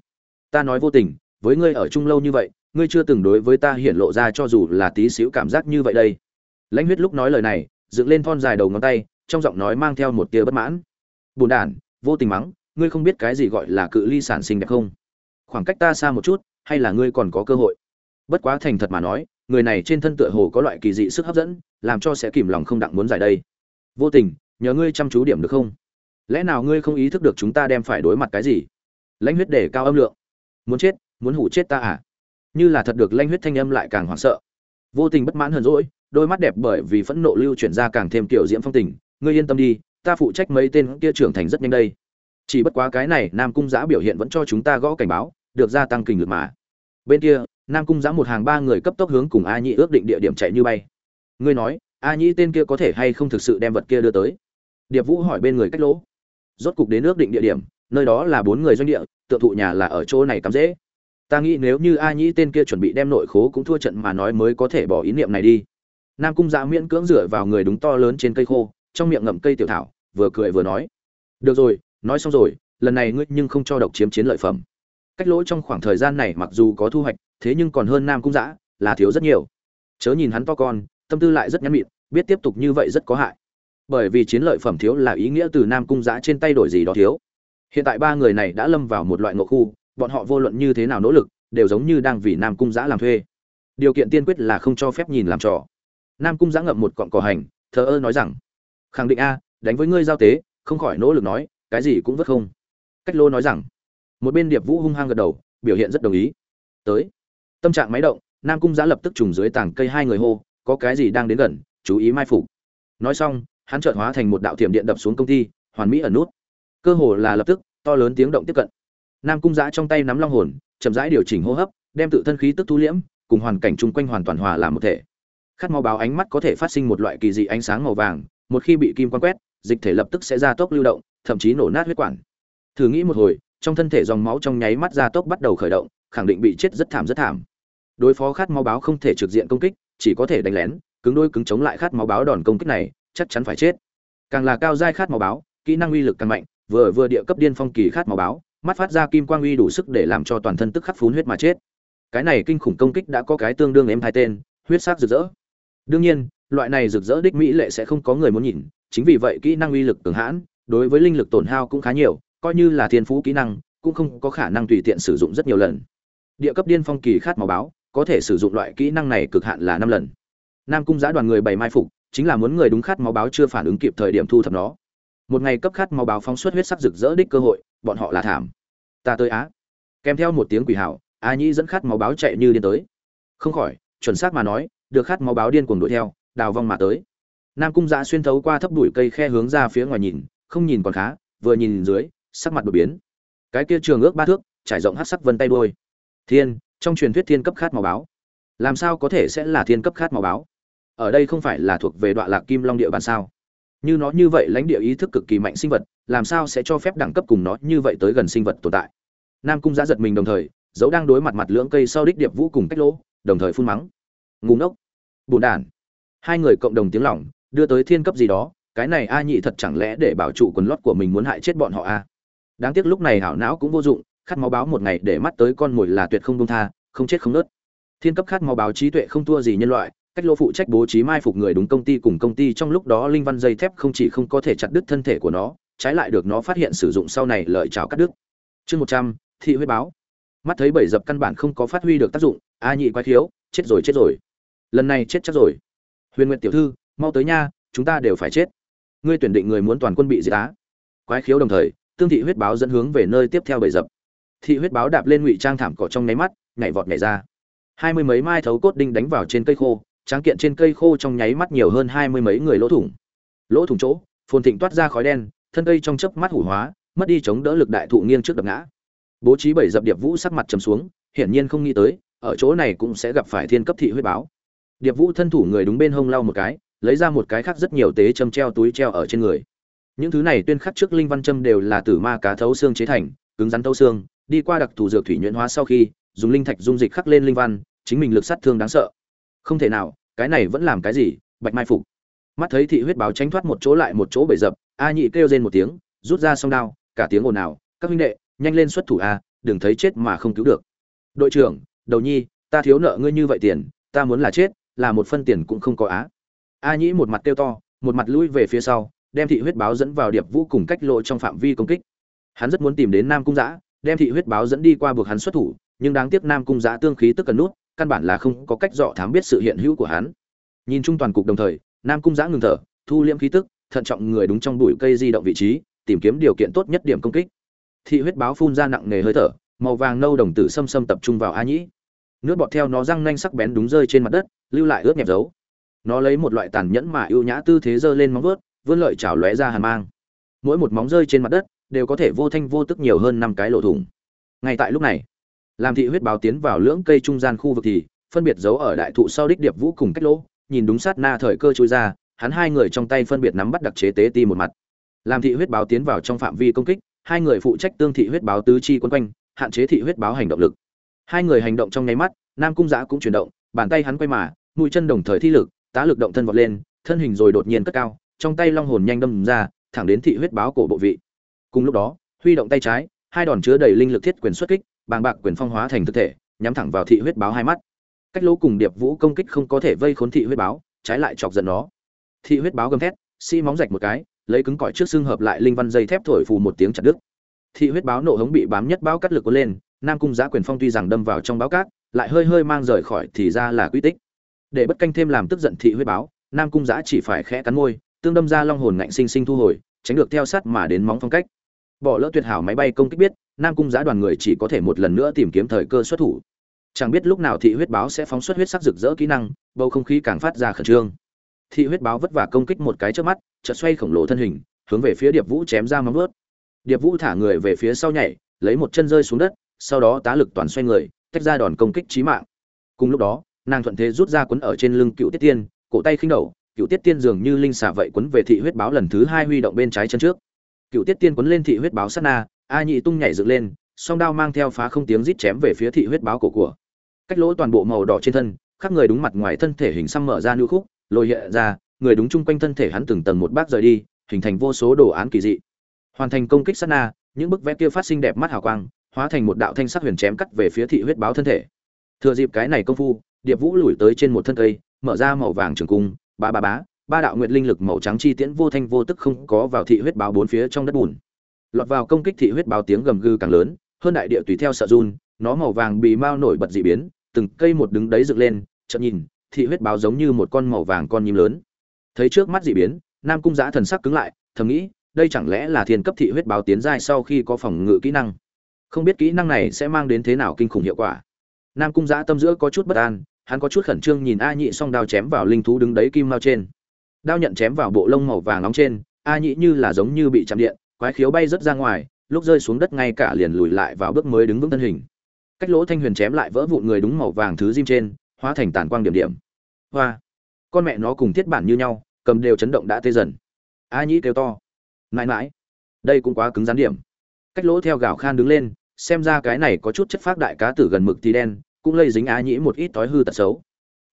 Ta nói vô tình, với ngươi ở chung lâu như vậy, ngươi chưa từng đối với ta hiện lộ ra cho dù là tí xíu cảm giác như vậy đây. Lãnh huyết lúc nói lời này, dựng lên thon dài đầu ngón tay, trong giọng nói mang theo một tia bất mãn. Bùn đản, vô tình mắng ngươi không biết cái gì gọi là cự ly sản sinh đẹp không? Khoảng cách ta xa một chút, hay là ngươi còn có cơ hội? Bất quá thành thật mà nói, người này trên thân tựa hồ có loại kỳ dị sức hấp dẫn, làm cho sẽ kìm lòng không đặng muốn giải đây. Vô tình, nhờ ngươi chăm chú điểm được không? Lẽ nào ngươi không ý thức được chúng ta đem phải đối mặt cái gì? Lãnh huyết để cao âm lượng. Muốn chết, muốn hủ chết ta à? Như là thật được lãnh huyết thanh âm lại càng hoảng sợ. Vô tình bất mãn hơn rỗi đôi mắt đẹp bởi vì phẫn nộ lưu chuyển ra càng thêm kiểu diễm phong tình. Ngươi yên tâm đi, ta phụ trách mấy tên kia trưởng thành rất nhanh đây chỉ bất quá cái này nam cung giã biểu hiện vẫn cho chúng ta gõ cảnh báo, được gia tăng kình lực mà. Bên kia, nam cung giã một hàng ba người cấp tốc hướng cùng a nhĩ ước định địa điểm chạy như bay. Ngươi nói, a nhĩ tên kia có thể hay không thực sự đem vật kia đưa tới? Điệp vũ hỏi bên người cách lỗ. Rốt cục đến ước định địa điểm, nơi đó là bốn người doanh địa tự thụ nhà là ở chỗ này cắm dễ. Ta nghĩ nếu như a nhĩ tên kia chuẩn bị đem nội khố cũng thua trận mà nói mới có thể bỏ ý niệm này đi. Nam cung giã miễn cưỡng dựa vào người đúng to lớn trên cây khô, trong miệng ngậm cây tiểu thảo, vừa cười vừa nói. Được rồi nói xong rồi, lần này ngươi nhưng không cho độc chiếm chiến lợi phẩm. Cách lỗ trong khoảng thời gian này mặc dù có thu hoạch, thế nhưng còn hơn nam cung giã là thiếu rất nhiều. Chớ nhìn hắn to con, tâm tư lại rất nhắn mịn, biết tiếp tục như vậy rất có hại. Bởi vì chiến lợi phẩm thiếu là ý nghĩa từ nam cung giã trên tay đổi gì đó thiếu. Hiện tại ba người này đã lâm vào một loại ngộ khu, bọn họ vô luận như thế nào nỗ lực, đều giống như đang vì nam cung giã làm thuê. Điều kiện tiên quyết là không cho phép nhìn làm trò. Nam cung giã ngậm một cọn cỏ hành, thờ ơ nói rằng, khẳng định a, đánh với ngươi giao tế, không khỏi nỗ lực nói cái gì cũng vất không. Cách lô nói rằng, một bên điệp vũ hung hăng gật đầu, biểu hiện rất đồng ý. Tới. Tâm trạng máy động, nam cung giã lập tức trùng dưới tảng cây hai người hô, có cái gì đang đến gần, chú ý mai phục. Nói xong, hắn trợn hóa thành một đạo tiềm điện đập xuống công ty, hoàn mỹ ẩn nút. Cơ hồ là lập tức, to lớn tiếng động tiếp cận. Nam cung giã trong tay nắm long hồn, chậm rãi điều chỉnh hô hấp, đem tự thân khí tức thu liễm, cùng hoàn cảnh chung quanh hoàn toàn hòa làm một thể. Khát mau báo ánh mắt có thể phát sinh một loại kỳ dị ánh sáng màu vàng, một khi bị kim quan quét, dịch thể lập tức sẽ ra tốc lưu động thậm chí nổ nát huyết quản. Thử nghĩ một hồi, trong thân thể dòng máu trong nháy mắt ra tốc bắt đầu khởi động, khẳng định bị chết rất thảm rất thảm. Đối phó khát máu báo không thể trực diện công kích, chỉ có thể đánh lén, cứng đôi cứng chống lại khát máu báo đòn công kích này, chắc chắn phải chết. Càng là cao giai khát máu báo, kỹ năng uy lực càng mạnh, vừa vừa địa cấp điên phong kỳ khát máu báo, mắt phát ra kim quang uy đủ sức để làm cho toàn thân tức khắc phun huyết mà chết. Cái này kinh khủng công kích đã có cái tương đương em hai tên, huyết sắc rực rỡ. Đương nhiên, loại này rực rỡ đích mỹ lệ sẽ không có người muốn nhìn, chính vì vậy kỹ năng uy lực cường hãn đối với linh lực tổn hao cũng khá nhiều, coi như là thiên phú kỹ năng, cũng không có khả năng tùy tiện sử dụng rất nhiều lần. Địa cấp điên phong kỳ khát máu báo, có thể sử dụng loại kỹ năng này cực hạn là năm lần. Nam cung giã đoàn người bày mai phục, chính là muốn người đúng khát máu báo chưa phản ứng kịp thời điểm thu thập nó. Một ngày cấp khát máu báo phóng xuất huyết sắc rực rỡ đích cơ hội, bọn họ là thảm. Ta tới á. Kèm theo một tiếng quỷ hảo a nhĩ dẫn khát máu báo chạy như điên tới. Không khỏi, chuẩn xác mà nói, được khát máu báo điên cuồng đuổi theo, đào vong mà tới. Nam cung giã xuyên thấu qua thấp đuổi cây khe hướng ra phía ngoài nhìn không nhìn còn khá, vừa nhìn dưới, sắc mặt đột biến. Cái kia trường ước ba thước, trải rộng hát sắc vân tay đôi thiên, trong truyền thuyết thiên cấp khát màu báo. Làm sao có thể sẽ là thiên cấp khát màu báo? Ở đây không phải là thuộc về đoạn lạc kim long địa bàn sao? Như nó như vậy lãnh địa ý thức cực kỳ mạnh sinh vật, làm sao sẽ cho phép đẳng cấp cùng nó như vậy tới gần sinh vật tồn tại? Nam cung giã giật mình đồng thời dấu đang đối mặt mặt lưỡng cây sau đích điệp vũ cùng cách lỗ, đồng thời phun mắng. Ngủ ngốc. Bùn đản hai người cộng đồng tiếng lỏng, đưa tới thiên cấp gì đó cái này a nhị thật chẳng lẽ để bảo trụ quần lót của mình muốn hại chết bọn họ a đáng tiếc lúc này hảo não cũng vô dụng, khát máu báo một ngày để mắt tới con mồi là tuyệt không đông tha, không chết không nớt. Thiên cấp khát máu báo trí tuệ không thua gì nhân loại, cách lô phụ trách bố trí mai phục người đúng công ty cùng công ty trong lúc đó linh văn dây thép không chỉ không có thể chặt đứt thân thể của nó, trái lại được nó phát hiện sử dụng sau này lợi chào cắt đứt. Chương một trăm, thị huyết báo. Mắt thấy bảy dập căn bản không có phát huy được tác dụng, a nhị quái thiếu chết rồi chết rồi. Lần này chết chắc rồi. Huyền nguyện tiểu thư, mau tới nha, chúng ta đều phải chết ngươi tuyển định người muốn toàn quân bị diệt á. Quái khiếu đồng thời, tương thị huyết báo dẫn hướng về nơi tiếp theo bảy dập. Thị huyết báo đạp lên ngụy trang thảm cỏ trong nháy mắt, nhảy vọt nhảy ra. Hai mươi mấy mai thấu cốt đinh đánh vào trên cây khô, tráng kiện trên cây khô trong nháy mắt nhiều hơn hai mươi mấy người lỗ thủng. Lỗ thủng chỗ, phồn thịnh toát ra khói đen, thân cây trong chớp mắt hủ hóa, mất đi chống đỡ lực đại thụ nghiêng trước đập ngã. Bố trí bảy dập điệp vũ sắc mặt trầm xuống, hiển nhiên không nghĩ tới, ở chỗ này cũng sẽ gặp phải thiên cấp thị huyết báo. Điệp vũ thân thủ người đúng bên hông lau một cái lấy ra một cái khác rất nhiều tế châm treo túi treo ở trên người. Những thứ này tuyên khắc trước linh văn châm đều là từ ma cá thấu xương chế thành, cứng rắn thấu xương, đi qua đặc thù dược thủy nhuyễn hóa sau khi, dùng linh thạch dung dịch khắc lên linh văn, chính mình lực sát thương đáng sợ. Không thể nào, cái này vẫn làm cái gì, bạch mai phục. Mắt thấy thị huyết báo tránh thoát một chỗ lại một chỗ bể dập, a nhị kêu rên một tiếng, rút ra song đao, cả tiếng ồn ào, các huynh đệ, nhanh lên xuất thủ a, đừng thấy chết mà không cứu được. Đội trưởng, đầu nhi, ta thiếu nợ ngươi như vậy tiền, ta muốn là chết, là một phân tiền cũng không có á a nhĩ một mặt kêu to, một mặt lui về phía sau, đem thị huyết báo dẫn vào điệp vũ cùng cách lộ trong phạm vi công kích. Hắn rất muốn tìm đến nam cung giã, đem thị huyết báo dẫn đi qua buộc hắn xuất thủ, nhưng đáng tiếc nam cung giã tương khí tức cần nút, căn bản là không có cách dọ thám biết sự hiện hữu của hắn. Nhìn chung toàn cục đồng thời, nam cung giã ngừng thở, thu liễm khí tức, thận trọng người đúng trong bụi cây di động vị trí, tìm kiếm điều kiện tốt nhất điểm công kích. Thị huyết báo phun ra nặng nề hơi thở, màu vàng nâu đồng tử xâm xâm tập trung vào a nhĩ. Nước bọt theo nó răng nanh sắc bén đúng rơi trên mặt đất, lưu lại ướt nhẹp dấu nó lấy một loại tàn nhẫn mà ưu nhã tư thế giơ lên móng vuốt, vươn lợi chảo lóe ra hàn mang. Mỗi một móng rơi trên mặt đất đều có thể vô thanh vô tức nhiều hơn năm cái lỗ thủng. Ngay tại lúc này làm thị huyết báo tiến vào lưỡng cây trung gian khu vực thì, phân biệt giấu ở đại thụ sau đích điệp vũ cùng cách lỗ, nhìn đúng sát na thời cơ trôi ra, hắn hai người trong tay phân biệt nắm bắt đặc chế tế ti một mặt. Làm thị huyết báo tiến vào trong phạm vi công kích, hai người phụ trách tương thị huyết báo tứ chi quân quanh, hạn chế thị huyết báo hành động lực. Hai người hành động trong nháy mắt, nam cung giã cũng chuyển động, bàn tay hắn quay mà, mũi chân đồng thời thi lực tá lực động thân vọt lên, thân hình rồi đột nhiên cất cao, trong tay long hồn nhanh đâm ra, thẳng đến thị huyết báo cổ bộ vị. Cùng lúc đó, huy động tay trái, hai đòn chứa đầy linh lực thiết quyền xuất kích, bàng bạc quyền phong hóa thành thực thể, nhắm thẳng vào thị huyết báo hai mắt. Cách lỗ cùng điệp vũ công kích không có thể vây khốn thị huyết báo, trái lại chọc giận nó. Thị huyết báo gầm thét, xi móng rạch một cái, lấy cứng cỏi trước xương hợp lại linh văn dây thép thổi phù một tiếng chặt đứt. Thị huyết báo nộ hống bị bám nhất báo cắt lực cuốn lên, nam cung giá quyền phong tuy rằng đâm vào trong báo cát, lại hơi hơi mang rời khỏi thì ra là quy tích để bất canh thêm làm tức giận thị huyết báo, nam cung giã chỉ phải khẽ cắn môi, tương đâm ra long hồn ngạnh sinh sinh thu hồi, tránh được theo sát mà đến móng phong cách. Bỏ lỡ tuyệt hảo máy bay công kích biết, nam cung giã đoàn người chỉ có thể một lần nữa tìm kiếm thời cơ xuất thủ. Chẳng biết lúc nào thị huyết báo sẽ phóng xuất huyết sắc rực rỡ kỹ năng, bầu không khí càng phát ra khẩn trương. Thị huyết báo vất vả công kích một cái trước mắt, chợt xoay khổng lồ thân hình, hướng về phía điệp vũ chém ra móng ướt điệp vũ thả người về phía sau nhảy, lấy một chân rơi xuống đất, sau đó tá lực toàn xoay người, tách ra đòn công kích chí mạng. Cùng lúc đó nàng thuận thế rút ra quấn ở trên lưng cựu tiết tiên, cổ tay khinh đầu, cựu tiết tiên dường như linh xả vậy quấn về thị huyết báo lần thứ hai huy động bên trái chân trước. Cựu tiết tiên quấn lên thị huyết báo sát na, a nhị tung nhảy dựng lên, song đao mang theo phá không tiếng rít chém về phía thị huyết báo cổ của. Cách lỗ toàn bộ màu đỏ trên thân khắc người đúng mặt ngoài thân thể hình xăm mở ra nữ khúc lồi hiện ra, người đúng chung quanh thân thể hắn từng tầng một bác rời đi, hình thành vô số đồ án kỳ dị. Hoàn thành công kích sát na, những bức vẽ kia phát sinh đẹp mắt hào quang, hóa thành một đạo thanh sắc huyền chém cắt về phía thị huyết báo thân thể. Thừa dịp cái này công phu điệp vũ lùi tới trên một thân cây, mở ra màu vàng trường cung, ba ba bá ba đạo nguyệt linh lực màu trắng chi tiễn vô thanh vô tức không có vào thị huyết báo bốn phía trong đất bùn. Lọt vào công kích thị huyết báo tiếng gầm gừ càng lớn, hơn đại địa tùy theo sợ run, nó màu vàng bị mau nổi bật dị biến, từng cây một đứng đấy dựng lên, chợt nhìn, thị huyết báo giống như một con màu vàng con nhím lớn. Thấy trước mắt dị biến, nam cung giã thần sắc cứng lại, thầm nghĩ, đây chẳng lẽ là thiên cấp thị huyết báo tiến giai sau khi có phòng ngự kỹ năng? Không biết kỹ năng này sẽ mang đến thế nào kinh khủng hiệu quả. Nam cung giã tâm giữa có chút bất an hắn có chút khẩn trương nhìn a nhị song đao chém vào linh thú đứng đấy kim mao trên. Đao nhận chém vào bộ lông màu vàng nóng trên, a nhị như là giống như bị chạm điện, quái khiếu bay rớt ra ngoài, lúc rơi xuống đất ngay cả liền lùi lại vào bước mới đứng vững thân hình. Cách lỗ thanh huyền chém lại vỡ vụn người đúng màu vàng thứ diêm trên, hóa thành tàn quang điểm điểm. Hoa! Con mẹ nó cùng thiết bản như nhau, cầm đều chấn động đã tê dần. A nhĩ kêu to. Mãi mãi. Đây cũng quá cứng rắn điểm. Cách lỗ theo gạo khan đứng lên, xem ra cái này có chút chất phác đại cá tử gần mực thì đen cũng lây dính a nhĩ một ít tối hư tật xấu.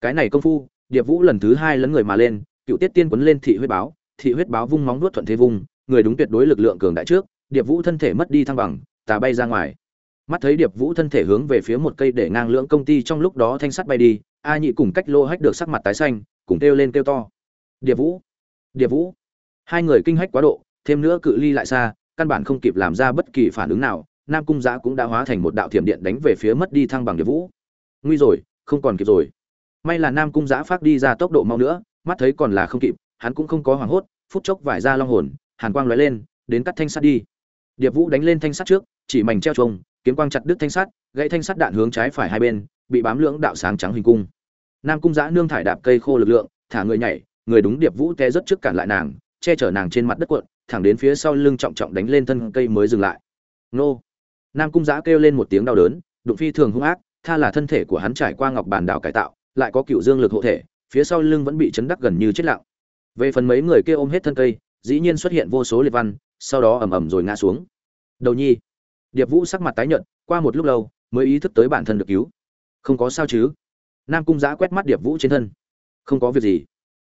Cái này công phu, điệp vũ lần thứ hai lấn người mà lên, cựu tiết tiên quấn lên thị huyết báo, thị huyết báo vung móng nuốt thuận thế vung, người đúng tuyệt đối lực lượng cường đại trước, điệp vũ thân thể mất đi thăng bằng, tà bay ra ngoài. Mắt thấy điệp vũ thân thể hướng về phía một cây để ngang lưỡng công ty trong lúc đó thanh sắt bay đi, a nhị cùng cách lô hách được sắc mặt tái xanh, cùng kêu lên kêu to. Điệp vũ điệp vũ. Hai người kinh hách quá độ, thêm nữa cự ly lại xa, căn bản không kịp làm ra bất kỳ phản ứng nào, nam cung giã cũng đã hóa thành một đạo thiểm điện đánh về phía mất đi thăng bằng điệp vũ nguy rồi, không còn kịp rồi. May là nam cung giã phát đi ra tốc độ mau nữa, mắt thấy còn là không kịp, hắn cũng không có hoảng hốt, phút chốc vải ra long hồn, hàn quang lóe lên, đến cắt thanh sắt đi. Điệp vũ đánh lên thanh sắt trước, chỉ mảnh treo trông kiếm quang chặt đứt thanh sắt, gãy thanh sắt đạn hướng trái phải hai bên, bị bám lưỡng đạo sáng trắng hình cung. Nam cung giã nương thải đạp cây khô lực lượng, thả người nhảy, người đúng điệp vũ té rất trước cản lại nàng, che chở nàng trên mặt đất cuộn, thẳng đến phía sau lưng trọng trọng đánh lên thân cây mới dừng lại. Nô! Nam cung giã kêu lên một tiếng đau đớn, đụng phi thường hung ác tha là thân thể của hắn trải qua ngọc bàn đảo cải tạo, lại có cựu dương lực hộ thể, phía sau lưng vẫn bị chấn đắc gần như chết lặng. Về phần mấy người kia ôm hết thân cây, dĩ nhiên xuất hiện vô số liệt văn, sau đó ầm ầm rồi ngã xuống. Đầu nhi, điệp vũ sắc mặt tái nhợt, qua một lúc lâu, mới ý thức tới bản thân được cứu. Không có sao chứ? Nam cung giã quét mắt điệp vũ trên thân. Không có việc gì.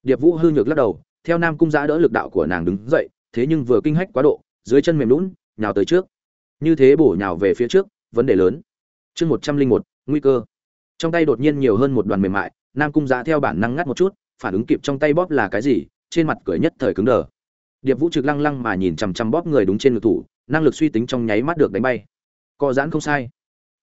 Điệp vũ hư nhược lắc đầu, theo nam cung giã đỡ lực đạo của nàng đứng dậy, thế nhưng vừa kinh hách quá độ, dưới chân mềm lún, nhào tới trước. Như thế bổ nhào về phía trước, vấn đề lớn. Chương một trăm linh một nguy cơ. Trong tay đột nhiên nhiều hơn một đoàn mềm mại, nam cung giã theo bản năng ngắt một chút, phản ứng kịp trong tay bóp là cái gì, trên mặt cười nhất thời cứng đờ. Điệp vũ trực lăng lăng mà nhìn chằm chằm bóp người đúng trên ngực thủ, năng lực suy tính trong nháy mắt được đánh bay. Co giãn không sai.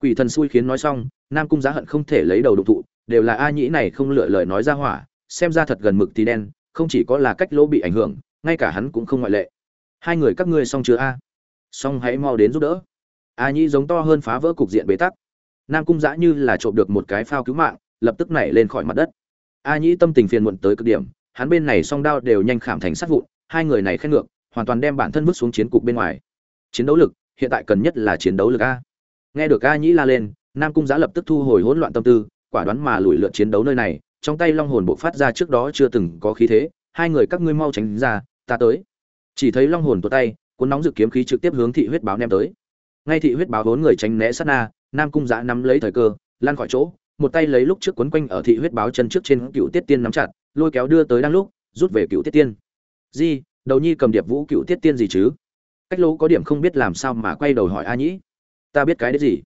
Quỷ thần xui khiến nói xong, nam cung giá hận không thể lấy đầu đụng thụ, đều là a nhĩ này không lựa lời nói ra hỏa, xem ra thật gần mực thì đen, không chỉ có là cách lỗ bị ảnh hưởng, ngay cả hắn cũng không ngoại lệ. Hai người các ngươi xong chưa a? Xong hãy mau đến giúp đỡ. A nhĩ giống to hơn phá vỡ cục diện bế tắc nam cung giã như là trộm được một cái phao cứu mạng, lập tức nảy lên khỏi mặt đất. A nhĩ tâm tình phiền muộn tới cực điểm, hắn bên này song đao đều nhanh khảm thành sát vụn, hai người này khen ngược, hoàn toàn đem bản thân vứt xuống chiến cục bên ngoài. Chiến đấu lực, hiện tại cần nhất là chiến đấu lực a. Nghe được a nhĩ la lên, nam cung giã lập tức thu hồi hỗn loạn tâm tư, quả đoán mà lùi lượt chiến đấu nơi này, trong tay long hồn bộ phát ra trước đó chưa từng có khí thế, hai người các ngươi mau tránh ra, ta tới. Chỉ thấy long hồn tuột tay, cuốn nóng dự kiếm khí trực tiếp hướng thị huyết báo ném tới. Ngay thị huyết báo vốn người tránh né sát na nam cung giã nắm lấy thời cơ lan khỏi chỗ, một tay lấy lúc trước quấn quanh ở thị huyết báo chân trước trên cựu tiết tiên nắm chặt, lôi kéo đưa tới đang lúc, rút về cựu tiết tiên. Di, đầu nhi cầm điệp vũ cựu tiết tiên gì chứ? Cách lỗ có điểm không biết làm sao mà quay đầu hỏi a nhĩ. Ta biết cái đấy gì?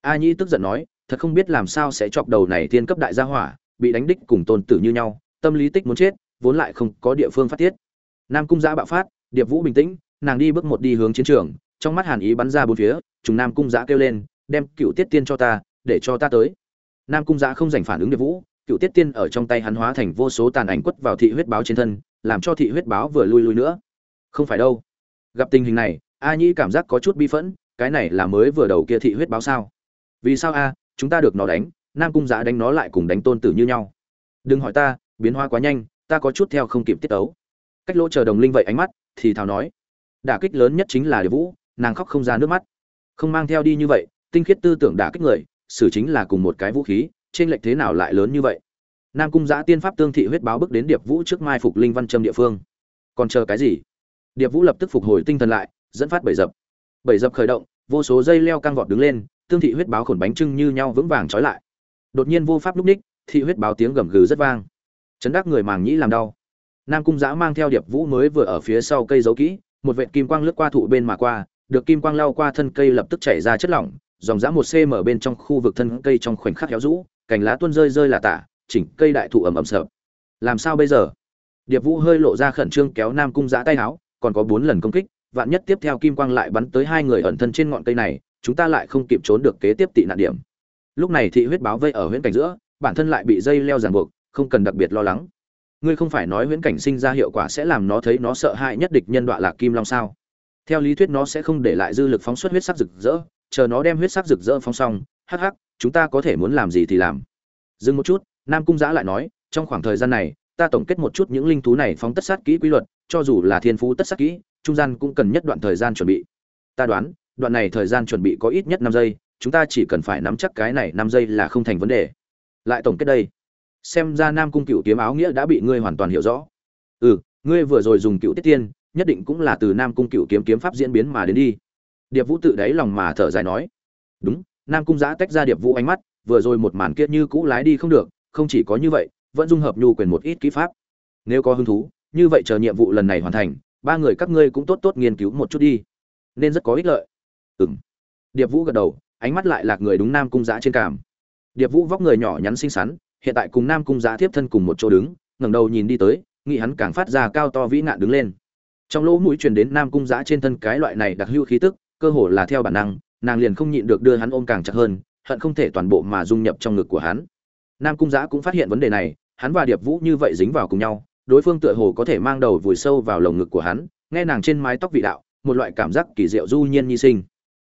A nhĩ tức giận nói, thật không biết làm sao sẽ chọc đầu này tiên cấp đại gia hỏa, bị đánh đích cùng tôn tử như nhau, tâm lý tích muốn chết, vốn lại không có địa phương phát tiết. Nam cung giã bạo phát, điệp vũ bình tĩnh, nàng đi bước một đi hướng chiến trường, trong mắt hàn ý bắn ra bốn phía chúng nam cung giã kêu lên đem cựu tiết tiên cho ta, để cho ta tới. Nam cung giã không giành phản ứng điệp vũ, cựu tiết tiên ở trong tay hắn hóa thành vô số tàn ảnh quất vào thị huyết báo trên thân, làm cho thị huyết báo vừa lui lui nữa. Không phải đâu. Gặp tình hình này, a nhĩ cảm giác có chút bi phẫn, cái này là mới vừa đầu kia thị huyết báo sao? Vì sao a, chúng ta được nó đánh, nam cung giã đánh nó lại cùng đánh tôn tử như nhau. Đừng hỏi ta, biến hóa quá nhanh, ta có chút theo không kịp tiết ấu cách lỗ chờ đồng linh vậy ánh mắt, thì thào nói. Đả kích lớn nhất chính là điệp vũ, nàng khóc không ra nước mắt. Không mang theo đi như vậy tinh khiết tư tưởng đả kích người, xử chính là cùng một cái vũ khí, trên lệch thế nào lại lớn như vậy? Nam cung giã tiên pháp tương thị huyết báo bước đến điệp vũ trước mai phục linh văn trâm địa phương. Còn chờ cái gì? Điệp vũ lập tức phục hồi tinh thần lại, dẫn phát bảy dập. Bảy dập khởi động, vô số dây leo căng vọt đứng lên, tương thị huyết báo khổn bánh trưng như nhau vững vàng trói lại. Đột nhiên vô pháp lúc ních, thị huyết báo tiếng gầm gừ rất vang. Chấn đắc người màng nhĩ làm đau. Nam cung giã mang theo điệp vũ mới vừa ở phía sau cây dấu kỹ, một vệt kim quang lướt qua thụ bên mà qua, được kim quang lao qua thân cây lập tức chảy ra chất lỏng dòng dã một cm bên trong khu vực thân cây trong khoảnh khắc héo rũ, cành lá tuôn rơi rơi là tả, chỉnh cây đại thụ ẩm ẩm sợ làm sao bây giờ? Điệp vũ hơi lộ ra khẩn trương kéo nam cung giã tay áo, còn có bốn lần công kích, vạn nhất tiếp theo kim quang lại bắn tới hai người ẩn thân trên ngọn cây này, chúng ta lại không kịp trốn được kế tiếp tị nạn điểm. Lúc này thị huyết báo vây ở huyễn cảnh giữa, bản thân lại bị dây leo ràng buộc, không cần đặc biệt lo lắng. Ngươi không phải nói huyễn cảnh sinh ra hiệu quả sẽ làm nó thấy nó sợ hãi nhất địch nhân đọa lạc kim long sao? Theo lý thuyết nó sẽ không để lại dư lực phóng xuất huyết sắc rực rỡ chờ nó đem huyết sắc rực rỡ phong xong, hắc hắc, chúng ta có thể muốn làm gì thì làm. Dừng một chút, nam cung giã lại nói, trong khoảng thời gian này, ta tổng kết một chút những linh thú này phóng tất sát kỹ quy luật, cho dù là thiên phú tất sát kỹ, trung gian cũng cần nhất đoạn thời gian chuẩn bị. Ta đoán, đoạn này thời gian chuẩn bị có ít nhất năm giây, chúng ta chỉ cần phải nắm chắc cái này năm giây là không thành vấn đề. Lại tổng kết đây. Xem ra nam cung cựu kiếm áo nghĩa đã bị ngươi hoàn toàn hiểu rõ. Ừ ngươi vừa rồi dùng cựu tiết tiên, nhất định cũng là từ nam cung cựu kiếm kiếm pháp diễn biến mà đến đi điệp vũ tự đáy lòng mà thở dài nói, đúng, nam cung giã tách ra điệp vũ ánh mắt, vừa rồi một màn kia như cũ lái đi không được, không chỉ có như vậy, vẫn dung hợp nhu quyền một ít kỹ pháp. Nếu có hứng thú, như vậy chờ nhiệm vụ lần này hoàn thành, ba người các ngươi cũng tốt tốt nghiên cứu một chút đi. Nên rất có ích lợi. Ừm. điệp vũ gật đầu, ánh mắt lại lạc người đúng nam cung giã trên cảm điệp vũ vóc người nhỏ nhắn xinh xắn, hiện tại cùng nam cung giã tiếp thân cùng một chỗ đứng, ngẩng đầu nhìn đi tới, nghĩ hắn càng phát ra cao to vĩ nạn đứng lên. Trong lỗ mũi truyền đến nam cung giã trên thân cái loại này đặc hữu khí tức cơ hồ là theo bản năng, nàng liền không nhịn được đưa hắn ôm càng chặt hơn, hận không thể toàn bộ mà dung nhập trong ngực của hắn. Nam cung giã cũng phát hiện vấn đề này, hắn và điệp vũ như vậy dính vào cùng nhau, đối phương tựa hồ có thể mang đầu vùi sâu vào lồng ngực của hắn, nghe nàng trên mái tóc vị đạo, một loại cảm giác kỳ diệu du nhiên nhi sinh.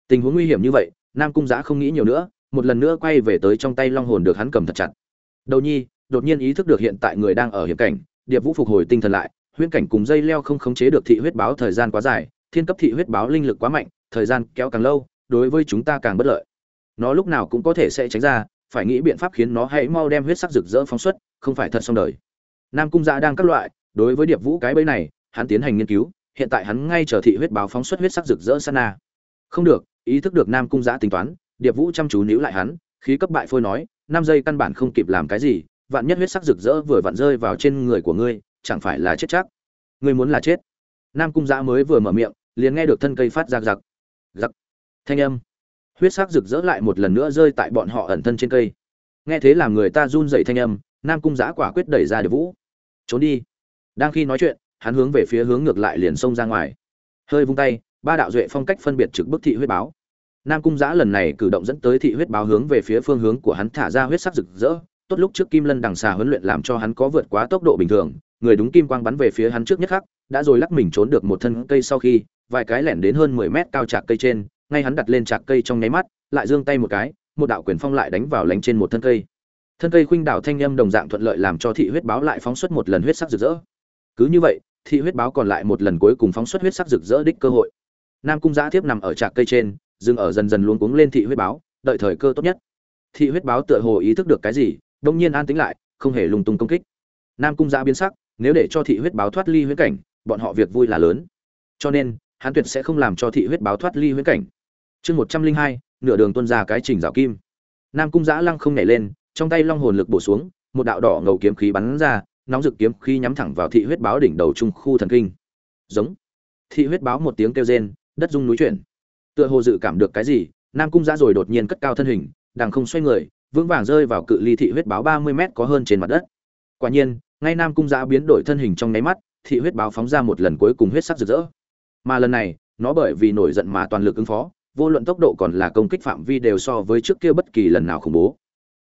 Tình huống nguy hiểm như vậy, nam cung giã không nghĩ nhiều nữa, một lần nữa quay về tới trong tay long hồn được hắn cầm thật chặt. Đầu nhi, đột nhiên ý thức được hiện tại người đang ở hiểm cảnh, điệp vũ phục hồi tinh thần lại, huyễn cảnh cùng dây leo không khống chế được thị huyết báo thời gian quá dài, thiên cấp thị huyết báo linh lực quá mạnh thời gian kéo càng lâu, đối với chúng ta càng bất lợi. Nó lúc nào cũng có thể sẽ tránh ra, phải nghĩ biện pháp khiến nó hãy mau đem huyết sắc rực rỡ phóng xuất, không phải thật xong đời. Nam cung dạ đang các loại, đối với điệp vũ cái bẫy này, hắn tiến hành nghiên cứu, hiện tại hắn ngay chờ thị huyết báo phóng xuất huyết sắc rực rỡ sana. Không được, ý thức được nam cung dạ tính toán, điệp vũ chăm chú níu lại hắn, khí cấp bại phôi nói năm giây căn bản không kịp làm cái gì, vạn nhất huyết sắc rực rỡ vừa vặn rơi vào trên người của ngươi, chẳng phải là chết chắc. Ngươi muốn là chết? Nam cung giã mới vừa mở miệng, liền nghe được thân cây phát giặc giặc giặc. Thanh âm. Huyết sắc rực rỡ lại một lần nữa rơi tại bọn họ ẩn thân trên cây. Nghe thế làm người ta run dậy thanh âm, nam cung giã quả quyết đẩy ra điệp vũ. Trốn đi. Đang khi nói chuyện, hắn hướng về phía hướng ngược lại liền xông ra ngoài. Hơi vung tay, ba đạo duệ phong cách phân biệt trực bức thị huyết báo. Nam cung giã lần này cử động dẫn tới thị huyết báo hướng về phía phương hướng của hắn thả ra huyết sắc rực rỡ, tốt lúc trước kim lân đằng xà huấn luyện làm cho hắn có vượt quá tốc độ bình thường, người đúng kim quang bắn về phía hắn trước nhất khắc đã rồi lắc mình trốn được một thân cây sau khi, vài cái lẻn đến hơn mười mét cao chạc cây trên, ngay hắn đặt lên chạc cây trong nháy mắt, lại giương tay một cái, một đạo quyền phong lại đánh vào lánh trên một thân cây. Thân cây khuynh đảo thanh âm đồng dạng thuận lợi làm cho thị huyết báo lại phóng xuất một lần huyết sắc rực rỡ. Cứ như vậy, thị huyết báo còn lại một lần cuối cùng phóng xuất huyết sắc rực rỡ đích cơ hội. Nam cung giã thiếp nằm ở trạc cây trên, dừng ở dần dần luống cuống lên thị huyết báo, đợi thời cơ tốt nhất. Thị huyết báo tựa hồ ý thức được cái gì, đông nhiên an tính lại, không hề lung tung công kích. Nam cung giã biến sắc, nếu để cho thị huyết báo thoát ly huyết cảnh bọn họ việc vui là lớn. Cho nên, hắn tuyệt sẽ không làm cho thị huyết báo thoát ly huyễn cảnh. Chương một trăm linh hai, nửa đường tuân ra cái trình rào kim. Nam cung giã lăng không nhảy lên, trong tay long hồn lực bổ xuống, một đạo đỏ ngầu kiếm khí bắn ra, nóng rực kiếm khí nhắm thẳng vào thị huyết báo đỉnh đầu trung khu thần kinh. Giống. Thị huyết báo một tiếng kêu rên, đất rung núi chuyển. Tựa hồ dự cảm được cái gì, nam cung giã rồi đột nhiên cất cao thân hình, đằng không xoay người, vững vàng rơi vào cự ly thị huyết báo ba mươi mét có hơn trên mặt đất. Quả nhiên, ngay nam cung giã biến đổi thân hình trong nháy mắt thị huyết báo phóng ra một lần cuối cùng huyết sắc rực rỡ. Mà lần này, nó bởi vì nổi giận mà toàn lực ứng phó, vô luận tốc độ còn là công kích phạm vi đều so với trước kia bất kỳ lần nào khủng bố.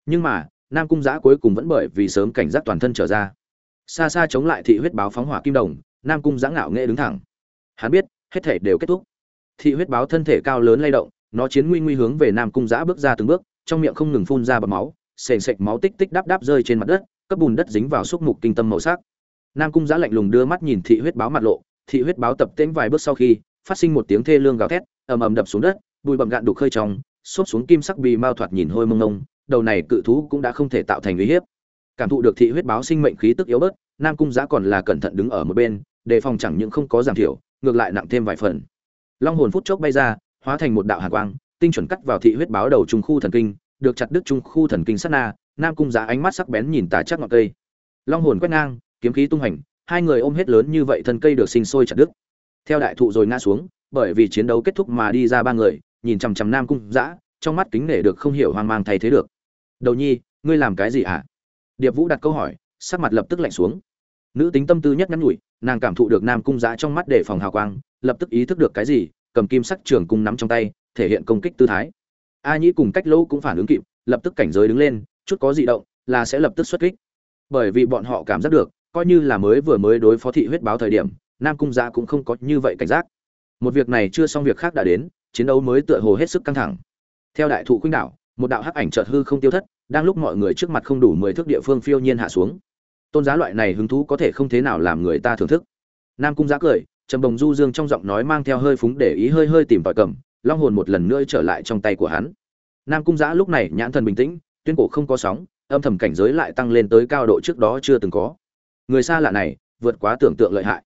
Nhưng mà, nam cung giã cuối cùng vẫn bởi vì sớm cảnh giác toàn thân trở ra. Xa xa chống lại thị huyết báo phóng hỏa kim đồng, nam cung giã ngạo nghệ đứng thẳng. Hắn biết, hết thể đều kết thúc. Thị huyết báo thân thể cao lớn lay động, nó chiến nguy nguy hướng về nam cung giã bước ra từng bước, trong miệng không ngừng phun ra bọt máu, sền sệt máu tích tích đáp đáp rơi trên mặt đất, cấp bùn đất dính vào xúc mục kinh tâm màu sắc nam cung giã lạnh lùng đưa mắt nhìn thị huyết báo mặt lộ thị huyết báo tập tễnh vài bước sau khi phát sinh một tiếng thê lương gào thét ầm ầm đập xuống đất bụi bậm gạn đục khơi trong xốp xuống kim sắc bì mao thoạt nhìn hôi mông ngông, đầu này cự thú cũng đã không thể tạo thành uy hiếp. Cảm thụ được thị huyết báo sinh mệnh khí tức yếu bớt nam cung giã còn là cẩn thận đứng ở một bên đề phòng chẳng những không có giảm thiểu ngược lại nặng thêm vài phần. Long hồn phút chốc bay ra hóa thành một đạo hàn quang tinh chuẩn cắt vào thị huyết báo đầu trung khu thần kinh được chặt đứt trung khu thần kinh sát na nam cung giá ánh mắt sắc bén nhìn tà chắc ngọn cây. Long hồn quét ngang kiếm khí tung hành hai người ôm hết lớn như vậy thân cây được sinh sôi chặt đứt. Theo đại thụ rồi ngã xuống bởi vì chiến đấu kết thúc mà đi ra ba người nhìn chằm chằm nam cung dã, trong mắt kính nể được không hiểu hoang mang thay thế được. Đầu nhi ngươi làm cái gì à? điệp vũ đặt câu hỏi sắc mặt lập tức lạnh xuống. Nữ tính tâm tư nhất ngắn nhủi nàng cảm thụ được nam cung dã trong mắt để phòng hào quang lập tức ý thức được cái gì cầm kim sắc trường cung nắm trong tay thể hiện công kích tư thái. A nhĩ cùng cách lỗ cũng phản ứng kịp lập tức cảnh giới đứng lên chút có dị động là sẽ lập tức xuất kích. Bởi vì bọn họ cảm giác được coi như là mới vừa mới đối phó thị huyết báo thời điểm, nam cung giã cũng không có như vậy cảnh giác. Một việc này chưa xong việc khác đã đến, chiến đấu mới tựa hồ hết sức căng thẳng. Theo đại thụ khuynh đảo, một đạo hắc ảnh chợt hư không tiêu thất, đang lúc mọi người trước mặt không đủ mười thước địa phương phiêu nhiên hạ xuống. Tôn giá loại này hứng thú có thể không thế nào làm người ta thưởng thức. Nam cung giá cười, trầm bồng du dương trong giọng nói mang theo hơi phúng để ý hơi hơi tìm tòi cầm, long hồn một lần nữa trở lại trong tay của hắn. Nam cung giã lúc này nhãn thần bình tĩnh, tuyên cổ không có sóng, âm thầm cảnh giới lại tăng lên tới cao độ trước đó chưa từng có người xa lạ này, vượt quá tưởng tượng lợi hại.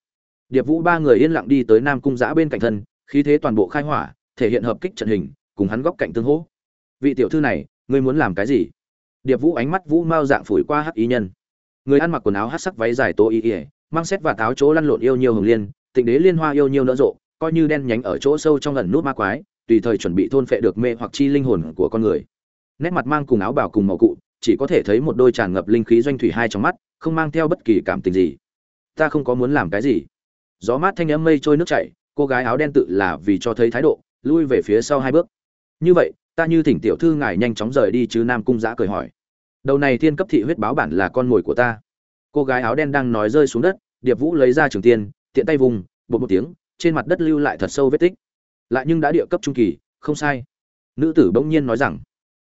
Điệp vũ ba người yên lặng đi tới nam cung giã bên cạnh thân, khí thế toàn bộ khai hỏa, thể hiện hợp kích trận hình, cùng hắn góc cạnh tương hỗ. Vị tiểu thư này, ngươi muốn làm cái gì? Điệp vũ ánh mắt vũ mao dạng phủi qua hắc ý nhân. Người ăn mặc quần áo hát sắc váy dài tô y ỉa mang xét và táo chỗ lăn lộn yêu nhiều hồng liên, tịnh đế liên hoa yêu nhiều nở rộ, coi như đen nhánh ở chỗ sâu trong lần nút ma quái, tùy thời chuẩn bị thôn phệ được mê hoặc chi linh hồn của con người. Nét mặt mang cùng áo bào cùng màu cụ, chỉ có thể thấy một đôi tràn ngập linh khí doanh thủy hai trong mắt không mang theo bất kỳ cảm tình gì. Ta không có muốn làm cái gì. Gió mát thanh âm mây trôi nước chảy, cô gái áo đen tự là vì cho thấy thái độ, lui về phía sau hai bước. Như vậy, ta như thỉnh tiểu thư ngài nhanh chóng rời đi chứ nam cung giã cười hỏi. Đầu này thiên cấp thị huyết báo bản là con mồi của ta. Cô gái áo đen đang nói rơi xuống đất, điệp vũ lấy ra trường tiên, tiện tay vùng, bột một tiếng, trên mặt đất lưu lại thật sâu vết tích. Lại nhưng đã địa cấp trung kỳ, không sai. Nữ tử bỗng nhiên nói rằng,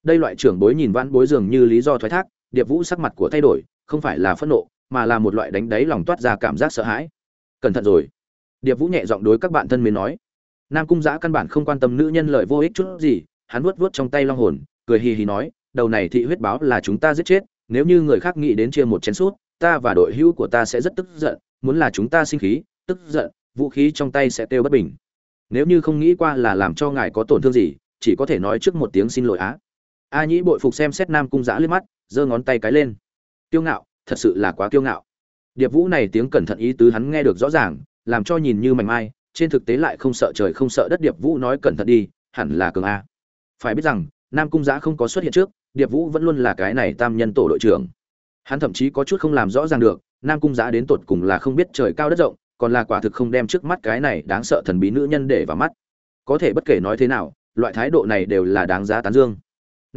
đây loại trưởng bối nhìn vãn bối dường như lý do thoái thác điệp vũ sắc mặt của thay đổi, không phải là phẫn nộ, mà là một loại đánh đáy lòng toát ra cảm giác sợ hãi. Cẩn thận rồi. Điệp vũ nhẹ giọng đối các bạn thân mến nói. Nam cung giã căn bản không quan tâm nữ nhân lợi vô ích chút gì, hắn vuốt vuốt trong tay long hồn, cười hì hì nói, đầu này thị huyết báo là chúng ta giết chết, nếu như người khác nghĩ đến chia một chén sút, ta và đội hữu của ta sẽ rất tức giận, muốn là chúng ta sinh khí, tức giận, vũ khí trong tay sẽ tiêu bất bình. Nếu như không nghĩ qua là làm cho ngài có tổn thương gì, chỉ có thể nói trước một tiếng xin lỗi á a nhĩ bội phục xem xét nam cung giã liếc mắt, giơ ngón tay cái lên. Kiêu ngạo, thật sự là quá kiêu ngạo. Điệp vũ này tiếng cẩn thận ý tứ hắn nghe được rõ ràng, làm cho nhìn như mảnh mai, trên thực tế lại không sợ trời không sợ đất điệp vũ nói cẩn thận đi, hẳn là cường a. Phải biết rằng, nam cung giã không có xuất hiện trước, điệp vũ vẫn luôn là cái này tam nhân tổ đội trưởng. Hắn thậm chí có chút không làm rõ ràng được, nam cung giã đến tột cùng là không biết trời cao đất rộng, còn là quả thực không đem trước mắt cái này đáng sợ thần bí nữ nhân để vào mắt. Có thể bất kể nói thế nào, loại thái độ này đều là đáng giá tán dương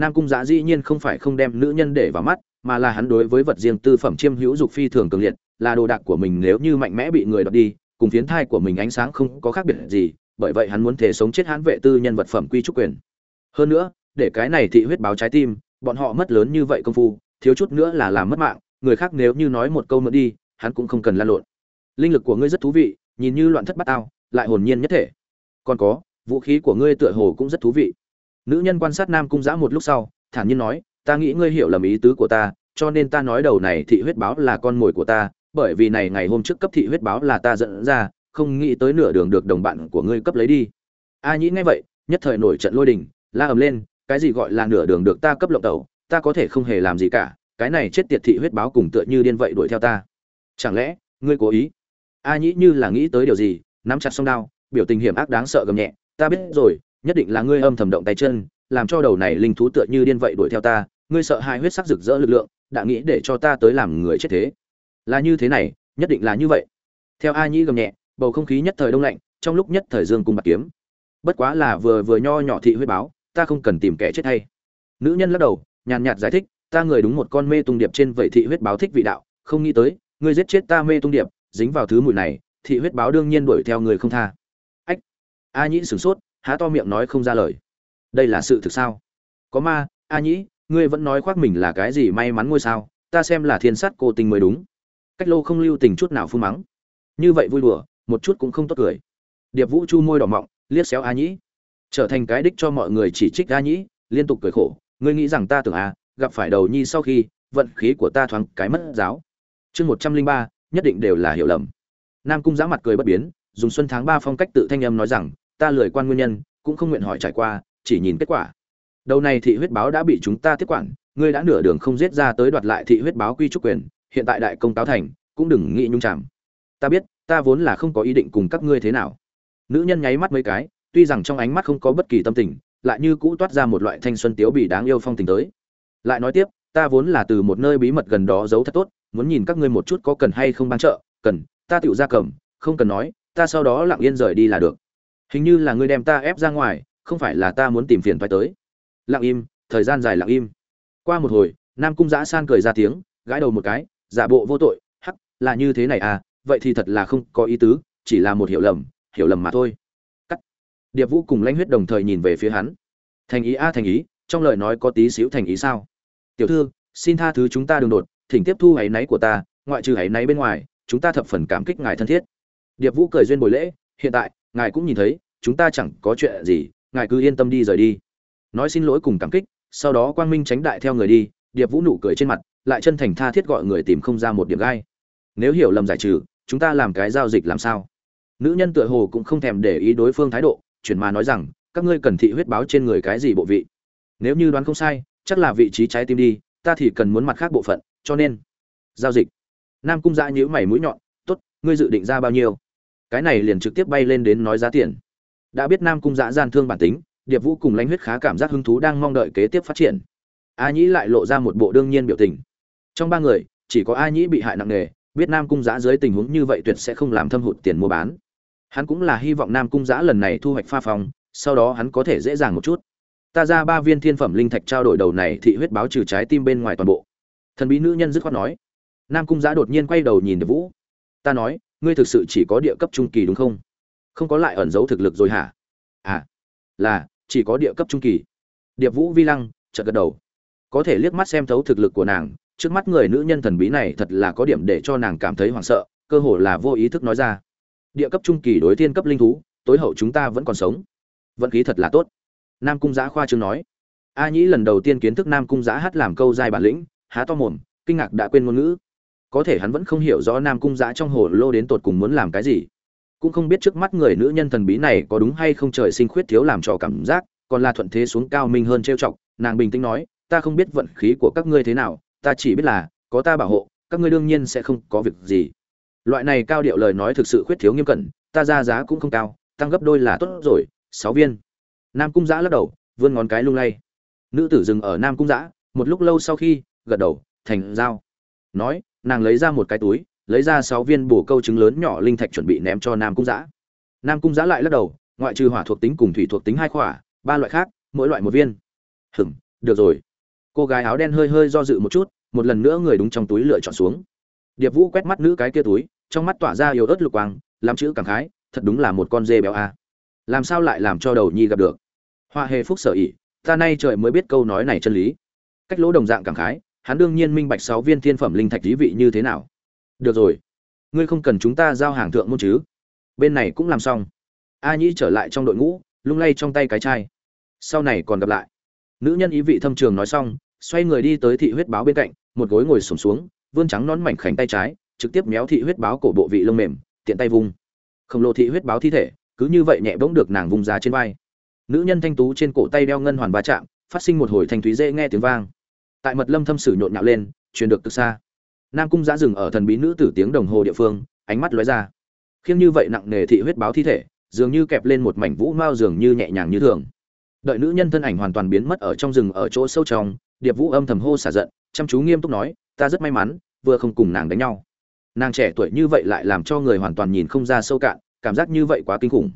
nam cung giã dĩ nhiên không phải không đem nữ nhân để vào mắt, mà là hắn đối với vật riêng tư phẩm chiêm hữu dục phi thường cường liệt, là đồ đạc của mình nếu như mạnh mẽ bị người đoạt đi, cùng phiến thai của mình ánh sáng không có khác biệt gì, bởi vậy hắn muốn thể sống chết hãn vệ tư nhân vật phẩm quy trúc quyền. Hơn nữa, để cái này thị huyết báo trái tim, bọn họ mất lớn như vậy công phu, thiếu chút nữa là làm mất mạng, người khác nếu như nói một câu nữa đi, hắn cũng không cần lan lộn. Linh lực của ngươi rất thú vị, nhìn như loạn thất bát ao lại hồn nhiên nhất thể. Còn có, vũ khí của ngươi tựa hồ cũng rất thú vị nữ nhân quan sát nam cung giã một lúc sau, thản nhiên nói, ta nghĩ ngươi hiểu lầm ý tứ của ta, cho nên ta nói đầu này thị huyết báo là con mồi của ta, bởi vì này ngày hôm trước cấp thị huyết báo là ta dẫn ra, không nghĩ tới nửa đường được đồng bạn của ngươi cấp lấy đi. A nhĩ nghe vậy, nhất thời nổi trận lôi đình, la ầm lên, cái gì gọi là nửa đường được ta cấp lộng tẩu, ta có thể không hề làm gì cả, cái này chết tiệt thị huyết báo cùng tựa như điên vậy đuổi theo ta. Chẳng lẽ, ngươi cố ý? A nhĩ như là nghĩ tới điều gì, nắm chặt song đao, biểu tình hiểm ác đáng sợ gầm nhẹ, ta biết rồi nhất định là ngươi âm thầm động tay chân, làm cho đầu này linh thú tựa như điên vậy đuổi theo ta, ngươi sợ hai huyết sắc rực rỡ lực lượng, đã nghĩ để cho ta tới làm người chết thế. Là như thế này, nhất định là như vậy. Theo a nhĩ gầm nhẹ, bầu không khí nhất thời đông lạnh, trong lúc nhất thời dương cung bạc kiếm. Bất quá là vừa vừa nho nhỏ thị huyết báo, ta không cần tìm kẻ chết hay. Nữ nhân lắc đầu, nhàn nhạt giải thích, ta người đúng một con mê tung điệp trên vậy thị huyết báo thích vị đạo, không nghĩ tới, ngươi giết chết ta mê tung điệp, dính vào thứ mùi này, thị huyết báo đương nhiên đuổi theo người không tha. Ách, a nhĩ sửng sốt há to miệng nói không ra lời. Đây là sự thực sao? Có ma, a nhĩ, ngươi vẫn nói khoác mình là cái gì may mắn ngôi sao, ta xem là thiên sát cô tình mới đúng. Cách lô không lưu tình chút nào phun mắng. Như vậy vui đùa, một chút cũng không tốt cười. Điệp vũ chu môi đỏ mọng, liếc xéo a nhĩ. Trở thành cái đích cho mọi người chỉ trích a nhĩ, liên tục cười khổ. Ngươi nghĩ rằng ta tưởng a, gặp phải đầu nhi sau khi, vận khí của ta thoáng cái mất giáo. Chương một trăm linh ba, nhất định đều là hiểu lầm. Nam cung giã mặt cười bất biến, dùng xuân tháng ba phong cách tự thanh âm nói rằng ta lười quan nguyên nhân, cũng không nguyện hỏi trải qua, chỉ nhìn kết quả. Đầu này thị huyết báo đã bị chúng ta tiếp quản, ngươi đã nửa đường không giết ra tới đoạt lại thị huyết báo quy trúc quyền, hiện tại đại công táo thành, cũng đừng nghĩ nhung chạm ta biết, ta vốn là không có ý định cùng các ngươi thế nào. Nữ nhân nháy mắt mấy cái, tuy rằng trong ánh mắt không có bất kỳ tâm tình, lại như cũ toát ra một loại thanh xuân tiếu bị đáng yêu phong tình tới. Lại nói tiếp, ta vốn là từ một nơi bí mật gần đó giấu thật tốt, muốn nhìn các ngươi một chút có cần hay không bán trợ, cần, ta tựu ra cầm, không cần nói, ta sau đó lặng yên rời đi là được hình như là ngươi đem ta ép ra ngoài, không phải là ta muốn tìm phiền phải tới. Lặng im, thời gian dài lặng im. Qua một hồi, nam cung giã san cười ra tiếng, gãi đầu một cái, giả bộ vô tội, hắc, là như thế này à vậy thì thật là không có ý tứ, chỉ là một hiểu lầm hiểu lầm mà thôi. Cắt. Điệp vũ cùng lãnh huyết đồng thời nhìn về phía hắn. Thành ý a, thành ý, trong lời nói có tí xíu thành ý sao? Tiểu thư, xin tha thứ chúng ta đường đột, thỉnh tiếp thu hãy náy của ta, ngoại trừ hãy náy bên ngoài, chúng ta thập phần cảm kích ngài thân thiết. Điệp vũ cười duyên buổi lễ, hiện tại ngài cũng nhìn thấy, chúng ta chẳng có chuyện gì, ngài cứ yên tâm đi rời đi. Nói xin lỗi cùng cảm kích, sau đó quang minh tránh đại theo người đi, điệp vũ nụ cười trên mặt, lại chân thành tha thiết gọi người tìm không ra một điểm gai. Nếu hiểu lầm giải trừ, chúng ta làm cái giao dịch làm sao? Nữ nhân tựa hồ cũng không thèm để ý đối phương thái độ, chuyển mà nói rằng, các ngươi cần thị huyết báo trên người cái gì bộ vị? Nếu như đoán không sai, chắc là vị trí trái tim đi, ta thì cần muốn mặt khác bộ phận, cho nên, giao dịch. Nam cung dã nhíu mày mũi nhọn, tốt, ngươi dự định ra bao nhiêu? Cái này liền trực tiếp bay lên đến nói giá tiền. Đã biết nam cung dã gian thương bản tính, điệp vũ cùng lãnh huyết khá cảm giác hứng thú đang mong đợi kế tiếp phát triển. A nhĩ lại lộ ra một bộ đương nhiên biểu tình. Trong ba người, chỉ có a nhĩ bị hại nặng nề, biết nam cung giã dưới tình huống như vậy tuyệt sẽ không làm thâm hụt tiền mua bán. Hắn cũng là hy vọng nam cung giã lần này thu hoạch pha phòng sau đó hắn có thể dễ dàng một chút. Ta ra ba viên thiên phẩm linh thạch trao đổi đầu này thị huyết báo trừ trái tim bên ngoài toàn bộ. Thần bí nữ nhân dứt khoát nói. Nam cung giã đột nhiên quay đầu nhìn điệp vũ. Ta nói ngươi thực sự chỉ có địa cấp trung kỳ đúng không? Không có lại ẩn giấu thực lực rồi hả? À là, chỉ có địa cấp trung kỳ. Điệp vũ vi lăng chợt gật đầu. Có thể liếc mắt xem thấu thực lực của nàng, trước mắt người nữ nhân thần bí này thật là có điểm để cho nàng cảm thấy hoảng sợ, cơ hồ là vô ý thức nói ra. Địa cấp trung kỳ đối thiên cấp linh thú, tối hậu chúng ta vẫn còn sống. Vận khí thật là tốt. Nam cung giã khoa chương nói. A nhĩ lần đầu tiên kiến thức nam cung giã hát làm câu dài bản lĩnh, há to mồm, kinh ngạc đã quên ngôn ngữ có thể hắn vẫn không hiểu rõ nam cung giã trong hồ lô đến tột cùng muốn làm cái gì. Cũng không biết trước mắt người nữ nhân thần bí này có đúng hay không trời sinh khuyết thiếu làm cho cảm giác, còn là thuận thế xuống cao minh hơn trêu chọc, nàng bình tĩnh nói, ta không biết vận khí của các ngươi thế nào, ta chỉ biết là, có ta bảo hộ, các ngươi đương nhiên sẽ không có việc gì. Loại này cao điệu lời nói thực sự khuyết thiếu nghiêm cẩn, ta ra giá cũng không cao, tăng gấp đôi là tốt rồi, sáu viên. Nam cung giã lắc đầu, vươn ngón cái lung lay. Nữ tử dừng ở nam cung giã, một lúc lâu sau khi gật đầu, thành dao nói nàng lấy ra một cái túi, lấy ra sáu viên bổ câu trứng lớn nhỏ linh thạch chuẩn bị ném cho nam cung giã nam cung giã lại lắc đầu, ngoại trừ hỏa thuộc tính cùng thủy thuộc tính hai khỏa, ba loại khác, mỗi loại một viên. Hừng được rồi. Cô gái áo đen hơi hơi do dự một chút, một lần nữa người đúng trong túi lựa chọn xuống. Điệp vũ quét mắt nữ cái kia túi, trong mắt tỏa ra yếu ớt lục quang, làm chữ cảm khái, thật đúng là một con dê béo a. Làm sao lại làm cho đầu nhi gặp được? Hoa hề phúc sở ỉ, ta nay trời mới biết câu nói này chân lý. Cách lỗ đồng dạng cảm khái hắn đương nhiên minh bạch sáu viên thiên phẩm linh thạch lý vị như thế nào. Được rồi, ngươi không cần chúng ta giao hàng thượng môn chứ? Bên này cũng làm xong. A nhĩ trở lại trong đội ngũ, lung lay trong tay cái chai. Sau này còn gặp lại. Nữ nhân ý vị thâm trường nói xong, xoay người đi tới thị huyết báo bên cạnh, một gối ngồi sổm xuống, vươn trắng nón mảnh khảnh tay trái, trực tiếp méo thị huyết báo cổ bộ vị lông mềm, tiện tay vung. Khổng lồ thị huyết báo thi thể, cứ như vậy nhẹ bỗng được nàng vung ra trên vai. Nữ nhân thanh tú trên cổ tay đeo ngân hoàn va chạm, phát sinh một hồi thanh thúy dễ nghe tiếng vang tại mật lâm thâm sử nhộn nhạo lên, truyền được từ xa. Nam cung giã dừng ở thần bí nữ tử tiếng đồng hồ địa phương, ánh mắt lóe ra. Khiêng như vậy nặng nề thị huyết báo thi thể, dường như kẹp lên một mảnh vũ mao dường như nhẹ nhàng như thường. Đợi nữ nhân thân ảnh hoàn toàn biến mất ở trong rừng ở chỗ sâu trong, điệp vũ âm thầm hô xả giận, chăm chú nghiêm túc nói, ta rất may mắn, vừa không cùng nàng đánh nhau. Nàng trẻ tuổi như vậy lại làm cho người hoàn toàn nhìn không ra sâu cạn, cảm giác như vậy quá kinh khủng.